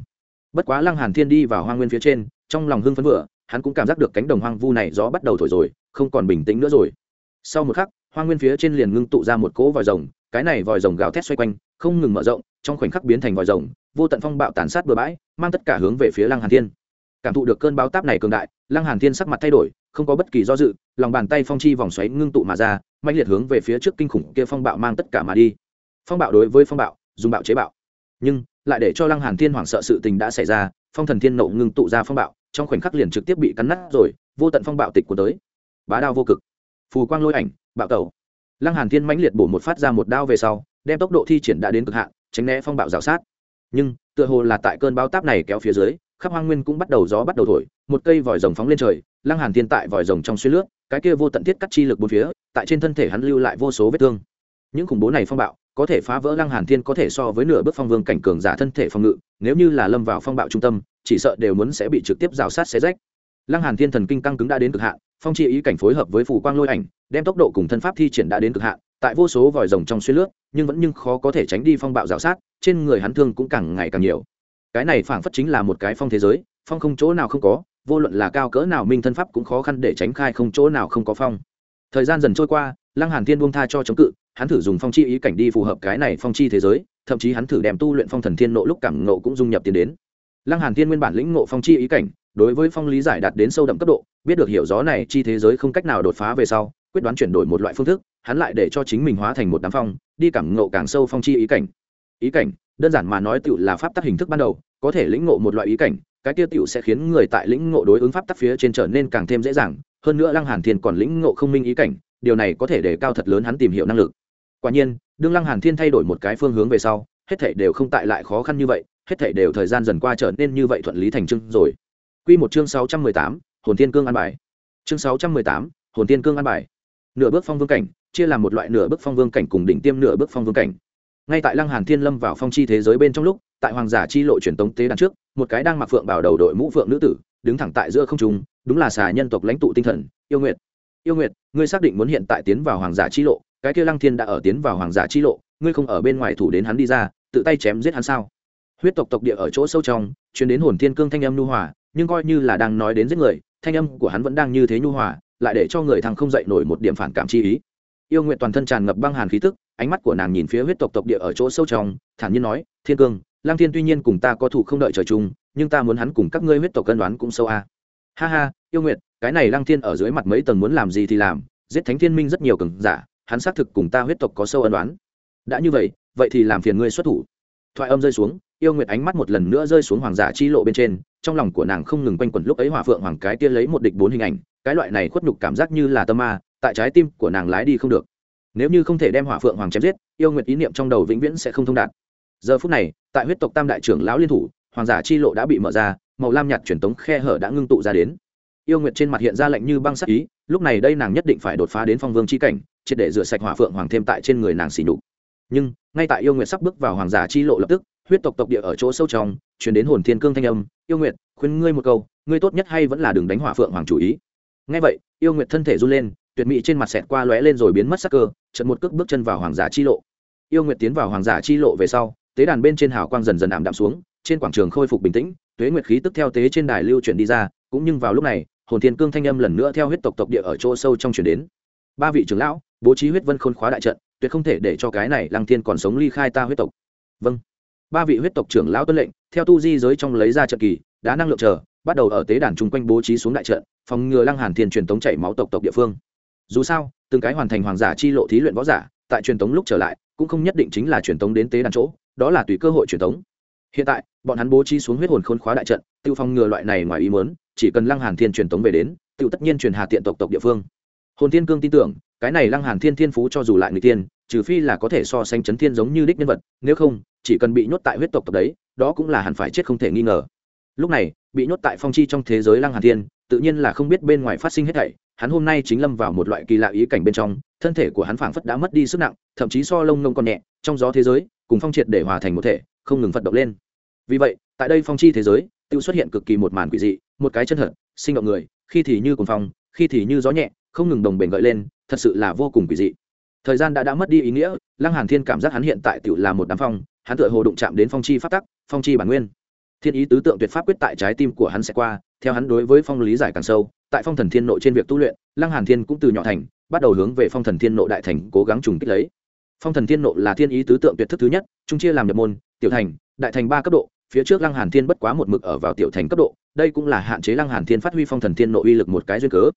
Bất quá lăng hàn thiên đi vào hoa nguyên phía trên, trong lòng hưng phấn vừa, hắn cũng cảm giác được cánh đồng hoang vu này gió bắt đầu thổi rồi, không còn bình tĩnh nữa rồi. Sau một khắc hoa nguyên phía trên liền ngưng tụ ra một cỗ vòi rồng cái này vòi rồng gào thét xoay quanh, không ngừng mở rộng, trong khoảnh khắc biến thành vòi rồng, vô tận phong bạo tàn sát bừa bãi, mang tất cả hướng về phía lăng hàn thiên. Cảm thụ được cơn báo táp này cường đại, lăng hàn thiên sắc mặt thay đổi, không có bất kỳ do dự, lòng bàn tay phong chi vòng xoáy ngưng tụ mà ra mạnh liệt hướng về phía trước kinh khủng kia phong bạo mang tất cả mà đi. Phong bạo đối với phong bạo, dùng bạo chế bạo. Nhưng, lại để cho lăng hàn thiên hoảng sợ sự tình đã xảy ra, phong thần thiên nộ ngưng tụ ra phong bạo, trong khoảnh khắc liền trực tiếp bị cắn nát rồi, vô tận phong bạo tịch của tới. Bá đao vô cực. Phù quang lôi ảnh, bạo tẩu lăng hàn thiên mãnh liệt bổ một phát ra một đao về sau, đem tốc độ thi triển đã đến cực hạn, tránh né phong bạo rào sát. Nhưng, tựa hồ là tại cơn bão táp này kéo phía dưới, khắp hoang nguyên cũng bắt đầu gió bắt đầu thổi, một cây vòi rồng phóng lên trời, lăng hàn thiên tại vòi rồng trong xuyên lướt, cái kia vô tận thiết cắt chi lực bốn phía, tại trên thân thể hắn lưu lại vô số vết thương. Những khủng bố này phong bạo, có thể phá vỡ lăng hàn thiên có thể so với nửa bước phong vương cảnh cường giả thân thể phòng ngự, nếu như là lâm vào phong bạo trung tâm, chỉ sợ đều muốn sẽ bị trực tiếp rào sát xé rách. Lăng hàn thiên thần kinh căng cứng đã đến cực hạn phong chi ý cảnh phối hợp với phù quang lôi ảnh, đem tốc độ cùng thân pháp thi triển đã đến cực hạn, tại vô số vòi rồng trong xuyên lướt, nhưng vẫn nhưng khó có thể tránh đi phong bạo rào sát, trên người hắn thương cũng càng ngày càng nhiều. Cái này phảng phất chính là một cái phong thế giới, phong không chỗ nào không có, vô luận là cao cỡ nào minh thân pháp cũng khó khăn để tránh khai không chỗ nào không có phong. Thời gian dần trôi qua, lăng hàn thiên buông tha cho chống cự, hắn thử dùng phong chi ý cảnh đi phù hợp cái này phong chi thế giới, thậm chí hắn thử đem tu luyện phong thần thiên nộ lúc cảm ngộ cũng dung nhập tiến đến. Lăng hàn thiên nguyên bản lĩnh ngộ phong chi ý cảnh đối với phong lý giải đạt đến sâu đậm cấp độ, biết được hiểu gió này chi thế giới không cách nào đột phá về sau, quyết đoán chuyển đổi một loại phương thức, hắn lại để cho chính mình hóa thành một đám phong, đi cảm ngộ càng sâu phong chi ý cảnh. Ý cảnh, đơn giản mà nói tựu là pháp tắc hình thức ban đầu, có thể lĩnh ngộ một loại ý cảnh, cái tiêu tựu sẽ khiến người tại lĩnh ngộ đối ứng pháp tắc phía trên trở nên càng thêm dễ dàng, hơn nữa lăng hàn thiên còn lĩnh ngộ không minh ý cảnh, điều này có thể để cao thật lớn hắn tìm hiểu năng lực. Quả nhiên, đương lăng hàn thiên thay đổi một cái phương hướng về sau, hết thảy đều không tại lại khó khăn như vậy, hết thảy đều thời gian dần qua trở nên như vậy thuận lý thành trưng rồi quy một chương 618, hồn thiên cương an bài. Chương 618, hồn thiên cương an bài. Nửa bước phong vương cảnh chia làm một loại nửa bước phong vương cảnh cùng đỉnh tiêm nửa bước phong vương cảnh. Ngay tại lăng hàn thiên lâm vào phong chi thế giới bên trong lúc tại hoàng giả chi lộ truyền tống tế đàn trước một cái đang mặc phượng bảo đầu đội mũ phượng nữ tử đứng thẳng tại giữa không trung đúng là xà nhân tộc lãnh tụ tinh thần yêu nguyệt. Yêu nguyệt ngươi xác định muốn hiện tại tiến vào hoàng giả chi lộ cái kia lăng thiên đã ở tiến vào hoàng giả chi lộ ngươi không ở bên ngoài thủ đến hắn đi ra tự tay chém giết hắn sao? Huyết tộc tộc địa ở chỗ sâu trong chuyển đến hồn thiên cương thanh âm nhu hòa, nhưng coi như là đang nói đến giết người, thanh âm của hắn vẫn đang như thế nhu hòa, lại để cho người thằng không dậy nổi một điểm phản cảm chi ý. Yêu nguyện toàn thân tràn ngập băng hàn khí tức, ánh mắt của nàng nhìn phía huyết tộc tộc địa ở chỗ sâu trong, thản nhiên nói, thiên cương lang thiên tuy nhiên cùng ta có thủ không đợi trời chung, nhưng ta muốn hắn cùng các ngươi huyết tộc cân đoán cũng sâu a. Ha ha, yêu nguyện cái này lang thiên ở dưới mặt mấy tầng muốn làm gì thì làm, giết thánh thiên minh rất nhiều cường giả, hắn xác thực cùng ta huyết tộc có sâu ân đoán. Đã như vậy vậy thì làm phiền ngươi xuất thủ. Thoại âm rơi xuống yêu nguyệt ánh mắt một lần nữa rơi xuống hoàng giả chi lộ bên trên, trong lòng của nàng không ngừng quanh quẩn lúc ấy hỏa phượng hoàng cái tia lấy một địch bốn hình ảnh, cái loại này khuất nhục cảm giác như là tâm ma, tại trái tim của nàng lái đi không được. Nếu như không thể đem hỏa phượng hoàng chém giết, yêu nguyệt ý niệm trong đầu vĩnh viễn sẽ không thông đạt. Giờ phút này, tại huyết tộc tam đại trưởng lão liên thủ, hoàng giả chi lộ đã bị mở ra, màu lam nhạt truyền tống khe hở đã ngưng tụ ra đến. Yêu nguyệt trên mặt hiện ra lạnh như băng sắc ý, lúc này đây nàng nhất định phải đột phá đến phong vương chi cảnh, triệt để rửa sạch hỏa phượng hoàng thêm tại trên người nàng xỉ nhục nhưng ngay tại yêu nguyệt sắp bước vào hoàng giả chi lộ lập tức, huyết tộc tộc địa ở chỗ sâu trong chuyển đến hồn thiên cương thanh âm, yêu nguyệt, khuyên ngươi một câu, ngươi tốt nhất hay vẫn là đừng đánh hỏa phượng hoàng chủ ý. Ngay vậy, yêu nguyệt thân thể run lên, tuyệt mỹ trên mặt xẹt qua lóe lên rồi biến mất sắc cơ trận một cước bước chân vào hoàng giả chi lộ. Yêu nguyệt tiến vào hoàng giả chi lộ về sau, tế đàn bên trên hào quang dần dần ảm đạm xuống, trên quảng trường khôi phục bình tĩnh, tuế nguyệt khí tức theo tế trên đài lưu chuyển đi ra, cũng nhưng vào lúc này, hồn thiên cương thanh âm lần nữa theo huyết tộc tộc địa ở chỗ sâu trong chuyển đến. Ba vị trưởng lão, bố trí huyết vân khôn khóa đại trận tuyệt không thể để cho cái này lăng thiên còn sống ly khai ta huyết tộc. Vâng. Ba vị huyết tộc trưởng lão tuân lệnh, theo tu di giới trong lấy ra trận kỳ, đã năng lượng chờ, bắt đầu ở tế đàn chung quanh bố trí xuống đại trận, phòng ngừa lăng hàn thiên truyền tống chảy máu tộc tộc địa phương. Dù sao, từng cái hoàn thành hoàng giả chi lộ thí luyện võ giả, tại truyền tống lúc trở lại, cũng không nhất định chính là truyền tống đến tế đàn chỗ, đó là tùy cơ hội truyền tống. Hiện tại, bọn hắn bố trí xuống huyết hồn khôn khóa đại trận tiêu phòng ngừa loại này ngoài ý muốn, chỉ cần lăng hàn thiên truyền tống về đến tiêu tất nhiên truyền hà tiện tộc tộc địa phương hồn thiên cương tin tưởng, cái này lăng hàn thiên thiên phú cho dù lại người tiên, trừ phi là có thể so sánh chấn thiên giống như đích nhân vật, nếu không, chỉ cần bị nhốt tại huyết tộc tộc đấy, đó cũng là hẳn phải chết không thể nghi ngờ. Lúc này, bị nhốt tại phong chi trong thế giới lăng hàn thiên, tự nhiên là không biết bên ngoài phát sinh hết thảy, hắn hôm nay chính lâm vào một loại kỳ lạ ý cảnh bên trong, thân thể của hắn phảng phất đã mất đi sức nặng, thậm chí so lông ngông còn nhẹ, trong gió thế giới, cùng phong triệt để hòa thành một thể, không ngừng vận động lên. Vì vậy, tại đây phong chi thế giới tự xuất hiện cực kỳ một màn quỷ dị, một cái chân thật, sinh động người, khi thì như cuồng phong, khi thì như gió nhẹ không ngừng đồng bền gợi lên, thật sự là vô cùng quỷ dị. Thời gian đã đã mất đi ý nghĩa, lăng hàn thiên cảm giác hắn hiện tại tự là một đám phong, hắn tựa hồ đụng chạm đến phong chi pháp tắc, phong chi bản nguyên. Thiên ý tứ tượng tuyệt pháp quyết tại trái tim của hắn sẽ qua, theo hắn đối với phong lý giải càng sâu, tại phong thần thiên nội trên việc tu luyện, lăng hàn thiên cũng từ nhỏ thành, bắt đầu hướng về phong thần thiên nội đại thành cố gắng trùng kích lấy. Phong thần thiên nội là thiên ý tứ tượng tuyệt thức thứ nhất, trung chia làm nhập môn, tiểu thành, đại thành ba cấp độ, phía trước lăng hàn thiên bất quá một mực ở vào tiểu thành cấp độ, đây cũng là hạn chế lăng hàn thiên phát huy phong thần thiên nội uy lực một cái duyên cớ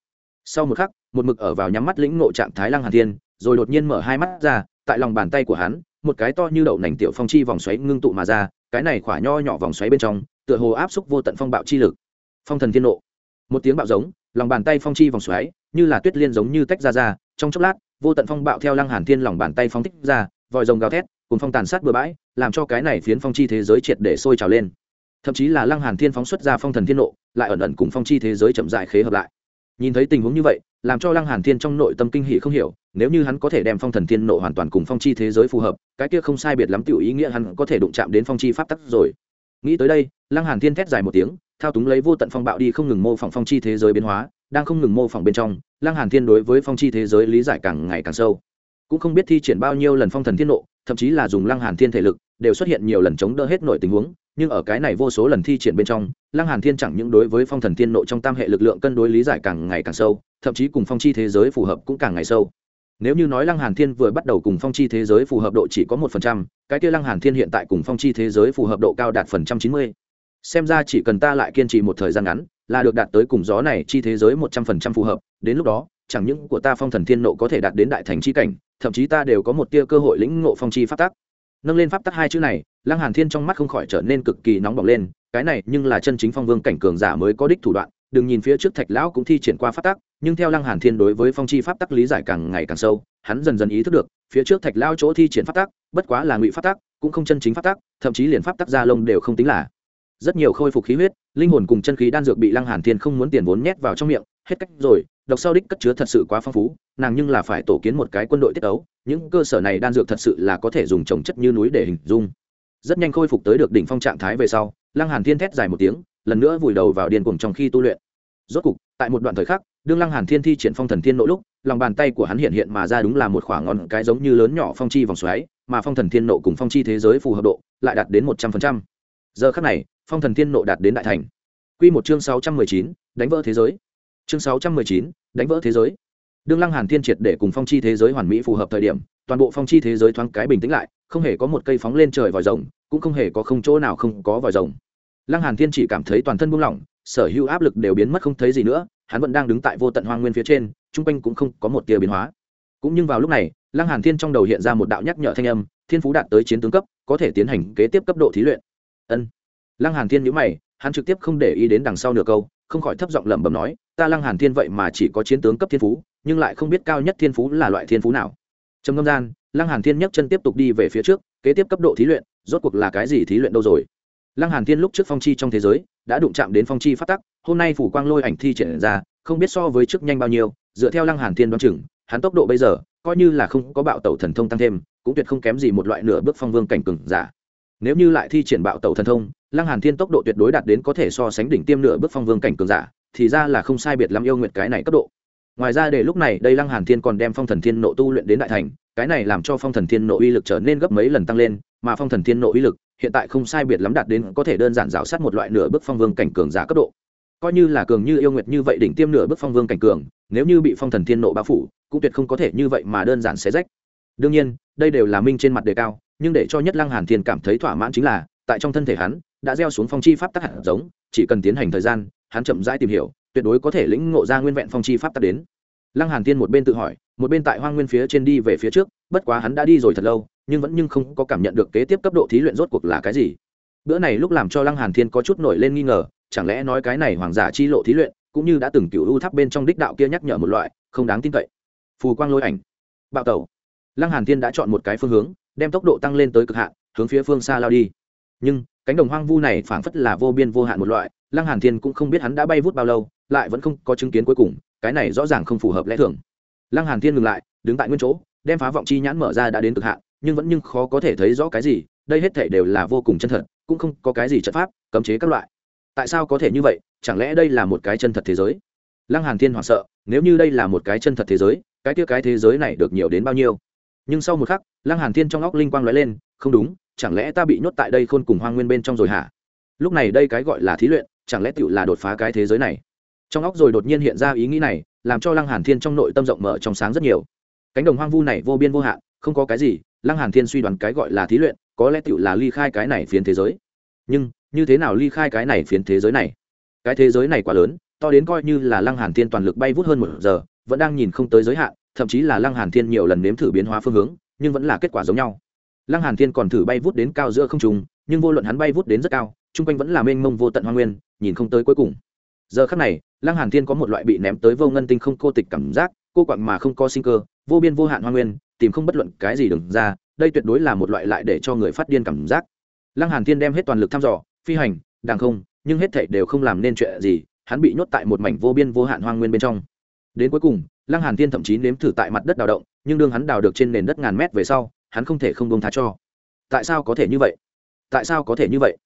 sau một khắc, một mực ở vào nhắm mắt lĩnh ngộ trạng thái lăng hàn thiên, rồi đột nhiên mở hai mắt ra, tại lòng bàn tay của hắn, một cái to như đậu nành tiểu phong chi vòng xoáy ngưng tụ mà ra, cái này khỏa nho nhỏ vòng xoáy bên trong, tựa hồ áp xúc vô tận phong bạo chi lực. Phong thần thiên nộ. Một tiếng bạo giống, lòng bàn tay phong chi vòng xoáy, như là tuyết liên giống như tách ra ra, trong chốc lát, vô tận phong bạo theo lăng hàn thiên lòng bàn tay phong thích ra, vòi rồng gào thét, cùng phong tàn sát bừa bãi, làm cho cái này phiến phong chi thế giới triệt để sôi trào lên. Thậm chí là lăng hàn thiên phóng xuất ra phong thần thiên nộ, lại ẩn ẩn cùng phong chi thế giới chậm dại khế hợp lại nhìn thấy tình huống như vậy, làm cho lăng hàn thiên trong nội tâm kinh hỉ không hiểu, nếu như hắn có thể đem phong thần thiên nộ hoàn toàn cùng phong chi thế giới phù hợp, cái kia không sai biệt lắm tiểu ý nghĩa hắn có thể đụng chạm đến phong chi pháp tắc rồi. Nghĩ tới đây, lăng hàn thiên thét dài một tiếng, thao túng lấy vô tận phong bạo đi không ngừng mô phỏng phong chi thế giới biến hóa, đang không ngừng mô phỏng bên trong, lăng hàn thiên đối với phong chi thế giới lý giải càng ngày càng sâu. Cũng không biết thi triển bao nhiêu lần phong thần thiên nộ, thậm chí là dùng lăng hàn thiên thể lực đều xuất hiện nhiều lần chống đỡ hết nội tình huống, nhưng ở cái này vô số lần thi triển bên trong, lăng hàn thiên chẳng những đối với phong thần thiên nộ trong tam hệ lực lượng cân đối lý giải càng ngày càng sâu, thậm chí cùng phong chi thế giới phù hợp cũng càng ngày sâu. Nếu như nói lăng hàn thiên vừa bắt đầu cùng phong chi thế giới phù hợp độ chỉ có một phần trăm, cái kia lăng hàn thiên hiện tại cùng phong chi thế giới phù hợp độ cao đạt phần trăm chín mươi. Xem ra chỉ cần ta lại kiên trì một thời gian ngắn, là được đạt tới cùng gió này chi thế giới một trăm phần trăm phù hợp, đến lúc đó, chẳng những của ta phong thần thiên nộ có thể đạt đến đại thành chi cảnh, thậm chí ta đều có một tia cơ hội lĩnh ngộ phong chi pháp tắc nâng lên pháp tắc hai chữ này, lăng hàn thiên trong mắt không khỏi trở nên cực kỳ nóng bỏng lên, cái này nhưng là chân chính phong vương cảnh cường giả mới có đích thủ đoạn, đừng nhìn phía trước thạch lão cũng thi triển qua pháp tắc, nhưng theo lăng hàn thiên đối với phong chi pháp tắc lý giải càng ngày càng sâu, hắn dần dần ý thức được, phía trước thạch lão chỗ thi triển pháp tắc, bất quá là ngụy pháp tắc, cũng không chân chính pháp tắc, thậm chí liền pháp tắc gia lông đều không tính là. Rất nhiều khôi phục khí huyết, linh hồn cùng chân khí đan dược bị lăng hàn thiên không muốn tiền vốn nhét vào trong miệng, hết cách rồi, độc sau đích cất chứa thật sự quá phong phú, nàng nhưng là phải tổ kiến một cái quân đội tiết ấu những cơ sở này đan dược thật sự là có thể dùng trồng chất như núi để hình dung. Rất nhanh khôi phục tới được đỉnh phong trạng thái về sau, lăng hàn thiên thét dài một tiếng, lần nữa vùi đầu vào điên cuồng trong khi tu luyện. Rốt cục, tại một đoạn thời khắc, đương lăng hàn thiên thi triển phong thần thiên nộ lúc, lòng bàn tay của hắn hiện hiện mà ra đúng là một khoảng ngọn cái giống như lớn nhỏ phong chi vòng xoáy, mà phong thần thiên nộ cùng phong chi thế giới phù hợp độ lại đạt đến một trăm phần trăm. Giờ khắc này, phong thần thiên nộ đạt đến đại thành. Quy một chương sáu trăm mười chín, đánh vỡ thế giới. Chương sáu trăm mười chín, đánh vỡ thế giới đương lăng hàn thiên triệt để cùng phong chi thế giới hoàn mỹ phù hợp thời điểm, toàn bộ phong chi thế giới thoáng cái bình tĩnh lại, không hề có một cây phóng lên trời vòi rồng, cũng không hề có không chỗ nào không có vòi rồng. Lăng hàn thiên chỉ cảm thấy toàn thân buông lỏng, sở hữu áp lực đều biến mất không thấy gì nữa, hắn vẫn đang đứng tại vô tận hoang nguyên phía trên trung quanh cũng không có một tia biến hóa. Cũng nhưng vào lúc này, lăng hàn thiên trong đầu hiện ra một đạo nhắc nhở thanh âm, thiên phú đạt tới chiến tướng cấp, có thể tiến hành kế tiếp cấp độ thí luyện. Ân. Lăng hàn thiên nhíu mày, hắn trực tiếp không để ý đến đằng sau nửa câu, không khỏi thấp giọng lẩm bẩm nói, ta lăng hàn thiên vậy mà chỉ có chiến tướng cấp thiên phú nhưng lại không biết cao nhất thiên phú là loại thiên phú nào. Trầm ngâm gian, lăng hàn thiên nhấc chân tiếp tục đi về phía trước, kế tiếp cấp độ thí luyện, rốt cuộc là cái gì thí luyện đâu rồi? Lăng hàn thiên lúc trước phong chi trong thế giới, đã đụng chạm đến phong chi phát tắc, hôm nay phủ quang lôi ảnh thi triển ra, không biết so với trước nhanh bao nhiêu, dựa theo lăng hàn thiên đoán chừng, hắn tốc độ bây giờ, coi như là không có bạo tẩu thần thông tăng thêm, cũng tuyệt không kém gì một loại nửa bước phong vương cảnh cường giả. Nếu như lại thi triển bạo tẩu thần thông, lăng hàn thiên tốc độ tuyệt đối đạt đến có thể so sánh đỉnh tiêm nửa bước phong vương cảnh cường giả, thì ra là không sai biệt lắm yêu nguyệt cái này cấp độ ngoài ra để lúc này, đây lăng hàn thiên còn đem phong thần thiên nộ tu luyện đến đại thành, cái này làm cho phong thần thiên nộ uy lực trở nên gấp mấy lần tăng lên, mà phong thần thiên nộ uy lực hiện tại không sai biệt lắm đạt đến có thể đơn giản rào sát một loại nửa bước phong vương cảnh cường giả cấp độ. Coi như là cường như yêu nguyệt như vậy đỉnh tiêm nửa bước phong vương cảnh cường, nếu như bị phong thần thiên nộ bao phủ, cũng tuyệt không có thể như vậy mà đơn giản xé rách. Đương nhiên, đây đều là minh trên mặt đề cao, nhưng để cho nhất lăng hàn thiên cảm thấy thỏa mãn chính là, tại trong thân thể hắn, đã gieo xuống phong chi pháp tắc hạt giống, chỉ cần tiến hành thời gian, hắn chậm rãi tìm hiểu tuyệt đối có thể lĩnh ngộ ra nguyên vẹn phong chi pháp tắc đến. Lăng hàn thiên một bên tự hỏi, một bên tại hoang nguyên phía trên đi về phía trước, bất quá hắn đã đi rồi thật lâu, nhưng vẫn nhưng không có cảm nhận được kế tiếp cấp độ thí luyện rốt cuộc là cái gì. Bữa này lúc làm cho lăng hàn thiên có chút nổi lên nghi ngờ, chẳng lẽ nói cái này hoàng giả chi lộ thí luyện, cũng như đã từng cựu u tháp bên trong đích đạo kia nhắc nhở một loại, không đáng tin cậy. Phù quang lôi ảnh. Bạo tẩu. Lăng hàn thiên đã chọn một cái phương hướng, đem tốc độ tăng lên tới cực hạn, hướng phía phương xa lao đi. Nhưng, cánh đồng hoang vu này phảng phất là vô biên vô hạn một loại lăng hàn thiên cũng không biết hắn đã bay vút bao lâu, lại vẫn không có chứng kiến cuối cùng, cái này rõ ràng không phù hợp lẽ thường. Lăng hàn thiên ngừng lại, đứng tại nguyên chỗ, đem phá vọng chi nhãn mở ra đã đến cực hạn, nhưng vẫn nhưng khó có thể thấy rõ cái gì, đây hết thảy đều là vô cùng chân thật, cũng không có cái gì trận pháp, cấm chế các loại. Tại sao có thể như vậy? Chẳng lẽ đây là một cái chân thật thế giới? Lăng hàn thiên hoảng sợ, nếu như đây là một cái chân thật thế giới, cái kia cái thế giới này được nhiều đến bao nhiêu? Nhưng sau một khắc, lăng hàn thiên trong óc linh quang lóe lên, không đúng, chẳng lẽ ta bị nhốt tại đây khôn cùng hoang nguyên bên trong rồi hả? Lúc này đây cái gọi là thí luyện chẳng lẽ tựu là đột phá cái thế giới này? Trong óc rồi đột nhiên hiện ra ý nghĩ này, làm cho lăng hàn thiên trong nội tâm rộng mở trong sáng rất nhiều. Cánh đồng hoang vu này vô biên vô hạn, không có cái gì, lăng hàn thiên suy đoán cái gọi là thí luyện, có lẽ tựu là ly khai cái này phiến thế giới. Nhưng, như thế nào ly khai cái này phiến thế giới này? Cái thế giới này quá lớn, to đến coi như là lăng hàn thiên toàn lực bay vút hơn một giờ, vẫn đang nhìn không tới giới hạn, thậm chí là lăng hàn thiên nhiều lần nếm thử biến hóa phương hướng, nhưng vẫn là kết quả giống nhau. Lăng hàn thiên còn thử bay vút đến cao giữa không trung, nhưng vô luận hắn bay vút đến rất cao, chung quanh vẫn là mênh mông vô tận hoa nguyên nhìn không tới cuối cùng. Giờ khắc này, lăng hàn thiên có một loại bị ném tới vô ngân tinh không cô tịch cảm giác, cô quặng mà không có sinh cơ, vô biên vô hạn hoa nguyên, tìm không bất luận cái gì đừng ra, đây tuyệt đối là một loại lại để cho người phát điên cảm giác. Lăng hàn thiên đem hết toàn lực thăm dò, phi hành đàng không, nhưng hết thảy đều không làm nên chuyện gì, hắn bị nhốt tại một mảnh vô biên vô hạn hoang nguyên bên trong. Đến cuối cùng, lăng hàn thiên thậm chí nếm thử tại mặt đất đào động, nhưng đương hắn đào được trên nền đất ngàn mét về sau, hắn không thể không bông tha cho. Tại sao có thể như vậy? Tại sao có thể như vậy?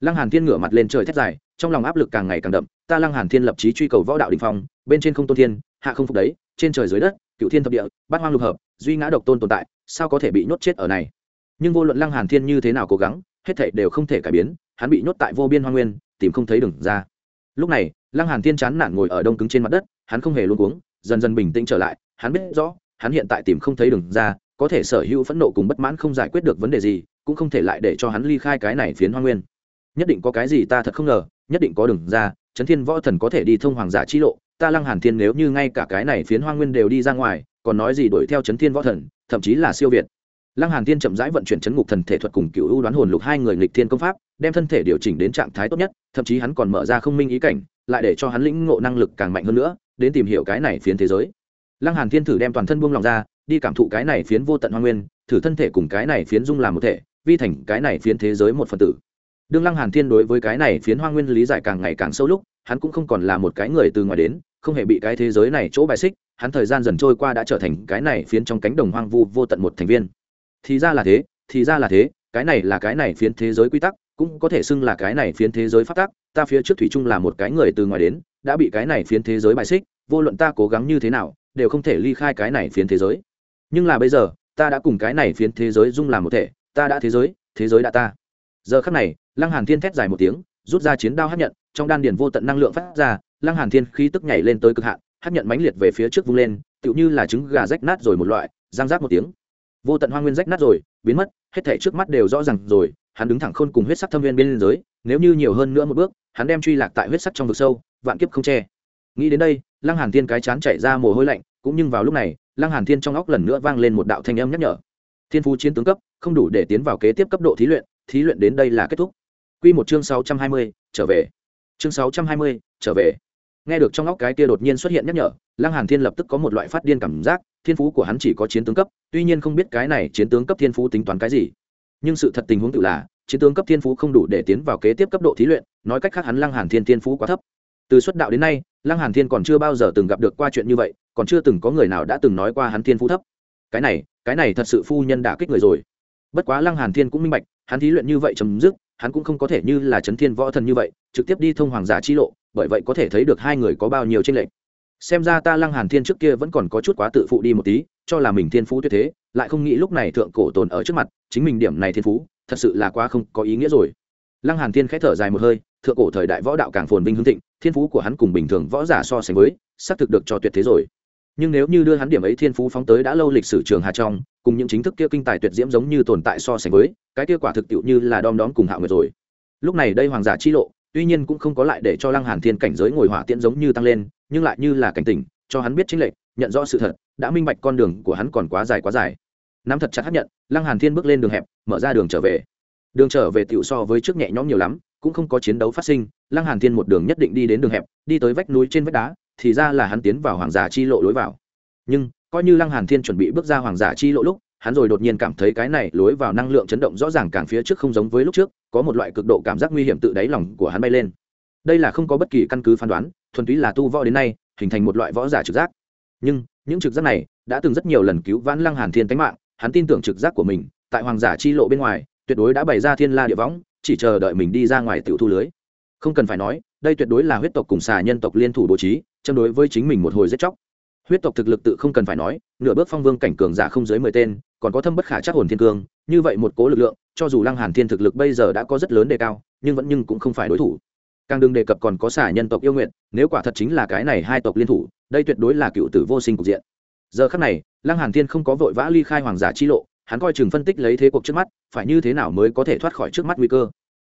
Lăng hàn thiên ngửa mặt lên trời thét dài, trong lòng áp lực càng ngày càng đậm, ta lăng hàn thiên lập chí truy cầu võ đạo đỉnh phong, bên trên không tôn thiên, hạ không phục đấy, trên trời dưới đất, cựu thiên thập địa, bát hoang lục hợp, duy ngã độc tôn tồn tại, sao có thể bị nhốt chết ở này? Nhưng vô luận lăng hàn thiên như thế nào cố gắng, hết thảy đều không thể cải biến, hắn bị nhốt tại vô biên hoang nguyên, tìm không thấy đường ra. Lúc này, lăng hàn thiên chán nản ngồi ở đông cứng trên mặt đất, hắn không hề luôn cuống, dần dần bình tĩnh trở lại, hắn biết rõ, hắn hiện tại tìm không thấy đường ra, có thể sở hữu phẫn nộ cùng bất mãn không giải quyết được vấn đề gì, cũng không thể lại để cho hắn ly khai cái này phiến hoang nguyên nhất định có cái gì ta thật không ngờ, nhất định có đường ra chấn thiên võ thần có thể đi thông hoàng giả chi lộ, ta lăng hàn thiên nếu như ngay cả cái này phiến hoang nguyên đều đi ra ngoài, còn nói gì đuổi theo chấn thiên võ thần, thậm chí là siêu việt. Lăng hàn thiên chậm rãi vận chuyển chấn ngục thần thể thuật cùng cựu ưu đoán hồn lục hai người nghịch thiên công pháp, đem thân thể điều chỉnh đến trạng thái tốt nhất, thậm chí hắn còn mở ra không minh ý cảnh, lại để cho hắn lĩnh ngộ năng lực càng mạnh hơn nữa, đến tìm hiểu cái này phiến thế giới. Lăng hàn thiên thử đem toàn thân buông lòng ra, đi cảm thụ cái này phiến vô tận hoang nguyên, thử thân thể cùng cái này phiến dung làm một thể, vi thành cái này phiến thế giới một phần tử đương lăng hàn thiên đối với cái này phiến hoang nguyên lý giải càng ngày càng sâu lúc, hắn cũng không còn là một cái người từ ngoài đến, không hề bị cái thế giới này chỗ bài xích, hắn thời gian dần trôi qua đã trở thành cái này phiến trong cánh đồng hoang vu vô tận một thành viên. Thì ra là thế, thì ra là thế, cái này là cái này phiến thế giới quy tắc, cũng có thể xưng là cái này phiến thế giới phát tác ta phía trước thủy chung là một cái người từ ngoài đến, đã bị cái này phiến thế giới bài xích, vô luận ta cố gắng như thế nào, đều không thể ly khai cái này phiến thế giới. Nhưng là bây giờ, ta đã cùng cái này phiến thế giới dung làm một thể, ta đã thế giới thế giới đã ta giờ khắc này, lăng hàn thiên thét dài một tiếng, rút ra chiến đao hấp nhận, trong đan điền vô tận năng lượng phát ra, lăng hàn thiên khí tức nhảy lên tới cực hạn hấp nhận mãnh liệt về phía trước vung lên, tựu như là trứng gà rách nát rồi một loại giang rác một tiếng. Vô tận hoa nguyên rách nát rồi, biến mất, hết thảy trước mắt đều rõ ràng rồi, hắn đứng thẳng khôn cùng huyết sắc thâm viên bên dưới, nếu như nhiều hơn nữa một bước, hắn đem truy lạc tại huyết sắc trong vực sâu, vạn kiếp không che. Nghĩ đến đây, lăng hàn thiên cái chán chảy ra mồ hôi lạnh, cũng nhưng vào lúc này, lăng hàn thiên trong óc lần nữa vang lên một đạo thanh âm nhắc nhở. Thiên phú chiến tướng cấp, không đủ để tiến vào kế tiếp cấp độ thí luyện thí luyện đến đây là kết thúc. Quy một chương 620, trở về. Chương 620, trở về. Nghe được trong óc cái kia đột nhiên xuất hiện nhắc nhở lăng hàn thiên lập tức có một loại phát điên cảm giác thiên phú của hắn chỉ có chiến tướng cấp tuy nhiên không biết cái này chiến tướng cấp thiên phú tính toán cái gì. Nhưng sự thật tình huống tự là chiến tướng cấp thiên phú không đủ để tiến vào kế tiếp cấp độ thí luyện nói cách khác hắn lăng hàn thiên thiên phú quá thấp. Từ xuất đạo đến nay lăng hàn thiên còn chưa bao giờ từng gặp được qua chuyện như vậy còn chưa từng có người nào đã từng nói qua hắn thiên phú thấp. Cái này cái này thật sự phu nhân đã kích người rồi. Bất quá lăng hàn thiên cũng minh bạch hắn thí luyện như vậy chấm dứt, hắn cũng không có thể như là chấn thiên võ thần như vậy, trực tiếp đi thông hoàng giả chi lộ, bởi vậy có thể thấy được hai người có bao nhiêu tranh lệch. Xem ra ta lăng hàn thiên trước kia vẫn còn có chút quá tự phụ đi một tí, cho là mình thiên phú tuyệt thế, lại không nghĩ lúc này thượng cổ tồn ở trước mặt, chính mình điểm này thiên phú, thật sự là quá không có ý nghĩa rồi. Lăng hàn thiên khẽ thở dài một hơi, thượng cổ thời đại võ đạo càng phồn vinh hưng thịnh, thiên phú của hắn cùng bình thường võ giả so sánh với, xác thực được cho tuyệt thế rồi nhưng nếu như đưa hắn điểm ấy thiên phú phóng tới đã lâu lịch sử trường hà trong, cùng những chính thức kia kinh tài tuyệt diễm giống như tồn tại so sánh với, cái kia quả thực tiệu như là đom đóm cùng hạ người rồi. Lúc này đây hoàng giả chi lộ, tuy nhiên cũng không có lại để cho lăng hàn thiên cảnh giới ngồi hỏa tiễn giống như tăng lên, nhưng lại như là cảnh tỉnh, cho hắn biết chính lệnh, nhận rõ sự thật, đã minh bạch con đường của hắn còn quá dài quá dài. Nắm thật chặt hấp nhận, lăng hàn thiên bước lên đường hẹp, mở ra đường trở về. Đường trở về tiệu so với trước nhẹ nhõm nhiều lắm, cũng không có chiến đấu phát sinh, lăng hàn thiên một đường nhất định đi đến đường hẹp, đi tới vách núi trên vách đá thì ra là hắn tiến vào hoàng giả chi lộ lối vào. Nhưng, coi như lăng hàn thiên chuẩn bị bước ra hoàng giả chi lộ lúc, hắn rồi đột nhiên cảm thấy cái này lối vào năng lượng chấn động rõ ràng càng phía trước không giống với lúc trước, có một loại cực độ cảm giác nguy hiểm tự đáy lòng của hắn bay lên. Đây là không có bất kỳ căn cứ phán đoán, thuần túy là tu võ đến nay, hình thành một loại võ giả trực giác. Nhưng, những trực giác này đã từng rất nhiều lần cứu vãn lăng hàn thiên tánh mạng, hắn tin tưởng trực giác của mình, tại hoàng giả chi lộ bên ngoài, tuyệt đối đã bày ra thiên la địa võng, chỉ chờ đợi mình đi ra ngoài tiểu thu lưới. Không cần phải nói đây tuyệt đối là huyết tộc cùng xà nhân tộc liên thủ bố trí, châm đối với chính mình một hồi giết chóc. Huyết tộc thực lực tự không cần phải nói, nửa bước phong vương cảnh cường giả không dưới mười tên, còn có thâm bất khả chắc hồn thiên cương, như vậy một cố lực lượng, cho dù lăng hàn thiên thực lực bây giờ đã có rất lớn đề cao, nhưng vẫn nhưng cũng không phải đối thủ. Càng đừng đề cập còn có xả nhân tộc yêu nguyện, nếu quả thật chính là cái này hai tộc liên thủ, đây tuyệt đối là cựu tử vô sinh cục diện. Giờ khắc này, lăng hàn thiên không có vội vã ly khai hoàng giả chi lộ, hắn coi chừng phân tích lấy thế cuộc trước mắt, phải như thế nào mới có thể thoát khỏi trước mắt nguy cơ.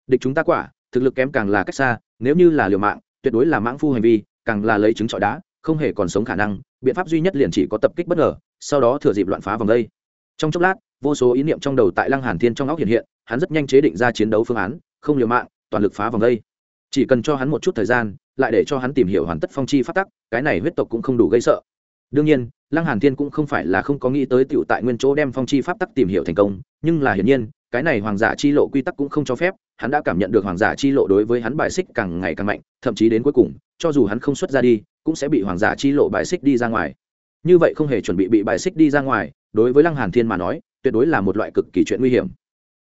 Địch chúng ta quả thực lực kém càng là cách xa, nếu như là liều mạng, tuyệt đối là mãng phu hành vi, càng là lấy trứng trọi đá, không hề còn sống khả năng, biện pháp duy nhất liền chỉ có tập kích bất ngờ, sau đó thừa dịp loạn phá vòng đây. Trong chốc lát, vô số ý niệm trong đầu tại lăng hàn thiên trong óc hiện hiện, hắn rất nhanh chế định ra chiến đấu phương án, không liều mạng, toàn lực phá vòng đây. Chỉ cần cho hắn một chút thời gian, lại để cho hắn tìm hiểu hoàn tất phong chi phát tắc, cái này huyết tộc cũng không đủ gây sợ. Đương nhiên, lăng hàn thiên cũng không phải là không có nghĩ tới tiểu tại nguyên chỗ đem phong chi pháp tắc tìm hiểu thành công, nhưng là hiển nhiên cái này hoàng giả chi lộ quy tắc cũng không cho phép, hắn đã cảm nhận được hoàng giả chi lộ đối với hắn bài xích càng ngày càng mạnh, thậm chí đến cuối cùng, cho dù hắn không xuất ra đi, cũng sẽ bị hoàng giả chi lộ bài xích đi ra ngoài. Như vậy không hề chuẩn bị bị bài xích đi ra ngoài, đối với lăng hàn thiên mà nói, tuyệt đối là một loại cực kỳ chuyện nguy hiểm.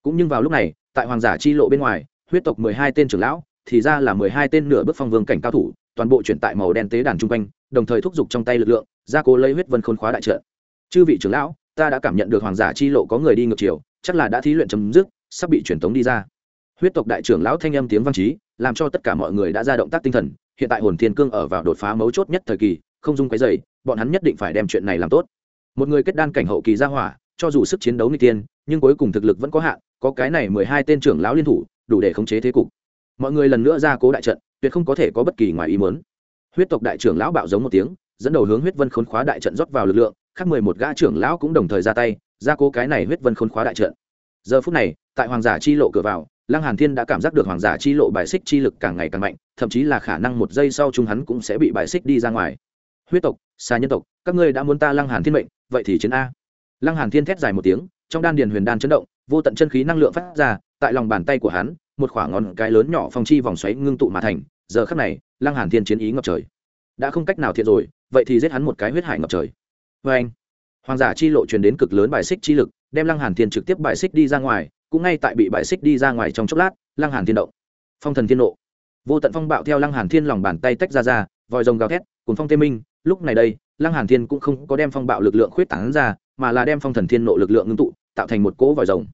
Cũng nhưng vào lúc này, tại hoàng giả chi lộ bên ngoài, huyết tộc mười hai tên trưởng lão, thì ra là mười hai tên nửa bước phong vương cảnh cao thủ, toàn bộ chuyển tại màu đen tế đàn trung quanh, đồng thời thúc giục trong tay lực lượng gia cố lấy huyết vân khôn khóa đại trận. Chư vị trưởng lão, ta đã cảm nhận được hoàng giả chi lộ có người đi ngược chiều chắc là đã thí luyện chấm dứt, sắp bị truyền tống đi ra. Huyết tộc đại trưởng lão thanh âm tiếng vang trí, làm cho tất cả mọi người đã ra động tác tinh thần, hiện tại hồn thiên cương ở vào đột phá mấu chốt nhất thời kỳ, không dung cái dày bọn hắn nhất định phải đem chuyện này làm tốt. Một người kết đan cảnh hậu kỳ ra hỏa, cho dù sức chiến đấu nguy tiên nhưng cuối cùng thực lực vẫn có hạn, có cái này mười hai tên trưởng lão liên thủ, đủ để khống chế thế cục. Mọi người lần nữa ra cố đại trận, tuyệt không có thể có bất kỳ ngoài ý muốn. Huyết tộc đại trưởng lão bạo giống một tiếng, dẫn đầu hướng huyết vân khốn khóa đại trận rót vào lực lượng, khác mười một gã trưởng lão cũng đồng thời ra tay ra cố cái này huyết vân khốn khóa đại trận. Giờ phút này, tại hoàng giả chi lộ cửa vào, lăng hàn thiên đã cảm giác được hoàng giả chi lộ bài xích chi lực càng ngày càng mạnh, thậm chí là khả năng một giây sau chúng hắn cũng sẽ bị bài xích đi ra ngoài. Huyết tộc xa nhân tộc, các ngươi đã muốn ta lăng hàn thiên mệnh, vậy thì chiến a. Lăng hàn thiên thét dài một tiếng, trong đan điền huyền đan chấn động, vô tận chân khí năng lượng phát ra, tại lòng bàn tay của hắn, một khoảng ngón cái lớn nhỏ phong chi vòng xoáy ngưng tụ mà thành, giờ khắc này, lăng hàn thiên chiến ý ngập trời. Đã không cách nào thiện rồi, vậy thì giết hắn một cái huyết hải ngập trời. Với anh hoàng giả chi lộ truyền đến cực lớn bài xích chi lực, đem lăng hàn thiên trực tiếp bài xích đi ra ngoài, cũng ngay tại bị bài xích đi ra ngoài trong chốc lát, lăng hàn thiên động. Phong thần thiên nộ vô tận phong bạo theo lăng hàn thiên lòng bàn tay tách ra ra, vòi rồng gào thét cùng phong tê minh. Lúc này đây, lăng hàn thiên cũng không có đem phong bạo lực lượng khuyết tán ra, mà là đem phong thần thiên nộ lực lượng ngưng tụ, tạo thành một cỗ vòi rồng.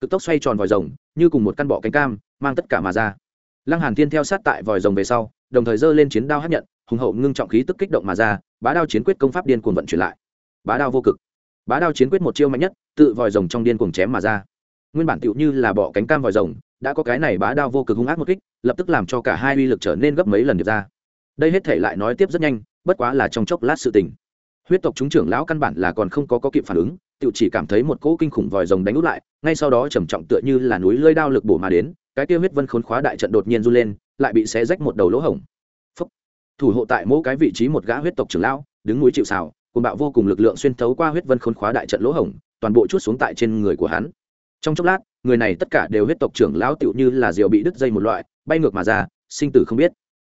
Cực tốc xoay tròn vòi rồng, như cùng một căn bọ cánh cam, mang tất cả mà ra. Lăng hàn thiên theo sát tại vòi rồng về sau, đồng thời giơ lên chiến đao hấp nhận, hùng hậu ngưng trọng khí tức kích động mà ra, bá đao chiến quyết công pháp điên cuồng vận chuyển lại bá đao vô cực. Bá đao chiến quyết một chiêu mạnh nhất tự vòi rồng trong điên cuồng chém mà ra. Nguyên bản tựu như là bỏ cánh cam vòi rồng đã có cái này bá đao vô cực hung ác một kích lập tức làm cho cả hai uy lực trở nên gấp mấy lần được ra. Đây hết thể lại nói tiếp rất nhanh bất quá là trong chốc lát sự tình. Huyết tộc chúng trưởng lão căn bản là còn không có, có kịp phản ứng tự chỉ cảm thấy một cỗ kinh khủng vòi rồng đánh út lại ngay sau đó trầm trọng tựa như là núi lơi đao lực bổ mà đến cái tiêu huyết vân khốn khóa đại trận đột nhiên run lên lại bị xé rách một đầu lỗ hổng. Phúc. thủ hộ tại mỗi cái vị trí một gã huyết tộc trưởng lão đứng núi chịu xào cùng bạo vô cùng lực lượng xuyên thấu qua huyết vân khốn khóa đại trận lỗ hổng toàn bộ chút xuống tại trên người của hắn. Trong chốc lát người này tất cả đều huyết tộc trưởng lão tựu như là diều bị đứt dây một loại bay ngược mà ra sinh tử không biết.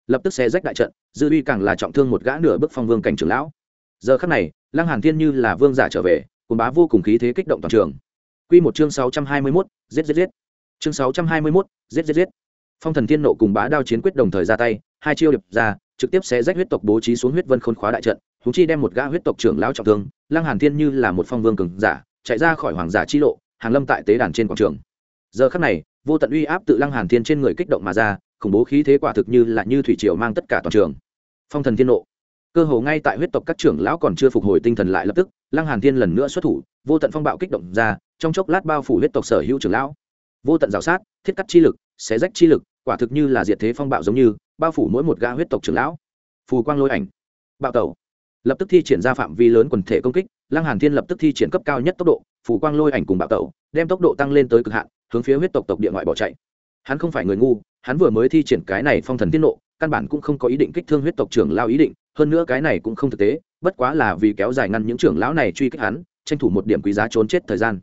Lập tức xé rách đại trận dư uy càng là trọng thương một gã nửa bước phong vương cảnh trưởng lão. Giờ khắc này lăng hàn thiên như là vương giả trở về cùng bá vô cùng khí thế kích động toàn trường. Quy một chương 621, giết giết giết. Chương 621, giết giết giết. Phong thần thiên nộ cùng bá đao chiến quyết đồng thời ra tay hai chiêu điệp ra trực tiếp sẽ rách huyết tộc bố trí xuống huyết vân khôn khóa đại trận húng chi đem một gã huyết tộc trưởng lão trọng thương, lăng hàn thiên như là một phong vương cường giả, chạy ra khỏi hoàng giả chi lộ, hàng lâm tại tế đàn trên quảng trường. Giờ khắc này, vô tận uy áp tự lăng hàn thiên trên người kích động mà ra, khủng bố khí thế quả thực như là như thủy triều mang tất cả toàn trường. Phong thần thiên nộ. Cơ hồ ngay tại huyết tộc các trưởng lão còn chưa phục hồi tinh thần lại lập tức, lăng hàn thiên lần nữa xuất thủ, vô tận phong bạo kích động ra, trong chốc lát bao phủ huyết tộc sở hữu trưởng lão. Vô tận rào sát, thiết cắt chi lực, xé rách chi lực, quả thực như là diệt thế phong bạo giống như, bao phủ mỗi một gã huyết tộc trưởng lão. Phù quang lôi ảnh. Bạo tẩu lập tức thi triển ra phạm vi lớn quần thể công kích, lăng hàn thiên lập tức thi triển cấp cao nhất tốc độ phủ quang lôi ảnh cùng bạo tẩu, đem tốc độ tăng lên tới cực hạn, hướng phía huyết tộc tộc địa ngoại bỏ chạy. Hắn không phải người ngu, hắn vừa mới thi triển cái này phong thần tiết nộ, căn bản cũng không có ý định kích thương huyết tộc trưởng lao ý định, hơn nữa cái này cũng không thực tế, bất quá là vì kéo dài ngăn những trưởng lão này truy kích hắn, tranh thủ một điểm quý giá trốn chết thời gian.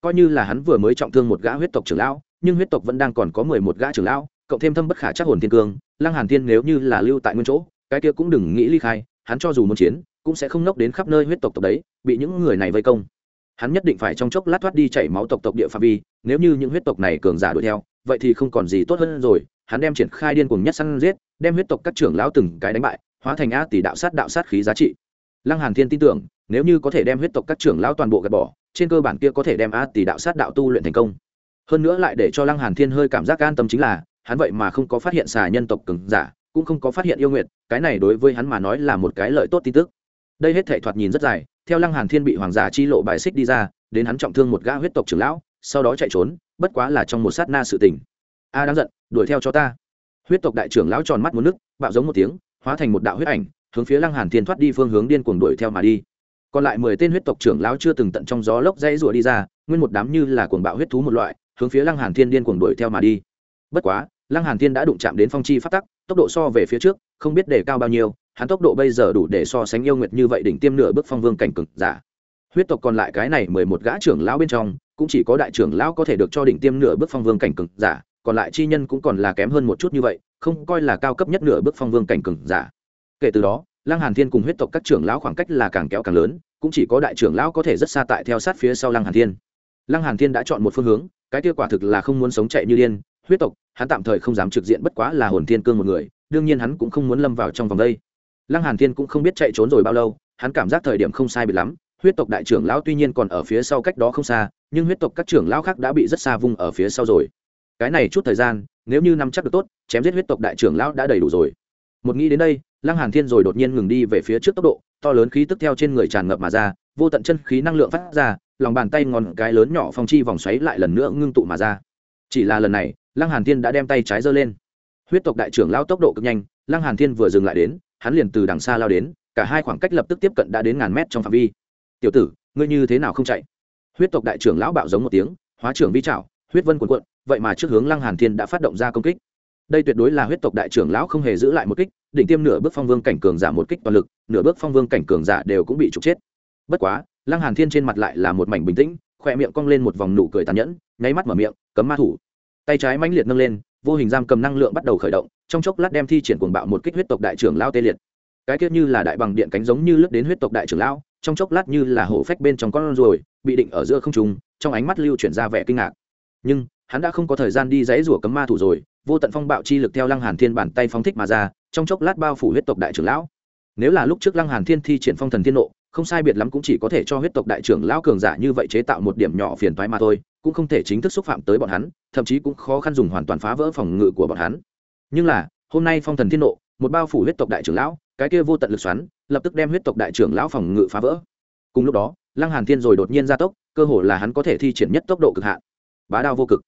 Coi như là hắn vừa mới trọng thương một gã huyết tộc trưởng lão, nhưng huyết tộc vẫn đang còn có mười một gã trưởng lão, cộng thêm thâm bất khả chắc hồn thiên cương, lăng hàn thiên nếu như là lưu tại nguyên chỗ, cái kia cũng đừng nghĩ ly khai hắn cho dù muốn chiến, cũng sẽ không nốc đến khắp nơi huyết tộc tộc đấy, bị những người này vây công. Hắn nhất định phải trong chốc lát thoát đi chảy máu tộc tộc địa phạm vi, nếu như những huyết tộc này cường giả đuổi theo, vậy thì không còn gì tốt hơn rồi. Hắn đem triển khai điên cuồng nhất săn giết, đem huyết tộc các trưởng lão từng cái đánh bại, hóa thành a tỷ đạo sát đạo sát khí giá trị. Lăng hàn thiên tin tưởng, nếu như có thể đem huyết tộc các trưởng lão toàn bộ gạt bỏ, trên cơ bản kia có thể đem a tỷ đạo sát đạo tu luyện thành công. Hơn nữa lại để cho lăng hàn thiên hơi cảm giác an tâm chính là, hắn vậy mà không có phát hiện xà nhân tộc cường giả cũng không có phát hiện yêu nguyệt, cái này đối với hắn mà nói là một cái lợi tốt tin tức. Đây hết thể thoạt nhìn rất dài, theo lăng hàn thiên bị hoàng giả chi lộ bài xích đi ra, đến hắn trọng thương một gã huyết tộc trưởng lão, sau đó chạy trốn, bất quá là trong một sát na sự tình. A đang giận, đuổi theo cho ta. Huyết tộc đại trưởng lão tròn mắt muốn nước, bạo giống một tiếng, hóa thành một đạo huyết ảnh, hướng phía lăng hàn thiên thoát đi phương hướng điên cuồng đuổi theo mà đi. Còn lại mười tên huyết tộc trưởng lão chưa từng tận trong gió lốc dãy rủa đi ra, nguyên một đám như là cuồng bạo huyết thú một loại, hướng phía lăng hàn thiên điên cuồng đuổi theo mà đi. Bất quá, lăng hàn thiên đã đụng chạm đến phong chi phát tắc tốc độ so về phía trước, không biết để cao bao nhiêu, hắn tốc độ bây giờ đủ để so sánh yêu nguyệt như vậy đỉnh tiêm nửa bước phong vương cảnh cực giả. Huyết tộc còn lại cái này mười một gã trưởng lão bên trong, cũng chỉ có đại trưởng lão có thể được cho đỉnh tiêm nửa bước phong vương cảnh cực giả, còn lại chi nhân cũng còn là kém hơn một chút như vậy, không coi là cao cấp nhất nửa bước phong vương cảnh cực giả. Kể từ đó, lăng hàn thiên cùng huyết tộc các trưởng lão khoảng cách là càng kéo càng lớn, cũng chỉ có đại trưởng lão có thể rất xa tại theo sát phía sau lăng hàn thiên. Lăng hàn thiên đã chọn một phương hướng, cái kia quả thực là không muốn sống chạy như điên huyết tộc, hắn tạm thời không dám trực diện bất quá là hồn thiên cương một người, đương nhiên hắn cũng không muốn lâm vào trong vòng đây. Lăng hàn thiên cũng không biết chạy trốn rồi bao lâu, hắn cảm giác thời điểm không sai biệt lắm, huyết tộc đại trưởng lão tuy nhiên còn ở phía sau cách đó không xa, nhưng huyết tộc các trưởng lão khác đã bị rất xa vung ở phía sau rồi. Cái này chút thời gian, nếu như nắm chắc được tốt, chém giết huyết tộc đại trưởng lão đã đầy đủ rồi. Một nghĩ đến đây, lăng hàn thiên rồi đột nhiên ngừng đi về phía trước tốc độ, to lớn khí tức theo trên người tràn ngập mà ra, vô tận chân khí năng lượng phát ra, lòng bàn tay ngón cái lớn nhỏ phong chi vòng xoáy lại lần nữa ngưng tụ mà ra. Chỉ là lần này lăng hàn thiên đã đem tay trái giơ lên. Huyết tộc đại trưởng lao tốc độ cực nhanh, lăng hàn thiên vừa dừng lại đến, hắn liền từ đằng xa lao đến, cả hai khoảng cách lập tức tiếp cận đã đến ngàn mét trong phạm vi. Tiểu tử, ngươi như thế nào không chạy? Huyết tộc đại trưởng lão bạo giống một tiếng, hóa trưởng vi trảo huyết vân cuộn cuộn, vậy mà trước hướng lăng hàn thiên đã phát động ra công kích. Đây tuyệt đối là huyết tộc đại trưởng lão không hề giữ lại một kích, đỉnh tiêm nửa bước phong vương cảnh cường giả một kích toàn lực, nửa bước phong vương cảnh cường giả đều cũng bị trục chết. Bất quá, lăng hàn thiên trên mặt lại là một mảnh bình tĩnh khỏe miệng cong lên một vòng nụ cười tàn nhẫn, nháy mắt mở miệng, cấm ma thủ tay trái mãnh liệt nâng lên, vô hình giam cầm năng lượng bắt đầu khởi động, trong chốc lát đem thi triển cuồng bạo một kích huyết tộc đại trưởng lao tê liệt. Cái tiết như là đại bằng điện cánh giống như lướt đến huyết tộc đại trưởng lão, trong chốc lát như là hổ phách bên trong con ruồi, bị định ở giữa không trung, trong ánh mắt lưu chuyển ra vẻ kinh ngạc. Nhưng, hắn đã không có thời gian đi dãy rủa cấm ma thủ rồi, vô tận phong bạo chi lực theo lăng hàn thiên bàn tay phóng thích mà ra, trong chốc lát bao phủ huyết tộc đại trưởng lão. Nếu là lúc trước lăng hàn thiên thi triển phong thần thiên nộ, không sai biệt lắm cũng chỉ có thể cho huyết tộc đại trưởng lão cường giả như vậy chế tạo một điểm nhỏ phiền toái mà thôi cũng không thể chính thức xúc phạm tới bọn hắn, thậm chí cũng khó khăn dùng hoàn toàn phá vỡ phòng ngự của bọn hắn. Nhưng là, hôm nay phong thần thiên nộ, một bao phủ huyết tộc đại trưởng lão, cái kia vô tận lực xoắn, lập tức đem huyết tộc đại trưởng lão phòng ngự phá vỡ. Cùng lúc đó, lăng hàn thiên rồi đột nhiên gia tốc, cơ hồ là hắn có thể thi triển nhất tốc độ cực hạn. Bá đao vô cực.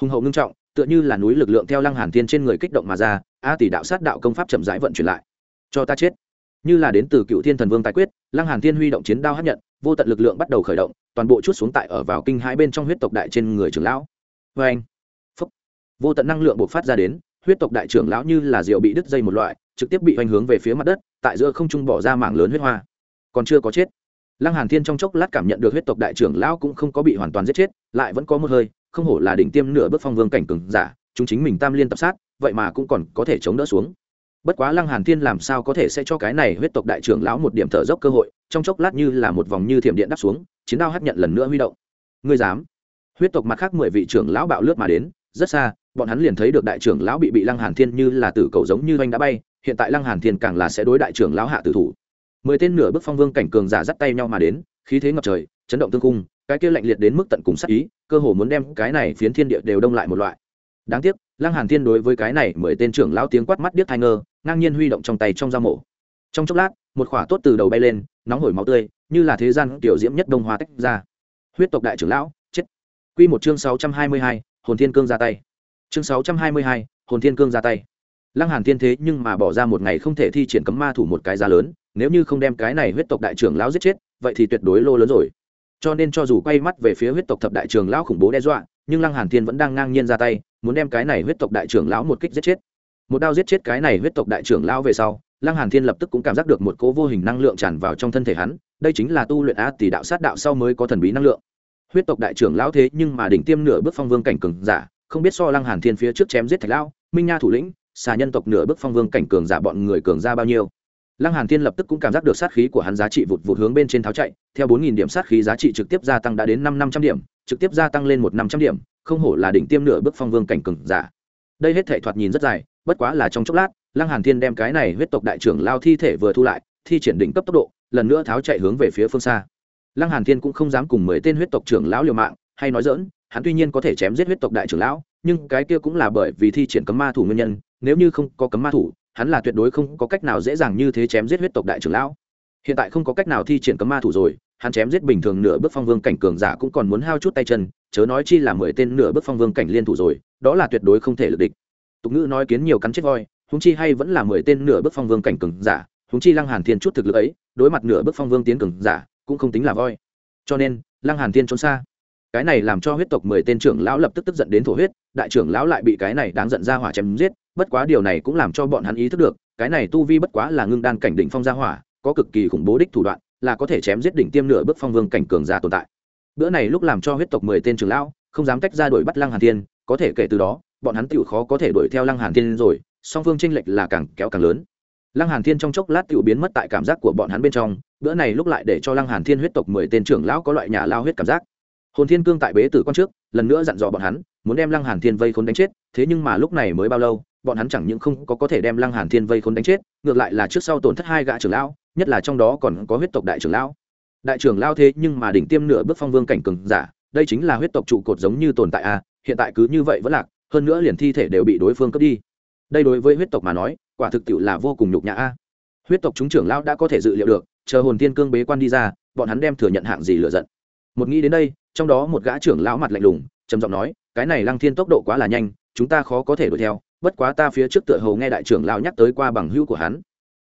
Hùng hậu ngưng trọng, tựa như là núi lực lượng theo lăng hàn thiên trên người kích động mà ra, a tỷ đạo sát đạo công pháp chậm rãi vận chuyển lại. Cho ta chết. Như là đến từ cựu thiên thần vương tài quyết, lăng hàn thiên huy động chiến đao hấp nhận vô tận lực lượng bắt đầu khởi động, toàn bộ chút xuống tại ở vào kinh hai bên trong huyết tộc đại trên người trưởng lão. Vê anh, Phúc. vô tận năng lượng bộc phát ra đến, huyết tộc đại trưởng lão như là rượu bị đứt dây một loại, trực tiếp bị hoành hướng về phía mặt đất, tại giữa không trung bỏ ra mảng lớn huyết hoa. Còn chưa có chết. Lăng hàn thiên trong chốc lát cảm nhận được huyết tộc đại trưởng lão cũng không có bị hoàn toàn giết chết, lại vẫn có một hơi, không hổ là đỉnh tiêm nửa bước phong vương cảnh cường giả, chúng chính mình tam liên tập sát, vậy mà cũng còn có thể chống đỡ xuống bất quá lăng hàn thiên làm sao có thể sẽ cho cái này huyết tộc đại trưởng lão một điểm thở dốc cơ hội, trong chốc lát như là một vòng như thiểm điện đắp xuống, chiến đao hấp nhận lần nữa huy động. Ngươi dám? Huyết tộc mặt khác mười vị trưởng lão bạo lướt mà đến, rất xa, bọn hắn liền thấy được đại trưởng lão bị bị lăng hàn thiên như là tử cầu giống như anh đã bay, hiện tại lăng hàn thiên càng là sẽ đối đại trưởng lão hạ tử thủ. Mười tên nửa bước phong vương cảnh cường giả dắt tay nhau mà đến, khí thế ngập trời, chấn động tương cung, cái kia lạnh liệt đến mức tận cùng sát ý, cơ hồ muốn đem cái này phiến thiên địa đều đông lại một loại. Đáng tiếc, lăng hàn thiên đối với cái này mười tên trưởng lão tiếng quát mắt điếc thay ngơ ngang nhiên huy động trong tay trong dao mổ. Trong chốc lát một khỏa tốt từ đầu bay lên nóng hổi máu tươi như là thế gian tiểu diễm nhất đông hoa tách ra. Huyết tộc đại trưởng lão chết. Quy một chương sáu trăm hai mươi hai, hồn thiên cương ra tay. Chương sáu trăm hai mươi hai, hồn thiên cương ra tay. Lăng hàn thiên thế nhưng mà bỏ ra một ngày không thể thi triển cấm ma thủ một cái giá lớn nếu như không đem cái này huyết tộc đại trưởng lão giết chết vậy thì tuyệt đối lô lớn rồi. Cho nên cho dù quay mắt về phía huyết tộc thập đại trưởng lão khủng bố đe dọa nhưng lăng hàn thiên vẫn đang ngang nhiên ra tay muốn đem cái này huyết tộc đại trưởng lão một kích giết chết một đao giết chết cái này huyết tộc đại trưởng lão về sau, lăng hàn thiên lập tức cũng cảm giác được một cỗ vô hình năng lượng tràn vào trong thân thể hắn, đây chính là tu luyện a tỷ đạo sát đạo sau mới có thần bí năng lượng. Huyết tộc đại trưởng lão thế nhưng mà đỉnh tiêm nửa bước phong vương cảnh cường giả, không biết so lăng hàn thiên phía trước chém giết thạch lão, minh nha thủ lĩnh, xà nhân tộc nửa bước phong vương cảnh cường giả bọn người cường ra bao nhiêu. Lăng hàn thiên lập tức cũng cảm giác được sát khí của hắn giá trị vụt vụt hướng bên trên tháo chạy, theo bốn nghìn điểm sát khí giá trị trực tiếp gia tăng đã đến năm năm trăm điểm, trực tiếp gia tăng lên một năm trăm điểm, không hổ là đỉnh tiêm nửa bước phong vương cảnh cường giả. Đây hết thể thoạt nhìn rất dài bất quá là trong chốc lát, lăng hàn thiên đem cái này huyết tộc đại trưởng lao thi thể vừa thu lại, thi triển đỉnh cấp tốc độ, lần nữa tháo chạy hướng về phía phương xa. Lăng hàn thiên cũng không dám cùng mười tên huyết tộc trưởng lão liều mạng, hay nói dỡn hắn tuy nhiên có thể chém giết huyết tộc đại trưởng lão, nhưng cái kia cũng là bởi vì thi triển cấm ma thủ nguyên nhân, nếu như không có cấm ma thủ, hắn là tuyệt đối không có cách nào dễ dàng như thế chém giết huyết tộc đại trưởng lão. Hiện tại không có cách nào thi triển cấm ma thủ rồi, hắn chém giết bình thường nửa bước phong vương cảnh cường giả cũng còn muốn hao chút tay chân, chớ nói chi là mười tên nửa bước phong vương cảnh liên thủ rồi, đó là tuyệt đối không thể lực địch tục ngữ nói kiến nhiều cắn chết voi húng chi hay vẫn là mười tên nửa bước phong vương cảnh cường giả húng chi lăng hàn thiên chút thực lực ấy, đối mặt nửa bước phong vương tiến cường giả, cũng không tính là voi. Cho nên, lăng hàn thiên trốn xa. Cái này làm cho huyết tộc mười tên trưởng lão lập tức tức giận đến thổ huyết, đại trưởng lão lại bị cái này đáng giận ra hỏa chém giết, bất quá điều này cũng làm cho bọn hắn ý thức được, cái này tu vi bất quá là ngưng đan cảnh đỉnh phong gia hỏa, có cực kỳ khủng bố đích thủ đoạn, là có thể chém giết đỉnh tiêm nửa bước phong vương cảnh cường giả tồn tại. Bữa này lúc làm cho huyết tộc mười tên trưởng lão, không dám tách ra đuổi bắt lăng hàn thiên, có thể kể từ đó bọn hắn tựu khó có thể đuổi theo lăng hàn thiên rồi, song phương tranh lệch là càng kéo càng lớn. Lăng hàn thiên trong chốc lát tựu biến mất tại cảm giác của bọn hắn bên trong, bữa này lúc lại để cho lăng hàn thiên huyết tộc mười tên trưởng lão có loại nhà lao huyết cảm giác. Hồn thiên cương tại bế tử quan trước, lần nữa dặn dò bọn hắn, muốn đem lăng hàn thiên vây khốn đánh chết, thế nhưng mà lúc này mới bao lâu, bọn hắn chẳng những không có có thể đem lăng hàn thiên vây khốn đánh chết, ngược lại là trước sau tổn thất hai gã trưởng lão, nhất là trong đó còn có huyết tộc đại trưởng lão. Đại trưởng lão thế nhưng mà đỉnh tiêm nửa bước phong vương cảnh cường giả, đây chính là huyết tộc trụ cột giống như tồn tại a hiện tại cứ như vậy vẫn lạc hơn nữa liền thi thể đều bị đối phương cướp đi. Đây đối với huyết tộc mà nói, quả thực tiệu là vô cùng nhục nhã a. Huyết tộc chúng trưởng lão đã có thể dự liệu được, chờ hồn tiên cương bế quan đi ra, bọn hắn đem thừa nhận hạng gì lựa giận. Một nghĩ đến đây, trong đó một gã trưởng lão mặt lạnh lùng, trầm giọng nói, cái này lăng thiên tốc độ quá là nhanh, chúng ta khó có thể đuổi theo, bất quá ta phía trước tựa hầu nghe đại trưởng lão nhắc tới qua bằng hữu của hắn.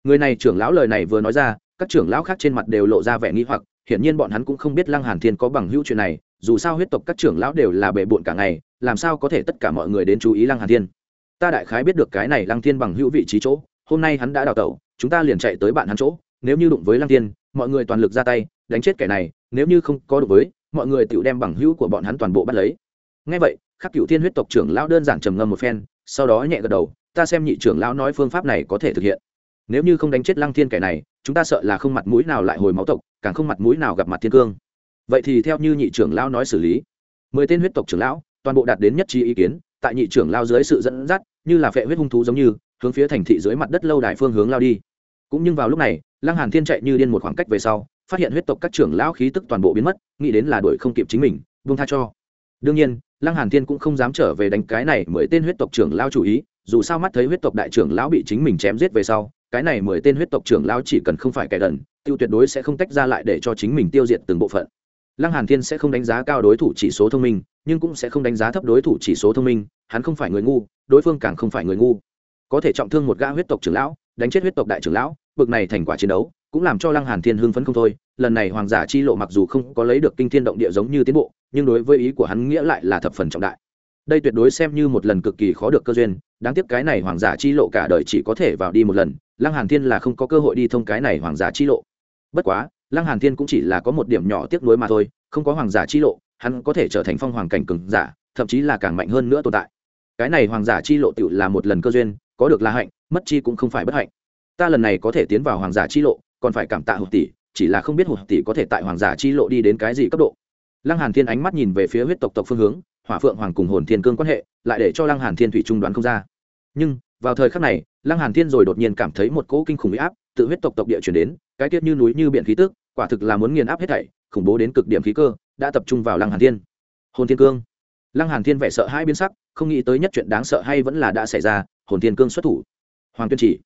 Người này trưởng lão lời này vừa nói ra, các trưởng lão khác trên mặt đều lộ ra vẻ nghi hoặc hiển nhiên bọn hắn cũng không biết lăng hàn thiên có bằng hữu chuyện này, dù sao huyết tộc các trưởng lão đều là bệ bội cả ngày, làm sao có thể tất cả mọi người đến chú ý lăng hàn thiên? Ta đại khái biết được cái này lăng thiên bằng hữu vị trí chỗ, hôm nay hắn đã đào tẩu, chúng ta liền chạy tới bạn hắn chỗ, nếu như đụng với lăng thiên, mọi người toàn lực ra tay, đánh chết kẻ này, nếu như không có đụng với, mọi người tự đem bằng hữu của bọn hắn toàn bộ bắt lấy. Ngay vậy, khắc cựu thiên huyết tộc trưởng lão đơn giản trầm ngâm một phen, sau đó nhẹ gật đầu, ta xem nhị trưởng lão nói phương pháp này có thể thực hiện nếu như không đánh chết lăng thiên kẻ này, chúng ta sợ là không mặt mũi nào lại hồi máu tộc, càng không mặt mũi nào gặp mặt thiên cương. Vậy thì theo như nhị trưởng lão nói xử lý. Mười tên huyết tộc trưởng lão, toàn bộ đạt đến nhất trí ý kiến, tại nhị trưởng lao dưới sự dẫn dắt, như là phệ huyết hung thú giống như, hướng phía thành thị dưới mặt đất lâu đài phương hướng lao đi. Cũng nhưng vào lúc này, lăng hàn thiên chạy như điên một khoảng cách về sau, phát hiện huyết tộc các trưởng lão khí tức toàn bộ biến mất, nghĩ đến là đuổi không kịp chính mình, buông tha cho. Đương nhiên, lăng hàn thiên cũng không dám trở về đánh cái này mười tên huyết tộc trưởng lão chủ ý, dù sao mắt thấy huyết tộc đại trưởng lão bị chính mình chém giết về sau cái này mười tên huyết tộc trưởng lão chỉ cần không phải kẻ đần, tiêu tuyệt đối sẽ không tách ra lại để cho chính mình tiêu diệt từng bộ phận. Lăng hàn thiên sẽ không đánh giá cao đối thủ chỉ số thông minh, nhưng cũng sẽ không đánh giá thấp đối thủ chỉ số thông minh, hắn không phải người ngu, đối phương càng không phải người ngu. Có thể trọng thương một gã huyết tộc trưởng lão, đánh chết huyết tộc đại trưởng lão, bực này thành quả chiến đấu, cũng làm cho lăng hàn thiên hưng phấn không thôi. Lần này hoàng giả chi lộ mặc dù không có lấy được kinh thiên động địa giống như tiến bộ, nhưng đối với ý của hắn nghĩa lại là thập phần trọng đại. Đây tuyệt đối xem như một lần cực kỳ khó được cơ duyên, đáng tiếc cái này hoàng giả chi lộ cả đời chỉ có thể vào đi một lần lăng hàn thiên là không có cơ hội đi thông cái này hoàng giả chi lộ. Bất quá, lăng hàn thiên cũng chỉ là có một điểm nhỏ tiếc nuối mà thôi, không có hoàng giả chi lộ, hắn có thể trở thành phong hoàng cảnh cường giả, thậm chí là càng mạnh hơn nữa tồn tại. Cái này hoàng giả chi lộ tiểu là một lần cơ duyên, có được là hạnh, mất chi cũng không phải bất hạnh. Ta lần này có thể tiến vào hoàng giả chi lộ, còn phải cảm tạ hụt tỷ, chỉ là không biết hụt tỷ có thể tại hoàng giả chi lộ đi đến cái gì cấp độ. Lăng hàn thiên ánh mắt nhìn về phía huyết tộc tộc phương hướng, hỏa phượng hoàng cùng hồn thiên cương quan hệ, lại để cho lăng hàn thiên thủy trung đoán không ra. Nhưng, vào thời khắc này lăng hàn thiên rồi đột nhiên cảm thấy một cỗ kinh khủng uy áp tự huyết tộc tộc địa chuyển đến, cái tiết như núi như biển khí tức, quả thực là muốn nghiền áp hết thảy, khủng bố đến cực điểm khí cơ, đã tập trung vào lăng hàn thiên. Hồn thiên cương. Lăng hàn thiên vẻ sợ hai biến sắc, không nghĩ tới nhất chuyện đáng sợ hay vẫn là đã xảy ra, hồn thiên cương xuất thủ. Hoàng tuyên chỉ.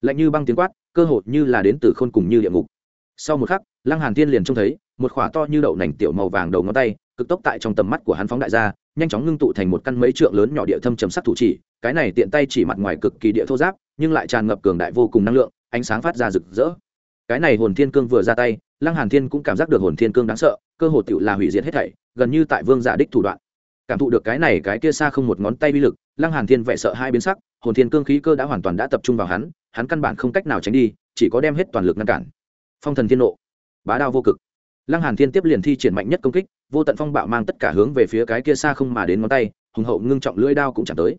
Lạnh như băng tiếng quát, cơ hội như là đến từ khôn cùng như địa ngục. Sau một khắc, lăng hàn thiên liền trông thấy, một khỏa to như đậu nành tiểu màu vàng đầu ngón tay, cực tốc tại trong tầm mắt của hắn phóng đại ra, nhanh chóng ngưng tụ thành một căn mấy trượng lớn nhỏ địa thâm trầm sắc thủ chỉ, cái này tiện tay chỉ mặt ngoài cực kỳ địa thô giáp nhưng lại tràn ngập cường đại vô cùng năng lượng, ánh sáng phát ra rực rỡ. Cái này hồn thiên cương vừa ra tay, lăng hàn thiên cũng cảm giác được hồn thiên cương đáng sợ, cơ hồ tựu là hủy diệt hết thảy, gần như tại vương giả đích thủ đoạn. Cảm thụ được cái này, cái kia xa không một ngón tay uy lực, lăng hàn thiên vẻ sợ hai biến sắc, hồn thiên cương khí cơ đã hoàn toàn đã tập trung vào hắn hắn căn bản không cách nào tránh đi, chỉ có đem hết toàn lực ngăn cản. Phong thần thiên nộ, bá đao vô cực. Lăng hàn thiên tiếp liền thi triển mạnh nhất công kích, vô tận phong bạo mang tất cả hướng về phía cái kia xa không mà đến ngón tay, hùng hậu ngưng trọng lưỡi đao cũng chẳng tới.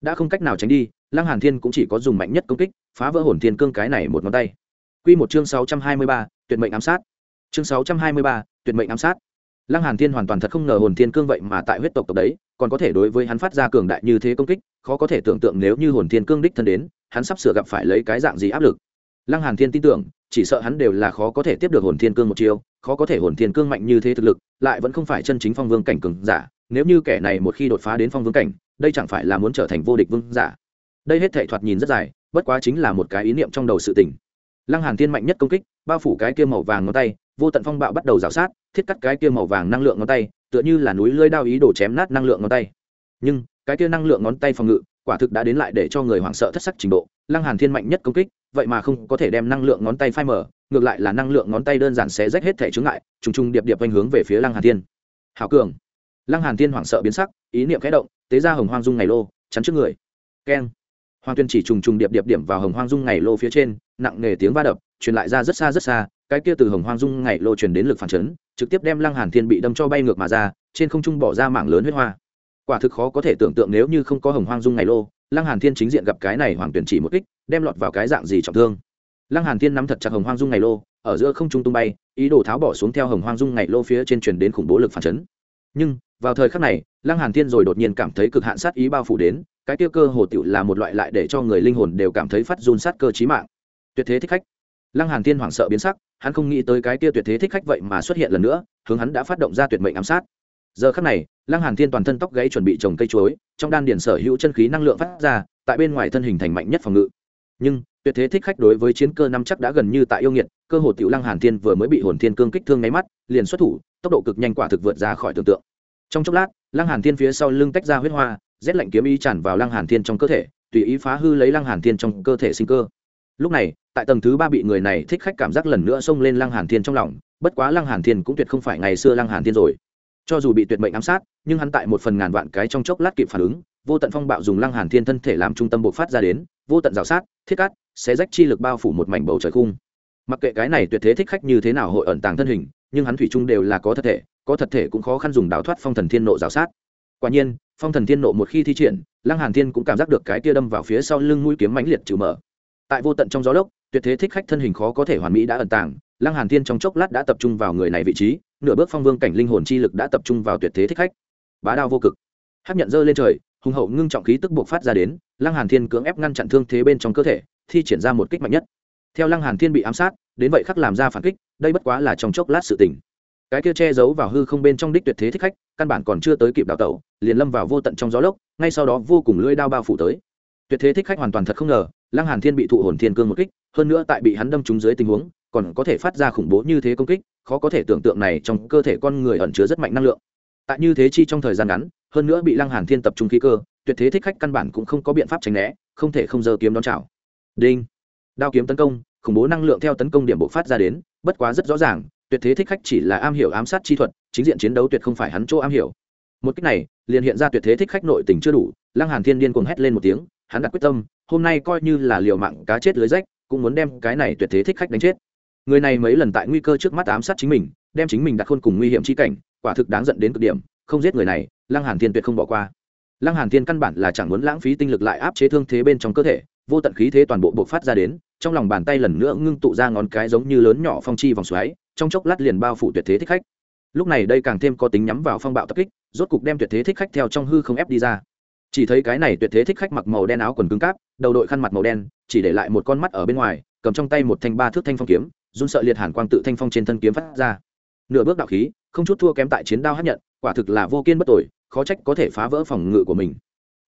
Đã không cách nào tránh đi lăng hàn thiên cũng chỉ có dùng mạnh nhất công kích phá vỡ hồn thiên cương cái này một ngón tay. Quy một chương 623, tuyệt mệnh ám sát. Chương 623, tuyệt mệnh ám sát. Lăng hàn thiên hoàn toàn thật không ngờ hồn thiên cương vậy mà tại huyết tộc tộc đấy còn có thể đối với hắn phát ra cường đại như thế công kích khó có thể tưởng tượng nếu như hồn thiên cương đích thân đến hắn sắp sửa gặp phải lấy cái dạng gì áp lực. Lăng hàn thiên tin tưởng chỉ sợ hắn đều là khó có thể tiếp được hồn thiên cương một chiêu khó có thể hồn thiên cương mạnh như thế thực lực lại vẫn không phải chân chính phong vương cảnh cường giả nếu như kẻ này một khi đột phá đến phong vương cảnh đây chẳng phải là muốn trở thành vô địch vương giả đây hết thệ thoạt nhìn rất dài, bất quá chính là một cái ý niệm trong đầu sự tỉnh. lăng hàn thiên mạnh nhất công kích, bao phủ cái kia màu vàng ngón tay, vô tận phong bạo bắt đầu rào sát, thiết cắt cái kia màu vàng năng lượng ngón tay, tựa như là núi lưỡi đao ý đồ chém nát năng lượng ngón tay. Nhưng, cái kia năng lượng ngón tay phòng ngự, quả thực đã đến lại để cho người hoảng sợ thất sắc trình độ. Lăng hàn thiên mạnh nhất công kích, vậy mà không có thể đem năng lượng ngón tay phai mở ngược lại là năng lượng ngón tay đơn giản xé rách hết thể chướng ngại, trùng trùng điệp điệp quanh hướng về phía lăng hàn thiên. Hảo cường. Lăng hàn thiên hoảng sợ biến sắc, ý niệm khẽ động, tế ra hồng hoang dung ngày lô, chắn trước người. Keng hoàng tuyên chỉ trùng trùng điệp điệp điểm vào hồng hoang dung ngày lô phía trên, nặng nề tiếng va đập, truyền lại ra rất xa rất xa, cái kia từ hồng hoang dung ngày lô truyền đến lực phản chấn, trực tiếp đem lăng hàn thiên bị đâm cho bay ngược mà ra, trên không trung bỏ ra mảng lớn huyết hoa. Quả thực khó có thể tưởng tượng nếu như không có hồng hoang dung ngày lô, lăng hàn thiên chính diện gặp cái này hoàng tuyển chỉ một kích, đem lọt vào cái dạng gì trọng thương. Lăng hàn thiên nắm thật chặt hồng hoang dung ngày lô, ở giữa không trung tung bay, ý đồ tháo bỏ xuống theo hồng hoang dung ngày lô phía trên truyền đến khủng bố lực phản chấn. Nhưng vào thời khắc này, lăng hàn thiên rồi đột nhiên cảm thấy cực hạn sát ý bao phủ đến, cái tiêu cơ hồ tiểu là một loại lại để cho người linh hồn đều cảm thấy phát run sát cơ chí mạng. Tuyệt thế thích khách. Lăng hàn thiên hoảng sợ biến sắc, hắn không nghĩ tới cái tiêu tuyệt thế thích khách vậy mà xuất hiện lần nữa, hướng hắn đã phát động ra tuyệt mệnh ám sát. Giờ khắc này, lăng hàn thiên toàn thân tóc gáy chuẩn bị trồng cây chuối, trong đan điển sở hữu chân khí năng lượng phát ra, tại bên ngoài thân hình thành mạnh nhất phòng ngự. Nhưng, tuyệt thế thích khách đối với chiến cơ năm chắc đã gần như tại yêu nghiệt, cơ hồ tiểu lăng hàn thiên vừa mới bị hồn thiên cương kích thương nháy mắt, liền xuất thủ, tốc độ cực nhanh quả thực vượt ra khỏi tưởng tượng trong chốc lát, lăng hàn thiên phía sau lưng tách ra huyết hoa, rét lạnh kiếm ý tràn vào lăng hàn thiên trong cơ thể, tùy ý phá hư lấy lăng hàn thiên trong cơ thể sinh cơ. Lúc này, tại tầng thứ ba bị người này thích khách cảm giác lần nữa xông lên lăng hàn thiên trong lòng, bất quá lăng hàn thiên cũng tuyệt không phải ngày xưa lăng hàn thiên rồi. Cho dù bị tuyệt mệnh ám sát, nhưng hắn tại một phần ngàn vạn cái trong chốc lát kịp phản ứng, vô tận phong bạo dùng lăng hàn thiên thân thể làm trung tâm bộc phát ra đến, vô tận rào sát, thiết cát sẽ rách chi lực bao phủ một mảnh bầu trời khung. Mặc kệ cái này tuyệt thế thích khách như thế nào hội ẩn tàng thân hình, nhưng hắn thủy chung đều là có thật thể có thật thể cũng khó khăn dùng đào thoát phong thần thiên nộ rào sát. Quả nhiên, phong thần thiên nộ một khi thi triển, lăng hàn thiên cũng cảm giác được cái kia đâm vào phía sau lưng mũi kiếm mãnh liệt trừ mở. Tại vô tận trong gió lốc, tuyệt thế thích khách thân hình khó có thể hoàn mỹ đã ẩn tàng, lăng hàn thiên trong chốc lát đã tập trung vào người này vị trí, nửa bước phong vương cảnh linh hồn chi lực đã tập trung vào tuyệt thế thích khách. Bá đao vô cực. Hấp nhận dơ lên trời, hùng hậu ngưng trọng khí tức buộc phát ra đến, lăng hàn thiên cưỡng ép ngăn chặn thương thế bên trong cơ thể, thi triển ra một kích mạnh nhất. Theo lăng hàn thiên bị ám sát, đến vậy khắc làm ra phản kích, đây bất quá là trong chốc lát sự tình cái kia che giấu vào hư không bên trong đích tuyệt thế thích khách, căn bản còn chưa tới kịp đào tẩu, liền lâm vào vô tận trong gió lốc, ngay sau đó vô cùng lưỡi đao bao phủ tới. Tuyệt thế thích khách hoàn toàn thật không ngờ, lăng hàn thiên bị thụ hồn thiên cương một kích, hơn nữa tại bị hắn đâm trúng dưới tình huống, còn có thể phát ra khủng bố như thế công kích, khó có thể tưởng tượng này trong cơ thể con người ẩn chứa rất mạnh năng lượng. Tại như thế chi trong thời gian ngắn, hơn nữa bị lăng hàn thiên tập trung khí cơ, tuyệt thế thích khách căn bản cũng không có biện pháp tránh né, không thể không giơ kiếm đón chào. Đinh. Đao kiếm tấn công, khủng bố năng lượng theo tấn công điểm bộ phát ra đến, bất quá rất rõ ràng tuyệt thế thích khách chỉ là am hiểu ám sát chi thuật, chính diện chiến đấu tuyệt không phải hắn chỗ am hiểu. Một cách này, liền hiện ra tuyệt thế thích khách nội tình chưa đủ, lăng hàn thiên điên cuồng hét lên một tiếng, hắn đặt quyết tâm, hôm nay coi như là liều mạng cá chết lưới rách, cũng muốn đem cái này tuyệt thế thích khách đánh chết. Người này mấy lần tại nguy cơ trước mắt ám sát chính mình, đem chính mình đặt khôn cùng nguy hiểm chi cảnh, quả thực đáng giận đến cực điểm, không giết người này, lăng hàn thiên tuyệt không bỏ qua. Lăng hàn thiên căn bản là chẳng muốn lãng phí tinh lực lại áp chế thương thế bên trong cơ thể, vô tận khí thế toàn bộ bộc phát ra đến, trong lòng bàn tay lần nữa ngưng tụ ra ngón cái giống như lớn nhỏ phong chi vòng xoáy trong chốc lát liền bao phủ tuyệt thế thích khách. Lúc này đây càng thêm có tính nhắm vào phong bạo tập kích, rốt cục đem tuyệt thế thích khách theo trong hư không ép đi ra. Chỉ thấy cái này tuyệt thế thích khách mặc màu đen áo quần cứng cáp, đầu đội khăn mặt màu đen, chỉ để lại một con mắt ở bên ngoài, cầm trong tay một thanh ba thước thanh phong kiếm, run sợ liệt hàn quang tự thanh phong trên thân kiếm phát ra. Nửa bước đạo khí, không chút thua kém tại chiến đao hát nhận, quả thực là vô kiên bất tội khó trách có thể phá vỡ phòng ngự của mình.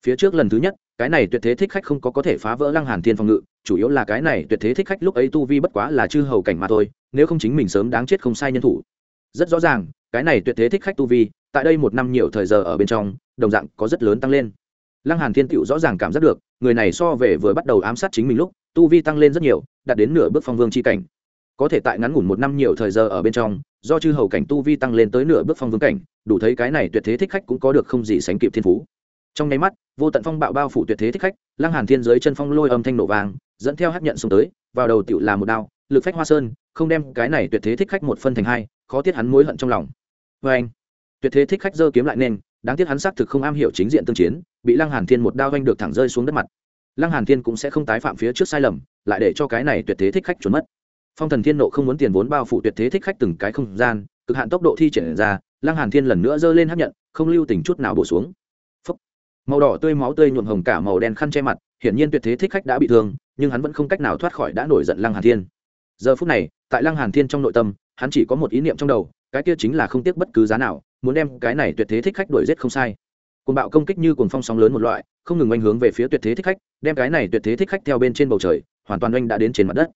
Phía trước lần thứ nhất cái này tuyệt thế thích khách không có có thể phá vỡ lăng hàn thiên phòng ngự, chủ yếu là cái này tuyệt thế thích khách lúc ấy tu vi bất quá là chư hầu cảnh mà thôi, nếu không chính mình sớm đáng chết không sai nhân thủ. Rất rõ ràng, cái này tuyệt thế thích khách tu vi, tại đây một năm nhiều thời giờ ở bên trong, đồng dạng có rất lớn tăng lên. Lăng hàn thiên tựu rõ ràng cảm giác được, người này so về vừa bắt đầu ám sát chính mình lúc, tu vi tăng lên rất nhiều, đạt đến nửa bước phong vương chi cảnh. Có thể tại ngắn ngủn một năm nhiều thời giờ ở bên trong, do chư hầu cảnh tu vi tăng lên tới nửa bước phong vương cảnh, đủ thấy cái này tuyệt thế thích khách cũng có được không gì sánh kịp thiên phú trong nháy mắt, vô tận phong bạo bao phủ tuyệt thế thích khách, lăng hàn thiên dưới chân phong lôi âm thanh nổ vàng dẫn theo hắc nhận xuống tới, vào đầu tựu là một đao, lực phách hoa sơn, không đem cái này tuyệt thế thích khách một phân thành hai, khó tiết hắn mối hận trong lòng. Vê anh, tuyệt thế thích khách giơ kiếm lại nên đáng tiếc hắn xác thực không am hiểu chính diện tương chiến, bị lăng hàn thiên một đao vanh được thẳng rơi xuống đất mặt. Lăng hàn thiên cũng sẽ không tái phạm phía trước sai lầm, lại để cho cái này tuyệt thế thích khách trốn mất. Phong thần thiên nộ không muốn tiền vốn bao phủ tuyệt thế thích khách từng cái không gian, cực hạn tốc độ thi triển ra, lăng hàn thiên lần nữa giơ lên hấp nhận, không lưu tình chút nào bổ xuống màu đỏ tươi máu tươi nhuộm hồng cả màu đen khăn che mặt, hiển nhiên tuyệt thế thích khách đã bị thương, nhưng hắn vẫn không cách nào thoát khỏi đã nổi giận lăng hàn thiên. Giờ phút này, tại lăng hàn thiên trong nội tâm, hắn chỉ có một ý niệm trong đầu, cái kia chính là không tiếc bất cứ giá nào, muốn đem cái này tuyệt thế thích khách đuổi giết không sai. Cuồng bạo công kích như cuồng phong sóng lớn một loại, không ngừng oanh hướng về phía tuyệt thế thích khách, đem cái này tuyệt thế thích khách theo bên trên bầu trời, hoàn toàn oanh đã đến trên mặt đất.